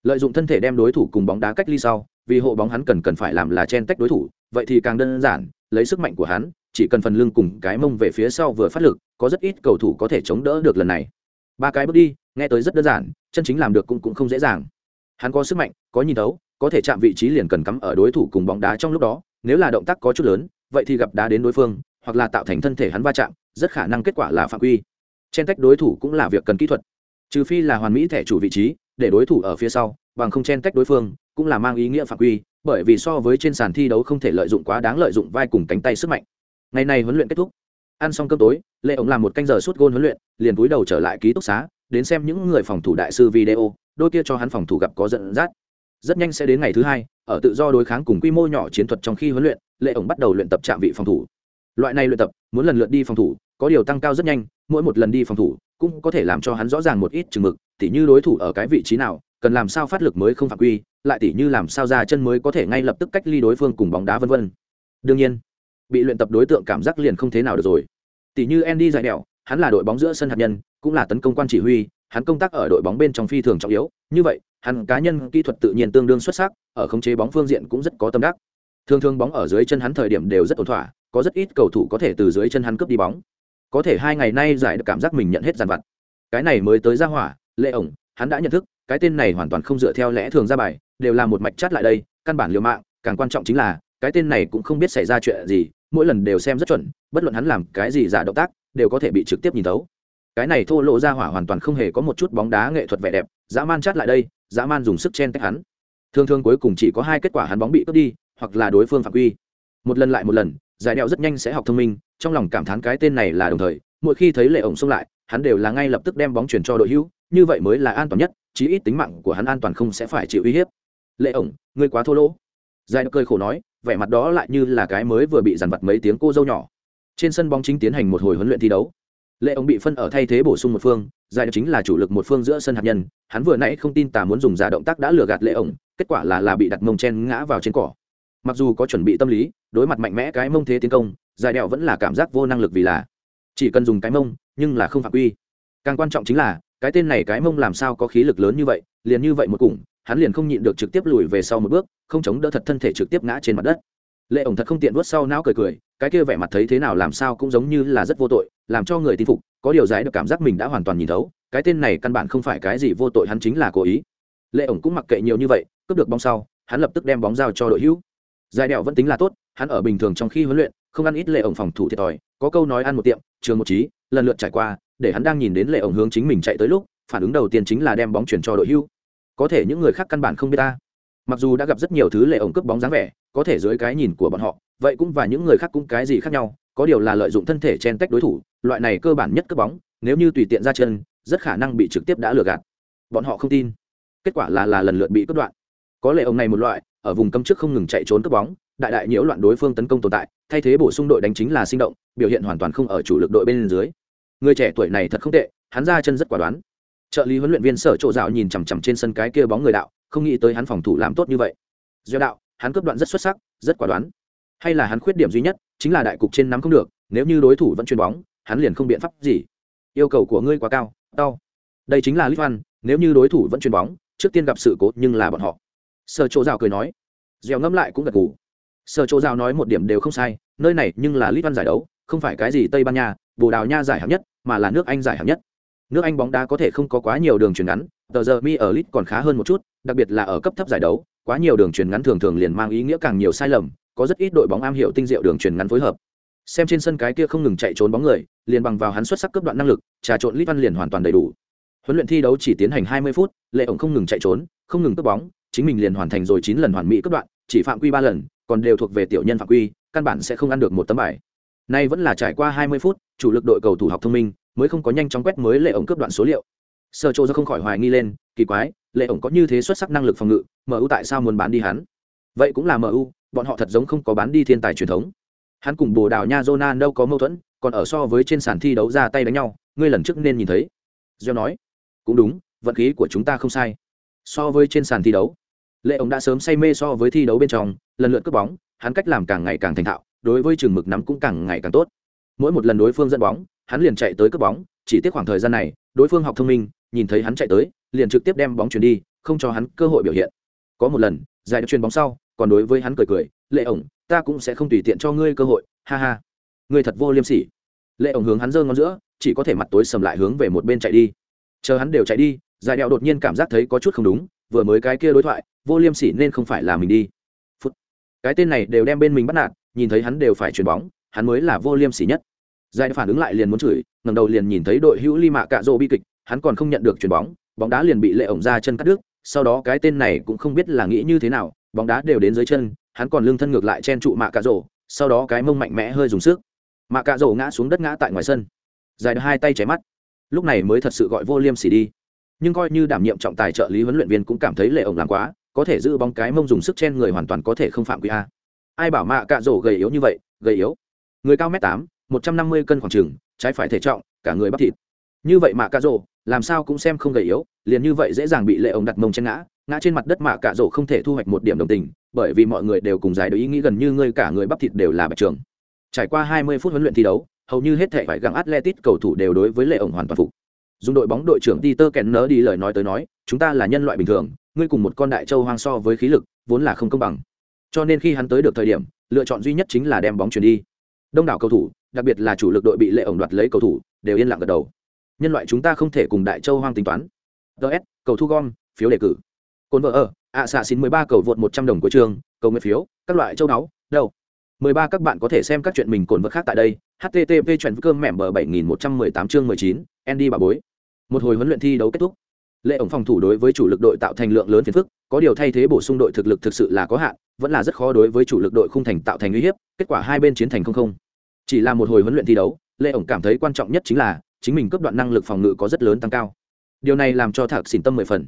Speaker 1: Lợi dụng thân thể đem đối thủ cùng bóng đá cách ly sau, vì hộ bóng hắn cần cần phải làm là chen tách đối thủ, vậy thì càng đơn giản, lấy sức mạnh của hắn, chỉ cần phần lưng cùng cái mông về phía sau vừa phát lực, có rất ít cầu thủ có thể chống đỡ được lần này. Ba cái bước đi, nghe tới rất đơn giản, chân chính làm được cũng cũng không dễ dàng. Hắn có sức mạnh, có nhìn thấu, có thể chạm vị trí liền cần cắm ở đối thủ cùng bóng đá trong lúc đó, nếu là động tác có chút lớn, vậy thì gặp đá đến đối phương, hoặc là tạo thành thân thể hắn va chạm, rất khả năng kết quả là phạm quy. Chen tách đối thủ cũng là việc cần kỹ thuật trừ phi là hoàn mỹ thẻ chủ vị trí, để đối thủ ở phía sau, bằng không chen tách đối phương, cũng là mang ý nghĩa phạm quy, bởi vì so với trên sàn thi đấu không thể lợi dụng quá đáng lợi dụng vai cùng cánh tay sức mạnh. Ngày này huấn luyện kết thúc. Ăn xong cơm tối lệ ổng làm một canh giờ suốt gôn huấn luyện, liền cúi đầu trở lại ký túc xá, đến xem những người phòng thủ đại sư video, đôi kia cho hắn phòng thủ gặp có giận dắt. Rất nhanh sẽ đến ngày thứ hai, ở tự do đối kháng cùng quy mô nhỏ chiến thuật trong khi huấn luyện lệ ổng bắt đầu luyện tập trạm vị phòng thủ. Loại này luyện tập, muốn lần lượt đi phòng thủ có điều tăng cao rất nhanh, mỗi một lần đi phòng thủ cũng có thể làm cho hắn rõ ràng một ít chừng mực, tỉ như đối thủ ở cái vị trí nào, cần làm sao phát lực mới không phạm quy, lại tỉ như làm sao ra chân mới có thể ngay lập tức cách ly đối phương cùng bóng đá vân vân. Đương nhiên, bị luyện tập đối tượng cảm giác liền không thế nào được rồi. Tỉ như Andy giải đẹo, hắn là đội bóng giữa sân hạt nhân, cũng là tấn công quan chỉ huy, hắn công tác ở đội bóng bên trong phi thường trọng yếu, như vậy, hắn cá nhân kỹ thuật tự nhiên tương đương xuất sắc, ở khống chế bóng phương diện cũng rất có tâm đắc. Thường thường bóng ở dưới chân hắn thời điểm đều rất ổn thỏa, có rất ít cầu thủ có thể từ dưới chân hắn cướp đi bóng có thể hai ngày nay giải được cảm giác mình nhận hết dàn vặt. Cái này mới tới ra hỏa, lệ ổng, hắn đã nhận thức, cái tên này hoàn toàn không dựa theo lẽ thường ra bài, đều là một mạch chát lại đây, căn bản liều mạng, càng quan trọng chính là, cái tên này cũng không biết xảy ra chuyện gì, mỗi lần đều xem rất chuẩn, bất luận hắn làm cái gì giả động tác, đều có thể bị trực tiếp nhìn thấu. Cái này thô lộ ra hỏa hoàn toàn không hề có một chút bóng đá nghệ thuật vẻ đẹp, dã man chát lại đây, dã man dùng sức chen tách hắn. Thường thường cuối cùng chỉ có hai kết quả hắn bóng bị cướp đi, hoặc là đối phương phạm quy. Một lần lại một lần, giải đeo rất nhanh sẽ học thông minh trong lòng cảm thán cái tên này là đồng thời, mỗi khi thấy lệ ổng xông lại, hắn đều là ngay lập tức đem bóng chuyển cho đội hữu, như vậy mới là an toàn nhất, chí ít tính mạng của hắn an toàn không sẽ phải chịu uy hiếp. Lệ ổng, ngươi quá thô lỗ. Giải đeo cơi khổ nói, vẻ mặt đó lại như là cái mới vừa bị dằn vặt mấy tiếng cô dâu nhỏ. Trên sân bóng chính tiến hành một hồi huấn luyện thi đấu. Lệ ổng bị phân ở thay thế bổ sung một phương giải chính là chủ lực một phương giữa sân hạt nhân, hắn vừa nãy không tin tà muốn dùng giả động tác đã lừa gạt lệ ổng, kết quả là là bị đặt mông chen ngã vào trên cỏ. Mặc dù có chuẩn bị tâm lý, đối mặt mạnh mẽ cái mông thế tiến công giải đèo vẫn là cảm giác vô năng lực vì là chỉ cần dùng cái mông, nhưng là không phạm quy. Càng quan trọng chính là, cái tên này cái mông làm sao có khí lực lớn như vậy, liền như vậy một cùng, hắn liền không nhịn được trực tiếp lùi về sau một bước, không chống đỡ thật thân thể trực tiếp ngã trên mặt đất. Lệ ổng thật không tiện vuốt sau não cười cười, cái kia vẻ mặt thấy thế nào làm sao cũng giống như là rất vô tội, làm cho người tin phục, có điều giải được cảm giác mình đã hoàn toàn nhìn thấu, cái tên này căn bản không phải cái gì vô tội hắn chính là cố ý. Lệ ổng cũng mặc kệ nhiều như vậy, cướp được bóng sau, hắn lập tức đem bóng giao cho đội hữu. Giải đẹo vẫn tính là tốt hắn ở bình thường trong khi huấn luyện, không ăn ít lệ ổng phòng thủ thiệt thòi, có câu nói ăn một tiệm, trường một trí, lần lượt trải qua, để hắn đang nhìn đến lệ ổng hướng chính mình chạy tới lúc, phản ứng đầu tiên chính là đem bóng chuyển cho đội hưu. có thể những người khác căn bản không biết ta. Mặc dù đã gặp rất nhiều thứ lệ ổng cướp bóng dáng vẻ, có thể dưới cái nhìn của bọn họ, vậy cũng và những người khác cũng cái gì khác nhau, có điều là lợi dụng thân thể chen tách đối thủ, loại này cơ bản nhất cướp bóng, nếu như tùy tiện ra chân, rất khả năng bị trực tiếp đã lừa gạt. Bọn họ không tin. Kết quả là là lần lượt bị cướp đoạn. Có lệ ổng này một loại, ở vùng cấm trước không ngừng chạy trốn cướp bóng đại đại nhiễu loạn đối phương tấn công tồn tại, thay thế bổ sung đội đánh chính là sinh động, biểu hiện hoàn toàn không ở chủ lực đội bên dưới. Người trẻ tuổi này thật không tệ, hắn ra chân rất quả đoán. Trợ lý huấn luyện viên sở trộ dạo nhìn chằm chằm trên sân cái kia bóng người đạo, không nghĩ tới hắn phòng thủ làm tốt như vậy. Gieo đạo, hắn cướp đoạn rất xuất sắc, rất quả đoán. Hay là hắn khuyết điểm duy nhất, chính là đại cục trên nắm không được, nếu như đối thủ vẫn chuyền bóng, hắn liền không biện pháp gì. Yêu cầu của ngươi quá cao đau đây chính là lít văn nếu như đối thủ vẫn chuyền bóng, trước tiên gặp sự cố nhưng là bọn họ. Sở chỗ dạo cười nói. Gieo ngâm lại cũng gật gù sở chỗ rào nói một điểm đều không sai, nơi này nhưng là lit văn giải đấu, không phải cái gì tây ban nha, bồ đào nha giải hạng nhất, mà là nước anh giải hạng nhất. Nước anh bóng đá có thể không có quá nhiều đường truyền ngắn, tờ giờ mi ở lit còn khá hơn một chút, đặc biệt là ở cấp thấp giải đấu, quá nhiều đường truyền ngắn thường thường liền mang ý nghĩa càng nhiều sai lầm, có rất ít đội bóng am hiểu tinh diệu đường truyền ngắn phối hợp. Xem trên sân cái kia không ngừng chạy trốn bóng người, liền bằng vào hắn xuất sắc cấp đoạn năng lực, trà trộn lit văn liền hoàn toàn đầy đủ. Huấn luyện thi đấu chỉ tiến hành 20 phút, lệ ổng không ngừng chạy trốn, không ngừng cướp bóng, chính mình liền hoàn thành rồi chín lần hoàn mỹ cấp đoạn chỉ phạm quy ba lần, còn đều thuộc về tiểu nhân phạm quy, căn bản sẽ không ăn được một tấm bài. Nay vẫn là trải qua 20 phút, chủ lực đội cầu thủ học thông minh, mới không có nhanh chóng quét mới lệ ổng cướp đoạn số liệu. Sơ châu ra không khỏi hoài nghi lên, kỳ quái, lệ ổng có như thế xuất sắc năng lực phòng ngự mu tại sao muốn bán đi hắn? Vậy cũng là mu bọn họ thật giống không có bán đi thiên tài truyền thống. Hắn cùng bồ đào nha Jonan đâu có mâu thuẫn, còn ở so với trên sàn thi đấu ra tay đánh nhau, ngươi lần trước nên nhìn thấy. Gieo nói, cũng đúng, vận khí của chúng ta không sai. So với trên sàn thi đấu lệ ổng đã sớm say mê so với thi đấu bên trong, lần lượt cướp bóng, hắn cách làm càng ngày càng thành thạo, đối với chừng mực nắm cũng càng ngày càng tốt. Mỗi một lần đối phương dẫn bóng, hắn liền chạy tới cướp bóng, chỉ tiếc khoảng thời gian này, đối phương học thông minh, nhìn thấy hắn chạy tới, liền trực tiếp đem bóng chuyển đi, không cho hắn cơ hội biểu hiện. Có một lần, giải được chuyền bóng sau, còn đối với hắn cười cười, lệ ổng ta cũng sẽ không tùy tiện cho ngươi cơ hội, ha ha. Ngươi thật vô liêm sỉ. Lệ ổng hướng hắn giơ ngón giữa, chỉ có thể mặt tối sầm lại hướng về một bên chạy đi. Chờ hắn đều chạy đi, giải đeo đột nhiên cảm giác thấy có chút không đúng vừa mới cái kia đối thoại, vô liêm sỉ nên không phải là mình đi. Phút. cái tên này đều đem bên mình bắt nạt, nhìn thấy hắn đều phải chuyền bóng, hắn mới là vô liêm sỉ nhất. Giải phản ứng lại liền muốn chửi, ngẩng đầu liền nhìn thấy đội hữu ly mạ cạ rô bi kịch, hắn còn không nhận được chuyền bóng bóng đá liền bị lệ ổng ra chân cắt đứt, sau đó cái tên này cũng không biết là nghĩ như thế nào, bóng đá đều đến dưới chân, hắn còn lưng thân ngược lại chen trụ mạ cạ rổ sau đó cái mông mạnh mẽ hơi dùng sức. Mạ cạ rổ ngã xuống đất ngã tại ngoài sân. Dài hai tay chảy mắt. Lúc này mới thật sự gọi vô liêm xỉ đi nhưng coi như đảm nhiệm trọng tài trợ lý huấn luyện viên cũng cảm thấy lệ ổng làm quá, có thể giữ bóng cái mông dùng sức chen người hoàn toàn có thể không phạm quy a. Ai bảo mạ cạ rổ gầy yếu như vậy, gầy yếu. Người cao m tám, một trăm năm mươi cân khoảng trừng trái phải thể trọng, cả người bắp thịt. Như vậy mạ cạ rổ, làm sao cũng xem không gầy yếu, liền như vậy dễ dàng bị lệ ổng đặt mông chen ngã ngã trên mặt đất mạ cạ rổ không thể thu hoạch một điểm đồng tình, bởi vì mọi người đều cùng giải đối ý nghĩ gần như ngươi cả người bắp thịt đều là bạch trường. Trải qua 20 phút huấn luyện thi đấu, hầu như hết thể phải gặng atletic cầu thủ đều đối với lệ ổng hoàn toàn phục dùng đội bóng đội trưởng Peter Kenner đi lời nói tới nói chúng ta là nhân loại bình thường ngươi cùng một con đại châu hoang so với khí lực vốn là không công bằng. Cho nên khi hắn tới được thời điểm lựa chọn duy nhất chính là đem bóng chuyển đi. Đông đảo cầu thủ đặc biệt là chủ lực đội bị lệ ổng đoạt lấy cầu thủ đều yên lặng gật đầu. Nhân loại chúng ta không thể cùng đại châu hoang tính toán. Ds cầu thu gom phiếu đề cử. Côn vợ ở ạ xạ xin mười ba cầu vượt một trăm đồng của trường cầu nguyện phiếu các loại châu náu, đâu? Mười ba các bạn có thể xem các chuyện mình cồn vật khác tại đây. Http chuyện cơm mẻm bờ bảy nghìn một trăm mười tám chương mười chín, andy bà bối. Một hồi huấn luyện thi đấu kết thúc. Lệ ổng phòng thủ đối với chủ lực đội tạo thành lượng lớn phiền phức, có điều thay thế bổ sung đội thực lực thực sự là có hạn, vẫn là rất khó đối với chủ lực đội khung thành tạo thành uy hiếp, kết quả hai bên chiến thành không không. Chỉ là một hồi huấn luyện thi đấu, lệ ổng cảm thấy quan trọng nhất chính là chính mình cấp đoạn năng lực phòng ngự có rất lớn tăng cao. Điều này làm cho thạc xỉn tâm mười phần.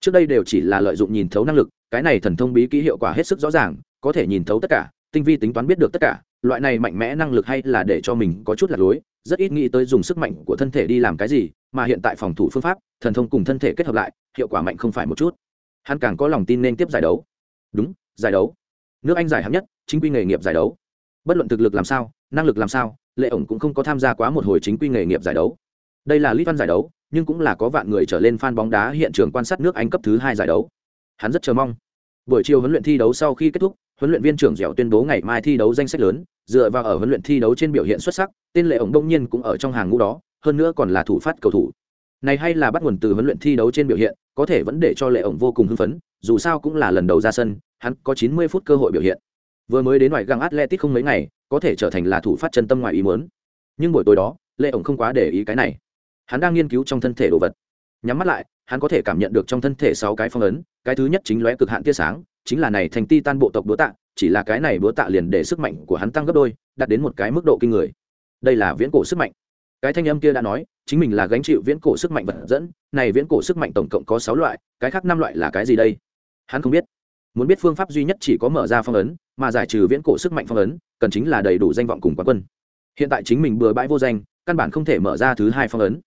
Speaker 1: Trước đây đều chỉ là lợi dụng nhìn thấu năng lực, cái này thần thông bí kỹ hiệu quả hết sức rõ ràng, có thể nhìn thấu tất cả tinh vi tính toán biết được tất cả loại này mạnh mẽ năng lực hay là để cho mình có chút lạc lối rất ít nghĩ tới dùng sức mạnh của thân thể đi làm cái gì mà hiện tại phòng thủ phương pháp thần thông cùng thân thể kết hợp lại hiệu quả mạnh không phải một chút. Hắn càng có lòng tin nên tiếp giải đấu. Đúng giải đấu. Nước anh giải hạng nhất chính quy nghề nghiệp giải đấu. Bất luận thực lực làm sao năng lực làm sao lệ ổng cũng không có tham gia quá một hồi chính quy nghề nghiệp giải đấu. Đây là lit văn giải đấu nhưng cũng là có vạn người trở lên fan bóng đá hiện trường quan sát nước Anh cấp thứ hai giải đấu. Hắn rất chờ mong. Buổi chiều huấn luyện thi đấu sau khi kết thúc, huấn luyện viên trưởng Dẻo tuyên bố ngày mai thi đấu danh sách lớn, dựa vào ở huấn luyện thi đấu trên biểu hiện xuất sắc, tên lệ ổng đông nhiên cũng ở trong hàng ngũ đó, hơn nữa còn là thủ phát cầu thủ. Này hay là bắt nguồn từ huấn luyện thi đấu trên biểu hiện, có thể vẫn để cho lệ ổng vô cùng hưng phấn, dù sao cũng là lần đầu ra sân, hắn có 90 phút cơ hội biểu hiện. Vừa mới đến ngoài găng Atletic không mấy ngày, có thể trở thành là thủ phát chân tâm ngoài ý muốn. Nhưng buổi tối đó, lệ ổng không quá để ý cái này hắn đang nghiên cứu trong thân thể đồ vật nhắm mắt lại, hắn có thể cảm nhận được trong thân thể sáu cái phong ấn, cái thứ nhất chính lóe cực hạn tia sáng, chính là này thành ti tan bộ tộc búa tạ, chỉ là cái này búa tạ liền để sức mạnh của hắn tăng gấp đôi, đạt đến một cái mức độ kinh người. Đây là viễn cổ sức mạnh. Cái thanh âm kia đã nói, chính mình là gánh chịu viễn cổ sức mạnh vật dẫn, này viễn cổ sức mạnh tổng cộng có sáu loại, cái khác năm loại là cái gì đây? Hắn không biết. Muốn biết phương pháp duy nhất chỉ có mở ra phong ấn, mà giải trừ viễn cổ sức mạnh phong ấn, cần chính là đầy đủ danh vọng cùng quán quân. Hiện tại chính mình bừa bãi vô danh, căn bản không thể mở ra thứ hai phong ấn.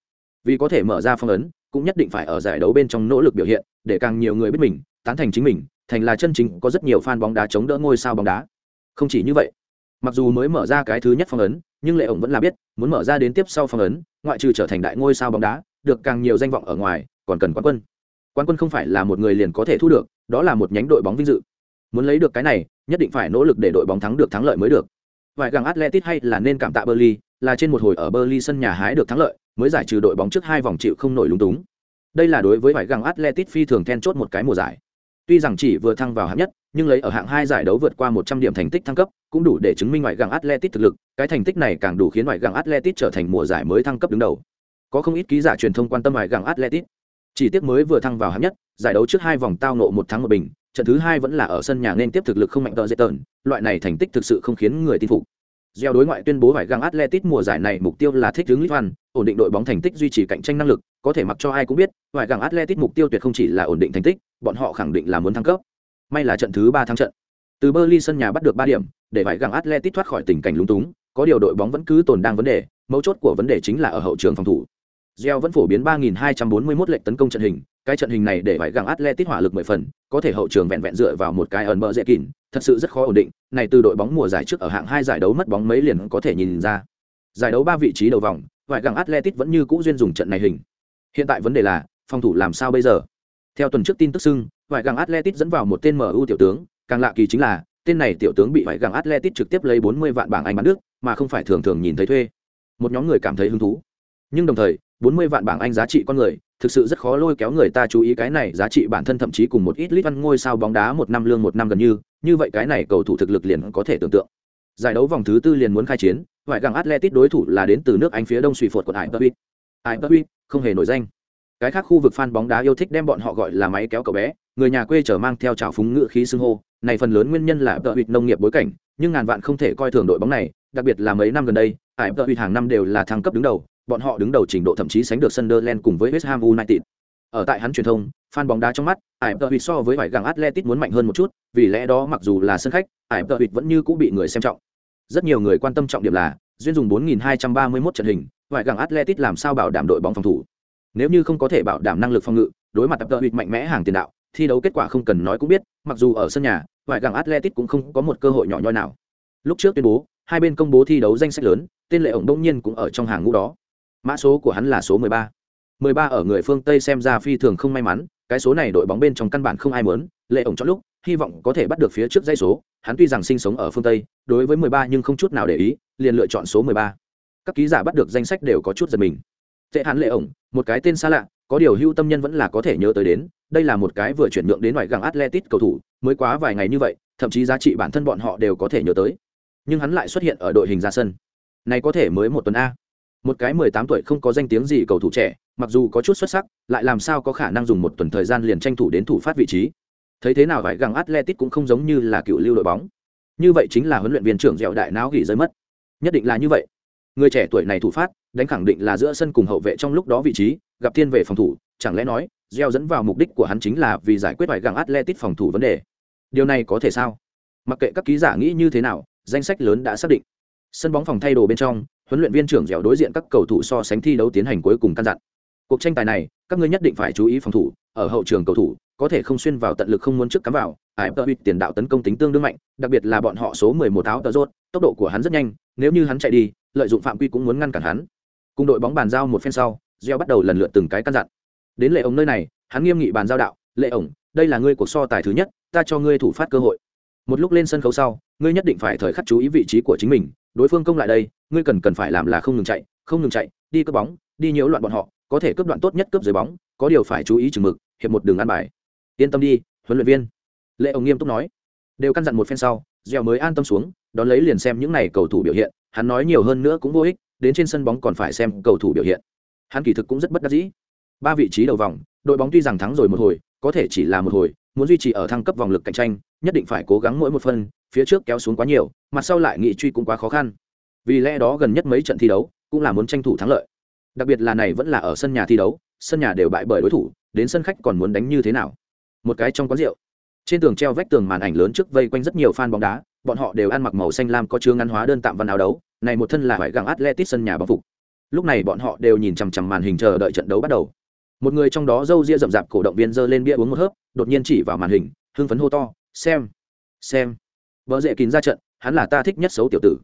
Speaker 1: Vì có thể mở ra phong ấn cũng nhất định phải ở giải đấu bên trong nỗ lực biểu hiện, để càng nhiều người biết mình, tán thành chính mình, thành là chân chính, có rất nhiều fan bóng đá chống đỡ ngôi sao bóng đá. Không chỉ như vậy, mặc dù mới mở ra cái thứ nhất phong ấn, nhưng lệ ổng vẫn là biết, muốn mở ra đến tiếp sau phong ấn, ngoại trừ trở thành đại ngôi sao bóng đá, được càng nhiều danh vọng ở ngoài, còn cần quán quân. Quán quân không phải là một người liền có thể thu được, đó là một nhánh đội bóng vinh dự. Muốn lấy được cái này, nhất định phải nỗ lực để đội bóng thắng được thắng lợi mới được. Vài gàng atletic hay là nên cảm tạ berly là trên một hồi ở Burnley sân nhà hái được thắng lợi, mới giải trừ đội bóng trước hai vòng chịu không nổi lúng túng. Đây là đối với vài găng atletic phi thường then chốt một cái mùa giải. Tuy rằng chỉ vừa thăng vào hạng nhất, nhưng lấy ở hạng hai giải đấu vượt qua một trăm điểm thành tích thăng cấp, cũng đủ để chứng minh ngoại găng atletic thực lực, cái thành tích này càng đủ khiến ngoại găng atletic trở thành mùa giải mới thăng cấp đứng đầu. Có không ít ký giả truyền thông quan tâm ngoại găng atletic chỉ tiếc mới vừa thăng vào hạng nhất, giải đấu trước hai vòng tao nộ một tháng một bình, trận thứ hai vẫn là ở sân nhà nên tiếp thực lực không mạnh tợ dễ tợn loại này thành tích thực sự không khiến người tin phục gieo đối ngoại tuyên bố phải găng atletic mùa giải này mục tiêu là thích ứng litvan ổn định đội bóng thành tích duy trì cạnh tranh năng lực, có thể mặc cho ai cũng biết vải găng atletic mục tiêu tuyệt không chỉ là ổn định thành tích, bọn họ khẳng định là muốn thăng cấp. May là trận thứ ba thắng trận. Từ berlin sân nhà bắt được ba điểm, để phải găng atletic thoát khỏi tình cảnh lúng túng, có điều đội bóng vẫn cứ tồn đang vấn đề, mấu chốt của vấn đề chính là ở hậu trường phòng thủ. Geo vẫn phổ biến 3241 lệnh tấn công trận hình, cái trận hình này để phải gặng Atletico hỏa lực 10 phần, có thể hậu trường vẹn vẹn dựa vào một cái ẩn bờ dễ kín, thật sự rất khó ổn định, này từ đội bóng mùa giải trước ở hạng hai giải đấu mất bóng mấy liền có thể nhìn ra. Giải đấu ba vị trí đầu vòng, vải gặng Atletico vẫn như cũ duyên dùng trận này hình. Hiện tại vấn đề là, phòng thủ làm sao bây giờ? Theo tuần trước tin tức xưng, vải gặng Atletico dẫn vào một tên MU tiểu tướng, càng lạ kỳ chính là, tên này tiểu tướng bị vải gặng Atletico trực tiếp lấy 40 vạn bảng Anh bán nước, mà không phải thường thường nhìn thấy thuê. Một nhóm người cảm thấy hứng thú. Nhưng đồng thời, 40 vạn bảng Anh giá trị con người, thực sự rất khó lôi kéo người ta chú ý cái này giá trị bản thân thậm chí cùng một ít lít văn ngôi sao bóng đá một năm lương một năm gần như, như vậy cái này cầu thủ thực lực liền có thể tưởng tượng. Giải đấu vòng thứ tư liền muốn khai chiến, ngoại gặng Atletic đối thủ là đến từ nước Anh phía đông suy phột quận Iberwick. uy không hề nổi danh. Cái khác khu vực fan bóng đá yêu thích đem bọn họ gọi là máy kéo cậu bé, người nhà quê trở mang theo trào phúng ngựa khí xưng hô, này phần lớn nguyên nhân là Iberwick nông nghiệp bối cảnh, nhưng ngàn vạn không thể coi thường đội bóng này, đặc biệt là mấy năm gần đây, Iberwick hàng năm đều là thăng cấp đứng đầu, bọn họ đứng đầu trình độ thậm chí sánh được Sunderland cùng với West Ham United. Ở tại hắn truyền thông, fan bóng đá trong mắt, Iberwit so với vài gàng Atletico muốn mạnh hơn một chút, vì lẽ đó mặc dù là sân khách, Iberwit vẫn như cũ bị người xem trọng. Rất nhiều người quan tâm trọng điểm là, duyên dùng 4231 trận hình, vài gàng Atletico làm sao bảo đảm đội bóng phòng thủ. Nếu như không có thể bảo đảm năng lực phòng ngự, đối mặt Iberwit mạnh mẽ hàng tiền đạo, thi đấu kết quả không cần nói cũng biết, mặc dù ở sân nhà, vài gàng Atletico cũng không có một cơ hội nhỏ nhoi nào. Lúc trước tuyên bố, hai bên công bố thi đấu danh sách lớn, tên lệ ổng đông nhiên cũng ở trong hàng ngũ đó mã số của hắn là số 13. 13 ở người phương Tây xem ra phi thường không may mắn, cái số này đội bóng bên trong căn bản không ai muốn, lệ ổng cho lúc, hy vọng có thể bắt được phía trước dây số, hắn tuy rằng sinh sống ở phương Tây, đối với 13 nhưng không chút nào để ý, liền lựa chọn số 13. Các ký giả bắt được danh sách đều có chút giật mình. Tệ hắn lệ ổng, một cái tên xa lạ, có điều hưu tâm nhân vẫn là có thể nhớ tới đến, đây là một cái vừa chuyển nhượng đến ngoại gàng Atletic cầu thủ, mới quá vài ngày như vậy, thậm chí giá trị bản thân bọn họ đều có thể nhớ tới. Nhưng hắn lại xuất hiện ở đội hình ra sân. Này có thể mới một tuần a một cái mười tám tuổi không có danh tiếng gì cầu thủ trẻ, mặc dù có chút xuất sắc, lại làm sao có khả năng dùng một tuần thời gian liền tranh thủ đến thủ phát vị trí. Thấy thế nào phải găng atletic cũng không giống như là cựu lưu đội bóng. Như vậy chính là huấn luyện viên trưởng dẻo đại não gỉ rơi mất. Nhất định là như vậy. Người trẻ tuổi này thủ phát, đánh khẳng định là giữa sân cùng hậu vệ trong lúc đó vị trí, gặp thiên về phòng thủ, chẳng lẽ nói, gieo dẫn vào mục đích của hắn chính là vì giải quyết vài găng atletic phòng thủ vấn đề. Điều này có thể sao? Mặc kệ các ký giả nghĩ như thế nào, danh sách lớn đã xác định. Sân bóng phòng thay đồ bên trong huấn luyện viên trưởng dẻo đối diện các cầu thủ so sánh thi đấu tiến hành cuối cùng căn dặn. Cuộc tranh tài này, các ngươi nhất định phải chú ý phòng thủ, ở hậu trường cầu thủ, có thể không xuyên vào tận lực không muốn trước cắm vào ải tơ tiền đạo tấn công tính tương đương mạnh, đặc biệt là bọn họ số 11 áo tờ rốt, tốc độ của hắn rất nhanh, nếu như hắn chạy đi, lợi dụng phạm quy cũng muốn ngăn cản hắn. Cùng đội bóng bàn giao một phen sau gieo bắt đầu lần lượt từng cái căn dặn. Đến lệ ổng nơi này, hắn nghiêm nghị bàn giao đạo, lệ ổng, đây là ngươi cuộc so tài thứ nhất, ta cho ngươi thủ phát cơ hội. Một lúc lên sân khấu sau, ngươi nhất định phải thời khắc chú ý vị trí của chính mình đối phương công lại đây, ngươi cần cần phải làm là không ngừng chạy, không ngừng chạy, đi cướp bóng, đi nhiễu loạn bọn họ, có thể cướp đoạn tốt nhất cướp dưới bóng, có điều phải chú ý chừng mực, hiệp một đường ăn bài. Yên tâm đi, huấn luyện viên. Lệ ông nghiêm túc nói. Đều căn dặn một phen sau, dẻo mới an tâm xuống, đón lấy liền xem những n à y cầu thủ biểu hiện, hắn nói nhiều hơn nữa cũng vô ích, đến trên sân bóng còn phải xem cầu thủ biểu hiện. Hắn kỳ thực cũng rất bất đắc dĩ. Ba vị trí đầu vòng, đội bóng tuy rằng thắng rồi một hồi, có thể chỉ là một hồi muốn duy trì ở thăng cấp vòng lực cạnh tranh, nhất định phải cố gắng mỗi một phân, phía trước kéo xuống quá nhiều mặt sau lại nghị truy cũng quá khó khăn. Vì lẽ đó gần nhất mấy trận thi đấu cũng là muốn tranh thủ thắng lợi. Đặc biệt là này vẫn là ở sân nhà thi đấu, sân nhà đều bại bởi đối thủ, đến sân khách còn muốn đánh như thế nào? Một cái trong quán rượu. Trên tường treo vách tường màn ảnh lớn trước vây quanh rất nhiều fan bóng đá, bọn họ đều ăn mặc màu xanh lam có chứa ngăn hóa đơn tạm văn áo đấu, này một thân là phải găng atletic sân nhà bóng phục. Lúc này bọn họ đều nhìn chằm chằm màn hình chờ đợi trận đấu bắt đầu một người trong đó râu ria rậm rạp cổ động viên giơ lên bia uống một hớp đột nhiên chỉ vào màn hình hưng phấn hô to xem xem. Vợ dễ kín ra trận hắn là ta thích nhất xấu tiểu tử.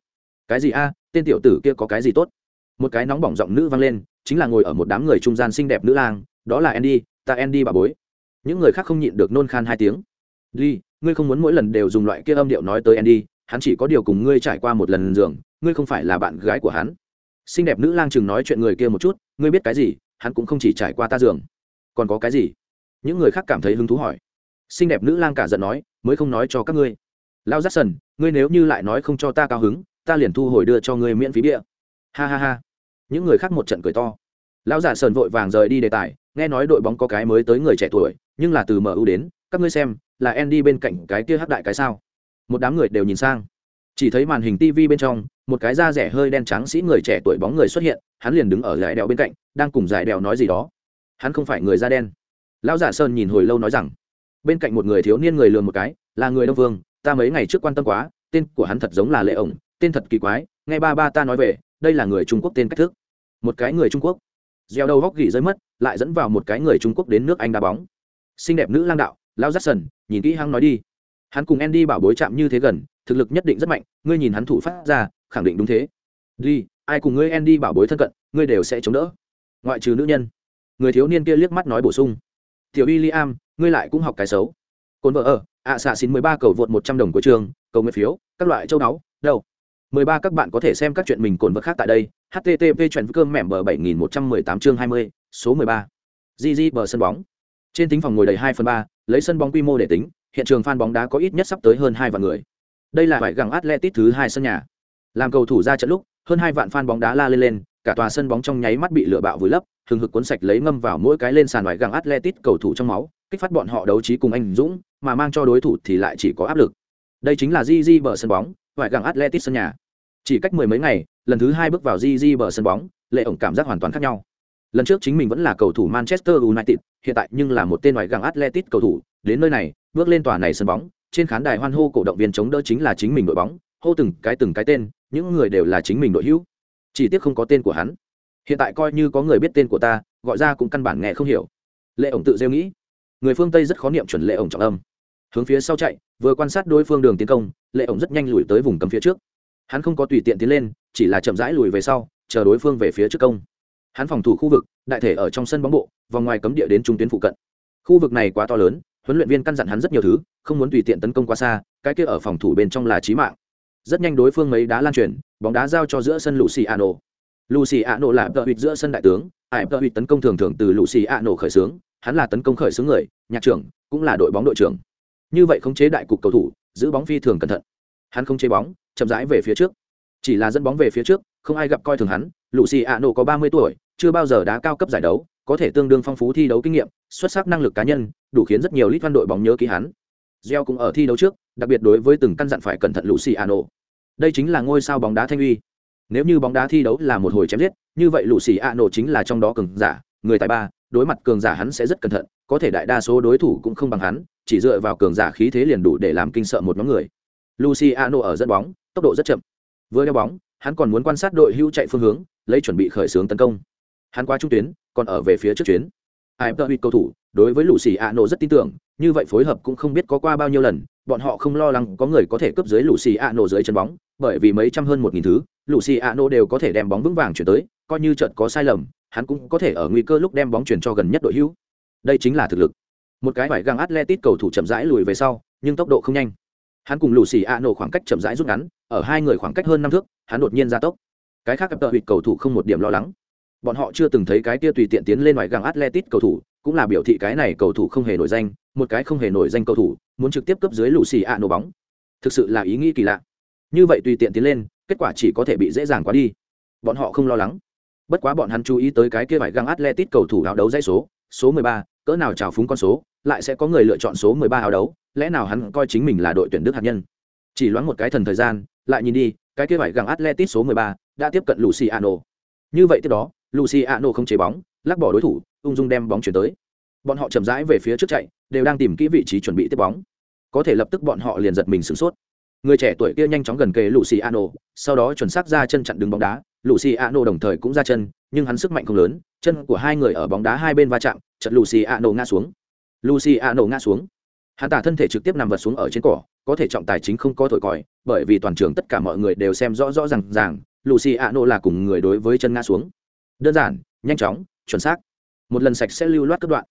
Speaker 1: Cái gì a? Tên tiểu tử kia có cái gì tốt? Một cái nóng bỏng giọng nữ vang lên chính là ngồi ở một đám người trung gian xinh đẹp nữ lang đó là andy ta andy bà bối. Những người khác không nhịn được nôn khan hai tiếng. Đi, ngươi không muốn mỗi lần đều dùng loại kia âm điệu nói tới andy hắn chỉ có điều cùng ngươi trải qua một lần giường ngươi không phải là bạn gái của hắn. Xinh đẹp nữ lang chừng nói chuyện người kia một chút ngươi biết cái gì? Hắn cũng không chỉ trải qua ta giường. Còn có cái gì? Những người khác cảm thấy hứng thú hỏi. Xinh đẹp nữ lang cả giận nói, mới không nói cho các ngươi. Lao giác sần, ngươi nếu như lại nói không cho ta cao hứng, ta liền thu hồi đưa cho ngươi miễn phí bia. Ha ha ha. Những người khác một trận cười to. Lão giả sờn vội vàng rời đi đề tài, nghe nói đội bóng có cái mới tới người trẻ tuổi, nhưng là từ mu đến, các ngươi xem, là Andy bên cạnh cái kia hắc đại cái sao? Một đám người đều nhìn sang. Chỉ thấy màn hình tv bên trong, một cái da rẻ hơi đen trắng sĩ người trẻ tuổi bóng người xuất hiện hắn liền đứng ở giải đèo bên cạnh, đang cùng giải đèo nói gì đó. Hắn không phải người da đen. Lão giả sơn nhìn hồi lâu nói rằng, bên cạnh một người thiếu niên người lừa một cái, là người đông vương, ta mấy ngày trước quan tâm quá, tên của hắn thật giống là lệ ổng, tên thật kỳ quái, nghe ba ba ta nói về, đây là người trung quốc tên cách thức. Một cái người trung quốc. Gieo đầu góc gỉ rơi mất, lại dẫn vào một cái người trung quốc đến nước anh đá bóng. Xinh đẹp nữ lang đạo lao dắt sần nhìn kỹ hăng nói đi. Hắn cùng andy bảo bối chạm như thế gần, thực lực nhất định rất mạnh, ngươi nhìn hắn thủ phát ra, khẳng định đúng thế. Đi ai cùng ngươi andy bảo bối thân cận ngươi đều sẽ chống đỡ. Ngoại trừ nữ nhân. Người thiếu niên kia liếc mắt nói bổ sung. Tiểu William, ngươi lại cũng học cái xấu. Côn vợ ở ạ xạ xin mười ba cầu vượt một trăm đồng của trường cầu nguyện phiếu các loại châu đáo đâu? Mười ba các bạn có thể xem các chuyện mình cồn vật khác tại đây. Http chuyện cơm mẻm bờ bảy nghìn một trăm mười tám chương hai mươi số mười ba. Gg bờ sân bóng. Trên tính phòng ngồi đầy hai phần ba lấy sân bóng quy mô để tính hiện trường fan bóng đá có ít nhất sắp tới hơn hai vạn người. Đây là vải gặng atletic thứ hai sân nhà. Làm cầu thủ ra trận lúc hơn hai vạn fan bóng đá la lên lên, cả tòa sân bóng trong nháy mắt bị lửa bạo vùi lấp thường hực cuốn sạch lấy ngâm vào mỗi cái lên sàn ngoài găng atletic cầu thủ trong máu, kích phát bọn họ đấu trí cùng anh dũng, mà mang cho đối thủ thì lại chỉ có áp lực. Đây chính là gg bờ sân bóng vải găng atletic sân nhà. Chỉ cách mười mấy ngày, lần thứ hai bước vào gg bờ sân bóng, lệ ổng cảm giác hoàn toàn khác nhau. Lần trước chính mình vẫn là cầu thủ manchester united, hiện tại nhưng là một tên ngoài găng atletic cầu thủ. Đến nơi này, bước lên tòa này sân bóng, trên khán đài hoan hô cổ động viên chống đỡ chính là chính mình đội bóng. Hô từng cái từng cái tên những người đều là chính mình đội hữu, chỉ tiếc không có tên của hắn. Hiện tại coi như có người biết tên của ta, gọi ra cũng căn bản nghe không hiểu. Lệ ổng tự rêu nghĩ. Người phương tây rất khó niệm chuẩn lệ ổng trọng âm. Hướng phía sau chạy, vừa quan sát đối phương đường tiến công, lệ ổng rất nhanh lùi tới vùng cấm phía trước. Hắn không có tùy tiện tiến lên, chỉ là chậm rãi lùi về sau, chờ đối phương về phía trước công. Hắn phòng thủ khu vực, đại thể ở trong sân bóng bộ, vòng ngoài cấm địa đến trung tuyến phụ cận. Khu vực này quá to lớn, huấn luyện viên căn dặn hắn rất nhiều thứ, không muốn tùy tiện tấn công quá xa, cái kia ở phòng thủ bên trong là trí mạng rất nhanh đối phương mấy đá lan truyền, bóng đá giao cho giữa sân luciano. Luciano là tợ hụt giữa sân đại tướng ải tợ hụt tấn công thường thường từ luciano khởi xướng, hắn là tấn công khởi xướng người, nhạc trưởng, cũng là đội bóng đội trưởng. Như vậy khống chế đại cục cầu thủ, giữ bóng phi thường cẩn thận. Hắn không chế bóng, chậm rãi về phía trước. Chỉ là dẫn bóng về phía trước, không ai gặp coi thường hắn lũ xì nổ có ba mươi tuổi, chưa bao giờ đá cao cấp giải đấu, có thể tương đương phong phú thi đấu kinh nghiệm, xuất sắc năng lực cá nhân, đủ khiến rất nhiều lít văn đội bóng nhớ ký hắn. Gieo cũng ở thi đấu trước đặc biệt đối với từng căn dặn phải cẩn thận lũ xì a nổ đây chính là ngôi sao bóng đá thanh uy. Nếu như bóng đá thi đấu là một hồi chém giết, như vậy lũ xì a nổ chính là trong đó cường giả, người tài ba, đối mặt cường giả hắn sẽ rất cẩn thận, có thể đại đa số đối thủ cũng không bằng hắn, chỉ dựa vào cường giả khí thế liền đủ để làm kinh sợ một nhóm người. Luciano ở dẫn bóng, tốc độ rất chậm. Vừa đeo bóng, hắn còn muốn quan sát đội hưu chạy phương hướng, lấy chuẩn bị khởi xướng tấn công. Hắn qua trung tuyến, còn ở về phía trước chuyến. Ai tơ cầu thủ, đối với lũ xì a nổ rất tin tưởng, như vậy phối hợp cũng không biết có qua bao nhiêu lần bọn họ không lo lắng có người có thể cướp dưới lũ xì ạ nổ dưới chân bóng, bởi vì mấy trăm hơn một nghìn thứ lũ xì ạ nổ đều có thể đem bóng vững vàng chuyển tới, coi như trận có sai lầm, hắn cũng có thể ở nguy cơ lúc đem bóng chuyển cho gần nhất đội hữu. Đây chính là thực lực. Một cái vải găng atletic cầu thủ chậm rãi lùi về sau, nhưng tốc độ không nhanh. Hắn cùng lũ xì a nổ khoảng cách chậm rãi rút ngắn, ở hai người khoảng cách hơn năm thước, hắn đột nhiên ra tốc. Cái khác tập hụt cầu thủ không một điểm lo lắng. Bọn họ chưa từng thấy cái kia tùy tiện tiến lên ngoài găng atletic cầu thủ, cũng là biểu thị cái này cầu thủ không hề nổi danh một cái không hề nổi danh cầu thủ muốn trực tiếp cấp dưới lù xì ạ nổ bóng. Thực sự là ý nghĩ kỳ lạ. Như vậy tùy tiện tiến lên kết quả chỉ có thể bị dễ dàng quá đi. Bọn họ không lo lắng. Bất quá bọn hắn chú ý tới cái kia phải găng atletic cầu thủ áo đấu dãy số số 13, cỡ nào trào phúng con số lại sẽ có người lựa chọn số 13 áo đấu lẽ nào hắn coi chính mình là đội tuyển đức hạt nhân? Chỉ loáng một cái thần thời gian lại nhìn đi cái kia phải găng atletic số 13, đã tiếp cận luciano. Như vậy tiếp đó luciano không chế bóng lắc bỏ đối thủ ung dung đem bóng chuyển tới. Bọn họ chậm rãi về phía trước chạy đều đang tìm kỹ vị trí chuẩn bị tiếp bóng. Có thể lập tức bọn họ liền giật mình sửng sốt. Người trẻ tuổi kia nhanh chóng gần kề luciano sau đó chuẩn xác ra chân chặn đứng bóng đá. Luciano đồng thời cũng ra chân, nhưng hắn sức mạnh không lớn, chân của hai người ở bóng đá hai bên va chạm, chật luciano ngã xuống. Luciano ngã xuống. Hắn tả thân thể trực tiếp nằm vật xuống ở trên cỏ, có thể trọng tài chính không có thổi còi, bởi vì toàn trường tất cả mọi người đều xem rõ rõ r à n g ràng luciano là cùng người đối với chân ngã xuống. Đơn giản, nhanh chóng, chuẩn xác. Một lần sạch sẽ lưu loát các đoạn.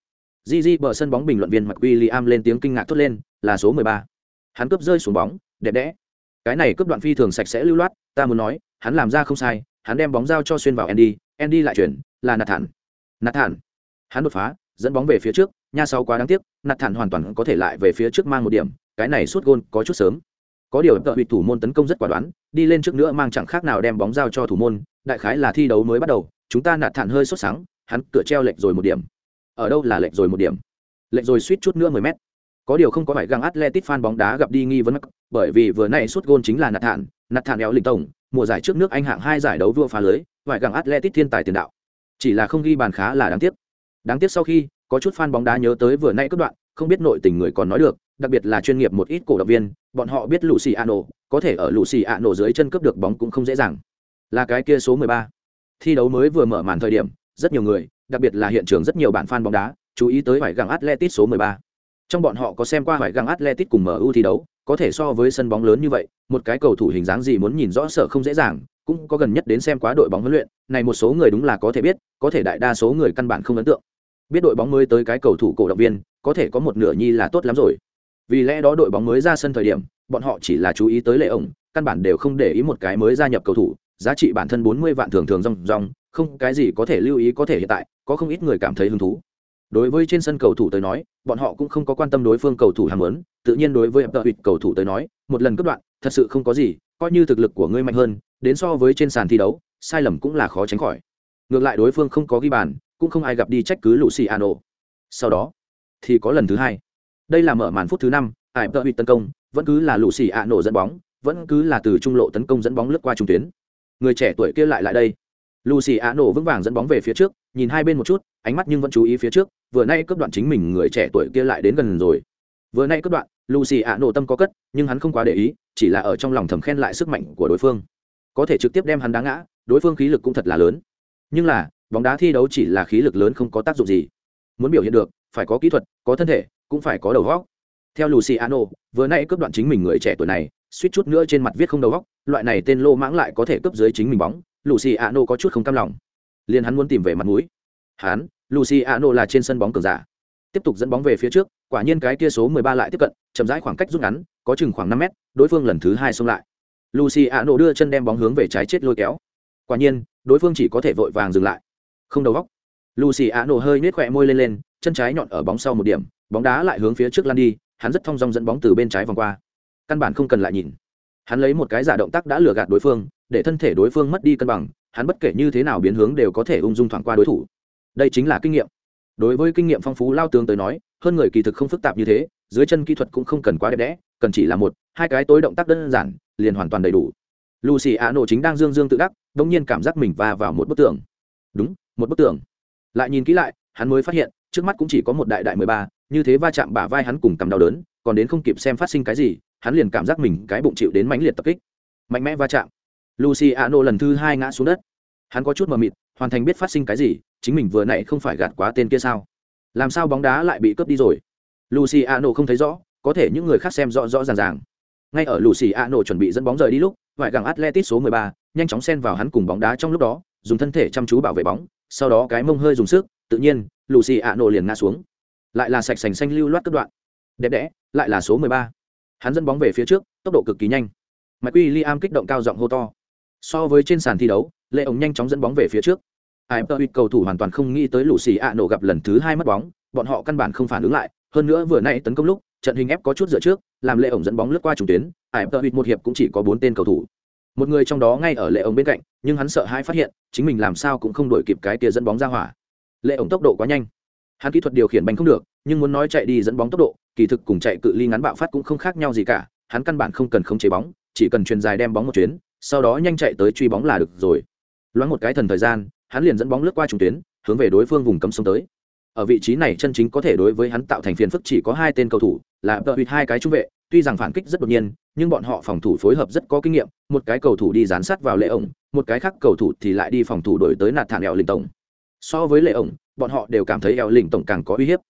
Speaker 1: Gigi bờ sân bóng bình luận viên mặt William lên tiếng kinh ngạc thốt lên, là số 13. Hắn cướp rơi xuống bóng, đẹp đẽ. Cái này cướp đoạn phi thường sạch sẽ lưu loát, ta muốn nói, hắn làm ra không sai, hắn đem bóng giao cho xuyên vào Andy, Andy lại chuyển, là Nathan. Nathan. Hắn đột phá, dẫn bóng về phía trước, nha sau quá đáng tiếc Nathan hoàn toàn có thể lại về phía trước mang một điểm cái này suốt gôn có chút sớm có điều tự thủ môn tấn công rất quả đoán đi lên trước nữa mang chẳng khác nào đem bóng giao cho thủ môn đại khái là thi đấu mới bắt đầu chúng ta Nathan hơi sốt sáng hắn cửa treo lệch rồi một điểm ở đâu là lệch rồi một điểm. Lệch rồi suýt chút nữa mười mét. Có điều không có phải găng atletic fan bóng đá gặp đi nghi vấn mắc, bởi vì vừa nay suốt gôn chính là nạt thản nạt thản éo linh tổng mùa giải trước nước anh hạng hai giải đấu vua phá lưới phải găng atletic thiên tài tiền đạo. Chỉ là không ghi bàn khá là đáng tiếc. Đáng tiếc sau khi có chút fan bóng đá nhớ tới vừa nay cất đoạn không biết nội tình người còn nói được đặc biệt là chuyên nghiệp một ít cổ động viên bọn họ biết Luciano có thể ở Luciano dưới chân cướp được bóng cũng không dễ dàng. Là cái kia số 13. thi đấu mới vừa mở màn thời điểm rất nhiều người, đặc biệt là hiện trường rất nhiều bạn fan bóng đá, chú ý tới vải găng Atletic số 13. trong bọn họ có xem qua vải găng Atletic cùng MU thi đấu, có thể so với sân bóng lớn như vậy, một cái cầu thủ hình dáng gì muốn nhìn rõ sợ không dễ dàng, cũng có gần nhất đến xem quá đội bóng huấn luyện, này một số người đúng là có thể biết, có thể đại đa số người căn bản không ấn tượng biết đội bóng mới tới cái cầu thủ cổ động viên, có thể có một nửa nhi là tốt lắm rồi vì lẽ đó đội bóng mới ra sân thời điểm, bọn họ chỉ là chú ý tới lệ ổng, căn bản đều không để ý một cái mới gia nhập cầu thủ, giá trị bản thân bốn mươi vạn thường thường rong rong không cái gì có thể lưu ý có thể hiện tại, có không ít người cảm thấy hứng thú. Đối với trên sân cầu thủ tới nói, bọn họ cũng không có quan tâm đối phương cầu thủ hàm lớn tự nhiên đối với tợ hụt cầu thủ tới nói, một lần cất đoạn, thật sự không có gì, coi như thực lực của ngươi mạnh hơn, đến so với trên sàn thi đấu, sai lầm cũng là khó tránh khỏi. Ngược lại đối phương không có ghi bàn, cũng không ai gặp đi trách cứ luciano. Sau đó, thì có lần thứ hai. Đây là mở màn phút thứ năm ải tợ hụt tấn công, vẫn cứ là luciano dẫn bóng, vẫn cứ là từ trung lộ tấn công dẫn bóng lướt qua trung tuyến. Người trẻ tuổi kia lại lại đây. Lucy Ano vững vàng dẫn bóng về phía trước, nhìn hai bên một chút, ánh mắt nhưng vẫn chú ý phía trước, vừa nay cướp đoạn chính mình người trẻ tuổi kia lại đến gần rồi. Vừa nay cướp đoạn, Lucy Ano tâm có cất, nhưng hắn không quá để ý, chỉ là ở trong lòng thầm khen lại sức mạnh của đối phương. Có thể trực tiếp đem hắn đá ngã, đối phương khí lực cũng thật là lớn. Nhưng là, bóng đá thi đấu chỉ là khí lực lớn không có tác dụng gì. Muốn biểu hiện được, phải có kỹ thuật, có thân thể, cũng phải có đầu góc theo luciano vừa nay cướp đoạn chính mình người trẻ tuổi này, suýt chút nữa trên mặt viết không đầu góc loại này tên lô mãng lại có thể cướp dưới chính mình bóng luciano có chút không cam lòng. Liền hắn muốn tìm về mặt mũi. Hắn luciano là trên sân bóng cường giả. Tiếp tục dẫn bóng về phía trước, quả nhiên cái kia số 13 lại tiếp cận, chậm rãi khoảng cách rút ngắn, có chừng khoảng 5 mét, đối phương lần thứ hai xông lại. Luciano đưa chân đem bóng hướng về trái chết lôi kéo. Quả nhiên, đối phương chỉ có thể vội vàng dừng lại. Không đầu góc. Luciano hơi nết khỏe môi lên lên, chân trái nhọn ở bóng sau một điểm, bóng đá lại hướng phía trước lăn đi, hắn rất thong dong dẫn bóng từ bên trái vòng qua. Căn bản không cần lại nhìn. Hắn lấy một cái giả động tác đã lừa gạt đối phương để thân thể đối phương mất đi cân bằng, hắn bất kể như thế nào biến hướng đều có thể ung dung thoảng qua đối thủ. Đây chính là kinh nghiệm. Đối với kinh nghiệm phong phú lao tướng tới nói, hơn người kỳ thực không phức tạp như thế, dưới chân kỹ thuật cũng không cần quá đẹp đẽ, cần chỉ là một, hai cái tối động tác đơn giản, liền hoàn toàn đầy đủ. Lucy a nổ chính đang dương dương tự đắc đ ỗ n g nhiên cảm giác mình va vào một bức tường. Đúng, một bức tường. Lại nhìn kỹ lại, hắn mới phát hiện, trước mắt cũng chỉ có một đại đại mười ba, như thế va chạm bả vai hắn cùng cầm đau đớn, còn đến không kịp xem phát sinh cái gì, hắn liền cảm giác mình cái bụng chịu đến mãnh liệt tập kích. Mạnh mẽ va chạm lucy lần thứ hai ngã xuống đất. Hắn có chút mờ mịt hoàn thành biết phát sinh cái gì chính mình vừa nãy không phải gạt quá tên kia sao? Làm sao bóng đá lại bị cướp đi rồi? Luciano không thấy rõ có thể những người khác xem rõ rõ ràng ràng. Ngay ở luciano chuẩn bị dẫn bóng rời đi lúc ngoại gàng atletic số 13, nhanh chóng xen vào hắn cùng bóng đá trong lúc đó dùng thân thể chăm chú bảo vệ bóng sau đó cái mông hơi dùng sức tự nhiên luciano liền ngã xuống. Lại là sạch sành xanh lưu loát cất đoạn. Đẹp đẽ lại là số 13. hắn dẫn bóng về phía trước tốc độ cực kỳ nhanh. Mike William kích động cao giọng hô to so với trên sàn thi đấu lệ ống nhanh chóng dẫn bóng về phía trước. Ai cầu thủ hoàn toàn không nghĩ tới lũ xì ạ nổ gặp lần thứ hai mất bóng, bọn họ căn bản không phản ứng lại. Hơn nữa vừa nãy tấn công lúc, trận hình ép có chút dựa trước, làm lệ ổng dẫn bóng lướt qua chủ tuyến, ai một hiệp cũng chỉ có bốn tên cầu thủ. Một người trong đó ngay ở lệ ổng bên cạnh, nhưng hắn sợ hai phát hiện, chính mình làm sao cũng không đổi kịp cái tia dẫn bóng ra hỏa. Lệ ổng tốc độ quá nhanh. Hắn kỹ thuật điều khiển bánh không được, nhưng muốn nói chạy đi dẫn bóng tốc độ, kỳ thực cùng chạy cự ly ngắn bạo phát cũng không khác nhau gì cả. Hắn căn bản không cần không chế bóng, chỉ cần truyền dài đem bóng một chuyến sau đó nhanh chạy tới truy bóng là được rồi. Loáng một cái thần thời gian, hắn liền dẫn bóng lướt qua trung tuyến, hướng về đối phương vùng cấm sông tới. Ở vị trí này chân chính có thể đối với hắn tạo thành phiền phức chỉ có hai tên cầu thủ, là tợ hụt hai cái trung vệ, tuy rằng phản kích rất đột nhiên, nhưng bọn họ phòng thủ phối hợp rất có kinh nghiệm, một cái cầu thủ đi dán sát vào lệ ổng, một cái khác cầu thủ thì lại đi phòng thủ đổi tới nạt thản eo linh tổng so với lệ ổng, bọn họ đều cảm thấy eo linh tổng càng có uy hiếp.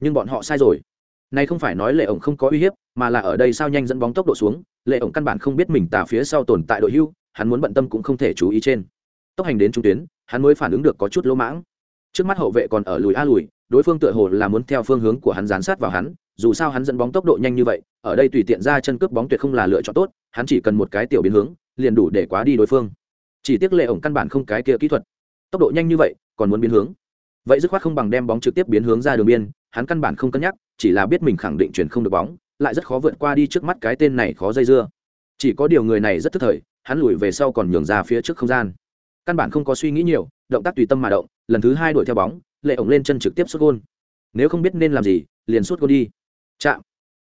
Speaker 1: Nhưng bọn họ sai rồi này không phải nói lệ ổng không có uy hiếp, mà là ở đây sao nhanh dẫn bóng tốc độ xuống, lệ ổng căn bản không biết mình tà phía sau tồn tại đội hưu, hắn muốn bận tâm cũng không thể chú ý trên. Tốc hành đến trung tuyến, hắn mới phản ứng được có chút lỗ mãng. Trước mắt hậu vệ còn ở lùi a lùi, đối phương tựa hồ là muốn theo phương hướng của hắn dán sát vào hắn, dù sao hắn dẫn bóng tốc độ nhanh như vậy, ở đây tùy tiện ra chân cướp bóng tuyệt không là lựa chọn tốt, hắn chỉ cần một cái tiểu biến hướng, liền đủ để quá đi đối phương. Chỉ tiếc lệ ổng căn bản không cái kia kỹ thuật. Tốc độ nhanh như vậy, còn muốn biến hướng. Vậy dứt khoát không bằng đem bóng trực tiếp biến hướng ra đường biên hắn căn bản không cân nhắc, chỉ là biết mình khẳng định chuyển không được bóng, lại rất khó vượt qua đi trước mắt cái tên này khó dây dưa. Chỉ có điều người này rất thức thời, hắn lùi về sau còn nhường ra phía trước không gian. Căn bản không có suy nghĩ nhiều, động tác tùy tâm mà động, lần thứ hai đuổi theo bóng, lệ ổng lên chân trực tiếp xuất gôn. Nếu không biết nên làm gì, liền sút gôn đi. Chạm.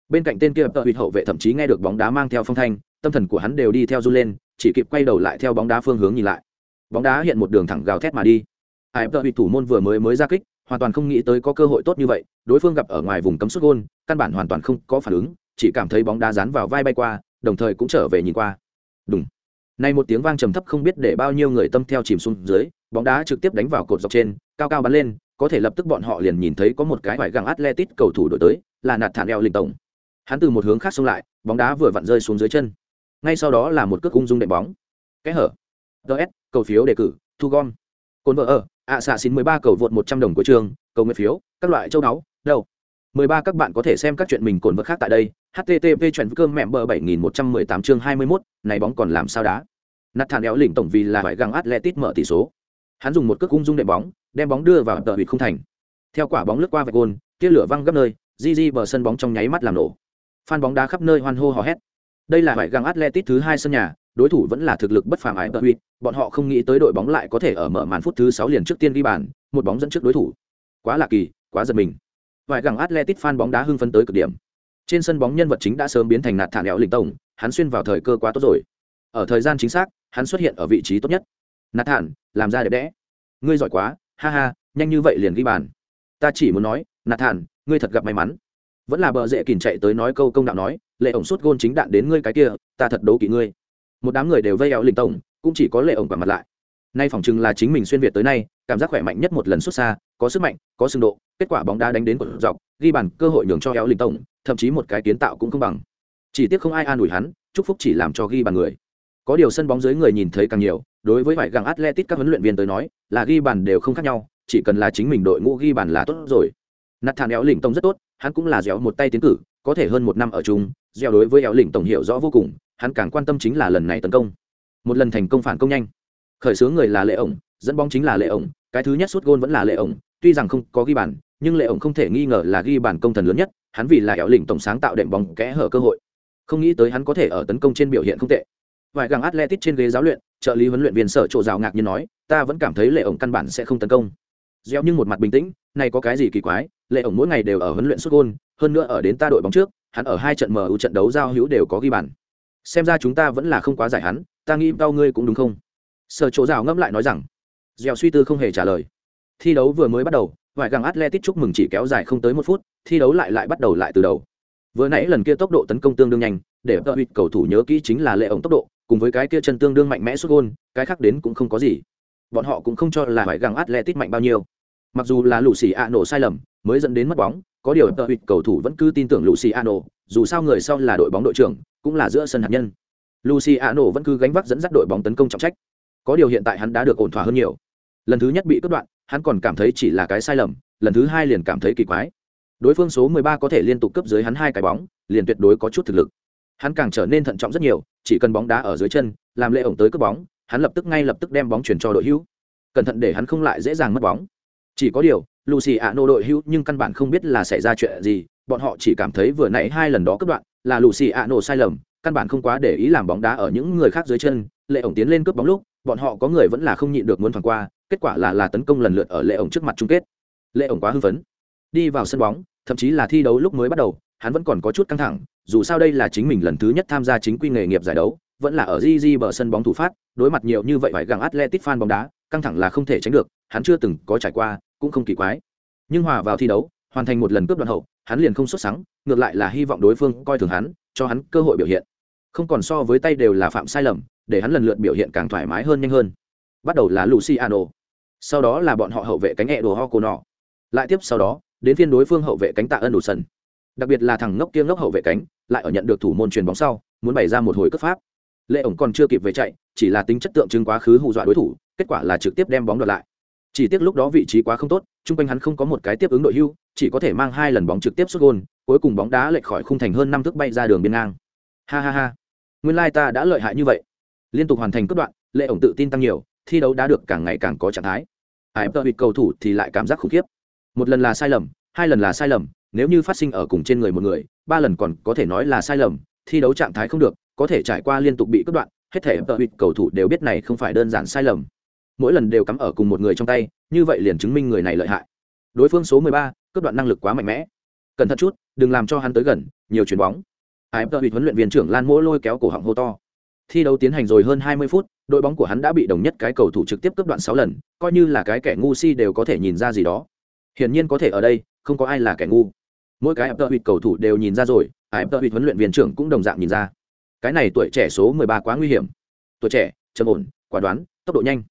Speaker 1: Bên cạnh tên kia tợ hụt hậu vệ thậm chí nghe được bóng đá mang theo phong thanh, tâm thần của hắn đều đi theo du lên, chỉ kịp quay đầu lại theo bóng đá phương hướng nhìn lại. Bóng đá hiện một đường thẳng gào thét mà đi. Ai tợ hụt thủ môn vừa mới mới ra kích hoàn toàn không nghĩ tới có cơ hội tốt như vậy, đối phương gặp ở ngoài vùng cấm xuất gôn, căn bản hoàn toàn không có phản ứng, chỉ cảm thấy bóng đá dán vào vai bay qua, đồng thời cũng trở về nhìn qua. Đúng nay một tiếng vang trầm thấp không biết để bao nhiêu người tâm theo chìm xuống dưới, bóng đá trực tiếp đánh vào cột dọc trên, cao cao bắn lên, có thể lập tức bọn họ liền nhìn thấy có một cái vải găng atletic cầu thủ đổi tới, là nạt thản eo linh tổng hắn từ một hướng khác xông lại, bóng đá vừa vặn rơi xuống dưới chân. Ngay sau đó là một cước ung dung đệm bóng. Kẽ hở. Ts cầu phiếu đề cử, thu gom. Cồn vợ ở ạ xạ xin mười ba cầu vượt một trăm đồng của trường cầu nguyện phiếu các loại châu đáo đâu? mười ba các bạn có thể xem các chuyện mình cồn vật khác tại đây http chuyện cơm mẹm bờ bảy nghìn một trăm mười tám chương hai mươi 21, này bóng còn làm sao đá? Nạt thản éo lỉnh tổng vì là phải găng atletic mở tỷ số. Hắn dùng một cước ung dung đệm bóng đem bóng đưa vào tờ hụt không thành. Theo quả bóng lướt qua vạch gôn tia lửa văng gấp nơi di di bờ sân bóng trong nháy mắt làm nổ. Phan bóng đá khắp nơi hoan hô hò hét. Đây là phải găng atletic thứ hai sân nhà đối thủ vẫn là thực lực bất phàm ái tờ Huy, bọn họ không nghĩ tới đội bóng lại có thể ở mở màn phút thứ sáu liền trước tiên ghi bàn một bóng dẫn trước đối thủ. Quá lạ kỳ quá giật mình. Vài gẳng atletic fan bóng đá hưng phấn tới cực điểm. Trên sân bóng nhân vật chính đã sớm biến thành nạt thản éo lĩnh tổng hắn xuyên vào thời cơ quá tốt rồi. Ở thời gian chính xác hắn xuất hiện ở vị trí tốt nhất. Nạt thản làm ra đẹp đẽ. Ngươi giỏi quá ha ha nhanh như vậy liền ghi bàn. Ta chỉ muốn nói nạt thản ngươi thật gặp may mắn. Vẫn là bờ dễ kìm chạy tới nói câu công đạo nói lệ ổng suốt gôn chính đạn đến ngươi cái kia ta thật đấu kỵ ngươi một đám người đều vây éo linh tổng cũng chỉ có lệ ổng quả mặt lại. Nay phỏng chừng là chính mình xuyên việt tới nay, cảm giác khỏe mạnh nhất một lần xuất xa, có sức mạnh, có xương độ, kết quả bóng đá đánh đến của dọc, ghi bàn cơ hội nhường cho éo linh tổng thậm chí một cái kiến tạo cũng không bằng. Chỉ tiếc không ai an ủi hắn, chúc phúc chỉ làm cho ghi bàn người. Có điều sân bóng dưới người nhìn thấy càng nhiều, đối với vải găng atletic các huấn luyện viên tới nói, là ghi bàn đều không khác nhau, chỉ cần là chính mình đội ngũ ghi bàn là tốt rồi. Nạt thản éo lỉnh tông rất tốt, hắn cũng là dẻo một tay tiến cử, có thể hơn một năm ở chung, dẻo đối với éo lỉnh tổng hiểu rõ vô cùng hắn càng quan tâm chính là lần này tấn công. Một lần thành công phản công nhanh. Khởi xướng người là lệ ổng, dẫn bóng chính là lệ ổng, cái thứ nhất suốt gôn vẫn là lệ ổng, tuy rằng không có ghi bàn, nhưng lệ ổng không thể nghi ngờ là ghi bàn công thần lớn nhất, hắn vì là éo lỉnh tổng sáng tạo đệm bóng kẽ hở cơ hội. Không nghĩ tới hắn có thể ở tấn công trên biểu hiện không tệ. Vài gàng atletic trên ghế giáo luyện, trợ lý huấn luyện viên sở trộ rào ngạc nhiên nói, ta vẫn cảm thấy lệ ổng căn bản sẽ không tấn công. Gieo nhưng một mặt bình tĩnh, này có cái gì kỳ quái, lệ ổng mỗi ngày đều ở huấn luyện xuất gôn, hơn nữa ở đến ta đội bóng trước, hắn ở hai trận mu trận đấu giao hữu đều có ghi bàn xem ra chúng ta vẫn là không quá giải hắn, ta nghĩ đau ngươi cũng đúng không? Sở chỗ rào ngẫm lại nói rằng dẻo suy tư không hề trả lời. Thi đấu vừa mới bắt đầu, vài găng atletic chúc mừng chỉ kéo dài không tới một phút, thi đấu lại lại bắt đầu lại từ đầu. Vừa nãy lần kia tốc độ tấn công tương đương nhanh, để tợ hụt cầu thủ nhớ kỹ chính là lệ ổng tốc độ, cùng với cái kia chân tương đương mạnh mẽ xuất gôn, cái khác đến cũng không có gì. Bọn họ cũng không cho là vài găng atletic mạnh bao nhiêu. Mặc dù là lũ xỉ ạ nổ sai lầm, mới dẫn đến mất bóng có điều tờ hụt cầu thủ vẫn cứ tin tưởng Luciano dù sao người sau là đội bóng đội trưởng cũng là giữa sân hạt nhân Luciano vẫn cứ gánh vác dẫn dắt đội bóng tấn công trọng trách. Có điều hiện tại hắn đã được ổn thỏa hơn nhiều. Lần thứ nhất bị cắt đoạn, hắn còn cảm thấy chỉ là cái sai lầm, lần thứ hai liền cảm thấy kỳ quái. Đối phương số 13 có thể liên tục cấp dưới hắn hai cái bóng, liền tuyệt đối có chút thực lực hắn càng trở nên thận trọng rất nhiều chỉ cần bóng đá ở dưới chân làm lệ ổng tới cướp bóng hắn lập tức ngay lập tức đem bóng chuyển cho đội hữu cẩn thận để hắn không lại dễ dàng mất bóng chỉ có điều lucy ạ nô đội hữu nhưng căn bản không biết là xảy ra chuyện gì, bọn họ chỉ cảm thấy vừa nãy hai lần đó cướp đoạn là lucy ạ nô sai lầm, căn bản không quá để ý làm bóng đá ở những người khác dưới chân. Lệ ổng tiến lên cướp bóng lúc, bọn họ có người vẫn là không nhịn được muốn thoảng qua, kết quả là là tấn công lần lượt ở lệ ổng trước mặt chung kết. Lệ ổng quá hưng phấn. Đi vào sân bóng, thậm chí là thi đấu lúc mới bắt đầu, hắn vẫn còn có chút căng thẳng, dù sao đây là chính mình lần thứ nhất tham gia chính quy nghề nghiệp giải đấu, vẫn là ở GG bờ sân bóng thủ phát, đối mặt nhiều như vậy phải gặng Atletic fan bóng đá, căng thẳng là không thể tránh được, hắn chưa từng có trải qua cũng không kỳ quái. Nhưng hòa vào thi đấu, hoàn thành một lần cướp đoạn hậu, hắn liền không xuất sáng ngược lại là hy vọng đối phương coi thường hắn, cho hắn cơ hội biểu hiện. Không còn so với tay đều là phạm sai lầm, để hắn lần lượt biểu hiện càng thoải mái hơn nhanh hơn. Bắt đầu là Luciano. Sau đó là bọn họ hậu vệ cánh ẹ đồ ho cô nọ. Lại tiếp sau đó, đến phiên đối phương hậu vệ cánh tạ ân đủ sân đặc biệt là thằng ngốc kia ngốc hậu vệ cánh, lại ở nhận được thủ môn truyền bóng sau, muốn bày ra một hồi cấp pháp. Lệ ổng còn chưa kịp về chạy, chỉ là tính chất tượng trưng quá khứ hù dọa đối thủ, kết quả là trực tiếp đem bóng đoạt lại chỉ tiếc lúc đó vị trí quá không tốt, chung quanh hắn không có một cái tiếp ứng đội hưu, chỉ có thể mang hai lần bóng trực tiếp xuất gôn, cuối cùng bóng đá lệch khỏi khung thành hơn năm thước bay ra đường biên ngang. Ha ha ha. Nguyên lai ta đã lợi hại như vậy. Liên tục hoàn thành cất đoạn, lệ ổng tự tin tăng nhiều, thi đấu đã được càng ngày càng có trạng thái. Ai, tờ bị cầu thủ thì lại cảm giác khủng khiếp. Một lần là sai lầm, hai lần là sai lầm, nếu như phát sinh ở cùng trên người một người, ba lần còn có thể nói là sai lầm, thi đấu trạng thái không được, có thể trải qua liên tục bị cất đoạn, hết thể tờ hụt cầu thủ đều biết này không phải đơn giản sai lầm mỗi lần đều cắm ở cùng một người trong tay như vậy liền chứng minh người này lợi hại. Đối phương số 13, cướp đoạn năng lực quá mạnh mẽ. Cẩn thận chút đừng làm cho hắn tới gần nhiều chuyền bóng. Ai bị huấn luyện viên trưởng lan mỗi lôi kéo cổ họng hô to. Thi đấu tiến hành rồi hơn 20 phút đội bóng của hắn đã bị đồng nhất cái cầu thủ trực tiếp cướp đoạn 6 lần coi như là cái kẻ ngu si đều có thể nhìn ra gì đó. Hiển nhiên có thể ở đây không có ai là kẻ ngu. Mỗi cái ập tợ cầu thủ đều nhìn ra rồi ải tợ huấn luyện viên trưởng cũng đồng dạng nhìn ra. Cái này tuổi trẻ số 13 quá nguy hiểm. Tuổi trẻ trầm ổn quả đoán tốc độ nhanh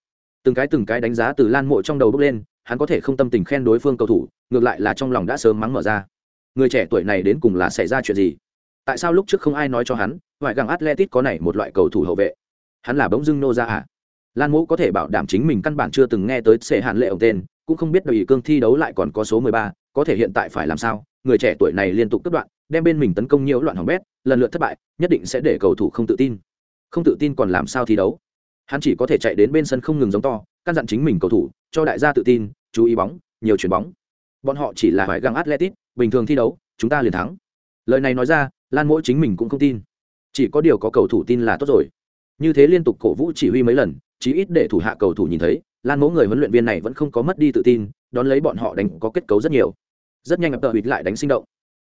Speaker 1: từng cái từng cái đánh giá từ lan mộ trong đầu bước lên hắn có thể không tâm tình khen đối phương cầu thủ ngược lại là trong lòng đã sớm mắng mở ra. Người trẻ tuổi này đến cùng là xảy ra chuyện gì? Tại sao lúc trước không ai nói cho hắn ngoại gàng atletic có này một loại cầu thủ hậu vệ? Hắn là bỗng dưng nô ra à? Lan mộ có thể bảo đảm chính mình căn bản chưa từng nghe tới sệ hạn lệ ổng tên cũng không biết đội cương thi đấu lại còn có số 13, có thể hiện tại phải làm sao? Người trẻ tuổi này liên tục cất đoạn đem bên mình tấn công nhiều loạn hỏng bét lần lượt thất bại nhất định sẽ để cầu thủ không tự tin. Không tự tin còn làm sao thi đấu? Hắn chỉ có thể chạy đến bên sân không ngừng giống to, căn dặn chính mình cầu thủ, cho đại gia tự tin, chú ý bóng, nhiều chuyển bóng. Bọn họ chỉ là phải găng atletic bình thường thi đấu, chúng ta liền thắng. Lời này nói ra, lan mỗi chính mình cũng không tin. Chỉ có điều có cầu thủ tin là tốt rồi. Như thế liên tục cổ vũ chỉ huy mấy lần, chí ít để thủ hạ cầu thủ nhìn thấy, lan Mỗ người huấn luyện viên này vẫn không có mất đi tự tin, đón lấy bọn họ đánh có kết cấu rất nhiều. Rất nhanh ập tờ bịt lại đánh sinh động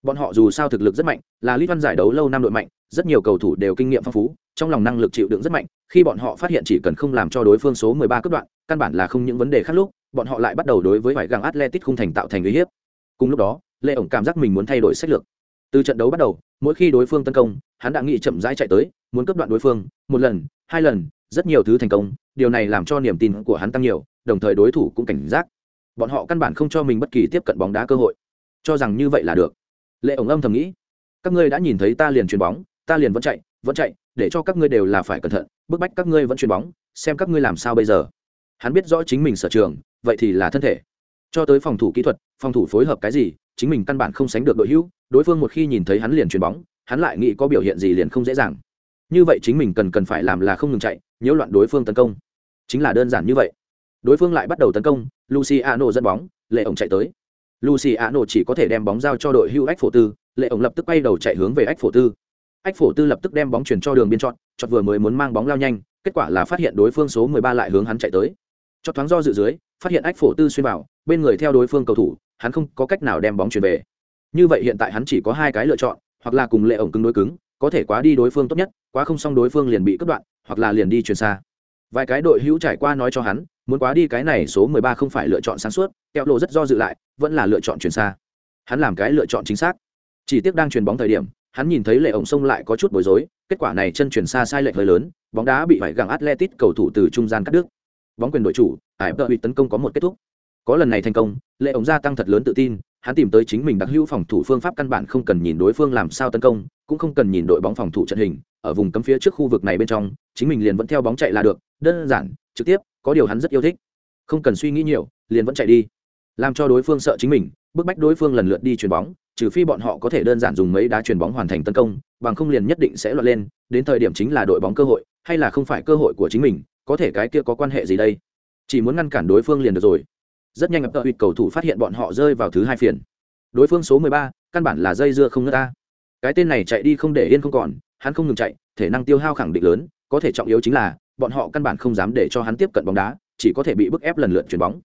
Speaker 1: bọn họ dù sao thực lực rất mạnh, là lit văn giải đấu lâu năm đội mạnh, rất nhiều cầu thủ đều kinh nghiệm phong phú, trong lòng năng lực chịu đựng rất mạnh, khi bọn họ phát hiện chỉ cần không làm cho đối phương số 13 cấp đoạn, căn bản là không những vấn đề khác lúc, bọn họ lại bắt đầu đối với vải găng atletic không thành tạo thành uy hiếp. Cùng lúc đó lệ ổng cảm giác mình muốn thay đổi sách lược. Từ trận đấu bắt đầu, mỗi khi đối phương tấn công, hắn đã nghĩ chậm rãi chạy tới, muốn cấp đoạn đối phương, một lần, hai lần, rất nhiều thứ thành công, điều này làm cho niềm tin của hắn tăng nhiều, đồng thời đối thủ cũng cảnh giác. Bọn họ căn bản không cho mình bất kỳ tiếp cận bóng đá cơ hội. Cho rằng như vậy là được lệ ổng âm thầm nghĩ, các ngươi đã nhìn thấy ta liền chuyền bóng, ta liền vẫn chạy vẫn chạy, để cho các ngươi đều là phải cẩn thận, bức bách các ngươi vẫn chuyền bóng, xem các ngươi làm sao bây giờ. Hắn biết rõ chính mình sở trường, vậy thì là thân thể. Cho tới phòng thủ kỹ thuật, phòng thủ phối hợp cái gì, chính mình căn bản không sánh được đội hữu, đối phương một khi nhìn thấy hắn liền chuyền bóng, hắn lại nghĩ có biểu hiện gì liền không dễ dàng. Như vậy chính mình cần cần phải làm là không ngừng chạy, nhiễu loạn đối phương tấn công. Chính là đơn giản như vậy. Đối phương lại bắt đầu tấn công, luciano dẫn bóng, lệ ổng chạy tới. Lucy Án Nổ chỉ có thể đem bóng giao cho đội hưu ách phổ tư, lệ ổng lập tức quay đầu chạy hướng về ách phổ tư. Ách phổ tư lập tức đem bóng chuyển cho đường biên chọn chọn vừa mới muốn mang bóng lao nhanh, kết quả là phát hiện đối phương số 13 lại hướng hắn chạy tới. Cho thoáng do dự dưới, phát hiện ách phổ tư xuyên vào, bên người theo đối phương cầu thủ, hắn không có cách nào đem bóng chuyển về. Như vậy hiện tại hắn chỉ có hai cái lựa chọn, hoặc là cùng lệ ổng cứng đối cứng, có thể quá đi đối phương tốt nhất, quá không xong đối phương liền bị cắt đoạn, hoặc là liền đi chuyển xa. Vài cái đội hữu trải qua nói cho hắn, muốn quá đi cái này số 13 không phải lựa chọn sáng suốt kẹo lộ rất do dự lại, vẫn là lựa chọn chuyển xa. Hắn làm cái lựa chọn chính xác. Chỉ tiếc đang chuyền bóng thời điểm, hắn nhìn thấy lệ ổng sông lại có chút bối rối, kết quả này chân chuyển xa sai lệch hơi lớn, bóng đá bị vải gẳng atletic cầu thủ từ trung gian cắt đứt. Bóng quyền đội chủ ải tợ bị tấn công có một kết thúc. Có lần này thành công, lệ ổng gia tăng thật lớn tự tin, hắn tìm tới chính mình đặc hữu phòng thủ phương pháp căn bản không cần nhìn đối phương làm sao tấn công, cũng không cần nhìn đội bóng phòng thủ trận hình, ở vùng cấm phía trước khu vực này bên trong, chính mình liền vẫn theo bóng chạy là được, đơn giản, trực tiếp, có điều hắn rất yêu thích. Không cần suy nghĩ nhiều, liền vẫn chạy đi làm cho đối phương sợ chính mình, bức bách đối phương lần lượt đi chuyền bóng, trừ phi bọn họ có thể đơn giản dùng mấy đá chuyền bóng hoàn thành tấn công, bằng không liền nhất định sẽ loạn lên, đến thời điểm chính là đội bóng cơ hội, hay là không phải cơ hội của chính mình, có thể cái kia có quan hệ gì đây? Chỉ muốn ngăn cản đối phương liền được rồi. Rất nhanh ập tợ hụt cầu thủ phát hiện bọn họ rơi vào thứ hai phiền. Đối phương số mười ba, căn bản là dây dưa không ngớt ta. Cái tên này chạy đi không để yên không còn, hắn không ngừng chạy, thể năng tiêu hao khẳng định lớn, có thể trọng yếu chính là, bọn họ căn bản không dám để cho hắn tiếp cận bóng đá, chỉ có thể bị bức ép lần lượt chuyền bóng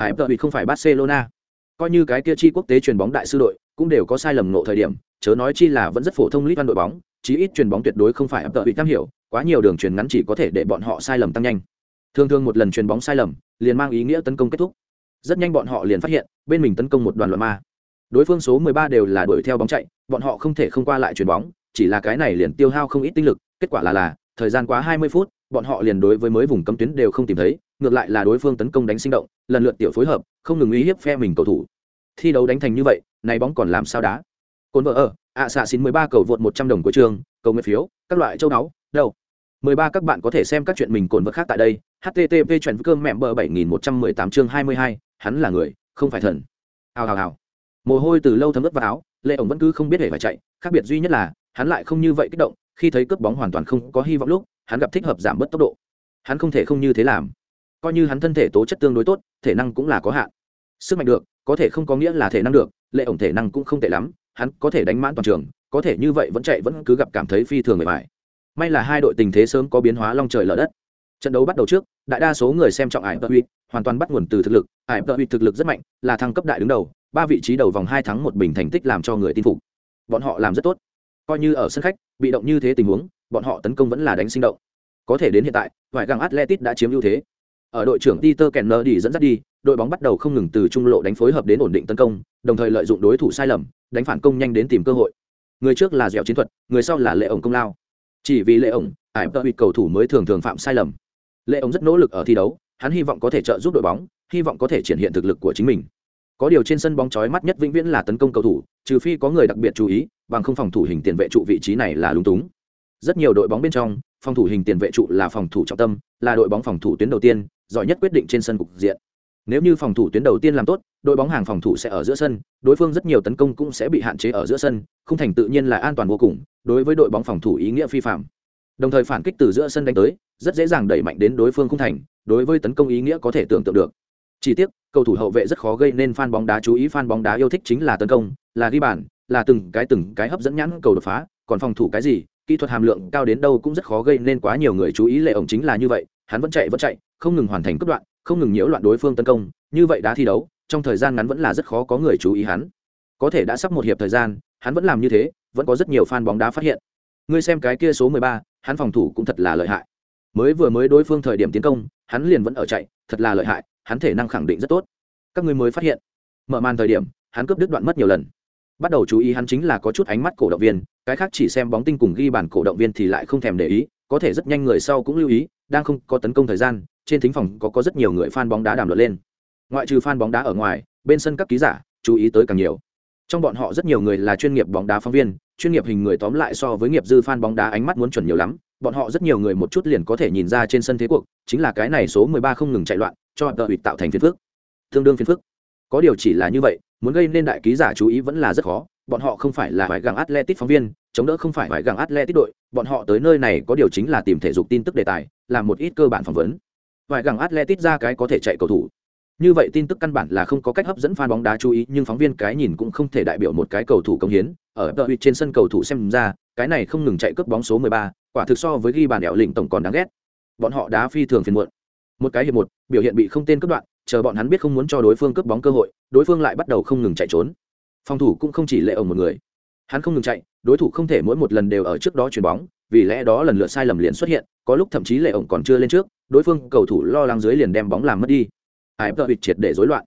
Speaker 1: ải tợ bị không phải barcelona. Coi như cái kia chi quốc tế chuyền bóng đại sư đội cũng đều có sai lầm ngộ thời điểm, chớ nói chi là vẫn rất phổ thông lít văn đội bóng, chí ít chuyền bóng tuyệt đối không phải ập tợ bị tham hiểu, quá nhiều đường chuyền ngắn chỉ có thể để bọn họ sai lầm tăng nhanh. Thường thường một lần chuyền bóng sai lầm, liền mang ý nghĩa tấn công kết thúc. Rất nhanh bọn họ liền phát hiện, bên mình tấn công một đoàn loạn ma. Đối phương số 13 đều là đuổi theo bóng chạy, bọn họ không thể không qua lại chuyền bóng, chỉ là cái này liền tiêu hao không ít tinh lực, kết quả là là, thời gian quá 20 phút, bọn họ liền đối với mới vùng cấm tuyến đều không tìm thấy ngược lại là đối phương tấn công đánh sinh động lần lượt tiểu phối hợp không ngừng uy hiếp phe mình cầu thủ. Thi đấu đánh thành như vậy này bóng còn làm sao đá? Cồn vợ ở ạ xạ xin 13 cầu vượt 100 đồng của trường cầu nguyện phiếu các loại châu náu đâu? 13 các bạn có thể xem các chuyện mình cồn vật khác tại đây http chuyện cơm mẹm bờ 7118 chương 22, hắn là người không phải thần. Hào hào hào. Mồ hôi từ lâu thấm ướt vào áo lệ ổng vẫn cứ không biết hề phải chạy khác biệt duy nhất là hắn lại không như vậy kích động khi thấy cướp bóng hoàn toàn không có hy vọng lúc hắn gặp thích hợp giảm bớt tốc độ. Hắn không thể không như thế làm coi như hắn thân thể tố chất tương đối tốt, thể năng cũng là có hạn. Sức mạnh được, có thể không có nghĩa là thể năng được, lệ ổng thể năng cũng không tệ lắm, hắn có thể đánh mãn toàn trường, có thể như vậy vẫn chạy vẫn cứ gặp cảm thấy phi thường mệt mỏi. May là hai đội tình thế sớm có biến hóa long trời lở đất. Trận đấu bắt đầu trước, đại đa số người xem trọng ải tờ uy, hoàn toàn bắt nguồn từ thực lực. Ải tờ uy thực lực rất mạnh, là thăng cấp đại đứng đầu, ba vị trí đầu vòng hai thắng một bình thành tích làm cho người tin phục. Bọn họ làm rất tốt. Coi như ở sân khách, bị động như thế tình huống, bọn họ tấn công vẫn là đánh sinh động. Có thể đến hiện tại vải găng atletic đã chiếm ưu thế ở đội trưởng Peter Kenner đi dẫn dắt đi, đội bóng bắt đầu không ngừng từ trung lộ đánh phối hợp đến ổn định tấn công, đồng thời lợi dụng đối thủ sai lầm, đánh phản công nhanh đến tìm cơ hội. Người trước là dẻo chiến thuật, người sau là lệ ổng công lao. Chỉ vì lệ ổng, ải tờ cầu thủ mới thường thường phạm sai lầm. Lệ ổng rất nỗ lực ở thi đấu, hắn hy vọng có thể trợ giúp đội bóng, hy vọng có thể triển hiện thực lực của chính mình. Có điều trên sân bóng chói mắt nhất vĩnh viễn là tấn công cầu thủ, trừ phi có người đặc biệt chú ý, bằng không phòng thủ hình tiền vệ trụ vị trí này là lúng túng. Rất nhiều đội bóng bên trong phòng thủ hình tiền vệ trụ là phòng thủ trọng tâm, là đội bóng phòng thủ tuyến đầu tiên, giỏi nhất quyết định trên sân cục diện. Nếu như phòng thủ tuyến đầu tiên làm tốt, đội bóng hàng phòng thủ sẽ ở giữa sân, đối phương rất nhiều tấn công cũng sẽ bị hạn chế ở giữa sân không thành tự nhiên là an toàn vô cùng, đối với đội bóng phòng thủ ý nghĩa phi phạm. Đồng thời phản kích từ giữa sân đánh tới, rất dễ dàng đẩy mạnh đến đối phương không thành, đối với tấn công ý nghĩa có thể tưởng tượng được. Chỉ tiếc, cầu thủ hậu vệ rất khó gây nên fan bóng đá chú ý, fan bóng đá yêu thích chính là tấn công, là ghi bàn, là từng cái từng cái hấp dẫn nhãn cầu đột phá, còn phòng thủ cái gì kỹ thuật hàm lượng cao đến đâu cũng rất khó gây nên quá nhiều người chú ý lệ ổng chính là như vậy hắn vẫn chạy vẫn chạy không ngừng hoàn thành cướp đoạn không ngừng nhiễu loạn đối phương tấn công như vậy đã thi đấu trong thời gian ngắn vẫn là rất khó có người chú ý hắn. Có thể đã sắp một hiệp thời gian hắn vẫn làm như thế vẫn có rất nhiều fan bóng đá phát hiện. Ngươi xem cái kia số 13, hắn phòng thủ cũng thật là lợi hại. Mới vừa mới đối phương thời điểm tiến công hắn liền vẫn ở chạy thật là lợi hại hắn thể năng khẳng định rất tốt. Các ngươi mới phát hiện mở màn thời điểm hắn cướp đứt đoạn mất nhiều lần bắt đầu chú ý hắn chính là có chút ánh mắt cổ động viên, cái khác chỉ xem bóng tinh cùng ghi bản cổ động viên thì lại không thèm để ý, có thể rất nhanh người sau cũng lưu ý, đang không có tấn công thời gian, trên thính phòng có có rất nhiều người fan bóng đá đàm luận lên. Ngoại trừ fan bóng đá ở ngoài, bên sân các ký giả, chú ý tới càng nhiều. Trong bọn họ rất nhiều người là chuyên nghiệp bóng đá phóng viên, chuyên nghiệp hình người tóm lại so với nghiệp dư fan bóng đá ánh mắt muốn chuẩn nhiều lắm, bọn họ rất nhiều người một chút liền có thể nhìn ra trên sân thế cuộc, chính là cái này số 13 không ngừng chạy loạn, cho tờ tạo thành phiền phức. Tương đương phiền phức. Có điều chỉ là như vậy muốn gây nên đại ký giả chú ý vẫn là rất khó bọn họ không phải là vài gàng atletic phóng viên chống đỡ không phải vài gàng atletic đội bọn họ tới nơi này có điều chính là tìm thể dục tin tức đề tài làm một ít cơ bản phỏng vấn. Vài gàng atletic ra cái có thể chạy cầu thủ. Như vậy tin tức căn bản là không có cách hấp dẫn fan bóng đá chú ý nhưng phóng viên cái nhìn cũng không thể đại biểu một cái cầu thủ công hiến. Ở đội trên sân cầu thủ xem ra cái này không ngừng chạy cướp bóng số 13, quả thực so với ghi bàn đẻo lĩnh tổng còn đáng ghét. Bọn họ đá phi thường phiền muộn. Một cái hiệp một biểu hiện bị không tên cướp đoạn chờ bọn hắn biết không muốn cho đối phương cướp bóng cơ hội, đối phương lại bắt đầu không ngừng chạy trốn. Phòng thủ cũng không chỉ lệ ổng một người. Hắn không ngừng chạy, đối thủ không thể mỗi một lần đều ở trước đó chuyền bóng, vì lẽ đó lần lượt sai lầm liền xuất hiện, có lúc thậm chí lệ ổng còn chưa lên trước, đối phương cầu thủ lo lắng dưới liền đem bóng làm mất đi. Ai vợ triệt để rối loạn.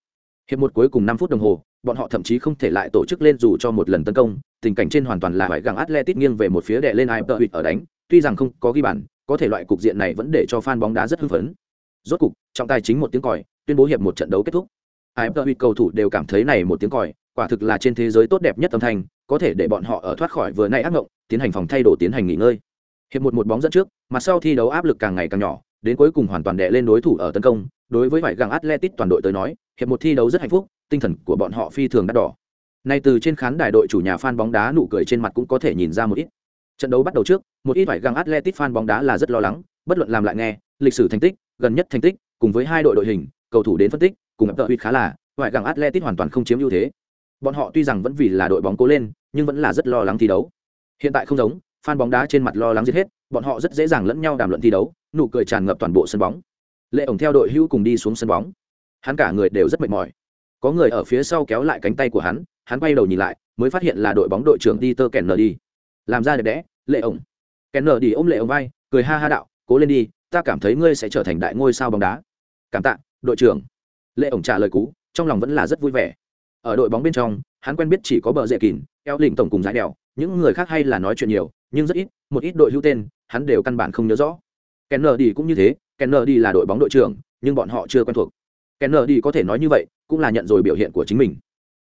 Speaker 1: Hiệp một cuối cùng năm phút đồng hồ, bọn họ thậm chí không thể lại tổ chức lên dù cho một lần tấn công, tình cảnh trên hoàn toàn là phải gặng atletic nghiêng về một phía đệ lên ai vợ ở đánh, tuy rằng không có ghi bàn, có thể loại cục diện này vẫn để cho fan bóng đá rất hưng phấn rốt cục, trọng tài chính một tiếng còi, tuyên bố hiệp một trận đấu kết thúc. Ai vợ cầu thủ đều cảm thấy này một tiếng còi, quả thực là trên thế giới tốt đẹp nhất âm thanh, có thể để bọn họ ở thoát khỏi vừa nay ác mộng, tiến hành phòng thay đổi tiến hành nghỉ ngơi. Hiệp một một bóng dẫn trước, mà sau thi đấu áp lực càng ngày càng nhỏ, đến cuối cùng hoàn toàn đè lên đối thủ ở tấn công, đối với vải găng atletic toàn đội tới nói, hiệp một thi đấu rất hạnh phúc, tinh thần của bọn họ phi thường đắt đỏ. Nay từ trên khán đài đội chủ nhà fan bóng đá nụ cười trên mặt cũng có thể nhìn ra một ít. Trận đấu bắt đầu trước, một ít vải găng atletic fan bóng đá là rất lo lắng, bất luận làm lại nghe, lịch sử thành tích gần nhất thành tích, cùng với hai đội đội hình, cầu thủ đến phân tích, cùng ập tợ khá là, ngoại găng atletic hoàn toàn không chiếm ưu thế. Bọn họ tuy rằng vẫn vì là đội bóng cố lên, nhưng vẫn là rất lo lắng thi đấu. Hiện tại không giống, fan bóng đá trên mặt lo lắng giết hết, bọn họ rất dễ dàng lẫn nhau đàm luận thi đấu, nụ cười tràn ngập toàn bộ sân bóng. Lệ ổng theo đội hữu cùng đi xuống sân bóng. Hắn cả người đều rất mệt mỏi. Có người ở phía sau kéo lại cánh tay của hắn hắn quay đầu nhìn lại, mới phát hiện là đội bóng đội trưởng đi tơ kèn nở đi. Làm ra đẹp đẽ, lệ ổng. Kèn nở đi ôm lệ ổng vai, cười ha ha đạo, cố lên đi ta cảm thấy ngươi sẽ trở thành đại ngôi sao bóng đá. Cảm tạ, đội trưởng. Lệ ổng trả lời cú, trong lòng vẫn là rất vui vẻ. Ở đội bóng bên trong, hắn quen biết chỉ có bờ dễ kín eo lĩnh tổng cùng giải đèo. Những người khác hay là nói chuyện nhiều, nhưng rất ít, một ít đội hữu tên, hắn đều căn bản không nhớ rõ. Kennedy cũng như thế, kennedy là đội bóng đội trưởng, nhưng bọn họ chưa quen thuộc. Kennedy có thể nói như vậy, cũng là nhận rồi biểu hiện của chính mình.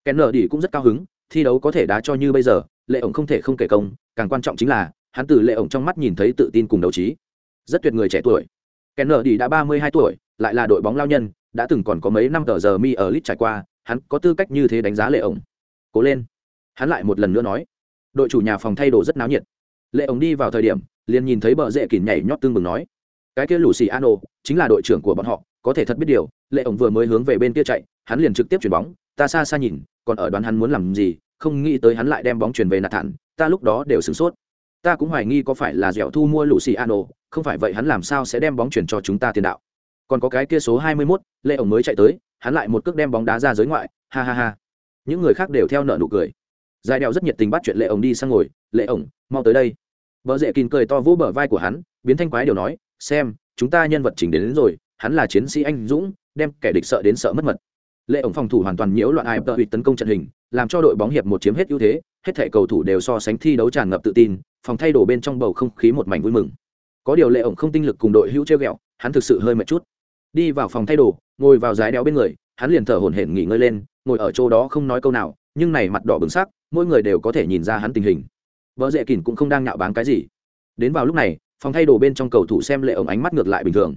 Speaker 1: Kennedy cũng rất cao hứng, thi đấu có thể đá cho như bây giờ, lệ ổng không thể không kể công, càng quan trọng chính là, hắn từ lệ ổng trong mắt nhìn thấy tự tin cùng đấu trí rất tuyệt người trẻ tuổi. Kennedy đã ba mươi hai tuổi, lại là đội bóng lao nhân, đã từng còn có mấy năm tờ giờ mi ở lit trải qua, hắn có tư cách như thế đánh giá lệ ổng. Cố lên. Hắn lại một lần nữa nói, đội chủ nhà phòng thay đồ rất náo nhiệt. Lệ ổng đi vào thời điểm, liền nhìn thấy bờ rễ kỉn nhảy nhót tương bừng nói, cái kia lù xì ano chính là đội trưởng của bọn họ, có thể thật biết điều lệ ổng vừa mới hướng về bên kia chạy, hắn liền trực tiếp chuyển bóng, ta xa xa nhìn, còn ở đoán hắn muốn làm gì, không nghĩ tới hắn lại đem bóng chuyển về nạt thản ta lúc đó đều sửng sốt. Ta cũng hoài nghi có phải là dẻo thu mua lũ xì an không phải vậy hắn làm sao sẽ đem bóng chuyển cho chúng ta tiền đạo? Còn có cái kia số 21, lệ ổng mới chạy tới hắn lại một cước đem bóng đá ra giới ngoại ha ha ha. Những người khác đều theo nợ nụ cười. Giải đèo rất nhiệt tình bắt chuyện lệ ổng đi sang ngồi lệ ổng mau tới đây. Vợ dễ kín cười to vỗ bờ vai của hắn biến thanh quái đều nói xem chúng ta nhân vật chỉnh đến, đến rồi hắn là chiến sĩ anh dũng đem kẻ địch sợ đến sợ mất mật. Lệ ổng phòng thủ hoàn toàn nhiễu loạn ai tợ tấn công trận hình làm cho đội bóng hiệp một chiếm hết ưu thế hết thể cầu thủ đều so sánh thi đấu tràn ngập tự tin phòng thay đổi bên trong bầu không khí một mảnh vui mừng có điều lệ ổng không tinh lực cùng đội hữu treo ghẹo hắn thực sự hơi mệt chút. Đi vào phòng thay đồ, ngồi vào giá đeo bên người, hắn liền thở hổn hển nghỉ ngơi lên, ngồi ở chỗ đó không nói câu nào, nhưng này mặt đỏ bừng sắc, mỗi người đều có thể nhìn ra hắn tình hình. Vợ dễ kỳn cũng không đang nhạo báng cái gì. Đến vào lúc này, phòng thay đồ bên trong cầu thủ xem lệ ổng ánh mắt ngược lại bình thường.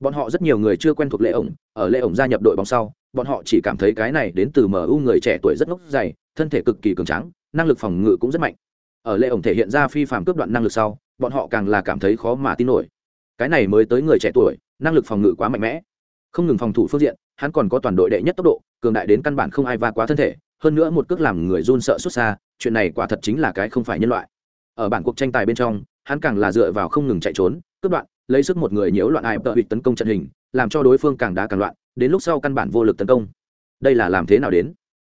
Speaker 1: Bọn họ rất nhiều người chưa quen thuộc lệ ổng, ở lệ ổng gia nhập đội bóng sau, bọn họ chỉ cảm thấy cái này đến từ mu người trẻ tuổi rất ngốc dày, thân thể cực kỳ cường tráng, năng lực phòng ngự cũng rất mạnh. Ở lệ ổng thể hiện ra phi phạm cướp đoạn năng lực sau bọn họ càng là cảm thấy khó mà tin nổi. Cái này mới tới người trẻ tuổi, năng lực phòng ngự quá mạnh mẽ. Không ngừng phòng thủ phương diện, hắn còn có toàn đội đệ nhất tốc độ, cường đại đến căn bản không ai va quá thân thể, hơn nữa một cước làm người run sợ xuất xa, chuyện này quả thật chính là cái không phải nhân loại. Ở bản cuộc tranh tài bên trong, hắn càng là dựa vào không ngừng chạy trốn, cướp đoạn, lấy sức một người nhiễu loạn ai tợ hụt tấn công trận hình, làm cho đối phương càng đá càng loạn, đến lúc sau căn bản vô lực tấn công. Đây là làm thế nào đến?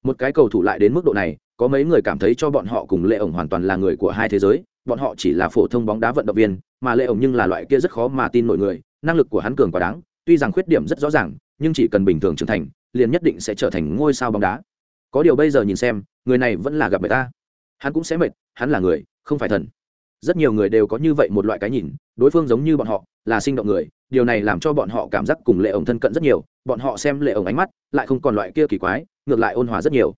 Speaker 1: Một cái cầu thủ lại đến mức độ này, có mấy người cảm thấy cho bọn họ cùng lệ ổng hoàn toàn là người của hai thế giới bọn họ chỉ là phổ thông bóng đá vận động viên, mà lệ ổng nhưng là loại kia rất khó mà tin mọi người, năng lực của hắn cường quá đáng, tuy rằng khuyết điểm rất rõ ràng, nhưng chỉ cần bình thường trưởng thành, liền nhất định sẽ trở thành ngôi sao bóng đá. Có điều bây giờ nhìn xem, người này vẫn là gặp người ta. Hắn cũng sẽ mệt, hắn là người, không phải thần. Rất nhiều người đều có như vậy một loại cái nhìn, đối phương giống như bọn họ, là sinh động người, điều này làm cho bọn họ cảm giác cùng lệ ổng thân cận rất nhiều, bọn họ xem lệ ổng ánh mắt, lại không còn loại kia kỳ quái, ngược lại ôn hòa rất nhiều.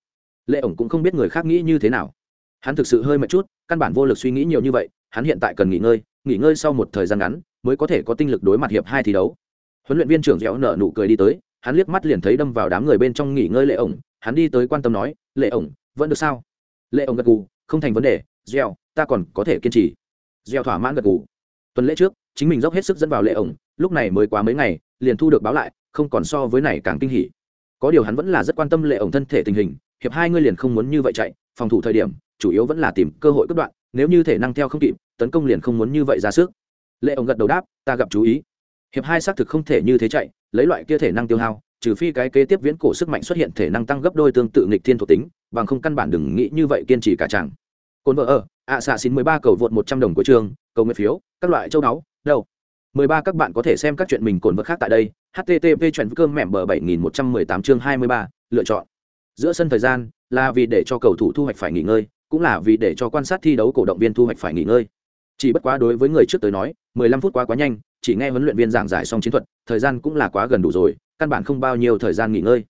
Speaker 1: Lệ ổng cũng không biết người khác nghĩ như thế nào hắn thực sự hơi mệt chút, căn bản vô lực suy nghĩ nhiều như vậy, hắn hiện tại cần nghỉ ngơi nghỉ ngơi sau một thời gian ngắn, mới có thể có tinh lực đối mặt hiệp hai thi đấu. Huấn luyện viên trưởng dẻo nở nụ cười đi tới, hắn liếc mắt liền thấy đâm vào đám người bên trong nghỉ ngơi lệ ổng. Hắn đi tới quan tâm nói, lệ ổng, vẫn được sao? Lệ ổng gật gù, không thành vấn đề, dẻo, ta còn có thể kiên trì. Dẻo thỏa mãn gật gù. Tuần lễ trước, chính mình dốc hết sức dẫn vào lệ ổng, lúc này mới quá mấy ngày, liền thu được báo lại, không còn so với này càng kinh hỉ. Có điều hắn vẫn là rất quan tâm lệ ổng thân thể tình hình hiệp hai ngươi liền không muốn như vậy chạy, phòng thủ thời điểm, chủ yếu vẫn là tìm cơ hội cướp đoạn, nếu như thể năng theo không kịp, tấn công liền không muốn như vậy ra sức. Lệ ông gật đầu đáp, ta gặp chú ý. Hiệp hai xác thực không thể như thế chạy, lấy loại kia thể năng tiêu hao, trừ phi cái kế tiếp viễn cổ sức mạnh xuất hiện thể năng tăng gấp đôi tương tự nghịch thiên thuộc tính, bằng không căn bản đừng nghĩ như vậy kiên trì cả chàng cồn vợ ở ạ xạ xin mười ba cầu vượt một trăm đồng của trường, cầu nguyện phiếu, các loại châu náu đâu? Mười ba các bạn có thể xem các chuyện mình cồn vợ khác tại đây, http chuyện cơm mẻm bờ bảy nghìn một trăm mười tám chương hai mươi ba, lựa chọn giữa sân thời gian, là vì để cho cầu thủ thu hoạch phải nghỉ ngơi, cũng là vì để cho quan sát thi đấu cổ động viên thu hoạch phải nghỉ ngơi. Chỉ bất quá đối với người trước tới nói 15 phút quá quá nhanh, chỉ nghe huấn luyện viên giảng giải xong chiến thuật, thời gian cũng là quá gần đủ rồi, căn bản không bao nhiêu thời gian nghỉ ngơi.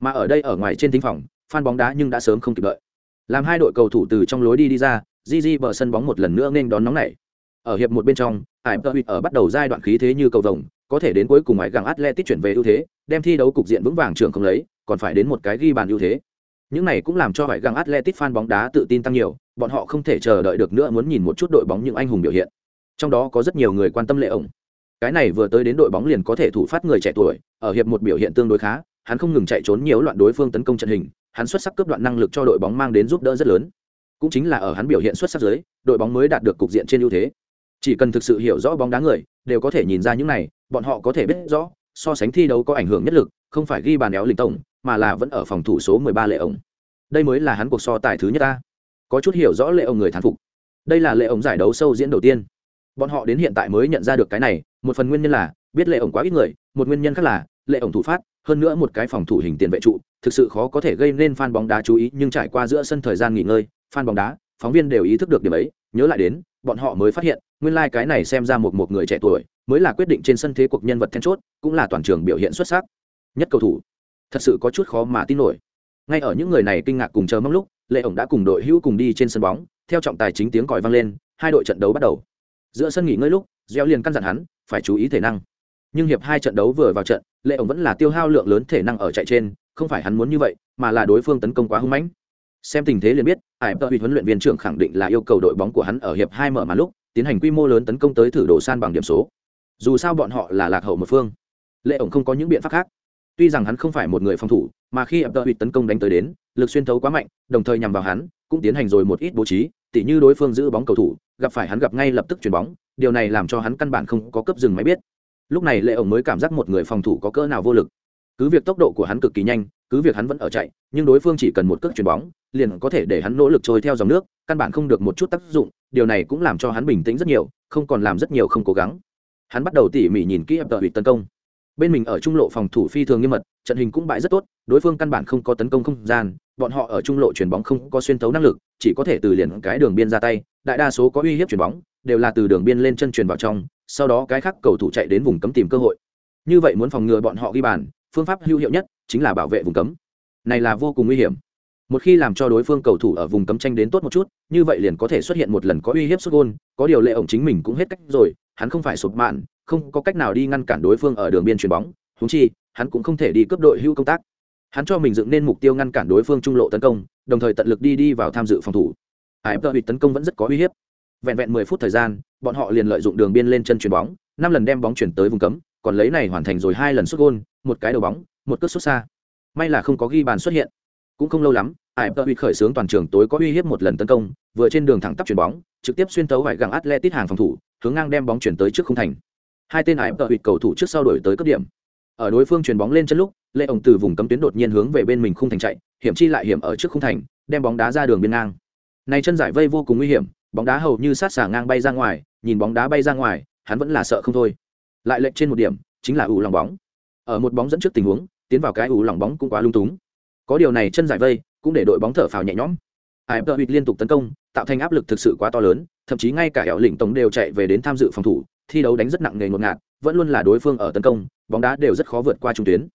Speaker 1: Mà ở đây ở ngoài trên thính phòng, fan bóng đá nhưng đã sớm không kịp đợi. Làm hai đội cầu thủ từ trong lối đi đi ra, Gigi bờ sân bóng một lần nữa nên đón nóng này ở hiệp một bên trong, Ải Tơ ở bắt đầu giai đoạn khí thế như cầu vồng, có thể đến cuối cùng ngoại gặng Atletic chuyển về ưu thế, đem thi đấu cục diện vững vàng trường không lấy còn phải đến một cái ghi bàn ưu thế. Những này cũng làm cho ngoại găng Atletico fan bóng đá tự tin tăng nhiều, bọn họ không thể chờ đợi được nữa muốn nhìn một chút đội bóng những anh hùng biểu hiện. Trong đó có rất nhiều người quan tâm lệ ổng. Cái này vừa tới đến đội bóng liền có thể thủ phát người trẻ tuổi, ở hiệp một biểu hiện tương đối khá, hắn không ngừng chạy trốn nhiều loạn đối phương tấn công trận hình, hắn xuất sắc cướp đoạn năng lực cho đội bóng mang đến giúp đỡ rất lớn. Cũng chính là ở hắn biểu hiện xuất sắc dưới, đội bóng mới đạt được cục diện trên ưu thế. Chỉ cần thực sự hiểu rõ bóng đá người, đều có thể nhìn ra những này, bọn họ có thể biết rõ, so sánh thi đấu có ảnh hưởng nhất lực, không phải ghi bàn éo lỉnh tổng mà là vẫn ở phòng thủ số 13 lệ ổng. Đây mới là hắn cuộc so tài thứ nhất ta. Có chút hiểu rõ lệ ổng người thán phục. Đây là lệ ổng giải đấu sâu diễn đầu tiên. Bọn họ đến hiện tại mới nhận ra được cái này, một phần nguyên nhân là, biết lệ ổng quá ít người, một nguyên nhân khác là, lệ ổng thủ phát, hơn nữa một cái phòng thủ hình tiền vệ trụ, thực sự khó có thể gây nên fan bóng đá chú ý, nhưng trải qua giữa sân thời gian nghỉ ngơi, fan bóng đá, phóng viên đều ý thức được điểm ấy, nhớ lại đến, bọn họ mới phát hiện, nguyên lai cái này xem ra một một người trẻ tuổi, mới là quyết định trên sân thế cuộc nhân vật then chốt, cũng là toàn trường biểu hiện xuất sắc nhất cầu thủ thật sự có chút khó mà tin nổi. Ngay ở những người này kinh ngạc cùng chờ mong lúc, lệ ổng đã cùng đội hữu cùng đi trên sân bóng, theo trọng tài chính tiếng còi vang lên, hai đội trận đấu bắt đầu. Giữa sân nghỉ ngơi lúc, gieo liền căn dặn hắn, phải chú ý thể năng. Nhưng hiệp hai trận đấu vừa vào trận, lệ ổng vẫn là tiêu hao lượng lớn thể năng ở chạy trên, không phải hắn muốn như vậy, mà là đối phương tấn công quá hung mãnh. Xem tình thế liền biết ải tờ huấn luyện viên trưởng khẳng định là yêu cầu đội bóng của hắn ở hiệp hai mở màn lúc, tiến hành quy mô lớn tấn công tới thử đổ san bằng điểm số. Dù sao bọn họ là lạc hậu một phương. Lệ ổng không có những biện pháp khác tuy rằng hắn không phải một người phòng thủ, mà khi ập tợ hụt tấn công đánh tới đến, lực xuyên thấu quá mạnh, đồng thời nhằm vào hắn, cũng tiến hành rồi một ít bố trí, tỉ như đối phương giữ bóng cầu thủ, gặp phải hắn gặp ngay lập tức chuyền bóng, điều này làm cho hắn căn bản không có cấp dừng máy biết. Lúc này lệ ổng mới cảm giác một người phòng thủ có cỡ nào vô lực. Cứ việc tốc độ của hắn cực kỳ nhanh, cứ việc hắn vẫn ở chạy, nhưng đối phương chỉ cần một cước chuyền bóng, liền có thể để hắn nỗ lực trôi theo dòng nước, căn bản không được một chút tác dụng, điều này cũng làm cho hắn bình tĩnh rất nhiều, không còn làm rất nhiều không cố gắng. Hắn bắt đầu tỉ mỉ nhìn kỹ ập tợ hụt tấn công bên mình ở trung lộ phòng thủ phi thường nghiêm mật, trận hình cũng bại rất tốt, đối phương căn bản không có tấn công không gian, bọn họ ở trung lộ chuyền bóng không có xuyên tấu năng lực, chỉ có thể từ liền cái đường biên ra tay, đại đa số có uy hiếp chuyền bóng, đều là từ đường biên lên chân chuyền vào trong, sau đó cái khác cầu thủ chạy đến vùng cấm tìm cơ hội. Như vậy muốn phòng ngừa bọn họ ghi bàn, phương pháp hữu hiệu nhất chính là bảo vệ vùng cấm. Này là vô cùng nguy hiểm. Một khi làm cho đối phương cầu thủ ở vùng cấm tranh đến tốt một chút, như vậy liền có thể xuất hiện một lần có uy hiếp xuất gôn, có điều lệ ổng chính mình cũng hết cách rồi, hắn không phải sụp mạn không có cách nào đi ngăn cản đối phương ở đường biên chuyền bóng húng chi, hắn cũng không thể đi cấp đội hưu công tác. Hắn cho mình dựng nên mục tiêu ngăn cản đối phương trung lộ tấn công, đồng thời tận lực đi đi vào tham dự phòng thủ. Ải tờ tấn công vẫn rất có uy hiếp. Vẹn vẹn mười phút thời gian, bọn họ liền lợi dụng đường biên lên chân chuyền bóng, năm lần đem bóng chuyển tới vùng cấm, còn lấy này hoàn thành rồi hai lần xuất gôn, một cái đầu bóng, một cước xuất xa. May là không có ghi bàn xuất hiện. Cũng không lâu lắm ải tờ khởi xướng toàn trường tối có uy hiếp một lần tấn công, vừa trên đường thẳng tắp chuyền bóng, trực tiếp xuyên tấu vải găng atletic hàng phòng thủ, hướng ngang đem bóng chuyển tới trước khung thành hai tên ải hụt cầu thủ trước sau đổi tới cấp điểm. Ở đối phương chuyền bóng lên chân lúc lệ ổng từ vùng cấm tuyến đột nhiên hướng về bên mình khung thành chạy, hiểm chi lại hiểm ở trước khung thành, đem bóng đá ra đường biên ngang. Này chân giải vây vô cùng nguy hiểm, bóng đá hầu như sát xả ngang bay ra ngoài, nhìn bóng đá bay ra ngoài, hắn vẫn là sợ không thôi. Lại lệch trên một điểm, chính là ủ lòng bóng. Ở một bóng dẫn trước tình huống, tiến vào cái ủ lòng bóng cũng quá lung túng. Có điều này chân giải vây cũng để đội bóng thở phào nhẹ nhõm. Ai hụt liên tục tấn công, tạo thành áp lực thực sự quá to lớn, thậm chí ngay cả hẻo lĩnh tổng đều chạy về đến tham dự phòng thủ thi đấu đánh rất nặng nề ngột ngạt, vẫn luôn là đối phương ở tấn công, bóng đá đều rất khó vượt qua trung tuyến.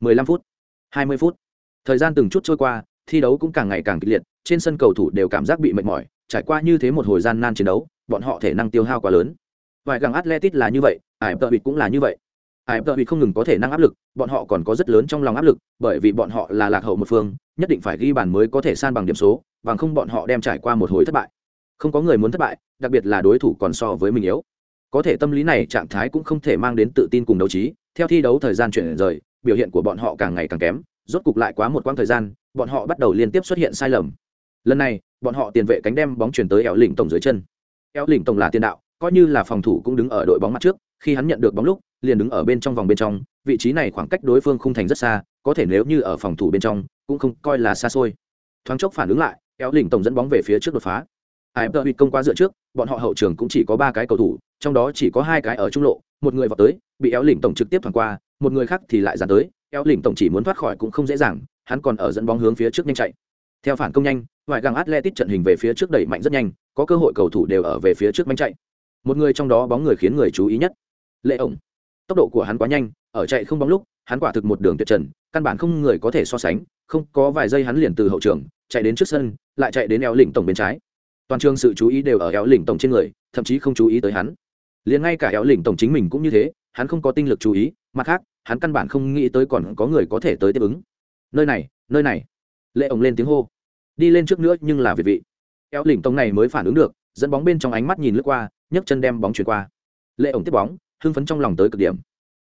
Speaker 1: 15 phút 20 phút. Thời gian từng chút trôi qua, thi đấu cũng càng ngày càng kịch liệt, trên sân cầu thủ đều cảm giác bị mệt mỏi, trải qua như thế một hồi gian nan chiến đấu, bọn họ thể năng tiêu hao quá lớn. Vài găng atletic là như vậy, ải tợ cũng là như vậy. Ải tợ không ngừng có thể năng áp lực, bọn họ còn có rất lớn trong lòng áp lực, bởi vì bọn họ là lạc hậu một phương, nhất định phải ghi bàn mới có thể san bằng điểm số, bằng không bọn họ đem trải qua một hồi thất bại. Không có người muốn thất bại, đặc biệt là đối thủ còn so với mình yếu có thể tâm lý này trạng thái cũng không thể mang đến tự tin cùng đấu trí, theo thi đấu thời gian chuyển rời, biểu hiện của bọn họ càng ngày càng kém, rốt cục lại quá một quãng thời gian, bọn họ bắt đầu liên tiếp xuất hiện sai lầm. Lần này, bọn họ tiền vệ cánh đem bóng chuyển tới eo lỉnh tổng dưới chân. Eo lỉnh tổng là tiền đạo, coi như là phòng thủ cũng đứng ở đội bóng mặt trước, khi hắn nhận được bóng lúc, liền đứng ở bên trong vòng bên trong, vị trí này khoảng cách đối phương khung thành rất xa, có thể nếu như ở phòng thủ bên trong, cũng không coi là xa xôi. Thoáng chốc phản ứng lại eo lỉnh tổng dẫn bóng về phía trước đột phá. Ai, tờ công qua dựa trước, bọn họ hậu trường cũng chỉ có ba cái cầu thủ trong đó chỉ có hai cái ở trung lộ, một người vào tới, bị éo lỉnh tổng trực tiếp thoảng qua, một người khác thì lại dàn tới. Éo lỉnh tổng chỉ muốn thoát khỏi cũng không dễ dàng, hắn còn ở dẫn bóng hướng phía trước nhanh chạy. Theo phản công nhanh ngoại găng atletic trận hình về phía trước đẩy mạnh rất nhanh, có cơ hội cầu thủ đều ở về phía trước manh chạy. Một người trong đó bóng người khiến người chú ý nhất, lệ ổng. Tốc độ của hắn quá nhanh, ở chạy không bóng lúc, hắn quả thực một đường tuyệt trần, căn bản không người có thể so sánh, không có vài giây hắn liền từ hậu trường, chạy đến trước sân, lại chạy đến éo lỉnh tổng bên trái. Toàn trường sự chú ý đều ở éo lỉnh tổng trên người, thậm chí không chú ý tới hắn liền ngay cả éo lỉnh tổng chính mình cũng như thế, hắn không có tinh lực chú ý, mặt khác, hắn căn bản không nghĩ tới còn có người có thể tới tiếp ứng. Nơi này nơi này. Lệ ổng lên tiếng hô. Đi lên trước nữa nhưng là việt vị. Éo lỉnh tổng này mới phản ứng được, dẫn bóng bên trong ánh mắt nhìn lướt qua, nhấc chân đem bóng chuyển qua. Lệ ổng tiếp bóng, hưng phấn trong lòng tới cực điểm.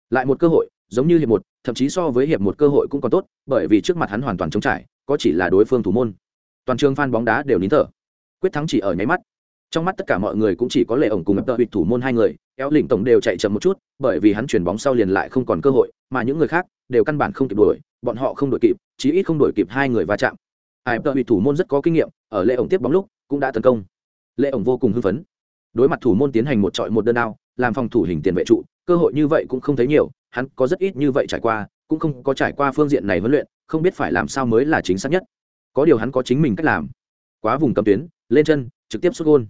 Speaker 1: Lại một cơ hội, giống như hiệp một, thậm chí so với hiệp một cơ hội cũng còn tốt, bởi vì trước mặt hắn hoàn toàn trống trải, có chỉ là đối phương thủ môn. Toàn trường phan bóng đá đều nín thở. Quyết thắng chỉ ở nháy mắt trong mắt tất cả mọi người cũng chỉ có lệ ổng cùng ập tợ thủ môn hai người éo lỉnh tổng đều chạy chậm một chút, bởi vì hắn chuyển bóng sau liền lại không còn cơ hội, mà những người khác đều căn bản không kịp đuổi, bọn họ không đuổi kịp, chí ít không đuổi kịp hai người va chạm. Ai tợ thủ môn rất có kinh nghiệm, ở lệ ổng tiếp bóng lúc cũng đã tấn công. Lệ ổng vô cùng hưng phấn. Đối mặt thủ môn tiến hành một trọi một đơn đao, làm phòng thủ hình tiền vệ trụ, cơ hội như vậy cũng không thấy nhiều, hắn có rất ít như vậy trải qua, cũng không có trải qua phương diện này huấn luyện, không biết phải làm sao mới là chính xác nhất. Có điều hắn có chính mình cách làm. Quá vùng cầm tuyến, lên chân, trực tiếp xuất gôn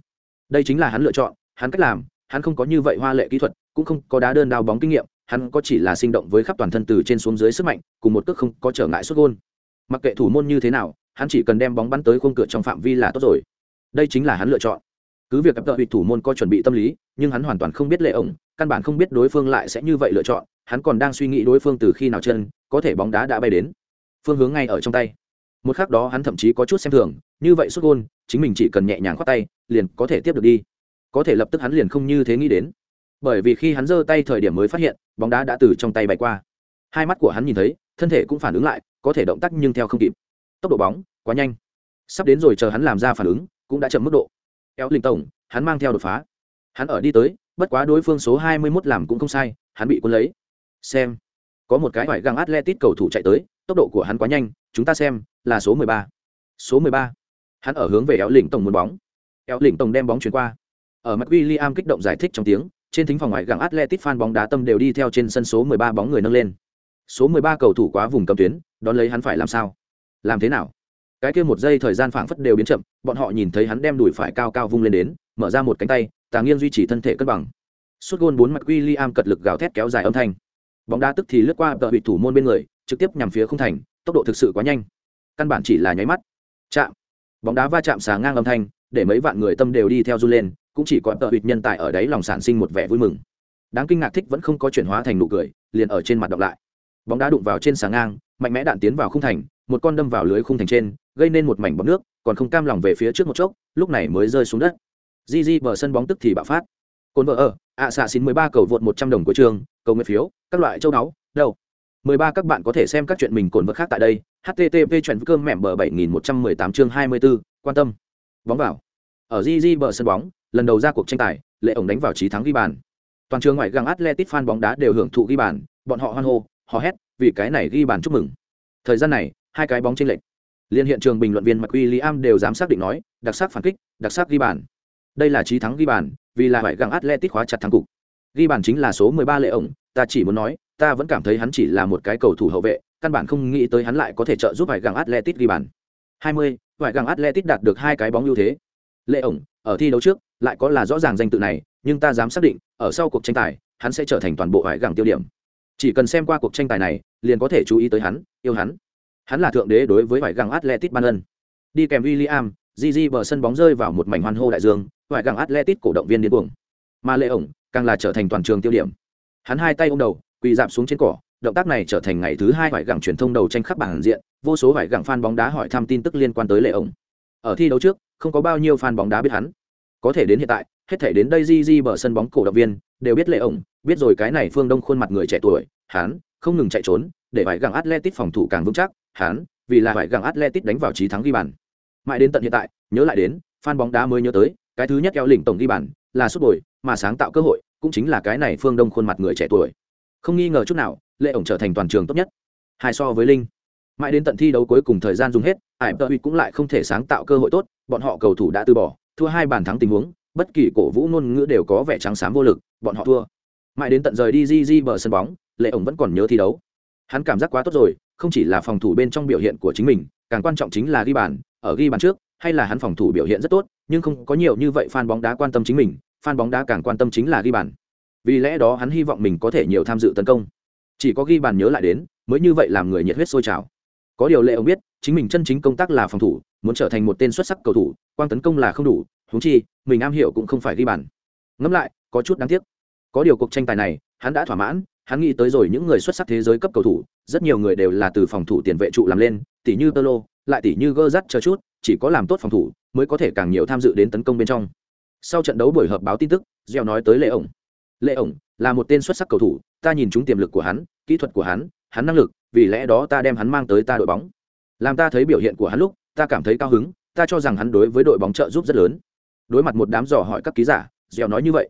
Speaker 1: đây chính là hắn lựa chọn, hắn cách làm, hắn không có như vậy hoa lệ kỹ thuật, cũng không có đá đơn đao bóng kinh nghiệm, hắn có chỉ là sinh động với khắp toàn thân từ trên xuống dưới sức mạnh, cùng một cước không có trở ngại xuất gôn. Mặc kệ thủ môn như thế nào, hắn chỉ cần đem bóng bắn tới khung cửa trong phạm vi là tốt rồi. Đây chính là hắn lựa chọn. Cứ việc cặp tợ thủ môn có chuẩn bị tâm lý, nhưng hắn hoàn toàn không biết lệ ổng, căn bản không biết đối phương lại sẽ như vậy lựa chọn, hắn còn đang suy nghĩ đối phương từ khi nào chân, có thể bóng đá đã bay đến. Phương hướng ngay ở trong tay. Một khác đó hắn thậm chí có chút xem thường, như vậy xuất gôn chính mình chỉ cần nhẹ nhàng khoát tay, liền có thể tiếp được đi. Có thể lập tức hắn liền không như thế nghĩ đến. Bởi vì khi hắn giơ tay thời điểm mới phát hiện, bóng đá đã từ trong tay bay qua. Hai mắt của hắn nhìn thấy, thân thể cũng phản ứng lại, có thể động tác nhưng theo không kịp. Tốc độ bóng, quá nhanh. Sắp đến rồi chờ hắn làm ra phản ứng, cũng đã chậm mức độ. Éo linh tổng, hắn mang theo đột phá. Hắn ở đi tới, bất quá đối phương số 21 làm cũng không sai, hắn bị cuốn lấy. Xem. Có một cái phải găng atletic cầu thủ chạy tới, tốc độ của hắn quá nhanh, chúng ta xem, là số 13. số 13 hắn ở hướng về éo lĩnh tổng muốn bóng. Éo lĩnh tổng đem bóng chuyển qua. Ở mặt William kích động giải thích trong tiếng, trên thính phòng ngoài gặng atletic fan bóng đá tâm đều đi theo trên sân số 13 bóng người nâng lên. Số 13 cầu thủ quá vùng cấm tuyến, đón lấy hắn phải làm sao? Làm thế nào? Cái kia một giây thời gian phảng phất đều biến chậm, bọn họ nhìn thấy hắn đem đùi phải cao cao vung lên đến, mở ra một cánh tay tàng nghiêng duy trì thân thể cân bằng. Suốt gôn bốn mặt William cật lực gào thét kéo dài âm thanh. Bóng đá tức thì lướt qua đội bị thủ môn bên người, trực tiếp nhằm phía không thành, tốc độ thực sự quá nhanh. Căn bản chỉ là nháy mắt. Chạm bóng đá va chạm xà ngang âm thanh, để mấy vạn người tâm đều đi theo du lên, cũng chỉ có tờ bị nhân tài ở đấy lòng sản sinh một vẻ vui mừng. Đáng kinh ngạc thích vẫn không có chuyển hóa thành nụ cười, liền ở trên mặt đọc lại. Bóng đá đụng vào trên xà ngang, mạnh mẽ đạn tiến vào khung thành, một con đâm vào lưới khung thành trên, gây nên một mảnh bọc nước, còn không cam lòng về phía trước một chốc, lúc này mới rơi xuống đất. Di di bờ sân bóng tức thì bạo phát. Cồn vợ ở, ạ xạ xin mười ba cầu vượt một trăm đồng của trường, cầu nguyện phiếu, các loại châu đáo đâu? Mười ba các bạn có thể xem các chuyện mình cồn vật khác tại đây http chuyện cơm mẻm bờ bảy nghìn một trăm mười tám chương 24, quan tâm. Bóng vào. Ở di di bờ sân bóng lần đầu ra cuộc tranh tài lệ ổng đánh vào trí thắng ghi bàn. Toàn trường ngoại găng Atletico fan bóng đá đều hưởng thụ ghi bàn bọn họ hoan hô hò hét vì cái này ghi bàn chúc mừng. Thời gian này hai cái bóng trên lệnh liên hiện trường bình luận viên mcwilliam đều dám xác định nói đặc sắc phản kích đặc sắc ghi bàn. Đây là trí thắng ghi bàn vì là ngoại găng Atletico khóa chặt thắng cục. Ghi bàn chính là số 13 lệ ổng ta chỉ muốn nói ta vẫn cảm thấy hắn chỉ là một cái cầu thủ hậu vệ căn bản không nghĩ tới hắn lại có thể trợ giúp vải găng atletic ghi bàn. 20, Vải găng atletic đạt được hai cái bóng ưu thế. Lệ ổng ở thi đấu trước lại có là rõ ràng danh tự này nhưng ta dám xác định ở sau cuộc tranh tài hắn sẽ trở thành toàn bộ vải găng tiêu điểm. Chỉ cần xem qua cuộc tranh tài này liền có thể chú ý tới hắn yêu hắn. Hắn là thượng đế đối với vải găng atletic ban ân. Đi kèm William, gg bờ sân bóng rơi vào một mảnh hoan hô đại dương, vải găng atletic cổ động viên điên cuồng. Mà Lệ ổng càng là trở thành toàn trường tiêu điểm. Hắn hai tay ôm đầu, quỳ dạp xuống trên cỏ, động tác này trở thành ngày thứ hai vải gẳng truyền thông đầu tranh khắp bảng diện, vô số vải gẳng fan bóng đá hỏi thăm tin tức liên quan tới Lệ ổng. Ở thi đấu trước, không có bao nhiêu fan bóng đá biết hắn. Có thể đến hiện tại, hết thể đến đây Di Di bờ sân bóng cổ động viên đều biết Lệ ổng, biết rồi cái này phương Đông khuôn mặt người trẻ tuổi, hắn không ngừng chạy trốn, để vải gẳng Atletic phòng thủ càng vững chắc, hắn vì là vải gẳng Atletic đánh vào trí thắng ghi bàn. Mãi đến tận hiện tại, nhớ lại đến, fan bóng đá mới nhớ tới, cái thứ nhất kéo lỉnh tổng ghi bàn là sút bồi, mà sáng tạo cơ hội, cũng chính là cái này phương Đông khuôn mặt người trẻ tuổi. Không nghi ngờ chút nào, Lệ ổng trở thành toàn trường tốt nhất. Hai so với Linh. Mãi đến tận thi đấu cuối cùng thời gian dùng hết, Ải Tơ cũng lại không thể sáng tạo cơ hội tốt, bọn họ cầu thủ đã từ bỏ, thua hai bàn thắng tình huống, bất kỳ cổ vũ ngôn ngữ đều có vẻ trắng xám vô lực, bọn họ thua. Mãi đến tận rời đi Di bờ sân bóng, Lệ ổng vẫn còn nhớ thi đấu. Hắn cảm giác quá tốt rồi, không chỉ là phòng thủ bên trong biểu hiện của chính mình, càng quan trọng chính là ghi bàn, ở ghi bàn trước, hay là hắn phòng thủ biểu hiện rất tốt, nhưng không có nhiều như vậy fan bóng đá quan tâm chính mình, fan bóng đá càng quan tâm chính là ghi bàn. Vì lẽ đó hắn hy vọng mình có thể nhiều tham dự tấn công. Chỉ có ghi bàn nhớ lại đến, mới như vậy làm người nhiệt huyết sôi trào. Có điều lệ ông biết, chính mình chân chính công tác là phòng thủ, muốn trở thành một tên xuất sắc cầu thủ, quang tấn công là không đủ, húng chi, mình am hiểu cũng không phải ghi bàn. Ngẫm lại, có chút đáng tiếc. Có điều cuộc tranh tài này, hắn đã thỏa mãn, hắn nghĩ tới rồi những người xuất sắc thế giới cấp cầu thủ, rất nhiều người đều là từ phòng thủ tiền vệ trụ làm lên, tỷ như Tolo, lại tỷ như Gerrard chờ chút, chỉ có làm tốt phòng thủ mới có thể càng nhiều tham dự đến tấn công bên trong. Sau trận đấu buổi họp báo tin tức, Gieo nói tới Lệ ổng. Lệ ổng là một tên xuất sắc cầu thủ, ta nhìn chúng tiềm lực của hắn, kỹ thuật của hắn, hắn năng lực, vì lẽ đó ta đem hắn mang tới ta đội bóng. Làm ta thấy biểu hiện của hắn lúc, ta cảm thấy cao hứng, ta cho rằng hắn đối với đội bóng trợ giúp rất lớn. Đối mặt một đám dò hỏi các ký giả, dẻo nói như vậy.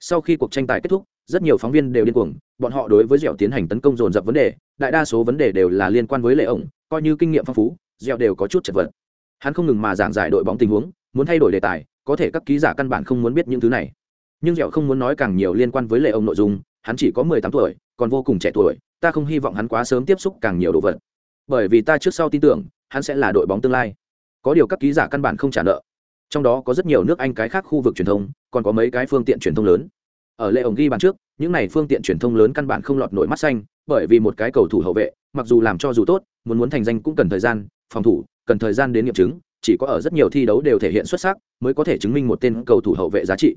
Speaker 1: Sau khi cuộc tranh tài kết thúc, rất nhiều phóng viên đều điên cuồng, bọn họ đối với Dẻo tiến hành tấn công dồn dập vấn đề, đại đa số vấn đề đều là liên quan với lệ ổng, coi như kinh nghiệm phong phú, Dẻo đều có chút chật vật. Hắn không ngừng mà giảng giải đội bóng tình huống, muốn thay đổi đề tài, có thể các ký giả căn bản không muốn biết những thứ này. Nhưng Dẻo không muốn nói càng nhiều liên quan với lệ ông nội dung, hắn chỉ có mười tám tuổi, còn vô cùng trẻ tuổi, ta không hy vọng hắn quá sớm tiếp xúc càng nhiều đồ vật. Bởi vì ta trước sau tin tưởng, hắn sẽ là đội bóng tương lai. Có điều các ký giả căn bản không trả nợ. Trong đó có rất nhiều nước Anh cái khác khu vực truyền thông, còn có mấy cái phương tiện truyền thông lớn ở lệ ổng ghi bàn trước những này phương tiện truyền thông lớn căn bản không lọt nổi mắt xanh bởi vì một cái cầu thủ hậu vệ mặc dù làm cho dù tốt muốn muốn thành danh cũng cần thời gian phòng thủ cần thời gian đến nghiệm chứng chỉ có ở rất nhiều thi đấu đều thể hiện xuất sắc mới có thể chứng minh một tên cầu thủ hậu vệ giá trị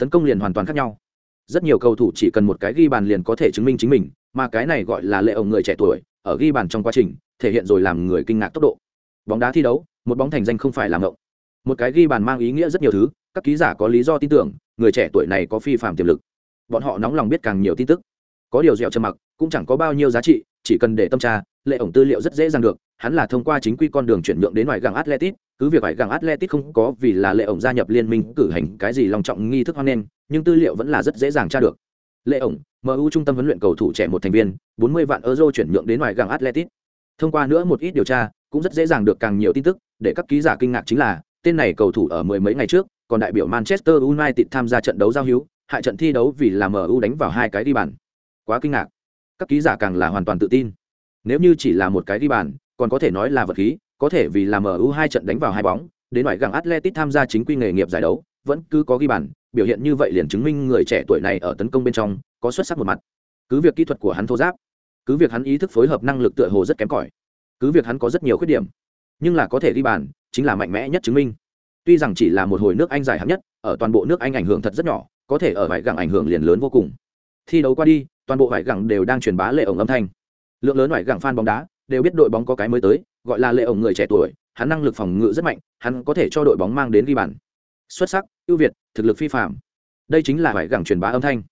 Speaker 1: tấn công liền hoàn toàn khác nhau. Rất nhiều cầu thủ chỉ cần một cái ghi bàn liền có thể chứng minh chính mình, mà cái này gọi là lệ ổng người trẻ tuổi, ở ghi bàn trong quá trình, thể hiện rồi làm người kinh ngạc tốc độ. Bóng đá thi đấu, một bóng thành danh không phải làm ngộng. Một cái ghi bàn mang ý nghĩa rất nhiều thứ, các ký giả có lý do tin tưởng, người trẻ tuổi này có phi phạm tiềm lực. Bọn họ nóng lòng biết càng nhiều tin tức. Có điều dẻo trầm mặc, cũng chẳng có bao nhiêu giá trị, chỉ cần để tâm tra, lệ ổng tư liệu rất dễ dàng được, hắn là thông qua chính quy con đường chuyển nhượng đến ngoài gàng atletic cứ việc ngoài gặng atletic không có vì là lệ ổng gia nhập liên minh cử hành cái gì long trọng nghi thức hoan nghênh, nhưng tư liệu vẫn là rất dễ dàng tra được. Lệ ổng mu trung tâm huấn luyện cầu thủ trẻ một thành viên 40 vạn euro chuyển nhượng đến ngoài gặng atletic thông qua nữa một ít điều tra, cũng rất dễ dàng được càng nhiều tin tức, để các ký giả kinh ngạc chính là, tên này cầu thủ ở mười mấy ngày trước, còn đại biểu manchester united tham gia trận đấu giao hữu, hại trận thi đấu vì là mu đánh vào hai cái đi bàn. Quá kinh ngạc. Các ký giả càng là hoàn toàn tự tin. Nếu như chỉ là một cái đi bàn, còn có thể nói là vật khí có thể vì là mu hai trận đánh vào hai bóng, đến ngoài gặng atletic tham gia chính quy nghề nghiệp giải đấu, vẫn cứ có ghi bàn, biểu hiện như vậy liền chứng minh người trẻ tuổi này ở tấn công bên trong có xuất sắc một mặt. Cứ việc kỹ thuật của hắn thô giáp, cứ việc hắn ý thức phối hợp năng lực tựa hồ rất kém cỏi, cứ việc hắn có rất nhiều khuyết điểm, nhưng là có thể ghi bàn chính là mạnh mẽ nhất chứng minh. Tuy rằng chỉ là một hồi nước anh giải hạng nhất, ở toàn bộ nước anh ảnh hưởng thật rất nhỏ, có thể ở vải gặng ảnh hưởng liền lớn vô cùng. Thi đấu qua đi, toàn bộ vải gặng đều đang truyền bá lệ ổng âm thanh. Lượng lớn vải gặng fan bóng đá đều biết đội bóng có cái mới tới gọi là lệ ổng người trẻ tuổi, hắn năng lực phòng ngự rất mạnh, hắn có thể cho đội bóng mang đến ghi bàn. Xuất sắc, ưu việt, thực lực phi phạm đây chính là bài gẳng truyền bá âm thanh.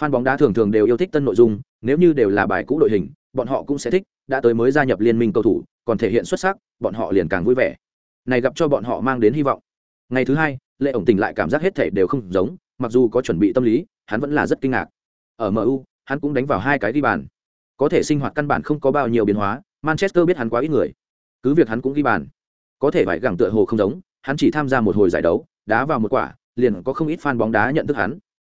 Speaker 1: Fan bóng đá thường thường đều yêu thích tân nội dung, nếu như đều là bài cũ đội hình, bọn họ cũng sẽ thích, đã tới mới gia nhập liên minh cầu thủ, còn thể hiện xuất sắc, bọn họ liền càng vui vẻ. Này gặp cho bọn họ mang đến hy vọng. Ngày thứ hai, lệ ổng tỉnh lại cảm giác hết thể đều không giống, mặc dù có chuẩn bị tâm lý, hắn vẫn là rất kinh ngạc. Ở mu hắn cũng đánh vào hai cái ghi bàn. Có thể sinh hoạt căn bản không có bao nhiêu biến hóa, manchester biết hắn quá ít người cứ việc hắn cũng ghi bàn. Có thể phải gẳng tựa hồ không giống, hắn chỉ tham gia một hồi giải đấu, đá vào một quả, liền có không ít fan bóng đá nhận thức hắn.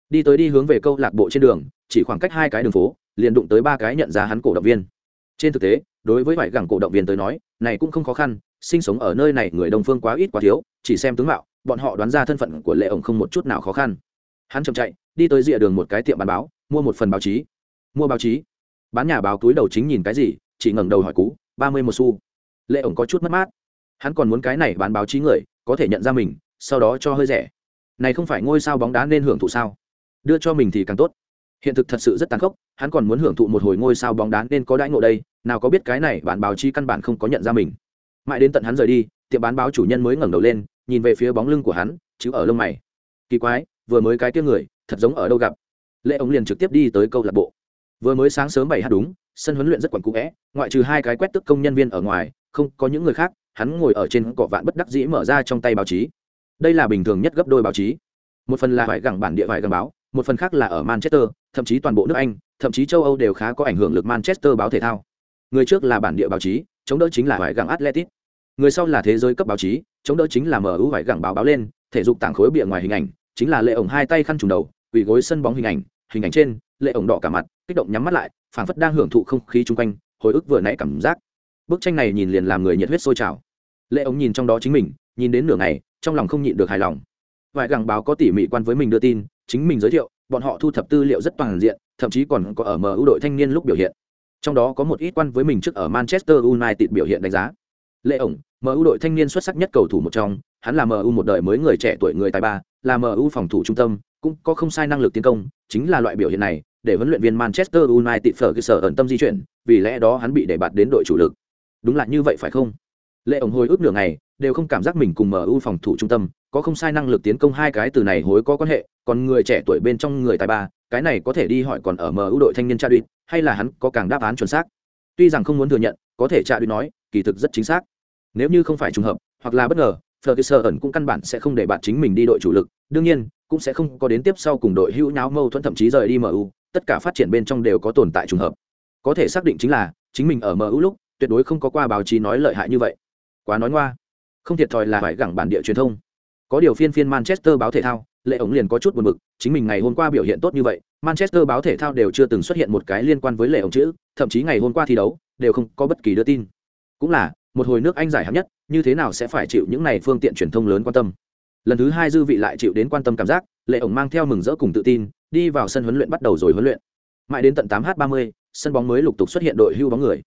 Speaker 1: Đi tới đi hướng về câu lạc bộ trên đường, chỉ khoảng cách hai cái đường phố, liền đụng tới ba cái nhận ra hắn cổ động viên. Trên thực tế, đối với vải gẳng cổ động viên tới nói, này cũng không khó khăn, sinh sống ở nơi này người đồng phương quá ít quá thiếu, chỉ xem tướng mạo, bọn họ đoán ra thân phận của lệ ổng không một chút nào khó khăn. Hắn chậm chạy, đi tới rìa đường một cái tiệm bán báo, mua một phần báo chí. Mua báo chí. Bán nhà báo túi đầu chính nhìn cái gì, chỉ ngẩng đầu hỏi cú, ba mươi một xu lệ ổng có chút mất mát. Hắn còn muốn cái này bán báo chí người, có thể nhận ra mình, sau đó cho hơi rẻ. Này không phải ngôi sao bóng đá nên hưởng thụ sao? Đưa cho mình thì càng tốt. Hiện thực thật sự rất tàn khốc, hắn còn muốn hưởng thụ một hồi ngôi sao bóng đá nên có đãi ngộ đây, nào có biết cái này bạn báo chí căn bản không có nhận ra mình. Mãi đến tận hắn rời đi, tiệm bán báo chủ nhân mới ngẩng đầu lên, nhìn về phía bóng lưng của hắn chứ ở lông mày. Kỳ quái, vừa mới cái kia người, thật giống ở đâu gặp? Lệ ông liền trực tiếp đi tới câu lạc bộ. Vừa mới sáng sớm bảy h đúng, sân huấn luyện rất quẩn cũ vẽ ngoại trừ hai cái quét tức công nhân viên ở ngoài không có những người khác, hắn ngồi ở trên cỏ vạn bất đắc dĩ mở ra trong tay báo chí. Đây là bình thường nhất gấp đôi báo chí. Một phần là vải gẳng bản địa vải gẳng báo, một phần khác là ở manchester, thậm chí toàn bộ nước anh, thậm chí châu âu đều khá có ảnh hưởng lực manchester báo thể thao. Người trước là bản địa báo chí, chống đỡ chính là vải gẳng atletic người sau là thế giới cấp báo chí, chống đỡ chính là mu vải gẳng báo báo lên, thể dục tảng khối bìa ngoài hình ảnh, chính là lệ ổng hai tay khăn trùng đầu, quỳ gối sân bóng hình ảnh hình ảnh trên, lệ ổng đỏ cả mặt, kích động nhắm mắt lại, phảng phất đang hưởng thụ không khí chung quanh, hồi ức vừa nãy cảm giác bức tranh này nhìn liền làm người nhiệt huyết sôi trào. Lệ ống nhìn trong đó chính mình, nhìn đến nửa ngày, trong lòng không nhịn được hài lòng. Vài gẳng báo có tỉ mỉ quan với mình đưa tin, chính mình giới thiệu, bọn họ thu thập tư liệu rất toàn diện, thậm chí còn có ở mu đội thanh niên lúc biểu hiện. Trong đó có một ít quan với mình trước ở manchester united biểu hiện đánh giá. Lệ ổng mu đội thanh niên xuất sắc nhất cầu thủ một trong, hắn là mu một đời mới người trẻ tuổi người tài ba, là mu phòng thủ trung tâm, cũng có không sai năng lực tiến công, chính là loại biểu hiện này, để huấn luyện viên manchester united phở cơ sở ẩn tâm di chuyển, vì lẽ đó hắn bị để bạt đến đội chủ lực đúng là như vậy phải không? Lệ ổng hồi ức nửa ngày, đều không cảm giác mình cùng mu phòng thủ trung tâm, có không sai năng lực tiến công hai cái từ này hối có quan hệ, còn người trẻ tuổi bên trong người tài ba, cái này có thể đi hỏi còn ở mu đội thanh niên cha đuỵ hay là hắn có càng đáp án chuẩn xác? Tuy rằng không muốn thừa nhận, có thể cha đuỵ nói, kỳ thực rất chính xác. Nếu như không phải trùng hợp, hoặc là bất ngờ, Ferguson ẩn cũng căn bản sẽ không để bạn chính mình đi đội chủ lực, đương nhiên, cũng sẽ không có đến tiếp sau cùng đội hữu nháo mâu thuẫn thậm chí rời đi MU tất cả phát triển bên trong đều có tồn tại trùng hợp. Có thể xác định chính là, chính mình ở MU lúc tuyệt đối không có qua báo chí nói lợi hại như vậy. Quá nói ngoa. Không thiệt thòi là phải gẳng bản địa truyền thông. Có điều phiên phiên manchester báo thể thao, lệ ổng liền có chút buồn bực, chính mình ngày hôm qua biểu hiện tốt như vậy, manchester báo thể thao đều chưa từng xuất hiện một cái liên quan với lệ ổng chữ, thậm chí ngày hôm qua thi đấu, đều không có bất kỳ đưa tin. Cũng là, một hồi nước anh giải hạng nhất, như thế nào sẽ phải chịu những này phương tiện truyền thông lớn quan tâm. Lần thứ hai dư vị lại chịu đến quan tâm cảm giác, lệ ổng mang theo mừng rỡ cùng tự tin, đi vào sân huấn luyện bắt đầu rồi huấn luyện. Mãi đến tận 8 h 30 sân bóng mới lục tục xuất hiện đội hưu bóng người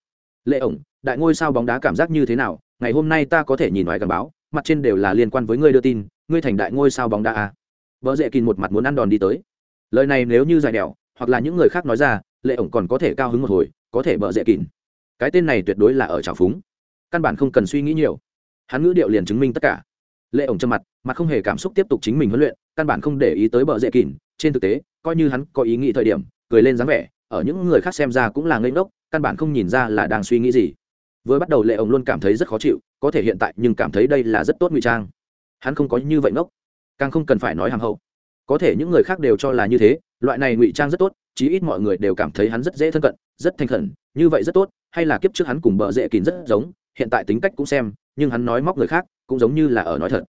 Speaker 1: lệ ổng, đại ngôi sao bóng đá cảm giác như thế nào ngày hôm nay ta có thể nhìn ngoài gần báo, mặt trên đều là liên quan với ngươi đưa tin, ngươi thành đại ngôi sao bóng đá à. vợ dễ kìm một mặt muốn ăn đòn đi tới lời này nếu như dài đèo, hoặc là những người khác nói ra, lệ ổng còn có thể cao hứng một hồi, có thể vợ dễ kìm. cái tên này tuyệt đối là ở trào phúng căn bản không cần suy nghĩ nhiều hắn ngữ điệu liền chứng minh tất cả lệ ổng trầm mặt mặt không hề cảm xúc tiếp tục chính mình huấn luyện, căn bản không để ý tới bờ dễ kìm. trên thực tế, coi như hắn có ý nghĩ thời điểm, cười lên dáng vẻ, ở những người khác xem ra cũng là ngây ngốc căn bản không nhìn ra là đang suy nghĩ gì. Vừa bắt đầu lệ ổng luôn cảm thấy rất khó chịu, có thể hiện tại nhưng cảm thấy đây là rất tốt ngụy trang. Hắn không có như vậy ngốc. Càng không cần phải nói hàng hậu. Có thể những người khác đều cho là như thế, loại này ngụy trang rất tốt, chí ít mọi người đều cảm thấy hắn rất dễ thân cận, rất thành khẩn, như vậy rất tốt, hay là kiếp trước hắn cùng bợ dễ kín rất giống, hiện tại tính cách cũng xem, nhưng hắn nói móc người khác, cũng giống như là ở nói thật.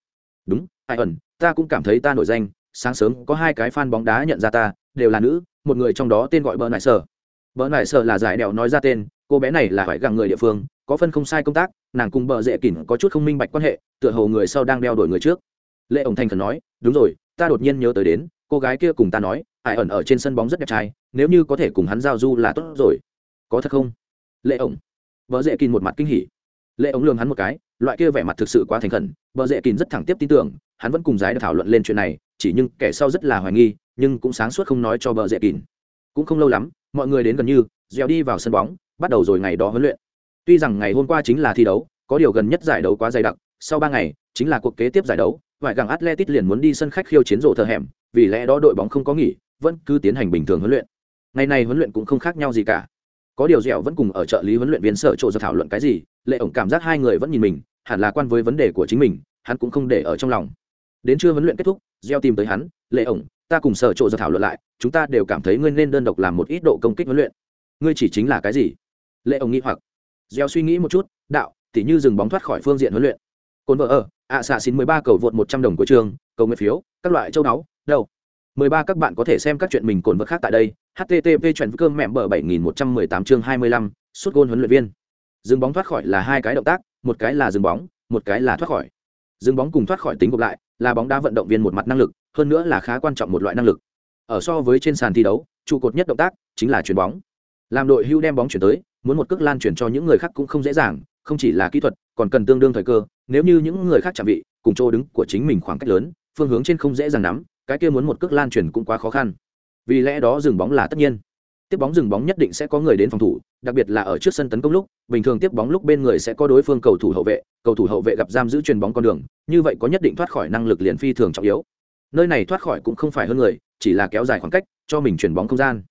Speaker 1: Đúng, ai ẩn, ta cũng cảm thấy ta nổi danh, sáng sớm có hai cái fan bóng đá nhận ra ta, đều là nữ, một người trong đó tên gọi bờ nại sở bờ nại sở là giải đèo nói ra tên, cô bé này là phải gặng người địa phương, có phân không sai công tác, nàng cùng bờ dễ kỉnh có chút không minh bạch quan hệ, tựa hồ người sau đang đeo đổi người trước. Lệ ổng thành khẩn nói, đúng rồi, ta đột nhiên nhớ tới đến, cô gái kia cùng ta nói ai ẩn ở trên sân bóng rất đẹp trai, nếu như có thể cùng hắn giao du là tốt rồi. Có thật không? Lệ ổng. Vợ dễ kín một mặt kinh hỉ. Lệ ổng lường hắn một cái, loại kia vẻ mặt thực sự quá thành khẩn vợ dễ kín rất thẳng tiếp tin tưởng, hắn vẫn cùng giải được thảo luận lên chuyện này, chỉ nhưng kẻ sau rất là hoài nghi, nhưng cũng sáng suốt không nói cho vợ dễ kín cũng không lâu lắm mọi người đến gần như, dèo đi vào sân bóng, bắt đầu rồi ngày đó huấn luyện. Tuy rằng ngày hôm qua chính là thi đấu, có điều gần nhất giải đấu quá dày đặc, sau ba ngày, chính là cuộc kế tiếp giải đấu, vài gẳng atletic liền muốn đi sân khách khiêu chiến rổ thờ hẻm, vì lẽ đó đội bóng không có nghỉ, vẫn cứ tiến hành bình thường huấn luyện. Ngày này huấn luyện cũng không khác nhau gì cả. Có điều dẻo vẫn cùng ở trợ lý huấn luyện viên sở trộ ra thảo luận cái gì, lệ ổng cảm giác hai người vẫn nhìn mình, hẳn là quan với vấn đề của chính mình, hắn cũng không để ở trong lòng. Đến trưa huấn luyện kết thúc gieo tìm tới hắn, lệ ổng ta cùng sở trộ ra thảo luận lại, chúng ta đều cảm thấy ngươi nên đơn độc làm một ít độ công kích huấn luyện. Ngươi chỉ chính là cái gì? Lệ ông nghĩ hoặc. Gieo suy nghĩ một chút, đạo, tỉ như dừng bóng thoát khỏi phương diện huấn luyện. Cồn vợ ở ạ xạ xin mười ba cầu vượt một trăm đồng của trường, cầu nguyện phiếu, các loại châu đáo đâu? Mười ba các bạn có thể xem các chuyện mình cồn vợ khác tại đây http chuyện cơm mẹm bờ bảy nghìn một trăm mười tám chương hai mươi lăm, suốt gôn huấn luyện viên. Dừng bóng thoát khỏi là hai cái động tác, một cái là dừng bóng, một cái là thoát khỏi. Dừng bóng cùng thoát khỏi tính gộp lại, là bóng đá vận động viên một mặt năng lực hơn nữa là khá quan trọng một loại năng lực. Ở so với trên sàn thi đấu, trụ cột nhất động tác chính là chuyền bóng. Làm đội hưu đem bóng chuyển tới, muốn một cước lan chuyển cho những người khác cũng không dễ dàng, không chỉ là kỹ thuật, còn cần tương đương thời cơ. Nếu như những người khác chạm vị, cùng chỗ đứng của chính mình khoảng cách lớn, phương hướng trên không dễ dàng nắm, cái kia muốn một cước lan chuyển cũng quá khó khăn. Vì lẽ đó dừng bóng là tất nhiên. Tiếp bóng dừng bóng nhất định sẽ có người đến phòng thủ, đặc biệt là ở trước sân tấn công lúc, bình thường tiếp bóng lúc bên người sẽ có đối phương cầu thủ hậu vệ, cầu thủ hậu vệ gặp giam giữ chuyền bóng con đường, như vậy có nhất định thoát khỏi năng lực liền phi thường trọng yếu nơi này thoát khỏi cũng không phải hơn người, chỉ là kéo dài khoảng cách, cho mình chuyển bóng không gian.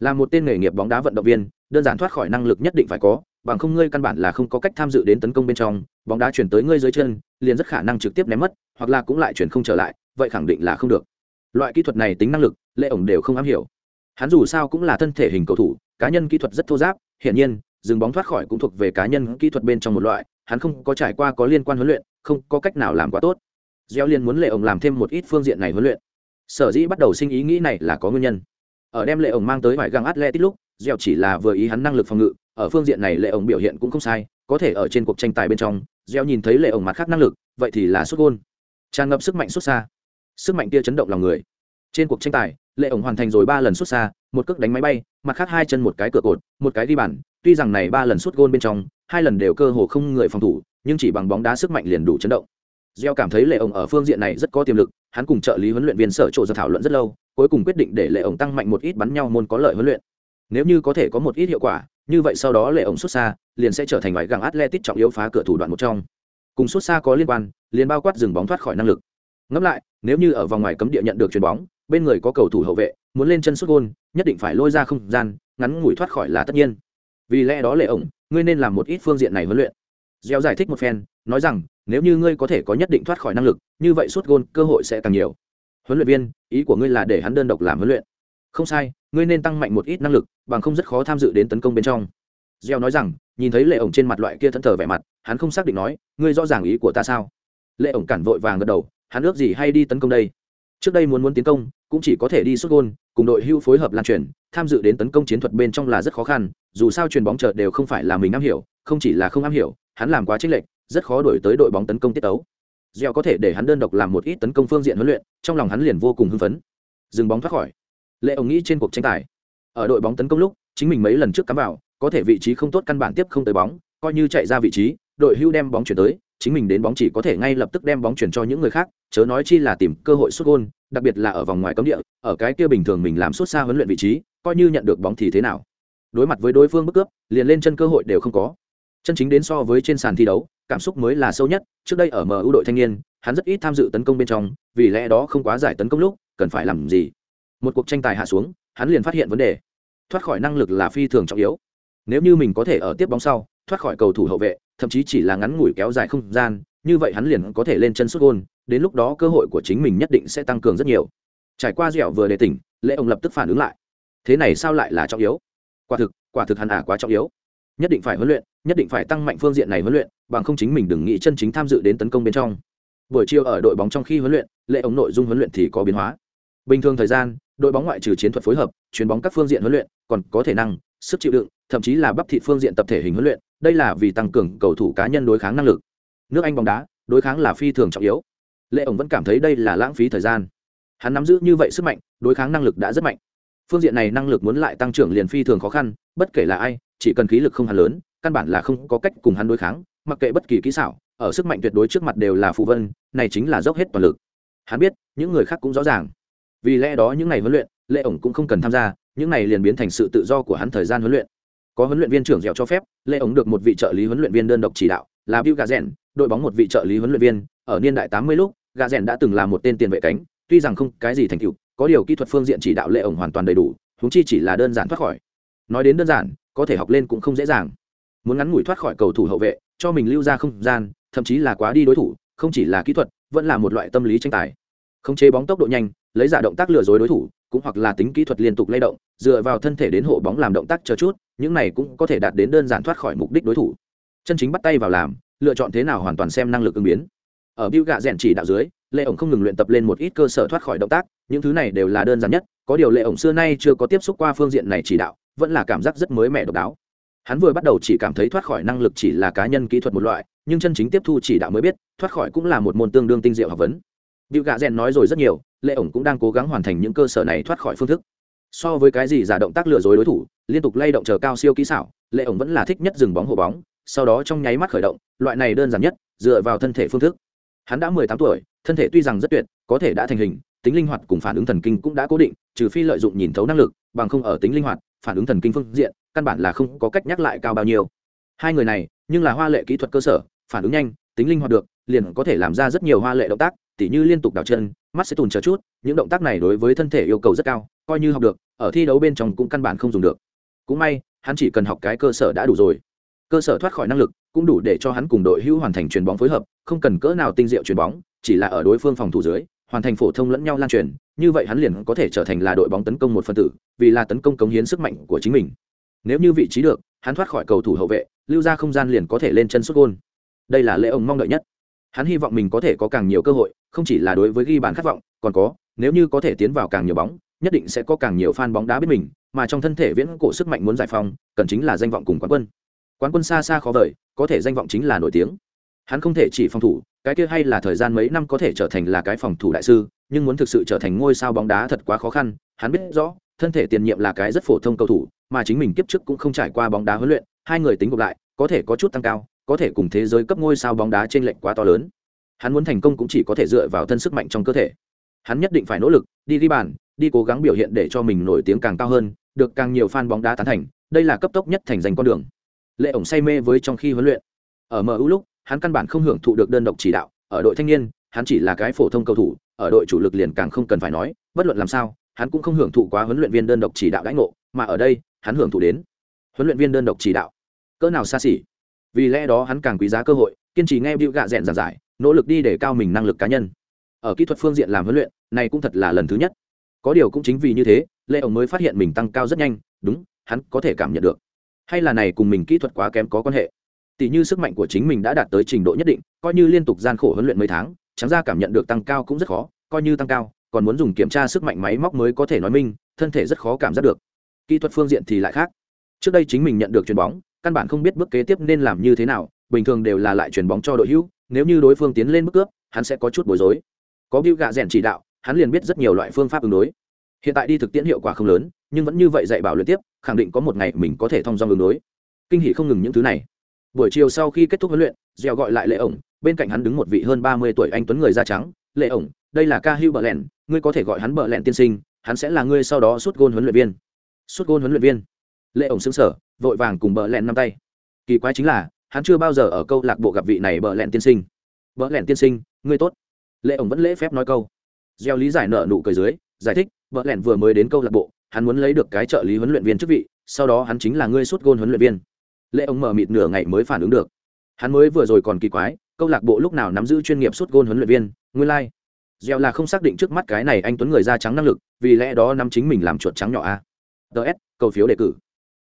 Speaker 1: Là một tên nghề nghiệp bóng đá vận động viên, đơn giản thoát khỏi năng lực nhất định phải có, bằng không ngươi căn bản là không có cách tham dự đến tấn công bên trong, bóng đá chuyển tới ngươi dưới chân, liền rất khả năng trực tiếp ném mất, hoặc là cũng lại chuyển không trở lại, vậy khẳng định là không được. Loại kỹ thuật này tính năng lực, lệ ổng đều không am hiểu. Hắn dù sao cũng là thân thể hình cầu thủ, cá nhân kỹ thuật rất thô giáp, hiển nhiên, dừng bóng thoát khỏi cũng thuộc về cá nhân kỹ thuật bên trong một loại, hắn không có trải qua có liên quan huấn luyện, không có cách nào làm quá tốt gieo liên muốn lệ ổng làm thêm một ít phương diện này huấn luyện. Sở dĩ bắt đầu sinh ý nghĩ này là có nguyên nhân. Ở đem lệ ổng mang tới vải găng atletic lúc, gieo chỉ là vừa ý hắn năng lực phòng ngự, ở phương diện này lệ ổng biểu hiện cũng không sai, có thể ở trên cuộc tranh tài bên trong, gieo nhìn thấy lệ ổng mặt khác năng lực, vậy thì là xuất gôn. Tràn ngập sức mạnh xuất xa. Sức mạnh kia chấn động lòng người. Trên cuộc tranh tài, lệ ổng hoàn thành rồi ba lần xuất xa, một cước đánh máy bay, mặt khác hai chân một cái cửa cột, một cái ghi bàn. Tuy rằng này ba lần xuất gôn bên trong, hai lần đều cơ hồ không người phòng thủ, nhưng chỉ bằng bóng đá sức mạnh liền đủ chấn động gieo cảm thấy lệ ổng ở phương diện này rất có tiềm lực, hắn cùng trợ lý huấn luyện viên sở trộ ra thảo luận rất lâu, cuối cùng quyết định để lệ ổng tăng mạnh một ít bắn nhau môn có lợi huấn luyện. Nếu như có thể có một ít hiệu quả, như vậy sau đó lệ ổng xuất xa, liền sẽ trở thành ngoại găng atletic trọng yếu phá cửa thủ đoạn một trong. Cùng xuất xa có liên quan, liền bao quát dừng bóng thoát khỏi năng lực. Ngẫm lại, nếu như ở vòng ngoài cấm địa nhận được chuyền bóng, bên người có cầu thủ hậu vệ, muốn lên chân xuất gôn, nhất định phải lôi ra không gian, ngắn ngủi thoát khỏi là tất nhiên. Vì lẽ đó lệ ổng, ngươi nên làm một ít phương diện này huấn luyện gieo giải thích một phen, nói rằng, nếu như ngươi có thể có nhất định thoát khỏi năng lực, như vậy suốt gôn cơ hội sẽ càng nhiều. Huấn luyện viên, ý của ngươi là để hắn đơn độc làm huấn luyện. Không sai, ngươi nên tăng mạnh một ít năng lực, bằng không rất khó tham dự đến tấn công bên trong. Gieo nói rằng, nhìn thấy lệ ổng trên mặt loại kia thẫn thờ vẻ mặt, hắn không xác định nói, ngươi rõ ràng ý của ta sao? Lệ ổng cản vội vàng gật đầu, hắn ước gì hay đi tấn công đây? Trước đây muốn muốn tiến công, cũng chỉ có thể đi xuất gôn, cùng đội hưu phối hợp lan truyền, tham dự đến tấn công chiến thuật bên trong là rất khó khăn, dù sao truyền bóng chợt đều không phải là mình am hiểu không chỉ là không am hiểu, hắn làm quá chênh lệch, rất khó đổi tới đội bóng tấn công tiết tấu. Gieo có thể để hắn đơn độc làm một ít tấn công phương diện huấn luyện, trong lòng hắn liền vô cùng hưng phấn. Dừng bóng thoát khỏi. Lệ ông nghĩ trên cuộc tranh tài. Ở đội bóng tấn công lúc, chính mình mấy lần trước cắm vào, có thể vị trí không tốt căn bản tiếp không tới bóng, coi như chạy ra vị trí, đội hưu đem bóng chuyển tới, chính mình đến bóng chỉ có thể ngay lập tức đem bóng chuyển cho những người khác, chớ nói chi là tìm cơ hội xuất gôn, đặc biệt là ở vòng ngoài cấm địa, ở cái kia bình thường mình làm xuất xa huấn luyện vị trí, coi như nhận được bóng thì thế nào. Đối mặt với đối phương bức cướp, liền lên chân cơ hội đều không có chân chính đến so với trên sàn thi đấu, cảm xúc mới là sâu nhất. Trước đây ở mu đội thanh niên, hắn rất ít tham dự tấn công bên trong, vì lẽ đó không quá giải tấn công lúc, cần phải làm gì? Một cuộc tranh tài hạ xuống, hắn liền phát hiện vấn đề. Thoát khỏi năng lực là phi thường trọng yếu. Nếu như mình có thể ở tiếp bóng sau, thoát khỏi cầu thủ hậu vệ, thậm chí chỉ là ngắn ngủi kéo dài không gian, như vậy hắn liền có thể lên chân sút gôn, đến lúc đó cơ hội của chính mình nhất định sẽ tăng cường rất nhiều. Trải qua dẻo vừa đề tỉnh, lễ ông lập tức phản ứng lại. Thế này sao lại là trọng yếu? Quả thực quả thực hắn à quá trọng yếu nhất định phải huấn luyện, nhất định phải tăng mạnh phương diện này huấn luyện, bằng không chính mình đừng nghĩ chân chính tham dự đến tấn công bên trong. Buổi chiều ở đội bóng trong khi huấn luyện, lệ ống nội dung huấn luyện thì có biến hóa. Bình thường thời gian, đội bóng ngoại trừ chiến thuật phối hợp, chuyền bóng các phương diện huấn luyện, còn có thể năng, sức chịu đựng, thậm chí là bắp thị phương diện tập thể hình huấn luyện, đây là vì tăng cường cầu thủ cá nhân đối kháng năng lực. Nước anh bóng đá, đối kháng là phi thường trọng yếu. Lệ ổng vẫn cảm thấy đây là lãng phí thời gian. Hắn nắm giữ như vậy sức mạnh, đối kháng năng lực đã rất mạnh phương diện này năng lực muốn lại tăng trưởng liền phi thường khó khăn, bất kể là ai, chỉ cần khí lực không hắn lớn, căn bản là không có cách cùng hắn đối kháng, mặc kệ bất kỳ kỹ xảo, ở sức mạnh tuyệt đối trước mặt đều là phụ vân, này chính là dốc hết toàn lực. Hắn biết, những người khác cũng rõ ràng. Vì lẽ đó những ngày huấn luyện, lệ ổng cũng không cần tham gia, những này liền biến thành sự tự do của hắn thời gian huấn luyện. Có huấn luyện viên trưởng dẻo cho phép, lệ ổng được một vị trợ lý huấn luyện viên đơn độc chỉ đạo, là bill gà rèn đội bóng một vị trợ lý huấn luyện viên, ở niên đại tám mươi lúc gà rèn đã từng là một tên tiền vệ cánh, tuy rằng không cái gì thành tựu có điều kỹ thuật phương diện chỉ đạo lệ ổng hoàn toàn đầy đủ húng chi chỉ là đơn giản thoát khỏi. Nói đến đơn giản, có thể học lên cũng không dễ dàng. Muốn ngắn ngủi thoát khỏi cầu thủ hậu vệ, cho mình lưu ra không gian, thậm chí là quá đi đối thủ, không chỉ là kỹ thuật, vẫn là một loại tâm lý tranh tài. Khống chế bóng tốc độ nhanh, lấy giả động tác lừa dối đối thủ, cũng hoặc là tính kỹ thuật liên tục lay động, dựa vào thân thể đến hộ bóng làm động tác chờ chút, những này cũng có thể đạt đến đơn giản thoát khỏi mục đích đối thủ. Chân chính bắt tay vào làm, lựa chọn thế nào hoàn toàn xem năng lực ứng biến. Ở bill gạ rèn chỉ đạo dưới, lệ ổng không ngừng luyện tập lên một ít cơ sở thoát khỏi động tác những thứ này đều là đơn giản nhất, có điều lệ ổng xưa nay chưa có tiếp xúc qua phương diện này chỉ đạo, vẫn là cảm giác rất mới mẻ độc đáo. Hắn vừa bắt đầu chỉ cảm thấy thoát khỏi năng lực chỉ là cá nhân kỹ thuật một loại, nhưng chân chính tiếp thu chỉ đạo mới biết, thoát khỏi cũng là một môn tương đương tinh diệu học vấn. Điệu gạ rèn nói rồi rất nhiều, lệ ổng cũng đang cố gắng hoàn thành những cơ sở này thoát khỏi phương thức. So với cái gì giả động tác lừa dối đối thủ, liên tục lay động chờ cao siêu kỹ xảo, lệ ổng vẫn là thích nhất dừng bóng hộ bóng, sau đó trong nháy mắt khởi động, loại này đơn giản nhất, dựa vào thân thể phương thức. Hắn đã mười tám tuổi, thân thể tuy rằng rất tuyệt, có thể đã thành hình tính linh hoạt cùng phản ứng thần kinh cũng đã cố định, trừ phi lợi dụng nhìn thấu năng lực, bằng không ở tính linh hoạt, phản ứng thần kinh phương diện, căn bản là không có cách nhắc lại cao bao nhiêu. Hai người này, nhưng là hoa lệ kỹ thuật cơ sở, phản ứng nhanh, tính linh hoạt được, liền có thể làm ra rất nhiều hoa lệ động tác, tỉ như liên tục đảo chân, mắt sẽ tùn chờ chút, những động tác này đối với thân thể yêu cầu rất cao, coi như học được, ở thi đấu bên trong cũng căn bản không dùng được. Cũng may, hắn chỉ cần học cái cơ sở đã đủ rồi. Cơ sở thoát khỏi năng lực cũng đủ để cho hắn cùng đội hữu hoàn thành chuyền bóng phối hợp, không cần cỡ nào tinh diệu chuyền bóng, chỉ là ở đối phương phòng thủ dưới hoàn thành phổ thông lẫn nhau lan truyền, như vậy hắn liền có thể trở thành là đội bóng tấn công một phân tử, vì là tấn công cống hiến sức mạnh của chính mình. Nếu như vị trí được, hắn thoát khỏi cầu thủ hậu vệ, lưu ra không gian liền có thể lên chân xuất gôn. Đây là lễ ông mong đợi nhất. Hắn hy vọng mình có thể có càng nhiều cơ hội, không chỉ là đối với ghi bàn khát vọng, còn có, nếu như có thể tiến vào càng nhiều bóng, nhất định sẽ có càng nhiều fan bóng đá biết mình, mà trong thân thể viễn cổ sức mạnh muốn giải phóng, cần chính là danh vọng cùng quán quân. Quán quân xa xa khó vời, có thể danh vọng chính là nổi tiếng. Hắn không thể chỉ phòng thủ cái kia hay là thời gian mấy năm có thể trở thành là cái phòng thủ đại sư, nhưng muốn thực sự trở thành ngôi sao bóng đá thật quá khó khăn, hắn biết rõ, thân thể tiền nhiệm là cái rất phổ thông cầu thủ, mà chính mình kiếp trước cũng không trải qua bóng đá huấn luyện, hai người tính gộp lại, có thể có chút tăng cao, có thể cùng thế giới cấp ngôi sao bóng đá trên lệnh quá to lớn. Hắn muốn thành công cũng chỉ có thể dựa vào thân sức mạnh trong cơ thể. Hắn nhất định phải nỗ lực, đi ghi bàn, đi cố gắng biểu hiện để cho mình nổi tiếng càng cao hơn, được càng nhiều fan bóng đá tán thành, đây là cấp tốc nhất thành danh con đường. Lệ ổng say mê với trong khi huấn luyện. Ở mu lúc hắn căn bản không hưởng thụ được đơn độc chỉ đạo, ở đội thanh niên, hắn chỉ là cái phổ thông cầu thủ, ở đội chủ lực liền càng không cần phải nói, bất luận làm sao, hắn cũng không hưởng thụ quá huấn luyện viên đơn độc chỉ đạo đãi ngộ, mà ở đây, hắn hưởng thụ đến huấn luyện viên đơn độc chỉ đạo. Cỡ nào xa xỉ. Vì lẽ đó hắn càng quý giá cơ hội, kiên trì nghe bịu gạ rẽn giảng giải, nỗ lực đi để cao mình năng lực cá nhân. Ở kỹ thuật phương diện làm huấn luyện, này cũng thật là lần thứ nhất. Có điều cũng chính vì như thế, lê ông mới phát hiện mình tăng cao rất nhanh, đúng, hắn có thể cảm nhận được. Hay là này cùng mình kỹ thuật quá kém có quan hệ tỷ như sức mạnh của chính mình đã đạt tới trình độ nhất định, coi như liên tục gian khổ huấn luyện mấy tháng, trắng ra cảm nhận được tăng cao cũng rất khó, coi như tăng cao, còn muốn dùng kiểm tra sức mạnh máy móc mới có thể nói minh, thân thể rất khó cảm giác được. Kỹ thuật phương diện thì lại khác. Trước đây chính mình nhận được chuyền bóng, căn bản không biết bước kế tiếp nên làm như thế nào, bình thường đều là lại chuyền bóng cho đội hữu, nếu như đối phương tiến lên bước cướp, hắn sẽ có chút bối rối. Có bill gạ rèn chỉ đạo, hắn liền biết rất nhiều loại phương pháp ứng đối. Hiện tại đi thực tiễn hiệu quả không lớn, nhưng vẫn như vậy dạy bảo luyện tiếp, khẳng định có một ngày mình có thể thông do ứng đối. Kinh hỷ không ngừng những thứ này buổi chiều sau khi kết thúc huấn luyện dẻo gọi lại lệ ổng, bên cạnh hắn đứng một vị hơn ba mươi tuổi anh tuấn người da trắng. Lệ ổng, đây là ca hữu bờ lẹn, ngươi có thể gọi hắn bờ lẹn tiên sinh, hắn sẽ là ngươi sau đó suốt gôn huấn luyện viên. Suốt gôn huấn luyện viên. Lệ ổng xứng sở vội vàng cùng bờ lẹn năm tay. Kỳ quái chính là, hắn chưa bao giờ ở câu lạc bộ gặp vị này bờ lẹn tiên sinh. Bờ lẹn tiên sinh, ngươi tốt. Lệ ổng vẫn lễ phép nói câu. Gieo lý giải nợ nụ cười dưới, giải thích bờ lẹn vừa mới đến câu lạc bộ, hắn muốn lấy được cái trợ lý huấn luyện viên chức vị, sau đó hắn chính là ngươi suốt gôn huấn luyện viên lệ ông mờ mịt nửa ngày mới phản ứng được. Hắn mới vừa rồi còn kỳ quái, câu lạc bộ lúc nào nắm giữ chuyên nghiệp suốt gôn huấn luyện viên, nguyên lai、like. gieo là không xác định trước mắt cái này anh tuấn người da trắng năng lực, vì lẽ đó nắm chính mình làm chuột trắng nhỏ a. Ts cầu phiếu đề cử.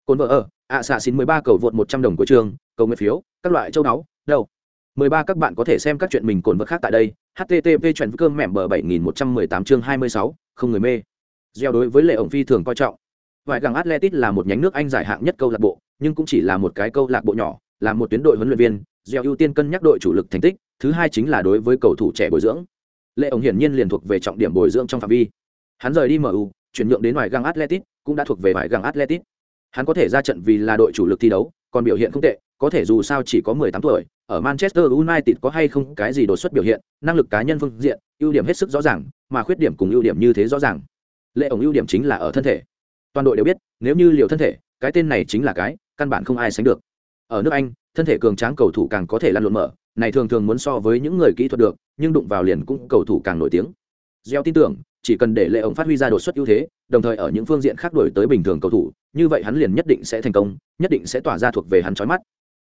Speaker 1: Cồn vợ ở, ạ xạ xin mười ba cầu vượt một trăm đồng của trường, cầu nguyện phiếu, các loại châu náu đâu? Mười ba các bạn có thể xem các chuyện mình cồn vật khác tại đây, http chuyện cơm mẹm bờ bảy nghìn một trăm mười tám chương hai mươi sáu, không người mê. Gieo đối với lệ ổng phi thường coi trọng vài gàng atletic là một nhánh nước anh giải hạng nhất câu lạc bộ, nhưng cũng chỉ là một cái câu lạc bộ nhỏ, là một tuyến đội huấn luyện viên, gieo ưu tiên cân nhắc đội chủ lực thành tích, thứ hai chính là đối với cầu thủ trẻ bồi dưỡng. Lệ ổng hiển nhiên liền thuộc về trọng điểm bồi dưỡng trong phạm vi. Hắn rời đi mu chuyển nhượng đến ngoài găng atletic cũng đã thuộc về ngoài găng atletic hắn có thể ra trận vì là đội chủ lực thi đấu, còn biểu hiện không tệ, có thể dù sao chỉ có 18 tuổi, ở manchester united có hay không cái gì đột xuất biểu hiện, năng lực cá nhân phương diện, ưu điểm hết sức rõ ràng, mà khuyết điểm cùng ưu điểm như thế rõ ràng. Lệ ổng ưu điểm chính là ở thân thể toàn đội đều biết, nếu như liều thân thể, cái tên này chính là cái, căn bản không ai sánh được. Ở nước anh, thân thể cường tráng cầu thủ càng có thể lăn lộn mở, này thường thường muốn so với những người kỹ thuật được, nhưng đụng vào liền cũng cầu thủ càng nổi tiếng. Gieo tin tưởng, chỉ cần để lệ ổng phát huy ra đột xuất ưu thế, đồng thời ở những phương diện khác đổi tới bình thường cầu thủ, như vậy hắn liền nhất định sẽ thành công, nhất định sẽ tỏa ra thuộc về hắn trói mắt.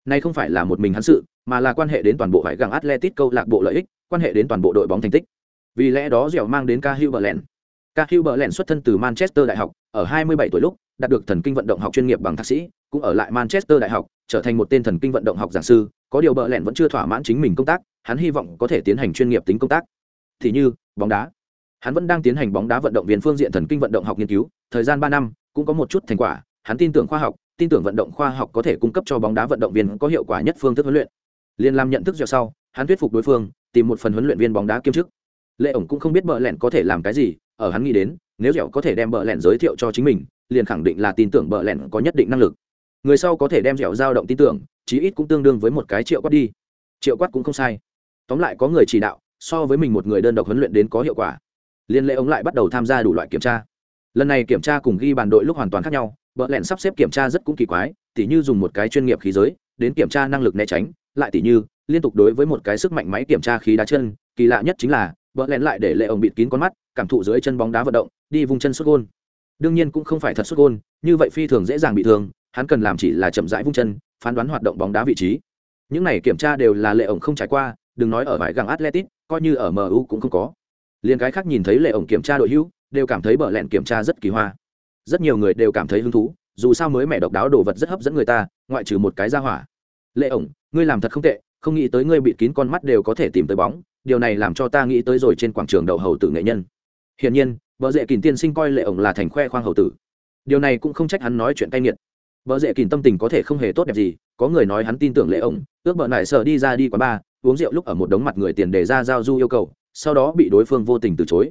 Speaker 1: Này không phải là một mình hắn sự, mà là quan hệ đến toàn bộ vải găng atletic câu lạc bộ lợi ích, quan hệ đến toàn bộ đội bóng thành tích. Vì lẽ đó dẻo mang đến ca hữu và lẹn ca hữu bờ lẹn xuất thân từ manchester đại học, ở 27 tuổi lúc, đạt được thần kinh vận động học chuyên nghiệp bằng thạc sĩ, cũng ở lại manchester đại học, trở thành một tên thần kinh vận động học giảng sư. Có điều bờ lẹn vẫn chưa thỏa mãn chính mình công tác, hắn hy vọng có thể tiến hành chuyên nghiệp tính công tác. Thì như, bóng đá. Hắn vẫn đang tiến hành bóng đá vận động viên phương diện thần kinh vận động học nghiên cứu. Thời gian ba năm, cũng có một chút thành quả. Hắn tin tưởng khoa học, tin tưởng vận động khoa học có thể cung cấp cho bóng đá vận động viên có hiệu quả nhất phương thức huấn luyện. Liên làm nhận thức dẻo sau, hắn thuyết phục đối phương, tìm một phần huấn luyện viên bóng đá kiêm chức. Lệ ổng cũng không biết bờ lẹn có thể làm cái gì ở hắn nghĩ đến, nếu dẻo có thể đem bờ lẹn giới thiệu cho chính mình, liền khẳng định là tin tưởng bờ lẹn có nhất định năng lực. Người sau có thể đem dẻo dao động tin tưởng, chí ít cũng tương đương với một cái triệu quát đi. Triệu quát cũng không sai. Tóm lại có người chỉ đạo, so với mình một người đơn độc huấn luyện đến có hiệu quả. Liên lệ ống lại bắt đầu tham gia đủ loại kiểm tra. Lần này kiểm tra cùng ghi bàn đội lúc hoàn toàn khác nhau, bợ lẹn sắp xếp kiểm tra rất cũng kỳ quái, tỉ như dùng một cái chuyên nghiệp khí giới, đến kiểm tra năng lực né tránh, lại tỉ như liên tục đối với một cái sức mạnh máy kiểm tra khí đá chân, kỳ lạ nhất chính là vợ lén lại để lệ ổng bịt kín con mắt, cảm thụ dưới chân bóng đá vận động, đi vùng chân xuất gôn. Đương nhiên cũng không phải thật xuất gôn, như vậy phi thường dễ dàng bị thương, hắn cần làm chỉ là chậm rãi vung chân, phán đoán hoạt động bóng đá vị trí. Những này kiểm tra đều là lệ ổng không trải qua, đừng nói ở bãi găng atletic, coi như ở mu cũng không có. Liền cái khác nhìn thấy lệ ổng kiểm tra đội hữu, đều cảm thấy bờ lẹn kiểm tra rất kỳ hoa. Rất nhiều người đều cảm thấy hứng thú, dù sao mới mẹ độc đáo đồ vật rất hấp dẫn người ta, ngoại trừ một cái ra hỏa. Lệ ổng ngươi làm thật không tệ, không nghĩ tới ngươi bị kín con mắt đều có thể tìm tới bóng điều này làm cho ta nghĩ tới rồi trên quảng trường đầu hầu tử nghệ nhân. Hiển nhiên, vợ dễ kìm tiên sinh coi lệ ổng là thành khoe khoang hầu tử. Điều này cũng không trách hắn nói chuyện cay nghiệt. Vợ dễ kìm tâm tình có thể không hề tốt đẹp gì, có người nói hắn tin tưởng lệ ổng, ước bợ nại sợ đi ra đi quán bar, uống rượu lúc ở một đống mặt người tiền đề ra giao du yêu cầu, sau đó bị đối phương vô tình từ chối.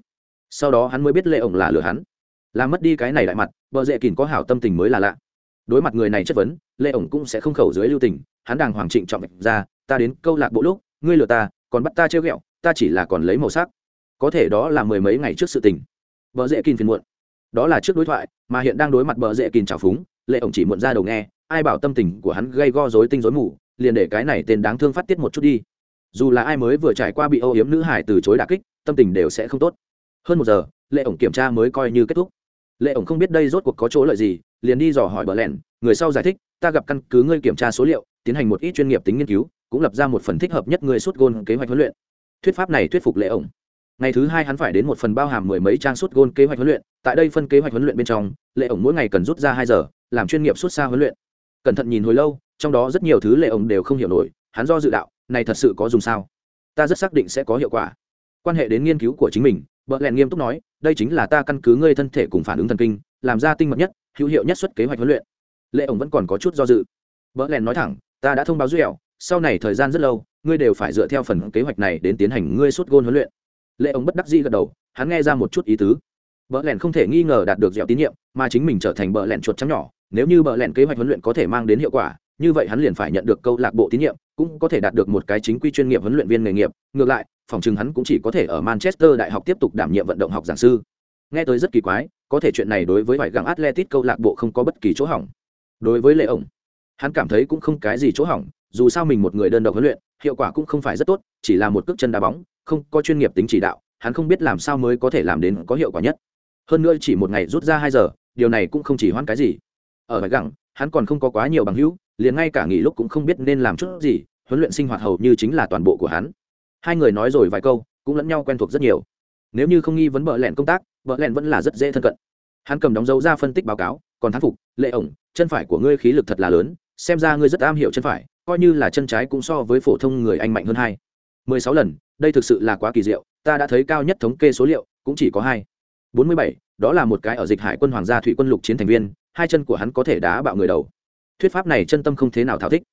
Speaker 1: Sau đó hắn mới biết lệ ổng là lừa hắn. Làm mất đi cái này lại mặt, vợ dễ kìm có hảo tâm tình mới là lạ. Đối mặt người này chất vấn, lệ ổng cũng sẽ không khẩu dưới lưu tình, hắn đàng hoàng trịnh trọng ra, ta đến câu lạc bộ lúc, ngươi lừa ta còn bắt ta chơi ghẹo, ta chỉ là còn lấy màu sắc. Có thể đó là mười mấy ngày trước sự tình. Vợ dễ kìm phiền muộn. Đó là trước đối thoại, mà hiện đang đối mặt bờ dễ kìm trào phúng, lệ ổng chỉ muộn ra đầu nghe, ai bảo tâm tình của hắn gây go dối tinh dối mù, liền để cái này tên đáng thương phát tiết một chút đi. Dù là ai mới vừa trải qua bị âu yếm nữ hải từ chối đà kích, tâm tình đều sẽ không tốt. Hơn một giờ, lệ ổng kiểm tra mới coi như kết thúc. Lệ ổng không biết đây rốt cuộc có chỗ lợi gì, liền đi dò hỏi bờ lẻn người sau giải thích, ta gặp căn cứ ngươi kiểm tra số liệu tiến hành một ít chuyên nghiệp tính nghiên cứu, cũng lập ra một phần thích hợp nhất người suốt gôn kế hoạch huấn luyện. Thuyết pháp này thuyết phục lệ ổng. Ngày thứ hai hắn phải đến một phần bao hàm mười mấy trang suốt gôn kế hoạch huấn luyện. Tại đây phân kế hoạch huấn luyện bên trong, lệ ổng mỗi ngày cần rút ra hai giờ, làm chuyên nghiệp suốt xa huấn luyện. Cẩn thận nhìn hồi lâu, trong đó rất nhiều thứ lệ ổng đều không hiểu nổi, hắn do dự đạo, này thật sự có dùng sao? Ta rất xác định sẽ có hiệu quả. Quan hệ đến nghiên cứu của chính mình, bợ lẹn nghiêm túc nói, đây chính là ta căn cứ ngươi thân thể cùng phản ứng thần kinh, làm ra tinh mật nhất, hữu hiệu nhất xuất kế hoạch huấn luyện. Lệ ổng vẫn còn có chút do dự. Bợ lẹn nói thẳng ta đã thông báo dẻo sau này thời gian rất lâu, ngươi đều phải dựa theo phần kế hoạch này đến tiến hành ngươi suốt gôn huấn luyện. Lệ ổng bất đắc dĩ gật đầu, hắn nghe ra một chút ý tứ. Bợ lẹn không thể nghi ngờ đạt được dẻo tín nhiệm, mà chính mình trở thành bợ lẹn chuột trắng nhỏ, nếu như bợ lẹn kế hoạch huấn luyện có thể mang đến hiệu quả, như vậy hắn liền phải nhận được câu lạc bộ tín nhiệm, cũng có thể đạt được một cái chính quy chuyên nghiệp huấn luyện viên nghề nghiệp, ngược lại, phòng chừng hắn cũng chỉ có thể ở manchester đại học tiếp tục đảm nhiệm vận động học giảng sư. Nghe tới rất kỳ quái, có thể chuyện này đối với vải găng atletic câu lạc bộ không có bất kỳ chỗ hỏng. Đối với lệ ổng hắn cảm thấy cũng không cái gì chỗ hỏng, dù sao mình một người đơn độc huấn luyện, hiệu quả cũng không phải rất tốt, chỉ là một cước chân đá bóng, không có chuyên nghiệp tính chỉ đạo, hắn không biết làm sao mới có thể làm đến có hiệu quả nhất. Hơn nữa chỉ một ngày rút ra hai giờ, điều này cũng không chỉ hoãn cái gì. Ở vài gẳng hắn còn không có quá nhiều bằng hữu, liền ngay cả nghỉ lúc cũng không biết nên làm chút gì, huấn luyện sinh hoạt hầu như chính là toàn bộ của hắn. Hai người nói rồi vài câu, cũng lẫn nhau quen thuộc rất nhiều. Nếu như không nghi vấn bợ lẹn công tác, bợ lẹn vẫn là rất dễ thân cận. Hắn cầm đóng dấu ra phân tích báo cáo, còn thán phục, lệ ổng, chân phải của ngươi khí lực thật là lớn xem ra ngươi rất am hiểu chân phải, coi như là chân trái cũng so với phổ thông người anh mạnh hơn hai. Mười sáu lần, đây thực sự là quá kỳ diệu, ta đã thấy cao nhất thống kê số liệu, cũng chỉ có hai. Bốn mươi bảy, đó là một cái ở dịch hải quân hoàng gia thủy quân lục chiến thành viên, hai chân của hắn có thể đá bạo người đầu. Thuyết pháp này chân tâm không thế nào thảo thích.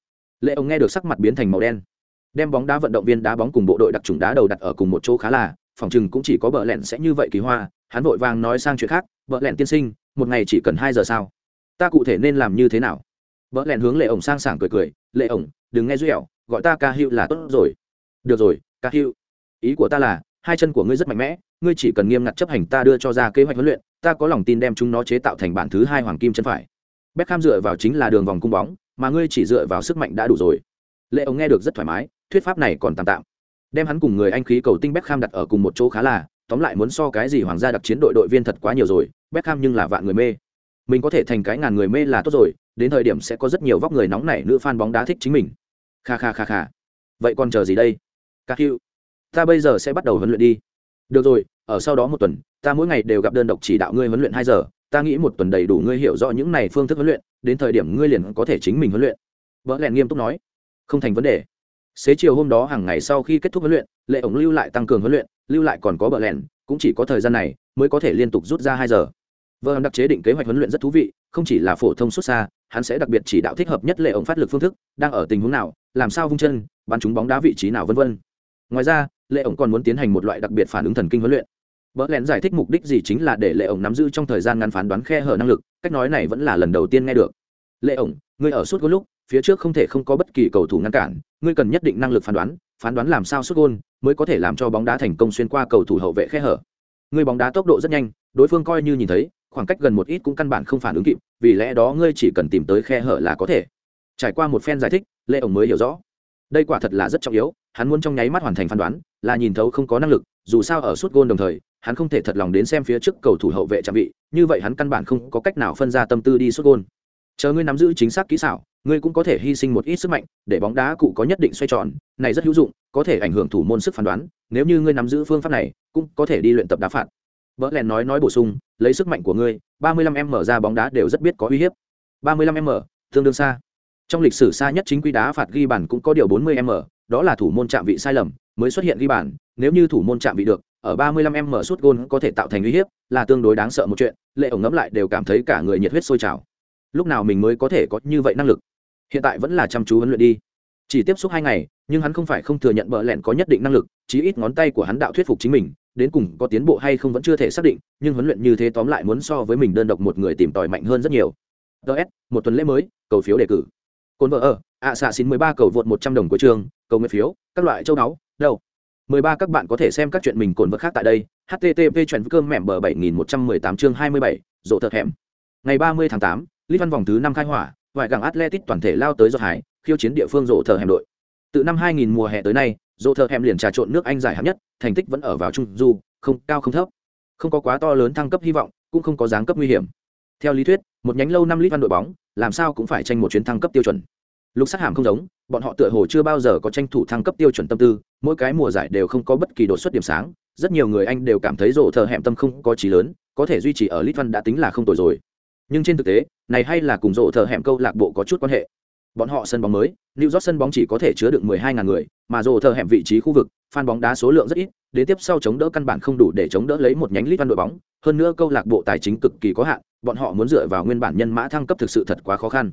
Speaker 1: Lệ ông nghe được sắc mặt biến thành màu đen. Đem bóng đá vận động viên đá bóng cùng bộ đội đặc trùng đá đầu đặt ở cùng một chỗ khá là, phòng chừng cũng chỉ có bờ lẹn sẽ như vậy kỳ hoa, hắn vội vàng nói sang chuyện khác, bờ lẹn tiên sinh, một ngày chỉ cần hai giờ sao? Ta cụ thể nên làm như thế nào? Vợ lẹn hướng lệ ổng sang sảng cười cười, lệ ổng, đừng nghe dẻo gọi ta ca hữu là tốt rồi. Được rồi, ca hữu. Ý của ta là, hai chân của ngươi rất mạnh mẽ, ngươi chỉ cần nghiêm ngặt chấp hành ta đưa cho ra kế hoạch huấn luyện, ta có lòng tin đem chúng nó chế tạo thành bản thứ hai hoàng kim chân phải. Beckham dựa vào chính là đường vòng cung bóng, mà ngươi chỉ dựa vào sức mạnh đã đủ rồi. Lệ ổng nghe được rất thoải mái, thuyết pháp này còn tạm tạm. Đem hắn cùng người anh khí cầu tinh Beckham đặt ở cùng một chỗ khá là, tóm lại muốn so cái gì hoàng gia đặc chiến đội đội viên thật quá nhiều rồi, Beckham nhưng là vạn người mê mình có thể thành cái ngàn người mê là tốt rồi, đến thời điểm sẽ có rất nhiều vóc người nóng nảy nữ fan bóng đá thích chính mình. Kha kha kha kha. Vậy còn chờ gì đây? Các hữu, ta bây giờ sẽ bắt đầu huấn luyện đi. Được rồi, ở sau đó một tuần, ta mỗi ngày đều gặp đơn độc chỉ đạo ngươi huấn luyện hai giờ. Ta nghĩ một tuần đầy đủ ngươi hiểu rõ những này phương thức huấn luyện, đến thời điểm ngươi liền có thể chính mình huấn luyện. Vợ lẹn nghiêm túc nói. Không thành vấn đề. Xế chiều hôm đó hàng ngày sau khi kết thúc huấn luyện, lệ ổng lưu lại tăng cường huấn luyện, lưu lại còn có bờ lẹn, cũng chỉ có thời gian này mới có thể liên tục rút ra hai giờ vợ đặc chế định kế hoạch huấn luyện rất thú vị không chỉ là phổ thông xuất xa hắn sẽ đặc biệt chỉ đạo thích hợp nhất lệ ổng phát lực phương thức đang ở tình huống nào làm sao vung chân bắn trúng bóng đá vị trí nào vân vân ngoài ra lệ ổng còn muốn tiến hành một loại đặc biệt phản ứng thần kinh huấn luyện Bỡ lén giải thích mục đích gì chính là để lệ ổng nắm giữ trong thời gian ngắn phán đoán khe hở năng lực, cách nói này vẫn là lần đầu tiên nghe được. Lệ ổng, ngươi ở suốt gôn lúc, phía trước không thể không có bất kỳ cầu thủ ngăn cản, ngươi cần nhất định năng lực phán đoán, phán đoán làm sao suốt gôn mới có thể làm cho bóng đá thành công xuyên qua cầu thủ hậu vệ khe hở. Ngươi bóng đá tốc độ rất nhanh, đối phương coi như nhìn thấy, khoảng cách gần một ít cũng căn bản không phản ứng kịp, vì lẽ đó ngươi chỉ cần tìm tới khe hở là có thể. Trải qua một phen giải thích, Lệ ổng mới hiểu rõ. Đây quả thật là rất trọng yếu, hắn muốn trong nháy mắt hoàn thành phán đoán, là nhìn thấu không có năng lực, dù sao ở suốt gôn đồng thời, hắn không thể thật lòng đến xem phía trước cầu thủ hậu vệ chạm vị như vậy hắn căn bản không có cách nào phân ra tâm tư đi suốt gôn chờ ngươi nắm giữ chính xác kỹ xảo ngươi cũng có thể hy sinh một ít sức mạnh để bóng đá cụ có nhất định xoay tròn này rất hữu dụng có thể ảnh hưởng thủ môn sức phán đoán nếu như ngươi nắm giữ phương pháp này cũng có thể đi luyện tập đá phạt vỡ lèn nói nói bổ sung, lấy sức mạnh của ngươi, ba mươi lăm m mở ra bóng đá đều rất biết có uy hiếp. ba mươi lăm m tương đương xa. Trong lịch sử xa nhất chính quy đá phạt ghi bàn cũng có điều bốn mươi m đó là thủ môn chạm vị sai lầm, mới xuất hiện ghi bàn. Nếu như thủ môn chạm vị được, ở 35 m suốt gôn có thể tạo thành uy hiếp, là tương đối đáng sợ một chuyện, lệ ổng ngẫm lại đều cảm thấy cả người nhiệt huyết sôi trào. Lúc nào mình mới có thể có như vậy năng lực? Hiện tại vẫn là chăm chú huấn luyện đi. Chỉ tiếp xúc hai ngày, nhưng hắn không phải không thừa nhận bợ lẹn có nhất định năng lực, chí ít ngón tay của hắn đạo thuyết phục chính mình đến cùng có tiến bộ hay không vẫn chưa thể xác định nhưng huấn luyện như thế tóm lại muốn so với mình đơn độc một người tìm tòi mạnh hơn rất nhiều ts một tuần lễ mới cầu phiếu đề cử cồn vợ ở ạ xạ xin mười ba cầu vượt một trăm đồng của trường cầu nguyện phiếu các loại châu đáo đâu 13 các bạn có thể xem các chuyện mình cồn vật khác tại đây. http chuyện cơm mẻm bờ 7118 chương 27, rộ thật hẻm. Ngày 30 tháng 8, Lý Văn vòng thứ 5 khai hỏa, vài gàng Atletic toàn thể lao tới do hải, khiêu chiến địa phương rộ thờ hẻm đội. Từ năm 2000 mùa hè tới nay, rộ thờ hẻm liền trà trộn nước Anh giải hạng nhất, thành tích vẫn ở vào trung du, không cao không thấp. Không có quá to lớn thăng cấp hy vọng, cũng không có giáng cấp nguy hiểm. Theo lý thuyết, một nhánh lâu năm lít Văn đội bóng, làm sao cũng phải tranh một chuyến thăng cấp tiêu chuẩn lục sát hàm không giống bọn họ tựa hồ chưa bao giờ có tranh thủ thăng cấp tiêu chuẩn tâm tư mỗi cái mùa giải đều không có bất kỳ đột xuất điểm sáng rất nhiều người anh đều cảm thấy rộ thợ hẹm tâm không có trí lớn có thể duy trì ở lít văn đã tính là không tồi rồi nhưng trên thực tế này hay là cùng rộ thợ hẹm câu lạc bộ có chút quan hệ bọn họ sân bóng mới New York sân bóng chỉ có thể chứa được 12.000 người, mà rồ thờ hẻm vị trí khu vực, fan bóng đá số lượng rất ít, đến tiếp sau chống đỡ căn bản không đủ để chống đỡ lấy một nhánh lít văn đội bóng, hơn nữa câu lạc bộ tài chính cực kỳ có hạn, bọn họ muốn dựa vào nguyên bản nhân mã thăng cấp thực sự thật quá khó khăn.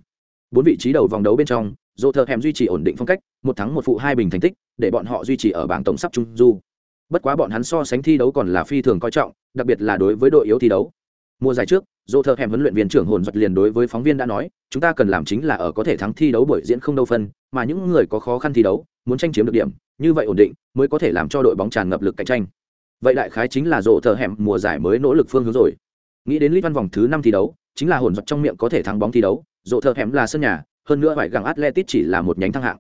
Speaker 1: Bốn vị trí đầu vòng đấu bên trong dỗ thợ hẻm duy trì ổn định phong cách một thắng một phụ hai bình thành tích để bọn họ duy trì ở bảng tổng sắp trung du. Bất quá bọn hắn so sánh thi đấu còn là phi thường coi trọng đặc biệt là đối với đội yếu thi đấu mùa giải trước dỗ thợ hẻm huấn luyện viên trưởng hồn giật liền đối với phóng viên đã nói, chúng ta cần làm chính là ở có thể thắng thi đấu buổi diễn không đâu phân, mà những người có khó khăn thi đấu, muốn tranh chiếm được điểm, như vậy ổn định, mới có thể làm cho đội bóng tràn ngập lực cạnh tranh. Vậy đại khái chính là dỗ thợ hẻm mùa giải mới nỗ lực phương hướng rồi. Nghĩ đến lít văn vòng thứ năm thi đấu, chính là hồn giật trong miệng có thể thắng bóng thi đấu dỗ thợ hẻm là sân nhà, hơn nữa phải gặng atletic chỉ là một nhánh thăng hạng.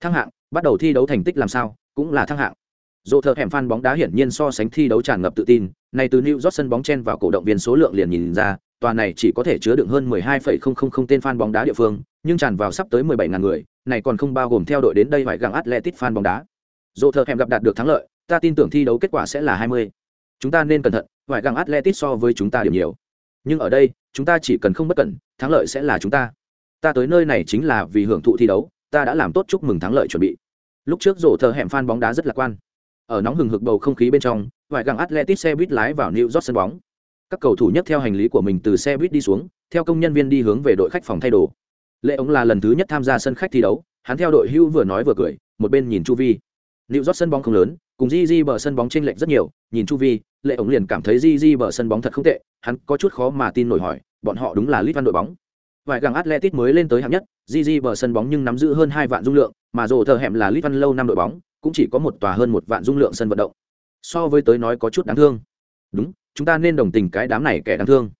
Speaker 1: Thăng hạng, bắt đầu thi đấu thành tích làm sao, cũng là thăng hạng dỗ thợ hẻm fan bóng đá hiển nhiên so sánh thi đấu tràn ngập tự tin này từ new york sân bóng chen vào cổ động viên số lượng liền nhìn ra tòa này chỉ có thể chứa đựng hơn 12,000 tên fan bóng đá địa phương, nhưng tràn vào sắp tới 17.000 người, này còn không bao gồm theo đội đến đây phải gặng Atletico fan bóng đá. Dỗ thờ hẻm gặp đạt được thắng lợi, ta tin tưởng thi đấu kết quả sẽ là 20. Chúng ta nên cẩn thận, phải gặng Atletico so với chúng ta điểm nhiều. Nhưng ở đây, chúng ta chỉ cần không bất cẩn, thắng lợi sẽ là chúng ta. Ta tới nơi này chính là vì hưởng thụ thi đấu, ta đã làm tốt chúc mừng thắng lợi chuẩn bị. Lúc trước rổ thờ hẻm fan bóng đá rất lạc quan. Ở nóng hừng hực bầu không khí bên trong, vài gặng Atletico xe buýt lái vào New York sân bóng. Các cầu thủ nhất theo hành lý của mình từ xe buýt đi xuống, theo công nhân viên đi hướng về đội khách phòng thay đồ. Lệ ống là lần thứ nhất tham gia sân khách thi đấu, hắn theo đội hưu vừa nói vừa cười, một bên nhìn chu vi. New York sân bóng không lớn, cùng Gigi bờ sân bóng chênh lệch rất nhiều, nhìn chu vi, Lệ ống liền cảm thấy Gigi bờ sân bóng thật không tệ, hắn có chút khó mà tin nổi hỏi, bọn họ đúng là Litvan đội bóng. Vài gặng Atletic mới lên tới hạng nhất, Gigi bờ sân bóng nhưng nắm giữ hơn hai vạn dung lượng, mà rồ thờ hẻm là Litvan lâu năm đội bóng, cũng chỉ có một tòa hơn một vạn dung lượng sân vận động. So với tới nói có chút đáng thương. Đúng, chúng ta nên đồng tình cái đám này kẻ đáng thương.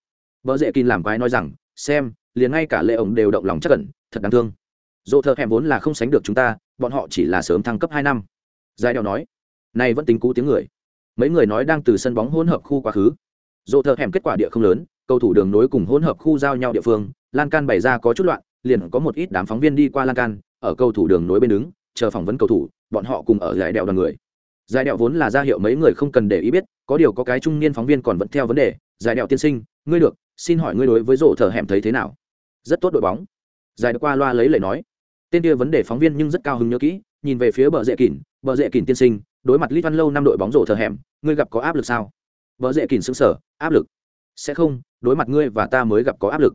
Speaker 1: Bờ dễ Kín làm quái nói rằng, xem, liền ngay cả Lệ ổng đều động lòng chắc cẩn, thật đáng thương. dỗ thợ hẻm vốn là không sánh được chúng ta, bọn họ chỉ là sớm thăng cấp hai năm. Giải đèo nói, này vẫn tính cú tiếng người. Mấy người nói đang từ sân bóng hỗn hợp khu quá khứ. dỗ thợ hẻm kết quả địa không lớn, cầu thủ đường nối cùng hỗn hợp khu giao nhau địa phương, lan can bày ra có chút loạn liền có một ít đám phóng viên đi qua lan can ở cầu thủ đường nối bên đứng chờ phỏng vấn cầu thủ bọn họ cùng ở giải đèo đoàn người. Giải đèo vốn là ra hiệu mấy người không cần để ý biết có điều có cái trung niên phóng viên còn vẫn theo vấn đề giải đèo tiên sinh ngươi được xin hỏi ngươi đối với rổ thở hẻm thấy thế nào? Rất tốt đội bóng. Giải qua loa lấy lời nói. Tên kia vấn đề phóng viên nhưng rất cao hứng nhớ kỹ nhìn về phía bờ rễ kỳn bờ rễ kỳn tiên sinh đối mặt lit văn lâu năm đội bóng rổ thở hẻm ngươi gặp có áp lực sao? Bờ rễ kỳn xứng sở áp lực? Sẽ không đối mặt ngươi và ta mới gặp có áp lực.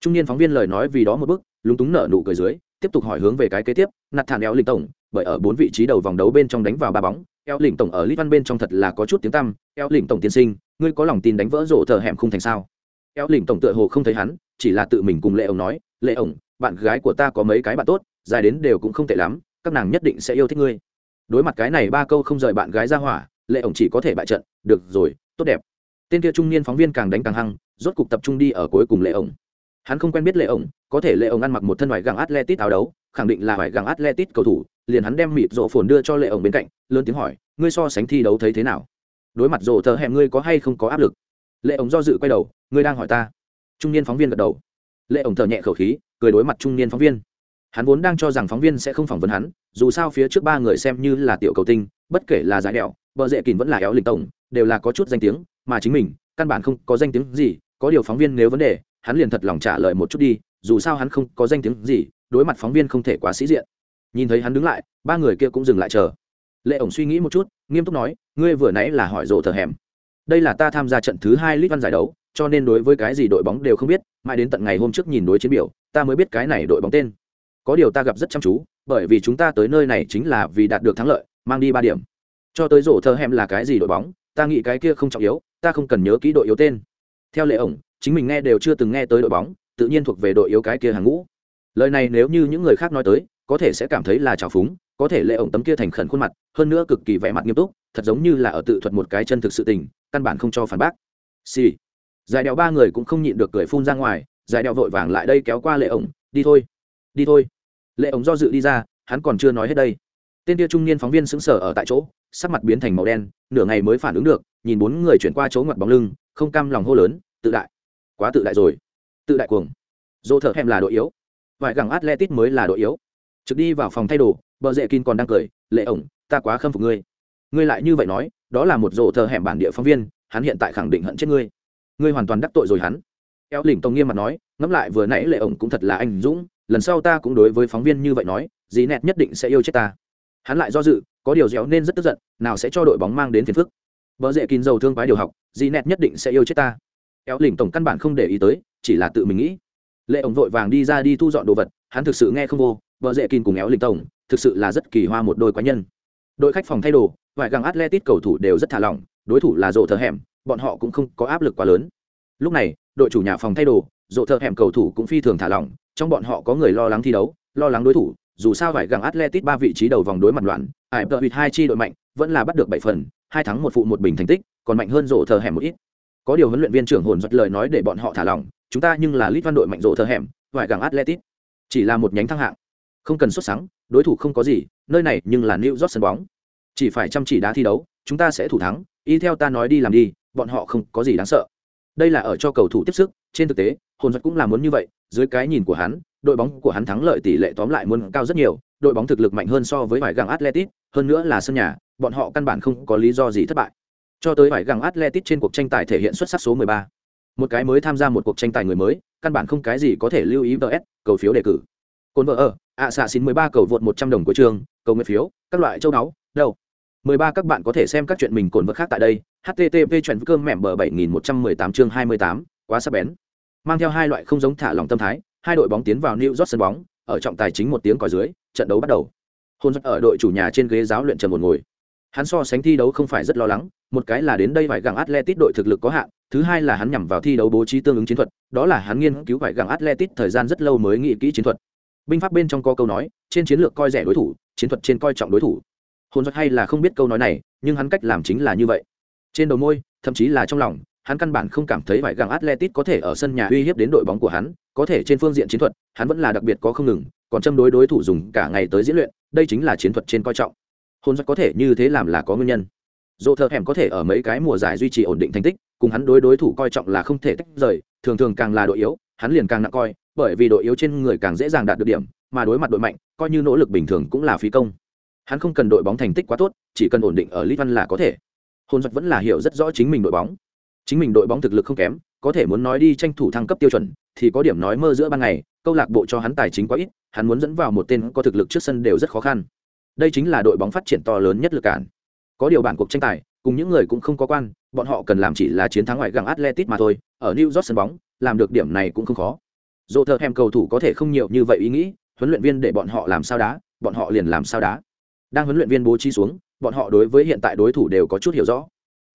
Speaker 1: Trung niên phóng viên lời nói vì đó một bước, lúng túng nở nụ cười dưới tiếp tục hỏi hướng về cái kế tiếp nạt thản éo linh tổng bởi ở bốn vị trí đầu vòng đấu bên trong đánh vào ba bóng, eo lỉnh tổng ở lit văn bên trong thật là có chút tiếng tăm, eo lỉnh tổng tiên sinh, ngươi có lòng tin đánh vỡ rổ thờ hẻm không thành sao? Eo lỉnh tổng tựa hồ không thấy hắn, chỉ là tự mình cùng lệ ổng nói, lệ ổng, bạn gái của ta có mấy cái bạn tốt, dài đến đều cũng không tệ lắm, các nàng nhất định sẽ yêu thích ngươi. Đối mặt cái này ba câu không rời bạn gái ra hỏa, lệ ổng chỉ có thể bại trận, được rồi, tốt đẹp. Tên kia trung niên phóng viên càng đánh càng hăng, rốt cục tập trung đi ở cuối cùng lệ ổng hắn không quen biết lệ ổng, có thể lệ ổng ăn mặc một thân vải găng atletic áo đấu, khẳng định là vải găng atletic cầu thủ, liền hắn đem mịt rộ phồn đưa cho lệ ổng bên cạnh, lớn tiếng hỏi, ngươi so sánh thi đấu thấy thế nào? Đối mặt rộ thờ hẹn ngươi có hay không có áp lực? Lệ ổng do dự quay đầu, ngươi đang hỏi ta. Trung niên phóng viên gật đầu. Lệ ổng thở nhẹ khẩu khí, cười đối mặt trung niên phóng viên. Hắn vốn đang cho rằng phóng viên sẽ không phỏng vấn hắn, dù sao phía trước ba người xem như là tiểu cầu tinh, bất kể là giải đẹo, bờ dễ kín vẫn là éo lịch tổng, đều là có chút danh tiếng, mà chính mình, căn bản không có danh tiếng gì, có điều phóng viên nếu vấn đề hắn liền thật lòng trả lời một chút đi, dù sao hắn không có danh tiếng gì, đối mặt phóng viên không thể quá sĩ diện. Nhìn thấy hắn đứng lại, ba người kia cũng dừng lại chờ. Lệ ổng suy nghĩ một chút, nghiêm túc nói, ngươi vừa nãy là hỏi rổ thờ hẻm. Đây là ta tham gia trận thứ hai lít văn giải đấu, cho nên đối với cái gì đội bóng đều không biết, mãi đến tận ngày hôm trước nhìn đối chiến biểu, ta mới biết cái này đội bóng tên. Có điều ta gặp rất chăm chú, bởi vì chúng ta tới nơi này chính là vì đạt được thắng lợi, mang đi ba điểm. Cho tới rổ thờ hẻm là cái gì đội bóng, ta nghĩ cái kia không trọng yếu, ta không cần nhớ kỹ đội yếu tên. Theo lệ ổng chính mình nghe đều chưa từng nghe tới đội bóng, tự nhiên thuộc về đội yếu cái kia hàng ngũ. Lời này nếu như những người khác nói tới, có thể sẽ cảm thấy là trào phúng, có thể lệ ổng tấm kia thành khẩn khuôn mặt, hơn nữa cực kỳ vẻ mặt nghiêm túc, thật giống như là ở tự thuật một cái chân thực sự tình, căn bản không cho phản bác. Xì、sì. giải đèo ba người cũng không nhịn được cười phun ra ngoài, giải đèo vội vàng lại đây kéo qua lệ ổng, đi thôi đi thôi. Lệ ổng do dự đi ra, hắn còn chưa nói hết đây. Tên kia trung niên phóng viên xứng sở ở tại chỗ, sắc mặt biến thành màu đen, nửa ngày mới phản ứng được, nhìn bốn người chuyển qua chỗ ngoặt bóng lưng, không cam lòng hô lớn, tự đại quá tự đại rồi. Tự đại cuồng. Dỗ thợ hèm là đội yếu. Vài gẳng atletic mới là đội yếu. Trực đi vào phòng thay đồ, bờ dệ kín còn đang cười, lệ ổng, ta quá khâm phục ngươi. Ngươi lại như vậy nói, đó là một dỗ thợ hẻm bản địa phóng viên, hắn hiện tại khẳng định hận chết ngươi. Ngươi hoàn toàn đắc tội rồi hắn. Eo lỉnh tông nghiêm mặt nói, ngẫm lại vừa nãy lệ ổng cũng thật là anh dũng, lần sau ta cũng đối với phóng viên như vậy nói, dì nẹt nhất định sẽ yêu chết ta. Hắn lại do dự, có điều dẻo nên rất tức giận, nào sẽ cho đội bóng mang đến phiền phức. Bờ dễ kín dầu thương quái điều học, dì nẹt nhất định sẽ yêu chết ta éo lỉnh tổng căn bản không để ý tới, chỉ là tự mình nghĩ. Lệ ổng vội vàng đi ra đi thu dọn đồ vật, hắn thực sự nghe không vô, vợ dễ kín cùng éo lỉnh tổng, thực sự là rất kỳ hoa một đôi quái nhân. Đội khách phòng thay đồ, vài găng atletic cầu thủ đều rất thả lỏng, đối thủ là rộ thờ hẻm, bọn họ cũng không có áp lực quá lớn. Lúc này, đội chủ nhà phòng thay đồ, rộ thờ hẻm cầu thủ cũng phi thường thả lỏng, trong bọn họ có người lo lắng thi đấu, lo lắng đối thủ, dù sao vài găng atletic ba vị trí đầu vòng đối mặt loạn ải tờ vịt hai chi đội mạnh, vẫn là bắt được bảy phần, hai thắng một phụ một bình thành tích, còn mạnh hơn rộ thờ hẻm một ít có điều huấn luyện viên trưởng hồn giật lời nói để bọn họ thả lỏng, chúng ta nhưng là lít văn đội mạnh rộ thờ hẻm, vải gàng atletic chỉ là một nhánh thăng hạng. Không cần xuất sáng đối thủ không có gì, nơi này nhưng là new york sân bóng. Chỉ phải chăm chỉ đá thi đấu, chúng ta sẽ thủ thắng, y theo ta nói đi làm đi, bọn họ không có gì đáng sợ. Đây là ở cho cầu thủ tiếp sức, trên thực tế, hồn giật cũng là muốn như vậy, dưới cái nhìn của hắn, đội bóng của hắn thắng lợi tỷ lệ tóm lại muốn cao rất nhiều, đội bóng thực lực mạnh hơn so với vải gàng atletic hơn nữa là sân nhà, bọn họ căn bản không có lý do gì thất bại cho tới vải găng atletic trên cuộc tranh tài thể hiện xuất sắc số 13. một cái mới tham gia một cuộc tranh tài người mới căn bản không cái gì có thể lưu ý vs cầu phiếu đề cử. Cồn vợ ở ạ xạ xin 13 cầu vượt 100 đồng của trường cầu nguyện phiếu các loại châu đáo đâu. 13 các bạn có thể xem các chuyện mình cồn vật khác tại đây http chuyện cơm mẻm bờ 7118 chương 28, quá sắc bén. Mang theo hai loại không giống thả lòng tâm thái hai đội bóng tiến vào New York sân bóng ở trọng tài chính một tiếng còi dưới trận đấu bắt đầu. Hôn ở đội chủ nhà trên ghế giáo luyện trần một ngồi hắn so sánh thi đấu không phải rất lo lắng, một cái là đến đây phải gặng atletic đội thực lực có hạn, thứ hai là hắn nhằm vào thi đấu bố trí tương ứng chiến thuật, đó là hắn nghiên cứu phải gặng atletic thời gian rất lâu mới nghĩ kỹ chiến thuật. Binh pháp bên trong có câu nói, trên chiến lược coi rẻ đối thủ, chiến thuật trên coi trọng đối thủ. Hồn giật hay là không biết câu nói này, nhưng hắn cách làm chính là như vậy. Trên đầu môi, thậm chí là trong lòng, hắn căn bản không cảm thấy vải găng atletic có thể ở sân nhà uy hiếp đến đội bóng của hắn, có thể trên phương diện chiến thuật, hắn vẫn là đặc biệt có không ngừng, còn châm đối đối thủ dùng cả ngày tới diễn luyện, đây chính là chiến thuật trên coi trọng hôn giặc có thể như thế làm là có nguyên nhân. Dỗ thợ hẻm có thể ở mấy cái mùa giải duy trì ổn định thành tích, cùng hắn đối đối thủ coi trọng là không thể tách rời, thường thường càng là đội yếu, hắn liền càng nặng coi, bởi vì đội yếu trên người càng dễ dàng đạt được điểm, mà đối mặt đội mạnh, coi như nỗ lực bình thường cũng là phí công. Hắn không cần đội bóng thành tích quá tốt, chỉ cần ổn định ở lit văn là có thể. Hôn giặc vẫn là hiểu rất rõ chính mình đội bóng. Chính mình đội bóng thực lực không kém, có thể muốn nói đi tranh thủ thăng cấp tiêu chuẩn, thì có điểm nói mơ giữa ban ngày, câu lạc bộ cho hắn tài chính quá ít, hắn muốn dẫn vào một tên có thực lực trước sân đều rất khó khăn đây chính là đội bóng phát triển to lớn nhất lực cản. Có điều bản cuộc tranh tài, cùng những người cũng không có quan, bọn họ cần làm chỉ là chiến thắng ngoại găng atletic mà thôi, ở new york sân bóng, làm được điểm này cũng không khó. Dỗ thợ hèm cầu thủ có thể không nhiều như vậy ý nghĩ, huấn luyện viên để bọn họ làm sao đá, bọn họ liền làm sao đá. Đang huấn luyện viên bố trí xuống, bọn họ đối với hiện tại đối thủ đều có chút hiểu rõ.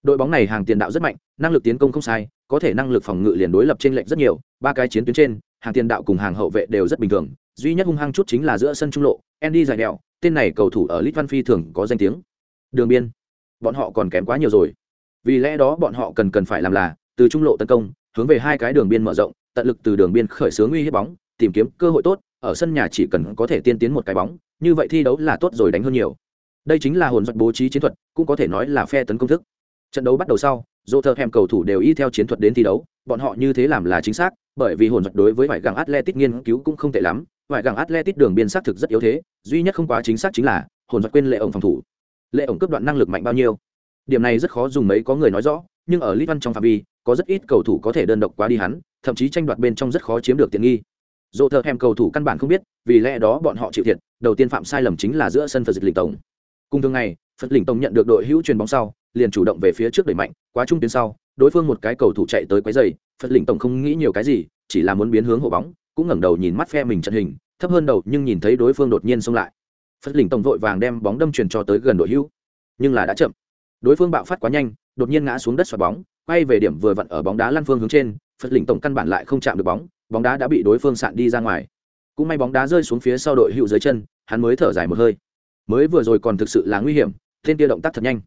Speaker 1: Đội bóng này hàng tiền đạo rất mạnh, năng lực tiến công không sai, có thể năng lực phòng ngự liền đối lập trên lệnh rất nhiều, ba cái chiến tuyến trên, hàng tiền đạo cùng hàng hậu vệ đều rất bình thường, duy nhất hung hăng chút chính là giữa sân trung lộ, andy dài đèo tên này cầu thủ ở lit văn phi thường có danh tiếng. Đường biên. Bọn họ còn kém quá nhiều rồi. Vì lẽ đó bọn họ cần cần phải làm là, từ trung lộ tấn công, hướng về hai cái đường biên mở rộng, tận lực từ đường biên khởi xướng uy hiếp bóng, tìm kiếm cơ hội tốt, ở sân nhà chỉ cần có thể tiên tiến một cái bóng, như vậy thi đấu là tốt rồi đánh hơn nhiều. Đây chính là hồn thuật bố trí chiến thuật, cũng có thể nói là phe tấn công thức. Trận đấu bắt đầu sau, Rotherham cầu thủ đều y theo chiến thuật đến thi đấu, bọn họ như thế làm là chính xác, bởi vì hồn thuật đối với vải găng atletic nghiên cứu cũng không tệ lắm vải gẳng atletic đường biên xác thực rất yếu thế, duy nhất không quá chính xác chính là, hồn vật quên lệ ổng phòng thủ. Lệ ổng cấp đoạn năng lực mạnh bao nhiêu? Điểm này rất khó dùng mấy có người nói rõ, nhưng ở lit văn trong phạm vi, có rất ít cầu thủ có thể đơn độc quá đi hắn, thậm chí tranh đoạt bên trong rất khó chiếm được tiện nghi. Dỗ thợ hẻm cầu thủ căn bản không biết, vì lẽ đó bọn họ chịu thiệt, đầu tiên phạm sai lầm chính là giữa sân phật dịch lịch tổng. Cùng thường ngày, phật lĩnh tổng nhận được đội hữu truyền bóng sau, liền chủ động về phía trước đẩy mạnh, quá trung tuyến sau, đối phương một cái cầu thủ chạy tới quấy giày phật lĩnh tổng không nghĩ nhiều cái gì, chỉ là muốn biến hướng hộ bóng cũng ngẩng đầu nhìn mắt phe mình trận hình, thấp hơn đầu nhưng nhìn thấy đối phương đột nhiên xông lại. Phật lình tổng vội vàng đem bóng đâm truyền cho tới gần đội hữu nhưng là đã chậm. Đối phương bạo phát quá nhanh, đột nhiên ngã xuống đất xoạt bóng, quay về điểm vừa vặn ở bóng đá lăn phương hướng trên phật lĩnh tổng căn bản lại không chạm được bóng bóng đá đã bị đối phương sạn đi ra ngoài. Cũng may bóng đá rơi xuống phía sau đội hữu dưới chân, hắn mới thở dài một hơi. Mới vừa rồi còn thực sự là nguy hiểm, tên kia động tác thật nhanh.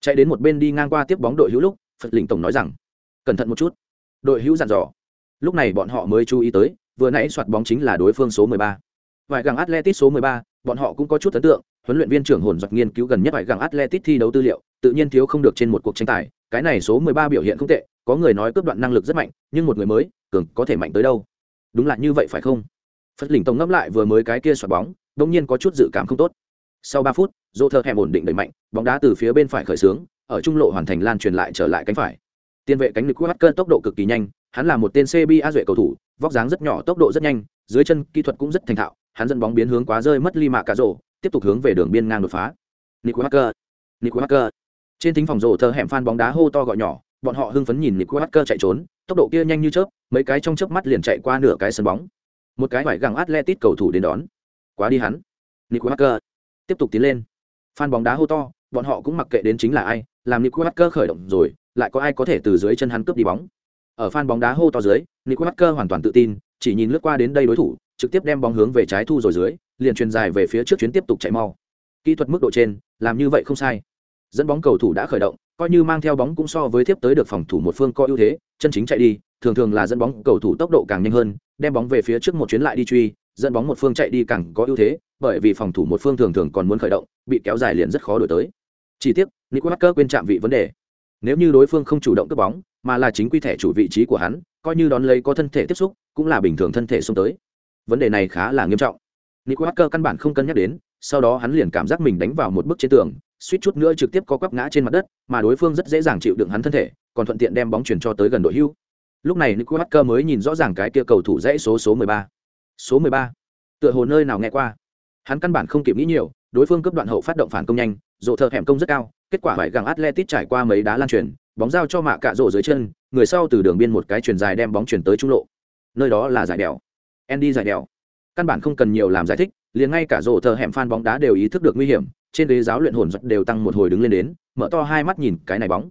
Speaker 1: Chạy đến một bên đi ngang qua tiếp bóng đội hữu lúc phật lĩnh tổng nói rằng, cẩn thận một chút. Đội hữu dặn dò. Lúc này bọn họ mới chú ý tới vừa nãy soạt bóng chính là đối phương số 13. vài gặng atletic số 13, bọn họ cũng có chút ấn tượng huấn luyện viên trưởng hồn giật nghiên cứu gần nhất vài gặng atletic thi đấu tư liệu tự nhiên thiếu không được trên một cuộc tranh tài cái này số 13 biểu hiện không tệ có người nói cướp đoạn năng lực rất mạnh nhưng một người mới cường có thể mạnh tới đâu. Đúng là như vậy phải không? Phất lĩnh tổng ngẫm lại vừa mới cái kia xoạt bóng đông nhiên có chút dự cảm không tốt. Sau ba phút dỗ thơ hẻm ổn định đẩy mạnh bóng đá từ phía bên phải khởi sướng, ở trung lộ hoàn thành lan truyền lại trở lại cánh phải. Tiền vệ cánh lực quát cơn tốc độ cực kỳ nhanh hắn là một tên cba duệ cầu thủ vóc dáng rất nhỏ, tốc độ rất nhanh, dưới chân kỹ thuật cũng rất thành thạo, hắn dẫn bóng biến hướng quá rơi mất ly mạ cả rổ tiếp tục hướng về đường biên ngang đột phá. Nico hacker nico hacker trên thính phòng rổ thờ hẻm phan bóng đá hô to gọi nhỏ, bọn họ hưng phấn nhìn nico hacker chạy trốn, tốc độ kia nhanh như chớp, mấy cái trong chớp mắt liền chạy qua nửa cái sân bóng. Một cái phải găng atletic cầu thủ đến đón. Quá đi hắn. Nico hacker tiếp tục tiến lên. Phan bóng đá hô to, bọn họ cũng mặc kệ đến chính là ai, làm nico hacker khởi động rồi, lại có ai có thể từ dưới chân hắn cướp đi bóng ở phan bóng đá hô to dưới, nico hacker hoàn toàn tự tin, chỉ nhìn lướt qua đến đây đối thủ, trực tiếp đem bóng hướng về trái thu rồi dưới, liền truyền dài về phía trước chuyến tiếp tục chạy mau. Kỹ thuật mức độ trên, làm như vậy không sai. Dẫn bóng cầu thủ đã khởi động, coi như mang theo bóng cũng so với tiếp tới được phòng thủ một phương có ưu thế, chân chính chạy đi, thường thường là dẫn bóng cầu thủ tốc độ càng nhanh hơn, đem bóng về phía trước một chuyến lại đi truy, dẫn bóng một phương chạy đi càng có ưu thế, bởi vì phòng thủ một phương thường thường còn muốn khởi động, bị kéo dài liền rất khó đổi tới. Chỉ tiếc, nico hacker quên chạm vị vấn đề. Nếu như đối phương không chủ động cướp bóng mà là chính quy thẻ chủ vị trí của hắn, coi như đón lấy có thân thể tiếp xúc, cũng là bình thường thân thể xông tới vấn đề này khá là nghiêm trọng nico hacker căn bản không cân nhắc đến, sau đó hắn liền cảm giác mình đánh vào một bức trên tường, suýt chút nữa trực tiếp có quắp ngã trên mặt đất, mà đối phương rất dễ dàng chịu đựng hắn thân thể, còn thuận tiện đem bóng chuyển cho tới gần đội hưu lúc này nico hacker mới nhìn rõ ràng cái kia cầu thủ dãy số số 13. số 13. tựa hồ nơi nào nghe qua hắn căn bản không kịp nghĩ nhiều, đối phương cấp đoạn hậu phát động phản công nhanh dỗ thợ hẻm công rất cao, kết quả phải gặng atletic trải qua mấy đá lan truyền bóng giao cho mạ cạ rổ dưới chân, người sau từ đường biên một cái chuyền dài đem bóng chuyển tới trung lộ. Nơi đó là giải đèo. Andy giải đèo. Căn bản không cần nhiều làm giải thích, liền ngay cả rổ thợ hẻm phan bóng đá đều ý thức được nguy hiểm, trên ghế giáo luyện hồn giật đều tăng một hồi đứng lên đến, mở to hai mắt nhìn cái này bóng.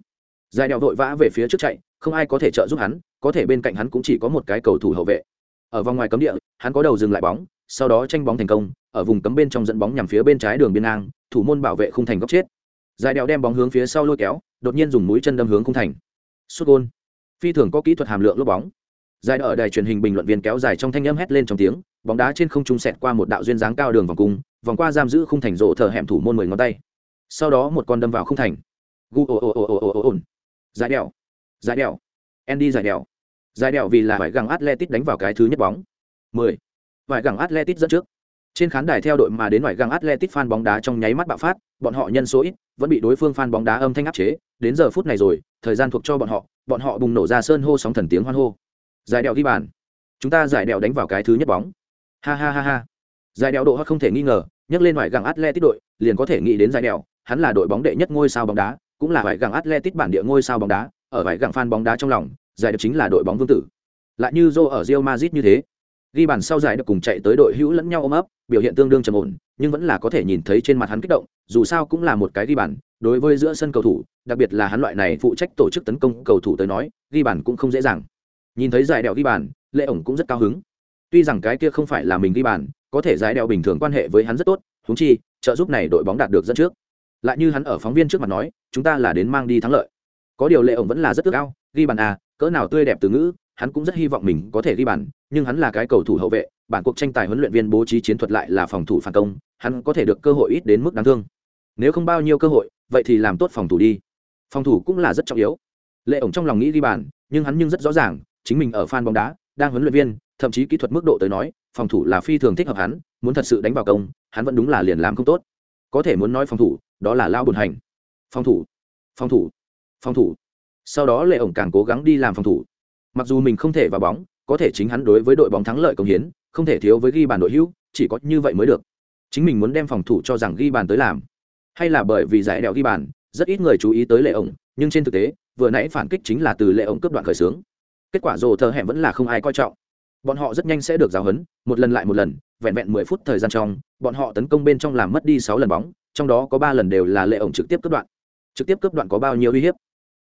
Speaker 1: Giải đèo vội vã về phía trước chạy, không ai có thể trợ giúp hắn, có thể bên cạnh hắn cũng chỉ có một cái cầu thủ hậu vệ. Ở vòng ngoài cấm địa, hắn có đầu dừng lại bóng, sau đó tranh bóng thành công, ở vùng cấm bên trong dẫn bóng nhằm phía bên trái đường biên ngang, thủ môn bảo vệ không thành góc chết giải đèo đem bóng hướng phía sau lôi kéo, đột nhiên dùng mũi chân đâm hướng không thành. Sút gôn. Phi thường có kỹ thuật hàm lượng lốp bóng. Giải ở đài truyền hình bình luận viên kéo dài trong thanh âm hét lên trong tiếng, bóng đá trên không trung sẹt qua một đạo duyên dáng cao đường vòng cung, vòng qua giam giữ không thành rộ thở hẻm thủ môn mười ngón tay. Sau đó một con đâm vào không thành. Gu ồ ồ ồ ồ ồ ồ giải đèo. Giải đèo. Andy giải đèo. Giải đèo vì là phải găng atletic đánh vào cái thứ nhất bóng. Mười. Vải găng atletic dẫn trước trên khán đài theo đội mà đến ngoại găng atletic fan bóng đá trong nháy mắt bạo phát, bọn họ nhân số ít, vẫn bị đối phương fan bóng đá âm thanh áp chế. Đến giờ phút này rồi, thời gian thuộc cho bọn họ bọn họ bùng nổ ra sơn hô sóng thần tiếng hoan hô. Giải đèo ghi bàn. Chúng ta giải đèo đánh vào cái thứ nhất bóng. Ha ha ha ha. Giải đèo độ không thể nghi ngờ nhắc lên ngoại găng atletic đội, liền có thể nghĩ đến giải đèo hắn là đội bóng đệ nhất ngôi sao bóng đá, cũng là ngoại găng atletic bản địa ngôi sao bóng đá, ở ngoại găng fan bóng đá trong lòng, giải đèo chính là đội bóng vương tử. Lại như Joe ở Real Madrid như thế ghi bàn sau giải được cùng chạy tới đội hữu lẫn nhau ôm ấp, biểu hiện tương đương trầm ổn, nhưng vẫn là có thể nhìn thấy trên mặt hắn kích động, dù sao cũng là một cái ghi bàn, đối với giữa sân cầu thủ, đặc biệt là hắn loại này phụ trách tổ chức tấn công cầu thủ tới nói, ghi bàn cũng không dễ dàng. Nhìn thấy giải đèo ghi bàn, lệ ổng cũng rất cao hứng. Tuy rằng cái kia không phải là mình ghi bàn, có thể giải đèo bình thường quan hệ với hắn rất tốt húng chi, trợ giúp này đội bóng đạt được dẫn trước. Lại như hắn ở phóng viên trước mặt nói, chúng ta là đến mang đi thắng lợi. Có điều lệ ổng vẫn là rất ước ao, ghi bàn à cỡ nào tươi đẹp từ ngữ, hắn cũng rất hy vọng mình có thể ghi bàn nhưng hắn là cái cầu thủ hậu vệ, bản cuộc tranh tài huấn luyện viên bố trí chiến thuật lại là phòng thủ phản công, hắn có thể được cơ hội ít đến mức đáng thương. Nếu không bao nhiêu cơ hội, vậy thì làm tốt phòng thủ đi. Phòng thủ cũng là rất trọng yếu. Lệ ổng trong lòng nghĩ ghi bàn, nhưng hắn nhưng rất rõ ràng, chính mình ở fan bóng đá, đang huấn luyện viên, thậm chí kỹ thuật mức độ tới nói, phòng thủ là phi thường thích hợp hắn, muốn thật sự đánh vào công, hắn vẫn đúng là liền làm không tốt. Có thể muốn nói phòng thủ, đó là lao buồn hành. Phòng thủ. Phòng thủ. Phòng thủ. Sau đó lệ ổng càng cố gắng đi làm phòng thủ. Mặc dù mình không thể vào bóng có thể chính hắn đối với đội bóng thắng lợi công hiến, không thể thiếu với ghi bàn đội hữu, chỉ có như vậy mới được. Chính mình muốn đem phòng thủ cho rằng ghi bàn tới làm. Hay là bởi vì giải đèo ghi bàn, rất ít người chú ý tới lệ ổng, nhưng trên thực tế, vừa nãy phản kích chính là từ lệ ổng cướp đoạn khởi sướng kết quả rồ thờ hẹn vẫn là không ai coi trọng. Bọn họ rất nhanh sẽ được giáo huấn, một lần lại một lần, vẹn vẹn mười phút thời gian trong, bọn họ tấn công bên trong làm mất đi sáu lần bóng, trong đó có ba lần đều là lệ ổng trực tiếp cướp đoạn. Trực tiếp cướp đoạn có bao nhiêu uy hiếp?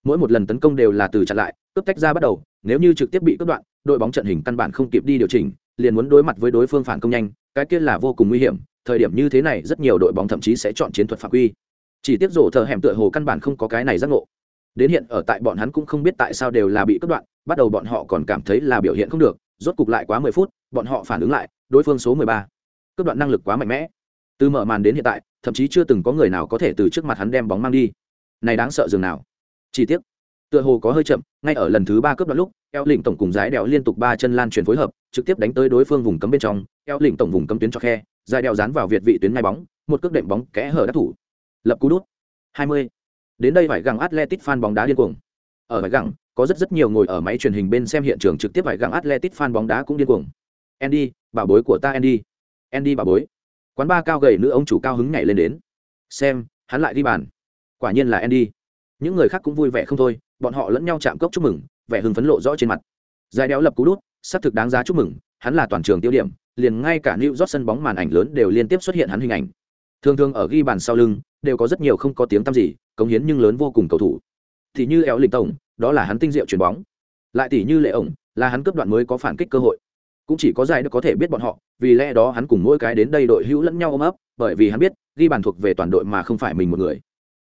Speaker 1: Mỗi một lần tấn công đều là từ chặn lại, cướp tách ra bắt đầu nếu như trực tiếp bị cắt đoạn, đội bóng trận hình căn bản không kịp đi điều chỉnh, liền muốn đối mặt với đối phương phản công nhanh, cái kia là vô cùng nguy hiểm, thời điểm như thế này rất nhiều đội bóng thậm chí sẽ chọn chiến thuật phạm quy. Chỉ tiếc rổ thờ hẻm tựa hồ căn bản không có cái này giác ngộ. Đến hiện ở tại bọn hắn cũng không biết tại sao đều là bị cắt đoạn, bắt đầu bọn họ còn cảm thấy là biểu hiện không được, rốt cục lại quá mười phút, bọn họ phản ứng lại, đối phương số mười ba. Cướp đoạn năng lực quá mạnh mẽ. Từ mở màn đến hiện tại, thậm chí chưa từng có người nào có thể từ trước mặt hắn đem bóng mang đi. Này đáng sợ dường nào. Chỉ tiếc tựa hồ có hơi chậm, ngay ở lần thứ ba cướp đoạn lúc eo lĩnh tổng cùng giải đèo liên tục ba chân lan truyền phối hợp, trực tiếp đánh tới đối phương vùng cấm bên trong. Eo lĩnh tổng vùng cấm tuyến cho khe, giải đèo dán vào việt vị tuyến ngay bóng, một cước đệm bóng kẽ hở đắc thủ. Lập cú đút. Hai mươi. Đến đây phải găng atletic fan bóng đá điên cuồng. Ở phải găng có rất rất nhiều ngồi ở máy truyền hình bên xem hiện trường trực tiếp phải găng atletic fan bóng đá cũng điên cuồng. Andy, bảo bối của ta andy. Andy bảo bối. Quán ba cao gầy nữ ông chủ cao hứng nhảy lên đến. Xem, hắn lại đi bàn. Quả nhiên là andy. Những người khác cũng vui vẻ không thôi bọn họ lẫn nhau chạm cốc chúc mừng, vẻ hưng phấn lộ rõ trên mặt. Giải đéo lập cú đút, xác thực đáng giá chúc mừng, hắn là toàn trường tiêu điểm, liền ngay cả New York sân bóng màn ảnh lớn đều liên tiếp xuất hiện hắn hình ảnh. Thường thường ở ghi bàn sau lưng, đều có rất nhiều không có tiếng tăm gì, cống hiến nhưng lớn vô cùng cầu thủ. Thì như éo lịch tổng đó là hắn tinh diệu chuyền bóng. Lại tỷ như lệ ổng, là hắn cấp đoạn mới có phản kích cơ hội. Cũng chỉ có giải được có thể biết bọn họ, vì lẽ đó hắn cùng mỗi cái đến đây đội hữu lẫn nhau ôm ấp, bởi vì hắn biết, ghi bàn thuộc về toàn đội mà không phải mình một người.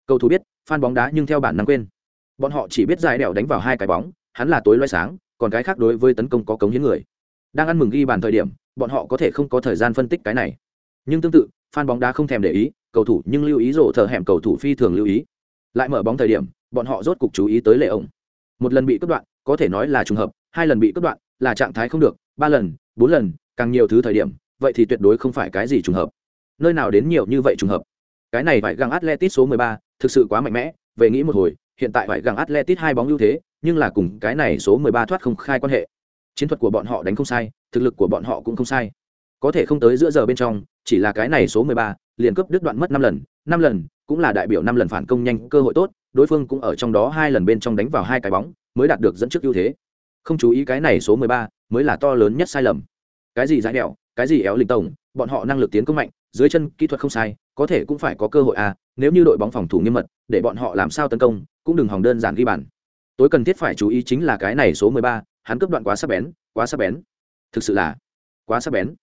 Speaker 1: Cầu thủ biết, fan bóng đá nhưng theo bản năng quên bọn họ chỉ biết giải đèo đánh vào hai cái bóng hắn là tối loay sáng còn cái khác đối với tấn công có cống hiến người. Đang ăn mừng ghi bàn thời điểm bọn họ có thể không có thời gian phân tích cái này. Nhưng tương tự fan bóng đá không thèm để ý cầu thủ nhưng lưu ý rổ thờ hẻm cầu thủ phi thường lưu ý. Lại mở bóng thời điểm bọn họ rốt cục chú ý tới lệ ổng một lần bị cướp đoạn có thể nói là trùng hợp hai lần bị cướp đoạn là trạng thái không được ba lần bốn lần càng nhiều thứ thời điểm vậy thì tuyệt đối không phải cái gì trùng hợp. Nơi nào đến nhiều như vậy trùng hợp? Cái này phải găng atletic số 13, thực sự quá mạnh mẽ về nghĩ một hồi hiện tại phải gặng atletic hai bóng ưu thế nhưng là cùng cái này số 13 thoát không khai quan hệ. Chiến thuật của bọn họ đánh không sai thực lực của bọn họ cũng không sai. Có thể không tới giữa giờ bên trong chỉ là cái này số 13, liền cướp đứt đoạn mất năm lần năm lần cũng là đại biểu năm lần phản công nhanh cơ hội tốt đối phương cũng ở trong đó hai lần bên trong đánh vào hai cái bóng mới đạt được dẫn trước ưu thế. Không chú ý cái này số 13, mới là to lớn nhất sai lầm. Cái gì giải đẹo cái gì éo linh tổng bọn họ năng lực tiến công mạnh dưới chân kỹ thuật không sai có thể cũng phải có cơ hội à nếu như đội bóng phòng thủ nghiêm mật để bọn họ làm sao tấn công cũng đừng hòng đơn giản ghi bàn. Tối cần thiết phải chú ý chính là cái này số 13, hắn cướp đoạn quá sắc bén quá sắc bén. Thực sự là quá sắc bén.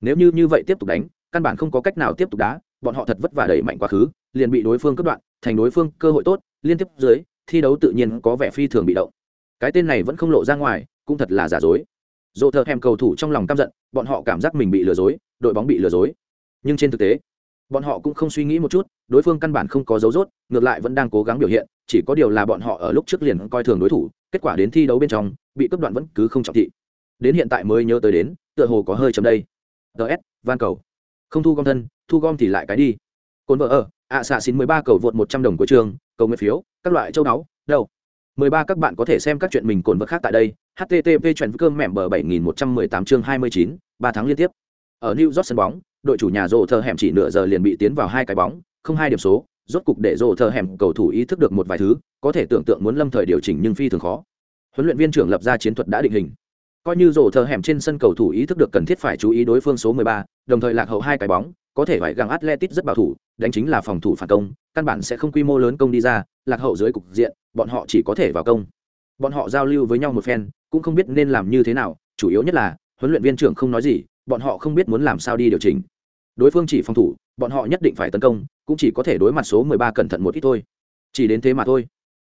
Speaker 1: Nếu như như vậy tiếp tục đánh căn bản không có cách nào tiếp tục đá bọn họ thật vất vả đẩy mạnh quá khứ liền bị đối phương cướp đoạn thành đối phương cơ hội tốt liên tiếp dưới thi đấu tự nhiên có vẻ phi thường bị động. Cái tên này vẫn không lộ ra ngoài cũng thật là giả dối. Dỗ thợ hèm cầu thủ trong lòng căm giận bọn họ cảm giác mình bị lừa dối đội bóng bị lừa dối nhưng trên thực tế, bọn họ cũng không suy nghĩ một chút, đối phương căn bản không có dấu rốt, ngược lại vẫn đang cố gắng biểu hiện, chỉ có điều là bọn họ ở lúc trước liền coi thường đối thủ, kết quả đến thi đấu bên trong, bị cướp đoạn vẫn cứ không trọng thị. Đến hiện tại mới nhớ tới đến, tựa hồ có hơi chấm đây. Ts van cầu. Không thu gom thân, thu gom thì lại cái đi. Cồn vợ ở ạ xạ xin mười ba cầu vượt một trăm đồng của trường, cầu nguyện phiếu, các loại châu đáo đâu? Mười ba các bạn có thể xem các chuyện mình cồn vật khác tại đây. Http chuyện cơm mẹm bờ bảy nghìn một trăm mười tám chương hai mươi chín, ba tháng liên tiếp. Ở new york sân bóng đội chủ nhà rộ thờ hẻm chỉ nửa giờ liền bị tiến vào hai cái bóng không hai điểm số rốt cục để rộ thờ hẻm cầu thủ ý thức được một vài thứ có thể tưởng tượng muốn lâm thời điều chỉnh nhưng phi thường khó. Huấn luyện viên trưởng lập ra chiến thuật đã định hình. Coi như rổ thờ hẻm trên sân cầu thủ ý thức được cần thiết phải chú ý đối phương số 13, đồng thời lạc hậu hai cái bóng có thể phải găng atletic rất bảo thủ đánh chính là phòng thủ phản công căn bản sẽ không quy mô lớn công đi ra lạc hậu dưới cục diện bọn họ chỉ có thể vào công. Bọn họ giao lưu với nhau một phen cũng không biết nên làm như thế nào chủ yếu nhất là huấn luyện viên trưởng không nói gì bọn họ không biết muốn làm sao đi điều chỉnh đối phương chỉ phòng thủ, bọn họ nhất định phải tấn công, cũng chỉ có thể đối mặt số 13 cẩn thận một ít thôi. Chỉ đến thế mà thôi.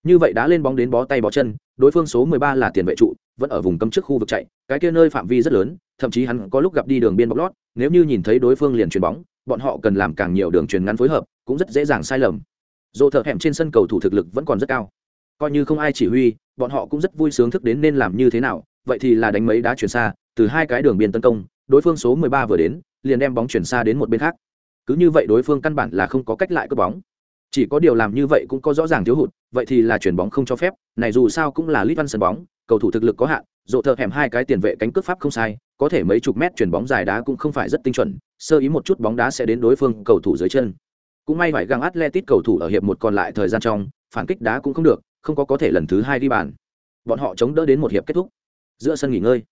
Speaker 1: Như vậy đã lên bóng đến bó tay bó chân, đối phương số 13 là tiền vệ trụ, vẫn ở vùng cấm trước khu vực chạy, cái kia nơi phạm vi rất lớn, thậm chí hắn có lúc gặp đi đường biên bóc lót, nếu như nhìn thấy đối phương liền chuyền bóng, bọn họ cần làm càng nhiều đường truyền ngắn phối hợp, cũng rất dễ dàng sai lầm. Dỗ thợ hẻm trên sân cầu thủ thực lực vẫn còn rất cao. Coi như không ai chỉ huy, bọn họ cũng rất vui sướng thức đến nên làm như thế nào, vậy thì là đánh mấy đá chuyển xa, từ hai cái đường biên tấn công, đối phương số 13 vừa đến liền đem bóng chuyển xa đến một bên khác. Cứ như vậy đối phương căn bản là không có cách lại cướp bóng. Chỉ có điều làm như vậy cũng có rõ ràng thiếu hụt, vậy thì là chuyển bóng không cho phép, này dù sao cũng là lit văn sân bóng, cầu thủ thực lực có hạn, dỗ thợ hẻm hai cái tiền vệ cánh cướp pháp không sai, có thể mấy chục mét chuyển bóng dài đá cũng không phải rất tinh chuẩn, sơ ý một chút bóng đá sẽ đến đối phương cầu thủ dưới chân. Cũng may phải găng atletic cầu thủ ở hiệp một còn lại thời gian trong, phản kích đá cũng không được, không có có thể lần thứ hai đi bàn. Bọn họ chống đỡ đến một hiệp kết thúc. Giữa sân nghỉ ngơi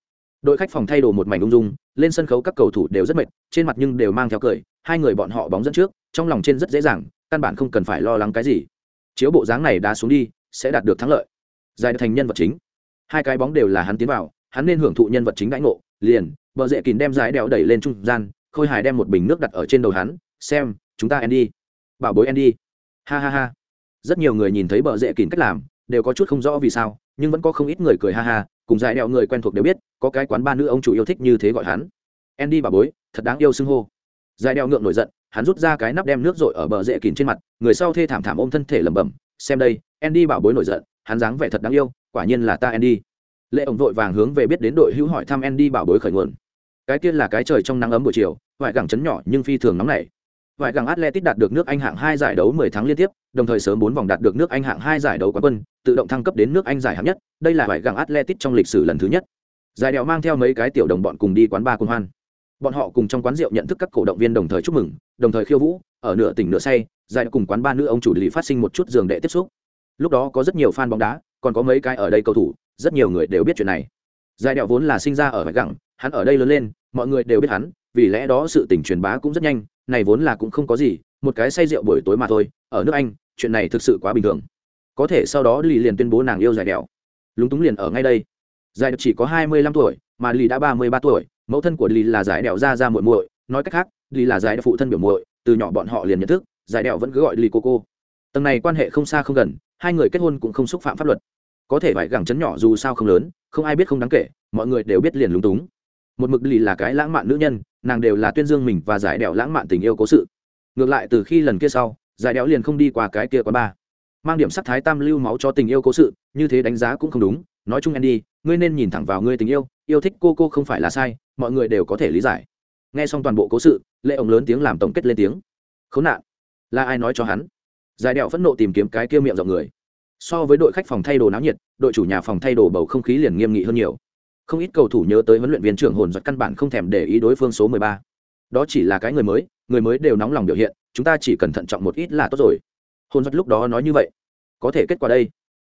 Speaker 1: đội khách phòng thay đồ một mảnh ung dung, lên sân khấu các cầu thủ đều rất mệt, trên mặt nhưng đều mang theo cười, hai người bọn họ bóng dẫn trước, trong lòng trên rất dễ dàng, căn bản không cần phải lo lắng cái gì. Chiếu bộ dáng này đá xuống đi, sẽ đạt được thắng lợi. Giải thành nhân vật chính. Hai cái bóng đều là hắn tiến vào, hắn nên hưởng thụ nhân vật chính đãi ngộ, liền, bờ dễ kín đem giải đèo đẩy lên trung gian, khôi hài đem một bình nước đặt ở trên đầu hắn, xem, chúng ta andy. Bảo bối andy. Ha ha ha. Rất nhiều người nhìn thấy bờ dễ kín cách làm, đều có chút không rõ vì sao, nhưng vẫn có không ít người cười ha ha cùng dài đeo người quen thuộc đều biết, có cái quán ba nữ ông chủ yêu thích như thế gọi hắn. Andy bảo bối, thật đáng yêu xưng hô. Dài đeo ngượng nổi giận, hắn rút ra cái nắp đem nước rội ở bờ rễ kín trên mặt, người sau thê thảm thảm ôm thân thể lẩm bẩm, xem đây, andy bảo bối nổi giận, hắn dáng vẻ thật đáng yêu, quả nhiên là ta andy. Lệ ổng vội vàng hướng về biết đến đội hữu hỏi thăm andy bảo bối khởi nguồn. Cái tiên là cái trời trong nắng ấm buổi chiều ngoại gẳng chấn nhỏ nhưng phi thường nóng nảy. Ngoại gẳng atletic đạt được nước anh hạng hai giải đấu 10 tháng liên tiếp đồng thời sớm bốn vòng đạt được nước anh hạng hai giải đấu quán quân, tự động thăng cấp đến nước anh giải hạng nhất, đây là ngoại gẳng atletic trong lịch sử lần thứ nhất. Giải đèo mang theo mấy cái tiểu đồng bọn cùng đi quán ba quân hoan. Bọn họ cùng trong quán rượu nhận thức các cổ động viên đồng thời chúc mừng, đồng thời khiêu vũ, ở nửa tỉnh nửa say, giải cùng quán ba nữ ông chủ lý phát sinh một chút giường đệ tiếp xúc. Lúc đó có rất nhiều fan bóng đá, còn có mấy cái ở đây cầu thủ, rất nhiều người đều biết chuyện này. Giải đèo vốn là sinh ra ở vạch gẳng hắn ở đây lớn lên, mọi người đều biết hắn, vì lẽ đó sự tình truyền bá cũng rất nhanh, này vốn là cũng không có gì một cái say rượu buổi tối mà thôi, ở nước anh, chuyện này thực sự quá bình thường. Có thể sau đó lì liền tuyên bố nàng yêu giải đèo. Lúng túng liền ở ngay đây. Giải chỉ có hai mươi lăm tuổi, mà lì đã ba mươi ba tuổi, mẫu thân của lì là giải đèo ra ra muội muội, nói cách khác, lì là giải phụ thân biểu muội, từ nhỏ bọn họ liền nhận thức, giải đèo vẫn cứ gọi lì cô cô. Tầng này quan hệ không xa không gần, hai người kết hôn cũng không xúc phạm pháp luật. Có thể phải gẳng chấn nhỏ dù sao không lớn, không ai biết không đáng kể, mọi người đều biết liền lúng túng. Một mực lì là cái lãng mạn nữ nhân, nàng đều là tuyên dương mình và giải đèo lãng mạn tình yêu cố sự ngược lại, từ khi lần kia sau, giải đéo liền không đi qua cái kia quá ba mang điểm sắc thái tam lưu máu cho tình yêu cố sự, như thế đánh giá cũng không đúng. Nói chung, andy, ngươi nên nhìn thẳng vào ngươi tình yêu. Yêu thích cô cô không phải là sai, mọi người đều có thể lý giải. Nghe xong toàn bộ cố sự, lệ ổng lớn tiếng làm tổng kết lên tiếng. Khốn nạn. Là ai nói cho hắn? Giải đẹo phẫn nộ tìm kiếm cái kia miệng rộng người. So với đội khách phòng thay đồ náo nhiệt, đội chủ nhà phòng thay đồ bầu không khí liền nghiêm nghị hơn nhiều. Không ít cầu thủ nhớ tới huấn luyện viên trưởng hồn giật căn bản không thèm để ý đối phương số mười ba. Đó chỉ là cái người mới người mới đều nóng lòng biểu hiện, chúng ta chỉ cần thận trọng một ít là tốt rồi. Hồn giật lúc đó nói như vậy. Có thể kết quả đây,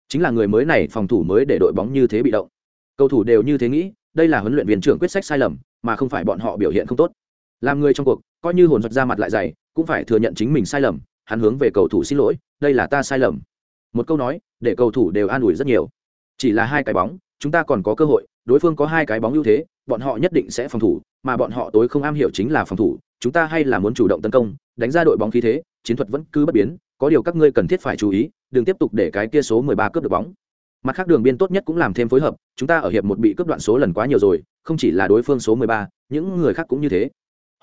Speaker 1: chính là người mới này phòng thủ mới để đội bóng như thế bị động. Cầu thủ đều như thế nghĩ, đây là huấn luyện viên trưởng quyết sách sai lầm, mà không phải bọn họ biểu hiện không tốt. Làm người trong cuộc, coi như hồn giật ra mặt lại dày, cũng phải thừa nhận chính mình sai lầm, hắn hướng về cầu thủ xin lỗi, đây là ta sai lầm. Một câu nói, để cầu thủ đều an ủi rất nhiều. Chỉ là hai cái bóng, chúng ta còn có cơ hội, đối phương có hai cái bóng ưu thế, bọn họ nhất định sẽ phòng thủ, mà bọn họ tối không am hiểu chính là phòng thủ chúng ta hay là muốn chủ động tấn công đánh ra đội bóng khí thế chiến thuật vẫn cứ bất biến có điều các ngươi cần thiết phải chú ý đừng tiếp tục để cái kia số 13 cướp được bóng. Mặt khác đường biên tốt nhất cũng làm thêm phối hợp chúng ta ở hiệp một bị cướp đoạn số lần quá nhiều rồi không chỉ là đối phương số 13, những người khác cũng như thế.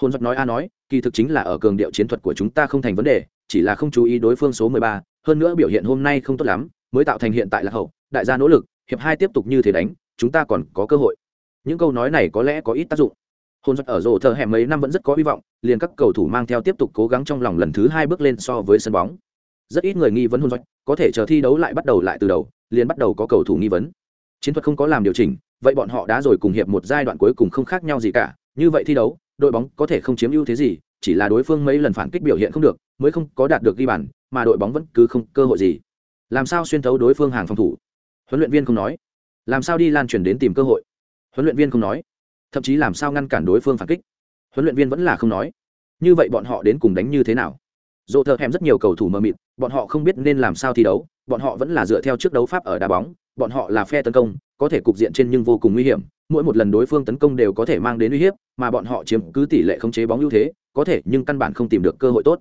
Speaker 1: Hôn giật nói a nói kỳ thực chính là ở cường điệu chiến thuật của chúng ta không thành vấn đề chỉ là không chú ý đối phương số 13, hơn nữa biểu hiện hôm nay không tốt lắm mới tạo thành hiện tại là hậu đại gia nỗ lực hiệp hai tiếp tục như thế đánh chúng ta còn có cơ hội. Những câu nói này có lẽ có ít tác dụng hôn giật ở rổ thờ hẻm mấy năm vẫn rất có hy vọng, liền các cầu thủ mang theo tiếp tục cố gắng trong lòng lần thứ hai bước lên so với sân bóng. Rất ít người nghi vấn hôn giật có thể chờ thi đấu lại bắt đầu lại từ đầu, liền bắt đầu có cầu thủ nghi vấn. Chiến thuật không có làm điều chỉnh, vậy bọn họ đã rồi cùng hiệp một giai đoạn cuối cùng không khác nhau gì cả, như vậy thi đấu, đội bóng có thể không chiếm ưu thế gì, chỉ là đối phương mấy lần phản kích biểu hiện không được, mới không có đạt được ghi bàn, mà đội bóng vẫn cứ không cơ hội gì. Làm sao xuyên thấu đối phương hàng phòng thủ? Huấn luyện viên không nói. Làm sao đi lan truyền đến tìm cơ hội? Huấn luyện viên không nói thậm chí làm sao ngăn cản đối phương phản kích. Huấn luyện viên vẫn là không nói. Như vậy bọn họ đến cùng đánh như thế nào? Dỗ thợ hẻm rất nhiều cầu thủ mờ mịt, bọn họ không biết nên làm sao thi đấu, bọn họ vẫn là dựa theo trước đấu pháp ở đá bóng, bọn họ là phe tấn công, có thể cục diện trên nhưng vô cùng nguy hiểm, mỗi một lần đối phương tấn công đều có thể mang đến uy hiếp, mà bọn họ chiếm cứ tỷ lệ khống chế bóng ưu thế, có thể nhưng căn bản không tìm được cơ hội tốt.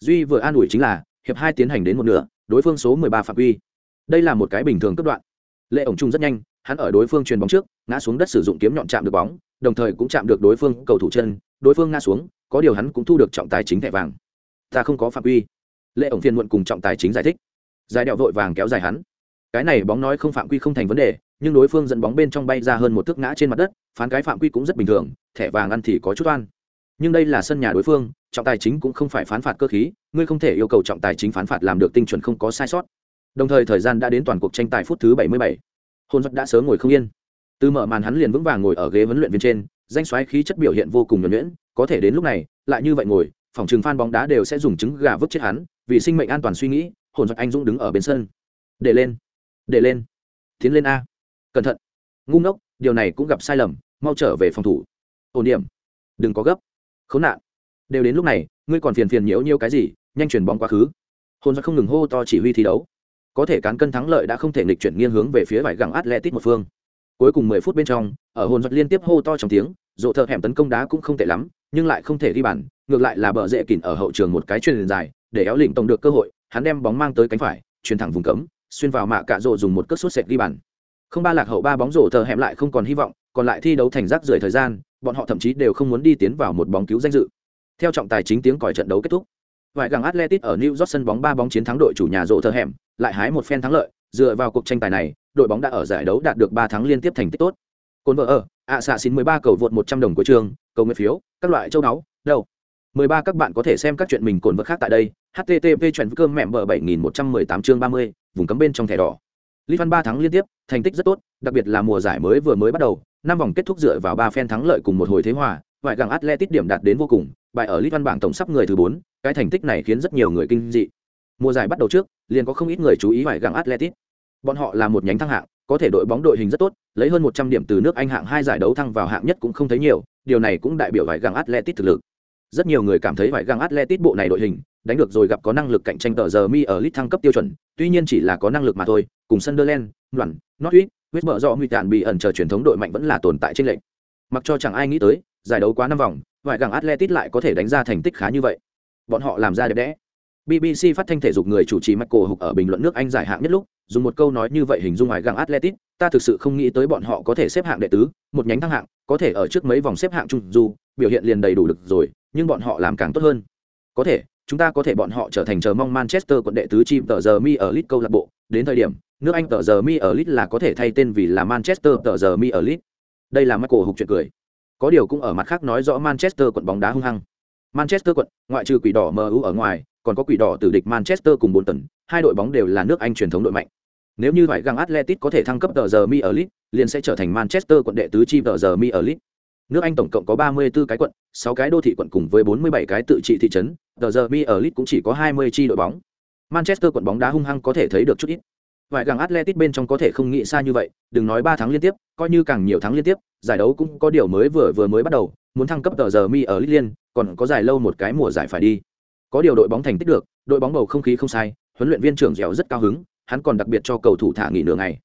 Speaker 1: Duy vừa an ủi chính là, hiệp hai tiến hành đến một nửa, đối phương số 13 phạm quy đây là một cái bình thường cấp đoạn. Lệ ổng trung rất nhanh hắn ở đối phương truyền bóng trước, ngã xuống đất sử dụng kiếm nhọn chạm được bóng, đồng thời cũng chạm được đối phương cầu thủ chân, đối phương ngã xuống, có điều hắn cũng thu được trọng tài chính thẻ vàng. Ta không có phạm quy. Lệ ổng phiền muộn cùng trọng tài chính giải thích. Giải đẹo vội vàng kéo dài hắn. Cái này bóng nói không phạm quy không thành vấn đề, nhưng đối phương dẫn bóng bên trong bay ra hơn một thước ngã trên mặt đất, phán cái phạm quy cũng rất bình thường, thẻ vàng ăn thì có chút oan. Nhưng đây là sân nhà đối phương, trọng tài chính cũng không phải phán phạt cơ khí, ngươi không thể yêu cầu trọng tài chính phán phạt làm được tinh chuẩn không có sai sót. Đồng thời thời gian đã đến toàn cuộc tranh tài phút thứ 77 hôn giật đã sớm ngồi không yên. Từ mở màn hắn liền vững vàng ngồi ở ghế huấn luyện viên trên, danh xoáy khí chất biểu hiện vô cùng nhuẩn nhuyễn, có thể đến lúc này, lại như vậy ngồi, phòng trường phan bóng đá đều sẽ dùng trứng gà vứt chết hắn, vì sinh mệnh an toàn suy nghĩ, hồn giật anh dũng đứng ở bên sân. Để lên để lên, tiến lên a. Cẩn thận. Ngu ngốc, điều này cũng gặp sai lầm, mau trở về phòng thủ. Ổn điểm. Đừng có gấp. Khốn nạn. Đều đến lúc này, ngươi còn phiền phiền nhiễu nhiễu cái gì, nhanh chuyển bóng quá khứ. Hồn giật không ngừng hô to chỉ huy thi đấu có thể cán cân thắng lợi đã không thể nghịch chuyển nghiêng hướng về phía vải gẳng atletic một phương. Cuối cùng mười phút bên trong, ở hồn giật liên tiếp hô to trong tiếng dỗ thợ hẻm tấn công đá cũng không tệ lắm, nhưng lại không thể ghi bàn, ngược lại là bờ dễ kỉn ở hậu trường một cái truyền dài, để éo lịnh tổng được cơ hội, hắn đem bóng mang tới cánh phải, truyền thẳng vùng cấm, xuyên vào mạ cạ rộ dùng một cất sút sệt ghi bàn. Không ba lạc hậu ba bóng rổ thờ hẻm lại không còn hy vọng, còn lại thi đấu thành rác rưởi thời gian, bọn họ thậm chí đều không muốn đi tiến vào một bóng cứu danh dự. Theo trọng tài chính tiếng còi trận đấu kết thúc vài gàng atletic ở new york sân bóng ba bóng chiến thắng đội chủ nhà rộ thờ hẻm lại hái một phen thắng lợi dựa vào cuộc tranh tài này đội bóng đã ở giải đấu đạt được ba thắng liên tiếp thành tích tốt. Cồn vợ ở ạ xạ xin mười ba cầu vượt một trăm đồng của trường cầu nguyện phiếu các loại châu náu đâu. Mười ba các bạn có thể xem các chuyện mình cồn vợ khác tại đây http chuyển cơm mẹm bờ bảy nghìn một trăm mười tám chương ba mươi vùng cấm bên trong thẻ đỏ. Lý Văn ba thắng liên tiếp, thành tích rất tốt, đặc biệt là mùa giải mới vừa mới bắt đầu, năm vòng kết thúc dựa vào ba phen thắng lợi cùng một hồi thế hòa, ngoại gặng Atletic điểm đạt đến vô cùng, bại ở Lý Văn bảng tổng sắp người thứ 4, cái thành tích này khiến rất nhiều người kinh dị. Mùa giải bắt đầu trước, liền có không ít người chú ý phải gặng Atletic. Bọn họ là một nhánh thăng hạng, có thể đội bóng đội hình rất tốt, lấy hơn 100 điểm từ nước Anh hạng hai giải đấu thăng vào hạng nhất cũng không thấy nhiều, điều này cũng đại biểu phải gặng Atletic thực lực. Rất nhiều người cảm thấy phải gặng Atletic bộ này đội hình, đánh được rồi gặp có năng lực cạnh tranh tờ giờ mi ở lit thăng cấp tiêu chuẩn, tuy nhiên chỉ là có năng lực mà thôi, cùng Sunderland, Loan, Norwich, West Brom do nguy tàn bị ẩn chờ truyền thống đội mạnh vẫn là tồn tại trên lệnh. Mặc cho chẳng ai nghĩ tới, giải đấu quá năm vòng, ngoại gàng Atletic lại có thể đánh ra thành tích khá như vậy. Bọn họ làm ra đẹp đẽ. BBC phát thanh thể dục người chủ trì Michael Hục ở bình luận nước Anh giải hạng nhất lúc, dùng một câu nói như vậy hình dung ngoài gang Atletic, ta thực sự không nghĩ tới bọn họ có thể xếp hạng đệ tứ, một nhánh thăng hạng, có thể ở trước mấy vòng xếp hạng chung dù biểu hiện liền đầy đủ được rồi, nhưng bọn họ làm càng tốt hơn. Có thể, chúng ta có thể bọn họ trở thành chờ mong manchester quận đệ tứ chim tờ giờ mi ở Leeds câu lạc bộ. Đến thời điểm nước anh tờ giờ mi ở Leeds là có thể thay tên vì là manchester tờ giờ mi ở Leeds. Đây là michael hục chuyện cười. Có điều cũng ở mặt khác nói rõ manchester quận bóng đá hung hăng. Manchester quận ngoại trừ quỷ đỏ mu ở ngoài còn có quỷ đỏ từ địch manchester cùng bốn tuần, hai đội bóng đều là nước anh truyền thống đội mạnh. Nếu như phải găng atletic có thể thăng cấp tờ giờ mi ở lit liền sẽ trở thành manchester quận đệ tứ chi tờ giờ mi ở lit nước anh tổng cộng có 34 cái quận 6 cái đô thị quận cùng với 47 cái tự trị thị trấn tờ giờ mi ở lit cũng chỉ có 20 chi đội bóng. Manchester quận bóng đá hung hăng có thể thấy được chút ít. Vài găng atletic bên trong có thể không nghĩ xa như vậy đừng nói ba tháng liên tiếp coi như càng nhiều tháng liên tiếp giải đấu cũng có điều mới vừa vừa mới bắt đầu muốn thăng cấp tờ giờ mi ở lit liên còn có dài lâu một cái mùa giải phải đi có điều đội bóng thành tích được, đội bóng bầu không khí không sai, huấn luyện viên trưởng dẻo rất cao hứng, hắn còn đặc biệt cho cầu thủ thả nghỉ nửa ngày.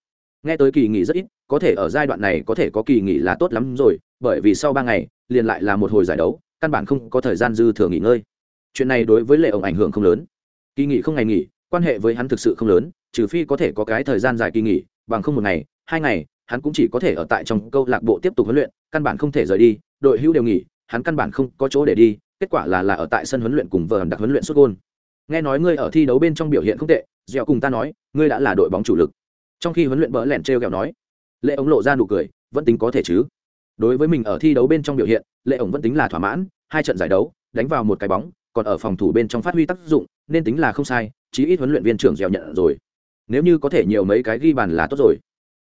Speaker 1: Nghe tới kỳ nghỉ rất ít, có thể ở giai đoạn này có thể có kỳ nghỉ là tốt lắm rồi, bởi vì sau ba ngày, liền lại là một hồi giải đấu, căn bản không có thời gian dư thừa nghỉ ngơi. Chuyện này đối với lệ ổng ảnh hưởng không lớn. Kỳ nghỉ không ngày nghỉ, quan hệ với hắn thực sự không lớn, trừ phi có thể có cái thời gian dài kỳ nghỉ, bằng không một ngày, hai ngày, hắn cũng chỉ có thể ở tại trong câu lạc bộ tiếp tục huấn luyện, căn bản không thể rời đi, đội hữu đều nghỉ, hắn căn bản không có chỗ để đi kết quả là là ở tại sân huấn luyện cùng vợ đặc huấn luyện xuất gôn. Nghe nói ngươi ở thi đấu bên trong biểu hiện không tệ dẻo cùng ta nói, ngươi đã là đội bóng chủ lực. Trong khi huấn luyện bỡ lẻn t r kẹo nói, lệ ống lộ ra nụ cười, vẫn tính có thể chứ. Đối với mình ở thi đấu bên trong biểu hiện, lệ ổng vẫn tính là thỏa mãn, hai trận giải đấu, đánh vào một cái bóng, còn ở phòng thủ bên trong phát huy tác dụng, nên tính là không sai, chí ít huấn luyện viên trưởng dẻo nhận rồi. Nếu như có thể nhiều mấy cái ghi bàn là tốt rồi.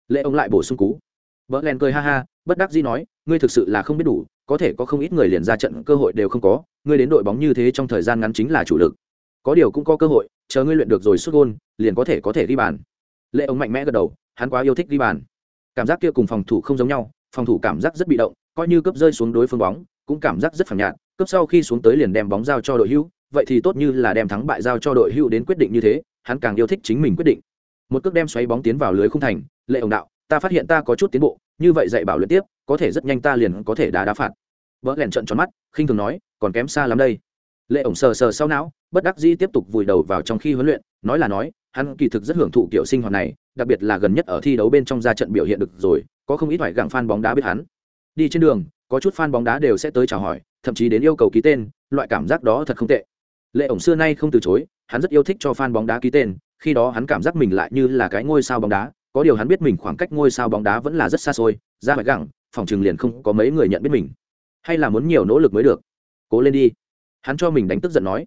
Speaker 1: Lệ ống lại bổ sung cú. Vợ len cười ha ha, bất đắc dĩ nói, ngươi thực sự là không biết đủ có thể có không ít người liền ra trận, cơ hội đều không có, ngươi đến đội bóng như thế trong thời gian ngắn chính là chủ lực. Có điều cũng có cơ hội, chờ ngươi luyện được rồi xuất gôn, liền có thể có thể ghi bàn. Lệ ông mạnh mẽ gật đầu, hắn quá yêu thích ghi bàn. Cảm giác kia cùng phòng thủ không giống nhau, phòng thủ cảm giác rất bị động, coi như cướp rơi xuống đối phương bóng, cũng cảm giác rất phản nhạt, cướp sau khi xuống tới liền đem bóng giao cho đội hữu vậy thì tốt như là đem thắng bại giao cho đội hữu đến quyết định như thế, hắn càng yêu thích chính mình quyết định. Một cước đem xoáy bóng tiến vào lưới không thành, lệ ông đạo, ta phát hiện ta có chút tiến bộ như vậy dạy bảo luyện tiếp, có thể rất nhanh ta liền có thể đá đá phạt. Vỡ lèn trận tròn mắt, khinh thường nói, còn kém xa lắm đây. Lệ ổng sờ sờ sau não, bất đắc dĩ tiếp tục vùi đầu vào trong khi huấn luyện, nói là nói, hắn kỳ thực rất hưởng thụ kiểu sinh hoạt này, đặc biệt là gần nhất ở thi đấu bên trong ra trận biểu hiện được rồi, có không ít phải gặng fan bóng đá biết hắn. Đi trên đường, có chút fan bóng đá đều sẽ tới chào hỏi, thậm chí đến yêu cầu ký tên, loại cảm giác đó thật không tệ. Lệ ổng xưa nay không từ chối, hắn rất yêu thích cho fan bóng đá ký tên, khi đó hắn cảm giác mình lại như là cái ngôi sao bóng đá có điều hắn biết mình khoảng cách ngôi sao bóng đá vẫn là rất xa xôi, ra ngoài gặng phòng trường liền không có mấy người nhận biết mình. Hay là muốn nhiều nỗ lực mới được? Cố lên đi. Hắn cho mình đánh tức giận nói.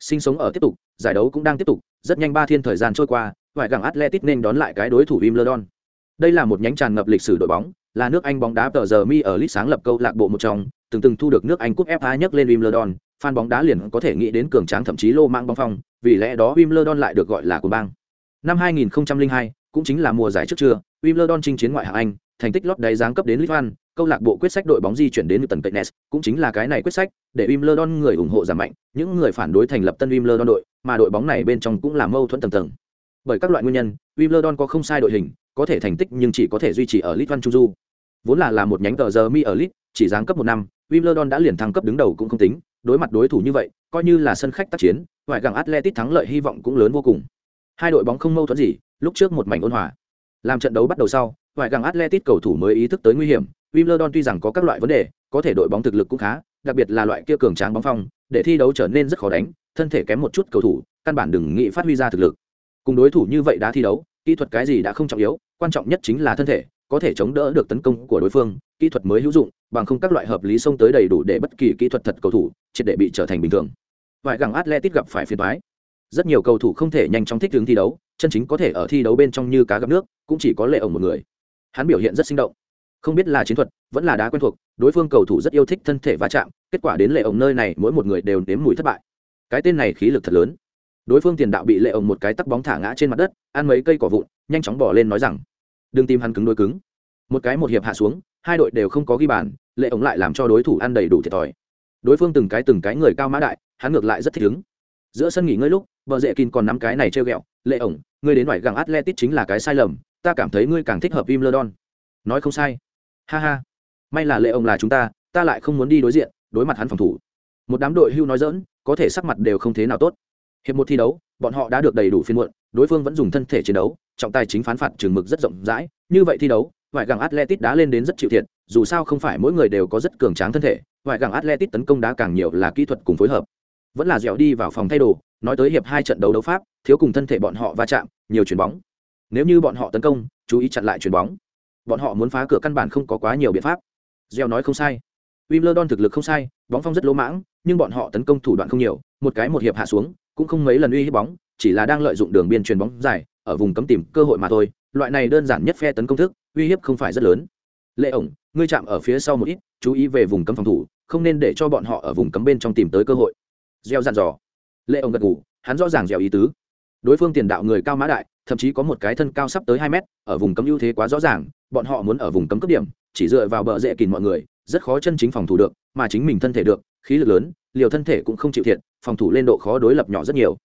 Speaker 1: Sinh sống ở tiếp tục, giải đấu cũng đang tiếp tục, rất nhanh ba thiên thời gian trôi qua vài gặng atletic nên đón lại cái đối thủ im wimbledon. Đây là một nhánh tràn ngập lịch sử đội bóng, là nước anh bóng đá tờ giờ mi ở lit sáng lập câu lạc bộ một trong, từng từng thu được nước anh cúp fa nhất lên im wimbledon, fan bóng đá liền có thể nghĩ đến cường tráng thậm chí lô mang bóng phong, vì lẽ đó im wimbledon lại được gọi là của bang. Năm 2002 cũng chính là mùa giải trước trưa wimbledon chinh chiến ngoại hạng anh thành tích lót đáy giáng cấp đến Litvan, câu lạc bộ quyết sách đội bóng di chuyển đến Newton Keynes, cũng chính là cái này quyết sách, để Wimbledon người ủng hộ giảm mạnh, những người phản đối thành lập tân Wimbledon đội, mà đội bóng này bên trong cũng là mâu thuẫn tầng tầng. Bởi các loại nguyên nhân, Wimbledon có không sai đội hình, có thể thành tích nhưng chỉ có thể duy trì ở Litvan Trung Du. Vốn là là một nhánh tờ giờ mi ở Lit, chỉ giáng cấp một năm, Wimbledon đã liền thăng cấp đứng đầu cũng không tính, đối mặt đối thủ như vậy, coi như là sân khách tác chiến, ngoại gặng Atletico thắng lợi hy vọng cũng lớn vô cùng. Hai đội bóng không mâu thuẫn gì, lúc trước một mảnh ôn hòa. Làm trận đấu bắt đầu sau, ngoại gàng Atletic cầu thủ mới ý thức tới nguy hiểm, Wimbledon tuy rằng có các loại vấn đề, có thể đội bóng thực lực cũng khá, đặc biệt là loại kia cường tráng bóng phong, để thi đấu trở nên rất khó đánh, thân thể kém một chút cầu thủ, căn bản đừng nghĩ phát huy ra thực lực. Cùng đối thủ như vậy đã thi đấu, kỹ thuật cái gì đã không trọng yếu, quan trọng nhất chính là thân thể, có thể chống đỡ được tấn công của đối phương, kỹ thuật mới hữu dụng, bằng không các loại hợp lý xông tới đầy đủ để bất kỳ kỹ thuật thật cầu thủ, triệt để bị trở thành bình thường. Ngoại gàng Atletic gặp phải phiền toái. Rất nhiều cầu thủ không thể nhanh chóng thích ứng thi đấu, chân chính có thể ở thi đấu bên trong như cá gặp nước, cũng chỉ có lệ ổng một người. Hắn biểu hiện rất sinh động. Không biết là chiến thuật vẫn là đá quen thuộc đối phương cầu thủ rất yêu thích thân thể va chạm kết quả đến lệ ổng nơi này mỗi một người đều nếm mùi thất bại. Cái tên này khí lực thật lớn. Đối phương tiền đạo bị lệ ổng một cái tắc bóng thả ngã trên mặt đất ăn mấy cây cỏ vụn nhanh chóng bỏ lên nói rằng đừng tìm hắn cứng đôi cứng. Một cái một hiệp hạ xuống hai đội đều không có ghi bàn lệ ổng lại làm cho đối thủ ăn đầy đủ thiệt thòi. Đối phương từng cái từng cái người cao mã đại hắn ngược lại rất thích ứng. Giữa sân nghỉ ngơi lúc vợ dễ kín còn nắm cái này treo ghẹo lệ ổng ngươi đến ngoài gặng atletic chính là cái sai lầm ta cảm thấy ngươi càng thích hợp im lơ đon Nói không sai. Ha ha. May là lệ ông là chúng ta, ta lại không muốn đi đối diện, đối mặt hắn phòng thủ. Một đám đội hưu nói dỡn, có thể sắc mặt đều không thế nào tốt. Hiệp một thi đấu, bọn họ đã được đầy đủ phiên muộn, đối phương vẫn dùng thân thể chiến đấu, trọng tài chính phán phạt trường mực rất rộng rãi, như vậy thi đấu, ngoại gàng Atletic đã lên đến rất chịu thiệt, dù sao không phải mỗi người đều có rất cường tráng thân thể, ngoại gàng Atletic tấn công đá càng nhiều là kỹ thuật cùng phối hợp. vẫn là dẻo đi vào phòng thay đồ nói tới hiệp hai trận đấu đấu pháp, thiếu cùng thân thể bọn họ va chạm, nhiều chuyền bóng. Nếu như bọn họ tấn công, chú ý chặn lại chuyền bóng. Bọn họ muốn phá cửa căn bản không có quá nhiều biện pháp. Gieo nói không sai. Wimbledon thực lực không sai, bóng phong rất lỗ mãng, nhưng bọn họ tấn công thủ đoạn không nhiều, một cái một hiệp hạ xuống, cũng không mấy lần uy hiếp bóng, chỉ là đang lợi dụng đường biên chuyền bóng dài, ở vùng cấm tìm cơ hội mà thôi. Loại này đơn giản nhất phe tấn công thức, uy hiếp không phải rất lớn. Lệ ổng, ngươi chạm ở phía sau một ít, chú ý về vùng cấm phòng thủ, không nên để cho bọn họ ở vùng cấm bên trong tìm tới cơ hội. Gieo dặn dò lệ ông gật ngủ, hắn rõ ràng dẻo ý tứ. Đối phương tiền đạo người cao mã đại, thậm chí có một cái thân cao sắp tới hai mét, ở vùng cấm ưu thế quá rõ ràng, bọn họ muốn ở vùng cấm cấp điểm, chỉ dựa vào bờ rễ kìn mọi người, rất khó chân chính phòng thủ được, mà chính mình thân thể được, khí lực lớn, liều thân thể cũng không chịu thiệt, phòng thủ lên độ khó đối lập nhỏ rất nhiều.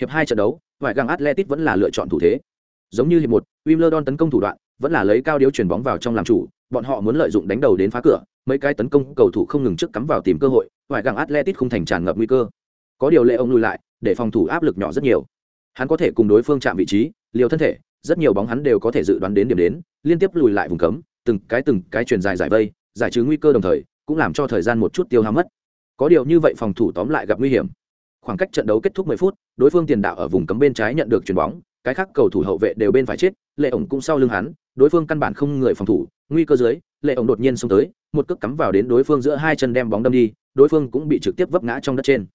Speaker 1: Hiệp hai trận đấu ngoại găng atletic vẫn là lựa chọn thủ thế. Giống như hiệp một, wimbledon tấn công thủ đoạn, vẫn là lấy cao điếu chuyển bóng vào trong làm chủ, bọn họ muốn lợi dụng đánh đầu đến phá cửa, mấy cái tấn công cầu thủ không ngừng trước cắm vào tìm cơ hội ngoại găng atletic không thành tràn ngập nguy cơ có điều lệ ông lùi lại, để phòng thủ áp lực nhỏ rất nhiều. Hắn có thể cùng đối phương chạm vị trí, liều thân thể, rất nhiều bóng hắn đều có thể dự đoán đến điểm đến, liên tiếp lùi lại vùng cấm, từng cái từng cái truyền dài giải vây, giải trừ nguy cơ đồng thời, cũng làm cho thời gian một chút tiêu hao mất. Có điều như vậy phòng thủ tóm lại gặp nguy hiểm. Khoảng cách trận đấu kết thúc 10 phút, đối phương tiền đạo ở vùng cấm bên trái nhận được chuyền bóng, cái khác cầu thủ hậu vệ đều bên phải chết, lệ ổng cũng sau lưng hắn, đối phương căn bản không người phòng thủ, nguy cơ dưới, lệ ổng đột nhiên xông tới, một cước cắm vào đến đối phương giữa hai chân đem bóng đâm đi, đối phương cũng bị trực tiếp vấp ngã trong đất trên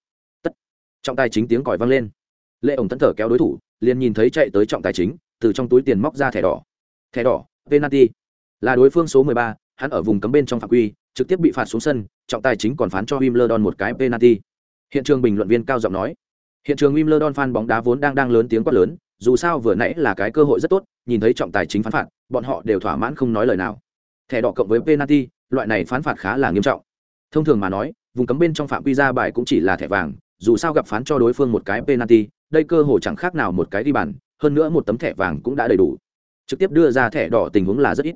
Speaker 1: trọng tài chính tiếng còi vang lên. Lệ ổng tấn thở kéo đối thủ liền nhìn thấy chạy tới trọng tài chính từ trong túi tiền móc ra thẻ đỏ. Thẻ đỏ penalty. Là đối phương số 13, hắn ở vùng cấm bên trong phạm quy trực tiếp bị phạt xuống sân trọng tài chính còn phán cho Wimbledon một cái penalty. Hiện trường bình luận viên cao giọng nói. Hiện trường Wimbledon fan bóng đá vốn đang đang lớn tiếng quát lớn dù sao vừa nãy là cái cơ hội rất tốt nhìn thấy trọng tài chính phán phạt bọn họ đều thỏa mãn không nói lời nào. Thẻ đỏ cộng với penalty loại này phán phạt khá là nghiêm trọng. Thông thường mà nói vùng cấm bên trong phạm quy ra bài cũng chỉ là thẻ vàng dù sao gặp phán cho đối phương một cái penalty, đây cơ hội chẳng khác nào một cái đi bàn, hơn nữa một tấm thẻ vàng cũng đã đầy đủ. Trực tiếp đưa ra thẻ đỏ tình huống là rất ít.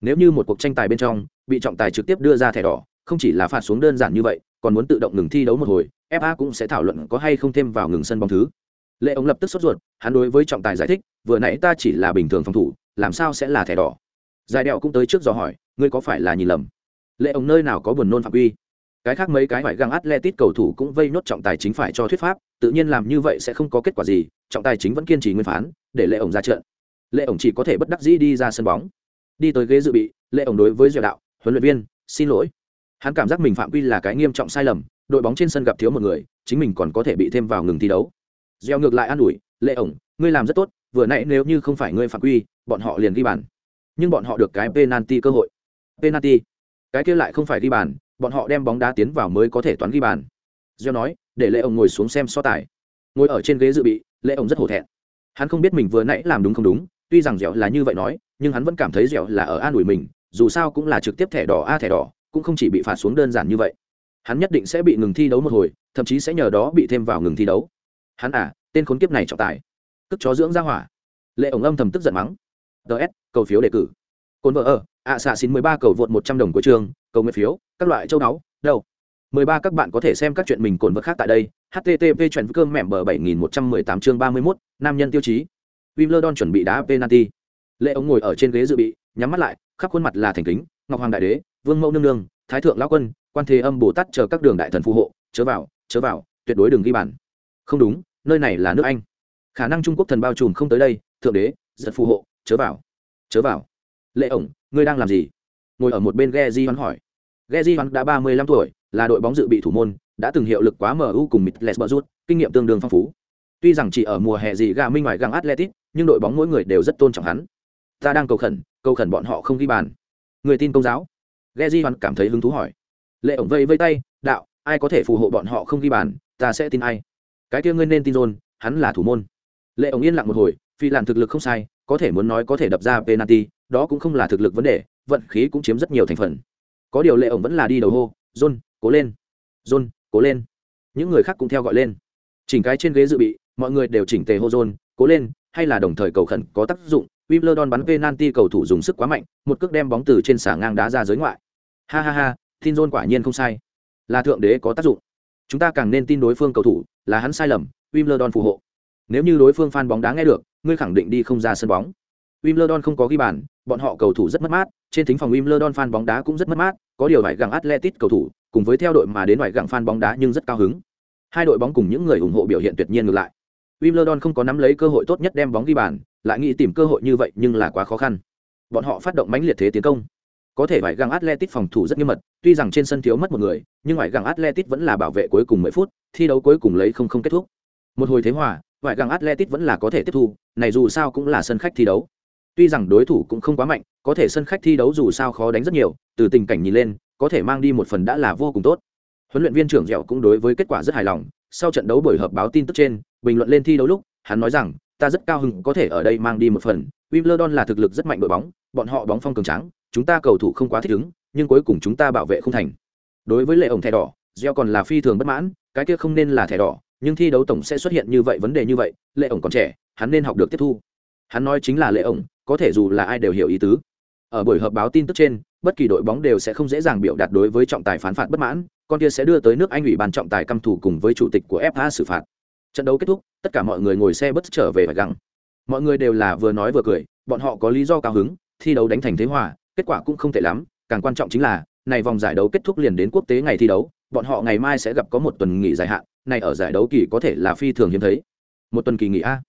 Speaker 1: Nếu như một cuộc tranh tài bên trong, bị trọng tài trực tiếp đưa ra thẻ đỏ, không chỉ là phạt xuống đơn giản như vậy, còn muốn tự động ngừng thi đấu một hồi fa cũng sẽ thảo luận có hay không thêm vào ngừng sân bóng thứ. Lệ ông lập tức sốt ruột, hắn đối với trọng tài giải thích, vừa nãy ta chỉ là bình thường phòng thủ, làm sao sẽ là thẻ đỏ? Giải đẹo cũng tới trước dò hỏi, ngươi có phải là nhìn lầm? Lệ ông nơi nào có buồn nôn phạm quy? Cái khác mấy cái phải găng atletic cầu thủ cũng vây nốt trọng tài chính phải cho thuyết pháp, tự nhiên làm như vậy sẽ không có kết quả gì, trọng tài chính vẫn kiên trì nguyên phán, để lệ ổng ra trận. Lệ ổng chỉ có thể bất đắc dĩ đi ra sân bóng. Đi tới ghế dự bị, lệ ổng đối với diệu đạo, huấn luyện viên, xin lỗi. Hắn cảm giác mình phạm quy là cái nghiêm trọng sai lầm, đội bóng trên sân gặp thiếu một người, chính mình còn có thể bị thêm vào ngừng thi đấu. Gieo ngược lại an ủi, lệ ổng, ngươi làm rất tốt, vừa nãy nếu như không phải ngươi phạm quy, bọn họ liền ghi bàn. Nhưng bọn họ được cái penalty cơ hội. Penalty? Cái kia lại không phải ghi bàn bọn họ đem bóng đá tiến vào mới có thể toán ghi bàn. Gieo nói, để lệ ổng ngồi xuống xem so tài. Ngồi ở trên ghế dự bị, lệ ổng rất hổ thẹn. Hắn không biết mình vừa nãy làm đúng không đúng, tuy rằng dẻo là như vậy nói, nhưng hắn vẫn cảm thấy dẻo là ở an ủi mình, dù sao cũng là trực tiếp thẻ đỏ a thẻ đỏ, cũng không chỉ bị phạt xuống đơn giản như vậy. Hắn nhất định sẽ bị ngừng thi đấu một hồi, thậm chí sẽ nhờ đó bị thêm vào ngừng thi đấu. Hắn à tên khốn kiếp này trọng tài. Cất chó dưỡng ra hỏa. Lệ ổng âm thầm tức giận mắng. Ts cầu phiếu đề cử. Cồn vợ ở, ạ xạ xin mười ba cầu vượt một trăm đồng của trường cầu nguyện phiếu, các loại châu đáo đâu. Mười ba, các bạn có thể xem các chuyện mình cồn vật khác tại đây. Http chuyện cơm mẹm bờ bảy nghìn một trăm mười tám chương ba mươi mốt, nam nhân tiêu chí. Wimbledon chuẩn bị đá penalty. Lệ ống ngồi ở trên ghế dự bị, nhắm mắt lại, khắp khuôn mặt là thành kính. Ngọc hoàng đại đế, vương mẫu nương nương, thái thượng lão quân, quan thế âm bồ tát chờ các đường đại thần phù hộ. Chớ vào chớ vào, tuyệt đối đừng ghi bàn. Không đúng, nơi này là nước anh. Khả năng trung quốc thần bao trùm không tới đây, thượng đế, giật phù hộ, chớ vào chớ vào. Lệ ổng, ngươi đang làm gì? Ngồi ở một bên ghe di hỏi. Ghe di đã ba mươi lăm tuổi, là đội bóng dự bị thủ môn, đã từng hiệu lực quá mu cùng mitles kinh nghiệm tương đương phong phú. Tuy rằng chỉ ở mùa hè gì gà minh ngoài găng atletic nhưng đội bóng mỗi người đều rất tôn trọng hắn. Ta đang cầu khẩn cầu khẩn bọn họ không ghi bàn. Người tin công giáo. Ghe di cảm thấy hứng thú hỏi. Lệ ổng vây vây tay, đạo, ai có thể phù hộ bọn họ không ghi bàn, ta sẽ tin ai. Cái kia ngươi nên tin rôn hắn là thủ môn. Lệ ổng yên lặng một hồi, phi làm thực lực không sai, có thể muốn nói có thể đập ra penalty, đó cũng không là thực lực vấn đề vận khí cũng chiếm rất nhiều thành phần có điều lệ ổng vẫn là đi đầu hô john cố lên john cố lên những người khác cũng theo gọi lên chỉnh cái trên ghế dự bị mọi người đều chỉnh tề hô john cố lên hay là đồng thời cầu khẩn có tác dụng Wimbledon bắn penalty cầu thủ dùng sức quá mạnh, một cước đem bóng từ trên xà ngang đá ra giới ngoại. Ha ha ha, tin John quả nhiên không sai. Là thượng đế có tác dụng. Chúng ta càng nên tin đối phương cầu thủ, là hắn sai lầm, Wimbledon phù hộ. Nếu như đối phương fan bóng đá nghe được, ngươi khẳng định đi không ra sân bóng. Wimbledon không có ghi bàn, bọn họ cầu thủ rất mất mát, trên thính phòng Wimbledon fan bóng đá cũng rất mất mát, có điều phải gặng Atletico cầu thủ, cùng với theo đội mà đến ngoại gặng fan bóng đá nhưng rất cao hứng. hai đội bóng cùng những người ủng hộ biểu hiện tuyệt nhiên ngược lại Wimbledon không có nắm lấy cơ hội tốt nhất đem bóng ghi bàn lại nghĩ tìm cơ hội như vậy nhưng là quá khó khăn bọn họ phát động mãnh liệt thế tiến công có thể phải găng Atletic phòng thủ rất nghiêm mật, tuy rằng trên sân thiếu mất một người, nhưng ngoại găng Atletic vẫn là bảo vệ cuối cùng 10 phút, thi đấu cuối cùng lấy không không kết thúc. Một hồi thế hòa, ngoại găng Atletic vẫn là có thể tiếp thu, này dù sao cũng là sân khách thi đấu. Tuy rằng đối thủ cũng không quá mạnh, có thể sân khách thi đấu dù sao khó đánh rất nhiều, từ tình cảnh nhìn lên, có thể mang đi một phần đã là vô cùng tốt. Huấn luyện viên trưởng Dẻo cũng đối với kết quả rất hài lòng, sau trận đấu buổi họp báo tin tức trên, bình luận lên thi đấu lúc, hắn nói rằng, ta rất cao hứng có thể ở đây mang đi một phần, Wimbledon là thực lực rất mạnh đội bóng, bọn họ bóng phong cường tráng, chúng ta cầu thủ không quá thích ứng nhưng cuối cùng chúng ta bảo vệ không thành đối với lệ ổng thẻ đỏ gieo còn là phi thường bất mãn cái kia không nên là thẻ đỏ nhưng thi đấu tổng sẽ xuất hiện như vậy vấn đề như vậy lệ ổng còn trẻ hắn nên học được tiếp thu hắn nói chính là lệ ổng, có thể dù là ai đều hiểu ý tứ. Ở buổi họp báo tin tức trên, bất kỳ đội bóng đều sẽ không dễ dàng biểu đạt đối với trọng tài phán phạt bất mãn, con kia sẽ đưa tới nước anh ủy ban trọng tài căm thủ cùng với chủ tịch của fa xử phạt. Trận đấu kết thúc, tất cả mọi người ngồi xe bất trở về phải găng mọi người đều là vừa nói vừa cười, bọn họ có lý do cao hứng, thi đấu đánh thành thế hòa, kết quả cũng không tệ lắm, càng quan trọng chính là, này vòng giải đấu kết thúc liền đến quốc tế ngày thi đấu, bọn họ ngày mai sẽ gặp có một tuần nghỉ dài hạn, này ở giải đấu kỳ có thể là phi thường hiếm thấy. Một tuần kỳ nghỉ a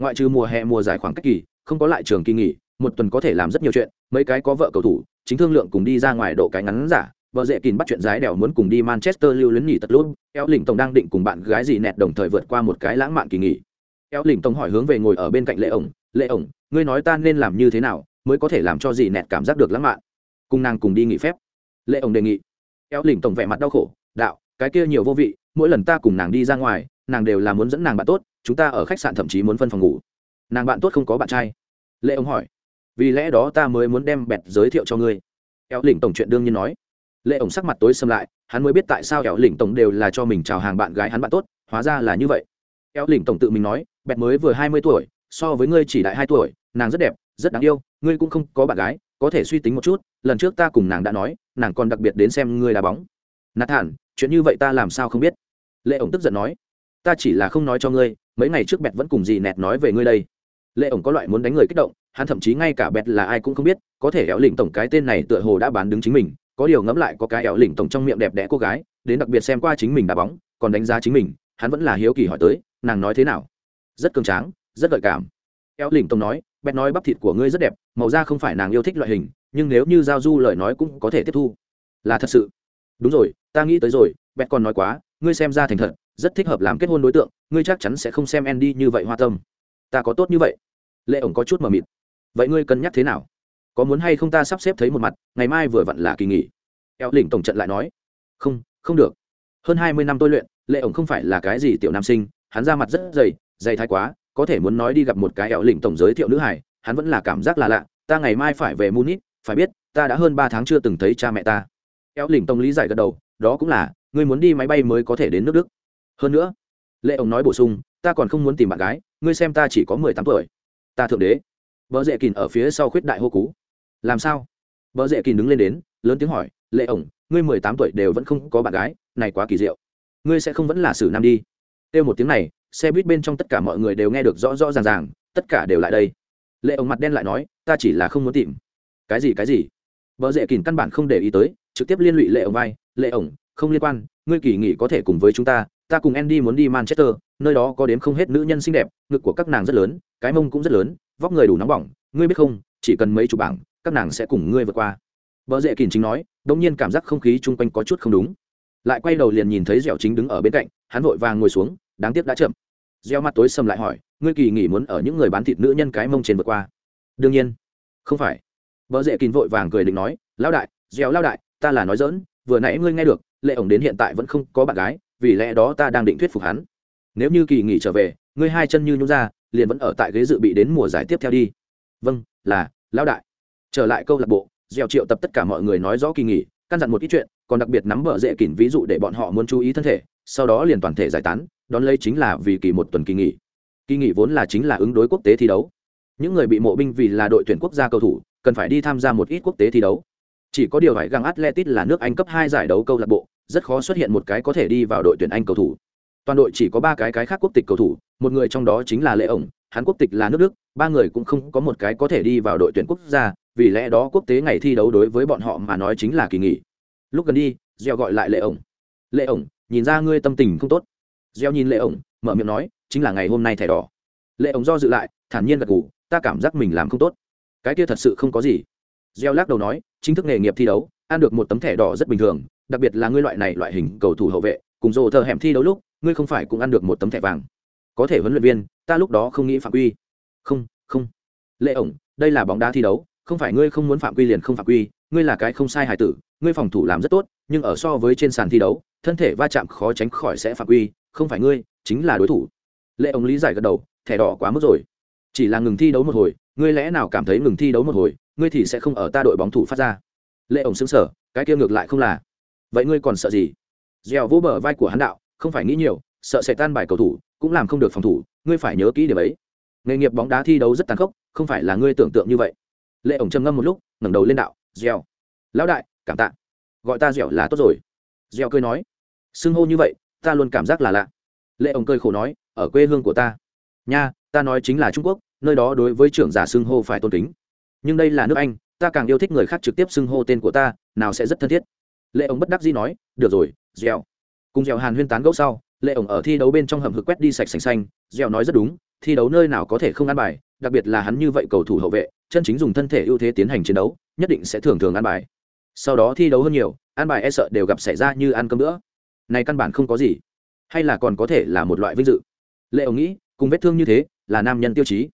Speaker 1: ngoại trừ mùa hè mùa giải khoảng cách kỳ, không có lại trường kỳ nghỉ, một tuần có thể làm rất nhiều chuyện, mấy cái có vợ cầu thủ, chính thương lượng cùng đi ra ngoài độ cái ngắn giả, vợ dễ kín bắt chuyện giái đèo muốn cùng đi manchester lưu luyến nghỉ tật luôn eo lỉnh tổng đang định cùng bạn gái gì nẹt đồng thời vượt qua một cái lãng mạn kỳ nghỉ. Eo lỉnh tổng hỏi hướng về ngồi ở bên cạnh lệ ổng lệ ổng, ngươi nói ta nên làm như thế nào mới có thể làm cho gì nẹt cảm giác được lãng mạn? Cùng nàng cùng đi nghỉ phép. Lệ ông đề nghị. Eo lỉnh tổng vẻ mặt đau khổ, đạo, cái kia nhiều vô vị, mỗi lần ta cùng nàng đi ra ngoài, nàng đều là muốn dẫn nàng bạn tốt chúng ta ở khách sạn thậm chí muốn phân phòng ngủ. Nàng bạn tốt không có bạn trai. Lệ ông hỏi, vì lẽ đó ta mới muốn đem bẹt giới thiệu cho ngươi. Eo lỉnh tổng chuyện đương nhiên nói. Lệ ổng sắc mặt tối xâm lại, hắn mới biết tại sao eo lỉnh tổng đều là cho mình chào hàng bạn gái hắn bạn tốt, hóa ra là như vậy. Eo lỉnh tổng tự mình nói, bẹt mới vừa hai mươi tuổi, so với ngươi chỉ đại hai tuổi, nàng rất đẹp, rất đáng yêu, ngươi cũng không có bạn gái, có thể suy tính một chút, lần trước ta cùng nàng đã nói, nàng còn đặc biệt đến xem ngươi đá bóng. Nạt thản chuyện như vậy ta làm sao không biết? Lệ ổng tức giận nói, ta chỉ là không nói cho ngươi mấy ngày trước bẹt vẫn cùng dì nẹt nói về ngươi đây. Lệ ổng có loại muốn đánh người kích động, hắn thậm chí ngay cả bẹt là ai cũng không biết, có thể éo lỉnh tổng cái tên này tựa hồ đã bán đứng chính mình, có điều ngẫm lại có cái éo lỉnh tổng trong miệng đẹp đẽ cô gái, đến đặc biệt xem qua chính mình đá bóng, còn đánh giá chính mình, hắn vẫn là hiếu kỳ hỏi tới, nàng nói thế nào? Rất cường tráng, rất gợi cảm. Éo lỉnh tổng nói, bẹt nói bắp thịt của ngươi rất đẹp, màu da không phải nàng yêu thích loại hình, nhưng nếu như giao du lời nói cũng có thể tiếp thu. Là thật sự. Đúng rồi, ta nghĩ tới rồi, bẹt còn nói quá ngươi xem ra thành thật, rất thích hợp làm kết hôn đối tượng, ngươi chắc chắn sẽ không xem andy như vậy hoa tâm. Ta có tốt như vậy? Lệ ổng có chút mờ mịt. Vậy ngươi cân nhắc thế nào? Có muốn hay không ta sắp xếp thấy một mặt, ngày mai vừa vặn là kỳ nghỉ. Eo lỉnh tổng trận lại nói. Không không được. Hơn hai mươi năm tôi luyện, lệ ổng không phải là cái gì tiểu nam sinh, hắn ra mặt rất dày dày thái quá, có thể muốn nói đi gặp một cái eo lỉnh tổng giới thiệu nữ hải hắn vẫn là cảm giác là lạ. Ta ngày mai phải về munich, phải biết, ta đã hơn ba tháng chưa từng thấy cha mẹ ta. Eo lỉnh tông lý giải gật đầu, đó cũng là ngươi muốn đi máy bay mới có thể đến nước đức. Hơn nữa, lệ ông nói bổ sung, ta còn không muốn tìm bạn gái, ngươi xem ta chỉ có mười tám tuổi. Ta thượng đế. Vợ dễ kìn ở phía sau khuyết đại hô cú. Làm sao? Vợ dễ kìn đứng lên đến, lớn tiếng hỏi, lệ ổng ngươi mười tám tuổi đều vẫn không có bạn gái, này quá kỳ diệu. Ngươi sẽ không vẫn là xử nam đi. Têu một tiếng này, xe buýt bên trong tất cả mọi người đều nghe được rõ rõ ràng ràng, tất cả đều lại đây. Lệ ổng mặt đen lại nói, ta chỉ là không muốn tìm. Cái gì cái gì? Vợ dễ kìn căn bản không để ý tới, trực tiếp liên lụy lệ ổng vai. Lệ ổng không liên quan, ngươi kỳ nghỉ có thể cùng với chúng ta ta cùng andy muốn đi manchester, nơi đó có đến không hết nữ nhân xinh đẹp, ngực của các nàng rất lớn, cái mông cũng rất lớn, vóc người đủ nóng bỏng, ngươi biết không, chỉ cần mấy chục bảng, các nàng sẽ cùng ngươi vượt qua. Vợ dễ kìn chính nói đ ỗ n g nhiên cảm giác không khí chung quanh có chút không đúng. Lại quay đầu liền nhìn thấy dẻo chính đứng ở bên cạnh, hắn vội vàng ngồi xuống, đáng tiếc đã chậm. Gieo mặt tối sầm lại hỏi, ngươi kỳ nghỉ muốn ở những người bán thịt nữ nhân cái mông trên vượt qua? Đương nhiên. Không phải. Vợ dễ kín vội vàng cười định nói lao đại gieo lao đại, ta là nói dỡn vừa nãy ngươi nghe được lệ ổng đến hiện tại vẫn không có bạn gái, vì lẽ đó ta đang định thuyết phục hắn. Nếu như kỳ nghỉ trở về, ngươi hai chân như nhún ra, liền vẫn ở tại ghế dự bị đến mùa giải tiếp theo đi. Vâng là, lão đại. Trở lại câu lạc bộ gieo triệu tập tất cả mọi người nói rõ kỳ nghỉ, căn dặn một ít chuyện, còn đặc biệt nắm bờ dễ kỉnh ví dụ để bọn họ muốn chú ý thân thể, sau đó liền toàn thể giải tán, đón lấy chính là vì kỳ một tuần kỳ nghỉ. Kỳ nghỉ vốn là chính là ứng đối quốc tế thi đấu. Những người bị mộ binh vì là đội tuyển quốc gia cầu thủ, cần phải đi tham gia một ít quốc tế thi đấu chỉ có điều phải găng atletic là nước anh cấp hai giải đấu câu lạc bộ, rất khó xuất hiện một cái có thể đi vào đội tuyển anh cầu thủ. Toàn đội chỉ có ba cái cái khác quốc tịch cầu thủ, một người trong đó chính là lệ ổng, hắn quốc tịch là nước đức, ba người cũng không có một cái có thể đi vào đội tuyển quốc gia, vì lẽ đó quốc tế ngày thi đấu đối với bọn họ mà nói chính là kỳ nghỉ. Lúc gần đi, gieo gọi lại lệ ổng. Lệ ổng, nhìn ra ngươi tâm tình không tốt. Gieo nhìn lệ ổng, mở miệng nói, chính là ngày hôm nay thẻ đỏ. Lệ ổng do dự lại, thản nhiên gật gù, ta cảm giác mình làm không tốt. Cái kia thật sự không có gì gieo lắc đầu nói, chính thức nghề nghiệp thi đấu, ăn được một tấm thẻ đỏ rất bình thường, đặc biệt là ngươi loại này loại hình cầu thủ hậu vệ, cùng rồ thờ hẻm thi đấu lúc, ngươi không phải cũng ăn được một tấm thẻ vàng. Có thể huấn luyện viên, ta lúc đó không nghĩ phạm quy. Không không. Lệ ổng, đây là bóng đá thi đấu, không phải ngươi không muốn phạm quy liền không phạm quy, ngươi là cái không sai hài tử, ngươi phòng thủ làm rất tốt, nhưng ở so với trên sàn thi đấu, thân thể va chạm khó tránh khỏi sẽ phạm quy, không phải ngươi, chính là đối thủ. Lệ ổng lý giải gật đầu, thẻ đỏ quá mức rồi. Chỉ là ngừng thi đấu một hồi, ngươi lẽ nào cảm thấy ngừng thi đấu một hồi? Ngươi thì sẽ không ở ta đội bóng thủ phát ra. Lệ ổng xứng sở cái kia ngược lại không là. Vậy ngươi còn sợ gì? Dẻo vỗ bờ vai của hắn đạo, không phải nghĩ nhiều, sợ sẽ tan bài cầu thủ, cũng làm không được phòng thủ, ngươi phải nhớ kỹ điểm ấy. Nghề nghiệp bóng đá thi đấu rất tàn khốc, không phải là ngươi tưởng tượng như vậy. Lệ ổng trầm ngâm một lúc, ngẩng đầu lên đạo dẻo lão đại, cảm tạ. Gọi ta dẻo là tốt rồi. Dẻo cười nói, xưng hô như vậy, ta luôn cảm giác là lạ. Lệ ổng cười khổ nói, ở quê hương của ta. Nha, ta nói chính là trung quốc, nơi đó đối với trưởng giả xưng hô phải tôn kính nhưng đây là nước anh ta càng yêu thích người khác trực tiếp xưng hô tên của ta nào sẽ rất thân thiết lệ ổng bất đắc dĩ nói được rồi dẻo cùng dẻo hàn huyên tán gẫu sau lệ ổng ở thi đấu bên trong hầm hực quét đi sạch sành xanh dẻo nói rất đúng thi đấu nơi nào có thể không ăn bài đặc biệt là hắn như vậy cầu thủ hậu vệ chân chính dùng thân thể ưu thế tiến hành chiến đấu nhất định sẽ thường thường ăn bài sau đó thi đấu hơn nhiều ăn bài e sợ đều gặp xảy ra như ăn cơm nữa này căn bản không có gì hay là còn có thể là một loại vinh dự lệ ổng nghĩ cùng vết thương như thế là nam nhân tiêu chí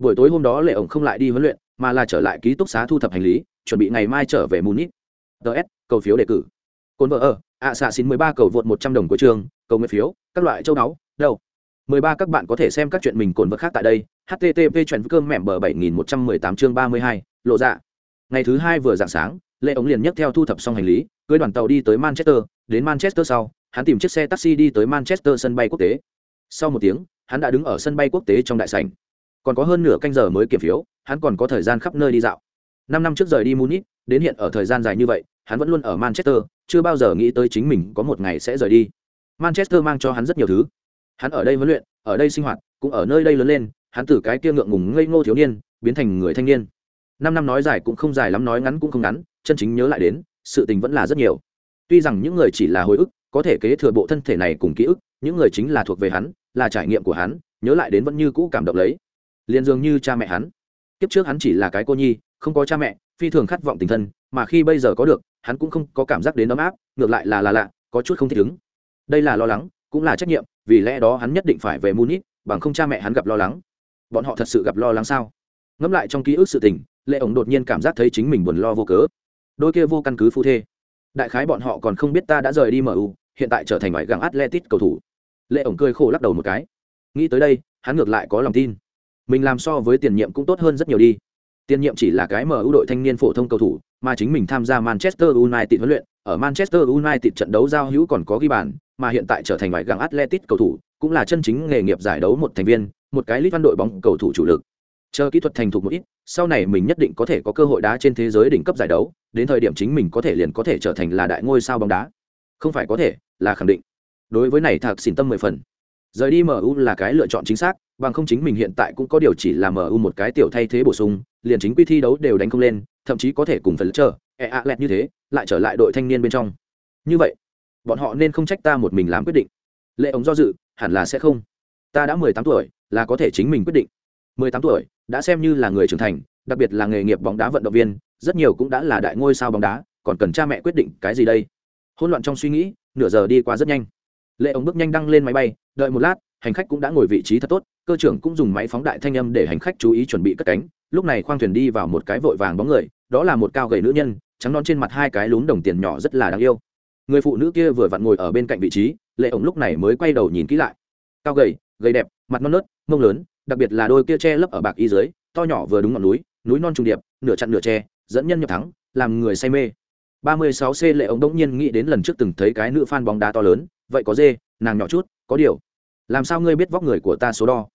Speaker 1: buổi tối hôm đó lệ ổng không lại đi huấn luyện, mà là trở lại ký túc xá thu thập hành lý, chuẩn bị ngày mai trở về munich. Ts cầu phiếu đề cử. Cồn vợ ở, ạ xạ xin mười ba cầu vượt một trăm đồng của trường, cầu nguyện phiếu, các loại châu đáo đâu? mười ba các bạn có thể xem các chuyện mình cồn vợ khác tại đây, http chuyện cơm mẻm bờ bảy nghìn một trăm mười tám chương ba mươi hai, lộ dạ. Ngày thứ hai vừa dạng sáng, lệ ống liền nhấc theo thu thập xong hành lý, cưới đoàn tàu đi tới manchester, đến manchester sau, hắn tìm chiếc xe taxi đi tới manchester sân bay quốc tế. Sau một tiếng, hắn đã đứng ở sân bay quốc tế trong đại sảnh còn có hơn nửa canh giờ mới kiểm phiếu, hắn còn có thời gian khắp nơi đi dạo. Năm năm trước rời đi munich, đến hiện ở thời gian dài như vậy, hắn vẫn luôn ở manchester, chưa bao giờ nghĩ tới chính mình có một ngày sẽ rời đi. Manchester mang cho hắn rất nhiều thứ. Hắn ở đây huấn luyện, ở đây sinh hoạt, cũng ở nơi đây lớn lên, hắn từ cái kia ngượng ngùng ngây ngô thiếu niên, biến thành người thanh niên. Năm năm nói dài cũng không dài lắm, nói ngắn cũng không ngắn, chân chính nhớ lại đến, sự tình vẫn là rất nhiều. Tuy rằng những người chỉ là hồi ức, có thể kế thừa bộ thân thể này cùng ký ức, những người chính là thuộc về hắn, là trải nghiệm của hắn, nhớ lại đến vẫn như cũ cảm động lấy liền dường như cha mẹ hắn. Kiếp trước hắn chỉ là cái cô nhi, không có cha mẹ, phi thường khát vọng tình thân, mà khi bây giờ có được, hắn cũng không có cảm giác đến ấm áp, ngược lại là là lạ, có chút không thích ứng. Đây là lo lắng, cũng là trách nhiệm, vì lẽ đó hắn nhất định phải về munich, bằng không cha mẹ hắn gặp lo lắng. Bọn họ thật sự gặp lo lắng sao? Ngẫm lại trong ký ức sự tình, lệ ổng đột nhiên cảm giác thấy chính mình buồn lo vô cớ. Đôi kia vô căn cứ phu thê. Đại khái bọn họ còn không biết ta đã rời đi mu hiện tại trở thành ngoại gàng atletic cầu thủ. Lệ ổng cười khổ lắc đầu một cái. Nghĩ tới đây, hắn ngược lại có lòng tin mình làm so với tiền nhiệm cũng tốt hơn rất nhiều đi. Tiền nhiệm chỉ là cái mở ưu đội thanh niên phổ thông cầu thủ, mà chính mình tham gia manchester united huấn luyện. Ở manchester united trận đấu giao hữu còn có ghi bàn, mà hiện tại trở thành ngoại gàng atletic cầu thủ, cũng là chân chính nghề nghiệp giải đấu một thành viên, một cái lít văn đội bóng cầu thủ chủ lực. Chờ kỹ thuật thành thục một ít, sau này mình nhất định có thể có cơ hội đá trên thế giới đỉnh cấp giải đấu, đến thời điểm chính mình có thể liền có thể trở thành là đại ngôi sao bóng đá. Không phải có thể, là khẳng định. Đối với này thạc xin tâm mười phần. Rời đi mu là cái lựa chọn chính xác bằng không chính mình hiện tại cũng có điều chỉ là mu một cái tiểu thay thế bổ sung, liền chính quy thi đấu đều đánh không lên, thậm chí có thể cùng phần chờ e a lẹt như thế, lại trở lại đội thanh niên bên trong. Như vậy, bọn họ nên không trách ta một mình làm quyết định. Lệ ống do dự, hẳn là sẽ không. Ta đã mười tám tuổi, là có thể chính mình quyết định. Mười tám tuổi, đã xem như là người trưởng thành, đặc biệt là nghề nghiệp bóng đá vận động viên, rất nhiều cũng đã là đại ngôi sao bóng đá, còn cần cha mẹ quyết định cái gì đây? Hỗn loạn trong suy nghĩ, nửa giờ đi qua rất nhanh. Lệ ống bước nhanh đăng lên máy bay, đợi một lát hành khách cũng đã ngồi vị trí thật tốt, cơ trưởng cũng dùng máy phóng đại thanh âm để hành khách chú ý chuẩn bị cất cánh. Lúc này khoang thuyền đi vào một cái vội vàng bóng người, đó là một cao gầy nữ nhân, trắng non trên mặt hai cái lún đồng tiền nhỏ rất là đáng yêu. Người phụ nữ kia vừa vặn ngồi ở bên cạnh vị trí, lệ ổng lúc này mới quay đầu nhìn kỹ lại. Cao gầy gầy đẹp, mặt non nớt, mông lớn, đặc biệt là đôi kia che lấp ở bạc y dưới, to nhỏ vừa đúng ngọn núi núi non trùng điệp, nửa chặn nửa tre dẫn nhân nhập thắng, làm người say mê. 36 c lệ ổng đống nhiên nghĩ đến lần trước từng thấy cái nữ fan bóng đá to lớn, vậy có dê, nàng nhỏ chút, có điều làm sao ngươi biết vóc người của ta số đo?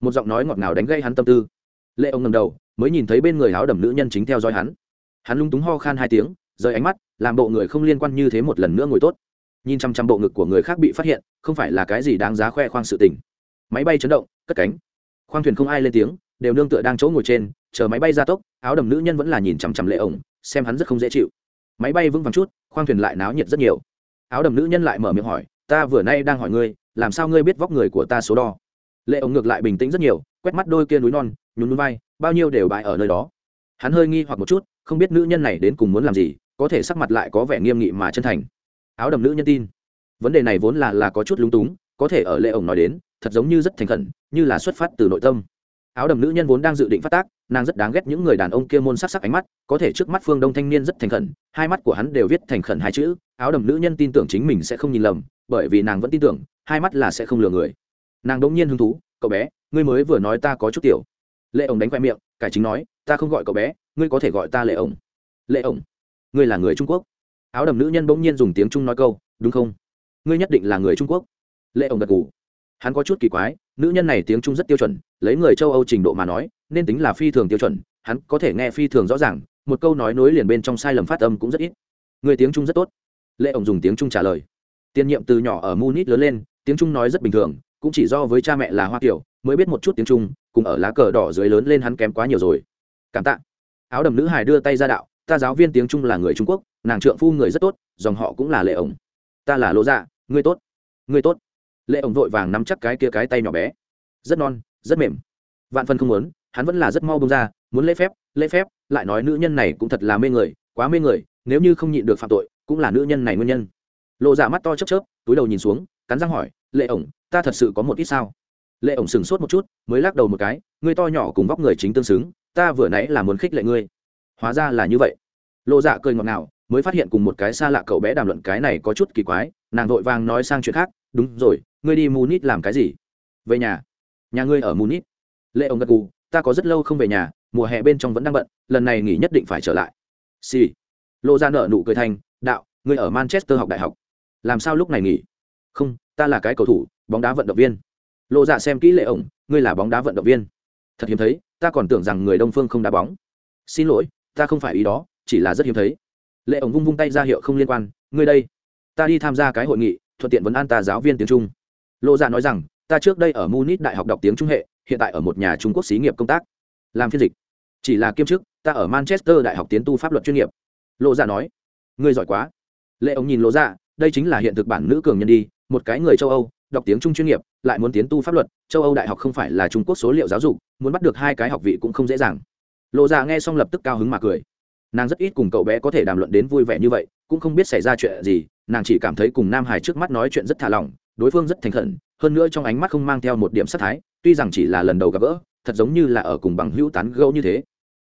Speaker 1: Một giọng nói ngọt ngào đánh gây hắn tâm tư. Lệ ông ngầm đầu, mới nhìn thấy bên người áo đầm nữ nhân chính theo dõi hắn. Hắn lung túng ho khan hai tiếng, rời ánh mắt, làm bộ người không liên quan như thế một lần nữa ngồi tốt. Nhìn chăm chăm bộ ngực của người khác bị phát hiện, không phải là cái gì đáng giá khoe khoang sự tình. Máy bay chấn động, cất cánh. Khoang thuyền không ai lên tiếng, đều nương tựa đang chỗ ngồi trên, chờ máy bay ra tốc, áo đầm nữ nhân vẫn là nhìn chằm chằm lệ ổng xem hắn rất không dễ chịu. Máy bay vững vàng chút, khoang thuyền lại náo nhiệt rất nhiều. Áo đầm nữ nhân lại mở miệng hỏi, ta vừa nay đang hỏi ngươi làm sao ngươi biết vóc người của ta số đo? Lệ ổng ngược lại bình tĩnh rất nhiều, quét mắt đôi kia núi non, nhún núi vai, bao nhiêu đều bại ở nơi đó. Hắn hơi nghi hoặc một chút, không biết nữ nhân này đến cùng muốn làm gì, có thể sắc mặt lại có vẻ nghiêm nghị mà chân thành. Áo đầm nữ nhân tin. Vấn đề này vốn là là có chút lúng túng, có thể ở lệ ổng nói đến, thật giống như rất thành khẩn, như là xuất phát từ nội tâm. Áo đầm nữ nhân vốn đang dự định phát tác, nàng rất đáng ghét những người đàn ông kia môn sắc sắc ánh mắt, có thể trước mắt phương đông thanh niên rất thành khẩn, hai mắt của hắn đều viết thành khẩn hai chữ, áo đầm nữ nhân tin tưởng chính mình sẽ không nhìn lầm, bởi vì nàng vẫn tin tưởng hai mắt là sẽ không lừa người. Nàng đ ỗ n g nhiên hứng thú, cậu bé, ngươi mới vừa nói ta có chút tiểu. Lệ ổng đánh khoe miệng, cải chính nói, ta không gọi cậu bé, ngươi có thể gọi ta lệ ổng. Lệ ổng? Ngươi là người trung quốc? Áo đầm nữ nhân bỗng nhiên dùng tiếng trung nói câu, đúng không? Ngươi nhất định là người trung quốc. Lệ ổng gật gù. Hắn có chút kỳ quái, nữ nhân này tiếng trung rất tiêu chuẩn, lấy người châu âu trình độ mà nói, nên tính là phi thường tiêu chuẩn, hắn có thể nghe phi thường rõ ràng, một câu nói nối liền bên trong sai lầm phát âm cũng rất ít. Người tiếng trung rất tốt. Lệ ổng dùng tiếng trung trả lời. Tiền nhiệm từ nhỏ ở munich lớn lên tiếng trung nói rất bình thường, cũng chỉ do với cha mẹ là hoa kiểu mới biết một chút tiếng trung, cùng ở lá cờ đỏ dưới lớn lên hắn kém quá nhiều rồi. Cảm tạ. Áo đầm nữ hải đưa tay ra đạo, ta giáo viên tiếng trung là người trung quốc, nàng trượng phu người rất tốt, dòng họ cũng là lệ ổng. Ta là lỗ dạ ngươi tốt. Ngươi tốt. Lệ ổng vội vàng nắm chắc cái kia cái tay nhỏ bé. Rất non, rất mềm. Vạn phân không muốn, hắn vẫn là rất mau bông ra, muốn lễ phép lễ phép, lại nói nữ nhân này cũng thật là mê người, quá mê người, nếu như không nhịn được phạm tội, cũng là nữ nhân này nguyên nhân. Lộ dạ mắt to chớp chớp, túi đầu nhìn xuống cắn răng hỏi, lệ ổng, ta thật sự có một ít sao? Lệ ổng sừng sốt một chút, mới lắc đầu một cái, ngươi to nhỏ cùng vóc người chính tương xứng, ta vừa nãy là muốn khích lệ ngươi. Hóa ra là như vậy. Lộ dạ cười ngọt ngào, mới phát hiện cùng một cái xa lạ cậu bé đàm luận cái này có chút kỳ quái, nàng vội vàng nói sang chuyện khác, đúng rồi, ngươi đi munich làm cái gì? Về nhà. Nhà ngươi ở munich. Lệ ổng gật gù, ta có rất lâu không về nhà, mùa hè bên trong vẫn đang bận, lần này nghỉ nhất định phải trở lại. Xì、sì. lộ dạ ra nợ nụ cười thành, đạo, ngươi ở manchester học đại học. Làm sao lúc này nghỉ? Không, ta là cái cầu thủ, bóng đá vận động viên. Lộ dạ xem kỹ lệ ổng, ngươi là bóng đá vận động viên. Thật hiếm thấy, ta còn tưởng rằng người đông phương không đá bóng. Xin lỗi, ta không phải ý đó, chỉ là rất hiếm thấy. Lệ ổng vung vung tay ra hiệu không liên quan, ngươi đây, ta đi tham gia cái hội nghị, thuận tiện vấn an ta giáo viên tiếng trung. Lộ dạ nói rằng, ta trước đây ở munich đại học đọc tiếng trung hệ, hiện tại ở một nhà trung quốc xí nghiệp công tác, làm phiên dịch. Chỉ là kiêm chức, ta ở manchester đại học tiến tu pháp luật chuyên nghiệp. Lộ dạ nói, ngươi giỏi quá. Lệ ống nhìn lộ dạ đây chính là hiện thực bản nữ cường nhân đi một cái người châu âu, đọc tiếng trung chuyên nghiệp, lại muốn tiến tu pháp luật, châu âu đại học không phải là trung quốc số liệu giáo dục, muốn bắt được hai cái học vị cũng không dễ dàng. Lộ dạ nghe xong lập tức cao hứng mà cười. Nàng rất ít cùng cậu bé có thể đàm luận đến vui vẻ như vậy, cũng không biết xảy ra chuyện gì, nàng chỉ cảm thấy cùng nam hải trước mắt nói chuyện rất thả lỏng, đối phương rất thành khẩn, hơn nữa trong ánh mắt không mang theo một điểm sắc thái, tuy rằng chỉ là lần đầu gặp gỡ, thật giống như là ở cùng bằng hữu tán gẫu như thế.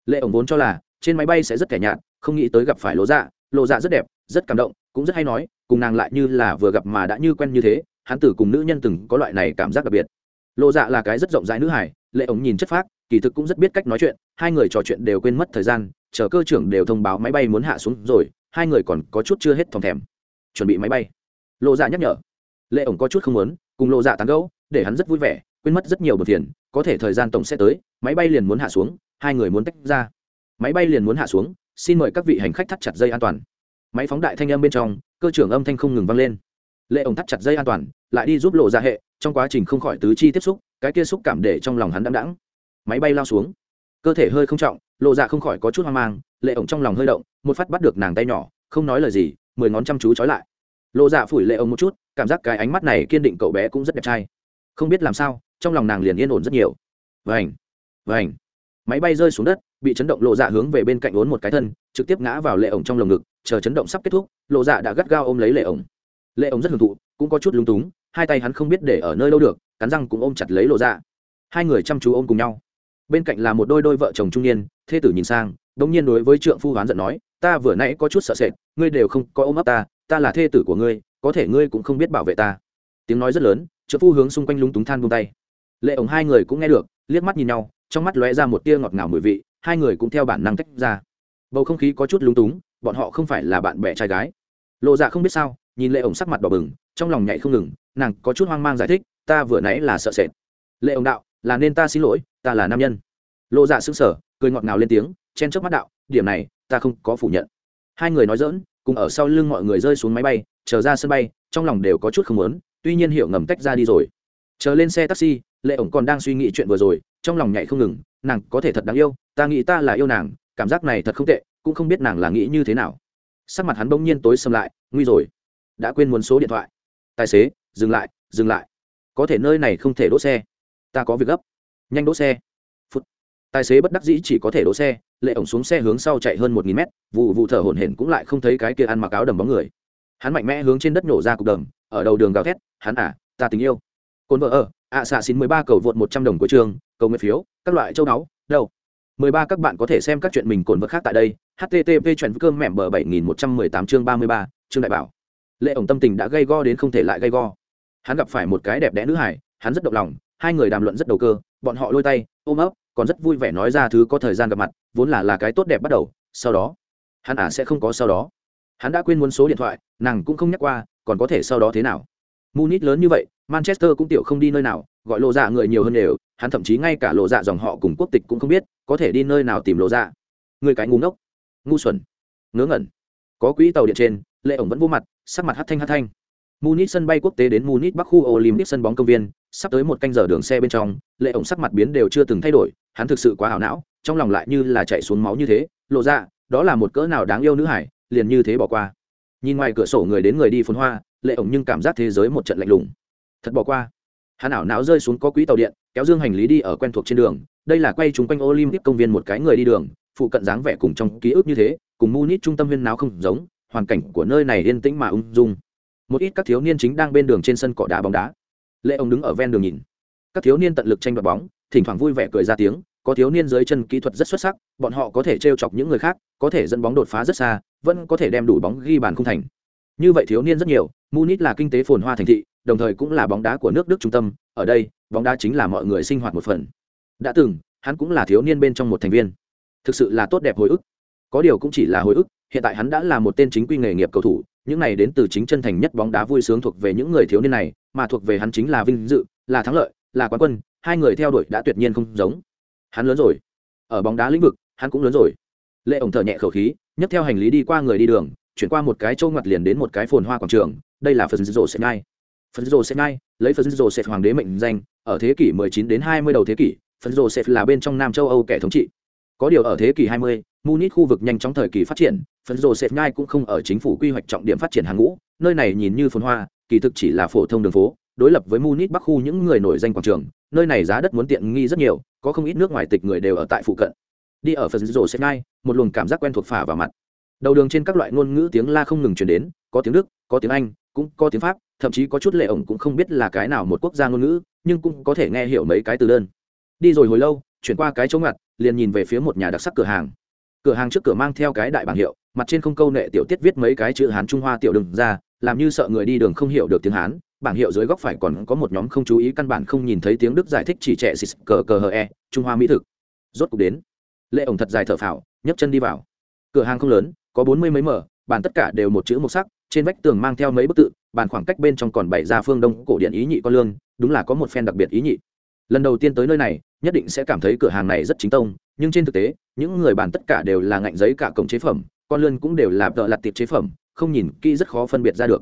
Speaker 1: Lệ ổng vốn cho là, trên máy bay sẽ rất kẻ nhạt, không nghĩ tới gặp phải lộ dạ. Lộ dạ rất đẹp, rất cảm động, cũng rất hay nói cùng nàng lại như là vừa gặp mà đã như quen như thế, hắn tử cùng nữ nhân từng có loại này cảm giác đặc biệt. Lộ dạ là cái rất rộng rãi nữ hải lệ ống nhìn chất phác, kỳ thực cũng rất biết cách nói chuyện, hai người trò chuyện đều quên mất thời gian, chờ cơ trưởng đều thông báo máy bay muốn hạ xuống rồi, hai người còn có chút chưa hết thòng thèm. Chuẩn bị máy bay. Lộ dạ nhắc nhở. Lệ ổng có chút không muốn, cùng lộ dạ tán gẫu, để hắn rất vui vẻ, quên mất rất nhiều bờ tiền có thể thời gian tổng sẽ tới, máy bay liền muốn hạ xuống, hai người muốn tách ra. Máy bay liền muốn hạ xuống, xin mời các vị hành khách thắt chặt dây an toàn máy phóng đại thanh âm bên trong cơ trưởng âm thanh không ngừng vang lên. Lệ ổng thắt chặt dây an toàn lại đi giúp lộ ra hệ trong quá trình không khỏi tứ chi tiếp xúc cái kia xúc cảm để trong lòng hắn đắm đẳng máy bay lao xuống. Cơ thể hơi không trọng lộ ra không khỏi có chút hoang mang lệ ổng trong lòng hơi động một phát bắt được nàng tay nhỏ không nói lời gì mười ngón chăm chú trói lại. Lộ dạ phủi lệ ổng một chút cảm giác cái ánh mắt này kiên định cậu bé cũng rất đẹp trai. Không biết làm sao trong lòng nàng liền yên ổn rất nhiều. Vành, Vành, máy bay rơi xuống đất bị chấn động, lộ dạ hướng về bên cạnh ốn một cái thân, trực tiếp ngã vào lệ ổng trong lồng ngực, chờ chấn động sắp kết thúc, lộ dạ đã gắt gao ôm lấy lệ ổng. Lệ ổng rất hưởng thụ, cũng có chút lúng túng, hai tay hắn không biết để ở nơi đâu được, cắn răng cũng ôm chặt lấy lộ dạ. Hai người chăm chú ôm cùng nhau. Bên cạnh là một đôi đôi vợ chồng trung niên, thê tử nhìn sang đống nhiên đối với trượng phu hoán giận nói, ta vừa nãy có chút sợ sệt, ngươi đều không có ôm ấp ta ta là thê tử của ngươi, có thể ngươi cũng không biết bảo vệ ta. Tiếng nói rất lớn, trượng phu hướng xung quanh lúng túng than buông tay. Lệ ổng hai người cũng nghe được, liếc mắt nhìn nhau, trong mắt lóe ra một tia ngọt ngào mùi vị hai người cũng theo bản năng tách ra. Bầu không khí có chút lúng túng, bọn họ không phải là bạn bè trai gái. Lộ dạ không biết sao, nhìn lệ ổng sắc mặt đỏ bừng, trong lòng nhảy không ngừng, nàng có chút hoang mang giải thích, ta vừa nãy là sợ sệt. Lệ ổng đạo, là nên ta xin lỗi, ta là nam nhân. Lộ dạ sững sờ, cười ngọt ngào lên tiếng, chen chớp mắt đạo, điểm này, ta không có phủ nhận. Hai người nói dỡn cùng ở sau lưng mọi người rơi xuống máy bay, chờ ra sân bay, trong lòng đều có chút không muốn, tuy nhiên hiểu ngầm tách ra đi rồi. Chờ lên xe taxi lệ ổng còn đang suy nghĩ chuyện vừa rồi, trong lòng nhảy không ngừng, nàng có thể thật đáng yêu, ta nghĩ ta là yêu nàng, cảm giác này thật không tệ, cũng không biết nàng là nghĩ như thế nào. Sắc mặt hắn bỗng nhiên tối xâm lại, nguy rồi. Đã quên muốn số điện thoại. Tài xế, dừng lại dừng lại. Có thể nơi này không thể đỗ xe. Ta có việc gấp. Nhanh đỗ xe. Phút. Tài xế bất đắc dĩ chỉ có thể đỗ xe, lệ ổng xuống xe hướng sau chạy hơn một nghìn mét, vụ vụ thở hổn hển cũng lại không thấy cái kia ăn mặc áo đầm bóng người. Hắn mạnh mẽ hướng trên đất nổ ra cục đầm, ở đầu đường gào thét, hắn à ta tình yêu. Cồn vợ ở ạ xạ xin mười ba cầu vượt một trăm đồng của trường, cầu nguyện phiếu, các loại châu đáo đâu? mười ba, các bạn có thể xem các chuyện mình cồn vật khác tại đây http chuyện cơm mẹm bờ bảy nghìn một trăm mười tám chương ba mươi ba, chương đại bảo. Lệ ổng tâm tình đã gây go đến không thể lại gây go. Hắn gặp phải một cái đẹp đẽ nữ hải, hắn rất động lòng, hai người đàm luận rất đầu cơ, bọn họ lôi tay, ôm ấp, còn rất vui vẻ nói ra thứ có thời gian gặp mặt, vốn là là cái tốt đẹp bắt đầu, sau đó, hắn ả sẽ không có sau đó. Hắn đã quên muốn số điện thoại, nàng cũng không nhắc qua, còn có thể sau đó thế nào? Munich lớn như vậy, manchester cũng tiểu không đi nơi nào, gọi lộ dạ người nhiều hơn đều, hắn thậm chí ngay cả lộ dạ dòng họ cùng quốc tịch cũng không biết, có thể đi nơi nào tìm lộ dạ. Người cái ngu ngốc. Ngu xuẩn. Ngớ ngẩn. Có quỹ tàu điện trên, lệ ổng vẫn vô mặt, sắc mặt hát thanh hát thanh. Munich sân bay quốc tế đến munich bắc khu olympic sân bóng công viên, sắp tới một canh giờ đường xe bên trong, lệ ổng sắc mặt biến đều chưa từng thay đổi, hắn thực sự quá hảo não, trong lòng lại như là chạy xuống máu như thế. Lộ ra đó là một cỡ nào đáng yêu nữ hải, liền như thế bỏ qua. Nhìn ngoài cửa sổ người đến người đi phun hoa lệ ổng nhưng cảm giác thế giới một trận lạnh lùng. Thật bỏ qua. Hắn ảo não rơi xuống có quỹ tàu điện, kéo dương hành lý đi ở quen thuộc trên đường. Đây là quay chúng quanh olympic công viên một cái người đi đường, phụ cận dáng vẻ cùng trong ký ức như thế, cùng munich trung tâm viên nào không giống, hoàn cảnh của nơi này yên tĩnh mà ung dung. Một ít các thiếu niên chính đang bên đường trên sân cỏ đá bóng đá. Lệ ông đứng ở ven đường nhìn. Các thiếu niên tận lực tranh đoạt bóng, thỉnh thoảng vui vẻ cười ra tiếng, có thiếu niên dưới chân kỹ thuật rất xuất sắc, bọn họ có thể t r e o chọc những người khác, có thể dẫn bóng đột phá rất xa, vẫn có thể đem đủ bóng ghi bàn không thành như vậy thiếu niên rất nhiều, munich là kinh tế phồn hoa thành thị, đồng thời cũng là bóng đá của nước đức trung tâm. Ở đây, bóng đá chính là mọi người sinh hoạt một phần. Đã từng, hắn cũng là thiếu niên bên trong một thành viên. Thực sự là tốt đẹp hồi ức. Có điều cũng chỉ là hồi ức, hiện tại hắn đã là một tên chính quy nghề nghiệp cầu thủ, những này đến từ chính chân thành nhất bóng đá vui sướng thuộc về những người thiếu niên này, mà thuộc về hắn chính là vinh dự, là thắng lợi, là quán quân, hai người theo đuổi đã tuyệt nhiên không giống. Hắn lớn rồi. Ở bóng đá lĩnh vực, hắn cũng lớn rồi. Lệ ổng thở nhẹ khẩu khí, nhấc theo hành lý đi qua người đi đường chuyển qua một cái châu ngoặt liền đến một cái phồn hoa quảng trường đây là phần rồ sẽ ngay phần rồ sẽ ngay lấy phần rồ sẽ hoàng đế mệnh danh ở thế kỷ 19 đến 20 đầu thế kỷ phần rồ sẽ là bên trong nam châu âu kẻ thống trị có điều ở thế kỷ 20, Munich khu vực nhanh chóng thời kỳ phát triển, phần rồ sệt ngay cũng không ở chính phủ quy hoạch trọng điểm phát triển hàng ngũ, nơi này nhìn như phồn hoa, kỳ thực chỉ là phổ thông đường phố, đối lập với Munich Bắc khu những người nổi danh quảng trường, nơi này giá đất muốn tiện nghi rất nhiều, có không ít nước ngoài tịch người đều ở tại phụ cận. Đi ở phần rồ sệt ngay một luồng cảm giác quen thuộc phả vào mặt. Đầu đường trên các loại ngôn ngữ tiếng la không ngừng truyền đến, có tiếng Đức, có tiếng Anh, cũng có tiếng Pháp, thậm chí có chút lệ ổng cũng không biết là cái nào một quốc gia ngôn ngữ, nhưng cũng có thể nghe hiểu mấy cái từ đơn. Đi rồi hồi lâu, chuyển qua cái chỗ ngặt, liền nhìn về phía một nhà đặc sắc cửa hàng. Cửa hàng trước cửa mang theo cái đại bảng hiệu mặt trên không câu nệ tiểu tiết viết mấy cái chữ hán trung hoa tiểu đừng ra làm như sợ người đi đường không hiểu được tiếng hán. Bảng hiệu dưới góc phải còn có một nhóm không chú ý căn bản không nhìn thấy tiếng đức giải thích chỉ trẻ xịt cờ cờ hờ e trung hoa mỹ thực. Rốt cục đến. Lệ ổng thật dài thở phào nhấc chân đi vào. Cửa hàng không lớn có bốn mươi mấy mở, bàn tất cả đều một chữ một sắc, trên vách tường mang theo mấy bức tự, bàn khoảng cách bên trong còn bảy ra phương đông cổ điện ý nhị con lương, đúng là có một phen đặc biệt ý nhị. Lần đầu tiên tới nơi này, nhất định sẽ cảm thấy cửa hàng này rất chính tông, nhưng trên thực tế, những người bàn tất cả đều là ngạnh giấy cả cổng chế phẩm, con lươn cũng đều là vợ lặt tiệp chế phẩm, không nhìn kỹ rất khó phân biệt ra được.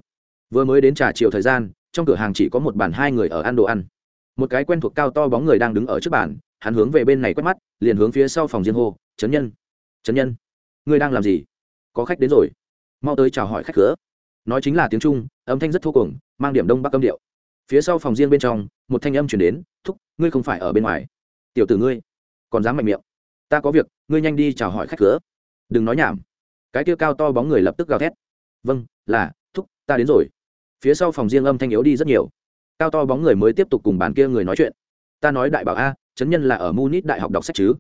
Speaker 1: Vừa mới đến trà chiều thời gian, trong cửa hàng chỉ có một bàn hai người ở ăn đồ ăn. Một cái quen thuộc cao to bóng người đang đứng ở trước bàn, hắn hướng về bên này quét mắt, liền hướng phía sau phòng riêng hô, trấn nhân trấn nhân, ngươi đang làm gì? Có khách đến rồi. Mau tới chào hỏi khách cửa nói chính là tiếng trung, âm thanh rất thô cùng mang điểm đông bắc âm điệu. Phía sau phòng riêng bên trong, một thanh âm chuyển đến, thúc, ngươi không phải ở bên ngoài. Tiểu tử ngươi, còn dám mạnh miệng. Ta có việc, ngươi nhanh đi chào hỏi khách cửa đừng nói nhảm. Cái kia cao to bóng người lập tức gào thét. Vâng là, thúc, ta đến rồi. Phía sau phòng riêng âm thanh yếu đi rất nhiều. Cao to bóng người mới tiếp tục cùng bàn kia người nói chuyện. Ta nói đại bảo a chấn nhân là ở munich đại học đọc sách chứ?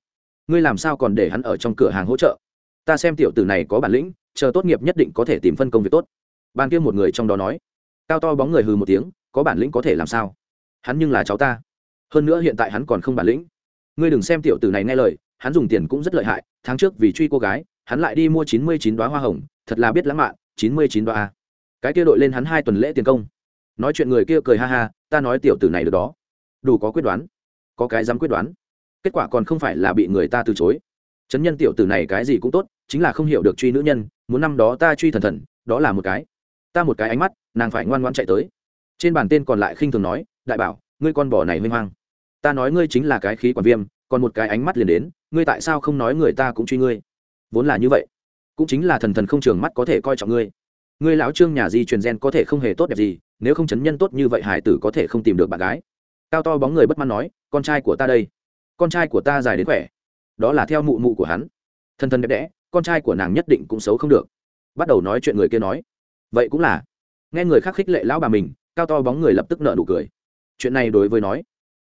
Speaker 1: Ngươi làm sao còn để hắn ở trong cửa hàng hỗ trợ? Ta xem tiểu tử này có bản lĩnh, chờ tốt nghiệp nhất định có thể tìm phân công việc tốt. Ban kia một người trong đó nói. Cao to bóng người hừ một tiếng, có bản lĩnh có thể làm sao? Hắn nhưng là cháu ta. Hơn nữa hiện tại hắn còn không bản lĩnh. Ngươi đừng xem tiểu tử này nghe lời, hắn dùng tiền cũng rất lợi hại, tháng trước vì truy cô gái, hắn lại đi mua chín mươi chín đoá hoa hồng, thật là biết lãng mạn, chín mươi chín đoá cái kia đội lên hắn hai tuần lễ tiền công. Nói chuyện người kia cười ha ha, ta nói tiểu tử này được đó. Đủ có quyết đoán. Có cái dám quyết đoán. Kết quả còn không phải là bị người ta từ chối. Chấn nhân tiểu tử này cái gì cũng tốt chính là không hiểu được truy nữ nhân, muốn năm đó ta truy thần thần, đó là một cái. Ta một cái ánh mắt, nàng phải ngoan ngoãn chạy tới. Trên bàn tên còn lại khinh thường nói, đại bảo, ngươi con bò này huy hoang. Ta nói ngươi chính là cái khí quản viêm, còn một cái ánh mắt liền đến, ngươi tại sao không nói người ta cũng truy ngươi? Vốn là như vậy, cũng chính là thần thần không trường mắt có thể coi trọng ngươi. Ngươi lão trương nhà di truyền gen có thể không hề tốt đẹp gì, nếu không chấn nhân tốt như vậy hải tử có thể không tìm được bạn gái. Cao to bóng người bất mãn nói, con trai của ta đây, con trai của ta dài đến khỏe. Đó là theo mụ mụ của hắn. Thần thần đẹp đẽ con trai của nàng nhất định cũng xấu không được. Bắt đầu nói chuyện người kia nói. Vậy cũng là. Nghe người khác khích lệ lão bà mình, cao to bóng người lập tức nợ nụ cười. Chuyện này đối với nói,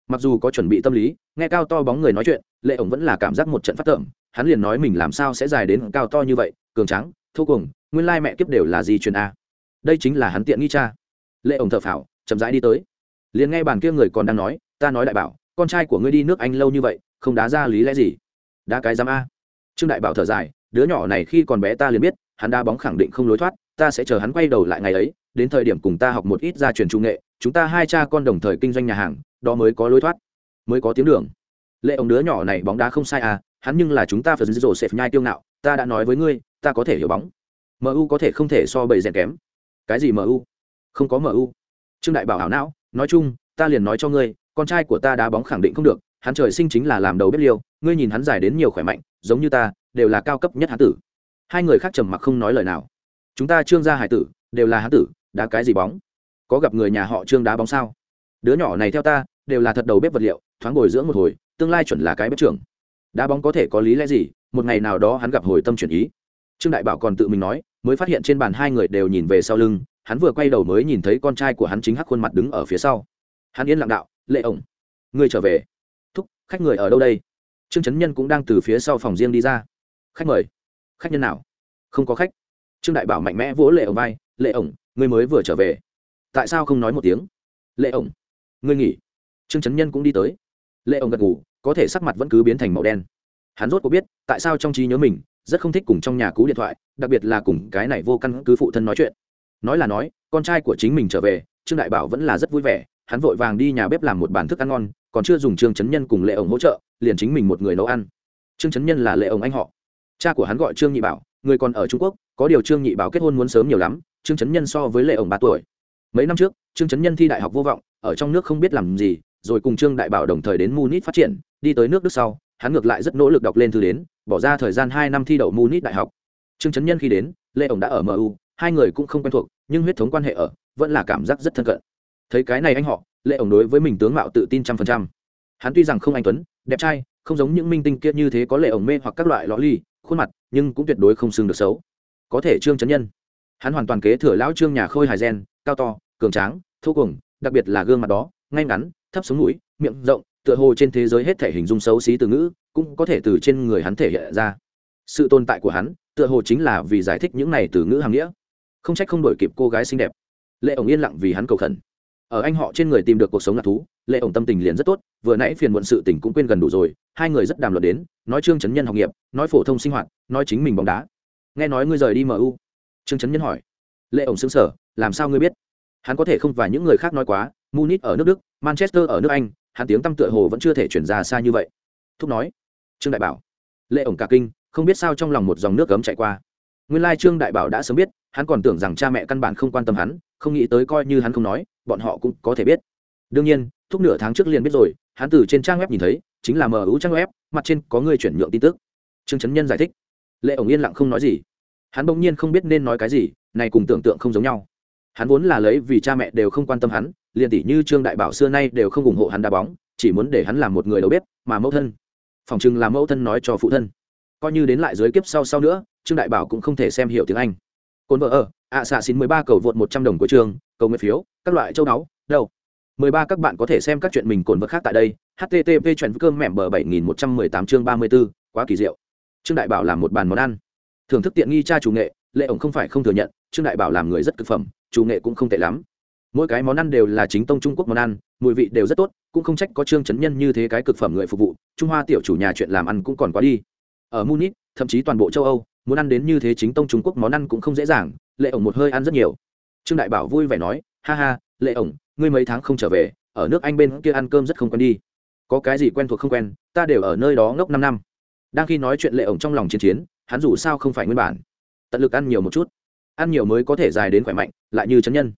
Speaker 1: mặc dù có chuẩn bị tâm lý, nghe cao to bóng người nói chuyện, lệ ổng vẫn là cảm giác một trận phát tởm. Hắn liền nói mình làm sao sẽ dài đến cao to như vậy, cường trắng thô cùng, nguyên lai mẹ kiếp đều là gì truyền a. Đây chính là hắn tiện nghi cha. Lệ ổng thợ phào, chậm rãi đi tới. Liền nghe bàn kia người còn đang nói, ta nói đại bảo, con trai của ngươi đi nước anh lâu như vậy, không đá ra lý lẽ gì? Đá cái dám a. Trương đại bảo thở dài đứa nhỏ này khi còn bé ta liền biết, hắn đá bóng khẳng định không lối thoát, ta sẽ chờ hắn quay đầu lại ngày ấy, đến thời điểm cùng ta học một ít gia truyền trung nghệ, chúng ta hai cha con đồng thời kinh doanh nhà hàng, đó mới có lối thoát, mới có tiếng đường. Lệ ông đứa nhỏ này bóng đá không sai à hắn nhưng là chúng ta phải dỗ sệt nhai tiêu ngạo, ta đã nói với ngươi, ta có thể hiểu bóng. Mu có thể không thể so bầy rèn kém. Cái gì mu không có mu trương đại bảo hảo não, nói chung, ta liền nói cho ngươi, con trai của ta đá bóng khẳng định không được, hắn trời sinh chính là làm đầu bếp liêu, ngươi nhìn hắn dài đến nhiều khỏe mạnh, giống như ta đều là cao cấp nhất hán tử. Hai người khác trầm mặc không nói lời nào. Chúng ta trương gia hải tử đều là hán tử đá cái gì bóng? Có gặp người nhà họ trương đá bóng sao? Đứa nhỏ này theo ta, đều là thật đầu bếp vật liệu, thoáng ngồi dưỡng một hồi, tương lai chuẩn là cái bếp trưởng. Đá bóng có thể có lý lẽ gì? Một ngày nào đó hắn gặp hồi tâm chuyển ý. Trương đại bảo còn tự mình nói, mới phát hiện trên bàn hai người đều nhìn về sau lưng, hắn vừa quay đầu mới nhìn thấy con trai của hắn chính hắc khuôn mặt đứng ở phía sau. Hắn yên lặng đạo, lệ ổng người trở về. Thúc, khách người ở đâu đây? Trương trấn nhân cũng đang từ phía sau phòng riêng đi ra khách mời. Khách nhân nào? Không có khách. Trương đại bảo mạnh mẽ vỗ lệ ổng vai. Lệ ổng người mới vừa trở về. Tại sao không nói một tiếng? Lệ ổng người nghỉ. Trương trấn nhân cũng đi tới. Lệ ổng gật ngủ có thể sắc mặt vẫn cứ biến thành màu đen. Hắn rốt có biết, tại sao trong trí nhớ mình, rất không thích cùng trong nhà cú điện thoại, đặc biệt là cùng cái này vô căn cứ phụ thân nói chuyện. Nói là nói, con trai của chính mình trở về, trương đại bảo vẫn là rất vui vẻ. Hắn vội vàng đi nhà bếp làm một bàn thức ăn ngon, còn chưa dùng trương trấn nhân cùng lệ ổng hỗ trợ, liền chính mình một người nấu ăn. Trương trấn nhân là lệ ổng anh họ cha của hắn gọi trương nhị bảo người còn ở trung quốc có điều trương nhị bảo kết hôn muốn sớm nhiều lắm trương trấn nhân so với lệ ổng ba tuổi mấy năm trước trương trấn nhân thi đại học vô vọng ở trong nước không biết làm gì rồi cùng trương đại bảo đồng thời đến munich phát triển đi tới nước đức sau hắn ngược lại rất nỗ lực đọc lên thư đến bỏ ra thời gian hai năm thi đậu munich đại học trương trấn nhân khi đến lệ ổng đã ở mu hai người cũng không quen thuộc nhưng huyết thống quan hệ ở vẫn là cảm giác rất thân cận thấy cái này anh họ lệ ổng đối với mình tướng mạo tự tin trăm phần trăm hắn tuy rằng không anh tuấn đẹp trai không giống những minh tinh kia như thế có lệ ổng mê hoặc các loại lõ ly khuôn mặt, nhưng cũng tuyệt đối không xưng được xấu. Có thể trương trấn nhân, hắn hoàn toàn kế thừa lão trương nhà khôi hài gen, cao to, cường tráng, thô cùng, đặc biệt là gương mặt đó, ngay ngắn, thấp sống mũi, miệng rộng, tựa hồ trên thế giới hết thể hình dung xấu xí từ ngữ, cũng có thể từ trên người hắn thể hiện ra. Sự tồn tại của hắn, tựa hồ chính là vì giải thích những này từ ngữ hàng nghĩa. Không trách không đổi kịp cô gái xinh đẹp. Lệ ổng yên lặng vì hắn cầu khẩn ở anh họ trên người tìm được cuộc sống lạc thú, lệ ổng tâm tình liền rất tốt, vừa nãy phiền muộn sự tình cũng quên gần đủ rồi, hai người rất đàm luận đến, nói trương chấn nhân học nghiệp, nói phổ thông sinh hoạt, nói chính mình bóng đá. Nghe nói ngươi rời đi mu trương chấn nhân hỏi. Lệ ổng xứng sở làm sao ngươi biết? Hắn có thể không và những người khác nói quá, munich ở nước đức, manchester ở nước anh, hắn tiếng tăm tựa hồ vẫn chưa thể chuyển ra xa như vậy. Thúc nói. Trương đại bảo. Lệ ổng cả kinh, không biết sao trong lòng một dòng nước cấm chạy qua. Nguyên lai trương đại bảo đã sớm biết, hắn còn tưởng rằng cha mẹ căn bản không quan tâm hắn, không nghĩ tới coi như hắn không nói bọn họ cũng có thể biết. Đương nhiên, thúc nửa tháng trước liền biết rồi, hắn từ trên trang web nhìn thấy, chính là mu trang web, mặt trên có người chuyển nhượng tin tức. Trương trấn nhân giải thích. Lệ ổng yên lặng không nói gì. Hắn bỗng nhiên không biết nên nói cái gì, này cùng tưởng tượng không giống nhau. Hắn vốn là lấy vì cha mẹ đều không quan tâm hắn, liền tỷ như trương đại bảo xưa nay đều không ủng hộ hắn đá bóng, chỉ muốn để hắn làm một người đầu bếp, mà mẫu thân. Phòng chừng là mẫu thân nói cho phụ thân. Coi như đến lại dưới kiếp sau sau nữa, trương đại bảo cũng không thể xem hiểu tiếng anh. Cồn vợ ở ạ xạ xin mười ba cầu vượt một trăm đồng của trường cầu nguyện phiếu, các loại châu đáo đâu. Mười ba, các bạn có thể xem các chuyện mình cồn vật khác tại đây. Http chuyện cơm mẹm bờ bảy nghìn một trăm mười tám chương ba mươi b ố quá kỳ diệu. Trương đại bảo làm một bàn món ăn. Thưởng thức tiện nghi cha chủ nghệ, lệ ổng không phải không thừa nhận, trương đại bảo làm người rất cực phẩm, chủ nghệ cũng không tệ lắm. Mỗi cái món ăn đều là chính tông trung quốc món ăn, mùi vị đều rất tốt, cũng không trách có trương chấn nhân như thế cái cực phẩm người phục vụ, trung hoa tiểu chủ nhà chuyện làm ăn cũng còn quá đi. Ở munich, thậm chí toàn bộ châu âu, muốn ăn đến như thế chính tông trung quốc món ăn cũng không dễ dàng, lệ ổng một hơi ăn rất nhiều trương đại bảo vui vẻ nói, ha ha, lệ ổng, ngươi mấy tháng không trở về, ở nước anh bên kia ăn cơm rất không quen đi. Có cái gì quen thuộc không quen, ta đều ở nơi đó ngốc năm năm. Đang khi nói chuyện lệ ổng trong lòng chiến chiến, hắn dù sao không phải nguyên bản. Tận lực ăn nhiều một chút. Ăn nhiều mới có thể dài đến khỏe mạnh, lại như chấn nhân.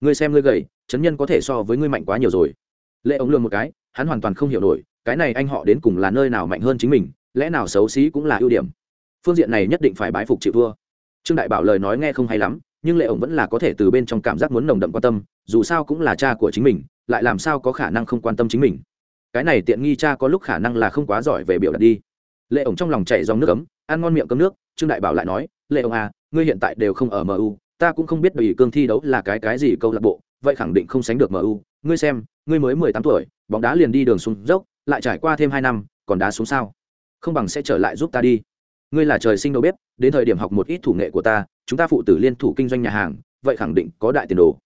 Speaker 1: Ngươi xem ngươi gầy, chấn nhân có thể so với ngươi mạnh quá nhiều rồi. Lệ ổng lường một cái, hắn hoàn toàn không hiểu nổi, cái này anh họ đến cùng là nơi nào mạnh hơn chính mình, lẽ nào xấu xí cũng là ưu điểm. Phương diện này nhất định phải bái phục chịu thua. Trương đại bảo lời nói nghe không hay lắm nhưng lệ ổng vẫn là có thể từ bên trong cảm giác muốn nồng đậm quan tâm, dù sao cũng là cha của chính mình, lại làm sao có khả năng không quan tâm chính mình. Cái này tiện nghi cha có lúc khả năng là không quá giỏi về biểu đạt đi. Lệ ổng trong lòng chảy dòng nước ấm, ăn ngon miệng cơm nước, trương đại bảo lại nói, lệ ổng à ngươi hiện tại đều không ở mu ta cũng không biết ủy cương thi đấu là cái cái gì câu lạc bộ, vậy khẳng định không sánh được mu ngươi xem, ngươi mới mười tám tuổi, bóng đá liền đi đường xuống dốc, lại trải qua thêm hai năm, còn đá xuống sao? Không bằng sẽ trở lại giúp ta đi ngươi là trời sinh đầu bếp, đến thời điểm học một ít thủ nghệ của ta, chúng ta phụ tử liên thủ kinh doanh nhà hàng, vậy khẳng định có đại tiền đồ.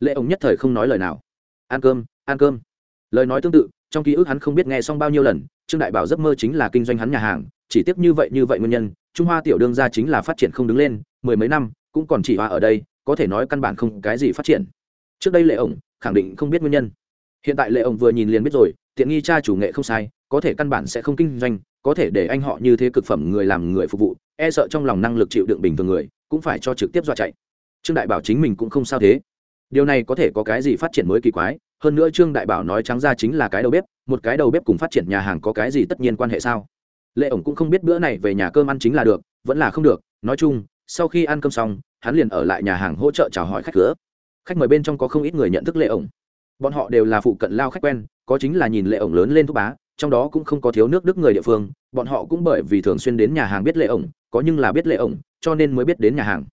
Speaker 1: Lệ ổng nhất thời không nói lời nào. Ăn cơm ăn cơm. Lời nói tương tự, trong ký ức hắn không biết nghe xong bao nhiêu lần, trương đại bảo giấc mơ chính là kinh doanh hắn nhà hàng, chỉ tiếc như vậy như vậy nguyên nhân, trung hoa tiểu đương gia chính là phát triển không đứng lên, mười mấy năm, cũng còn chỉ hoa ở đây, có thể nói căn bản không cái gì phát triển. Trước đây lệ ổng khẳng định không biết nguyên nhân. Hiện tại lệ ổng vừa nhìn liền biết rồi, tiện nghi cha chủ nghệ không sai, có thể căn bản sẽ không kinh doanh có thể để anh họ như thế cực phẩm người làm người phục vụ e sợ trong lòng năng lực chịu đựng bình thường người, cũng phải cho trực tiếp dọa chạy. Trương đại bảo chính mình cũng không sao thế. Điều này có thể có cái gì phát triển mới kỳ quái, hơn nữa trương đại bảo nói trắng ra chính là cái đầu bếp, một cái đầu bếp cùng phát triển nhà hàng có cái gì tất nhiên quan hệ sao? Lệ ổng cũng không biết bữa này về nhà cơm ăn chính là được, vẫn là không được, nói chung, sau khi ăn cơm xong, hắn liền ở lại nhà hàng hỗ trợ chào hỏi khách cửa. Khách mời bên trong có không ít người nhận thức lệ ổng. Bọn họ đều là phụ cận lao khách quen, có chính là nhìn lệ ổng lớn lên thúc bá trong đó cũng không có thiếu nước đức người địa phương, bọn họ cũng bởi vì thường xuyên đến nhà hàng biết lệ ổng, có nhưng là biết lệ ổng, cho nên mới biết đến nhà hàng.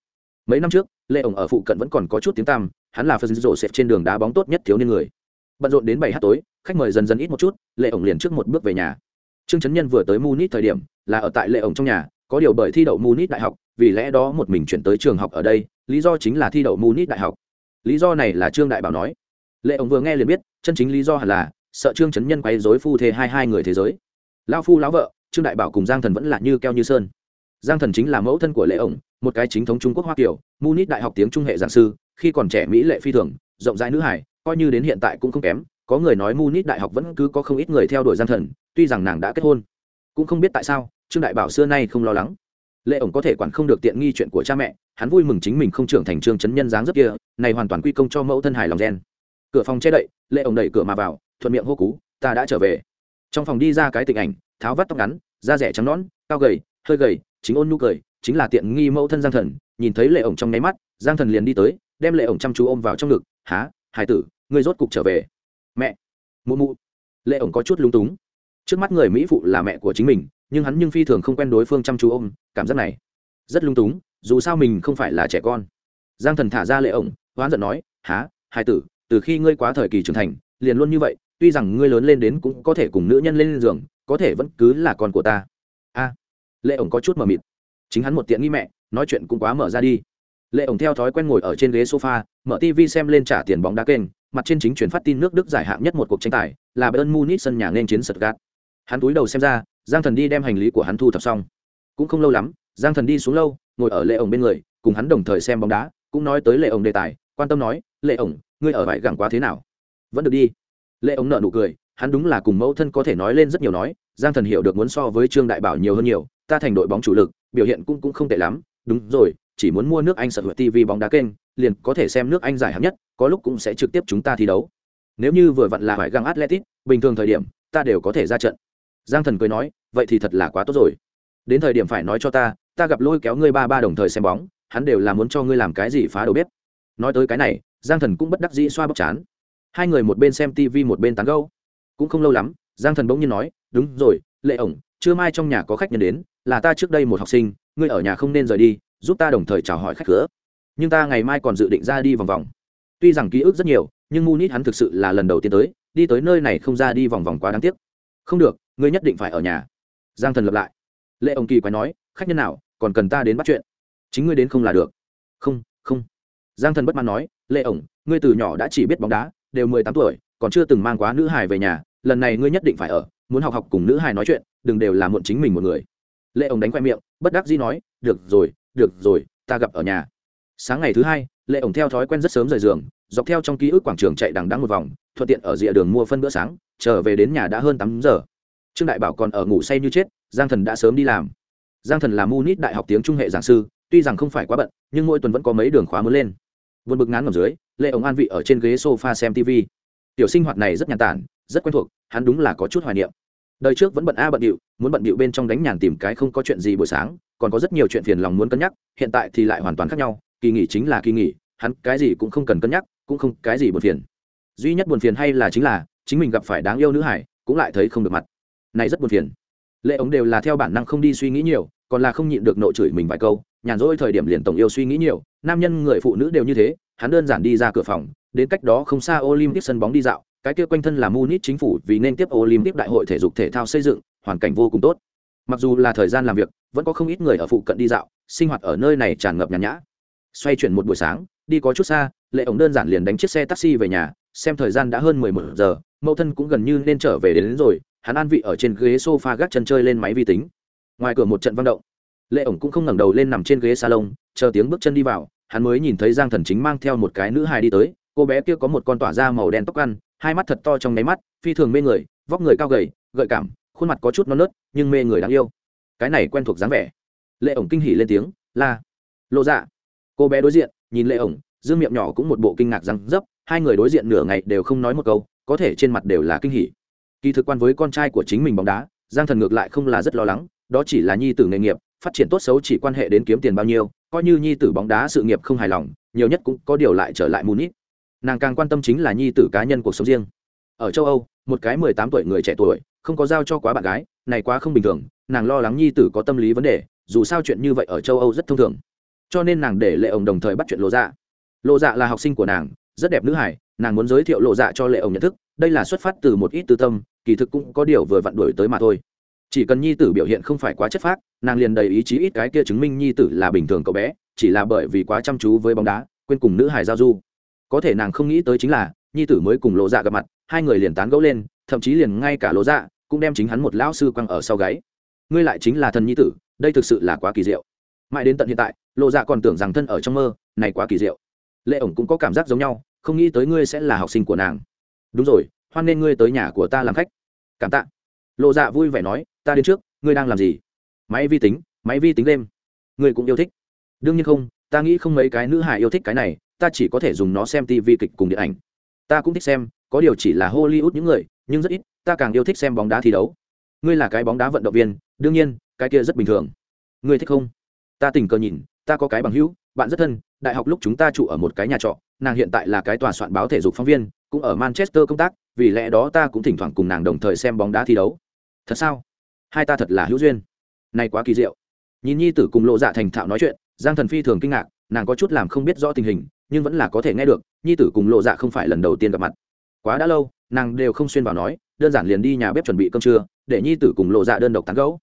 Speaker 1: Mấy năm trước lệ ổng ở phụ cận vẫn còn có chút tiếng tăm, hắn là phần rổ xẹt trên đường đá bóng tốt nhất thiếu niên người. Bận rộn đến bảy h tối, khách mời dần dần ít một chút lệ ổng liền trước một bước về nhà. Trương trấn nhân vừa tới munich thời điểm, là ở tại lệ ổng trong nhà, có điều bởi thi đậu munich đại học, vì lẽ đó một mình chuyển tới trường học ở đây, lý do chính là thi đậu munich đại học. Lý do này là trương đại bảo nói. Lệ ổng vừa nghe liền biết, chân chính lý do hẳn là sợ trương trấn nhân quay dối phu thê hai hai người thế giới. Lao phu lão vợ, trương đại bảo cùng giang thần vẫn là như keo như sơn. Giang thần chính là mẫu thân của lệ ổng, một cái chính thống trung quốc hoa kiều, munich đại học tiếng trung hệ giảng sư, khi còn trẻ mỹ lệ phi thường, rộng rãi nữ hải coi như đến hiện tại cũng không kém, có người nói munich đại học vẫn cứ có không ít người theo đuổi giang thần, tuy rằng nàng đã kết hôn. Cũng không biết tại sao, trương đại bảo xưa nay không lo lắng. Lệ ổng có thể quản không được tiện nghi chuyện của cha mẹ, hắn vui mừng chính mình không trưởng thành trương chấn nhân dáng rất kia, này hoàn toàn quy công cho mẫu thân hài lòng gen. Cửa phòng che đậy, lệ ổng đẩy cửa mà vào thuận miệng hô cú ta đã trở về. Trong phòng đi ra cái tình ảnh tháo vắt tóc ngắn da rẻ trắng nón, cao gầy hơi gầy chính ôn nhu cười chính là tiện nghi mẫu thân giang thần nhìn thấy lệ ổng trong nháy mắt giang thần liền đi tới đem lệ ổng chăm chú ôm vào trong ngực há hải tử ngươi rốt cục trở về. Mẹ. Mụ mụ. Lệ ổng có chút lung túng. Trước mắt người mỹ phụ là mẹ của chính mình nhưng hắn nhưng phi thường không quen đối phương chăm chú ôm cảm giác này rất lung túng dù sao mình không phải là trẻ con. Giang thần thả ra lệ ổng hoán giận nói há hải tử từ khi ngươi quá thời kỳ trưởng thành liền luôn như vậy tuy rằng ngươi lớn lên đến cũng có thể cùng nữ nhân lên giường, có thể vẫn cứ là con của ta. A, lệ ổng có chút mờ mịt. Chính hắn một tiện nghi mẹ, nói chuyện cũng quá mở ra đi. Lệ ổng theo thói quen ngồi ở trên ghế sofa, mở tv xem lên trả tiền bóng đá kênh, mặt trên chính truyền phát tin nước đức giải hạng nhất một cuộc tranh tài, là bayern munich sân nhà nên chiến sật gạt. Hắn túi đầu xem ra, giang thần đi đem hành lý của hắn thu thập xong. Cũng không lâu lắm, giang thần đi xuống lâu, ngồi ở lệ ổng bên người, cùng hắn đồng thời xem bóng đá, cũng nói tới lệ ổng đề tài, quan tâm nói, lệ ổng, ngươi ở vải gẳng quá thế nào? Vẫn được đi lệ ống nợ nụ cười, hắn đúng là cùng mẫu thân có thể nói lên rất nhiều nói, giang thần hiểu được muốn so với trương đại bảo nhiều hơn nhiều, ta thành đội bóng chủ lực, biểu hiện cũng cũng không tệ lắm, đúng rồi, chỉ muốn mua nước anh sở hữu tv bóng đá kênh, liền có thể xem nước anh giải hạng nhất, có lúc cũng sẽ trực tiếp chúng ta thi đấu. Nếu như vừa vặn là phải găng atletic bình thường thời điểm, ta đều có thể ra trận. Giang thần cười nói, vậy thì thật là quá tốt rồi. Đến thời điểm phải nói cho ta ta gặp lôi kéo ngươi ba ba đồng thời xem bóng, hắn đều là muốn cho ngươi làm cái gì phá đầu bếp. Nói tới cái này, giang thần cũng bất đắc dĩ xoa bóc chán hai người một bên xem tv một bên tán gâu cũng không lâu lắm, giang thần bỗng nhiên nói, đúng rồi, lệ ổng, trưa mai trong nhà có khách nhân đến, là ta trước đây một học sinh, ngươi ở nhà không nên rời đi, giúp ta đồng thời chào hỏi khách cửa. Nhưng ta ngày mai còn dự định ra đi vòng vòng. Tuy rằng ký ức rất nhiều, nhưng munich hắn thực sự là lần đầu tiên tới, đi tới nơi này không ra đi vòng vòng quá đáng tiếc. Không được, ngươi nhất định phải ở nhà. Giang thần lập lại. Lệ ông kỳ quái nói, khách nhân nào, còn cần ta đến bắt chuyện? Chính ngươi đến không là được. Không không. Giang thần bất mãn nói, lệ ổng, ngươi từ nhỏ đã chỉ biết bóng đá đều mười tám tuổi, còn chưa từng mang quá nữ hài về nhà, lần này ngươi nhất định phải ở, muốn học học cùng nữ hài nói chuyện, đừng đều là muộn chính mình một người. Lệ ổng đánh quẹ miệng, bất đắc dĩ nói, được rồi được rồi, ta gặp ở nhà. Sáng ngày thứ hai, lệ ổng theo thói quen rất sớm rời giường, dọc theo trong ký ức quảng trường chạy đằng đắng một vòng, thuận tiện ở rìa đường mua phân bữa sáng, trở về đến nhà đã hơn tám giờ. Trương đại bảo còn ở ngủ say như chết, giang thần đã sớm đi làm. Giang thần là munich đại học tiếng trung hệ giảng sư, tuy rằng không phải quá bận, nhưng mỗi tuần vẫn có mấy đường khóa mới lên. Vượt bực ngán ngầm dưới lệ ống an vị ở trên ghế sofa xem tv tiểu sinh hoạt này rất nhàn tản, rất quen thuộc, hắn đúng là có chút hoài niệm. Đời trước vẫn bận a bận điệu, muốn bận điệu bên trong đánh nhàn tìm cái không có chuyện gì buổi sáng, còn có rất nhiều chuyện phiền lòng muốn cân nhắc, hiện tại thì lại hoàn toàn khác nhau, kỳ nghỉ chính là kỳ nghỉ, hắn cái gì cũng không cần cân nhắc, cũng không cái gì buồn phiền. Duy nhất buồn phiền hay là chính là, chính mình gặp phải đáng yêu nữ hải, cũng lại thấy không được mặt. Này rất buồn phiền. Lệ ống đều là theo bản năng không đi suy nghĩ nhiều, còn là không nhịn được nộ chửi mình vài câu nhàn rỗi thời điểm liền tổng yêu suy nghĩ nhiều nam nhân người phụ nữ đều như thế hắn đơn giản đi ra cửa phòng đến cách đó không xa olympic sân bóng đi dạo cái kia quanh thân là munich chính phủ vì nên tiếp olympic đại hội thể dục thể thao xây dựng hoàn cảnh vô cùng tốt. Mặc dù là thời gian làm việc vẫn có không ít người ở phụ cận đi dạo sinh hoạt ở nơi này tràn ngập nhàn nhã. Xoay chuyển một buổi sáng đi có chút xa lệ ổng đơn giản liền đánh chiếc xe taxi về nhà xem thời gian đã hơn mười một giờ mẫu thân cũng gần như nên trở về đến, đến rồi hắn an vị ở trên ghế sofa gác chân chơi lên máy vi tính. Ngoài cửa một trận vang động lệ ổng cũng không ngẩng đầu lên nằm trên ghế salon, chờ tiếng bước chân đi vào, hắn mới nhìn thấy giang thần chính mang theo một cái nữ hài đi tới, cô bé kia có một con tỏa da màu đen tóc ăn, hai mắt thật to trong nháy mắt, phi thường mê người, vóc người cao gầy, gợi cảm, khuôn mặt có chút non nớt, nhưng mê người đáng yêu. Cái này quen thuộc dáng vẻ. Lệ ổng kinh hỉ lên tiếng là. lộ dạ. Cô bé đối diện, nhìn lệ ổng, dương miệng nhỏ cũng một bộ kinh ngạc răng dấp, hai người đối diện nửa ngày đều không nói một câu, có thể trên mặt đều là kinh hỉ. Kỳ thực quan với con trai của chính mình bóng đá, giang thần ngược lại không là rất lo lắng, đó chỉ là nhi tử nghề nghiệp phát triển tốt xấu chỉ quan hệ đến kiếm tiền bao nhiêu, coi như nhi tử bóng đá sự nghiệp không hài lòng, nhiều nhất cũng có điều lại trở lại munich. Nàng càng quan tâm chính là nhi tử cá nhân cuộc sống riêng. Ở châu âu, một cái mười tám tuổi người trẻ tuổi, không có giao cho quá bạn gái, này quá không bình thường, nàng lo lắng nhi tử có tâm lý vấn đề, dù sao chuyện như vậy ở châu âu rất thông thường. Cho nên nàng để lệ ổng đồng thời bắt chuyện lộ dạ. Lộ dạ là học sinh của nàng, rất đẹp nữ hải nàng muốn giới thiệu lộ dạ cho lệ ổng nhận thức, đây là xuất phát từ một ít tư tâm, kỳ thực cũng có điều vừa vặn đuổi tới mà thôi chỉ cần nhi tử biểu hiện không phải quá chất phác, nàng liền đầy ý chí ít cái kia chứng minh nhi tử là bình thường cậu bé, chỉ là bởi vì quá chăm chú với bóng đá, quên cùng nữ hải giao du. Có thể nàng không nghĩ tới chính là, nhi tử mới cùng lộ dạ gặp mặt, hai người liền tán gẫu lên, thậm chí liền ngay cả lộ dạ cũng đem chính hắn một lão sư quăng ở sau gáy. Ngươi lại chính là thần nhi tử, đây thực sự là quá kỳ diệu. Mãi đến tận hiện tại lộ dạ còn tưởng rằng thân ở trong mơ, này quá kỳ diệu. Lệ ổng cũng có cảm giác giống nhau, không nghĩ tới ngươi sẽ là học sinh của nàng. Đúng rồi, hoan nên ngươi tới nhà của ta làm khách. Cảm tạ. Lộ dạ vui vẻ nói ta đến trước, ngươi đang làm gì? Máy vi tính, máy vi tính đêm ngươi cũng yêu thích. Đương nhiên không, ta nghĩ không mấy cái nữ hài yêu thích cái này, ta chỉ có thể dùng nó xem tv kịch cùng điện ảnh. Ta cũng thích xem, có điều chỉ là hollywood những người, nhưng rất ít, ta càng yêu thích xem bóng đá thi đấu. Ngươi là cái bóng đá vận động viên, đương nhiên, cái kia rất bình thường. Ngươi thích không? Ta tình cờ nhìn, ta có cái bằng hữu, bạn rất thân, đại học lúc chúng ta trụ ở một cái nhà trọ, nàng hiện tại là cái tòa soạn báo thể dục phóng viên, cũng ở manchester công tác, vì lẽ đó ta cũng thỉnh thoảng cùng nàng đồng thời xem bóng đá thi đấu. Thật sao? Hai ta thật là hữu duyên. Này quá kỳ diệu. Nhìn nhi tử cùng lộ dạ thành thạo nói chuyện, giang thần phi thường kinh ngạc, nàng có chút làm không biết rõ tình hình, nhưng vẫn là có thể nghe được, nhi tử cùng lộ dạ không phải lần đầu tiên gặp mặt. Quá đã lâu, nàng đều không xuyên vào nói, đơn giản liền đi nhà bếp chuẩn bị cơm trưa, để nhi tử cùng lộ dạ đơn độc tán gấu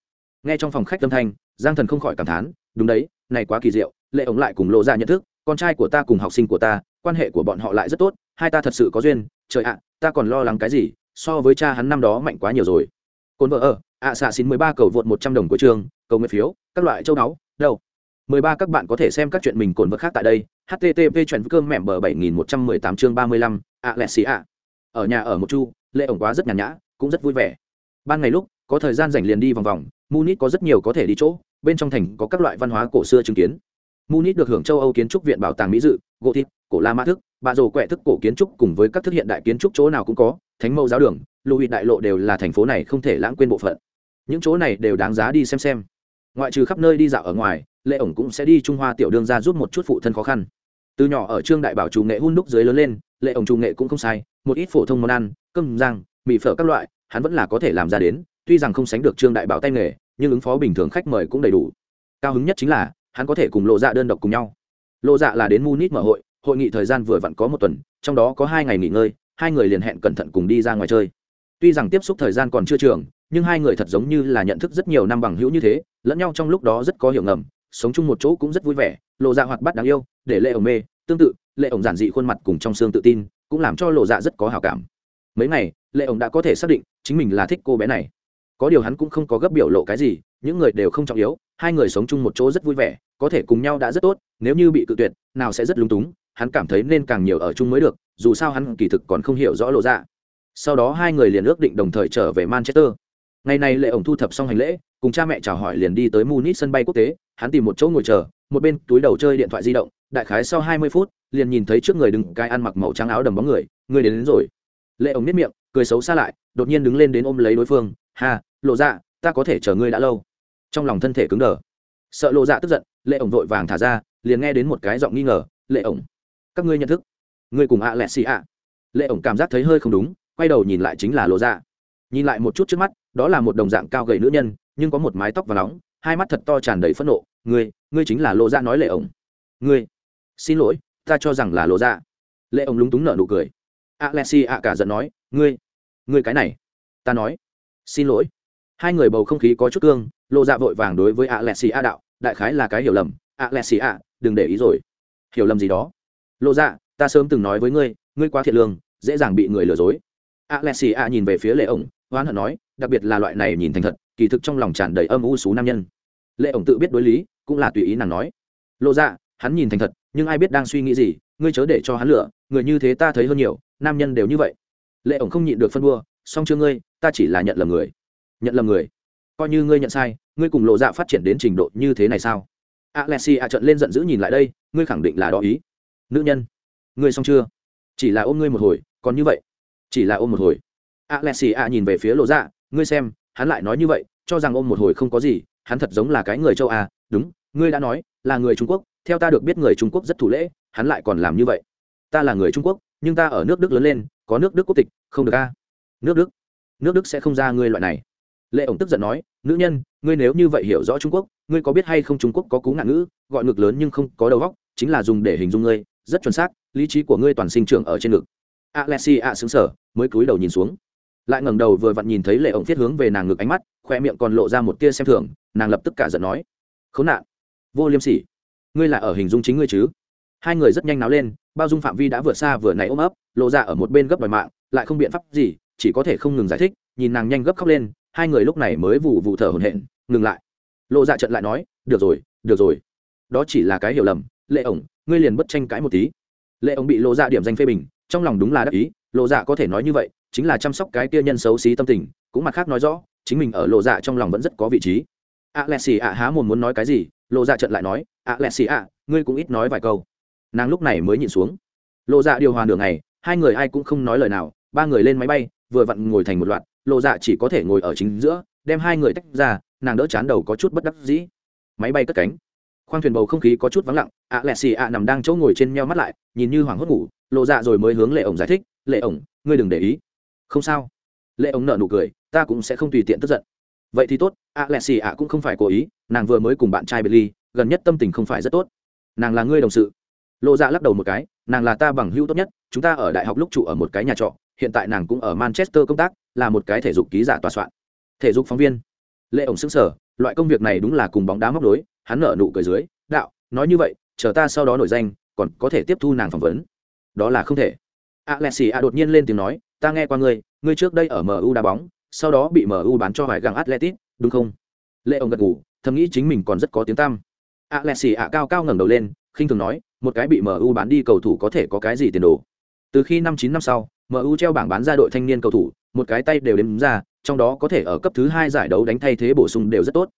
Speaker 1: nghe trong phòng khách âm thanh, giang thần không khỏi cảm thán, đúng đấy, này quá kỳ diệu, lệ ống lại cùng lộ dạ nhận thức, con trai của ta cùng học sinh của ta, quan hệ của bọn họ lại rất tốt, hai ta thật sự có duyên, trời ạ, ta còn lo lắng cái gì, so với cha hắn năm đó mạnh quá nhiều rồi cồn vợ ở, ạ xạ xin mười ba cầu vượt một trăm đồng của trường, cầu nguyện phiếu, các loại châu náu đâu? Mười ba, các bạn có thể xem các chuyện mình cồn vợ khác tại đây. Http chuyện cơm mẹm bờ bảy nghìn một trăm mười tám chương ba mươi lăm, ạ lẹ xì ạ. Ở nhà ở một chu lệ ổng quá rất nhàn nhã, cũng rất vui vẻ. Ban ngày lúc, có thời gian rảnh liền đi vòng vòng, munich có rất nhiều có thể đi chỗ, bên trong thành có các loại văn hóa cổ xưa chứng kiến. Munich được hưởng châu âu kiến trúc viện bảo tàng mỹ dự gỗ thịt cổ la mã thức, bà rồ quẹ thức cổ kiến trúc cùng với các thức hiện đại kiến trúc chỗ nào cũng có, thánh mẫu giáo đường lùi đại lộ đều là thành phố này không thể lãng quên bộ phận. Những chỗ này đều đáng giá đi xem xem. Ngoại trừ khắp nơi đi dạo ở ngoài, lệ ổng cũng sẽ đi trung hoa tiểu đương ra giúp một chút phụ thân khó khăn. Từ nhỏ ở trương đại bảo chủ nghệ hun đúc dưới lớn lên, lệ ổng chủ nghệ cũng không sai, một ít phổ thông món ăn, cơm, rang, mì phở các loại, hắn vẫn là có thể làm ra đến, tuy rằng không sánh được trương đại bảo tay nghề, nhưng ứng phó bình thường khách mời cũng đầy đủ. Cao hứng nhất chính là, hắn có thể cùng lộ dạ đơn độc cùng nhau. Lộ dạ là đến munich mở hội hội nghị thời gian vừa vặn có một tuần, trong đó có hai ngày nghỉ ngơi, hai người liền hẹn cẩn thận cùng đi ra ngoài chơi tuy rằng tiếp xúc thời gian còn chưa trường, nhưng hai người thật giống như là nhận thức rất nhiều năm bằng hữu như thế, lẫn nhau trong lúc đó rất có hiểu ngầm, sống chung một chỗ cũng rất vui vẻ, lộ dạ hoạt bát đáng yêu, để lệ ổng mê, tương tự, lệ ổng giản dị khuôn mặt cùng trong xương tự tin, cũng làm cho lộ dạ rất có hào cảm. Mấy ngày, lệ ổng đã có thể xác định chính mình là thích cô bé này. Có điều hắn cũng không có gấp biểu lộ cái gì, những người đều không trọng yếu, hai người sống chung một chỗ rất vui vẻ, có thể cùng nhau đã rất tốt, nếu như bị cự tuyệt, nào sẽ rất lung túng, hắn cảm thấy nên càng nhiều ở chung mới được, dù sao hắn kỳ thực còn không hiểu rõ lộ dạ sau đó hai người liền ước định đồng thời trở về manchester. Ngày này lệ ổng thu thập xong hành lễ cùng cha mẹ chào hỏi liền đi tới munich sân bay quốc tế hắn tìm một chỗ ngồi chờ một bên túi đầu chơi điện thoại di động đại khái sau hai mươi phút liền nhìn thấy trước người đứng cái ăn mặc màu trắng áo đầm bóng người người đến, đến rồi. Lệ ổng nếp miệng cười xấu xa lại đột nhiên đứng lên đến ôm lấy đối phương ha lộ dạ ta có thể chờ ngươi đã lâu. Trong lòng thân thể cứng đờ. Sợ lộ dạ tức giận lệ ổng vội vàng thả ra liền nghe đến một cái giọng nghi ngờ lệ ổng các ngươi nhận thức ngươi cùng ạ lẹ xì ạ? Lệ ổng cảm giác thấy hơi không đúng quay đầu nhìn lại chính là lộ dạ. Nhìn lại một chút trước mắt, đó là một đồng dạng cao gầy nữ nhân, nhưng có một mái tóc và nóng, hai mắt thật to tràn đầy phẫn nộ. Ngươi ngươi chính là lộ dạ nói lệ ổng. Ngươi, xin lỗi, ta cho rằng là lộ dạ. Lệ ổng lúng túng nở nụ cười. A lexi a cả giận nói, ngươi ngươi cái này. Ta nói, xin lỗi. Hai người bầu không khí có chút cương lộ dạ vội vàng đối với a lexi a đạo, đại khái là cái hiểu lầm. A lexi a đừng để ý rồi. Hiểu lầm gì đó? Lộ dạ ta sớm từng nói với ngươi ngươi quá thiệt lương, dễ dàng bị người lừa dối. Alexia nhìn về phía lệ ổng hoán hận nói, đặc biệt là loại này nhìn thành thật, kỳ thực trong lòng tràn đầy âm u xú nam nhân. Lệ ổng tự biết đối lý, cũng là tùy ý nàng nói. Lộ dạ hắn nhìn thành thật, nhưng ai biết đang suy nghĩ gì, ngươi chớ để cho hắn lựa, người như thế ta thấy hơn nhiều, nam nhân đều như vậy. Lệ ổng không nhịn được phân đua song chưa ngươi, ta chỉ là nhận lầm người. Nhận lầm người? Coi như ngươi nhận sai, ngươi cùng lộ dạ phát triển đến trình độ như thế này sao? Alexia trợn trận lên giận dữ nhìn lại đây, ngươi khẳng định là đó ý. Nữ nhân, ngươi xong chưa? Chỉ là ôm ngươi một hồi, còn như vậy chỉ là ôm một hồi. Alexi a nhìn về phía lộ dạ ngươi xem, hắn lại nói như vậy, cho rằng ôm một hồi không có gì, hắn thật giống là cái người châu a đúng, ngươi đã nói, là người trung quốc, theo ta được biết người trung quốc rất thủ lễ, hắn lại còn làm như vậy. Ta là người trung quốc, nhưng ta ở nước đức lớn lên, có nước đức quốc tịch, không được a. Nước đức? Nước đức sẽ không ra ngươi loại này. Lệ ổng tức giận nói, nữ nhân, ngươi nếu như vậy hiểu rõ trung quốc, ngươi có biết hay không trung quốc có cú ngạn ngữ, gọi ngực lớn nhưng không có đầu góc chính là dùng để hình dung ngươi, rất chuẩn xác, lý trí của ngươi toàn sinh trưởng ở trên ngực alexi sững xứng sở mới cúi đầu nhìn xuống. Lại ngẩng đầu vừa vặn nhìn thấy lệ ổng thiết hướng về nàng ngực ánh mắt, khoe miệng còn lộ ra một tia xem thường, nàng lập tức cả giận nói. Khốn nạn, vô liêm sỉ. Ngươi là ở hình dung chính ngươi chứ? Hai người rất nhanh náo lên, bao dung phạm vi đã vượt xa vừa nãy ôm ấp, lộ ra ở một bên gấp đòi mạng, lại không biện pháp gì, chỉ có thể không ngừng giải thích, nhìn nàng nhanh gấp khóc lên, hai người lúc này mới vụ vụ thở hổn hển, ngừng lại. Lộ dạ trận lại nói, được rồi được rồi. Đó chỉ là cái hiểu lầm. Lệ ổng, ngươi liền bất tranh cãi một tí. Lệ ổng bị lộ dạ điểm danh phê bình trong lòng đúng là đắc ý, lộ dạ có thể nói như vậy, chính là chăm sóc cái kia nhân xấu xí tâm tình, cũng mặt khác nói rõ, chính mình ở lộ dạ trong lòng vẫn rất có vị trí. A lẹ xì ạ há mồm muốn nói cái gì, lộ dạ trận lại nói, a lẹ xì ạ, ngươi cũng ít nói vài câu. Nàng lúc này mới nhịn xuống. Lộ dạ điều hòa nửa ngày, hai người ai cũng không nói lời nào, ba người lên máy bay, vừa vặn ngồi thành một loạt, lộ dạ chỉ có thể ngồi ở chính giữa, đem hai người tách ra, nàng đỡ chán đầu có chút bất đắc dĩ. Máy bay cất cánh khoang thuyền bầu không khí có chút vắng lặng, ạ lẹ xì ạ nằm đang chỗ ngồi trên meo mắt lại, nhìn như hoảng hốt ngủ, lộ dạ rồi mới hướng lệ ổng giải thích, lệ ổng, ngươi đừng để ý. Không sao. Lệ ổng nợ nụ cười, ta cũng sẽ không tùy tiện tức giận. Vậy thì tốt, ạ lẹ xì ạ cũng không phải cố ý, nàng vừa mới cùng bạn trai biệt ly gần nhất tâm tình không phải rất tốt. Nàng là ngươi đồng sự. Lộ dạ lắc đầu một cái, nàng là ta bằng hữu tốt nhất, chúng ta ở đại học lúc trụ ở một cái nhà trọ, hiện tại nàng cũng ở manchester công tác, là một cái thể dục ký giả tòa soạn. Thể dục phóng viên. Lệ ổng xứng sở loại công việc này đúng là cùng bóng đá móc đối hắn nở nụ cười dưới, đạo, nói như vậy, chờ ta sau đó nổi danh, còn có thể tiếp thu nàng phỏng vấn. Đó là không thể. Alexi a đột nhiên lên tiếng nói, ta nghe qua ngươi ngươi trước đây ở mu đá bóng, sau đó bị mu bán cho hoài găng atletic đúng không? Lệ ông gật ngủ thầm nghĩ chính mình còn rất có tiếng tăm. Alexi a cao cao ngẩng đầu lên, khinh thường nói, một cái bị mu bán đi cầu thủ có thể có cái gì tiền đồ? Từ khi năm chín năm sau mu treo bảng bán ra đội thanh niên cầu thủ, một cái tay đều đếm ra, trong đó có thể ở cấp thứ hai giải đấu đánh thay thế bổ sung đều rất tốt.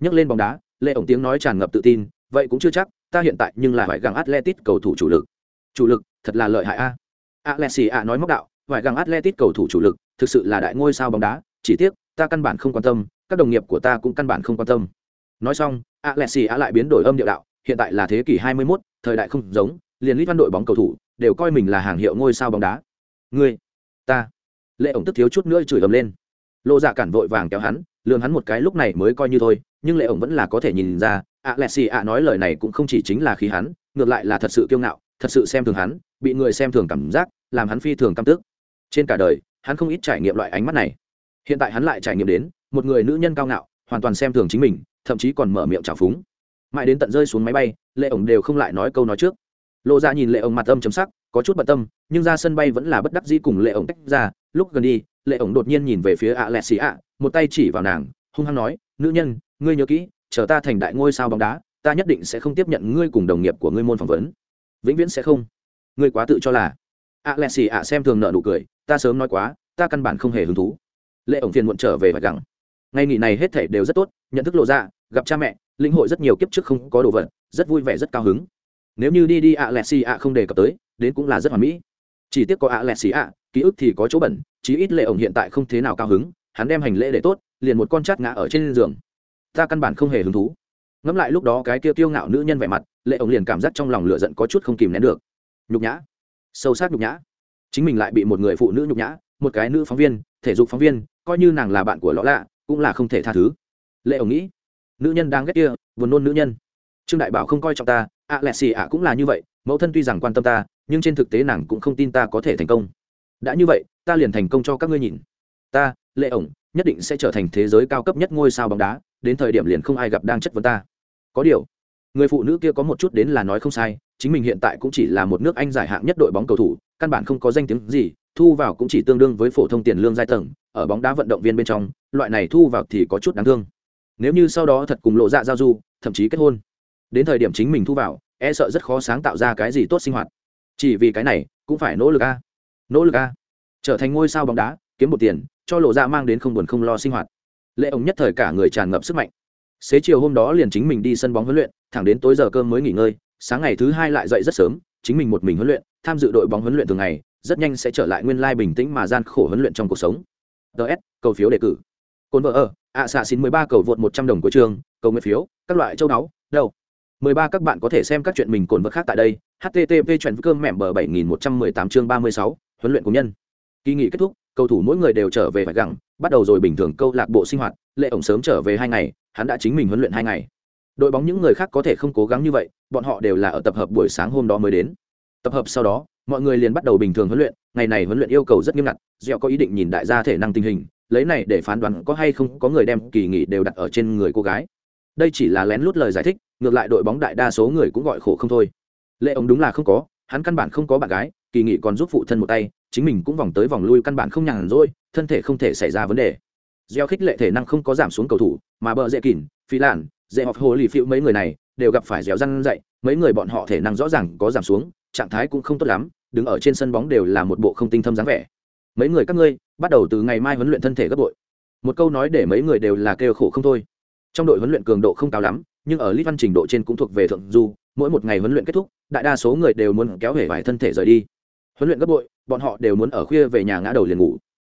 Speaker 1: Nhắc lên bóng đá lệ ổng tiếng nói tràn ngập tự tin vậy cũng chưa chắc ta hiện tại nhưng là phải găng atletic cầu thủ chủ lực. Chủ lực? Thật là lợi hại a. Alexi a nói móc đạo phải găng atletic cầu thủ chủ lực thực sự là đại ngôi sao bóng đá chỉ tiếc ta căn bản không quan tâm các đồng nghiệp của ta cũng căn bản không quan tâm. Nói xong alexi a lại biến đổi âm điệu đạo hiện tại là thế kỷ 21, thời đại không giống liền lít văn đội bóng cầu thủ đều coi mình là hàng hiệu ngôi sao bóng đá. Ngươi ta. Lệ ổng tức thiếu chút nữa chửi ầm lên. Lộ dạ cản vội vàng kéo hắn lường hắn một cái lúc này mới coi như thôi, nhưng lệ ổng vẫn là có thể nhìn ra, ạ lẹ xì ạ nói lời này cũng không chỉ chính là khí hắn, ngược lại là thật sự kiêu ngạo, thật sự xem thường hắn, bị người xem thường cảm giác, làm hắn phi thường căm tức. Trên cả đời, hắn không ít trải nghiệm loại ánh mắt này. Hiện tại hắn lại trải nghiệm đến, một người nữ nhân cao ngạo, hoàn toàn xem thường chính mình, thậm chí còn mở miệng trào phúng. Mãi đến tận rơi xuống máy bay, lệ ổng đều không lại nói câu nói trước. Lộ ra nhìn lệ ổng mặt âm chấm sắc, có chút bận tâm, nhưng ra sân bay vẫn là bất đắc dĩ cùng lệ ổng tách ra. Lúc gần đi, lệ ổng đột nhiên nhìn về phía ạ lẹ xì ạ một tay chỉ vào nàng, hung hăng nói, nữ nhân, ngươi nhớ kỹ, chờ ta thành đại ngôi sao bóng đá, ta nhất định sẽ không tiếp nhận ngươi cùng đồng nghiệp của ngươi môn phỏng vấn. Vĩnh viễn sẽ không. Ngươi quá tự cho là. Ạ lẹ xì ạ xem thường nợ nụ cười, ta sớm nói quá, ta căn bản không hề hứng thú. Lệ ổng phiền muộn trở về và gẳng ngày nghỉ này hết thể đều rất tốt, nhận thức lộ ra, gặp cha mẹ linh hội rất nhiều kiếp trước không có đồ vật, rất vui vẻ, rất cao hứng. Nếu như đi đi ạ lẹ xì ạ không đề cập tới, đến cũng là rất hoàn mỹ. Chỉ tiếc có ạ lẹ xì ạ, ký ức thì có chỗ bẩn, chí ít lệ ổng hiện tại không thế nào cao hứng hắn đem hành lễ để tốt liền một con chát ngã ở trên giường. Ta căn bản không hề hứng thú. Ngẫm lại lúc đó cái kia kiêu ngạo nữ nhân vẻ mặt lệ ổng liền cảm giác trong lòng lửa giận có chút không kìm nén được. Nhục nhã. Sâu sắc nhục nhã. Chính mình lại bị một người phụ nữ nhục nhã một cái nữ phóng viên thể dục phóng viên coi như nàng là bạn của lõ lạ cũng là không thể tha thứ. Lệ ổng nghĩ nữ nhân đang ghét kia vườn nôn nữ nhân. Trương đại bảo không coi trọng ta ạ à, lẹ xì ạ cũng là như vậy mẫu thân tuy rằng quan tâm ta nhưng trên thực tế nàng cũng không tin ta có thể thành công. Đã như vậy ta liền thành công cho các ngươi nhìn. Ta lệ ổng, nhất định sẽ trở thành thế giới cao cấp nhất ngôi sao bóng đá, đến thời điểm liền không ai gặp đang chất vấn ta. Có điều, người phụ nữ kia có một chút đến là nói không sai, chính mình hiện tại cũng chỉ là một nước anh giải hạng nhất đội bóng cầu thủ, căn bản không có danh tiếng gì, thu vào cũng chỉ tương đương với phổ thông tiền lương giai tầng, ở bóng đá vận động viên bên trong, loại này thu vào thì có chút đáng thương. Nếu như sau đó thật cùng lộ dạ giao du, thậm chí kết hôn, đến thời điểm chính mình thu vào e sợ rất khó sáng tạo ra cái gì tốt sinh hoạt. Chỉ vì cái này, cũng phải nỗ lực a. Nỗ lực a. Trở thành ngôi sao bóng đá, kiếm một tiền cho lộ ra mang đến không buồn không lo sinh hoạt. Lệ ổng nhất thời cả người tràn ngập sức mạnh. Xế chiều hôm đó liền chính mình đi sân bóng huấn luyện, thẳng đến tối giờ cơm mới nghỉ ngơi, sáng ngày thứ hai lại dậy rất sớm, chính mình một mình huấn luyện, tham dự đội bóng huấn luyện thường ngày, rất nhanh sẽ trở lại nguyên lai bình tĩnh mà gian khổ huấn luyện trong cuộc sống. Ts cầu phiếu đề cử. Cồn vợ ở, ạ xạ xin mười ba cầu vượt một trăm đồng của trường, cầu nguyện phiếu, các loại châu đáo, đâu? Mười ba các bạn có thể xem các chuyện mình cồn vật khác tại đây http chuyện cơm mẹm bờ bảy nghìn một trăm mười tám chương ba mươi sáu, huấn luyện của nhân. Kỳ nghỉ kết thúc cầu thủ mỗi người đều trở về phải gặng, bắt đầu rồi bình thường câu lạc bộ sinh hoạt, lệ ổng sớm trở về hai ngày, hắn đã chính mình huấn luyện hai ngày. Đội bóng những người khác có thể không cố gắng như vậy, bọn họ đều là ở tập hợp buổi sáng hôm đó mới đến. Tập hợp sau đó, mọi người liền bắt đầu bình thường huấn luyện, ngày này huấn luyện yêu cầu rất nghiêm ngặt dẹo có ý định nhìn đại gia thể năng tình hình, lấy này để phán đoán có hay không có người đem kỳ nghỉ đều đặt ở trên người cô gái. Đây chỉ là lén lút lời giải thích, ngược lại đội bóng đại đa số người cũng gọi khổ không thôi. Lệ ông đúng là không có, hắn căn bản không có bạn gái, kỳ nghỉ còn giúp phụ thân một tay chính mình cũng vòng tới vòng lui căn bản không nhàn rỗi, thân thể không thể xảy ra vấn đề. Gieo khích lệ thể năng không có giảm xuống cầu thủ, mà bờ dễ kỉn, phi lạn, dễ họp hồ lì phiêu mấy người này đều gặp phải dẻo răn dậy, mấy người bọn họ thể năng rõ ràng có giảm xuống, trạng thái cũng không tốt lắm, đứng ở trên sân bóng đều là một bộ không tinh thâm dáng vẻ. Mấy người các ngươi, bắt đầu từ ngày mai huấn luyện thân thể gấp bội một câu nói để mấy người đều là kêu khổ không thôi. Trong đội huấn luyện cường độ không cao lắm, nhưng ở lit văn trình độ trên cũng thuộc về thượng du, mỗi một ngày huấn luyện kết thúc, đại đa số người đều muốn kéo hể vài thân thể rời đi huấn luyện gấp bội, bọn họ đều muốn ở khuya về nhà ngã đầu liền ngủ.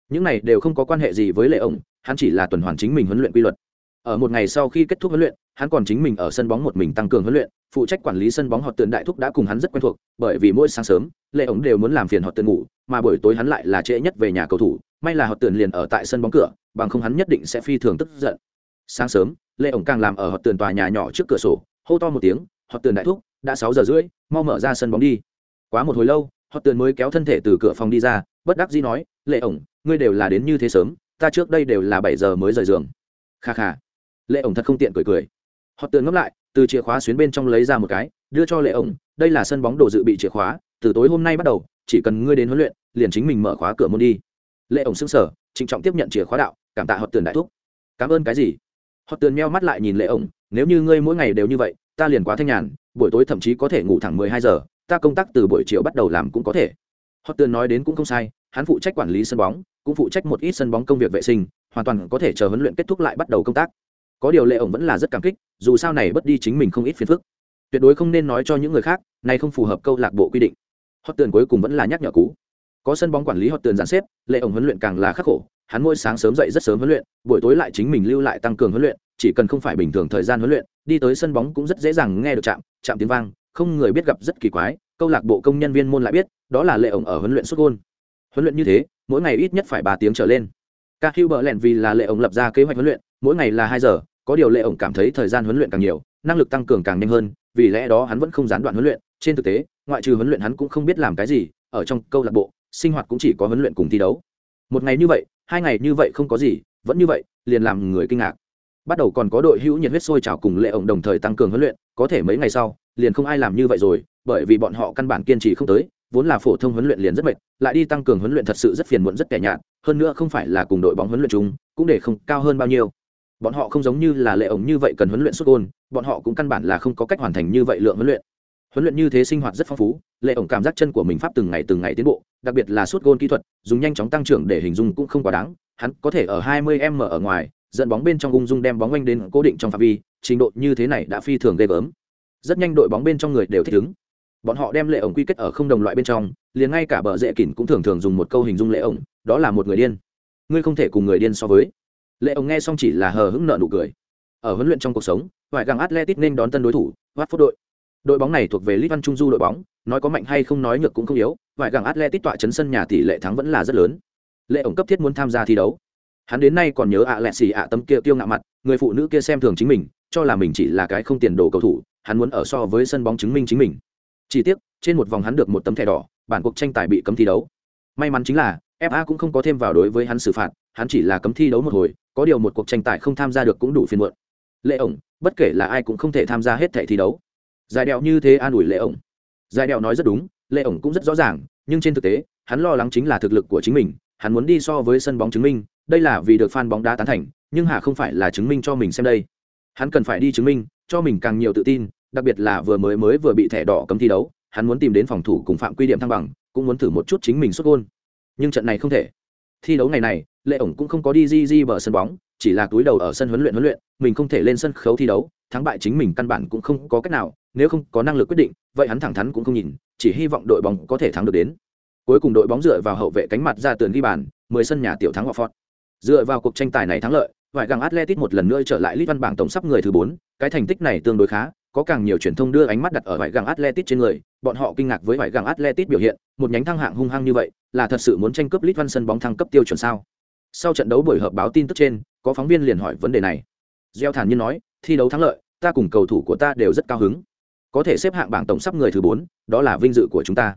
Speaker 1: Những này đều không có quan hệ gì với lệ ổng hắn chỉ là tuần hoàn chính mình huấn luyện quy luật. Ở một ngày sau khi kết thúc huấn luyện, hắn còn chính mình ở sân bóng một mình tăng cường huấn luyện, phụ trách quản lý sân bóng họ tường đại thúc đã cùng hắn rất quen thuộc, bởi vì mỗi sáng sớm, lệ ổng đều muốn làm phiền họ tường ngủ, mà buổi tối hắn lại là trễ nhất về nhà cầu thủ, may là họ tường liền ở tại sân bóng cửa, bằng không hắn nhất định sẽ phi thường tức giận. Sáng sớm, lệ ổng càng làm ở họ tường tòa nhà nhỏ trước cửa sổ, hô to một tiếng họ tường đại thúc, đã sáu giờ rưỡi, mau mở ra sân bóng đi. Quá một hồi lâu họ tường mới kéo thân thể từ cửa phòng đi ra, bất đắc dĩ nói, lệ ổng, ngươi đều là đến như thế sớm, ta trước đây đều là bảy giờ mới rời giường. Kha kha. Lệ ổng thật không tiện cười cười. Họ tường ngấp lại, từ chìa khóa xuyến bên trong lấy ra một cái, đưa cho lệ ổng, đây là sân bóng đồ dự bị chìa khóa, từ tối hôm nay bắt đầu, chỉ cần ngươi đến huấn luyện, liền chính mình mở khóa cửa môn đi. Lệ ổng xưng sở trịnh trọng tiếp nhận chìa khóa đạo, cảm tạ họ tường đại thúc. Cảm ơn cái gì? Họ tường meo mắt lại nhìn lệ ổng, nếu như ngươi mỗi ngày đều như vậy ta liền quá thanh nhàn, buổi tối thậm chí có thể ngủ thẳng mười hai giờ, ta công tác từ buổi chiều bắt đầu làm cũng có thể. Họ tường nói đến cũng không sai, hắn phụ trách quản lý sân bóng, cũng phụ trách một ít sân bóng công việc vệ sinh, hoàn toàn có thể chờ huấn luyện kết thúc lại bắt đầu công tác. Có điều lệ ổng vẫn là rất cảm kích, dù sao này bất đi chính mình không ít phiền phức. Tuyệt đối không nên nói cho những người khác, này không phù hợp câu lạc bộ quy định. Họ tường cuối cùng vẫn là nhắc nhở cú có sân bóng quản lý họ tường giàn xếp, lệ ổng huấn luyện càng là khắc khổ, hắn mỗi sáng sớm dậy rất sớm huấn luyện, buổi tối lại chính mình lưu lại tăng cường huấn luyện chỉ cần không phải bình thường thời gian huấn luyện, đi tới sân bóng cũng rất dễ dàng nghe được chạm chạm tiếng vang, không người biết gặp rất kỳ quái, câu lạc bộ công nhân viên môn lại biết, đó là lệ ổng ở huấn luyện xuất gôn. Huấn luyện như thế, mỗi ngày ít nhất phải ba tiếng trở lên. Các hữu bờ lẹn vì là lệ ổng lập ra kế hoạch huấn luyện, mỗi ngày là hai giờ, có điều lệ ổng cảm thấy thời gian huấn luyện càng nhiều, năng lực tăng cường càng nhanh hơn, vì lẽ đó hắn vẫn không gián đoạn huấn luyện. Trên thực tế, ngoại trừ huấn luyện hắn cũng không biết làm cái gì, ở trong câu lạc bộ, sinh hoạt cũng chỉ có huấn luyện cùng thi đấu. Một ngày như vậy, hai ngày như vậy không có gì, vẫn như vậy, liền làm người kinh ngạc bắt đầu còn có đội hữu nhiệt huyết sôi trào cùng lệ ổng đồng thời tăng cường huấn luyện, có thể mấy ngày sau, liền không ai làm như vậy rồi, bởi vì bọn họ căn bản kiên trì không tới, vốn là phổ thông huấn luyện liền rất mệt, lại đi tăng cường huấn luyện thật sự rất phiền muộn rất kẻ nhạt, hơn nữa không phải là cùng đội bóng huấn luyện chung, cũng để không cao hơn bao nhiêu. Bọn họ không giống như là lệ ổng như vậy cần huấn luyện xuất gôn, bọn họ cũng căn bản là không có cách hoàn thành như vậy lượng huấn luyện. Huấn luyện như thế sinh hoạt rất phong phú, lệ ổng cảm giác chân của mình pháp từng ngày từng ngày tiến bộ, đặc biệt là suốt gôn kỹ thuật, dùng nhanh chóng tăng trưởng để hình dung cũng không quá đáng, hắn có thể ở 20 m ở ngoài dẫn bóng bên trong ung dung đem bóng quanh đến cố định trong phạm vi, trình độ như thế này đã phi thường ghê gớm. Rất nhanh đội bóng bên trong người đều thích ứng. Bọn họ đem lệ ổng quy kết ở không đồng loại bên trong, liền ngay cả bờ rễ kỉn cũng thường thường dùng một câu hình dung lệ ổng, đó là một người điên. Ngươi không thể cùng người điên so với. Lệ ổng nghe xong chỉ là hờ hững nợ nụ cười. Ở huấn luyện trong cuộc sống ngoại gàng atletic nên đón tân đối thủ, watford đội. Đội bóng này thuộc về lit văn trung du đội bóng, nói có mạnh hay không nói nhược cũng không yếu vải gàng atletic tọa chấn sân nhà tỷ lệ thắng vẫn là rất lớn. Lệ ổng cấp thiết muốn tham gia thi đấu hắn đến nay còn nhớ ạ lẹ xì ạ tâm kia tiêu ngạo mặt, người phụ nữ kia xem thường chính mình, cho là mình chỉ là cái không tiền đồ cầu thủ, hắn muốn ở so với sân bóng chứng minh chính mình. Chỉ tiếc, trên một vòng hắn được một tấm thẻ đỏ, bản cuộc tranh tài bị cấm thi đấu. May mắn chính là fa cũng không có thêm vào đối với hắn xử phạt, hắn chỉ là cấm thi đấu một hồi, có điều một cuộc tranh tài không tham gia được cũng đủ phiền muộn. Lệ ổng, bất kể là ai cũng không thể tham gia hết thẻ thi đấu. Giải đèo như thế an ủi lệ ổng. Giải đèo nói rất đúng, lệ ổng cũng rất rõ ràng, nhưng trên thực tế, hắn lo lắng chính là thực lực của chính mình, hắn muốn đi so với sân bóng chứng minh đây là vì được fan bóng đá tán thành, nhưng hà không phải là chứng minh cho mình xem đây. Hắn cần phải đi chứng minh, cho mình càng nhiều tự tin, đặc biệt là vừa mới mới vừa bị thẻ đỏ cấm thi đấu, hắn muốn tìm đến phòng thủ cùng phạm quy điểm thăng bằng, cũng muốn thử một chút chính mình xuất gôn. Nhưng trận này không thể. Thi đấu ngày này, lệ ổng cũng không có đi di di bờ sân bóng, chỉ là túi đầu ở sân huấn luyện huấn luyện, mình không thể lên sân khấu thi đấu, thắng bại chính mình căn bản cũng không có cách nào, nếu không có năng lực quyết định, vậy hắn thẳng thắn cũng không nhìn, chỉ hy vọng đội bóng có thể thắng được đến. Cuối cùng đội bóng dựa vào hậu vệ cánh mặt ra tường ghi bàn, mười sân nhà tiểu thắng Watford dựa vào cuộc tranh tài này thắng lợi, vải găng atletic một lần nữa trở lại Lít văn bảng tổng sắp người thứ bốn, cái thành tích này tương đối khá, có càng nhiều truyền thông đưa ánh mắt đặt ở vải găng atletic trên người, bọn họ kinh ngạc với vải găng atletic biểu hiện, một nhánh thăng hạng hung hăng như vậy, là thật sự muốn tranh cướp Lít văn sân bóng thăng cấp tiêu chuẩn sao? Sau trận đấu buổi họp báo tin tức trên, có phóng viên liền hỏi vấn đề này. Gieo thản nhiên nói, thi đấu thắng lợi, ta cùng cầu thủ của ta đều rất cao hứng. Có thể xếp hạng bảng tổng sắp người thứ bốn, đó là vinh dự của chúng ta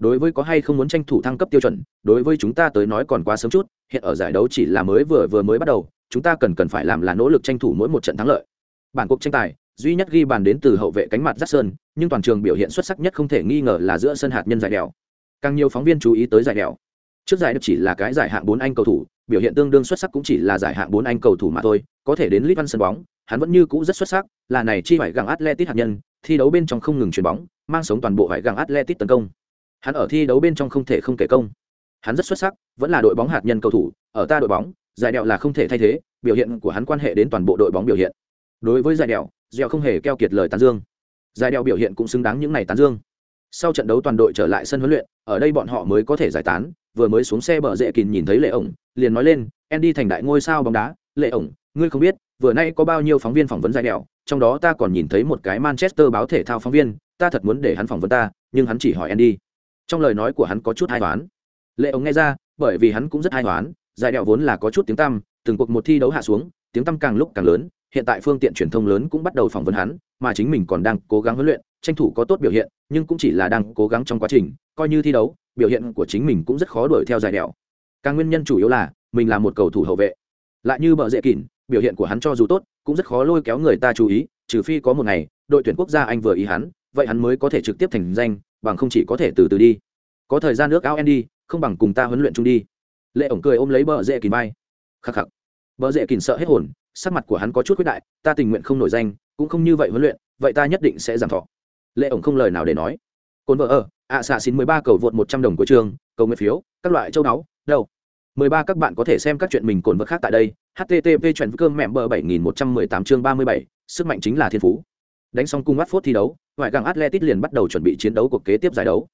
Speaker 1: đối với có hay không muốn tranh thủ thăng cấp tiêu chuẩn, đối với chúng ta tới nói còn quá sớm chút, hiện ở giải đấu chỉ là mới vừa vừa mới bắt đầu, chúng ta cần cần phải làm là nỗ lực tranh thủ mỗi một trận thắng lợi. Bản cuộc tranh tài, duy nhất ghi bàn đến từ hậu vệ cánh mặt giắt sơn nhưng toàn trường biểu hiện xuất sắc nhất không thể nghi ngờ là giữa sân hạt nhân giải đèo. Càng nhiều phóng viên chú ý tới giải đèo. Trước giải được chỉ là cái giải hạng bốn anh cầu thủ, biểu hiện tương đương xuất sắc cũng chỉ là giải hạng bốn anh cầu thủ mà thôi, có thể đến lit văn sân bóng, hắn vẫn như cũ rất xuất sắc, là này chi phải gặng atletic hạt nhân, thi đấu bên trong không ngừng chuyền bóng, mang sống toàn bộ phải gặng atletic tấn công hắn ở thi đấu bên trong không thể không kể công. Hắn rất xuất sắc, vẫn là đội bóng hạt nhân cầu thủ, ở ta đội bóng, giải đèo là không thể thay thế, biểu hiện của hắn quan hệ đến toàn bộ đội bóng biểu hiện. Đối với giải đèo dẻo không hề keo kiệt lời tán dương. Giải đèo biểu hiện cũng xứng đáng những này tán dương. Sau trận đấu toàn đội trở lại sân huấn luyện, ở đây bọn họ mới có thể giải tán, vừa mới xuống xe bờ rễ kín nhìn thấy lệ ổng, liền nói lên, andy thành đại ngôi sao bóng đá, lệ ổng, ngươi không biết, vừa nay có bao nhiêu phóng viên phỏng vấn giải đèo trong đó ta còn nhìn thấy một cái manchester báo thể thao phóng viên, ta thật muốn để hắn phỏng vấn ta, nhưng hắn chỉ hỏi andy trong lời nói của hắn có chút hai toán lệ ống nghe ra, bởi vì hắn cũng rất hai toán giải đẹo vốn là có chút tiếng tăm, từng cuộc một thi đấu hạ xuống, tiếng tăm càng lúc càng lớn, hiện tại phương tiện truyền thông lớn cũng bắt đầu phỏng vấn hắn, mà chính mình còn đang cố gắng huấn luyện, tranh thủ có tốt biểu hiện, nhưng cũng chỉ là đang cố gắng trong quá trình, coi như thi đấu, biểu hiện của chính mình cũng rất khó đuổi theo giải đẹo càng nguyên nhân chủ yếu là, mình là một cầu thủ hậu vệ. Lại như bờ dễ kỉn, biểu hiện của hắn cho dù tốt, cũng rất khó lôi kéo người ta chú ý, trừ phi có một ngày, đội tuyển quốc gia anh vừa ý hắn, vậy hắn mới có thể trực tiếp thành danh bằng không chỉ có thể từ từ đi. Có thời gian nước áo andy, không bằng cùng ta huấn luyện chung đi. Lệ ổng cười ôm lấy bờ dễ kỉn bay khắc khắc. Bờ dễ kỉn sợ hết hồn, sắc mặt của hắn có chút quyết đại, ta tình nguyện không nổi danh, cũng không như vậy huấn luyện, vậy ta nhất định sẽ giảm thọ. Lệ ổng không lời nào để nói. Cồn vợ ở, ạ xạ xin mười ba cầu vượt một trăm đồng của trường, cầu nguyện phiếu, các loại châu đáo đâu? Mười ba các bạn có thể xem các chuyện mình cồn vật khác tại đây http chuyện cơm mẹm bờ bảy nghìn một trăm mười tám chương ba mươi bảy, sức mạnh chính là thiên phú. Đánh xong cung phút thi đấu ngoại gàng atletic liền bắt đầu chuẩn bị chiến đấu cuộc kế tiếp giải đấu.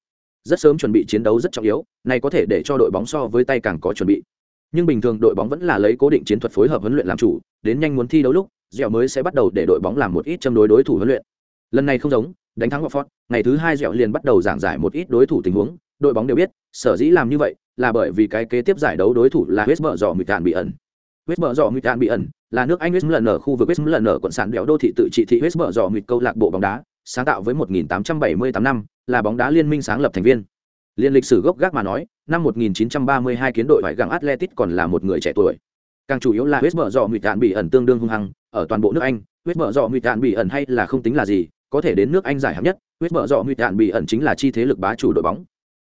Speaker 1: Rất sớm chuẩn bị chiến đấu rất trọng yếu này có thể để cho đội bóng so với tay càng có chuẩn bị. Nhưng bình thường đội bóng vẫn là lấy cố định chiến thuật phối hợp huấn luyện làm chủ đến nhanh muốn thi đấu lúc dẻo mới sẽ bắt đầu để đội bóng làm một ít châm đối đối thủ huấn luyện. Lần này không giống đánh thắng Watford, ngày thứ hai dẻo liền bắt đầu giảng giải một ít đối thủ tình huống đội bóng đều biết sở dĩ làm như vậy là bởi vì cái kế tiếp giải đấu đối thủ là West Brom Mịt bị ẩn. West Brom Mịt bị ẩn là nước Anh West lần ở khu vực West lần ở quận sản đèo đô thị tự trị thị West Brom Mịt câu lạc bộ bóng đá sáng tạo với 1878 năm, là bóng đá liên minh sáng lập thành viên. Liên lịch sử gốc gác mà nói, năm 1932 kiến đội vải gặng Atletic còn là một người trẻ tuổi. Càng chủ yếu là West Brom dọ Mịt bị ẩn tương đương hung hăng, ở toàn bộ nước Anh West Brom dọ Mịt bị ẩn hay là không tính là gì, có thể đến nước Anh giải hạng nhất West Brom dọ Mịt bị ẩn chính là chi thế lực bá chủ đội bóng.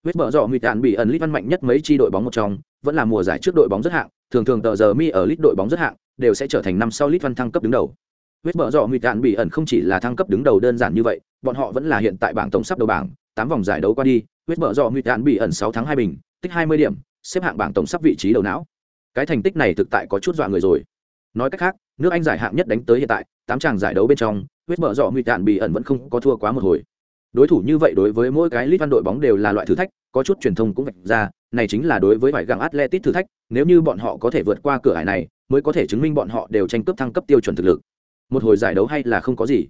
Speaker 1: West Brom dọ Mịt bị ẩn lít văn mạnh nhất mấy chi đội bóng một trong, vẫn là mùa giải trước đội bóng rất hạng, thường thường tờ giờ mi ở lít đội bóng rất hạng, đều sẽ trở thành năm sau lít văn thăng cấp đứng đầu. West Brom dọ Mịt bị ẩn không chỉ là thăng cấp đứng đầu đơn giản như vậy, bọn họ vẫn là hiện tại bảng tổng sắp đầu bảng, tám vòng giải đấu qua đi West Brom dọ Mịt bị ẩn sáu tháng hai bình, tích hai mươi điểm, xếp hạng bảng tổng sắp vị trí đầu não. Cái thành tích này thực tại có chút dọa người rồi. Nói cách khác, nước anh giải hạng nhất đánh tới hiện tại, tám tràng giải đấu bên trong, huyết mở dọ nguy Tàn bị ẩn vẫn không có thua quá một hồi. Đối thủ như vậy đối với mỗi cái lit văn đội bóng đều là loại thử thách, có chút truyền thông cũng vạch ra, này chính là đối với vải găng atletic thử thách, nếu như bọn họ có thể vượt qua cửa hải này, mới có thể chứng minh bọn họ đều tranh cướp thăng cấp tiêu chuẩn thực lực một hồi giải đấu hay là không có gì.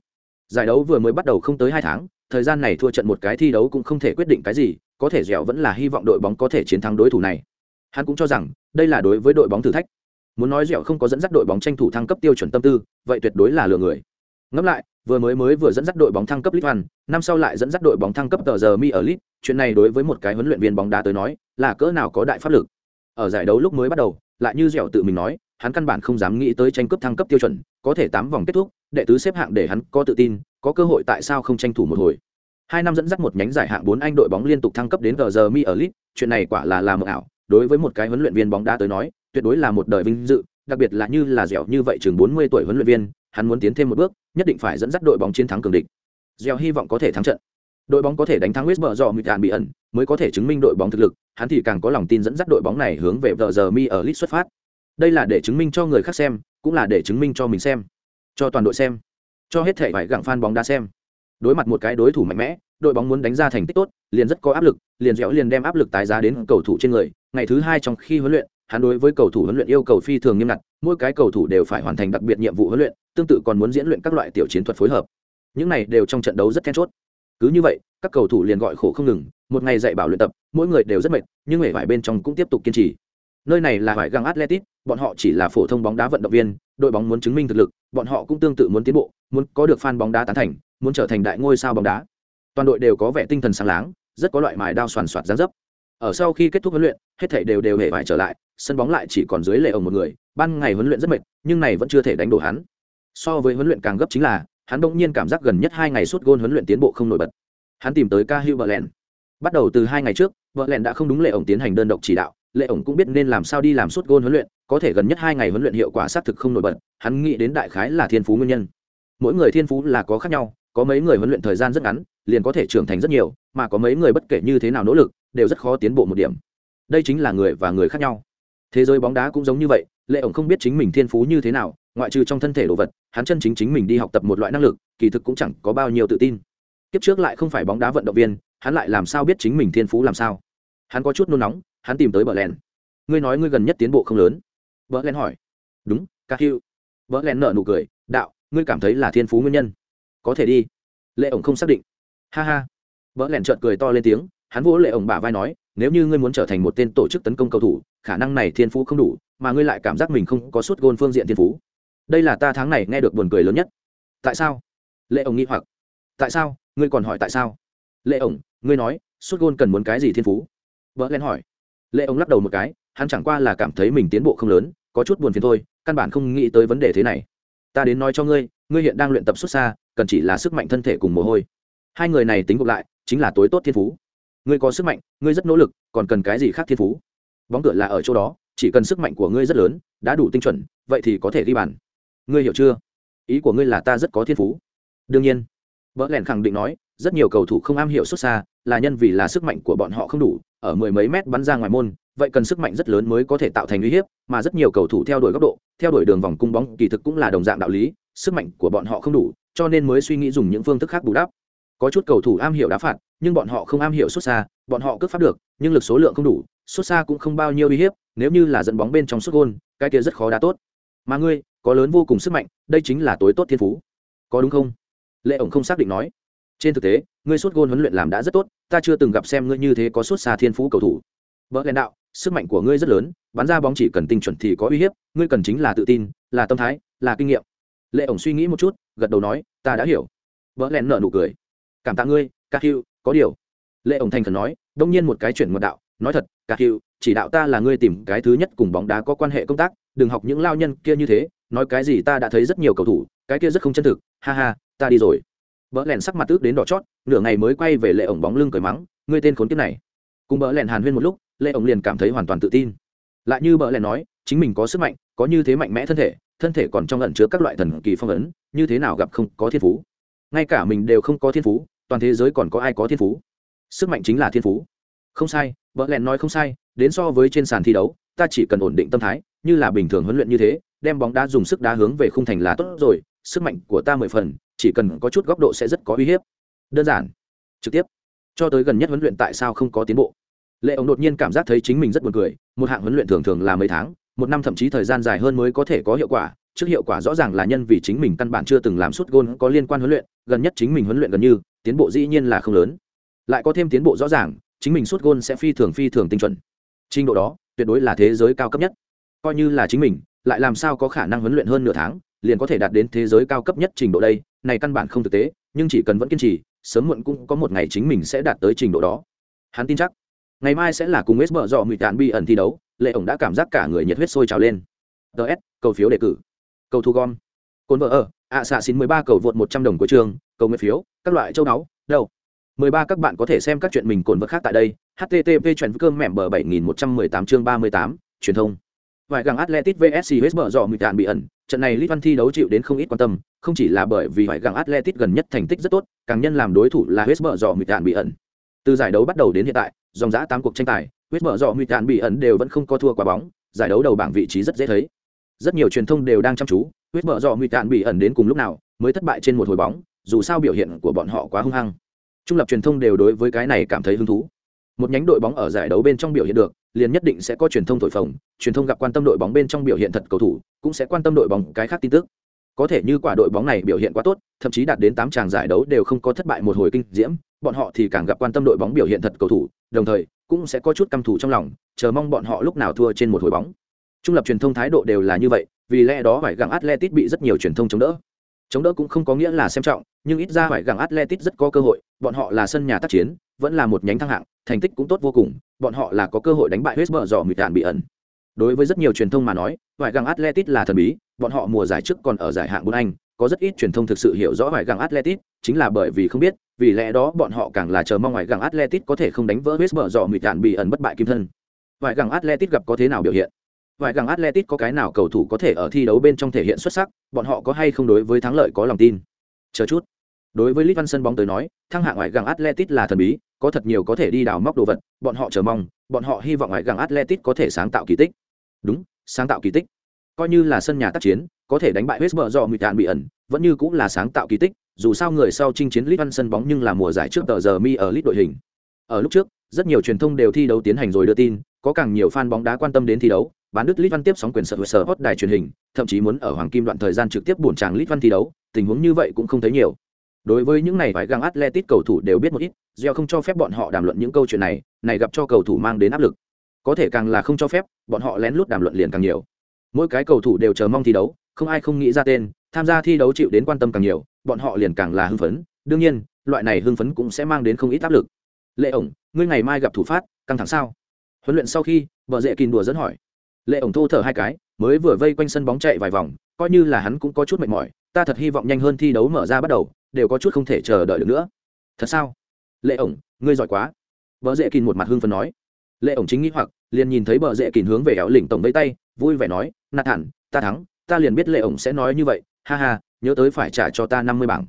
Speaker 1: Giải đấu vừa mới bắt đầu không tới hai tháng thời gian này thua trận một cái thi đấu cũng không thể quyết định cái gì có thể dẻo vẫn là hy vọng đội bóng có thể chiến thắng đối thủ này. Hắn cũng cho rằng đây là đối với đội bóng thử thách. Muốn nói dẻo không có dẫn dắt đội bóng tranh thủ thăng cấp tiêu chuẩn tâm tư vậy tuyệt đối là lừa người. Ngẫm lại vừa mới mới vừa dẫn dắt đội bóng thăng cấp League One, năm sau lại dẫn dắt đội bóng thăng cấp tờ giờ Mi ở League, chuyện này đối với một cái huấn luyện viên bóng đá tới nói, là cỡ nào có đại pháp lực. Ở giải đấu lúc mới bắt đầu, lại như dẻo tự mình nói, hắn căn bản không dám nghĩ tới tranh cướp thăng cấp tiêu chuẩn, có thể tám vòng kết thúc, đệ tứ xếp hạng để hắn có tự tin, có cơ hội tại sao không tranh thủ một hồi. Hai năm dẫn dắt một nhánh giải hạng bốn Anh đội bóng liên tục thăng cấp đến tờ giờ Mi ở lit chuyện này quả là làm ảo, đối với một cái huấn luyện viên bóng đá tới nói, tuyệt đối là một đời vinh dự, đặc biệt là như là dẻo như vậy chừng 40 tuổi huấn luyện viên, hắn muốn tiến thêm một bước, nhất định phải dẫn dắt đội bóng chiến thắng cường địch. Dẻo hy vọng có thể thắng trận. Đội bóng có thể đánh thắng West Brom Mịt bị ẩn, mới có thể chứng minh đội bóng thực lực, hắn thì càng có lòng tin dẫn dắt đội bóng này hướng về tờ giờ mi ở lit xuất phát. Đây là để chứng minh cho người khác xem, cũng là để chứng minh cho mình xem, cho toàn đội xem, cho hết thể vài gặng fan bóng đá xem. Đối mặt một cái đối thủ mạnh mẽ, đội bóng muốn đánh ra thành tích tốt, liền rất có áp lực, liền dẻo liền đem áp lực tái giá đến cầu thủ trên người. Ngày thứ hai trong khi huấn luyện, hắn đối với cầu thủ huấn luyện yêu cầu phi thường nghiêm ngặt, mỗi cái cầu thủ đều phải hoàn thành đặc biệt nhiệm vụ huấn luyện, tương tự còn muốn diễn luyện các loại tiểu chiến thuật phối hợp. Những này đều trong trận đấu rất then chốt. Cứ như vậy, các cầu thủ liền gọi khổ không ngừng, một ngày dạy bảo luyện tập, mỗi người đều rất mệt, nhưng người vải bên trong cũng tiếp tục kiên trì. Nơi này là hải găng Atletic, bọn họ chỉ là phổ thông bóng đá vận động viên, đội bóng muốn chứng minh thực lực, bọn họ cũng tương tự muốn tiến bộ, muốn có được fan bóng đá tán thành, muốn trở thành đại ngôi sao bóng đá. Toàn đội đều có vẻ tinh thần sáng láng, rất có loại mài đao soàn xoạt gián dấp. Ở sau khi kết thúc huấn luyện, hết thảy đều đều hề phải trở lại, sân bóng lại chỉ còn dưới lệ ông một người, ban ngày huấn luyện rất mệt, nhưng này vẫn chưa thể đánh đổ hắn. So với huấn luyện càng gấp chính là, hắn bỗng nhiên cảm giác gần nhất hai ngày suốt gôn huấn luyện tiến bộ không nổi bật. Hắn tìm tới Ca Hữu Blen. Bắt đầu từ hai ngày trước, vợ lẹn đã không đúng lệ ổng tiến hành đơn độc chỉ đạo, lệ ổng cũng biết nên làm sao đi làm suốt gôn huấn luyện, có thể gần nhất hai ngày huấn luyện hiệu quả xác thực không nổi bật, hắn nghĩ đến đại khái là thiên phú nguyên nhân. Mỗi người thiên phú là có khác nhau, có mấy người huấn luyện thời gian rất ngắn, liền có thể trưởng thành rất nhiều, mà có mấy người bất kể như thế nào nỗ lực, đều rất khó tiến bộ một điểm. Đây chính là người và người khác nhau thế giới bóng đá cũng giống như vậy lệ ổng không biết chính mình thiên phú như thế nào ngoại trừ trong thân thể đồ vật hắn chân chính chính mình đi học tập một loại năng lực kỳ thực cũng chẳng có bao nhiêu tự tin kiếp trước lại không phải bóng đá vận động viên hắn lại làm sao biết chính mình thiên phú làm sao hắn có chút nôn nóng hắn tìm tới bờ len ngươi nói ngươi gần nhất tiến bộ không lớn. Bờ len hỏi. Đúng, ca hữu bờ len nợ nụ cười. Đạo, ngươi cảm thấy là thiên phú nguyên nhân? Có thể đi. Lệ ổng không xác định. Ha ha. Bờ len trợn cười to lên tiếng. Hắn vỗ lệ ổng bả vai nói, nếu như ngươi muốn trở thành một tên tổ chức tấn công cầu thủ, khả năng này thiên phú không đủ, mà ngươi lại cảm giác mình không có suốt gôn phương diện thiên phú. Đây là ta tháng này nghe được buồn cười lớn nhất. Tại sao? Lệ ổng nghĩ hoặc. Tại sao? Ngươi còn hỏi tại sao? Lệ ổng, ngươi nói, suốt gôn cần muốn cái gì thiên phú? Vợ len hỏi lệ ông lắc đầu một cái, hắn chẳng qua là cảm thấy mình tiến bộ không lớn, có chút buồn phiền thôi, căn bản không nghĩ tới vấn đề thế này. Ta đến nói cho ngươi ngươi hiện đang luyện tập xuất xa, cần chỉ là sức mạnh thân thể cùng mồ hôi. Hai người này tính gộp lại, chính là tối tốt thiên phú. Ngươi có sức mạnh, ngươi rất nỗ lực, còn cần cái gì khác thiên phú? Bóng cửa là ở chỗ đó, chỉ cần sức mạnh của ngươi rất lớn, đã đủ tinh chuẩn, vậy thì có thể ghi bàn. Ngươi hiểu chưa? Ý của ngươi là ta rất có thiên phú. Đương nhiên. Vợ lẻn khẳng định nói, rất nhiều cầu thủ không am hiểu xuất xa là nhân vì là sức mạnh của bọn họ không đủ, ở mười mấy mét bắn ra ngoài môn, vậy cần sức mạnh rất lớn mới có thể tạo thành uy hiếp, mà rất nhiều cầu thủ theo đuổi góc độ, theo đuổi đường vòng cung bóng kỳ thực cũng là đồng dạng đạo lý, sức mạnh của bọn họ không đủ, cho nên mới suy nghĩ dùng những phương thức khác bù đắp. Có chút cầu thủ am hiểu đá phạt, nhưng bọn họ không am hiểu xuất xa, bọn họ cướp pháp được, nhưng lực số lượng không đủ xuất xa cũng không bao nhiêu uy hiếp, nếu như là dẫn bóng bên trong xuất gôn, cái kia rất khó đá tốt. Mà ngươi, có lớn vô cùng sức mạnh, đây chính là tối tốt thiên phú. Có đúng không? Lệ ổng không xác định nói trên thực tế, ngươi suốt gôn huấn luyện làm đã rất tốt, ta chưa từng gặp xem ngươi như thế có xuất xa thiên phú cầu thủ. Vợ lãnh đạo, sức mạnh của ngươi rất lớn, bắn ra bóng chỉ cần tinh chuẩn thì có uy hiếp, ngươi cần chính là tự tin, là tâm thái, là kinh nghiệm. Lệ ổng suy nghĩ một chút, gật đầu nói, ta đã hiểu. Vợ lẹn nở nụ cười. Cảm tạ ngươi, ca hữu có điều. Lệ ổng thành khẩn nói, đông nhiên một cái chuyển ngược đạo, nói thật, ca hữu chỉ đạo ta là ngươi tìm cái thứ nhất cùng bóng đá có quan hệ công tác, đừng học những lao nhân kia như thế, nói cái gì ta đã thấy rất nhiều cầu thủ, cái kia rất không chân thực, ha ha, ta đi rồi bỡ lèn sắc mặt ước đến đỏ chót, nửa ngày mới quay về lệ ổng bóng lưng cười mắng, ngươi tên khốn kiếp này. Cùng bỡ lèn hàn huyên một lúc, lệ ổng liền cảm thấy hoàn toàn tự tin. Lại như bỡ lèn nói, chính mình có sức mạnh, có như thế mạnh mẽ thân thể thân thể còn trong ẩn chứa các loại thần kỳ phong ấn, như thế nào gặp không có thiên phú? Ngay cả mình đều không có thiên phú, toàn thế giới còn có ai có thiên phú? Sức mạnh chính là thiên phú. Không sai vợ lẹn nói, không sai, đến so với trên sàn thi đấu, ta chỉ cần ổn định tâm thái, như là bình thường huấn luyện như thế, đem bóng đá dùng sức đá hướng về khung thành là tốt rồi, sức mạnh của ta mười phần chỉ cần có chút góc độ sẽ rất có uy hiếp. Đơn giản. Trực tiếp. Cho tới gần nhất huấn luyện tại sao không có tiến bộ. Lệ ổng đột nhiên cảm giác thấy chính mình rất buồn cười, một hạng huấn luyện thường thường là mấy tháng, một năm thậm chí thời gian dài hơn mới có thể có hiệu quả, trước hiệu quả rõ ràng là nhân vì chính mình căn bản chưa từng làm suốt gôn có liên quan huấn luyện, gần nhất chính mình huấn luyện gần như, tiến bộ dĩ nhiên là không lớn. Lại có thêm tiến bộ rõ ràng, chính mình suốt gôn sẽ phi thường phi thường tinh chuẩn. Trình độ đó, tuyệt đối là thế giới cao cấp nhất. Coi như là chính mình, lại làm sao có khả năng huấn luyện hơn nửa tháng, liền có thể đạt đến thế giới cao cấp nhất trình độ đây này căn bản không thực tế, nhưng chỉ cần vẫn kiên trì, sớm muộn cũng có một ngày chính mình sẽ đạt tới trình độ đó. Hắn tin chắc, ngày mai sẽ là cùng s mở dọ mịt đạn bi ẩn thi đấu, lệ ổng đã cảm giác cả người nhiệt huyết sôi trào lên. Ts cầu phiếu đề cử. Cầu thu gom. Cồn vợ ở, ạ xạ xin mười ba cầu vượt một trăm đồng của trường, cầu nguyện phiếu, các loại châu náu đâu? Mười ba các bạn có thể xem các chuyện mình cồn vợ khác tại đây, http chuyện cơm mẹm bờ bảy nghìn một trăm mười tám chương ba mươi tám, truyền thông vài gàng atletic vsc Westbrook dọ mịt đạn bị ẩn. Trận này lit văn thi đấu chịu đến không ít quan tâm, không chỉ là bởi vì vài gàng atletic gần nhất thành tích rất tốt, càng nhân làm đối thủ là Westbrook dọ mịt đạn bị ẩn. Từ giải đấu bắt đầu đến hiện tại, dòng dã tám cuộc tranh tài Westbrook dọ mịt đạn bị ẩn đều vẫn không có thua quả bóng, giải đấu đầu bảng vị trí rất dễ thấy. Rất nhiều truyền thông đều đang chăm chú Westbrook dọ mịt đạn bị ẩn đến cùng lúc nào mới thất bại trên một hồi bóng, dù sao biểu hiện của bọn họ quá hung hăng. Trung lập truyền thông đều đối với cái này cảm thấy hứng thú một nhánh đội bóng ở giải đấu bên trong biểu hiện được, liền nhất định sẽ có truyền thông thổi phồng, truyền thông gặp quan tâm đội bóng bên trong biểu hiện thật cầu thủ, cũng sẽ quan tâm đội bóng cái khác tin tức. Có thể như quả đội bóng này biểu hiện quá tốt, thậm chí đạt đến tám tràng giải đấu đều không có thất bại một hồi kinh diễm, bọn họ thì càng gặp quan tâm đội bóng biểu hiện thật cầu thủ, đồng thời cũng sẽ có chút căm thủ trong lòng, chờ mong bọn họ lúc nào thua trên một hồi bóng. Trung lập truyền thông thái độ đều là như vậy, vì lẽ đó phải gặng atletic bị rất nhiều truyền thông chống đỡ. Chống đỡ cũng không có nghĩa là xem trọng, nhưng ít ra phải gặng atletic rất có cơ hội, bọn họ là sân nhà tác chiến, vẫn là một nhánh thăng hạng thành tích cũng tốt vô cùng, bọn họ là có cơ hội đánh bại West dò mịt đạn bị ẩn. Đối với rất nhiều truyền thông mà nói vải găng atletic là thần bí, bọn họ mùa giải trước còn ở giải hạng bốn anh, có rất ít truyền thông thực sự hiểu rõ vải găng atletic chính là bởi vì không biết, vì lẽ đó bọn họ càng là chờ mong vải găng atletic có thể không đánh vỡ West dò mịt đạn bị ẩn bất bại kim thân. Vải găng atletic gặp có thế nào biểu hiện? Vải găng atletic có cái nào cầu thủ có thể ở thi đấu bên trong thể hiện xuất sắc, bọn họ có hay không đối với thắng lợi có lòng tin? Chờ chút đối với Lit Văn sân bóng tới nói, thăng hạng ngoại găng Atletic là thần bí, có thật nhiều có thể đi đào móc đồ vật, bọn họ chờ mong, bọn họ hy vọng ngoại găng Atletic có thể sáng tạo kỳ tích. Đúng, sáng tạo kỳ tích. Coi như là sân nhà tác chiến, có thể đánh bại West do Mịt bị ẩn, vẫn như cũng là sáng tạo kỳ tích, dù sao người sau chinh chiến Lit Văn sân bóng nhưng là mùa giải trước tờ giờ mi ở Lit đội hình. Ở lúc trước, rất nhiều truyền thông đều thi đấu tiến hành rồi đưa tin, có càng nhiều fan bóng đá quan tâm đến thi đấu, bán đứt Lit Văn tiếp sóng quyền sở hữu sở hot đài truyền hình, thậm chí muốn ở hoàng kim đoạn thời gian trực tiếp buồn tràng Lit Văn thi đấu, tình huống như vậy cũng không thấy nhiều đối với những này phải găng atletic cầu thủ đều biết một ít gieo không cho phép bọn họ đàm luận những câu chuyện này này gặp cho cầu thủ mang đến áp lực. Có thể càng là không cho phép, bọn họ lén lút đàm luận liền càng nhiều. Mỗi cái cầu thủ đều chờ mong thi đấu, không ai không nghĩ ra tên, tham gia thi đấu chịu đến quan tâm càng nhiều, bọn họ liền càng là hưng phấn. Đương nhiên, loại này hưng phấn cũng sẽ mang đến không ít áp lực. Lệ ổng, ngươi ngày mai gặp thủ phát, căng thẳng sao? Huấn luyện sau khi, vợ dễ kìm đùa dẫn hỏi. Lệ ổng thô thở hai cái, mới vừa vây quanh sân bóng chạy vài vòng, coi như là hắn cũng có chút mệt mỏi, ta thật hy vọng nhanh hơn thi đấu mở ra bắt đầu đều có chút không thể chờ đợi được nữa. Thật sao? Lệ ổng, ngươi giỏi quá. Vợ dễ kìn một mặt hưng phấn nói. Lệ ổng chính nghĩ hoặc, liền nhìn thấy bờ dễ kìn hướng về éo lỉnh tổng vây tay, vui vẻ nói, nạt thản ta thắng, ta liền biết lệ ổng sẽ nói như vậy. Ha ha, nhớ tới phải trả cho ta năm mươi bảng.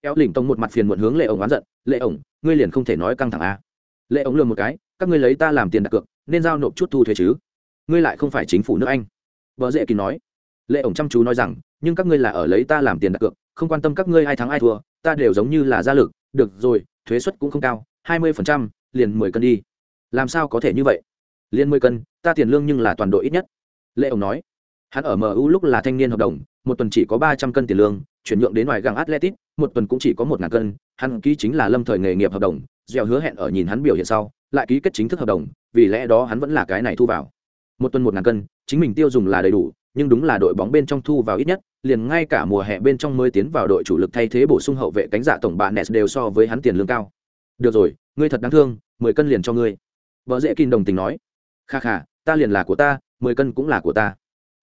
Speaker 1: Éo lỉnh tổng một mặt phiền muộn hướng lệ ổng oán giận, lệ ổng, ngươi liền không thể nói căng thẳng à. lệ ổng lừa một cái, các ngươi lấy ta làm tiền đặt cược, nên giao nộp chút thu thuế chứ? Ngươi lại không phải chính phủ nước anh. Vợ dễ kỳ nói. Lệ ổng chăm chú nói rằng, nhưng các ngươi là ở lấy ta làm tiền đặt cược không quan tâm các ngươi ai thắng ai thua, ta đều giống như là gia lực, được rồi, thuế suất cũng không cao, hai mươi phần trăm, liền mười cân đi. Làm sao có thể như vậy? Liền mười cân, ta tiền lương nhưng là toàn đội ít nhất. Lệ ổng nói. Hắn ở mu lúc là thanh niên hợp đồng, một tuần chỉ có ba trăm cân tiền lương, chuyển nhượng đến ngoài găng atletic một tuần cũng chỉ có một ngàn cân. Hắn ký chính là lâm thời nghề nghiệp hợp đồng, gieo hứa hẹn ở nhìn hắn biểu hiện sau, lại ký kết chính thức hợp đồng, vì lẽ đó hắn vẫn là cái này thu vào. Một tuần một ngàn cân, chính mình tiêu dùng là đầy đủ nhưng đúng là đội bóng bên trong thu vào ít nhất, liền ngay cả mùa hè bên trong mới tiến vào đội chủ lực thay thế bổ sung hậu vệ cánh giả tổng bà Nets đều so với hắn tiền lương cao. Được rồi, ngươi thật đáng thương, mười cân liền cho ngươi. Bờ dễ kinh đồng tình nói. Kha kha, ta liền là của ta, mười cân cũng là của ta.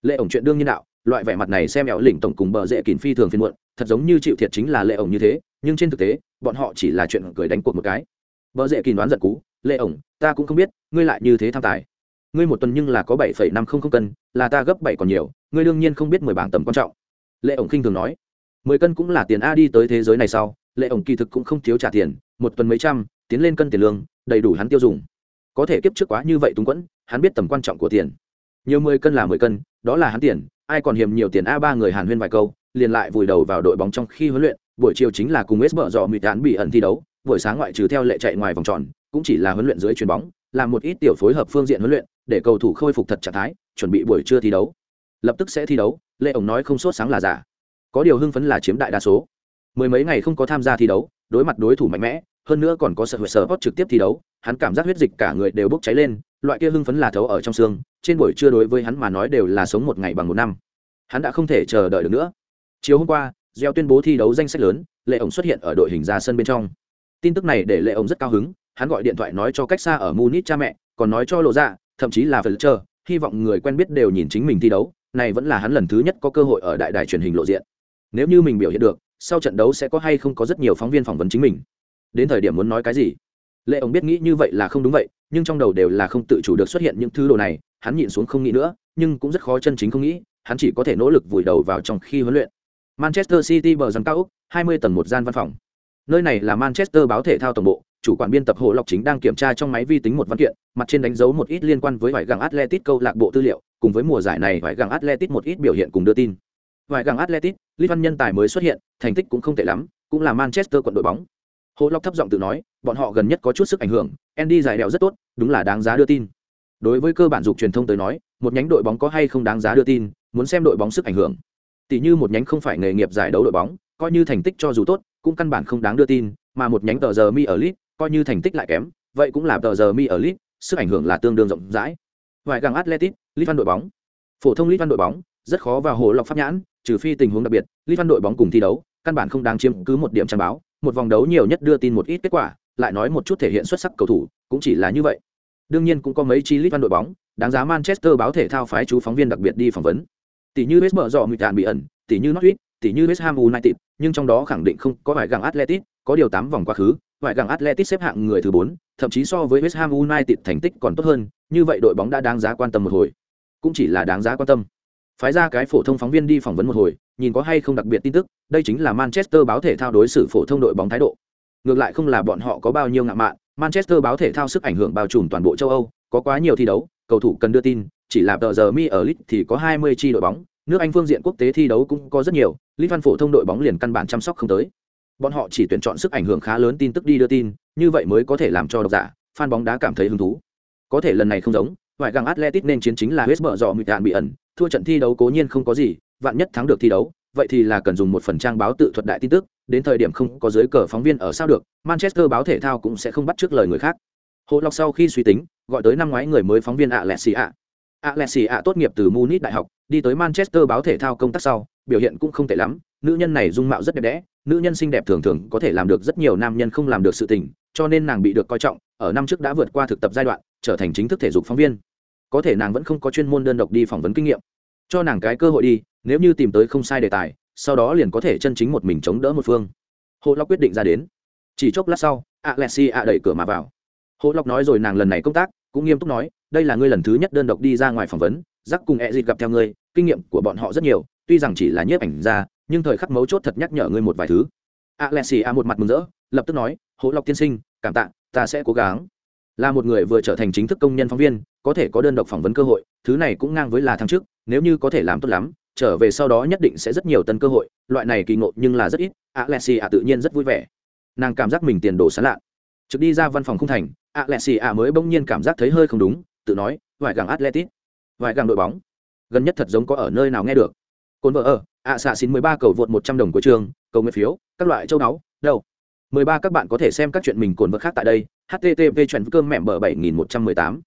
Speaker 1: Lệ ổng chuyện đương nhiên đạo, loại vẻ mặt này xem ẻo lỉnh tổng cùng bờ dễ kín phi thường phiền muộn, thật giống như chịu thiệt chính là lệ ổng như thế, nhưng trên thực tế, bọn họ chỉ là chuyện cười đánh cuộc một cái. Bờ dễ kín đoán giận cú, lệ ổng, ta cũng không biết, ngươi lại như thế tham tài ngươi một tuần nhưng là có bảy phẩy năm không không cân, là ta gấp bảy còn nhiều, ngươi đương nhiên không biết mười bảng tầm quan trọng. Lệ ổng khinh thường nói. Mười cân cũng là tiền a đi tới thế giới này sau, lệ ổng kỳ thực cũng không thiếu trả tiền, một tuần mấy trăm, tiến lên cân tiền lương, đầy đủ hắn tiêu dùng. Có thể kiếp trước quá như vậy túng quẫn, hắn biết tầm quan trọng của tiền. Nhiều mười cân là mười cân, đó là hắn tiền, ai còn hiểm nhiều tiền a ba người hàn huyên vài câu, liền lại vùi đầu vào đội bóng trong khi huấn luyện, buổi chiều chính là cùng s bờ dò mịt án bị ẩn thi đấu, buổi sáng ngoại trừ theo lệ chạy ngoài vòng tròn, cũng chỉ là huấn luyện dưới chuyền bóng, làm một ít tiểu phối hợp phương diện huấn luyện để cầu thủ khôi phục thật trạng thái, chuẩn bị buổi trưa thi đấu. Lập tức sẽ thi đấu lệ ổng nói không sốt sáng là giả. Có điều hưng phấn là chiếm đại đa số. Mười mấy ngày không có tham gia thi đấu, đối mặt đối thủ mạnh mẽ, hơn nữa còn có sợ hụt sở hot trực tiếp thi đấu, hắn cảm giác huyết dịch cả người đều bốc cháy lên, loại kia hưng phấn là thấu ở trong xương, trên buổi trưa đối với hắn mà nói đều là sống một ngày bằng một năm. Hắn đã không thể chờ đợi được nữa. Chiều hôm qua, gieo tuyên bố thi đấu danh sách lớn lệ ổng xuất hiện ở đội hình ra sân bên trong. Tin tức này để lệ ổng rất cao hứng, hắn gọi điện thoại nói cho cách xa ở munich cha mẹ, còn nói cho lộ ra thậm chí là phần chờ hy vọng người quen biết đều nhìn chính mình thi đấu, này vẫn là hắn lần thứ nhất có cơ hội ở đại đài truyền hình lộ diện. Nếu như mình biểu hiện được, sau trận đấu sẽ có hay không có rất nhiều phóng viên phỏng vấn chính mình. Đến thời điểm muốn nói cái gì? Lệ ông biết nghĩ như vậy là không đúng vậy, nhưng trong đầu đều là không tự chủ được xuất hiện những thứ đồ này, hắn nhịn xuống không nghĩ nữa, nhưng cũng rất khó chân chính không nghĩ, hắn chỉ có thể nỗ lực vùi đầu vào trong khi huấn luyện. Manchester city bờ rắn cao úc 20 tầng một gian văn phòng. Nơi này là manchester báo thể thao tổng bộ chủ quản biên tập hồ lộc chính đang kiểm tra trong máy vi tính một văn kiện, mặt trên đánh dấu một ít liên quan với vải găng atletic câu lạc bộ tư liệu, cùng với mùa giải này vải găng atletic một ít biểu hiện cùng đưa tin. Vải găng atletic lý văn nhân tài mới xuất hiện, thành tích cũng không tệ lắm, cũng là manchester quận đội bóng. Hồ lộc thấp giọng tự nói, bọn họ gần nhất có chút sức ảnh hưởng, andy giải đèo rất tốt, đúng là đáng giá đưa tin. Đối với cơ bản dục truyền thông tới nói, một nhánh đội bóng có hay không đáng giá đưa tin, muốn xem đội bóng sức ảnh hưởng. Tỷ như một nhánh không phải nghề nghiệp giải đấu đội bóng, coi như thành tích cho dù tốt, cũng căn bản không đáng đưa tin, mà một nhánh tờ giờ mi ở lit coi như thành tích lại kém, vậy cũng là tờ giờ mi ở lit sức ảnh hưởng là tương đương rộng rãi. Vài Gang atletic lit văn đội bóng. Phổ thông lit văn đội bóng, rất khó vào hồ lọc pháp nhãn, trừ phi tình huống đặc biệt lit văn đội bóng cùng thi đấu, căn bản không đáng chiếm cứ một điểm trang báo, một vòng đấu nhiều nhất đưa tin một ít kết quả, lại nói một chút thể hiện xuất sắc cầu thủ, cũng chỉ là như vậy. Đương nhiên cũng có mấy chi lit văn đội bóng, đáng giá manchester báo thể thao phái chú phóng viên đặc biệt đi phỏng vấn. Tỷ như west Brom bị tàn bị ẩn, tỷ như norwich, tỷ như west ham united, nhưng trong đó khẳng định không có vài Gang atletic có điều tám vòng quá khứ ngoại găng atletic xếp hạng người thứ bốn, thậm chí so với west ham united thành tích còn tốt hơn, như vậy đội bóng đã đáng giá quan tâm một hồi. Cũng chỉ là đáng giá quan tâm. Phái ra cái phổ thông phóng viên đi phỏng vấn một hồi, nhìn có hay không đặc biệt tin tức, đây chính là manchester báo thể thao đối xử phổ thông đội bóng thái độ. Ngược lại không là bọn họ có bao nhiêu ngạo mạn, manchester báo thể thao sức ảnh hưởng bao trùm toàn bộ châu âu, có quá nhiều thi đấu, cầu thủ cần đưa tin, chỉ là tờ giờ mi ở lit thì có 20 chi đội bóng, nước anh phương diện quốc tế thi đấu cũng có rất nhiều lit văn phổ thông đội bóng liền căn bản chăm sóc không tới bọn họ chỉ tuyển chọn sức ảnh hưởng khá lớn tin tức đi đưa tin, như vậy mới có thể làm cho độc giả, fan bóng đá cảm thấy hứng thú. Có thể lần này không giống, ngoại găng atletic nên chiến chính là hết mở dọ mịt đạn bị ẩn, thua trận thi đấu cố nhiên không có gì, vạn nhất thắng được thi đấu, vậy thì là cần dùng một phần trang báo tự thuật đại tin tức, đến thời điểm không có giới cờ phóng viên ở sao được, manchester báo thể thao cũng sẽ không bắt trước lời người khác. Hộ lọc sau khi suy tính, gọi tới năm ngoái người mới phóng viên alexia. Alexia tốt nghiệp từ munich đại học, đi tới manchester báo thể thao công tác sau, biểu hiện cũng không tệ lắm nữ nhân này dung mạo rất đẹp đẽ, nữ nhân xinh đẹp thường thường có thể làm được rất nhiều nam nhân không làm được sự tình, cho nên nàng bị được coi trọng, ở năm trước đã vượt qua thực tập giai đoạn, trở thành chính thức thể dục phóng viên. Có thể nàng vẫn không có chuyên môn đơn độc đi phỏng vấn kinh nghiệm. Cho nàng cái cơ hội đi, nếu như tìm tới không sai đề tài, sau đó liền có thể chân chính một mình chống đỡ một phương. Hồ lóc quyết định ra đến. Chỉ chốc lát sau alexi a đẩy cửa mà vào. Hồ lóc nói rồi nàng lần này công tác, cũng nghiêm túc nói, đây là ngươi lần thứ nhất đơn độc đi ra ngoài phỏng vấn giác cùng e dịt gặp theo ngươi, kinh nghiệm của bọn họ rất nhiều, tuy rằng chỉ là nhiếp ảnh ra nhưng thời khắc mấu chốt thật nhắc nhở ngươi một vài thứ. Alexi a một mặt mừng rỡ, lập tức nói Hỗ Lộc tiên sinh, cảm tạ, ta sẽ cố gắng. Là một người vừa trở thành chính thức công nhân phóng viên, có thể có đơn độc phỏng vấn cơ hội, thứ này cũng ngang với là tháng trước, nếu như có thể làm tốt lắm, trở về sau đó nhất định sẽ rất nhiều tân cơ hội, loại này kỳ ngộ nhưng là rất ít alexi a tự nhiên rất vui vẻ. Nàng cảm giác mình tiền đồ sán lạ trực đi ra văn phòng không thành alexi a mới bỗng nhiên cảm giác thấy hơi không đúng, tự nói, vài gàng atletic vài gàng đội bóng, gần nhất thật giống có ở nơi nào nghe được. Cồn vợ ở ạ xạ xin mười ba cầu vượt một trăm đồng của trường, cầu nguyện phiếu, các loại châu đáo đâu? mười ba các bạn có thể xem các chuyện mình cồn vật khác tại đây, http chuyện cơm mẹm bờ bảy nghìn một trăm mười tám.